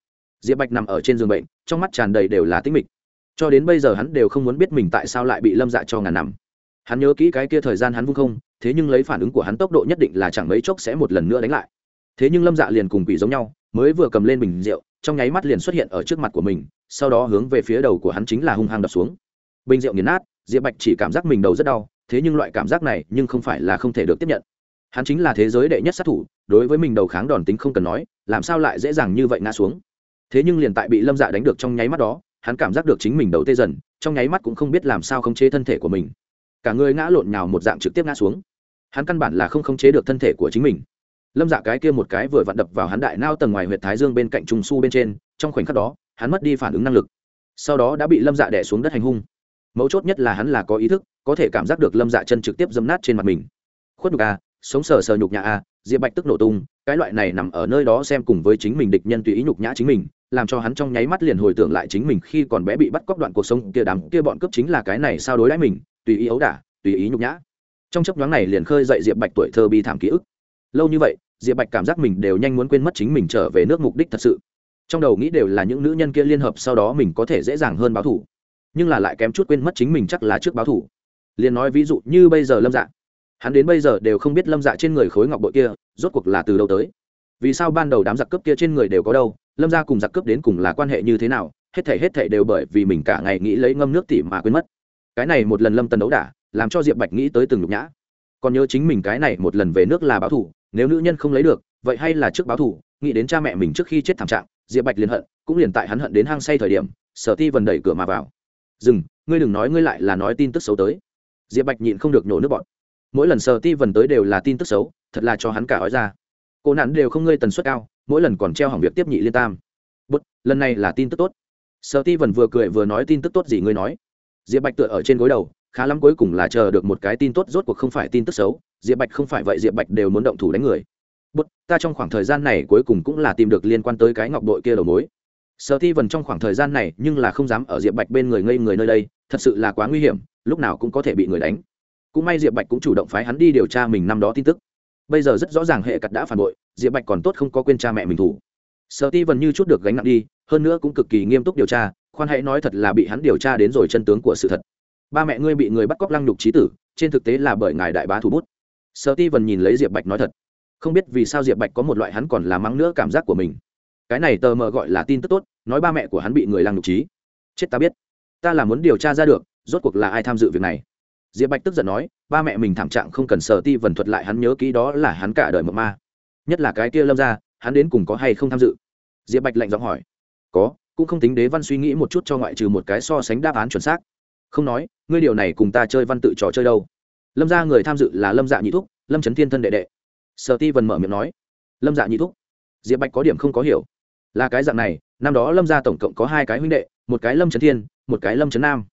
Diệp bạch nằm ở trên giường bệnh, trong mắt tràn đầy đều là tích mịch. Cho đến bây giờ hắn đều không muốn biết mình tại sao lại bị lâm dạ cho ngàn nằm. Hắn nhớ kỹ cái kia thời gian hắn vung không, thế nhưng lấy phản ứng của hắn tốc độ nhất định là chẳng mấy chốc sẽ một lần nữa đánh lại. Thế nhưng lâm dạ liền cùng quỷ giống nhau, mới vừa cầm lên bình rượu, trong nháy mắt liền xuất hiện ở trước mặt của mình, sau đó hướng về phía đầu của hắn chính là hung hăng đập xuống. Bình rượu nghiền nát, diệp bạch chỉ cảm giác mình đầu rất đau thế nhưng loại cảm giác này nhưng không phải là không thể được tiếp nhận. Hắn chính là thế giới đệ nhất sát thủ, đối với mình đầu kháng đòn tính không cần nói, làm sao lại dễ dàng như vậy ngã xuống? Thế nhưng liền tại bị lâm dạ đánh được trong nháy mắt đó, hắn cảm giác được chính mình đầu tê dần, trong nháy mắt cũng không biết làm sao khống chế thân thể của mình. Cả người ngã lộn nhào một dạng trực tiếp ngã xuống. Hắn căn bản là không khống chế được thân thể của chính mình. Lâm dạ cái kia một cái vừa vặn đập vào hắn đại nao tầng ngoài huyện thái dương bên cạnh trung su bên trên, trong khoảnh khắc đó, hắn mất đi phản ứng năng lực. Sau đó đã bị lâm dạ đẻ xuống đất hành hung. Mấu chốt nhất là hắn là có ý thức có thể cảm giác được lâm dạ chân trực tiếp dấm nát trên mặt mình. Khuất nhục a, sống sờ sờ nhục nhã a, diệp bạch tức nổ tung, cái loại này nằm ở nơi đó xem cùng với chính mình địch nhân tùy ý nhục nhã chính mình, làm cho hắn trong nháy mắt liền hồi tưởng lại chính mình khi còn bé bị bắt cóc đoạn cuộc sống kia đám kia bọn cướp chính là cái này sao đối đãi mình, tùy ý ấu đả, tùy ý nhục nhã. Trong chấp nhoáng này liền khơi dậy diệp bạch tuổi thơ bi thảm ký ức. Lâu như vậy, diệp bạch cảm giác mình đều nhanh muốn quên mất chính mình trở về nước mục đích thật sự. Trong đầu nghĩ đều là những nữ nhân kia liên hợp sau đó mình có thể dễ dàng hơn báo thủ, nhưng là lại kém chút quên mất chính mình chắc là trước báo thủ liền nói ví dụ như bây giờ lâm dạ. Hắn đến bây giờ đều không biết lâm dạ trên người khối ngọc bội kia, rốt cuộc là từ đâu tới. Vì sao ban đầu đám giặc cướp kia trên người đều có đâu, lâm ra cùng giặc cướp đến cùng là quan hệ như thế nào, hết thể hết thể đều bởi vì mình cả ngày nghĩ lấy ngâm nước tỉ mà quên mất. Cái này một lần lâm tần đấu đả, làm cho diệp bạch nghĩ tới từng nhục nhã. Còn nhớ chính mình cái này một lần về nước là báo thủ nếu nữ nhân không lấy được, vậy hay là trước báo thủ nghĩ đến cha mẹ mình trước khi chết thảm trạng, diệp bạch liền hận, cũng liền tại hắn hận đến hang say thời điểm, sở ti vần đẩy cửa mà vào. Dừng, ngươi đừng nói ngươi lại là nói tin tức xấu tới diệp bạch nhịn không được nhổ nước bọn mỗi lần sờ ti vần tới đều là tin tức xấu, thật là cho hắn cả ói ra. Cô nạn đều không ngơi tần suất cao, mỗi lần còn treo hỏng việc tiếp nhị liên tam. Bút lần này là tin tức tốt. Sờ ti vần vừa cười vừa nói tin tức tốt gì ngươi nói. Diệp bạch tựa ở trên gối đầu, khá lắm cuối cùng là chờ được một cái tin tốt, rốt cuộc không phải tin tức xấu. Diệp bạch không phải vậy, diệp bạch đều muốn động thủ đánh người. Bút ta trong khoảng thời gian này cuối cùng cũng là tìm được liên quan tới cái ngọc đội kia đầu mối. Sở ti vần trong khoảng thời gian này nhưng là không dám ở diệp bạch bên người ngây người nơi đây, thật sự là quá nguy hiểm lúc nào cũng có thể bị người đánh. Cũng may diệp bạch cũng chủ động phái hắn đi điều tra mình năm đó tin tức. Bây giờ rất rõ ràng hệ cặt đã phản bội, diệp bạch còn tốt không có quên cha mẹ mình thủ. Sợ ti vần như chút được gánh nặng đi, hơn nữa cũng cực kỳ nghiêm túc điều tra, khoan hãy nói thật là bị hắn điều tra đến rồi chân tướng của sự thật. Ba mẹ ngươi bị người bắt cóc lăng nhục trí tử, trên thực tế là bởi ngài đại bá thủ bút. Sợ ti vần nhìn lấy diệp bạch nói thật. Không biết vì sao diệp bạch có một loại hắn còn làm mắng nữa cảm giác của mình. Cái này tờ mờ gọi là tin tức tốt, nói ba mẹ của hắn bị người lăng nhục trí. Chết ta biết. Ta là muốn điều tra ra được rốt cuộc là ai tham dự việc này? Diệp bạch tức giận nói, ba mẹ mình thảm trạng không cần sở ti vần thuật lại hắn nhớ kỹ đó là hắn cả đời mộng ma. Nhất là cái kia lâm ra hắn đến cùng có hay không tham dự? Diệp bạch lạnh giọng hỏi. Có, cũng không tính đế văn suy nghĩ một chút cho ngoại trừ một cái so sánh đáp án chuẩn xác. Không nói, ngươi điều này cùng ta chơi văn tự trò chơi đâu. Lâm ra người tham dự là lâm dạ nhị thúc, lâm trấn thiên thân đệ đệ. Sở ti vần mở miệng nói. Lâm dạ nhị thúc. Diệp bạch có điểm không có hiểu. Là cái dạng này, năm đó lâm gia tổng cộng có hai cái huynh đệ, một cái lâm trấn thiên, một cái lâm trấn nam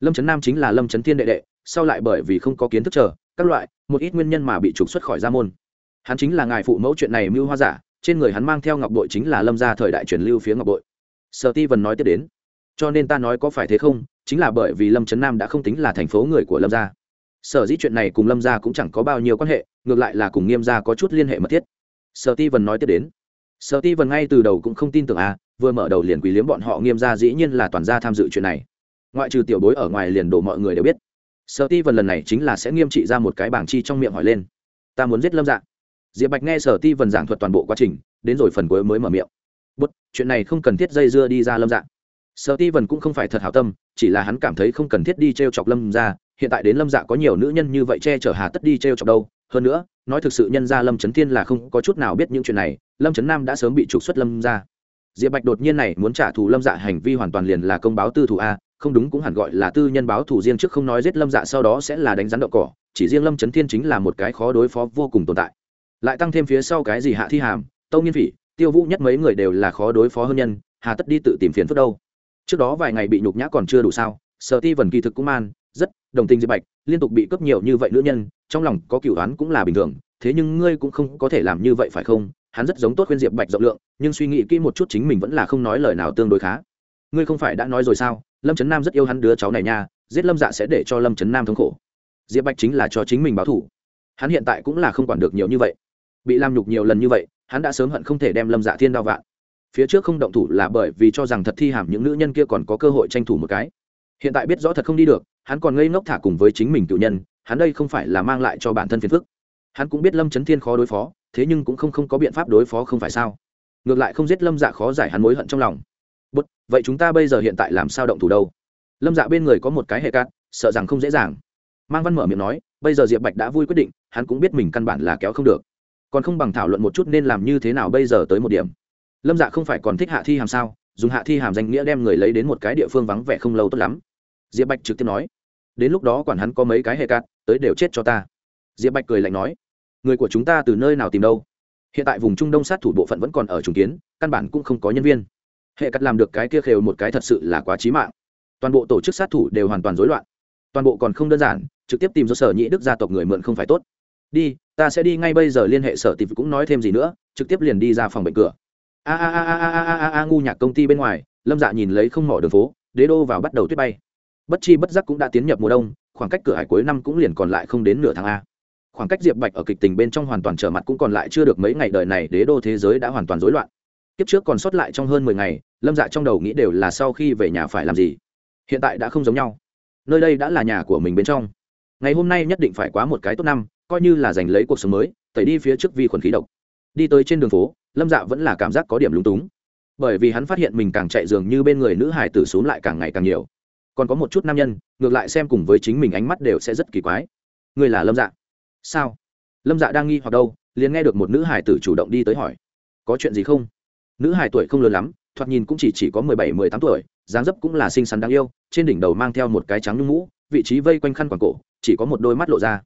lâm trấn nam chính là lâm trấn thiên đệ đệ, sau lại bởi vì không có kiến thức chờ, các loại, một ít nguyên nhân mà bị trục xuất khỏi gia môn. Hắn chính là ngài phụ mẫu chuyện này mưu hoa giả, trên người hắn mang theo ngọc bội chính là lâm gia thời đại truyền lưu phía ngọc bội. Sở ti vần nói tiếp đến. Cho nên ta nói có phải thế không, chính là bởi vì lâm trấn nam đã không tính là thành phố người của lâm gia. Sở dĩ chuyện này cùng lâm gia cũng chẳng có bao nhiêu quan hệ, ngược lại là cùng nghiêm gia có chút liên hệ mật thiết. Sở ti vần nói tiếp đến. Sở ti vần ngay từ đầu cũng không tin tưởng à vừa mở đầu liền quý liếm bọn họ nghiêm gia dĩ nhiên là toàn gia tham dự chuyện này ngoại trừ tiểu bối ở ngoài liền đổ mọi người đều biết. Sở ti vần lần này chính là sẽ nghiêm trị ra một cái bảng chi trong miệng hỏi lên. Ta muốn giết lâm dạ. Diệp bạch nghe sở ti vần giảng thuật toàn bộ quá trình, đến rồi phần cuối mới mở miệng. Bút chuyện này không cần thiết dây dưa đi ra lâm dạ. Sở ti vần cũng không phải thật hảo tâm, chỉ là hắn cảm thấy không cần thiết đi t r e o chọc lâm ra hiện tại đến lâm dạ có nhiều nữ nhân như vậy che chở hà tất đi t r e o chọc đâu. Hơn nữa, nói thực sự nhân ra lâm trấn thiên là không có chút nào biết những chuyện này, lâm trấn nam đã sớm bị trục xuất lâm ra diệp bạch đột nhiên này muốn trả thù lâm dạ hành vi hoàn toàn liền là công báo tư thù a không đúng cũng hẳn gọi là tư nhân báo thù riêng trước không nói giết lâm dạ sau đó sẽ là đánh rắn đậu cỏ, chỉ riêng lâm trấn thiên chính là một cái khó đối phó vô cùng tồn tại. Lại tăng thêm phía sau cái gì hạ thi hàm, tâu nghiên phỉ, tiêu vũ nhất mấy người đều là khó đối phó hơn nhân, hà tất đi tự tìm phiền phức đâu. Trước đó vài ngày bị nhục nhã còn chưa đủ sao, sở ti vần kỳ thực cũng man, rất đồng tình diệp bạch, liên tục bị cấp nhiều như vậy nữ nhân, trong lòng có cửu đoán cũng là bình thường, thế nhưng ngươi cũng không có thể làm như vậy phải không? Hắn rất giống tốt khuyên diệp bạch rộng lượng, nhưng suy nghĩ kỹ một chút chính mình vẫn là không nói lời nào tương đối khá. Ngươi không phải đã nói rồi sao? Lâm trấn nam rất yêu hắn đứa cháu này nha, giết lâm dạ sẽ để cho lâm trấn nam thống khổ. Diệp bạch chính là cho chính mình báo thủ hắn hiện tại cũng là không quản được nhiều như vậy. Bị làm nhục nhiều lần như vậy, hắn đã sớm hận không thể đem lâm dạ thiên đao vạn. Phía trước không động thủ là bởi vì cho rằng thật thi hàm những nữ nhân kia còn có cơ hội tranh thủ một cái. Hiện tại biết rõ thật không đi được, hắn còn ngây ngốc thả cùng với chính mình cựu nhân, hắn đây không phải là mang lại cho bản thân phiền phức. Hắn cũng biết lâm trấn thiên khó đối phó, thế nhưng cũng không không có biện pháp đối phó không phải sao. Ngược lại không giết lâm dạ khó giải hắn mối hận trong lòng vậy chúng ta bây giờ hiện tại làm sao động thủ đâu? Lâm dạ bên người có một cái hệ cát, sợ rằng không dễ dàng. Mang văn mở miệng nói, bây giờ diệp bạch đã vui quyết định, hắn cũng biết mình căn bản là kéo không được. Còn không bằng thảo luận một chút nên làm như thế nào bây giờ tới một điểm. Lâm dạ không phải còn thích hạ thi hàm sao? Dùng hạ thi hàm danh nghĩa đem người lấy đến một cái địa phương vắng vẻ không lâu tốt lắm. Diệp bạch trực tiếp nói, đến lúc đó quản hắn có mấy cái hệ cát, tới đều chết cho ta. Diệp bạch cười lạnh nói, người của chúng ta từ nơi nào tìm đâu? Hiện tại vùng trung đông sát thủ bộ phận vẫn còn ở trùng kiến, căn bản cũng không có nhân viên hệ cắt làm được cái kia khều một cái thật sự là quá trí mạng. Toàn bộ tổ chức sát thủ đều hoàn toàn rối loạn. Toàn bộ còn không đơn giản, trực tiếp tìm do sở nhị đức gia tộc người mượn không phải tốt. Đi, ta sẽ đi ngay bây giờ liên hệ sở tịp cũng nói thêm gì nữa, trực tiếp liền đi ra phòng bệnh cửa. A a a a a a a a ngu nhạc công ty bên ngoài, lâm dạ nhìn lấy không mỏ đường phố, đế đô vào bắt đầu tuyết bay. Bất chi bất giác cũng đã tiến nhập mùa đông, khoảng cách cửa hải cuối năm cũng liền còn lại không đến nửa tháng a. Khoảng cách diệp bạch ở kịch tình bên trong hoàn toàn trở mặt cũng còn lại chưa được mấy ngày, đời này đế đô thế giới đã hoàn toàn rối loạn kiếp trước còn sót lại trong hơn mười ngày, lâm dạ trong đầu nghĩ đều là sau khi về nhà phải làm gì. Hiện tại đã không giống nhau. Nơi đây đã là nhà của mình bên trong. Ngày hôm nay nhất định phải quá một cái tốt năm, coi như là giành lấy cuộc sống mới, tẩy đi phía trước vi khuẩn khí độc. Đi tới trên đường phố, lâm dạ vẫn là cảm giác có điểm lúng túng. Bởi vì hắn phát hiện mình càng chạy dường như bên người nữ hải tử xuống lại càng ngày càng nhiều. Còn có một chút nam nhân, ngược lại xem cùng với chính mình ánh mắt đều sẽ rất kỳ quái. Người là lâm dạ. Sao? Lâm dạ đang nghi hoặc đâu, liền nghe được một nữ hải tử chủ động đi tới hỏi. Có chuyện gì không? Nữ hải tuổi không lớn lắm thoạt nhìn cũng chỉ, chỉ có mười bảy mười tám tuổi dáng dấp cũng là xinh xắn đáng yêu trên đỉnh đầu mang theo một cái trắng nhung mũ vị trí vây quanh khăn quàng cổ chỉ có một đôi mắt lộ ra.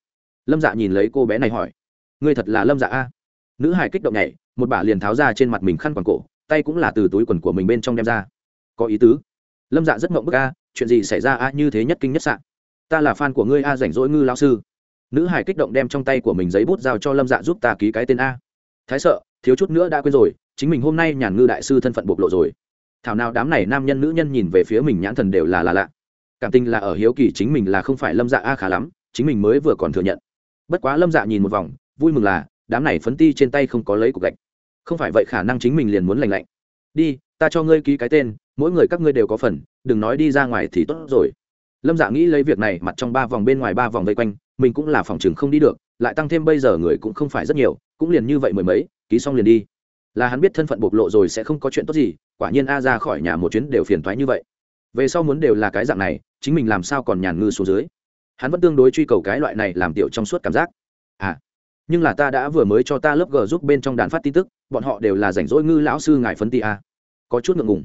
Lâm dạ nhìn lấy cô bé này hỏi ngươi thật là lâm dạ a? Nữ hải kích động nhảy một bả liền tháo ra trên mặt mình khăn quàng cổ tay cũng là từ túi quần của mình bên trong đem ra. Có ý tứ. Lâm dạ rất mộng bức a chuyện gì xảy ra a? Như thế nhất kinh nhất sạn ta là fan của ngươi a rảnh rỗi ngư lao sư. Nữ hải kích động đem trong tay của mình giấy bút giao cho lâm dạ giúp ta ký cái tên a. Thái sợ thiếu chút nữa đã quên rồi chính mình hôm nay nhàn ngư đại sư thân phận bộc lộ rồi. Thảo nào đám này nam nhân nữ nhân nhìn về phía mình nhãn thần đều là là lạ. Cảm tình là ở hiếu kỳ chính mình là không phải lâm dạ a khá lắm, chính mình mới vừa còn thừa nhận. Bất quá lâm dạ nhìn một vòng, vui mừng là, đám này phấn ti trên tay không có lấy cục gạch. Không phải vậy khả năng chính mình liền muốn lành lạnh. Đi, ta cho ngươi ký cái tên, mỗi người các ngươi đều có phần, đừng nói đi ra ngoài thì tốt rồi. Lâm dạ nghĩ lấy việc này, mặt trong ba vòng bên ngoài ba vòng vây quanh, mình cũng là phòng chừng không đi được, lại tăng thêm bây giờ người cũng không phải rất nhiều, cũng liền như vậy mười mấy, ký xong liền đi là hắn biết thân phận bộc lộ rồi sẽ không có chuyện tốt gì, quả nhiên a ra khỏi nhà một chuyến đều phiền thoái như vậy. Về sau muốn đều là cái dạng này, chính mình làm sao còn nhàn ngư xuống dưới. Hắn vẫn tương đối truy cầu cái loại này làm tiểu trong suốt cảm giác. À nhưng là ta đã vừa mới cho ta lớp g giúp bên trong đàn phát tin tức, bọn họ đều là rảnh rỗi ngư lão sư ngài phấn ti a. Có chút ngượng ngùng.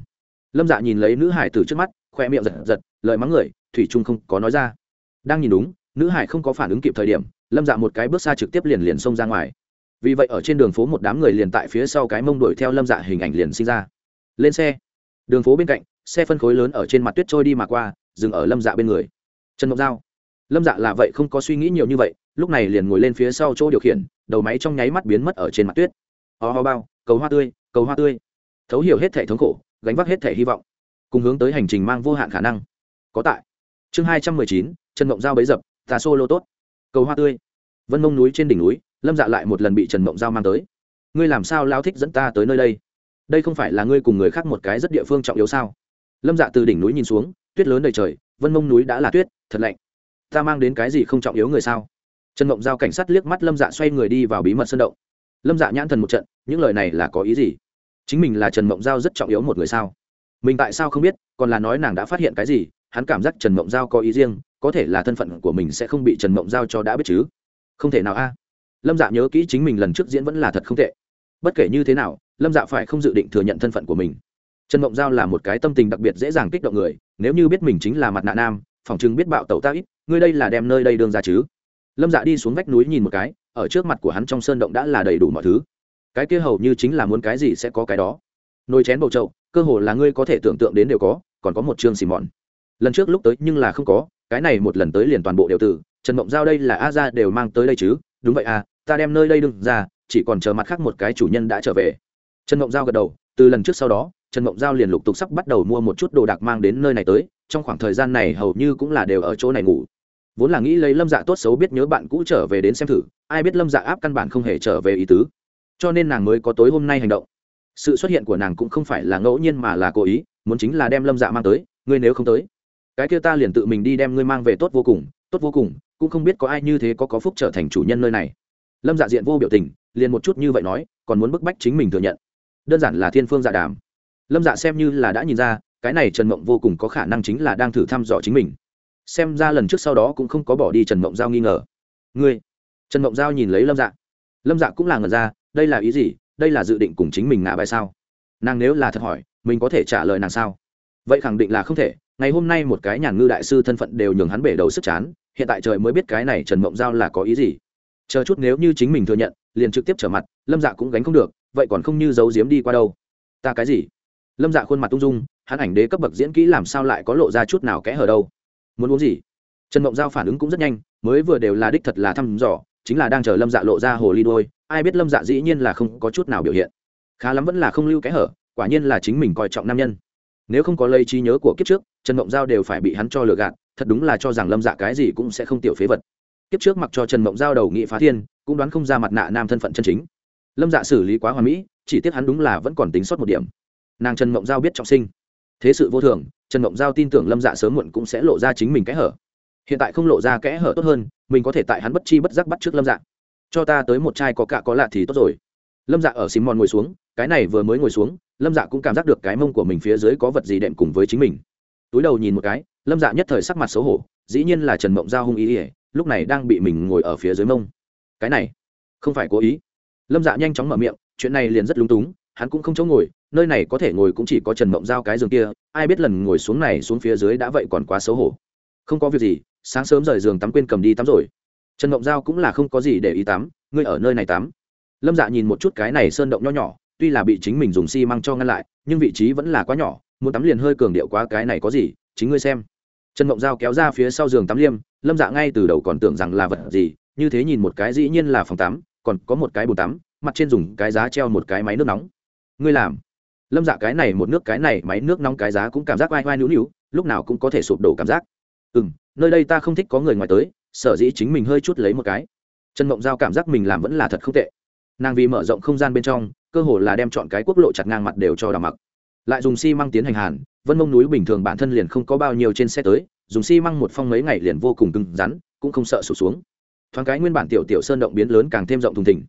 Lâm dạ nhìn lấy nữ hải từ trước mắt, khoe miệng giật giật, lời mắng người, thủy trung không có nói ra. Đang nhìn đúng, nữ hải không có phản ứng kịp thời điểm, lâm dạ một cái bước xa trực tiếp liền liền xông ra ngoài vì vậy ở trên đường phố một đám người liền tại phía sau cái mông đuổi theo lâm dạ hình ảnh liền sinh ra. Lên xe. Đường phố bên cạnh, xe phân khối lớn ở trên mặt tuyết trôi đi mà qua, dừng ở lâm dạ bên người. Trần ngọc giao. Lâm dạ là vậy không có suy nghĩ nhiều như vậy, lúc này liền ngồi lên phía sau chỗ điều khiển, đầu máy trong nháy mắt biến mất ở trên mặt tuyết. Ho ho bao, cầu hoa tươi, cầu hoa tươi. Thấu hiểu hết thể thống khổ, gánh vác hết thể hy vọng. Cùng hướng tới hành trình mang vô hạn khả năng. Có tại. Chương hai trăm mười chín, trần ngọc giao bấy dập tà xô lô tốt. Cầu hoa tươi. Vân mông núi trên đỉnh núi lâm dạ lại một lần bị trần mộng giao mang tới. Ngươi làm sao lao thích dẫn ta tới nơi đây? Đây không phải là ngươi cùng người khác một cái rất địa phương trọng yếu sao? Lâm dạ từ đỉnh núi nhìn xuống, tuyết lớn đầy trời, vân mông núi đã là tuyết, thật lạnh. Ta mang đến cái gì không trọng yếu người sao? Trần mộng giao cảnh sát liếc mắt lâm dạ xoay người đi vào bí mật sân động. Lâm dạ nhãn thần một trận, những lời này là có ý gì? Chính mình là trần mộng giao rất trọng yếu một người sao? Mình tại sao không biết, còn là nói nàng đã phát hiện cái gì, hắn cảm giác trần mộng giao có ý riêng, có thể là thân phận của mình sẽ không bị trần mộng giao cho đã biết chứ? Không thể nào a lâm dạ nhớ kỹ chính mình lần trước diễn vẫn là thật không tệ. Bất kể như thế nào, lâm dạ phải không dự định thừa nhận thân phận của mình. Trần mộng giao là một cái tâm tình đặc biệt dễ dàng kích động người, nếu như biết mình chính là mặt nạ nam, phòng chứng biết bạo tẩu ta ít, ngươi đây là đem nơi đây đương ra chứ? Lâm dạ đi xuống vách núi nhìn một cái, ở trước mặt của hắn trong sơn động đã là đầy đủ mọi thứ. Cái kia hầu như chính là muốn cái gì sẽ có cái đó. Nồi chén bầu trậu cơ hồ là ngươi có thể tưởng tượng đến đều có, còn có một chương xì mòn lần trước lúc tới nhưng là không có, cái này một lần tới liền toàn bộ đều tử, trần mộng giao đây là a ra đều mang tới đây chứ? Đúng vậy à ta đem nơi đây đừng ra, chỉ còn chờ mặt khác một cái chủ nhân đã trở về. Trần mộng giao gật đầu, từ lần trước sau đó, trần mộng giao liền lục tục sắp bắt đầu mua một chút đồ đạc mang đến nơi này tới, trong khoảng thời gian này hầu như cũng là đều ở chỗ này ngủ. Vốn là nghĩ lấy lâm dạ tốt xấu biết nhớ bạn cũ trở về đến xem thử, ai biết lâm dạ áp căn bản không hề trở về ý tứ. Cho nên nàng mới có tối hôm nay hành động. Sự xuất hiện của nàng cũng không phải là ngẫu nhiên mà là cố ý, muốn chính là đem lâm dạ mang tới, ngươi nếu không tới, cái kia ta liền tự mình đi đem ngươi mang về tốt vô cùng, tốt vô cùng, cũng không biết có ai như thế có có phúc trở thành chủ nhân nơi này lâm dạ diện vô biểu tình, liền một chút như vậy nói, còn muốn bức bách chính mình thừa nhận. Đơn giản là thiên phương dạ đàm. Lâm dạ xem như là đã nhìn ra, cái này trần mộng vô cùng có khả năng chính là đang thử thăm dò chính mình. Xem ra lần trước sau đó cũng không có bỏ đi trần mộng giao nghi ngờ. Ngươi? Trần mộng giao nhìn lấy lâm dạ. Lâm dạ cũng là ngờ ra, đây là ý gì? Đây là dự định cùng chính mình ngã bài sao? Nàng nếu là thật hỏi, mình có thể trả lời nàng sao? Vậy khẳng định là không thể. Ngày hôm nay một cái nhàn ngư đại sư thân phận đều nhường hắn bể đầu sức chán, hiện tại trời mới biết cái này trần mộng giao là có ý gì chờ chút nếu như chính mình thừa nhận, liền trực tiếp trở mặt, lâm dạ cũng gánh không được, vậy còn không như giấu giếm đi qua đâu. Ta cái gì? Lâm dạ khuôn mặt tung dung, hắn ảnh đế cấp bậc diễn kỹ làm sao lại có lộ ra chút nào kẽ hở đâu. Muốn uống gì? Trần mộng giao phản ứng cũng rất nhanh, mới vừa đều là đích thật là thăm dò, chính là đang chờ lâm dạ lộ ra hồ ly đôi, ai biết lâm dạ dĩ nhiên là không có chút nào biểu hiện. Khá lắm vẫn là không lưu kẽ hở, quả nhiên là chính mình coi trọng nam nhân. Nếu không có lây trí nhớ của kiếp trước, trần mộng giao đều phải bị hắn cho lừa gạt, thật đúng là cho rằng lâm dạ cái gì cũng sẽ không tiểu phế vật kiếp trước mặc cho trần mộng giao đầu nghị phá thiên, cũng đoán không ra mặt nạ nam thân phận chân chính. Lâm dạ xử lý quá hoàn mỹ, chỉ tiếc hắn đúng là vẫn còn tính sót một điểm. Nàng trần mộng giao biết trọng sinh. Thế sự vô thường, trần mộng giao tin tưởng lâm dạ sớm muộn cũng sẽ lộ ra chính mình kẽ hở. Hiện tại không lộ ra kẽ hở tốt hơn, mình có thể tại hắn bất chi bất giác bắt trước lâm dạ. Cho ta tới một chai có cạ có lạ thì tốt rồi. Lâm dạ ở xìm mòn ngồi xuống, cái này vừa mới ngồi xuống, lâm dạ cũng cảm giác được cái mông của mình phía dưới có vật gì đệm cùng với chính mình. Túi đầu nhìn một cái, lâm dạ nhất thời sắc mặt xấu hổ, dĩ nhiên là trần mộng giao hung ý ỉa lúc này đang bị mình ngồi ở phía dưới mông. Cái này, không phải cố ý. Lâm dạ nhanh chóng mở miệng, chuyện này liền rất lúng túng, hắn cũng không chỗ ngồi, nơi này có thể ngồi cũng chỉ có trần mộng giao cái giường kia, ai biết lần ngồi xuống này xuống phía dưới đã vậy còn quá xấu hổ. Không có việc gì, sáng sớm rời giường tắm quên cầm đi tắm rồi. Trần mộng giao cũng là không có gì để ý tắm, ngươi ở nơi này tắm. Lâm dạ nhìn một chút cái này sơn động nho nhỏ, tuy là bị chính mình dùng xi măng cho ngăn lại, nhưng vị trí vẫn là quá nhỏ, muốn tắm liền hơi cường điệu quá, cái này có gì, chính ngươi xem trần mộng giao kéo ra phía sau giường tắm liêm, lâm dạ ngay từ đầu còn tưởng rằng là vật gì, như thế nhìn một cái dĩ nhiên là phòng tắm, còn có một cái bồn tắm, mặt trên dùng cái giá treo một cái máy nước nóng. Ngươi làm. Lâm dạ cái này một nước cái này, máy nước nóng cái giá cũng cảm giác oai oai nữu nữu, lúc nào cũng có thể sụp đổ cảm giác. Ừ m nơi đây ta không thích có người ngoài tới, sở dĩ chính mình hơi chút lấy một cái. Trần mộng giao cảm giác mình làm vẫn là thật không tệ. Nàng vì mở rộng không gian bên trong, cơ hồ là đem chọn cái quốc lộ chặt ngang mặt đều cho đào mặc. Lại dùng xi măng tiến hành hàn vân mông núi bình thường bản thân liền không có bao nhiêu trên xe tới, dùng xi măng một phong mấy ngày liền vô cùng cứng rắn, cũng không sợ sụt xuống. Thoáng cái nguyên bản tiểu tiểu sơn động biến lớn càng thêm rộng thùng thỉnh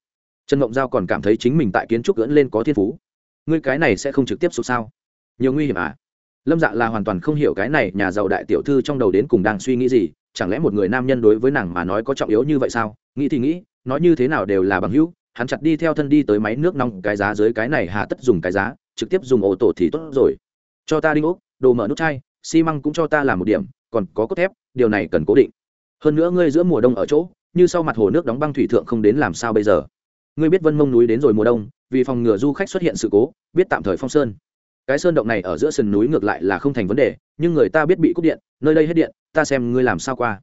trần mộng giao còn cảm thấy chính mình tại kiến trúc gỡn lên có thiên phú. Ngươi cái này sẽ không trực tiếp sụt sao? Nhiều nguy hiểm à? Lâm dạ là hoàn toàn không hiểu cái này nhà giàu đại tiểu thư trong đầu đến cùng đang suy nghĩ gì, chẳng lẽ một người nam nhân đối với nàng mà nói có trọng yếu như vậy sao? Nghĩ thì nghĩ, nói như thế nào đều là bằng hữu, hắn chặt đi theo thân đi tới máy nước nong cái giá dưới cái này hà tất dùng cái giá, trực tiếp dùng ô tô thì tốt rồi cho ta đinh ốc, đồ mở nút chai, xi măng cũng cho ta làm một điểm, còn có cốt thép, điều này cần cố định. Hơn nữa ngươi giữa mùa đông ở chỗ, như sau mặt hồ nước đóng băng thủy thượng không đến làm sao bây giờ. Ngươi biết vân mông núi đến rồi mùa đông, vì phòng ngừa du khách xuất hiện sự cố, biết tạm thời phong sơn. Cái sơn động này ở giữa sườn núi ngược lại là không thành vấn đề, nhưng người ta biết bị cúp điện, nơi đây hết điện, ta xem ngươi làm sao qua.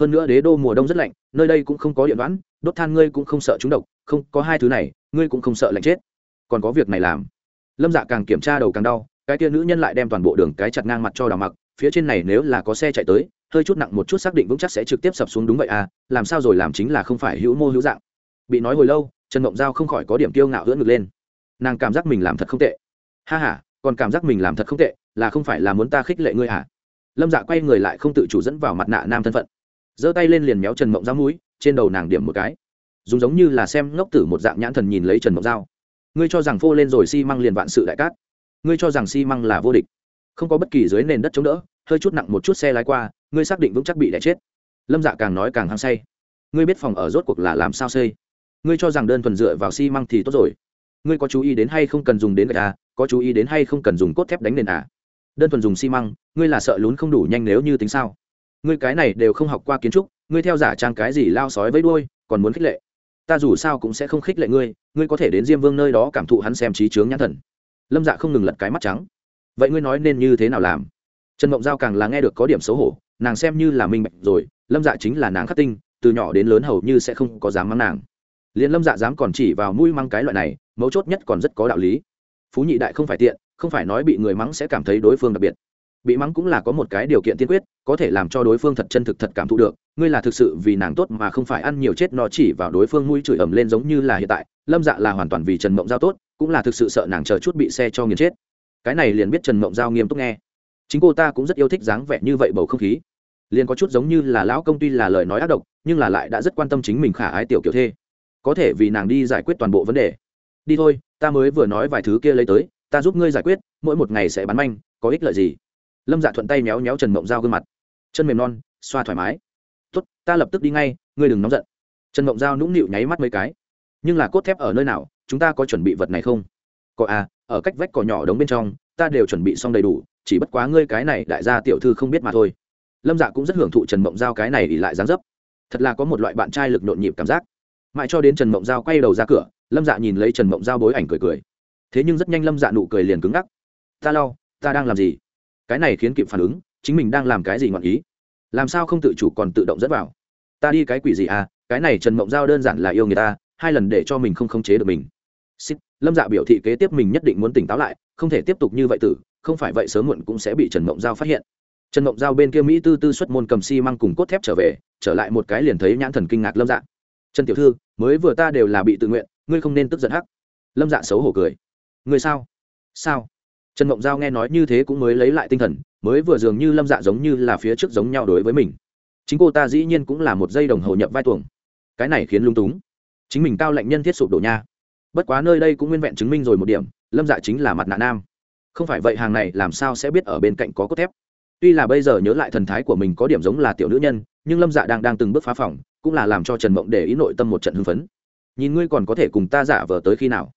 Hơn nữa đế đô mùa đông rất lạnh, nơi đây cũng không có điện đoán, đốt than ngươi cũng không sợ trúng độc, không có hai thứ này, ngươi cũng không sợ lạnh chết. Còn có việc này làm. Lâm dạ càng kiểm tra đầu càng đau cái kia nữ nhân lại đem toàn bộ đường cái chặt ngang mặt cho đào mặc, phía trên này nếu là có xe chạy tới, hơi chút nặng một chút xác định vững chắc sẽ trực tiếp sập xuống đúng vậy à làm sao rồi làm chính là không phải hữu mô hữu dạng. Bị nói hồi lâu, trần mộng giao không khỏi có điểm kiêu ngạo hưỡng ngực lên. Nàng cảm giác mình làm thật không tệ. Ha h a còn cảm giác mình làm thật không tệ, là không phải là muốn ta khích lệ ngươi à? Lâm dạ quay người lại không tự chủ dẫn vào mặt nạ nam thân phận. Giơ tay lên liền méo trần mộng giao mũi, trên đầu nàng điểm một cái. Dùng giống như là xem ngốc tử một dạng nhãn thần nhìn lấy trần mộng giao. Ngươi cho rằng phô lên rồi xi、si、măng liền vạn sự đại cát ngươi cho rằng xi măng là vô địch. Không có bất kỳ dưới nền đất chống đỡ, hơi chút nặng một chút xe lái qua, ngươi xác định vững chắc bị đẻ chết. Lâm dạ càng nói càng hăng say. Ngươi biết phòng ở rốt cuộc là làm sao xây? Ngươi cho rằng đơn thuần dựa vào xi、si、măng thì tốt rồi. Ngươi có chú ý đến hay không cần dùng đến gạch à? Có chú ý đến hay không cần dùng cốt thép đánh nền à? Đơn thuần dùng xi măng, ngươi là sợ lún không đủ nhanh nếu như tính sao? Ngươi cái này đều không học qua kiến trúc, ngươi theo giả trang cái gì lao sói với đuôi, còn muốn khích lệ. Ta dù sao cũng sẽ không khích lệ ngươi ngươi có thể đến diêm vương nơi đó cảm thụ hắn xem trí chướng nhãn thần lâm dạ không ngừng lật cái mắt trắng vậy ngươi nói nên như thế nào làm trần mộng giao càng là nghe được có điểm xấu hổ nàng xem như là minh bạch rồi lâm dạ chính là nàng khắc tinh từ nhỏ đến lớn hầu như sẽ không có dám mắng nàng liền lâm dạ dám còn chỉ vào mũi măng cái loại này mấu chốt nhất còn rất có đạo lý phú nhị đại không phải tiện không phải nói bị người mắng sẽ cảm thấy đối phương đặc biệt bị mắng cũng là có một cái điều kiện tiên quyết có thể làm cho đối phương thật chân thực thật cảm thụ được ngươi là thực sự vì nàng tốt mà không phải ăn nhiều chết nó chỉ vào đối phương mũi chửi ẩm lên giống như là hiện tại lâm dạ là hoàn toàn vì trần mộng giao tốt cũng là thực sự sợ nàng chờ chút bị xe cho nghiền chết. Cái này liền biết trần mộng giao nghiêm túc nghe. Chính cô ta cũng rất yêu thích dáng vẻ như vậy bầu không khí. Liền có chút giống như là lão công tuy là lời nói ác độc, nhưng là lại đã rất quan tâm chính mình khả ái tiểu kiểu thê. Có thể vì nàng đi giải quyết toàn bộ vấn đề. Đi thôi, ta mới vừa nói vài thứ kia lấy tới, ta giúp ngươi giải quyết, mỗi một ngày sẽ bắn manh, có ích lợi gì? Lâm dạ thuận tay méo méo trần mộng dao gương mặt. Chân mềm non, xoa thoải mái. Tốt, ta lập tức đi ngay, ngươi đừng nóng giận. Trần mộng dao nũng nịu nháy mắt mấy cái. Nhưng là cốt thép ở nơi nào? Chúng ta có chuẩn bị vật này không? Có à ở cách vách cỏ nhỏ đống bên trong, ta đều chuẩn bị xong đầy đủ, chỉ bất quá ngươi cái này đại gia tiểu thư không biết mà thôi. Lâm dạ cũng rất hưởng thụ trần mộng giao cái này ỉ lại dáng dấp. Thật là có một loại bạn trai lực nhộn nhịp cảm giác. Mãi cho đến trần mộng giao quay đầu ra cửa, lâm dạ nhìn lấy trần mộng giao bối ảnh cười cười. Thế nhưng rất nhanh lâm dạ nụ cười liền cứng ngắc. Ta lau ta đang làm gì? Cái này khiến kịp phản ứng, chính mình đang làm cái gì ngọn ý? Làm sao không tự chủ còn tự động dẫn vào? Ta đi cái quỷ gì à cái này trần mộng giao đơn giản là yêu người ta hai lần để cho mình không khống chế được mình. Xích, lâm dạ biểu thị kế tiếp mình nhất định muốn tỉnh táo lại không thể tiếp tục như vậy tử không phải vậy sớm muộn cũng sẽ bị trần mộng giao phát hiện. Trần mộng giao bên kia mỹ tư tư xuất môn cầm xi、si、măng cùng cốt thép trở về trở lại một cái liền thấy nhãn thần kinh ngạc lâm dạ. Trần tiểu thư mới vừa ta đều là bị tự nguyện ngươi không nên tức giận hắc. Lâm dạ xấu hổ cười. Ngươi sao? Sao? Trần mộng giao nghe nói như thế cũng mới lấy lại tinh thần mới vừa dường như lâm dạ giống như là phía trước giống nhau đối với mình. Chính cô ta dĩ nhiên cũng là một giây đồng hồ nhập vai tuồng. Cái này khiến lung túng chính mình cao lệnh nhân thiết sụp đổ nha. Bất quá nơi đây cũng nguyên vẹn chứng minh rồi một điểm, lâm dạ chính là mặt nạ nam. Không phải vậy hàng này làm sao sẽ biết ở bên cạnh có cốt thép? Tuy là bây giờ nhớ lại thần thái của mình có điểm giống là tiểu nữ nhân, nhưng lâm dạ đang đang từng bước phá phòng, cũng là làm cho trần mộng để ý nội tâm một trận hưng phấn. Nhìn ngươi còn có thể cùng ta giả vờ tới khi nào?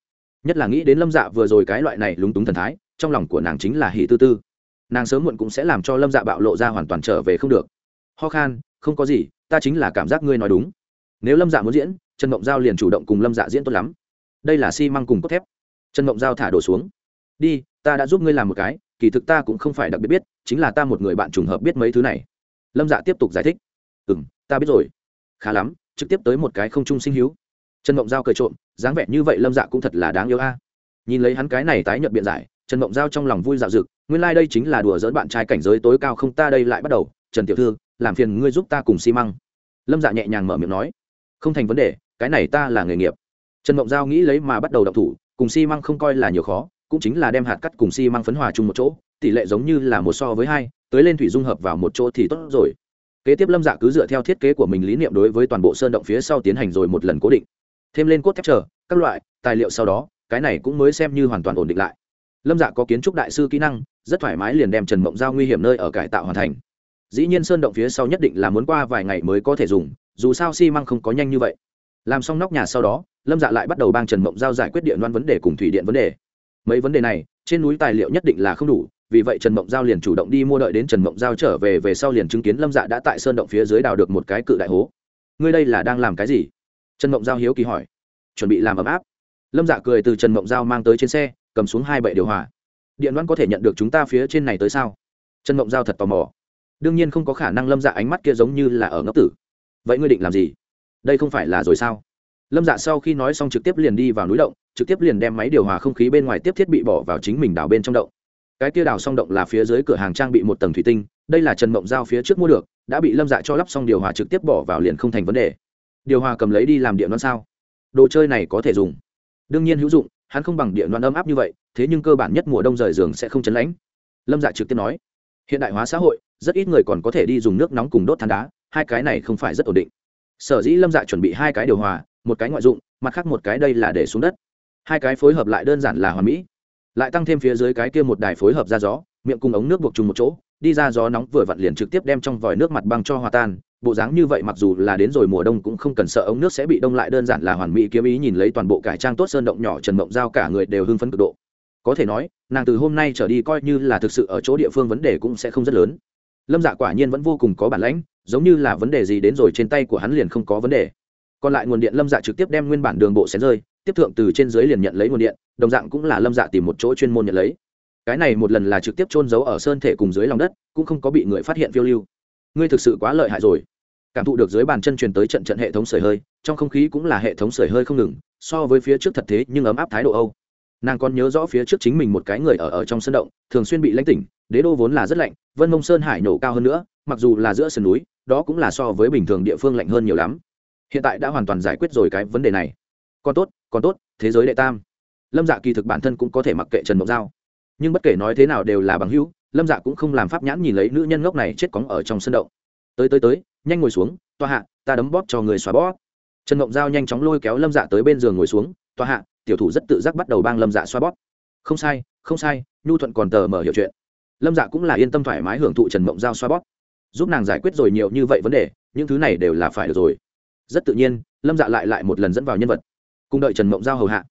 Nhất là nghĩ đến lâm dạ vừa rồi cái loại này lúng túng thần thái, trong lòng của nàng chính là hỷ tư tư. Nàng sớm muộn cũng sẽ làm cho lâm dạ bạo lộ ra hoàn toàn trở về không được. Ho khan, không có gì, ta chính là cảm giác ngươi nói đúng. Nếu lâm dạ muốn diễn trần mộng giao liền chủ động cùng lâm dạ diễn tốt lắm. Đây là xi、si、măng cùng cốt thép. Trần mộng giao thả đổ xuống. Đi, ta đã giúp ngươi làm một cái, kỳ thực ta cũng không phải đặc biệt biết, chính là ta một người bạn trùng hợp biết mấy thứ này. Lâm dạ tiếp tục giải thích. Ừ m ta biết rồi. Khá lắm, trực tiếp tới một cái không trung sinh hữu. Trần mộng giao cười trộm, dáng vẻ như vậy lâm dạ cũng thật là đáng yêu a. Nhìn lấy hắn cái này tái nhợt biện giải, trần mộng giao trong lòng vui dạo dực, nguyên lai、like、đây chính là đùa dỡn bạn trai cảnh giới tối cao không ta đây lại bắt đầu. Trần tiểu thư, làm phiền ngươi giúp ta cùng xi măng. Lâm dạ nhẹ nhàng mở miệng nói. Không thành vấn đề cái này ta là nghề nghiệp. Trần mộng giao nghĩ lấy mà bắt đầu đọc thủ, cùng xi măng không coi là nhiều khó, cũng chính là đem hạt cắt cùng xi măng phấn hòa chung một chỗ, tỷ lệ giống như là một so với hai, tới lên thủy dung hợp vào một chỗ thì tốt rồi. Kế tiếp lâm dạ cứ dựa theo thiết kế của mình lý niệm đối với toàn bộ sơn động phía sau tiến hành rồi một lần cố định. Thêm lên cốt thép chờ, các loại, tài liệu sau đó, cái này cũng mới xem như hoàn toàn ổn định lại. Lâm dạ có kiến trúc đại sư kỹ năng, rất thoải mái liền đem trần mộng giao nguy hiểm nơi ở cải tạo hoàn thành. Dĩ nhiên sơn động phía sau nhất định là muốn qua vài ngày mới có thể dùng, dù sao xi măng không có nhanh như vậy làm xong nóc nhà sau đó, lâm dạ lại bắt đầu bang trần mộng giao giải quyết điện đoan vấn đề cùng thủy điện vấn đề. Mấy vấn đề này, trên núi tài liệu nhất định là không đủ, vì vậy trần mộng giao liền chủ động đi mua đợi đến trần mộng giao trở về về sau liền chứng kiến lâm dạ đã tại sơn động phía dưới đào được một cái cự đại hố. Ngươi đây là đang làm cái gì? Trần mộng giao hiếu kỳ hỏi. Chuẩn bị làm ấm áp. Lâm dạ cười từ trần mộng giao mang tới trên xe, cầm xuống hai bệ điều hòa. Điện đoan có thể nhận được chúng ta phía trên này tới sao? Trần mộng giao thật tò mò. Đương nhiên không có khả năng lâm dạ ánh mắt kia giống như là ở ngốc tử. Vậy ngươi định làm gì? Đây không phải là rồi sao? Lâm dạ sau khi nói xong trực tiếp liền đi vào núi động, trực tiếp liền đem máy điều hòa không khí bên ngoài tiếp thiết bị bỏ vào chính mình đào bên trong động. Cái kia đào xong động là phía dưới cửa hàng trang bị một tầng thủy tinh, đây là trần mộng giao phía trước mua được, đã bị lâm dạ cho lắp xong điều hòa trực tiếp bỏ vào liền không thành vấn đề. Điều hòa cầm lấy đi làm điện đoán sao? Đồ chơi này có thể dùng. Đương nhiên hữu dụng, hắn không bằng điện đoán ấm áp như vậy, thế nhưng cơ bản nhất mùa đông rời giường sẽ không chấn lãnh. Lâm dạ trực tiếp nói, hiện đại hóa xã hội, rất ít người còn có thể đi dùng nước nóng cùng đốt than đá, hai cái này không phải rất ổn định sở dĩ lâm dạ chuẩn bị hai cái điều hòa, một cái ngoại dụng, mặt khác một cái đây là để xuống đất. Hai cái phối hợp lại đơn giản là hoàn mỹ. Lại tăng thêm phía dưới cái kia một đài phối hợp ra gió, miệng cùng ống nước buộc chung một chỗ, đi ra gió nóng vừa vặn liền trực tiếp đem trong vòi nước mặt băng cho hòa tan. Bộ dáng như vậy mặc dù là đến rồi mùa đông cũng không cần sợ ống nước sẽ bị đông lại, đơn giản là hoàn mỹ kiếm ý nhìn lấy toàn bộ cải trang tốt sơn động nhỏ trần mộng giao cả người đều hưng phấn cực độ. Có thể nói, nàng từ hôm nay trở đi coi như là thực sự ở chỗ địa phương vấn đề cũng sẽ không rất lớn lâm dạ quả nhiên vẫn vô cùng có bản lãnh, giống như là vấn đề gì đến rồi trên tay của hắn liền không có vấn đề. Còn lại nguồn điện lâm dạ trực tiếp đem nguyên bản đường bộ xén rơi, tiếp thượng từ trên dưới liền nhận lấy nguồn điện, đồng dạng cũng là lâm dạ tìm một chỗ chuyên môn nhận lấy. Cái này một lần là trực tiếp trôn giấu ở sơn thể cùng dưới lòng đất, cũng không có bị người phát hiện phiêu lưu. Ngươi thực sự quá lợi hại rồi. Cảm thụ được dưới bàn chân truyền tới trận trận hệ thống sưởi hơi, trong không khí cũng là hệ thống sưởi hơi không ngừng, so với phía trước thật thế nhưng ấm áp thái độ âu nàng còn nhớ rõ phía trước chính mình một cái người ở ở trong sân động, thường xuyên bị lãnh tỉnh, đế đô vốn là rất lạnh, vân mông sơn hải nổ cao hơn nữa, mặc dù là giữa sườn núi, đó cũng là so với bình thường địa phương lạnh hơn nhiều lắm. Hiện tại đã hoàn toàn giải quyết rồi cái vấn đề này. Còn tốt còn tốt, thế giới đệ tam. Lâm dạ kỳ thực bản thân cũng có thể mặc kệ trần mộng giao. Nhưng bất kể nói thế nào đều là bằng hữu, lâm dạ cũng không làm pháp nhãn nhìn lấy nữ nhân ngốc này chết cóng ở trong sân động. Tới tới tới, nhanh ngồi xuống toa hạ, ta đấm bóp cho người xóa bóp. Trần mộng giao nhanh chóng lôi kéo lâm dạ tới bên giường ngồi xuống toa hạ tiểu thủ rất tự giác bắt đầu bang lâm dạ xoa bóp. Không sai không sai, nhu thuận còn tờ mở hiểu chuyện. Lâm dạ cũng là yên tâm thoải mái hưởng thụ trần mộng giao xoa bóp. Giúp nàng giải quyết rồi nhiều như vậy vấn đề, những thứ này đều là phải được rồi. Rất tự nhiên, lâm dạ lại lại một lần dẫn vào nhân vật. Cùng đợi trần mộng giao hầu hạ.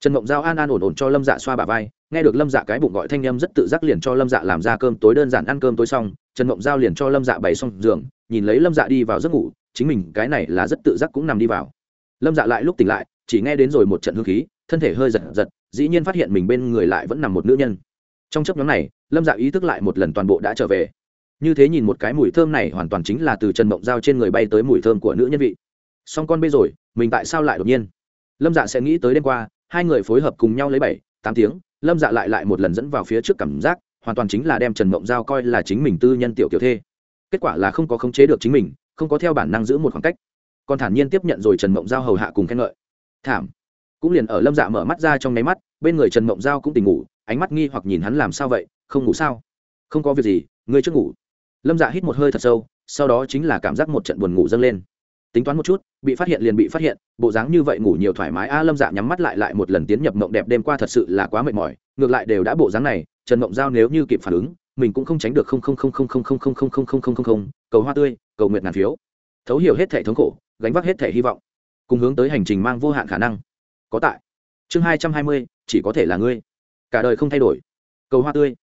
Trần mộng giao an an ổn ổn cho lâm dạ xoa bà vai, nghe được lâm dạ cái bụng gọi thanh â m rất tự giác liền cho lâm dạ làm ra cơm tối đơn giản ăn cơm tối xong, trần mộng giao liền cho lâm dạ bày xong giường, nhìn lấy lâm dạ đi vào giấc ngủ, chính mình cái này là rất tự giác cũng nằm đi vào. Lâm dạ lại lúc tỉnh lại, chỉ nghe đến rồi một trận hương khí thân thể hơi giật giật, dĩ nhiên phát hiện mình bên người lại vẫn nằm một nữ nhân. Trong chấp nhóm này, lâm dạ ý thức lại một lần toàn bộ đã trở về. Như thế nhìn một cái mùi thơm này hoàn toàn chính là từ trần mộng dao trên người bay tới mùi thơm của nữ nhân vị. Song con bê rồi, mình tại sao lại đột nhiên? Lâm dạ sẽ nghĩ tới đêm qua, hai người phối hợp cùng nhau lấy bảy, tám tiếng, lâm dạ lại lại một lần dẫn vào phía trước cảm giác, hoàn toàn chính là đem trần mộng giao coi là chính mình tư nhân tiểu kiểu thê. Kết quả là không có khống chế được chính mình, không có theo bản năng giữ một khoảng cách. Còn thản nhiên tiếp nhận rồi trần mộng giao hầu hạ cùng khen ngợi. Thảm cũng liền ở lâm dạ mở mắt ra trong nháy mắt bên người trần mộng giao cũng tỉnh ngủ ánh mắt nghi hoặc nhìn hắn làm sao vậy không ngủ sao không có việc gì ngươi trước ngủ lâm dạ hít một hơi thật sâu sau đó chính là cảm giác một trận buồn ngủ dâng lên tính toán một chút bị phát hiện liền bị phát hiện bộ dáng như vậy ngủ nhiều thoải mái a lâm dạ nhắm mắt lại lại một lần tiến nhập mộng đẹp đêm qua thật sự là quá mệt mỏi ngược lại đều đã bộ dáng này trần mộng giao nếu như kịp phản ứng mình cũng không tránh được không không không không không không không không không không không không cầu hoa tươi cầu nguyện ngàn phiếu thấu hiểu hết thể thống khổ gánh vác hết thể hy vọng cùng hướng tới hành trình mang vô hạn khả năng có tại. Chương hai trăm hai mươi, chỉ có thể là ngươi. Cả đời không thay đổi. Cầu hoa tươi.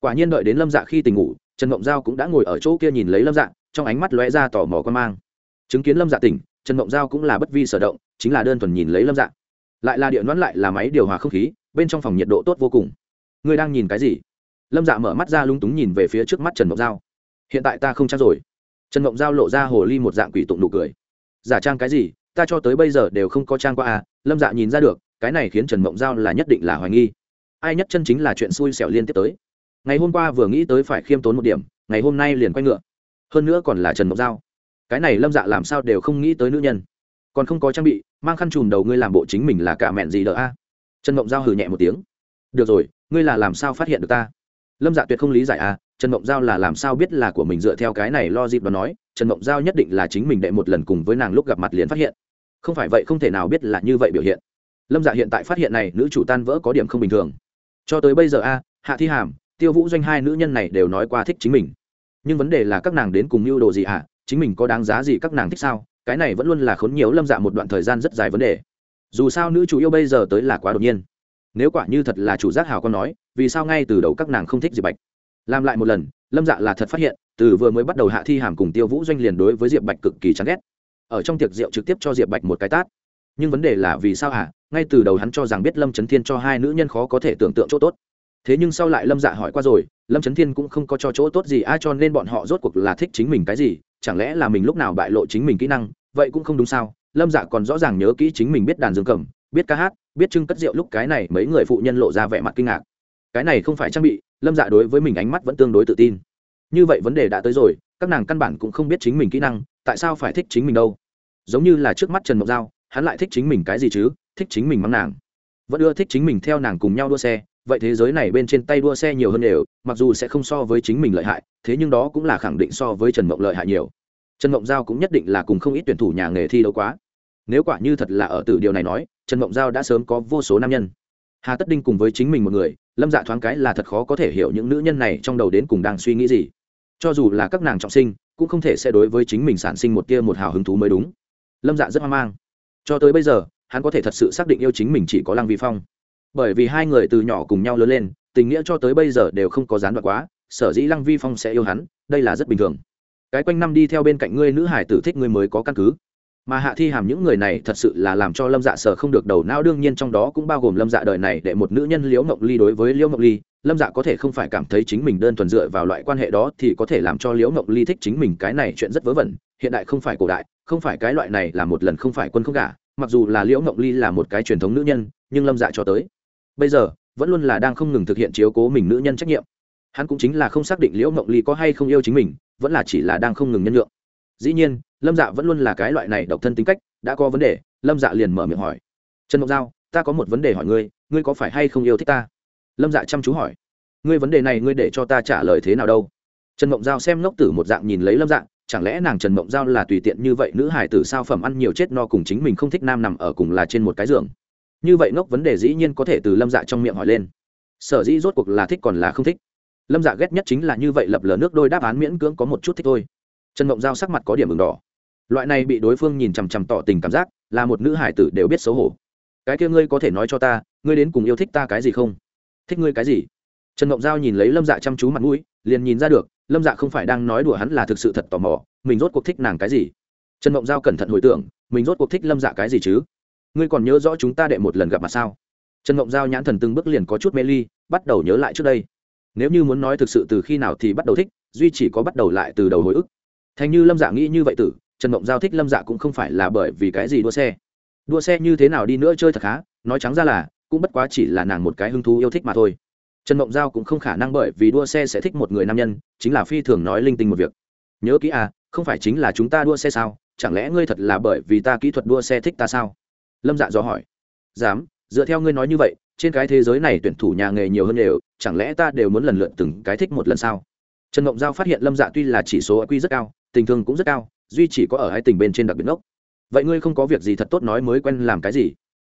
Quả nhiên đợi đến lâm dạ khi tỉnh ngủ, trần mộng giao cũng đã ngồi ở chỗ kia nhìn lấy lâm dạ trong ánh mắt lóe ra tò mò con mang. Chứng kiến lâm dạ tỉnh, trần mộng giao cũng là bất vi sở động, chính là đơn thuần nhìn lấy lâm dạ. Lại là điện đoán lại là máy điều hòa không khí, bên trong phòng nhiệt độ tốt vô cùng. Ngươi đang nhìn cái gì? Lâm dạ mở mắt ra lung túng nhìn về phía trước mắt trần mộng giao. Hiện tại ta không chắc rồi. Trần mộng giao lộ ra hồ ly một dạng quỷ tụng nụ cười. Giả trang cái gì? Ta cho tới bây giờ đều không có trang qua à lâm dạ nhìn ra được, cái này khiến trần mộng giao là nhất định là hoài nghi. Ai nhất chân chính là chuyện xui xẻo liên tiếp tới. Ngày hôm qua vừa nghĩ tới phải khiêm tốn một điểm, ngày hôm nay liền quay ngựa hơn nữa còn là trần mộng giao. Cái này lâm dạ làm sao đều không nghĩ tới nữ nhân. Còn không có trang bị, mang khăn chùm đầu ngươi làm bộ chính mình là cả mẹn gì đỡ a? Trần mộng giao hừ nhẹ một tiếng. Được rồi, ngươi là làm sao phát hiện được ta? Lâm dạ tuyệt không lý giải a, trần mộng giao là làm sao biết là của mình dựa theo cái này lo dịp đó nói, trần mộng giao nhất định là chính mình đệ một lần cùng với nàng lúc gặp mặt liền phát hiện không phải vậy không thể nào biết là như vậy biểu hiện. Lâm dạ hiện tại phát hiện này, nữ chủ tan vỡ có điểm không bình thường. Cho tới bây giờ a, hạ thi hàm, tiêu vũ doanh hai nữ nhân này đều nói qua thích chính mình. Nhưng vấn đề là các nàng đến cùng mưu đồ gì ạ? À? chính mình có đáng giá gì các nàng thích sao? Cái này vẫn luôn là khốn nhiều lâm dạ một đoạn thời gian rất dài vấn đề. Dù sao nữ chủ yêu bây giờ tới là quá đột nhiên. Nếu quả như thật là chủ giác hào con nói, vì sao ngay từ đầu các nàng không thích diệp bạch? Làm lại một lần, lâm dạ là thật phát hiện, từ vừa mới bắt đầu hạ thi hàm cùng tiêu vũ doanh liền đối với diệp bạch cực kỳ chán ghét ở trong tiệc rượu trực tiếp cho diệp bạch một cái tát. Nhưng vấn đề là vì sao hả? Ngay từ đầu hắn cho rằng biết lâm trấn thiên cho hai nữ nhân khó có thể tưởng tượng chỗ tốt. Thế nhưng sau lại lâm dạ hỏi qua rồi, lâm trấn thiên cũng không có cho chỗ tốt gì ai cho nên bọn họ rốt cuộc là thích chính mình cái gì? Chẳng lẽ là mình lúc nào bại lộ chính mình kỹ năng? Vậy cũng không đúng sao? Lâm dạ còn rõ ràng nhớ kỹ chính mình biết đàn dương cầm, biết ca hát, biết trưng cất rượu lúc cái này mấy người phụ nhân lộ ra vẻ mặt kinh ngạc. Cái này không phải trang bị, lâm dạ đối với mình ánh mắt vẫn tương đối tự tin như vậy vấn đề đã tới rồi, các nàng căn bản cũng không biết chính mình kỹ năng, tại sao phải thích chính mình đâu? Giống như là trước mắt trần mộc giao, hắn lại thích chính mình cái gì chứ? Thích chính mình mắng nàng. Vẫn ưa thích chính mình theo nàng cùng nhau đua xe, vậy thế giới này bên trên tay đua xe nhiều hơn đều, mặc dù sẽ không so với chính mình lợi hại, thế nhưng đó cũng là khẳng định so với trần mộng lợi hại nhiều. Trần mộng giao cũng nhất định là cùng không ít tuyển thủ nhà nghề thi đấu quá. Nếu quả như thật là ở từ điều này nói, trần mộng giao đã sớm có vô số nam nhân. Hà tất đinh cùng với chính mình một người, lâm dạ thoáng cái là thật khó có thể hiểu những nữ nhân này trong đầu đến cùng đang suy nghĩ gì cho dù là các nàng trọng sinh, cũng không thể sẽ đối với chính mình sản sinh một tia một hào hứng thú mới đúng. Lâm dạ rất hoang mang. Cho tới bây giờ, hắn có thể thật sự xác định yêu chính mình chỉ có lăng vi phong. Bởi vì hai người từ nhỏ cùng nhau lớn lên, tình nghĩa cho tới bây giờ đều không có gián đoạn quá, sở dĩ lăng vi phong sẽ yêu hắn, đây là rất bình thường. Cái quanh năm đi theo bên cạnh ngươi nữ hải tử thích ngươi mới có căn cứ. Mà hạ thi hàm những người này thật sự là làm cho lâm dạ sở không được đầu não, đương nhiên trong đó cũng bao gồm lâm dạ đời này để một nữ nhân liễu ngọc ly đối với liễu ngọc ly lâm dạ có thể không phải cảm thấy chính mình đơn thuần dựa vào loại quan hệ đó thì có thể làm cho liễu mộng ly thích chính mình cái này chuyện rất vớ vẩn. Hiện đại không phải cổ đại, không phải cái loại này là một lần không phải quân không cả mặc dù là liễu mộng ly là một cái truyền thống nữ nhân, nhưng lâm dạ cho tới bây giờ, vẫn luôn là đang không ngừng thực hiện chiếu cố mình nữ nhân trách nhiệm. Hắn cũng chính là không xác định liễu mộng ly có hay không yêu chính mình, vẫn là chỉ là đang không ngừng nhân nhượng. dĩ nhiên, lâm dạ vẫn luôn là cái loại này độc thân tính cách, đã có vấn đề, lâm dạ liền mở miệng hỏi. Trần ngọc giao, ta có một vấn đề hỏi ngươi ngươi có phải hay không yêu thích ta? Lâm dạ chăm chú hỏi, ngươi vấn đề này ngươi để cho ta trả lời thế nào đâu? Trần mộng giao xem ngốc tử một dạng nhìn lấy lâm dạng chẳng lẽ nàng trần mộng giao là tùy tiện như vậy nữ hải tử sao phẩm ăn nhiều chết no cùng chính mình không thích nam nằm ở cùng là trên một cái giường? Như vậy ngốc vấn đề dĩ nhiên có thể từ lâm dạ trong miệng hỏi lên. Sở dĩ rốt cuộc là thích còn là không thích? Lâm dạ ghét nhất chính là như vậy lập lờ nước đôi đáp án miễn cưỡng có một chút thích thôi. Trần mộng giao sắc mặt có điểm ửng đỏ. Loại này bị đối phương nhìn chằm chằm tỏ tình cảm giác, là một nữ hải tử đều biết xấu hổ. Cái kia ngươi có thể nói cho ta, ngươi đến cùng yêu thích ta cái gì không? Thích ngươi cái gì? Trần mộng giao nhìn lấy lâm dạ chăm chú mặt mũi, liền nhìn ra được, lâm dạ không phải đang nói đùa hắn là thực sự thật tò mò, mình rốt cuộc thích nàng cái gì? Trần mộng giao cẩn thận hồi tưởng, mình rốt cuộc thích lâm dạ cái gì chứ? Ngươi còn nhớ rõ chúng ta đệ một lần gặp mặt sao? Trần mộng giao nhãn thần từng bước liền có chút mê ly, bắt đầu nhớ lại trước đây. Nếu như muốn nói thực sự từ khi nào thì bắt đầu thích, duy chỉ có bắt đầu lại từ đầu hồi ức. Thành như lâm dạ nghĩ như vậy tử, trần mộng giao thích lâm dạ cũng không phải là bởi vì cái gì đua xe. Đua xe như thế nào đi nữa chơi thật khá, nói trắng ra là cũng bất quá chỉ là nàng một cái hứng thú yêu thích mà thôi. Trần mộng giao cũng không khả năng bởi vì đua xe sẽ thích một người nam nhân, chính là phi thường nói linh tinh một việc. Nhớ kỹ à không phải chính là chúng ta đua xe sao? Chẳng lẽ ngươi thật là bởi vì ta kỹ thuật đua xe thích ta sao? Lâm dạ dò hỏi. Dám, dựa theo ngươi nói như vậy, trên cái thế giới này tuyển thủ nhà nghề nhiều hơn đều, chẳng lẽ ta đều muốn lần lượt từng cái thích một lần sao? Trần mộng giao phát hiện lâm dạ tuy là chỉ số q rất cao, tình thương cũng rất cao, duy chỉ có ở hai tình bên trên đặc biệt ngốc. Vậy ngươi không có việc gì thật tốt nói mới quen làm cái gì?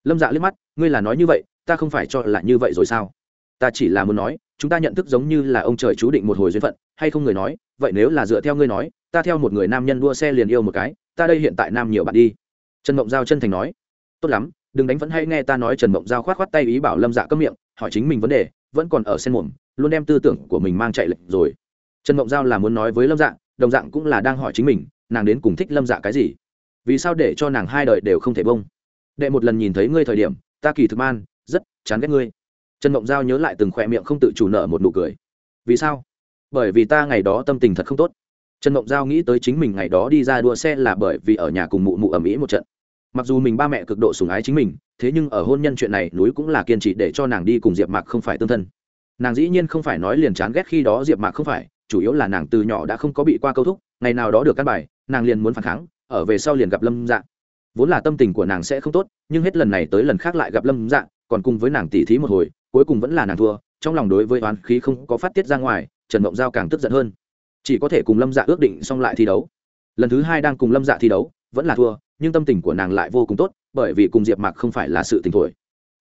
Lâm dạ liếc mắt, ngươi là nói như vậy, ta không phải cho là như vậy rồi sao? Ta chỉ là muốn nói, chúng ta nhận thức giống như là ông trời chú định một hồi duyên phận, hay không người nói, vậy nếu là dựa theo ngươi nói, ta theo một người nam nhân đua xe liền yêu một cái, ta đây hiện tại nam nhiều bạn đi. Trần mộng giao chân thành nói, tốt lắm, đừng đánh vẫn hay nghe ta nói. Trần mộng giao khoát khoát tay ý bảo lâm dạ cấm miệng, hỏi chính mình vấn đề, vẫn còn ở sen mồm, luôn đem tư tưởng của mình mang chạy lệch rồi. Trần mộng giao là muốn nói với lâm dạ đồng dạng cũng là đang hỏi chính mình, nàng đến cùng thích lâm dạ cái gì? Vì sao để cho nàng hai đời đều không thể bông? Đệ một lần nhìn thấy ngươi thời điểm, ta kỳ thực man, rất chán ghét ngươi. Trần mộng giao nhớ lại từng khoe miệng không tự chủ nợ một nụ cười. Vì sao? Bởi vì ta ngày đó tâm tình thật không tốt. Trần mộng giao nghĩ tới chính mình ngày đó đi ra đua xe là bởi vì ở nhà cùng mụ mụ ầm ĩ một trận. Mặc dù mình ba mẹ cực độ sủng ái chính mình, thế nhưng ở hôn nhân chuyện này núi cũng là kiên trì để cho nàng đi cùng diệp mạc không phải tương thân. Nàng dĩ nhiên không phải nói liền chán ghét khi đó diệp mạc không phải, chủ yếu là nàng từ nhỏ đã không có bị qua câu thúc, ngày nào đó được căn bài, nàng liền muốn phản kháng, ở về sau liền gặp lâm dạng vốn là tâm tình của nàng sẽ không tốt, nhưng hết lần này tới lần khác lại gặp lâm dạ còn cùng với nàng tỉ thí một hồi, cuối cùng vẫn là nàng thua, trong lòng đối với oán khí không có phát tiết ra ngoài, trần mộng giao càng tức giận hơn. Chỉ có thể cùng lâm dạ ước định xong lại thi đấu. Lần thứ hai đang cùng lâm dạ thi đấu, vẫn là thua, nhưng tâm tình của nàng lại vô cùng tốt, bởi vì cùng diệp mạc không phải là sự tình thổi.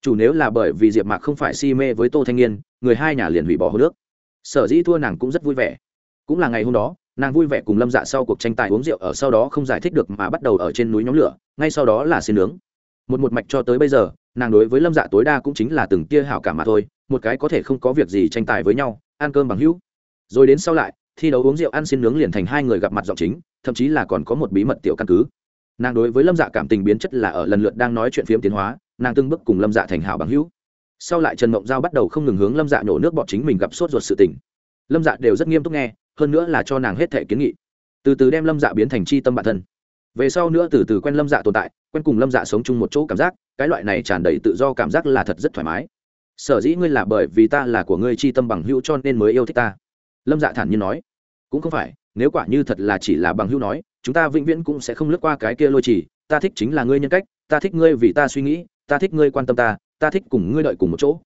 Chủ nếu là bởi vì diệp mạc không phải si mê với tô thanh niên, người hai nhà liền hủy bỏ hô nước. Sở dĩ thua nàng cũng rất vui vẻ. Cũng là ngày hôm đó nàng vui vẻ cùng lâm dạ sau cuộc tranh tài uống rượu ở sau đó không giải thích được mà bắt đầu ở trên núi nhóm lửa, ngay sau đó là xin nướng. Một một mạch cho tới bây giờ, nàng đối với lâm dạ tối đa cũng chính là từng tia hảo cả mà thôi, một cái có thể không có việc gì tranh tài với nhau, ăn cơm bằng hữu. Rồi đến sau lại, thi đấu uống rượu ăn xin nướng liền thành hai người gặp mặt giọng chính, thậm chí là còn có một bí mật tiểu căn cứ. Nàng đối với lâm dạ cảm tình biến chất là ở lần lượt đang nói chuyện phiếm tiến hóa, nàng từng bước cùng lâm dạ thành hảo bằng hữu. Sau lại trần mộng giao bắt đầu không ngừng hướng lâm dạ nhổ nước bọt chính mình gặp sốt ruột sự tình. Lâm dạ đều rất nghiêm túc nghe hơn nữa là cho nàng hết thể kiến nghị. Từ từ đem lâm dạ biến thành c h i tâm bản thân. Về sau nữa từ từ quen lâm dạ tồn tại, quen cùng lâm dạ sống chung một chỗ cảm giác, cái loại này tràn đầy tự do cảm giác là thật rất thoải mái. Sở dĩ ngươi là bởi vì ta là của ngươi c h i tâm bằng hữu cho nên mới yêu thích ta. Lâm dạ thản nhiên nói. Cũng không phải, nếu quả như thật là chỉ là bằng hữu nói, chúng ta vĩnh viễn cũng sẽ không lướt qua cái kia lôi trì ta thích chính là ngươi nhân cách, ta thích ngươi vì ta suy nghĩ, ta thích ngươi quan tâm ta ta thích cùng ngươi đợi cùng một chỗ.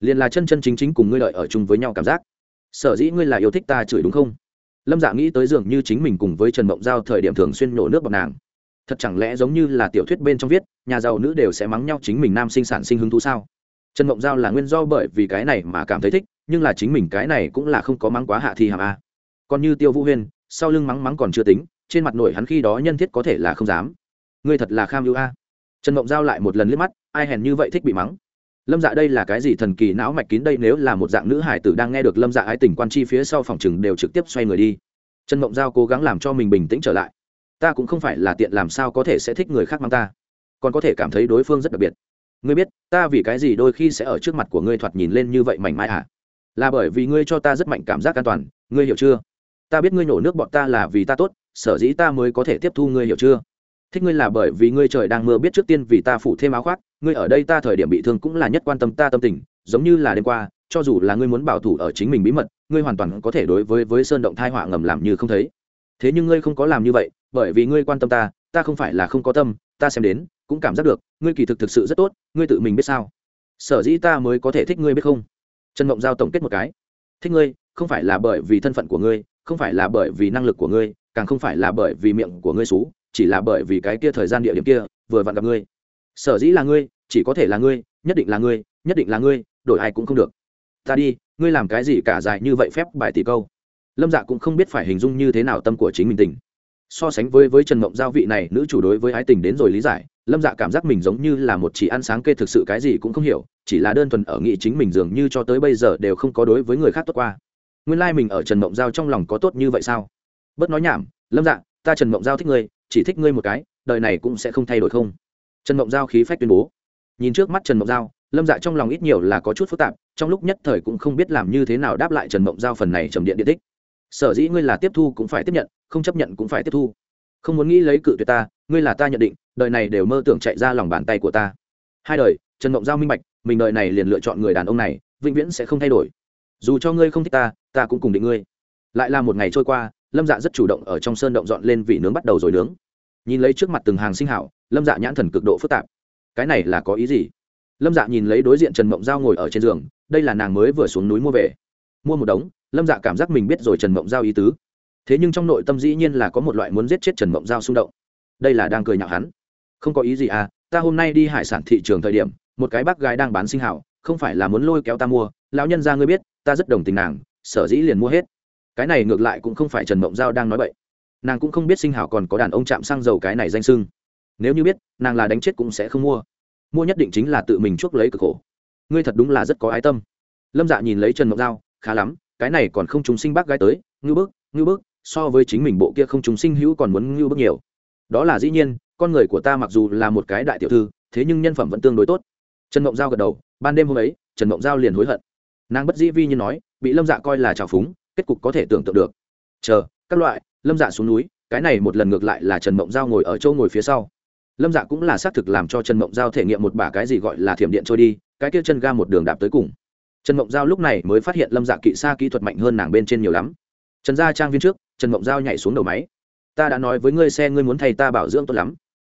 Liền là chân chân chính chính cùng ngươi đợi ở chung với nhau cảm giác sở dĩ ngươi là yêu thích ta chửi đúng không? Lâm dạ nghĩ tới dường như chính mình cùng với trần mộng giao thời điểm thường xuyên nổ nước bọc nàng. Thật chẳng lẽ giống như là tiểu thuyết bên trong viết, nhà giàu nữ đều sẽ mắng nhau chính mình nam sinh sản sinh hứng thú sao? Trần mộng giao là nguyên do bởi vì cái này mà cảm thấy thích, nhưng là chính mình cái này cũng là không có mắng quá hạ thi hàm a. Còn như tiêu vũ huyên, sau lưng mắng mắng còn chưa tính, trên mặt nổi hắn khi đó nhân thiết có thể là không dám. Ngươi thật là kham ưu a. Trần mộng giao lại một lần liếc mắt, ai hèn như vậy thích bị mắng? Lâm dạ đây là cái gì thần kỳ não mạch kín đây? Nếu là một dạng nữ hải tử đang nghe được lâm dạ ái tình quan chi phía sau phòng chừng đều trực tiếp xoay người đi. Trần mộng giao cố gắng làm cho mình bình tĩnh trở lại. Ta cũng không phải là tiện làm sao có thể sẽ thích người khác mang ta. Còn có thể cảm thấy đối phương rất đặc biệt. Ngươi biết, ta vì cái gì đôi khi sẽ ở trước mặt của ngươi thoạt nhìn lên như vậy mảnh mai à là bởi vì ngươi cho ta rất mạnh cảm giác an toàn, ngươi hiểu chưa? Ta biết ngươi nổ nước bọn ta là vì ta tốt, sở dĩ ta mới có thể tiếp thu ngươi hiểu chưa? Thích ngươi là bởi vì ngươi trời đang mưa biết trước tiên vì ta phủ thêm áo khoác ngươi ở đây ta thời điểm bị thương cũng là nhất quan tâm ta tâm tình, giống như là đêm qua, cho dù là ngươi muốn bảo thủ ở chính mình bí mật, ngươi hoàn toàn có thể đối với với sơn động thai họa ngầm làm như không thấy. Thế nhưng ngươi không có làm như vậy, bởi vì ngươi quan tâm ta ta không phải là không có tâm, ta xem đến, cũng cảm giác được, ngươi kỳ thực thực sự rất tốt, ngươi tự mình biết sao? Sở dĩ ta mới có thể thích ngươi biết không? Trần mộng giao tổng kết một cái. Thích ngươi, không phải là bởi vì thân phận của ngươi, không phải là bởi vì năng lực của ngươi, càng không phải là bởi vì miệng của ngươi xú, chỉ là bởi vì cái kia thời gian địa điểm kia, vừa vặn gặp ngươi. Sở dĩ là ngươi chỉ có thể là ngươi, nhất định là ngươi, nhất định là ngươi, đổi ai cũng không được. Ta đi, ngươi làm cái gì cả dài như vậy phép bài tỷ câu? Lâm dạ cũng không biết phải hình dung như thế nào tâm của chính mình tình. So sánh với với trần mộng giao vị này nữ chủ đối với ái tình đến rồi lý giải, lâm dạ cảm giác mình giống như là một chỉ ăn sáng kê thực sự cái gì cũng không hiểu, chỉ là đơn thuần ở nghị chính mình dường như cho tới bây giờ đều không có đối với người khác tốt qua. Nguyên lai、like、mình ở trần mộng giao trong lòng có tốt như vậy sao? Bớt nói nhảm, lâm dạ ta trần mộng giao thích ngươi, chỉ thích ngươi một cái, đời này cũng sẽ không thay đổi không? Trần mộng giao khí phách tuyên bố nhìn trước mắt trần mộng giao, lâm dạ trong lòng ít nhiều là có chút phức tạp, trong lúc nhất thời cũng không biết làm như thế nào đáp lại trần mộng giao phần này trầm điện điện tích. Sở dĩ ngươi là tiếp thu cũng phải tiếp nhận, không chấp nhận cũng phải tiếp thu. Không muốn nghĩ lấy cự tuyệt ta, ngươi là ta nhận định, đời này đều mơ tưởng chạy ra lòng bàn tay của ta. Hai đời, trần mộng giao minh bạch, mình đời này liền lựa chọn người đàn ông này, vĩnh viễn sẽ không thay đổi. Dù cho ngươi không thích ta ta cũng cùng định ngươi. Lại là một ngày trôi qua, lâm dạ rất chủ động ở trong sơn động dọn lên vị nướng bắt đầu rồi nướng. Nhìn lấy trước mặt từng hàng sinh hảo, lâm dạ nhãn thần cực độ phức tạp cái này là có ý gì? Lâm dạ nhìn lấy đối diện trần mộng giao ngồi ở trên giường, đây là nàng mới vừa xuống núi mua về. Mua một đống, lâm dạ cảm giác mình biết rồi trần mộng giao ý tứ. Thế nhưng trong nội tâm dĩ nhiên là có một loại muốn giết chết trần mộng giao xung động. Đây là đang cười nhạo hắn. Không có ý gì à ta hôm nay đi hải sản thị trường thời điểm, một cái bác gái đang bán sinh hảo, không phải là muốn lôi kéo ta mua. Lão nhân ra ngươi biết, ta rất đồng tình nàng, sở dĩ liền mua hết. Cái này ngược lại cũng không phải trần mộng giao đang nói bậy. Nàng cũng không biết sinh hảo còn có đàn ông chạm xăng dầu cái này danh sưng nếu như biết, nàng là đánh chết cũng sẽ không mua. Mua nhất định chính là tự mình chuốc lấy cực khổ. Ngươi thật đúng là rất có ái tâm. Lâm dạ nhìn lấy trần mộng giao, khá lắm, cái này còn không chúng sinh bác gái tới, ngư bức ngư bức, so với chính mình bộ kia không chúng sinh hữu còn muốn ngư bức nhiều. Đó là dĩ nhiên, con người của ta mặc dù là một cái đại tiểu thư, thế nhưng nhân phẩm vẫn tương đối tốt. Trần mộng giao gật đầu, ban đêm hôm ấy, trần mộng giao liền hối hận. Nàng bất dĩ vi như nói, bị lâm dạ coi là trào phúng, kết cục có thể tưởng tượng được. Chờ, các loại, lâm dạ xuống núi, cái này một lần ngược lại là trần mộng giao ngồi ở châu ngồi phía sau lâm dạ cũng là xác thực làm cho trần mộng giao thể nghiệm một bả cái gì gọi là thiểm điện trôi đi, cái kia chân ga một đường đạp tới cùng. Trần mộng giao lúc này mới phát hiện lâm dạ kỵ xa kỹ thuật mạnh hơn nàng bên trên nhiều lắm. Trần gia trang viên trước, trần mộng giao nhảy xuống đầu máy. Ta đã nói với ngươi xe ngươi muốn thay ta bảo dưỡng tốt lắm.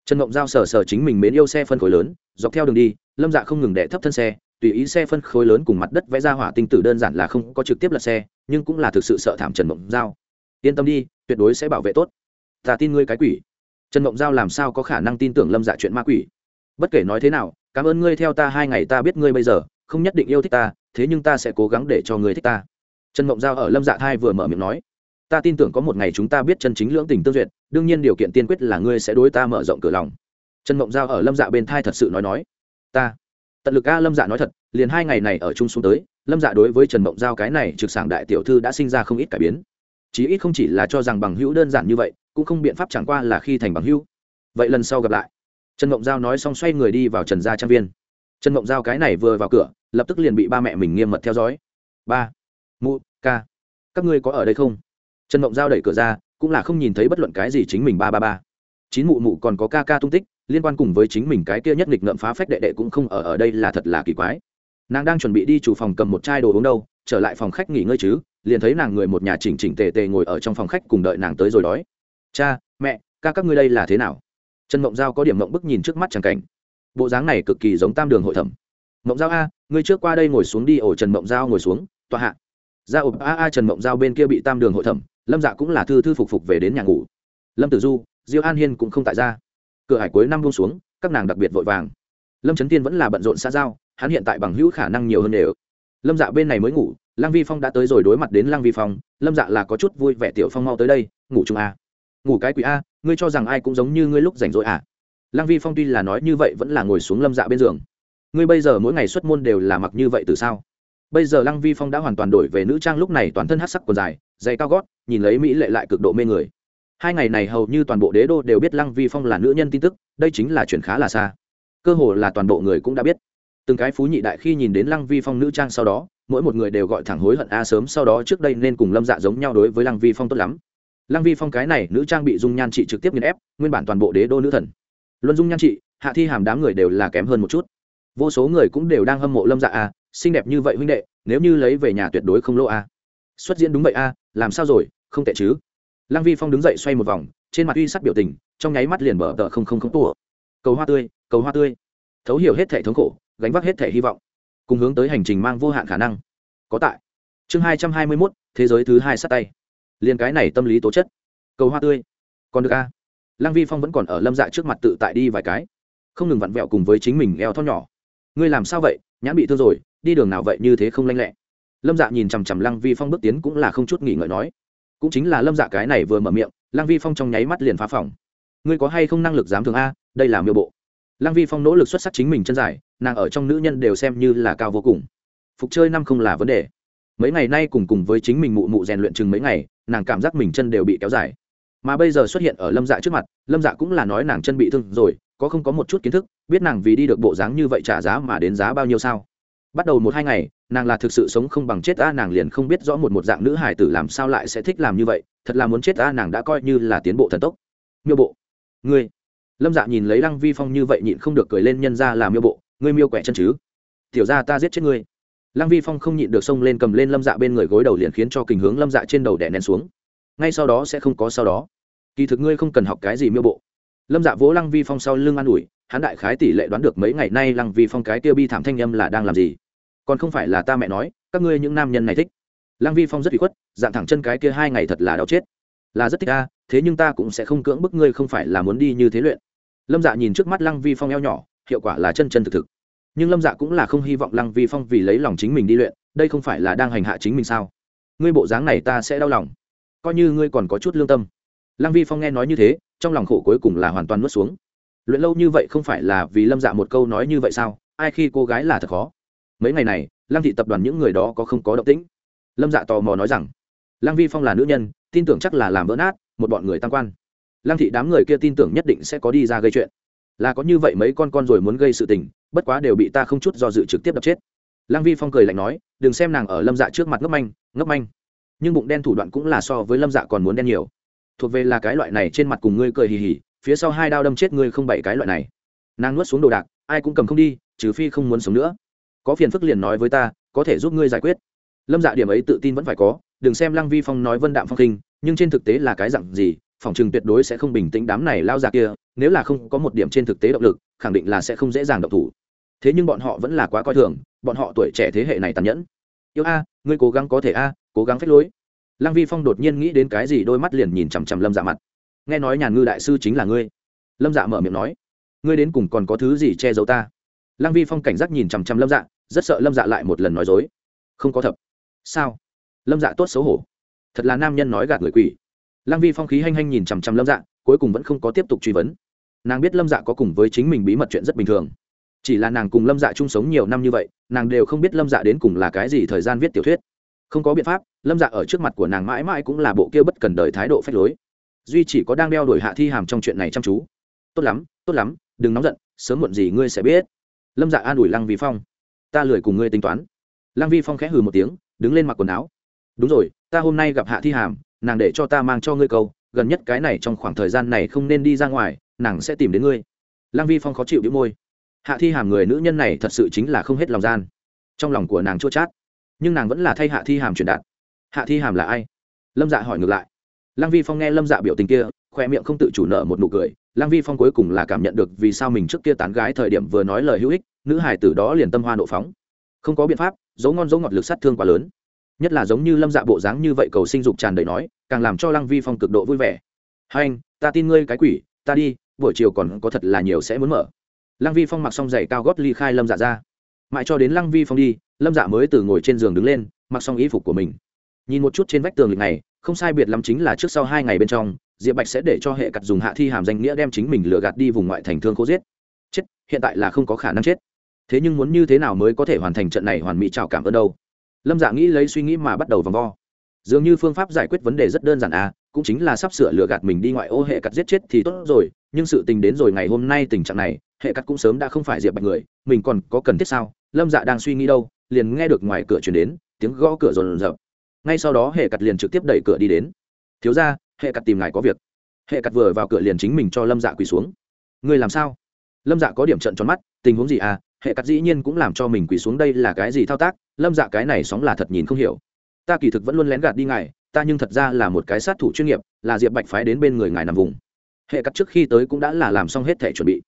Trần mộng giao sờ sờ chính mình mến yêu xe phân khối lớn, dọc theo đường đi, lâm dạ không ngừng đẻ thấp thân xe, tùy ý xe phân khối lớn cùng mặt đất vẽ ra hỏa tinh tử đơn giản là không có trực tiếp lật xe, nhưng cũng là thực sự sợ thảm trần mộng giao. Yên tâm đi, tuyệt đối sẽ bảo vệ tốt. Ta tin ngươi cái quỷ trần mộng giao làm sao có khả năng tin tưởng lâm dạ chuyện ma quỷ? Bất kể nói thế nào, cảm ơn ngươi theo ta hai ngày ta biết ngươi bây giờ, không nhất định yêu thích ta, thế nhưng ta sẽ cố gắng để cho ngươi thích ta. Trần mộng giao ở lâm dạ thai vừa mở miệng nói, ta tin tưởng có một ngày chúng ta biết chân chính lưỡng tình tương duyệt, đương nhiên điều kiện tiên quyết là ngươi sẽ đối ta mở rộng cửa lòng. Trần mộng giao ở lâm dạ bên thai thật sự nói nói, ta, tận lực a, lâm dạ nói thật, liền hai ngày này ở chung xuống tới, lâm dạ đối với trần mộng giao cái này trực sảng đại tiểu thư đã sinh ra không ít cải biến. Chí ít không chỉ là cho rằng bằng hữu đơn giản như vậy cũng không biện pháp chẳng qua là khi thành bằng hữu. Vậy lần sau gặp lại. Trần mộng giao nói xong xoay người đi vào trần gia trang viên. Trần mộng giao cái này vừa vào cửa, lập tức liền bị ba mẹ mình nghiêm mật theo dõi. Ba, mụ, ca, các ngươi có ở đây không? Trần mộng giao đẩy cửa ra, cũng là không nhìn thấy bất luận cái gì chính mình ba ba ba. Chín mụ mụ còn có ca ca tung tích, liên quan cùng với chính mình cái kia nhất nghịch ngợm phá phách đệ đệ cũng không ở ở đây là thật là kỳ quái. Nàng đang chuẩn bị đi chủ phòng cầm một chai đồ uống đâu, trở lại phòng khách nghỉ ngơi chứ, liền thấy nàng người một nhà chỉnh chỉnh tề tề ngồi ở trong phòng khách cùng đợi nàng tới rồi đói cha, mẹ, ca các ngươi đây là thế nào? Trần mộng giao có điểm mộng bức nhìn trước mắt c cảnh. Bộ dáng này cực kỳ giống tam đường hội thẩm. Mộng giao a, ngươi trước qua đây ngồi xuống đi ổ trần mộng giao ngồi xuống tòa hạ. Ra ộp a a, trần mộng giao bên kia bị tam đường hội thẩm, lâm dạ cũng là thư thư phục phục về đến nhà ngủ. Lâm tử du, diêu an hiên cũng không tại ra. Cửa hải cuối năm buông xuống, các nàng đặc biệt vội vàng. Lâm trấn tiên vẫn là bận rộn xa giao, hắn hiện tại bằng hữu khả năng nhiều hơn đều. Lâm dạ bên này mới ngủ, lăng vi phong đã tới rồi đối mặt đến lăng vi phong, lâm dạ là có chút vui vẻ tiểu phong mau tới đây, ngủ chung a ngủ cái quỷ a, ngươi cho rằng ai cũng giống như ngươi lúc rảnh rỗi à? Lăng vi phong tuy là nói như vậy vẫn là ngồi xuống lâm dạ bên giường. Ngươi bây giờ mỗi ngày xuất môn đều là mặc như vậy từ sao? Bây giờ lăng vi phong đã hoàn toàn đổi về nữ trang lúc này toàn thân hát sắc quần dài dày cao gót, nhìn lấy mỹ lệ lại cực độ mê người. Hai ngày này hầu như toàn bộ đế đô đều biết lăng vi phong là nữ nhân tin tức, đây chính là chuyện khá là xa. Cơ hồ là toàn bộ người cũng đã biết. Từng cái phú nhị đại khi nhìn đến lăng vi phong nữ trang sau đó, mỗi một người đều gọi thẳng hối hận, a, sớm sau đó trước đây nên cùng lâm dạ giống nhau đối với lăng vi phong tốt lắm lăng vi phong cái này nữ trang bị dung nhan trị trực tiếp nghiền ép, nguyên bản toàn bộ đế đô nữ thần. Luân dung nhan trị, hạ thi hàm đám người đều là kém hơn một chút. Vô số người cũng đều đang hâm mộ lâm dạ a, xinh đẹp như vậy huynh đệ, nếu như lấy về nhà tuyệt đối không lỗ a. Xuất diễn đúng vậy a, làm sao rồi, không tệ chứ. Lăng vi phong đứng dậy xoay một vòng, trên mặt uy sắc biểu tình, trong nháy mắt liền mở tờ không không không tủa cầu hoa tươi, cầu hoa tươi. Thấu hiểu hết thể thống khổ, gánh vác hết thể hy vọng. Cùng hướng tới hành trình mang vô hạn khả năng. Có tại. Chương hai trăm hai mươi mốt, thế giới thứ hai sát tay liền cái này tâm lý tố chất. Cầu hoa tươi. Còn được a lăng vi phong vẫn còn ở lâm dạ trước mặt tự tại đi vài cái. Không ngừng vặn vẹo cùng với chính mình eo thon nhỏ. Ngươi làm sao vậy? Nhãn bị thương rồi, đi đường nào vậy như thế không lanh lẹ? Lâm dạ nhìn chằm chằm lăng vi phong bước tiến cũng là không chút nghỉ ngợi nói. Cũng chính là lâm dạ cái này vừa mở miệng, lăng vi phong trong nháy mắt liền phá phòng. Ngươi có hay không năng lực dám thường a? Đây là miêu bộ. Lăng vi phong nỗ lực xuất sắc chính mình chân dài, nàng ở trong nữ nhân đều xem như là cao vô cùng. Phục chơi năm không là vấn đề mấy ngày nay cùng cùng với chính mình mụ mụ rèn luyện chừng mấy ngày, nàng cảm giác mình chân đều bị kéo dài. Mà bây giờ xuất hiện ở lâm dạ trước mặt, lâm dạ cũng là nói nàng chân bị thương rồi, có không có một chút kiến thức, biết nàng vì đi được bộ dáng như vậy trả giá mà đến giá bao nhiêu sao. Bắt đầu một hai ngày, nàng là thực sự sống không bằng chết ta nàng liền không biết rõ một một dạng nữ hải tử làm sao lại sẽ thích làm như vậy, thật là muốn chết ta nàng đã coi như là tiến bộ thần tốc. Miêu bộ, ngươi. Lâm dạ nhìn lấy lăng vi phong như vậy nhịn không được cười lên, nhân ra là miêu bộ, ngươi miêu quẻ chân chứ? Tiểu ra ta giết chết ngươi lăng vi phong không nhịn được xông lên cầm lên lâm dạ bên người gối đầu liền khiến cho kình hướng lâm dạ trên đầu đè nén xuống. Ngay sau đó sẽ không có sau đó. Kỳ thực ngươi không cần học cái gì miêu bộ. Lâm dạ vỗ lăng vi phong sau lưng an ủi, hắn đại khái tỷ lệ đoán được mấy ngày nay lăng vi phong cái tiêu bi thảm thanh âm là đang làm gì. Còn không phải là ta mẹ nói, các ngươi những nam nhân này thích. Lăng vi phong rất bị khuất, dạng thẳng chân cái kia hai ngày thật là đau chết. Là rất thích ta, thế nhưng ta cũng sẽ không cưỡng bức ngươi không phải là muốn đi như thế luyện. Lâm dạ nhìn trước mắt lăng vi phong eo nhỏ, hiệu quả là chân chân thực thực nhưng lâm dạ cũng là không hy vọng lăng vi phong vì lấy lòng chính mình đi luyện, đây không phải là đang hành hạ chính mình sao? Ngươi bộ dáng này ta sẽ đau lòng. Coi như ngươi còn có chút lương tâm. Lăng vi phong nghe nói như thế, trong lòng khổ cuối cùng là hoàn toàn nuốt xuống. Luyện lâu như vậy không phải là vì lâm dạ một câu nói như vậy sao? Ai khi cô gái là thật khó. Mấy ngày này, lăng thị tập đoàn những người đó có không có động tĩnh. Lâm dạ tò mò nói rằng, lăng vi phong là nữ nhân, tin tưởng chắc là làm vỡ nát một bọn người tăng quan. Lăng thị đám người kia tin tưởng nhất định sẽ có đi ra gây chuyện là có như vậy mấy con con rồi muốn gây sự tình, bất quá đều bị ta không chút do dự trực tiếp đập chết. Lăng vi phong cười lạnh nói, đừng xem nàng ở lâm dạ trước mặt ngốc manh ngốc manh. Nhưng bụng đen thủ đoạn cũng là so với lâm dạ còn muốn đen nhiều. Thuộc về là cái loại này trên mặt cùng ngươi cười hì hì, phía sau hai đao đâm chết ngươi không bảy cái loại này. Nàng nuốt xuống đồ đạc, ai cũng cầm không đi, trừ phi không muốn sống nữa. Có phiền phức liền nói với ta, có thể giúp ngươi giải quyết. Lâm dạ điểm ấy tự tin vẫn phải có, đừng xem lăng vi phong nói vân đạm phong khinh, nhưng trên thực tế là cái dặn gì phòng trường tuyệt đối sẽ không bình tĩnh đám này lao ra kia, nếu là không có một điểm trên thực tế động lực, khẳng định là sẽ không dễ dàng động thủ. Thế nhưng bọn họ vẫn là quá coi thường, bọn họ tuổi trẻ thế hệ này tàn nhẫn. Yêu a, ngươi cố gắng có thể a, cố gắng phép lối. Lăng vi phong đột nhiên nghĩ đến cái gì, đôi mắt liền nhìn chằm chằm lâm dạ mặt. Nghe nói nhàn ngư đại sư chính là ngươi. Lâm dạ mở miệng nói. Ngươi đến cùng còn có thứ gì che giấu ta? Lăng vi phong cảnh giác nhìn chằm chằm lâm dạ rất sợ lâm dạ lại một lần nói dối. Không có thập sao? Lâm dạ tốt xấu hổ. Thật là nam nhân nói gạt người quỷ lăng vi phong khí hanh hanh nhìn chằm chằm lâm dạ cuối cùng vẫn không có tiếp tục truy vấn. Nàng biết lâm dạ có cùng với chính mình bí mật chuyện rất bình thường. Chỉ là nàng cùng lâm dạ chung sống nhiều năm như vậy, nàng đều không biết lâm dạ đến cùng là cái gì thời gian viết tiểu thuyết. Không có biện pháp, lâm dạ ở trước mặt của nàng mãi mãi cũng là bộ kia bất cần đời thái độ phách lối. Duy chỉ có đang đeo đuổi hạ thi hàm trong chuyện này chăm chú. Tốt lắm tốt lắm, đừng nóng giận, sớm muộn gì ngươi sẽ biết. Lâm dạ an ủi lăng vi phong. Ta lười cùng ngươi tính toán. Lăng vi phong khẽ hừ một tiếng, đứng lên mặc quần áo. Đúng rồi, ta hôm nay gặp hạ thi hàm nàng để cho ta mang cho ngươi câu, gần nhất cái này trong khoảng thời gian này không nên đi ra ngoài, nàng sẽ tìm đến ngươi. Lăng vi phong khó chịu đĩu môi. Hạ thi hàm người nữ nhân này thật sự chính là không hết lòng gian. Trong lòng của nàng chua chát, nhưng nàng vẫn là thay hạ thi hàm truyền đạt. Hạ thi hàm là ai? Lâm dạ hỏi ngược lại. Lăng vi phong nghe lâm dạ biểu tình kia khoe miệng không tự chủ nợ một nụ cười. Lăng vi phong cuối cùng là cảm nhận được vì sao mình trước kia tán gái thời điểm vừa nói lời hữu ích, nữ hải từ đó liền tâm hoa nộ phóng. Không có biện pháp, dấu ngon dấu ngọt lực sát thương quá lớn nhất là giống như lâm dạ bộ dáng như vậy cầu sinh dục tràn đầy nói, càng làm cho lăng vi phong cực độ vui vẻ. Hai anh, ta tin ngươi cái quỷ, ta đi, buổi chiều còn có thật là nhiều sẽ muốn mở. Lăng vi phong mặc xong giày cao gót ly khai lâm dạ ra. Mãi cho đến lăng vi phong đi, lâm dạ mới từ ngồi trên giường đứng lên, mặc xong y phục của mình. Nhìn một chút trên vách tường lịch này, không sai biệt lắm chính là trước sau hai ngày bên trong, diệp bạch sẽ để cho hệ cặt dùng hạ thi hàm danh nghĩa đem chính mình lừa gạt đi vùng ngoại thành thương cố giết. Chết, hiện tại là không có khả năng chết. Thế nhưng muốn như thế nào mới có thể hoàn thành trận này hoàn mỹ trào cảm ơn đâu? Lâm dạ nghĩ lấy suy nghĩ mà bắt đầu vòng vo. Dường như phương pháp giải quyết vấn đề rất đơn giản à cũng chính là sắp sửa lừa gạt mình đi ngoại ô hệ cắt giết chết thì tốt rồi, nhưng sự tình đến rồi ngày hôm nay tình trạng này, hệ cắt cũng sớm đã không phải diệp bạch người, mình còn có cần thiết sao? Lâm dạ đang suy nghĩ đâu, liền nghe được ngoài cửa chuyển đến tiếng gõ cửa rồn rập ngay sau đó hệ cắt liền trực tiếp đẩy cửa đi đến. Thiếu ra hệ cắt tìm ngài có việc. Hệ cắt vừa vào cửa liền chính mình cho lâm dạ quỳ xuống. Người làm sao? Lâm dạ có điểm trận tròn mắt, tình huống gì à? Hệ cắt dĩ nhiên cũng làm cho mình quỳ xuống đây là cái gì thao tác? Lâm dạ cái này sóng là thật nhìn không hiểu. Ta kỳ thực vẫn luôn lén gạt đi ngài, ta nhưng thật ra là một cái sát thủ chuyên nghiệp, là diệp bạch phái đến bên người ngài nằm vùng. Hệ cắt trước khi tới cũng đã là làm xong hết thể chuẩn bị.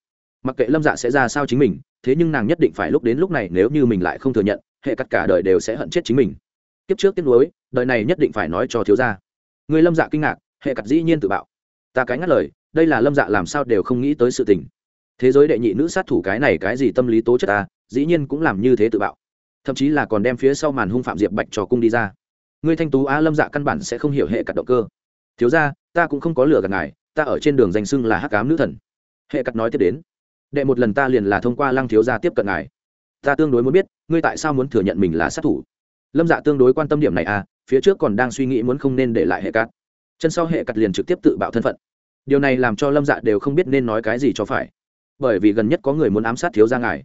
Mặc kệ lâm dạ sẽ ra sao chính mình, thế nhưng nàng nhất định phải lúc đến lúc này nếu như mình lại không thừa nhận, hệ cắt cả đời đều sẽ hận chết chính mình. Kiếp trước tiếc nuối, đời này nhất định phải nói cho thiếu gia. Người lâm dạ kinh ngạc, hệ cắt dĩ nhiên tự bạo. Ta cái ngắt lời, đây là lâm dạ làm sao đều không nghĩ tới sự tình. Thế giới đệ nhị nữ sát thủ cái này cái gì tâm lý tố chất ta, dĩ nhiên cũng làm như thế tự bạo thậm chí là còn đem phía sau màn hung phạm diệp bạch cho cung đi ra. Ngươi thanh tú á lâm dạ căn bản sẽ không hiểu hệ cặt động cơ. Thiếu ra ta cũng không có lừa gạt ngài, ta ở trên đường danh xưng là hắc cám nữ thần. Hệ cặt nói tiếp đến. Đệ một lần ta liền là thông qua lăng thiếu gia tiếp cận ngài. Ta tương đối muốn biết, ngươi tại sao muốn thừa nhận mình là sát thủ? Lâm dạ tương đối quan tâm điểm này à phía trước còn đang suy nghĩ muốn không nên để lại hệ cắt. Chân sau hệ cắt liền trực tiếp tự bạo thân phận. Điều này làm cho lâm dạ đều không biết nên nói cái gì cho phải. Bởi vì gần nhất có người muốn ám sát thiếu gia ngài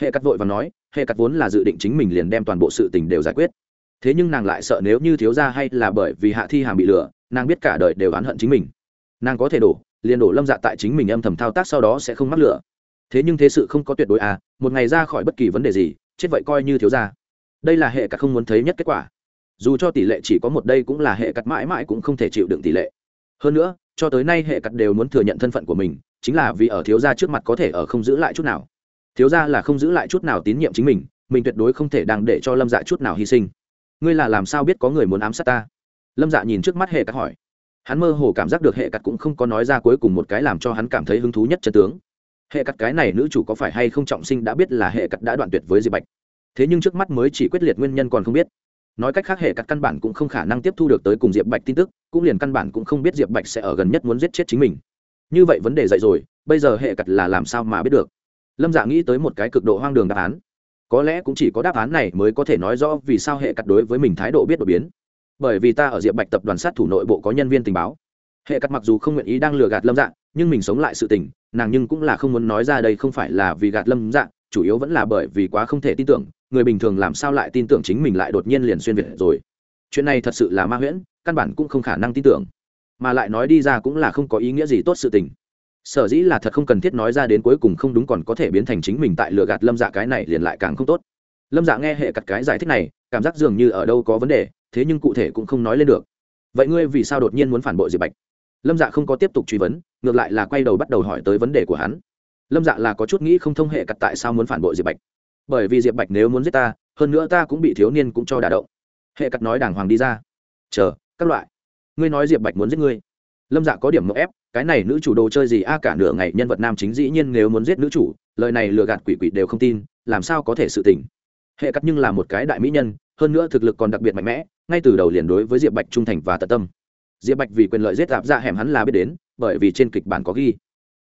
hệ cắt vội và nói, hệ cắt vốn là dự định chính mình liền đem toàn bộ sự tình đều giải quyết. Thế nhưng nàng lại sợ nếu như thiếu gia hay là bởi vì hạ thi hàm bị lừa, nàng biết cả đời đều oán hận chính mình. Nàng có thể đổ, liền đổ lâm dạ tại chính mình âm thầm thao tác sau đó sẽ không mắc lửa thế nhưng thế sự không có tuyệt đối à một ngày ra khỏi bất kỳ vấn đề gì, chết vậy coi như thiếu gia. Đây là hệ cắt không muốn thấy nhất kết quả. Dù cho tỷ lệ chỉ có một đây cũng là hệ cắt mãi mãi cũng không thể chịu đựng tỷ lệ. Hơn nữa, cho tới nay hệ cắt đều muốn thừa nhận thân phận của mình, chính là vì ở thiếu gia trước mặt có thể ở không giữ lại chút nào thiếu gia là không giữ lại chút nào tín nhiệm chính mình mình tuyệt đối không thể đang để cho lâm dạ chút nào hy sinh. Ngươi là làm sao biết có người muốn ám sát ta? Lâm dạ nhìn trước mắt hệ cắt hỏi. Hắn mơ hồ cảm giác được hệ cắt cũng không có nói ra cuối cùng một cái làm cho hắn cảm thấy hứng thú nhất chân tướng. Hệ cắt cái này nữ chủ có phải hay không trọng sinh đã biết là hệ cắt đã đoạn tuyệt với diệp bạch. Thế nhưng trước mắt mới chỉ quyết liệt nguyên nhân còn không biết. Nói cách khác hệ cắt căn bản cũng không khả năng tiếp thu được tới cùng diệp bạch tin tức, cũng liền căn bản cũng không biết diệp bạch sẽ ở gần nhất muốn giết chết chính mình. Như vậy vấn đề dậy rồi, bây giờ hệ cắt là làm sao mà biết được? Lâm dạ nghĩ tới một cái cực độ hoang đường đáp án. Có lẽ cũng chỉ có đáp án này mới có thể nói rõ vì sao hệ cắt đối với mình thái độ biết đột biến. Bởi vì ta ở diệp bạch tập đoàn sát thủ nội bộ có nhân viên tình báo. Hệ cắt mặc dù không nguyện ý đang lừa gạt lâm dạ nhưng mình sống lại sự tình, nàng nhưng cũng là không muốn nói ra đây không phải là vì gạt lâm dạ chủ yếu vẫn là bởi vì quá không thể tin tưởng, người bình thường làm sao lại tin tưởng chính mình lại đột nhiên liền xuyên việt rồi. Chuyện này thật sự là ma huyễn, căn bản cũng không khả năng tin tưởng. Mà lại nói đi ra cũng là không có ý nghĩa gì tốt sự tình sở dĩ là thật không cần thiết nói ra đến cuối cùng không đúng còn có thể biến thành chính mình tại lừa gạt lâm dạ cái này liền lại càng không tốt. Lâm dạ nghe hệ cặt cái giải thích này, cảm giác dường như ở đâu có vấn đề, thế nhưng cụ thể cũng không nói lên được. Vậy ngươi vì sao đột nhiên muốn phản bội diệp bạch? Lâm dạ không có tiếp tục truy vấn, ngược lại là quay đầu bắt đầu hỏi tới vấn đề của hắn. Lâm dạ là có chút nghĩ không thông hệ cặt tại sao muốn phản bội diệp bạch. Bởi vì diệp bạch nếu muốn giết ta, hơn nữa ta cũng bị thiếu niên cũng cho đả động. Hệ cặt nói đàng hoàng đi ra. Chờ, các loại. Ngươi nói diệp bạch muốn giết ngươi lâm dạ có điểm mậu ép, cái này nữ chủ đồ chơi gì a, cả nửa ngày nhân vật nam chính dĩ nhiên nếu muốn giết nữ chủ, lời này lừa gạt quỷ quỷ đều không tin, làm sao có thể sự tình. Hệ cắt nhưng là một cái đại mỹ nhân, hơn nữa thực lực còn đặc biệt mạnh mẽ, ngay từ đầu liền đối với diệp bạch trung thành và tận tâm. Diệp bạch vì quyền lợi giết đạp ra dạ hẻm hắn là biết đến, bởi vì trên kịch bản có ghi.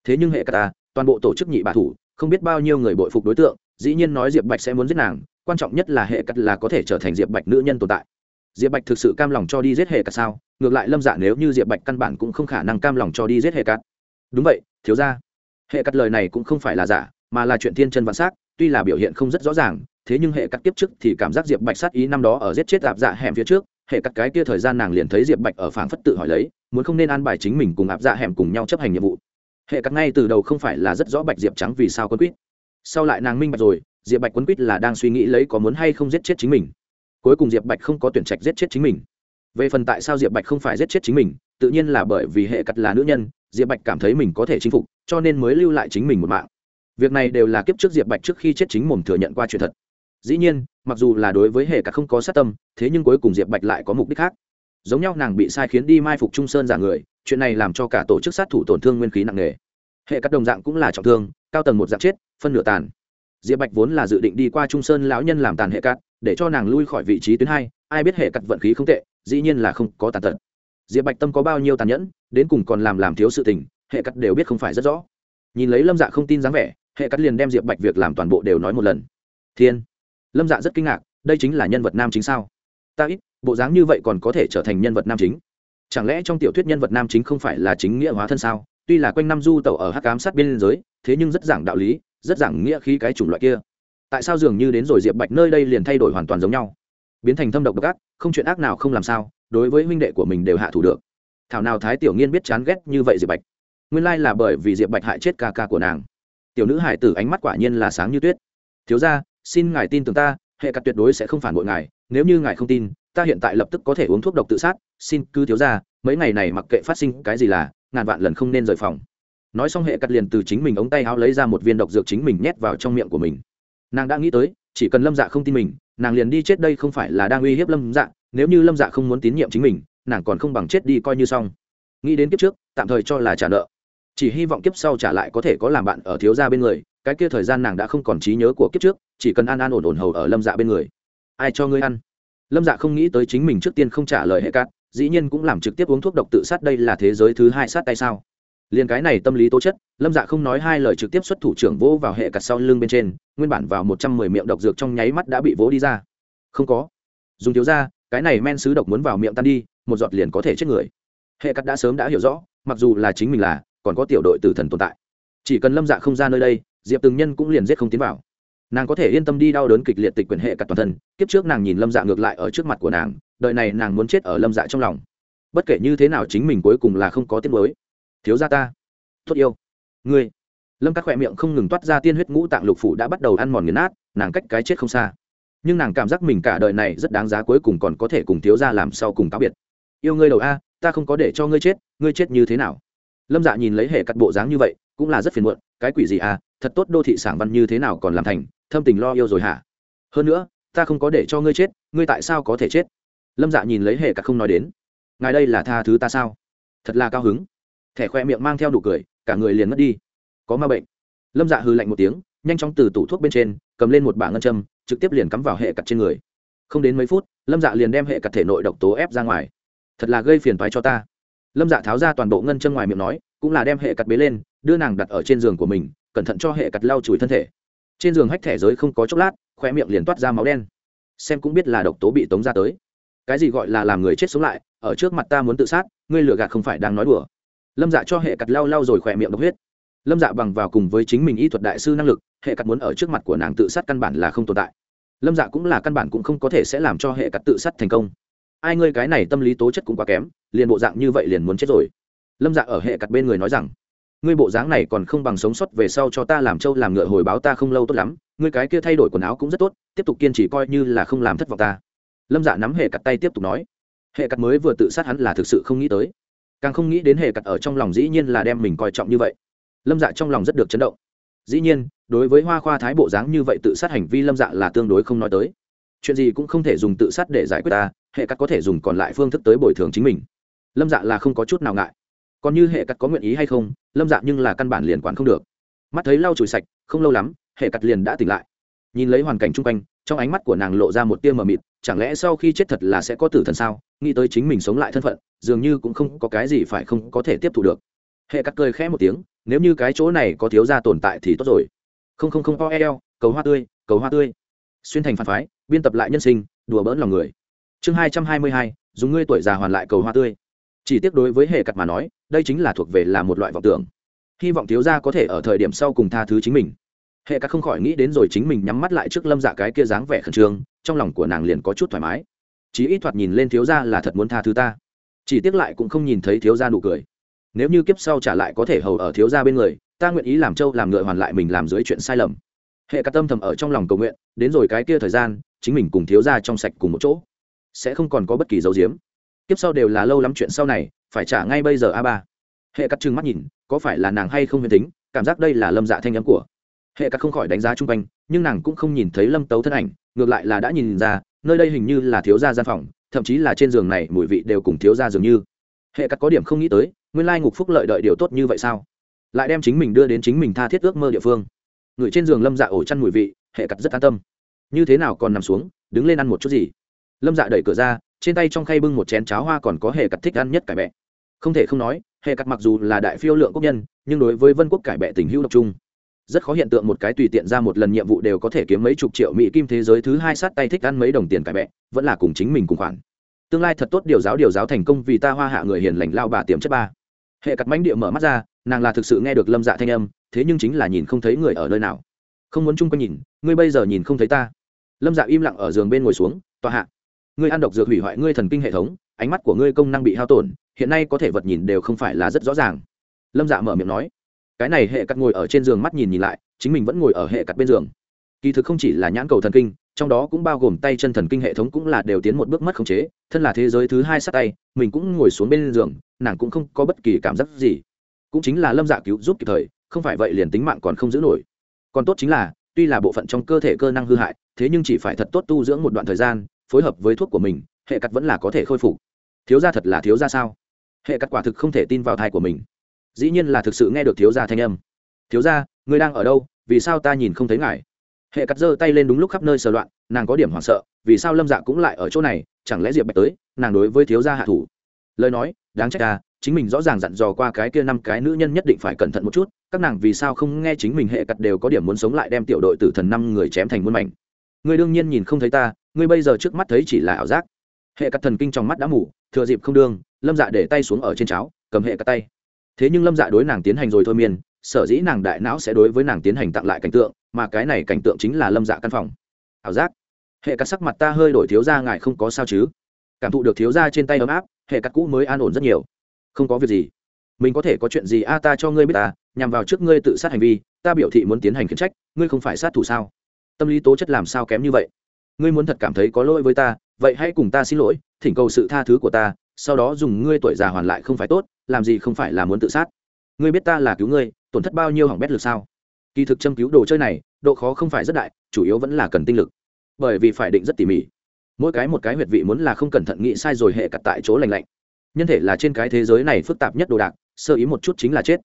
Thế nhưng hệ cắt ta, toàn bộ tổ chức nhị bà thủ, không biết bao nhiêu người bội phục đối tượng, dĩ nhiên nói diệp bạch sẽ muốn giết nàng, quan trọng nhất là hệ cắt là có thể trở thành diệp bạch nữ nhân tồn tại. Diệp bạch thực sự cam lòng cho đi giết hệ cắt sao? Ngược lại lâm dạ nếu như diệp bạch căn bản cũng không khả năng cam lòng cho đi giết hệ cắt đúng vậy, thiếu ra hệ cắt lời này cũng không phải là giả, mà là chuyện thiên chân vạn s á c tuy là biểu hiện không rất rõ ràng, thế nhưng hệ cắt tiếp trước thì cảm giác diệp bạch sát ý năm đó ở giết chết ạp dạ hẻm phía trước, hệ cắt cái kia thời gian nàng liền thấy diệp bạch ở phảng phất tự hỏi lấy, muốn không nên an bài chính mình cùng ạp dạ hẻm cùng nhau chấp hành nhiệm vụ. Hệ cắt ngay từ đầu không phải là rất rõ bạch diệp trắng vì sao quân quýt. Sau lại nàng minh bạch rồi, diệp bạch quân quýt là đang suy nghĩ lấy có muốn hay không giết chết chính mình. Cuối cùng diệp bạch không có tuyển trạch giết chết chính mình về phần tại sao diệp bạch không phải giết chết chính mình, tự nhiên là bởi vì hệ cắt là nữ nhân, diệp bạch cảm thấy mình có thể chinh phục, cho nên mới lưu lại chính mình một mạng. Việc này đều là kiếp trước diệp bạch trước khi chết chính mồm thừa nhận qua chuyện thật. Dĩ nhiên, mặc dù là đối với hệ cắt không có sát tâm, thế nhưng cuối cùng diệp bạch lại có mục đích khác. Giống nhau nàng bị sai khiến đi mai phục trung sơn giả người, chuyện này làm cho cả tổ chức sát thủ tổn thương nguyên khí nặng nề. Hệ cắt đồng dạng cũng là trọng thương, cao tầng một dạng chết, phân nửa tàn. Diệp bạch vốn là dự định đi qua trung sơn lão nhân làm tàn hệ cắt, để cho nàng lui khỏi vị trí tuyến hai ai biết hệ cặt vận khí không tệ, dĩ nhiên là không có tàn tật. Diệp bạch tâm có bao nhiêu tàn nhẫn, đến cùng còn làm làm thiếu sự tình, hệ cắt đều biết không phải rất rõ. Nhìn lấy lâm dạ không tin dáng vẻ, hệ cắt liền đem diệp bạch việc làm toàn bộ đều nói một lần. Thiên! Lâm dạ rất kinh ngạc, đây chính là nhân vật nam chính sao? Ta ít, bộ dáng như vậy còn có thể trở thành nhân vật nam chính? Chẳng lẽ trong tiểu thuyết nhân vật nam chính không phải là chính nghĩa hóa thân sao? Tuy là quanh năm du tẩu ở hắc cám sát biên giới, thế nhưng rất giảng đạo lý, rất giảng nghĩa khí cái chủng loại kia. Tại sao dường như đến rồi diệp bạch nơi đây liền thay đổi hoàn toàn giống nhau? Biến thành thâm độc độc ác, không chuyện ác nào không làm sao, đối với huynh đệ của mình đều hạ thủ được. Thảo nào thái tiểu nghiên biết chán ghét như vậy diệp bạch. Nguyên lai là bởi vì diệp bạch hại chết ca ca của nàng. Tiểu nữ hải tử ánh mắt quả nhiên là sáng như tuyết. Thiếu ra xin ngài tin tưởng ta, hệ cặt tuyệt đối sẽ không phản bội ngài, nếu như ngài không tin, ta hiện tại lập tức có thể uống thuốc độc tự sát, xin cứ thiếu ra mấy ngày này mặc kệ phát sinh cái gì là, ngàn vạn lần không nên rời phòng. Nói xong hệ cắt liền từ chính mình ống tay áo lấy ra một viên độc dược chính mình nhét vào trong miệng của mình. Nàng đã nghĩ tới, chỉ cần lâm dạ không tin mình nàng liền đi chết đây không phải là đang uy hiếp lâm dạ nếu như lâm dạ không muốn tín nhiệm chính mình, nàng còn không bằng chết đi coi như xong. Nghĩ đến kiếp trước, tạm thời cho là trả nợ. Chỉ hy vọng kiếp sau trả lại có thể có làm bạn ở thiếu gia bên người, cái kia thời gian nàng đã không còn trí nhớ của kiếp trước, chỉ cần an an ổn ổn hầu ở lâm dạ bên người. Ai cho ngươi ăn? Lâm dạ không nghĩ tới chính mình trước tiên không trả lời hệ cát, dĩ nhiên cũng làm trực tiếp uống thuốc độc tự sát đây là thế giới thứ hai sát tay sao? Liền cái này tâm lý tố chất, lâm dạ không nói hai lời trực tiếp xuất thủ trưởng vỗ vào hệ cặt sau lưng bên trên, nguyên bản vào một trăm mười miệng độc dược trong nháy mắt đã bị vỗ đi ra. Không có. Dùng thiếu ra, cái này men sứ độc muốn vào miệng tan đi, một giọt liền có thể chết người. Hệ cắt đã sớm đã hiểu rõ, mặc dù là chính mình là, còn có tiểu đội tử thần tồn tại. Chỉ cần lâm dạ không ra nơi đây, diệp từng nhân cũng liền giết không tiến vào. Nàng có thể yên tâm đi đau đớn kịch liệt tịch quyền hệ cặt toàn thân, kiếp trước nàng nhìn lâm dạ ngược lại ở trước mặt của nàng, đợi này nàng muốn chết ở lâm dạ trong lòng. Bất kể như thế nào chính mình cuối cùng là không có tiết mới thiếu gia ta. Tốt yêu. Ngươi. Lâm các khoe miệng không ngừng toát ra tiên huyết ngũ tạng lục phủ đã bắt đầu ăn mòn nghiền nát, nàng cách cái chết không xa. Nhưng nàng cảm giác mình cả đời này rất đáng giá cuối cùng còn có thể cùng thiếu gia làm sau cùng táo biệt. Yêu ngươi đầu a, ta không có để cho ngươi chết ngươi chết như thế nào? Lâm dạ nhìn lấy hệ cắt bộ dáng như vậy, cũng là rất phiền muộn, cái quỷ gì à thật tốt đô thị sảng văn như thế nào còn làm thành, thâm tình lo yêu rồi hả? Hơn nữa, ta không có để cho ngươi chết, ngươi tại sao có thể chết? Lâm dạ nhìn lấy hệ cắt không nói đến. Ngài đây là tha thứ ta sao? Thật là cao hứng thẻ khoe miệng mang theo đủ cười, cả người liền mất đi. Có ma bệnh. Lâm dạ hư lạnh một tiếng, nhanh chóng từ tủ thuốc bên trên, cầm lên một bảng ngân châm, trực tiếp liền cắm vào hệ cặt trên người. Không đến mấy phút, lâm dạ liền đem hệ cặt thể nội độc tố ép ra ngoài. Thật là gây phiền thoái cho ta. Lâm dạ tháo ra toàn bộ ngân châm ngoài miệng nói, cũng là đem hệ cặt bế lên, đưa nàng đặt ở trên giường của mình, cẩn thận cho hệ cặt lau chùi thân thể. Trên giường hách thẻ giới không có chốc lát, khoe miệng liền toát ra máu đen. Xem cũng biết là độc tố bị tống ra tới. Cái gì gọi là làm người chết sống lại, ở trước mặt ta muốn tự sát, ngươi lừa gạt không phải đang nói đùa lâm dạ cho hệ cặt lau lau rồi khỏe miệng độc huyết. Lâm dạ bằng vào cùng với chính mình y thuật đại sư năng lực, hệ cặt muốn ở trước mặt của nàng tự sát căn bản là không tồn tại. Lâm dạ cũng là căn bản cũng không có thể sẽ làm cho hệ cặt tự sát thành công. Ai ngươi cái này tâm lý tố chất cũng quá kém, liền bộ dạng như vậy liền muốn chết rồi. Lâm dạ ở hệ cặt bên người nói rằng, ngươi bộ dáng này còn không bằng sống sót về sau cho ta làm trâu làm ngựa hồi báo ta không lâu tốt lắm, ngươi cái kia thay đổi quần áo cũng rất tốt, tiếp tục kiên trì coi như là không làm thất vọng ta. Lâm dạ nắm hệ cặt tay tiếp tục nói. Hệ cặt mới vừa tự sát hắn là thực sự không nghĩ tới càng không nghĩ đến hệ cặt ở trong lòng dĩ nhiên là đem mình coi trọng như vậy. Lâm dạ trong lòng rất được chấn động. Dĩ nhiên, đối với hoa khoa thái bộ dáng như vậy tự sát hành vi lâm dạ là tương đối không nói tới. Chuyện gì cũng không thể dùng tự sát để giải quyết ta hệ cắt có thể dùng còn lại phương thức tới bồi thường chính mình. Lâm dạ là không có chút nào ngại. Còn như hệ cắt có nguyện ý hay không, lâm dạ nhưng là căn bản liền quản không được. Mắt thấy lau chùi sạch, không lâu lắm hệ cắt liền đã tỉnh lại. Nhìn lấy hoàn cảnh chung quanh trong ánh mắt của nàng lộ ra một tia mờ mịt, chẳng lẽ sau khi chết thật là sẽ có tử thần sao? Nghĩ tới chính mình sống lại thân phận, dường như cũng không có cái gì phải không có thể tiếp thu được. Hệ cắt cười khẽ một tiếng, nếu như cái chỗ này có thiếu gia tồn tại thì tốt rồi. Không không không, o e cầu hoa tươi, cầu hoa tươi. Xuyên thành phản phái, biên tập lại nhân sinh, đùa bỡn lòng người. Chương hai trăm hai mươi hai, dùng ngươi tuổi già hoàn lại cầu hoa tươi. Chỉ tiếc đối với hệ cặt mà nói, đây chính là thuộc về là một loại vọng tưởng. Hy vọng thiếu gia có thể ở thời điểm sau cùng tha thứ chính mình hệ cắt không khỏi nghĩ đến rồi chính mình nhắm mắt lại trước lâm dạ cái kia dáng vẻ khẩn trương, trong lòng của nàng liền có chút thoải mái. Chí ít thoạt nhìn lên thiếu gia là thật muốn tha thứ ta. Chỉ tiếc lại cũng không nhìn thấy thiếu gia nụ cười. Nếu như kiếp sau trả lại có thể hầu ở thiếu gia bên người, ta nguyện ý làm trâu làm ngựa hoàn lại mình làm dưới chuyện sai lầm. Hệ cắt tâm thầm ở trong lòng cầu nguyện, đến rồi cái kia thời gian, chính mình cùng thiếu gia trong sạch cùng một chỗ. Sẽ không còn có bất kỳ dấu diếm. Kiếp sau đều là lâu lắm chuyện sau này, phải trả ngay bây giờ a ba. Hệ cắt trừng mắt nhìn, có phải là nàng hay không huyền tính, cảm giác đây là lâm dạ thanh âm của hệ cắt không khỏi đánh giá chung quanh, nhưng nàng cũng không nhìn thấy lâm tấu thân ảnh, ngược lại là đã nhìn ra, nơi đây hình như là thiếu gia gian phòng, thậm chí là trên giường này mùi vị đều cùng thiếu gia dường như. Hệ cắt có điểm không nghĩ tới, nguyên lai ngục phúc lợi đợi điều tốt như vậy sao? Lại đem chính mình đưa đến chính mình tha thiết ước mơ địa phương. Người trên giường lâm dạ ổ chăn mùi vị, hệ cắt rất an tâm. Như thế nào còn nằm xuống, đứng lên ăn một chút gì? Lâm dạ đẩy cửa ra, trên tay trong khay bưng một chén cháo hoa còn có hệ cắt thích ăn nhất cải bẹ. Không thể không nói, hệ cắt mặc dù là đại phiêu lượng quốc nhân, nhưng đối với vân quốc cải bẹ tình hữu độc trung rất khó hiện tượng một cái tùy tiện ra một lần nhiệm vụ đều có thể kiếm mấy chục triệu mỹ kim thế giới thứ hai sát tay thích ăn mấy đồng tiền cải bẹ, vẫn là cùng chính mình cùng khoản. Tương lai thật tốt điều giáo điều giáo thành công vì ta hoa hạ người hiền lành lao bà tiềm chất ba. Hệ cặt mánh địa mở mắt ra, nàng là thực sự nghe được lâm dạ thanh âm, thế nhưng chính là nhìn không thấy người ở nơi nào. Không muốn chung quanh nhìn, ngươi bây giờ nhìn không thấy ta. Lâm dạ im lặng ở giường bên ngồi xuống, tòa hạ, ngươi ăn độc dược hủy hoại ngươi thần kinh hệ thống, ánh mắt của ngươi công năng bị hao tổn, hiện nay có thể vật nhìn đều không phải là rất rõ ràng. Lâm dạ mở miệng nói cái này hệ cắt ngồi ở trên giường mắt nhìn nhìn lại, chính mình vẫn ngồi ở hệ cắt bên giường. Kỳ thực không chỉ là nhãn cầu thần kinh, trong đó cũng bao gồm tay chân thần kinh hệ thống cũng là đều tiến một bước mất khống chế, thân là thế giới thứ hai sát tay, mình cũng ngồi xuống bên giường, nàng cũng không có bất kỳ cảm giác gì. Cũng chính là lâm dạ cứu giúp kịp thời, không phải vậy liền tính mạng còn không giữ nổi. Còn tốt chính là, tuy là bộ phận trong cơ thể cơ năng hư hại, thế nhưng chỉ phải thật tốt tu dưỡng một đoạn thời gian, phối hợp với thuốc của mình, hệ cắt vẫn là có thể khôi phục. Thiếu gia thật là thiếu gia sao? Hệ cắt quả thực không thể tin vào thai của mình dĩ nhiên là thực sự nghe được thiếu gia thanh âm. Thiếu gia, ngươi đang ở đâu? Vì sao ta nhìn không thấy ngài? Hệ cắt giơ tay lên đúng lúc khắp nơi sờ loạn, nàng có điểm hoảng sợ, vì sao lâm dạ cũng lại ở chỗ này? Chẳng lẽ diệp bạch tới, nàng đối với thiếu gia hạ thủ? Lời nói, đáng trách ta, chính mình rõ ràng dặn dò qua cái kia năm cái nữ nhân nhất định phải cẩn thận một chút, các nàng vì sao không nghe chính mình hệ cắt đều có điểm muốn sống lại đem tiểu đội tử thần năm người chém thành muôn mảnh. Ngươi đương nhiên nhìn không thấy ta, ngươi bây giờ trước mắt thấy chỉ là ảo giác. Hệ cắt thần kinh trong mắt đã mủ thừa dịp không đương, lâm dạ để tay xuống ở trên cháo, cầm hệ cắt tay thế nhưng lâm dạ đối nàng tiến hành rồi thôi miên, sở dĩ nàng đại não sẽ đối với nàng tiến hành tặng lại cảnh tượng, mà cái này cảnh tượng chính là lâm dạ căn phòng. Ảo giác. Hệ cắt sắc mặt ta hơi đổi thiếu ra ngài không có sao chứ? Cảm thụ được thiếu ra trên tay ấm áp, hệ cắt cũ mới an ổn rất nhiều. Không có việc gì. Mình có thể có chuyện gì a, ta cho ngươi biết ta, nhằm vào trước ngươi tự sát hành vi, ta biểu thị muốn tiến hành khiển trách, ngươi không phải sát thủ sao? Tâm lý tố chất làm sao kém như vậy? Ngươi muốn thật cảm thấy có lỗi với ta, vậy hãy cùng ta xin lỗi, thỉnh cầu sự tha thứ của ta, sau đó dùng ngươi tuổi già hoàn lại không phải tốt làm gì không phải là muốn tự sát? Ngươi biết ta là cứu ngươi, tổn thất bao nhiêu hỏng bét lực sao? Kỳ thực châm cứu đồ chơi này, độ khó không phải rất đại, chủ yếu vẫn là cần tinh lực. Bởi vì phải định rất tỉ mỉ. Mỗi cái một cái huyệt vị muốn là không cẩn thận nghĩ sai rồi hệ cặt tại chỗ lành lạnh. Nhân thể là trên cái thế giới này phức tạp nhất đồ đạc, sơ ý một chút chính là chết.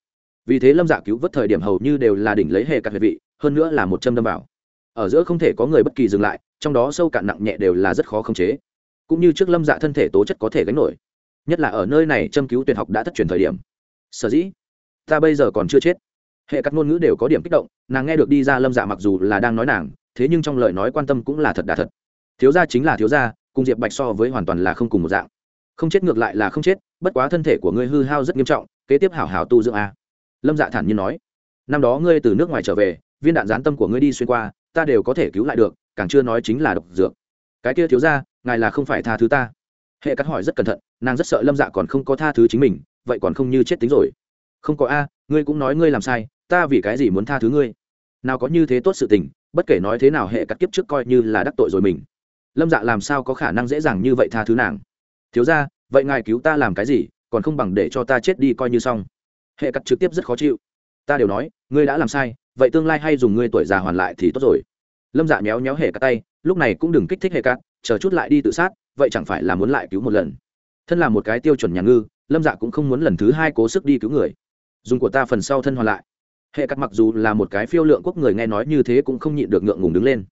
Vì thế lâm dạ cứu vớt thời điểm hầu như đều là đỉnh lấy hệ cặt huyệt vị, hơn nữa là một châm đâm vào. Ở giữa không thể có người bất kỳ dừng lại, trong đó sâu cạn nặng nhẹ đều là rất khó khống chế. Cũng như trước lâm dạ thân thể tố chất có thể gánh nổi nhất là ở nơi này châm cứu tuyệt học đã thất truyền thời điểm. Sở dĩ, ta bây giờ còn chưa chết. Hệ các ngôn ngữ đều có điểm kích động, nàng nghe được đi ra lâm dạ mặc dù là đang nói nàng, thế nhưng trong lời nói quan tâm cũng là thật đà thật. Thiếu gia chính là thiếu gia, cùng diệp bạch so với hoàn toàn là không cùng một dạng. Không chết ngược lại là không chết, bất quá thân thể của ngươi hư hao rất nghiêm trọng, kế tiếp hảo hảo tu dưỡng a. Lâm dạ thản nhiên nói. Năm đó ngươi từ nước ngoài trở về, viên đạn gián tâm của ngươi đi xuyên qua, ta đều có thể cứu lại được, càng chưa nói chính là độc dược. Cái kia thiếu ra ngài là không phải tha thứ ta hệ cắt hỏi rất cẩn thận, nàng rất sợ lâm dạ còn không có tha thứ chính mình, vậy còn không như chết tính rồi. Không có a, ngươi cũng nói ngươi làm sai, ta vì cái gì muốn tha thứ ngươi? Nào có như thế tốt sự tình, bất kể nói thế nào hệ cắt kiếp trước coi như là đắc tội rồi mình. Lâm dạ làm sao có khả năng dễ dàng như vậy tha thứ nàng? Thiếu ra vậy ngài cứu ta làm cái gì, còn không bằng để cho ta chết đi coi như xong. Hệ cắt trực tiếp rất khó chịu. Ta đều nói, ngươi đã làm sai, vậy tương lai hay dùng ngươi tuổi già hoàn lại thì tốt rồi. Lâm dạ méo méo hệ cắt tay, lúc này cũng đừng kích thích hệ cắt, chờ chút lại đi tự sát vậy chẳng phải là muốn lại cứu một lần? Thân là một cái tiêu chuẩn nhà ngư, lâm dạ cũng không muốn lần thứ hai cố sức đi cứu người. Dùng của ta phần sau thân hoàn lại. Hệ cắt mặc dù là một cái phiêu lượng quốc người nghe nói như thế cũng không nhịn được ngượng ngùng đứng lên.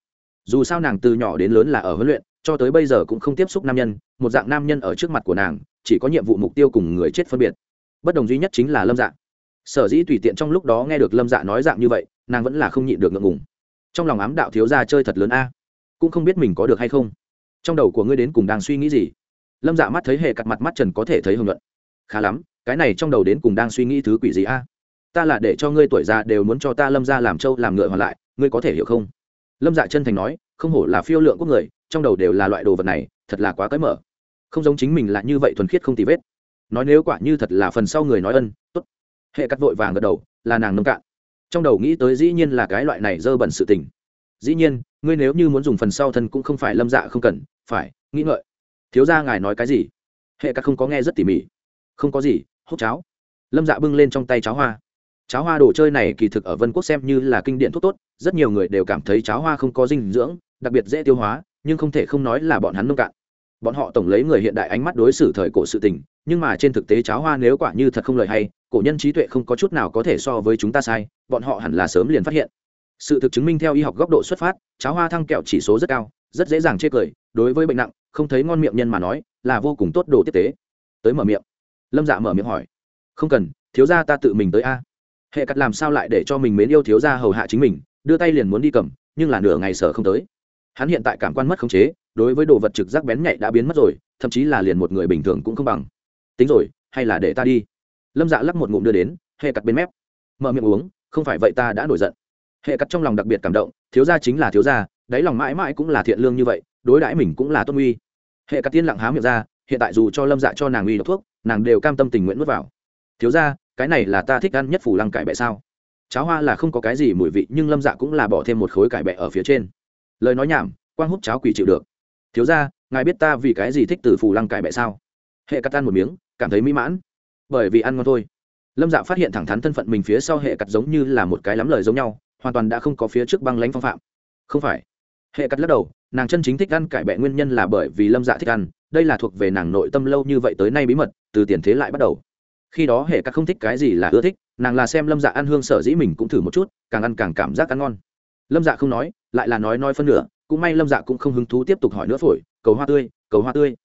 Dù sao nàng từ nhỏ đến lớn là ở huấn luyện, cho tới bây giờ cũng không tiếp xúc nam nhân, một dạng nam nhân ở trước mặt của nàng, chỉ có nhiệm vụ mục tiêu cùng người chết phân biệt. Bất đồng duy nhất chính là lâm dạ. Sở dĩ tùy tiện trong lúc đó nghe được lâm dạ nói dạng như vậy, nàng vẫn là không nhịn được ngượng ngùng. Trong lòng ám đạo thiếu ra chơi thật lớn a. Cũng không biết mình có được hay không trong đầu của ngươi đến cùng đang suy nghĩ gì? Lâm dạ mắt thấy hệ cặt mặt mắt trần có thể thấy hưởng luận khá lắm, cái này trong đầu đến cùng đang suy nghĩ thứ quỷ gì a? Ta là để cho ngươi tuổi già đều muốn cho ta lâm ra làm trâu, làm ngựa hoàn lại, ngươi có thể hiểu không? Lâm dạ chân thành nói, không hổ là phiêu lượng quốc người, trong đầu đều là loại đồ vật này, thật là quá cởi mở. Không giống chính mình là như vậy thuần khiết không tì vết. Nói nếu quả như thật là phần sau người nói ân, tốt. Hệ cắt vội vàng gật đầu, là nàng nông cạn. Trong đầu nghĩ tới dĩ nhiên là cái loại này dơ bẩn sự tình. Dĩ nhiên ngươi nếu như muốn dùng phần sau thân cũng không phải lâm dạ không cần, phải, nghĩ ngợi. Thiếu ra ngài nói cái gì? Hệ cắt không có nghe rất tỉ mỉ. Không có gì hốt cháo. Lâm dạ bưng lên trong tay cháo hoa. Cháo hoa đồ chơi này kỳ thực ở vân quốc xem như là kinh điển thuốc tốt, rất nhiều người đều cảm thấy cháo hoa không có dinh dưỡng, đặc biệt dễ tiêu hóa, nhưng không thể không nói là bọn hắn nông cạn. Bọn họ tổng lấy người hiện đại ánh mắt đối xử thời cổ sự tình, nhưng mà trên thực tế cháo hoa nếu quả như thật không lời hay, cổ nhân trí tuệ không có chút nào có thể so với chúng ta sai, bọn họ hẳn là sớm liền phát hiện sự thực chứng minh theo y học góc độ xuất phát, cháo hoa thăng kẹo chỉ số rất cao, rất dễ dàng chê cười, đối với bệnh nặng, không thấy ngon miệng nhân mà nói, là vô cùng tốt đồ tiếp tế. Tới mở miệng. Lâm dạ mở miệng hỏi. Không cần, thiếu gia ta tự mình tới a. Hệ cắt làm sao lại để cho mình mến yêu thiếu gia hầu hạ chính mình, đưa tay liền muốn đi cầm, nhưng là nửa ngày sở không tới. Hắn hiện tại cảm quan mất khống chế, đối với đồ vật trực giác bén nhạy đã biến mất rồi, thậm chí là liền một người bình thường cũng không bằng. Tính rồi, hay là để ta đi? Lâm dạ lắc một ngụm đưa đến, hệ cắt bên mép. Mở miệng uống, không phải vậy ta đã nổi giận hệ cắt trong lòng đặc biệt cảm động, thiếu gia chính là thiếu gia, đáy lòng mãi mãi cũng là thiện lương như vậy, đối đãi mình cũng là tôn uy. Hệ cắt tiên lặng há miệng ra, hiện tại dù cho lâm dạ cho nàng uy độc thuốc, nàng đều cam tâm tình nguyện nuốt vào. Thiếu gia, cái này là ta thích ăn nhất phủ lăng cải bẹ sao? Cháo hoa là không có cái gì mùi vị, nhưng lâm dạ cũng là bỏ thêm một khối cải bẹ ở phía trên. Lời nói nhảm, quang hút cháo quỷ chịu được. Thiếu ra ngài biết ta vì cái gì thích từ phủ lăng cải bẹ sao? Hệ cắt ăn một miếng, cảm thấy mỹ mãn. Bởi vì ăn ngon thôi. Lâm dạ phát hiện thẳng thắn thân phận mình phía sau hệ cắt giống như là một cái lắm lời giống nhau hoàn toàn đã không có phía trước băng lãnh phong phạm. Không phải. Hệ cắt lắc đầu, nàng chân chính thích ăn cải bẹ nguyên nhân là bởi vì lâm dạ thích ăn, đây là thuộc về nàng nội tâm lâu như vậy tới nay bí mật, từ tiền thế lại bắt đầu. Khi đó hệ cắt không thích cái gì là ưa thích, nàng là xem lâm dạ ăn hương sở dĩ mình cũng thử một chút, càng ăn càng cảm giác ăn ngon. Lâm dạ không nói, lại là nói nói phân nửa, cũng may lâm dạ cũng không hứng thú tiếp tục hỏi nữa phổi, cầu hoa tươi, cầu hoa tươi.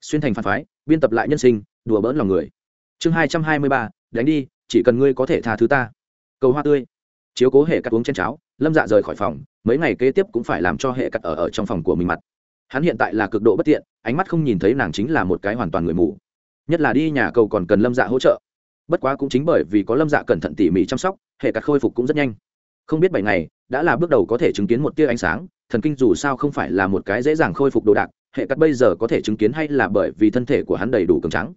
Xuyên thành phản phái, biên tập lại nhân sinh, đùa bỡn lòng người. Chương hai trăm hai mươi ba, đánh đi, chỉ cần ngươi có thể tha thứ ta. Cầu hoa tươi chiếu cố hệ cắt uống trên cháo, lâm dạ rời khỏi phòng, mấy ngày kế tiếp cũng phải làm cho hệ cắt ở ở trong phòng của mình mặt. Hắn hiện tại là cực độ bất tiện, ánh mắt không nhìn thấy nàng chính là một cái hoàn toàn người mù. Nhất là đi nhà cầu còn cần lâm dạ hỗ trợ. Bất quá cũng chính bởi vì có lâm dạ cẩn thận tỉ mỉ chăm sóc, hệ cắt khôi phục cũng rất nhanh. Không biết bảy ngày, đã là bước đầu có thể chứng kiến một tia ánh sáng, thần kinh dù sao không phải là một cái dễ dàng khôi phục đồ đạc, hệ cắt bây giờ có thể chứng kiến hay là bởi vì thân thể của hắn đầy đủ cường trắng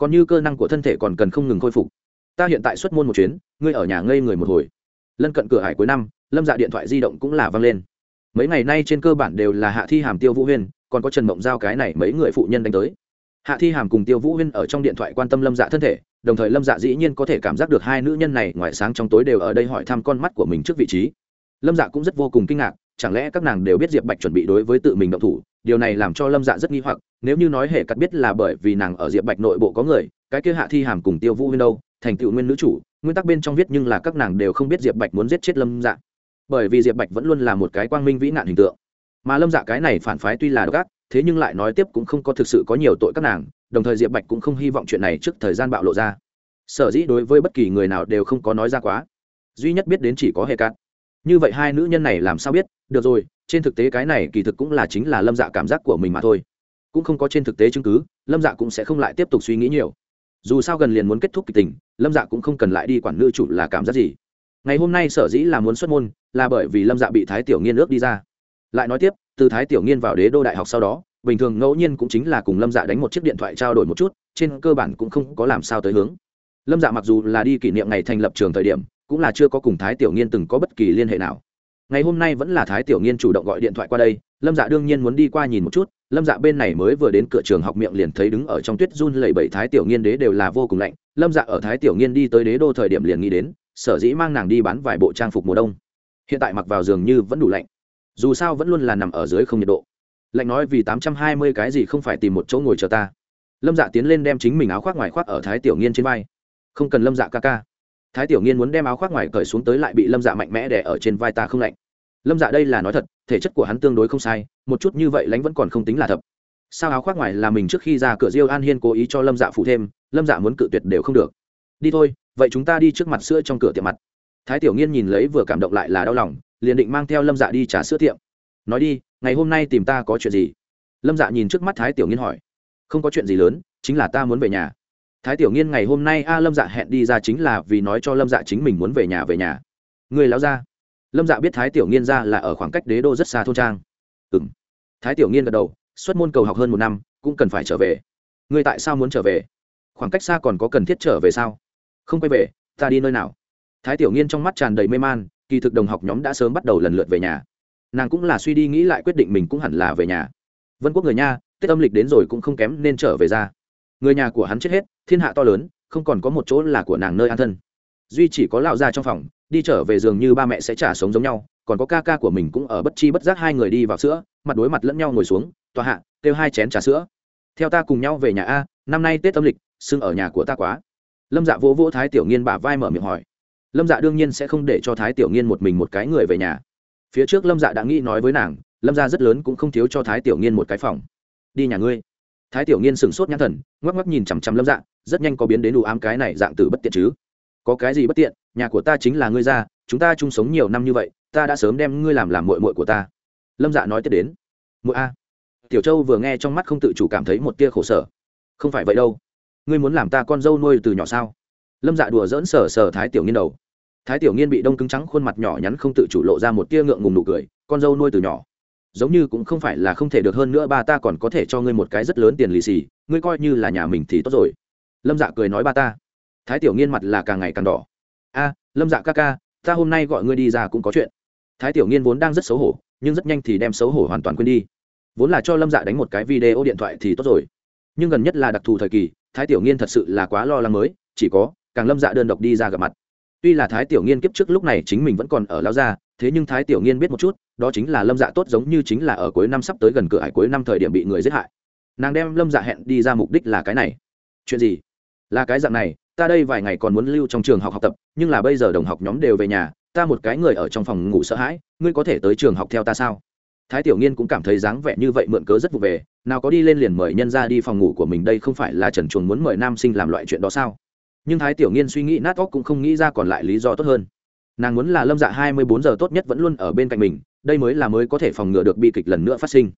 còn như cơ năng của thân thể còn cần không ngừng khôi phục. Ta hiện tại xuất môn một chuyến, ngươi ở nhà ngây người một hồi lân cận cửa hải cuối năm, lâm dạ điện thoại di động cũng là văng lên. Mấy ngày nay trên cơ bản đều là hạ thi hàm, tiêu vũ huyên, còn có trần mộng giao cái này mấy người phụ nhân đánh tới. Hạ thi hàm cùng tiêu vũ huyên ở trong điện thoại quan tâm lâm dạ thân thể, đồng thời lâm dạ dĩ nhiên có thể cảm giác được hai nữ nhân này ngoài sáng trong tối đều ở đây hỏi thăm con mắt của mình trước vị trí. Lâm dạ cũng rất vô cùng kinh ngạc, chẳng lẽ các nàng đều biết diệp bạch chuẩn bị đối với tự mình động thủ, điều này làm cho lâm dạ rất nghi hoặc, nếu như nói hệ cắt biết là bởi vì nàng ở diệp bạch nội bộ có người, cái kia hạ thi hàm cùng tiêu vũ huyên đâu, thành tựu nguyên nữ chủ nguyên tắc bên trong viết nhưng là các nàng đều không biết diệp bạch muốn giết chết lâm dạ. Bởi vì diệp bạch vẫn luôn là một cái quang minh vĩ nạn hình tượng. Mà lâm dạ cái này phản phái tuy là độc ác, thế nhưng lại nói tiếp cũng không có thực sự có nhiều tội các nàng, đồng thời diệp bạch cũng không hy vọng chuyện này trước thời gian bạo lộ ra. Sở dĩ đối với bất kỳ người nào đều không có nói ra quá. Duy nhất biết đến chỉ có hệ cạn. như vậy hai nữ nhân này làm sao biết? Được rồi, trên thực tế cái này kỳ thực cũng là chính là lâm dạ cảm giác của mình mà thôi. Cũng không có trên thực tế chứng cứ, lâm dạ cũng sẽ không lại tiếp tục suy nghĩ nhiều dù sao gần liền muốn kết thúc kịch tình, lâm dạ cũng không cần lại đi quản nữ chủ là cảm giác gì. Ngày hôm nay sở dĩ là muốn xuất môn, là bởi vì lâm dạ bị thái tiểu nghiên ước đi ra. Lại nói tiếp, từ thái tiểu nghiên vào đế đô đại học sau đó, bình thường ngẫu nhiên cũng chính là cùng lâm dạ đánh một chiếc điện thoại trao đổi một chút, trên cơ bản cũng không có làm sao tới hướng. Lâm dạ mặc dù là đi kỷ niệm ngày thành lập trường thời điểm, cũng là chưa có cùng thái tiểu nghiên từng có bất kỳ liên hệ nào. Ngày hôm nay vẫn là thái tiểu nghiên chủ động gọi điện thoại qua đây, lâm dạ đương nhiên muốn đi qua nhìn một chút lâm dạ bên này mới vừa đến cửa trường học miệng liền thấy đứng ở trong tuyết run lầy bảy thái tiểu nghiên đế đều là vô cùng lạnh. Lâm dạ ở thái tiểu nghiên đi tới đế đô thời điểm liền nghĩ đến, sở dĩ mang nàng đi bán vài bộ trang phục mùa đông. Hiện tại mặc vào giường như vẫn đủ lạnh. Dù sao vẫn luôn là nằm ở dưới không nhiệt độ. Lạnh nói vì tám trăm hai mươi cái gì không phải tìm một chỗ ngồi chờ ta. Lâm dạ tiến lên đem chính mình áo khoác ngoài khoác ở thái tiểu nghiên trên vai. Không cần lâm dạ ca ca. Thái tiểu nghiên muốn đem áo khoác ngoài cởi xuống tới lại bị lâm dạ mạnh mẽ đè ở trên vai ta không lạnh lâm dạ đây là nói thật, thể chất của hắn tương đối không sai, một chút như vậy lánh vẫn còn không tính là thật sao áo khoác ngoài là mình trước khi ra cửa diêu an hiên cố ý cho lâm dạ phụ thêm, lâm dạ muốn cự tuyệt đều không được. Đi thôi, vậy chúng ta đi trước mặt sữa trong cửa tiệm mặt. Thái tiểu nghiên nhìn lấy vừa cảm động lại là đau lòng, liền định mang theo lâm dạ đi trả sữa tiệm. Nói đi, ngày hôm nay tìm ta có chuyện gì? Lâm dạ nhìn trước mắt thái tiểu nghiên hỏi. Không có chuyện gì lớn, chính là ta muốn về nhà. Thái tiểu nghiên ngày hôm nay, a, lâm dạ hẹn đi ra chính là vì nói cho lâm dạ chính mình muốn về nhà về nhà. Người láo ra lâm dạ biết thái tiểu nghiên ra là ở khoảng cách đế đô rất xa thôn trang. Ừ m thái tiểu nghiên gật đầu, xuất môn cầu học hơn một năm, cũng cần phải trở về. Ngươi tại sao muốn trở về? Khoảng cách xa còn có cần thiết trở về sao? Không quay về, ta đi nơi nào? Thái tiểu nghiên trong mắt tràn đầy mê man, kỳ thực đồng học nhóm đã sớm bắt đầu lần lượt về nhà. Nàng cũng là suy đi nghĩ lại quyết định mình cũng hẳn là về nhà. Vân quốc người nha, tết âm lịch đến rồi cũng không kém nên trở về ra. Người nhà của hắn chết hết, thiên hạ to lớn, không còn có một chỗ là của nàng nơi an thân. Duy chỉ có lão ra trong phòng đi trở về giường như ba mẹ sẽ trả sống giống nhau, còn có ca ca của mình cũng ở bất chi bất giác hai người đi vào sữa, mặt đối mặt lẫn nhau ngồi xuống, tòa hạ, kêu hai chén trà sữa. Theo ta cùng nhau về nhà a, năm nay tết âm lịch, xưng ở nhà của ta quá. Lâm dạ vỗ vỗ thái tiểu nghiên bả vai mở miệng hỏi. Lâm dạ đương nhiên sẽ không để cho thái tiểu nghiên một mình một cái người về nhà. Phía trước lâm dạ đã nghĩ nói với nàng, lâm gia rất lớn cũng không thiếu cho thái tiểu nghiên một cái phòng. Đi nhà ngươi. Thái tiểu nghiên sửng sốt nhãn thần, ngoắc ngoắc nhìn chằm chằm lâm dạ rất nhanh có biến đến đủ ám cái này dạng từ bất tiện chứ. Có cái gì bất tiện? Nhà của ta chính là ngươi ra, chúng ta chung sống nhiều năm như vậy, ta đã sớm đem ngươi làm làm mội mội của ta. Lâm dạ nói tiếp đến. Mội a. Tiểu châu vừa nghe trong mắt không tự chủ cảm thấy một tia khổ sở. Không phải vậy đâu. Ngươi muốn làm ta con dâu nuôi từ nhỏ sao? Lâm dạ đùa dỡn sờ sờ thái tiểu nghiên đầu. Thái tiểu nghiên bị đông cứng trắng khuôn mặt nhỏ nhắn không tự chủ lộ ra một tia ngượng ngùng nụ cười, con dâu nuôi từ nhỏ. Giống như cũng không phải là không thể được hơn nữa, ba ta còn có thể cho ngươi một cái rất lớn tiền lì xì, ngươi coi như là nhà mình thì tốt rồi. Lâm dạ cười nói ba ta. Thái tiểu nghiên mặt là càng ngày càng đỏ a, lâm dạ ca ca, ta hôm nay gọi ngươi đi ra cũng có chuyện. Thái tiểu nghiên vốn đang rất xấu hổ, nhưng rất nhanh thì đem xấu hổ hoàn toàn quên đi. Vốn là cho lâm dạ đánh một cái video điện thoại thì tốt rồi. Nhưng gần nhất là đặc thù thời kỳ, thái tiểu nghiên thật sự là quá lo lắng mới, chỉ có, càng lâm dạ đơn độc đi ra gặp mặt. Tuy là thái tiểu nghiên kiếp trước lúc này chính mình vẫn còn ở lao gia, thế nhưng thái tiểu nghiên biết một chút, đó chính là lâm dạ tốt giống như chính là ở cuối năm sắp tới gần cửa hải cuối năm thời điểm bị người giết hại. Nàng đem lâm dạ hẹn đi ra mục đích là cái này. Chuyện gì? Là cái dạng này ta đây vài ngày còn muốn lưu trong trường học học tập, nhưng là bây giờ đồng học nhóm đều về nhà, ta một cái người ở trong phòng ngủ sợ hãi, ngươi có thể tới trường học theo ta sao? Thái tiểu nghiên cũng cảm thấy dáng vẻ như vậy mượn cớ rất vụ về, nào có đi lên liền mời nhân ra đi phòng ngủ của mình đây không phải là trần chuồng muốn mời nam sinh làm loại chuyện đó sao? Nhưng thái tiểu nghiên suy nghĩ nát óc cũng không nghĩ ra còn lại lý do tốt hơn. Nàng muốn là lâm dạ hai mươi bốn giờ tốt nhất vẫn luôn ở bên cạnh mình, đây mới là mới có thể phòng ngừa được bi kịch lần nữa phát sinh.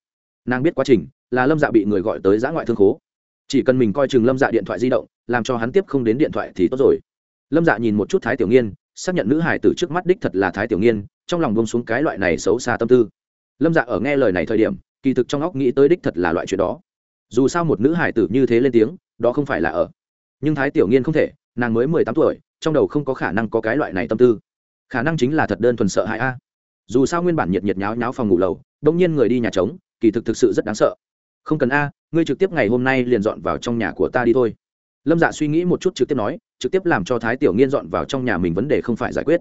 Nàng biết quá trình, là lâm dạ bị người gọi tới giã ngoại thương khố. Chỉ cần mình coi chừng lâm dạ điện thoại di động làm cho hắn tiếp không đến điện thoại thì tốt rồi. Lâm dạ nhìn một chút thái tiểu nghiên, xác nhận nữ hải tử trước mắt đích thật là thái tiểu nghiên, trong lòng bông xuống cái loại này xấu xa tâm tư. Lâm dạ ở nghe lời này thời điểm, kỳ thực trong óc nghĩ tới đích thật là loại chuyện đó. Dù sao một nữ hải tử như thế lên tiếng, đó không phải là ở. Nhưng thái tiểu nghiên không thể, nàng mới mười tám tuổi, trong đầu không có khả năng có cái loại này tâm tư. Khả năng chính là thật đơn thuần sợ hãi a. Dù sao nguyên bản nhiệt nhiệt nháo nháo phòng ngủ lầu, đông nhiên người đi nhà trống, kỳ thực thực sự rất đáng sợ. Không cần a, ngươi trực tiếp ngày hôm nay liền dọn vào trong nhà của ta đi thôi lâm dạ suy nghĩ một chút trực tiếp nói, trực tiếp làm cho thái tiểu nghiên dọn vào trong nhà mình vấn đề không phải giải quyết.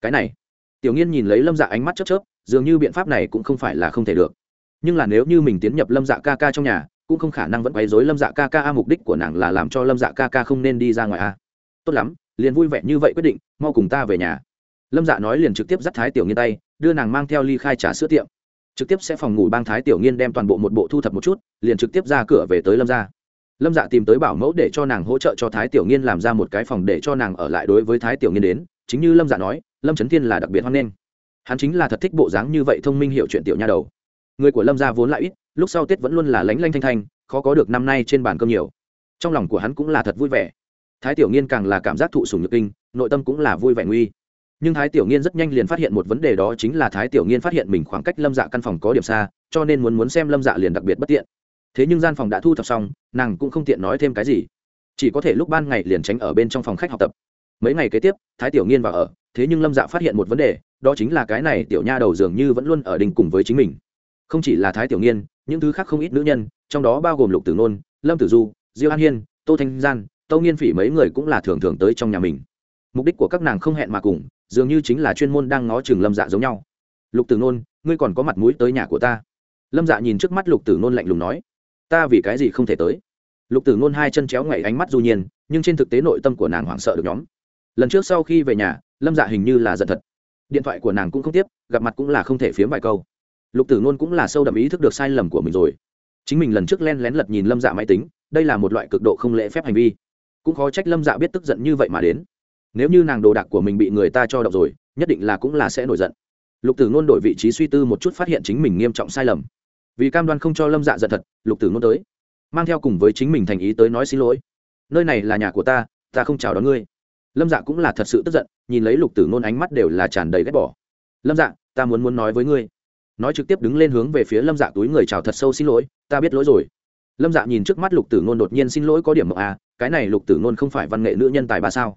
Cái này, tiểu nghiên nhìn lấy lâm dạ ánh mắt chớp chớp, dường như biện pháp này cũng không phải là không thể được. Nhưng là nếu như mình tiến nhập lâm dạ ca ca trong nhà, cũng không khả năng vẫn quấy dối lâm dạ ca ca a, mục đích của nàng là làm cho lâm dạ ca ca không nên đi ra ngoài a. Tốt lắm, liền vui vẻ như vậy quyết định, mau cùng ta về nhà. Lâm dạ nói liền trực tiếp dắt thái tiểu nghiên tay, đưa nàng mang theo ly khai trả sữa tiệm. Trực tiếp sẽ phòng ngủ bang thái tiểu nghiên đem toàn bộ một bộ thu thập một chút, liền trực tiếp ra cửa về tới lâm gia lâm dạ tìm tới bảo mẫu để cho nàng hỗ trợ cho thái tiểu nghiên làm ra một cái phòng để cho nàng ở lại đối với thái tiểu nghiên đến. Chính như lâm dạ nói, lâm trấn thiên là đặc biệt hoan nghênh. Hắn chính là thật thích bộ dáng như vậy thông minh hiểu chuyện tiểu nha đầu. Người của lâm gia vốn lại ít, lúc sau tết vẫn luôn là lánh lanh thanh thanh, khó có được năm nay trên bàn cơm nhiều. Trong lòng của hắn cũng là thật vui vẻ. Thái tiểu nghiên càng là cảm giác thụ sùng nhược kinh, nội tâm cũng là vui vẻ nguy. Nhưng thái tiểu nghiên rất nhanh liền phát hiện một vấn đề đó chính là thái tiểu nghiên phát hiện mình khoảng cách lâm dạ căn phòng có điểm xa, cho nên muốn muốn xem lâm dạ liền đặc biệt bất tiện thế nhưng gian phòng đã thu thập xong, nàng cũng không tiện nói thêm cái gì. Chỉ có thể lúc ban ngày liền tránh ở bên trong phòng khách học tập. Mấy ngày kế tiếp, thái tiểu nghiên vào ở, thế nhưng lâm dạ phát hiện một vấn đề, đó chính là cái này tiểu nha đầu dường như vẫn luôn ở đình cùng với chính mình. Không chỉ là thái tiểu nghiên, những thứ khác không ít nữ nhân, trong đó bao gồm lục tử nôn, lâm tử du, diêu an hiên, tô thanh gian tâu nghiên phỉ mấy người cũng là thường thường tới trong nhà mình. Mục đích của các nàng không hẹn mà cùng, dường như chính là chuyên môn đang ngó chừng lâm dạ giống nhau. Lục tử nôn, ngươi còn có mặt mũi tới nhà của ta. Lâm dạ nhìn trước mắt lục tử nôn lạnh lùng nói ta vì cái gì không thể tới? Lục tử ngôn hai chân chéo ngậy ánh mắt du nhiên, nhưng trên thực tế nội tâm của nàng hoảng sợ được nhóm. Lần trước sau khi về nhà, lâm dạ hình như là giận thật. Điện thoại của nàng cũng không tiếp, gặp mặt cũng là không thể phiếm vài câu. Lục tử ngôn cũng là sâu đậm ý thức được sai lầm của mình rồi. Chính mình lần trước len lén lật nhìn lâm dạ máy tính, đây là một loại cực độ không lễ phép hành vi. Cũng khó trách lâm dạ biết tức giận như vậy mà đến. Nếu như nàng đồ đạc của mình bị người ta cho đọc rồi, nhất định là cũng là sẽ nổi giận. Lục tử ngôn đổi vị trí suy tư một chút phát hiện chính mình nghiêm trọng sai lầm vì cam đoan không cho lâm dạ giận thật, lục tử ngôn tới, mang theo cùng với chính mình thành ý tới nói xin lỗi. Nơi này là nhà của ta ta không chào đón ngươi. Lâm dạ cũng là thật sự tức giận, nhìn lấy lục tử ngôn ánh mắt đều là tràn đầy ghét bỏ. Lâm dạ ta muốn muốn nói với ngươi. Nói trực tiếp đứng lên hướng về phía lâm dạ túi người chào thật sâu xin lỗi, ta biết lỗi rồi. Lâm dạ nhìn trước mắt lục tử ngôn đột nhiên xin lỗi có điểm mộng à cái này lục tử ngôn không phải văn nghệ nữ nhân tài ba sao?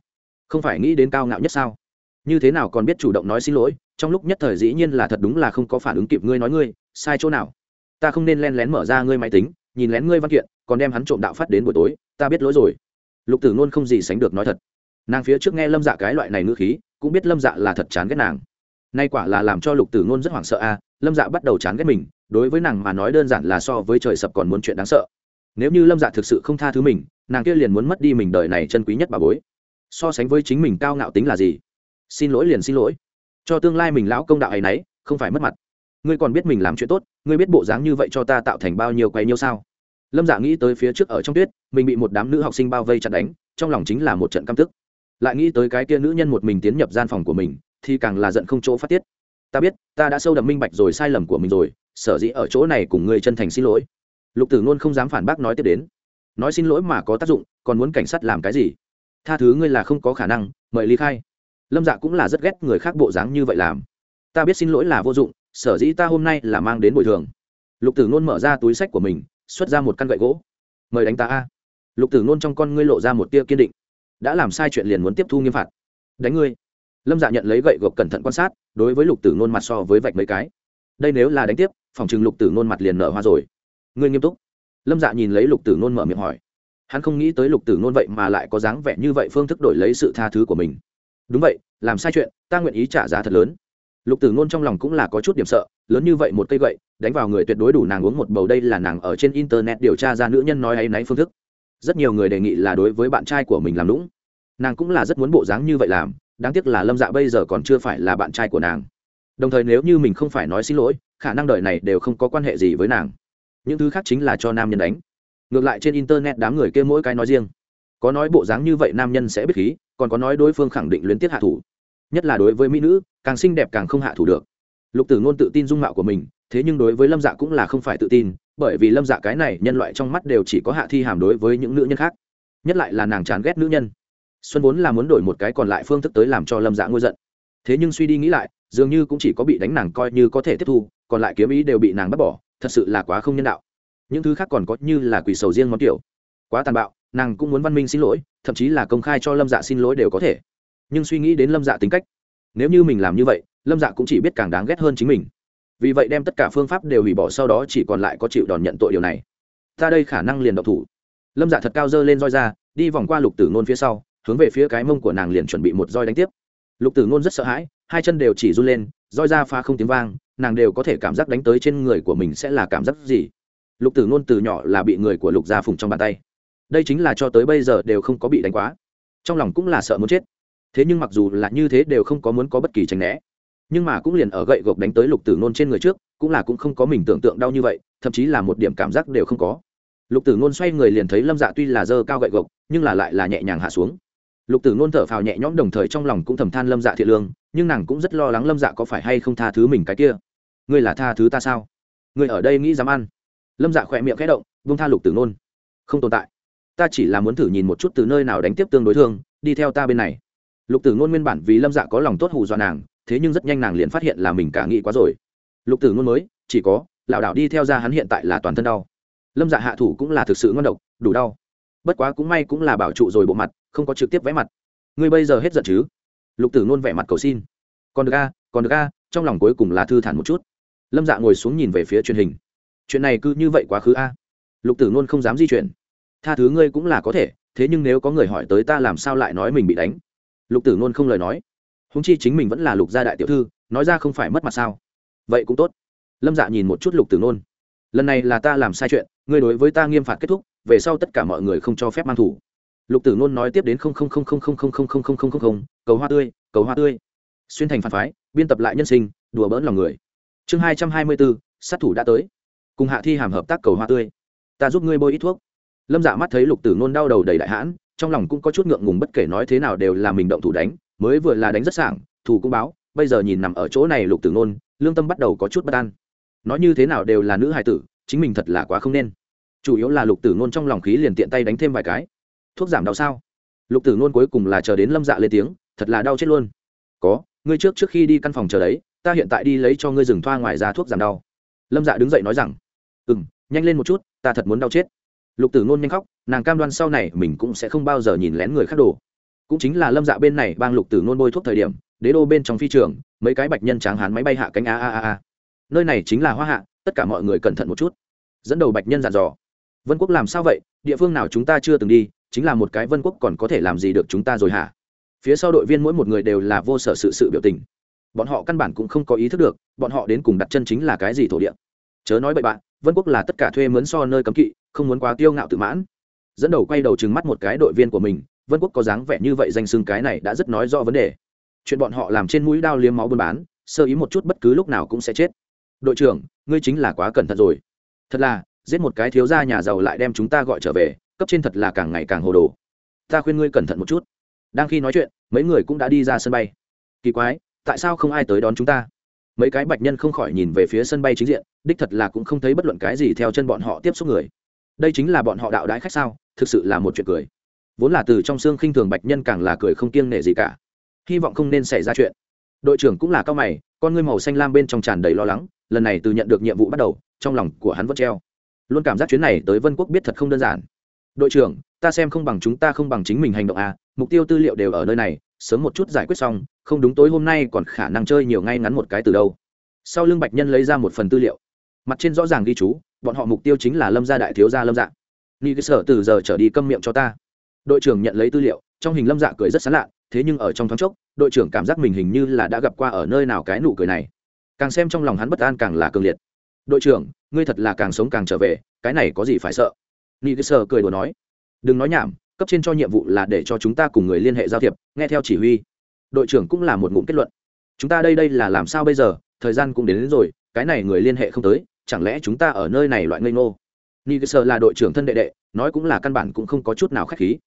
Không phải nghĩ đến cao ngạo nhất sao? Như thế nào còn biết chủ động nói xin lỗi, trong lúc nhất thời dĩ nhiên là thật đúng là không có phản ứng kịp ngươi nói ngươi, sai chỗ nào? Ta không nên len lén mở ra ngươi máy tính nhìn lén ngươi văn kiện còn đem hắn trộm đạo phát đến buổi tối ta biết lỗi rồi. Lục tử ngôn không gì sánh được nói thật. Nàng phía trước nghe lâm dạ cái loại này ngữ khí cũng biết lâm dạ là thật chán ghét nàng. Nay quả là làm cho lục tử ngôn rất hoảng sợ a à, lâm dạ bắt đầu chán ghét mình đối với nàng mà nói đơn giản là so với trời sập còn muốn chuyện đáng sợ. Nếu như lâm dạ thực sự không tha thứ mình nàng kia liền muốn mất đi mình đời này chân quý nhất bà bối. So sánh với chính mình cao ngạo tính là gì? Xin lỗi liền xin lỗi. Cho tương lai mình lão công đạo ấy nấy không phải mất mặt ngươi còn biết mình làm chuyện tốt, ngươi biết bộ dáng như vậy cho ta tạo thành bao nhiêu quay nhiêu sao? Lâm dạ nghĩ tới phía trước ở trong tuyết, mình bị một đám nữ học sinh bao vây chặt đánh, trong lòng chính là một trận căm tức. Lại nghĩ tới cái kia nữ nhân một mình tiến nhập gian phòng của mình, thì càng là giận không chỗ phát tiết. Ta biết, ta đã sâu đậm minh bạch rồi sai lầm của mình rồi, sở dĩ ở chỗ này cùng ngươi chân thành xin lỗi. Lục tử ngôn không dám phản bác nói tiếp đến. Nói xin lỗi mà có tác dụng, còn muốn cảnh sát làm cái gì? Tha thứ ngươi là không có khả năng, mời ly khai. Lâm dạ cũng là rất ghét người khác bộ dáng như vậy làm. Ta biết xin lỗi là vô dụng sở dĩ ta hôm nay là mang đến bồi thường. Lục tử Nôn mở ra túi sách của mình, xuất ra một căn gậy gỗ. Mời đánh ta a. Lục tử Nôn trong con ngươi lộ ra một tia kiên định. Đã làm sai chuyện liền muốn tiếp thu nghiêm phạt. Đánh ngươi. Lâm dạ nhận lấy gậy gộc cẩn thận quan sát, đối với lục tử Nôn mặt so với vạch mấy cái. Đây nếu là đánh tiếp, phòng chừng lục tử Nôn mặt liền nở hoa rồi. Ngươi nghiêm túc. Lâm dạ nhìn lấy lục tử Nôn mở miệng hỏi. Hắn không nghĩ tới lục tử Nôn vậy mà lại có dáng vẻ như vậy phương thức đổi lấy sự tha thứ của mình. Đúng vậy, làm sai chuyện, ta nguyện ý trả giá thật lớn lục tử ngôn trong lòng cũng là có chút điểm sợ, lớn như vậy một cây gậy, đánh vào người tuyệt đối đủ nàng uống một bầu đây là nàng ở trên internet điều tra ra nữ nhân nói hay náy phương thức. Rất nhiều người đề nghị là đối với bạn trai của mình làm lũng nàng cũng là rất muốn bộ dáng như vậy làm, đáng tiếc là lâm dạ bây giờ còn chưa phải là bạn trai của nàng. Đồng thời nếu như mình không phải nói xin lỗi, khả năng đời này đều không có quan hệ gì với nàng. Những thứ khác chính là cho nam nhân đánh. Ngược lại trên internet đám người kia mỗi cái nói riêng. Có nói bộ dáng như vậy nam nhân sẽ biết khí, còn có nói đối phương khẳng định luyến tiết hạ thủ nhất là đối với mỹ nữ, càng xinh đẹp càng không hạ thủ được. Lục tử ngôn tự tin dung mạo của mình, thế nhưng đối với lâm dạ cũng là không phải tự tin, bởi vì lâm dạ cái này nhân loại trong mắt đều chỉ có hạ thi hàm đối với những nữ nhân khác. Nhất lại là nàng chán ghét nữ nhân. Xuân vốn là muốn đổi một cái còn lại phương thức tới làm cho lâm dạ ngôi giận. Thế nhưng suy đi nghĩ lại, dường như cũng chỉ có bị đánh nàng coi như có thể tiếp thu, còn lại kiếm ý đều bị nàng bắt bỏ, thật sự là quá không nhân đạo. Những thứ khác còn có như là quỷ sầu riêng món kiểu quá tàn bạo, nàng cũng muốn văn minh xin lỗi, thậm chí là công khai cho lâm dạ xin lỗi đều có thể nhưng suy nghĩ đến lâm dạ tính cách. Nếu như mình làm như vậy, lâm dạ cũng chỉ biết càng đáng ghét hơn chính mình. Vì vậy đem tất cả phương pháp đều hủy bỏ sau đó chỉ còn lại có chịu đòn nhận tội điều này. Ta đây khả năng liền độc thủ. Lâm dạ thật cao dơ lên roi ra, đi vòng qua lục tử nôn phía sau, hướng về phía cái mông của nàng liền chuẩn bị một roi đánh tiếp. Lục tử nôn rất sợ hãi, hai chân đều chỉ run lên, roi ra pha không tiếng vang, nàng đều có thể cảm giác đánh tới trên người của mình sẽ là cảm giác gì. Lục tử nôn từ nhỏ là bị người của lục gia phùng trong bàn tay. Đây chính là cho tới bây giờ đều không có bị đánh quá. Trong lòng cũng là sợ muốn chết thế nhưng mặc dù là như thế đều không có muốn có bất kỳ tránh né. Nhưng mà cũng liền ở gậy gộc đánh tới lục tử nôn trên người trước, cũng là cũng không có mình tưởng tượng đau như vậy, thậm chí là một điểm cảm giác đều không có. Lục tử nôn xoay người liền thấy lâm dạ tuy là dơ cao gậy gộc, nhưng là lại là nhẹ nhàng hạ xuống. Lục tử nôn thở phào nhẹ nhõm đồng thời trong lòng cũng thầm than lâm dạ thiện lương, nhưng nàng cũng rất lo lắng lâm dạ có phải hay không tha thứ mình cái kia. Ngươi là tha thứ ta sao? Ngươi ở đây nghĩ dám ăn. Lâm dạ khỏe miệng khẽ động vung tha lục tử nôn không tồn tại. Ta chỉ là muốn thử nhìn một chút từ nơi nào đánh tiếp tương đối thương, đi theo ta bên này lục tử ngôn nguyên bản vì lâm dạ có lòng tốt hù dọa nàng, thế nhưng rất nhanh nàng liền phát hiện là mình cả nghĩ quá rồi. Lục tử ngôn mới, chỉ có, lảo đảo đi theo ra hắn hiện tại là toàn thân đau. Lâm dạ hạ thủ cũng là thực sự ngon độc, đủ đau. Bất quá cũng may cũng là bảo trụ rồi bộ mặt, không có trực tiếp vẽ mặt. Ngươi bây giờ hết giận chứ? Lục tử ngôn vẻ mặt cầu xin. Còn được a, còn được a, trong lòng cuối cùng là thư thản một chút. Lâm dạ ngồi xuống nhìn về phía truyền hình. Chuyện này cứ như vậy quá khứ a. Lục tử ngôn không dám di chuyển. Tha thứ ngươi cũng là có thể, thế nhưng nếu có người hỏi tới ta làm sao lại nói mình bị đánh? Lục tử ngôn không lời nói húng chi chính mình vẫn là lục gia đại tiểu thư nói ra không phải mất mặt sao vậy cũng tốt lâm dạ nhìn một chút lục tử ngôn lần này là ta làm sai chuyện ngươi đối với ta nghiêm phạt kết thúc về sau tất cả mọi người không cho phép mang thủ lục tử ngôn nói tiếp đến không không không không không không không không không không không không cầu hoa tươi cầu hoa tươi xuyên thành phản phái biên tập lại nhân sinh đùa bỡn lòng người chương hai trăm hai mươi bốn sát thủ đã tới cùng hạ thi hàm hợp tác cầu hoa tươi ta giúp ngươi bôi ít thuốc lâm dạ mắt thấy lục tử Nôn đau đầu đầy đại hãn, trong lòng cũng có chút ngượng ngùng bất kể nói thế nào đều là mình động thủ đánh, mới vừa là đánh rất sảng thủ cũng báo, bây giờ nhìn nằm ở chỗ này lục tử Nôn lương tâm bắt đầu có chút bất an. Nói như thế nào đều là nữ hài tử, chính mình thật là quá không nên. Chủ yếu là lục tử Nôn trong lòng khí liền tiện tay đánh thêm vài cái. Thuốc giảm đau sao? Lục tử Nôn cuối cùng là chờ đến lâm dạ lên tiếng, thật là đau chết luôn. Có, ngươi trước trước khi đi căn phòng chờ đấy, ta hiện tại đi lấy cho ngươi rừng thoa ngoài ra thuốc giảm đau. Lâm dạ đứng dậy nói rằng ừ m nhanh lên một chút, ta thật muốn đau chết lục tử ngôn nhanh khóc, nàng cam đoan sau này mình cũng sẽ không bao giờ nhìn lén người khác đồ. Cũng chính là lâm dạ bên này bang lục tử ngôn bôi thuốc thời điểm, đế đô bên trong phi trường, mấy cái bạch nhân tráng hán máy bay hạ cánh a a a a. Nơi này chính là hoa hạ, tất cả mọi người cẩn thận một chút. Dẫn đầu bạch nhân dặn dò. Vân quốc làm sao vậy? Địa phương nào chúng ta chưa từng đi, chính là một cái vân quốc còn có thể làm gì được chúng ta rồi hả? Phía sau đội viên mỗi một người đều là vô sở sự sự biểu tình. Bọn họ căn bản cũng không có ý thức được, bọn họ đến cùng đặt chân chính là cái gì thổ địa. Chớ nói bậy bạn, vân quốc là tất cả thuê mướn so nơi cấm kỵ không muốn quá tiêu ngạo tự mãn. Dẫn đầu quay đầu trừng mắt một cái đội viên của mình, vân quốc có dáng vẻ như vậy danh xưng cái này đã rất nói rõ vấn đề. Chuyện bọn họ làm trên mũi đao liếm máu buôn bán, sơ ý một chút bất cứ lúc nào cũng sẽ chết. Đội trưởng, ngươi chính là quá cẩn thận rồi. Thật là, giết một cái thiếu gia nhà giàu lại đem chúng ta gọi trở về, cấp trên thật là càng ngày càng hồ đồ. Ta khuyên ngươi cẩn thận một chút. Đang khi nói chuyện, mấy người cũng đã đi ra sân bay. Kỳ quái, tại sao không ai tới đón chúng ta? Mấy cái bạch nhân không khỏi nhìn về phía sân bay chính diện, đích thật là cũng không thấy bất luận cái gì theo chân bọn họ tiếp xúc người đây chính là bọn họ đạo đái khách sao, thực sự là một chuyện cười. Vốn là từ trong xương khinh thường bạch nhân càng là cười không kiêng nể gì cả. Hy vọng không nên xảy ra chuyện. Đội trưởng cũng là cao mày, con ngươi màu xanh lam bên trong tràn đầy lo lắng, lần này từ nhận được nhiệm vụ bắt đầu, trong lòng của hắn vẫn treo. Luôn cảm giác chuyến này tới vân quốc biết thật không đơn giản. Đội trưởng, ta xem không bằng chúng ta không bằng chính mình hành động à mục tiêu tư liệu đều ở nơi này, sớm một chút giải quyết xong, không đúng tối hôm nay còn khả năng chơi nhiều ngay ngắn một cái từ đâu. Sau lưng bạch nhân lấy ra một phần tư liệu mặt trên rõ ràng ghi chú bọn họ mục tiêu chính là lâm gia đại thiếu gia lâm dạ. Nghi cơ sở từ giờ trở đi câm miệng cho ta. Đội trưởng nhận lấy tư liệu trong hình lâm dạ cười rất sán lạ thế nhưng ở trong thoáng chốc đội trưởng cảm giác mình hình như là đã gặp qua ở nơi nào cái nụ cười này. Càng xem trong lòng hắn bất an càng là cường liệt. Đội trưởng ngươi thật là càng sống càng trở về cái này có gì phải sợ? Nghi cơ sở cười đùa nói. Đừng nói nhảm cấp trên cho nhiệm vụ là để cho chúng ta cùng người liên hệ giao thiệp nghe theo chỉ huy. Đội trưởng cũng là một ngụm kết luận. Chúng ta đây đây là làm sao bây giờ? Thời gian cũng đến, đến rồi cái này người liên hệ không tới chẳng lẽ chúng ta ở nơi này loại ngây ngô? Ni cơ là đội trưởng thân đệ đệ, nói cũng là căn bản cũng không có chút nào khách khí.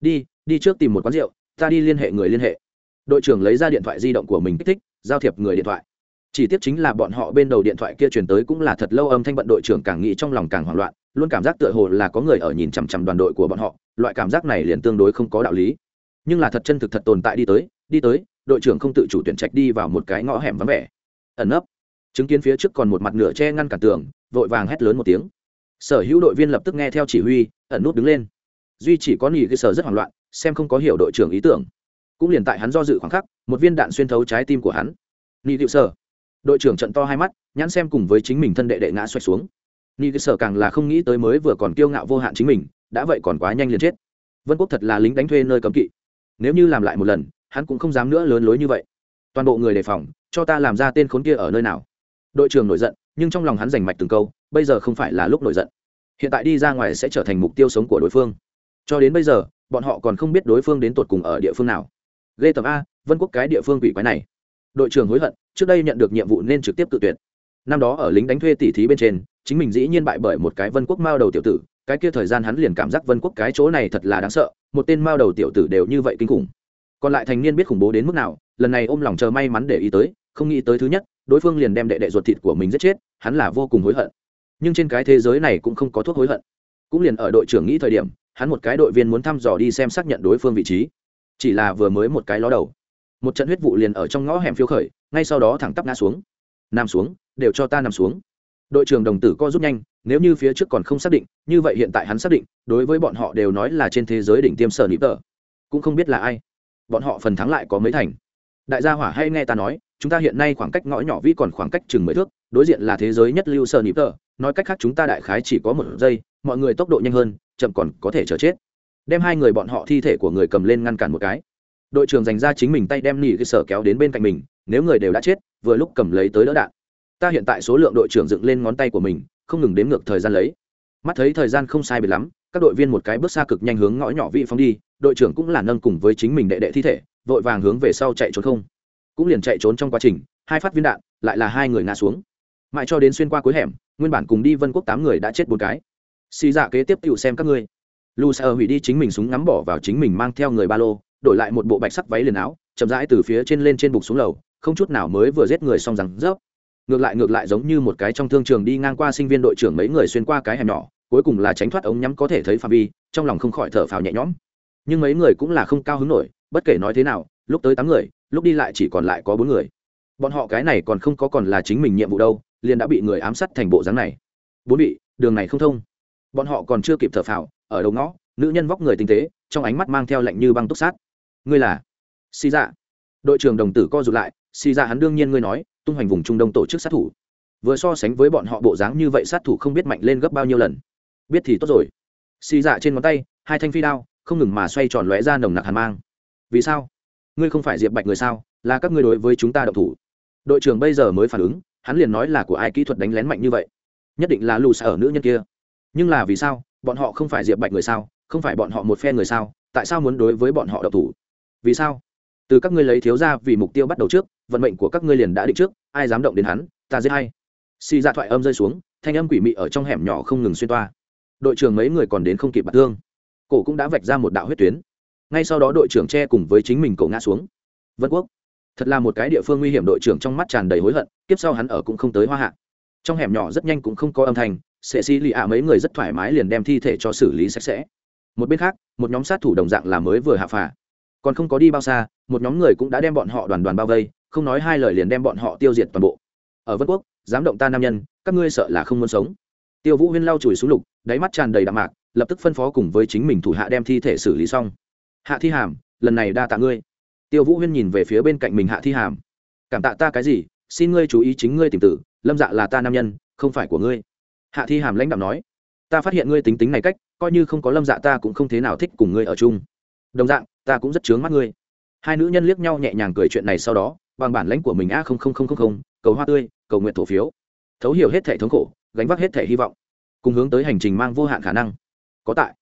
Đi đi trước tìm một quán rượu, ta đi liên hệ người liên hệ. Đội trưởng lấy ra điện thoại di động của mình kích thích, giao thiệp người điện thoại. Chỉ tiếc chính là bọn họ bên đầu điện thoại kia truyền tới cũng là thật lâu âm thanh bận đội trưởng càng nghĩ trong lòng càng hoảng loạn, luôn cảm giác tựa hồ là có người ở nhìn chằm chằm đoàn đội của bọn họ, loại cảm giác này liền tương đối không có đạo lý. Nhưng là thật chân thực thật tồn tại đi tới đi tới, đội trưởng không tự chủ tuyển trạch đi vào một cái ngõ hẻm vắng vẻ. Ẩn ấp chứng kiến phía trước còn một mặt nửa che ngăn cản tường, vội vàng hét lớn một tiếng. Sở hữu đội viên lập tức nghe theo chỉ huy, ẩn nút đứng lên. Duy chỉ có nghỉ cái sở rất hoảng loạn, xem không có hiểu đội trưởng ý tưởng. Cũng liền tại hắn do dự khoảng khắc, một viên đạn xuyên thấu trái tim của hắn. Nghỉ điệu sở. Đội trưởng trận to hai mắt, nhãn xem cùng với chính mình thân đệ đệ ngã xoay xuống. Nghỉ cái sở càng là không nghĩ tới mới vừa còn kiêu ngạo vô hạn chính mình, đã vậy còn quá nhanh liền chết. Vân quốc thật là lính đánh thuê nơi cấm kỵ. Nếu như làm lại một lần, hắn cũng không dám nữa lớn lối như vậy. Toàn bộ người đề phòng, cho ta làm ra tên khốn kia ở nơi nào đội trưởng nổi giận, nhưng trong lòng hắn giành mạch từng câu, bây giờ không phải là lúc nổi giận. Hiện tại đi ra ngoài sẽ trở thành mục tiêu sống của đối phương. Cho đến bây giờ, bọn họ còn không biết đối phương đến tột cùng ở địa phương nào. Lê tầm a, vân quốc cái địa phương quỷ quái này. Đội trưởng hối hận, trước đây nhận được nhiệm vụ nên trực tiếp tự tuyển năm đó ở lính đánh thuê tỉ thí bên trên, chính mình dĩ nhiên bại bởi một cái vân quốc mao đầu tiểu tử, cái kia thời gian hắn liền cảm giác vân quốc cái chỗ này thật là đáng sợ, một tên mao đầu tiểu tử đều như vậy kinh khủng. Còn lại thành niên biết khủng bố đến mức nào, lần này ôm lòng chờ may mắn để ý tới, không nghĩ tới thứ nhất đối phương liền đem đệ đệ ruột thịt của mình giết chết, hắn là vô cùng hối hận. Nhưng trên cái thế giới này cũng không có thuốc hối hận. Cũng liền ở đội trưởng nghĩ thời điểm, hắn một cái đội viên muốn thăm dò đi xem xác nhận đối phương vị trí. Chỉ là vừa mới một cái ló đầu. Một trận huyết vụ liền ở trong ngõ hẻm phiếu khởi, ngay sau đó thẳng tắp ngã xuống. Nằm xuống, đều cho ta nằm xuống. Đội trưởng đồng tử co rút nhanh, nếu như phía trước còn không xác định, như vậy hiện tại hắn xác định, đối với bọn họ đều nói là trên thế giới đỉnh tiêm sở nịp tờ. Cũng không biết là ai. Bọn họ phần thắng lại có mấy thành. Đại gia hỏa hay nghe ta nói chúng ta hiện nay khoảng cách ngõ nhỏ vĩ còn khoảng cách chừng mười thước, đối diện là thế giới nhất lưu sơ nịp tờ nói cách khác chúng ta đại khái chỉ có một giây, mọi người tốc độ nhanh hơn, chậm còn có thể chờ chết. Đem hai người bọn họ thi thể của người cầm lên ngăn cản một cái. Đội trưởng dành ra chính mình tay đem nỉ cái sở kéo đến bên cạnh mình, nếu người đều đã chết, vừa lúc cầm lấy tới đỡ đạn. Ta hiện tại số lượng đội trưởng dựng lên ngón tay của mình, không ngừng đếm ngược thời gian lấy. Mắt thấy thời gian không sai biệt lắm, các đội viên một cái bước xa cực nhanh hướng ngõ nhỏ vị phóng đi, đội trưởng cũng là nâng cùng với chính mình đệ đệ thi thể, vội vàng hướng về sau chạy trốn không cũng liền chạy trốn trong quá trình, hai phát viên đạn, lại là hai người ngã xuống. Mãi cho đến xuyên qua cuối hẻm, nguyên bản cùng đi vân quốc tám người đã chết bốn cái. Xì dạ kế tiếp tựu xem các ngươi. Lu sợ hủy đi chính mình súng ngắm bỏ vào chính mình mang theo người ba lô, đổi lại một bộ bạch sắc váy liền áo, chậm rãi từ phía trên lên trên bục xuống lầu, không chút nào mới vừa giết người xong rằng, rớp. Ngược lại ngược lại giống như một cái trong thương trường đi ngang qua sinh viên đội trưởng mấy người xuyên qua cái hẻm nhỏ, cuối cùng là tránh thoát ống nhắm có thể thấy phạm vi, trong lòng không khỏi thở phào nhẹ nhõm. Nhưng mấy người cũng là không cao hứng nổi, bất kể nói thế nào, lúc tới tám người lúc đi lại chỉ còn lại có bốn người. Bọn họ cái này còn không có còn là chính mình nhiệm vụ đâu, liền đã bị người ám sát thành bộ dáng này. Bốn bị đường này không thông. Bọn họ còn chưa kịp thở phào, ở đầu ngõ, nữ nhân vóc người tinh tế, trong ánh mắt mang theo lạnh như băng túc sát. Ngươi là? Xì dạ. Đội trưởng đồng tử co rụt lại, xì dạ hắn đương nhiên ngươi nói, tung hoành vùng trung đông tổ chức sát thủ. Vừa so sánh với bọn họ bộ dáng như vậy sát thủ không biết mạnh lên gấp bao nhiêu lần. Biết thì tốt rồi. Xì dạ trên ngón tay, hai thanh phi đao, không ngừng mà xoay tròn lóe ra nồng nặc hàn mang. Vì sao? Ngươi không phải diệp bạch người sao? Là các ngươi đối với chúng ta động thủ. Đội trưởng bây giờ mới phản ứng, hắn liền nói là của ai kỹ thuật đánh lén mạnh như vậy? Nhất định là lù xa ở nữ nhân kia. Nhưng là vì sao? Bọn họ không phải diệp bạch người sao? Không phải bọn họ một phe người sao? Tại sao muốn đối với bọn họ độc thủ? Vì sao? Từ các ngươi lấy thiếu ra vì mục tiêu bắt đầu trước, vận mệnh của các ngươi liền đã định trước, ai dám động đến hắn, ta giết hay xì ra thoại âm rơi xuống, thanh âm quỷ mị ở trong hẻm nhỏ không ngừng xuyên toa. Đội trưởng mấy người còn đến không kịp bạt thương. Cổ cũng đã vạch ra một đạo huyết tuyến ngay sau đó đội trưởng che cùng với chính mình cổ ngã xuống. Vân quốc, thật là một cái địa phương nguy hiểm, đội trưởng trong mắt tràn đầy hối hận tiếp sau hắn ở cũng không tới hoa hạ. Trong hẻm nhỏ rất nhanh cũng không có âm thanh sệ xì lì ạ mấy người rất thoải mái liền đem thi thể cho xử lý sạch sẽ. Một bên khác, một nhóm sát thủ đồng dạng là mới vừa hạ phà. Còn không có đi bao xa, một nhóm người cũng đã đem bọn họ đoàn đoàn bao vây, không nói hai lời liền đem bọn họ tiêu diệt toàn bộ. Ở vân quốc, dám động ta nam nhân, các ngươi sợ là không muốn sống. Tiêu vũ huyên lau chùi xuống lục, đáy mắt tràn đầy đạm mạc, lập tức phân phó cùng với chính mình thủ hạ đem thi thể xử lý xong hạ thi hàm, lần này đa tạ ngươi. Tiêu vũ huyên nhìn về phía bên cạnh mình hạ thi hàm. Cảm tạ ta cái gì? Xin ngươi chú ý chính ngươi tìm tử, lâm dạ là ta nam nhân, không phải của ngươi. Hạ thi hàm lãnh đạo nói. Ta phát hiện ngươi tính tính này cách, coi như không có lâm dạ ta cũng không thế nào thích cùng ngươi ở chung. Đồng dạng, ta cũng rất chướng mắt ngươi. Hai nữ nhân liếc nhau nhẹ nhàng cười chuyện này sau đó, bằng bản lãnh của mình a không không không không không, cầu hoa tươi, cầu nguyện thổ phiếu. Thấu hiểu hết thể thống khổ, gánh vác hết thể hy vọng, cùng hướng tới hành trình mang vô hạn khả năng. Có tại.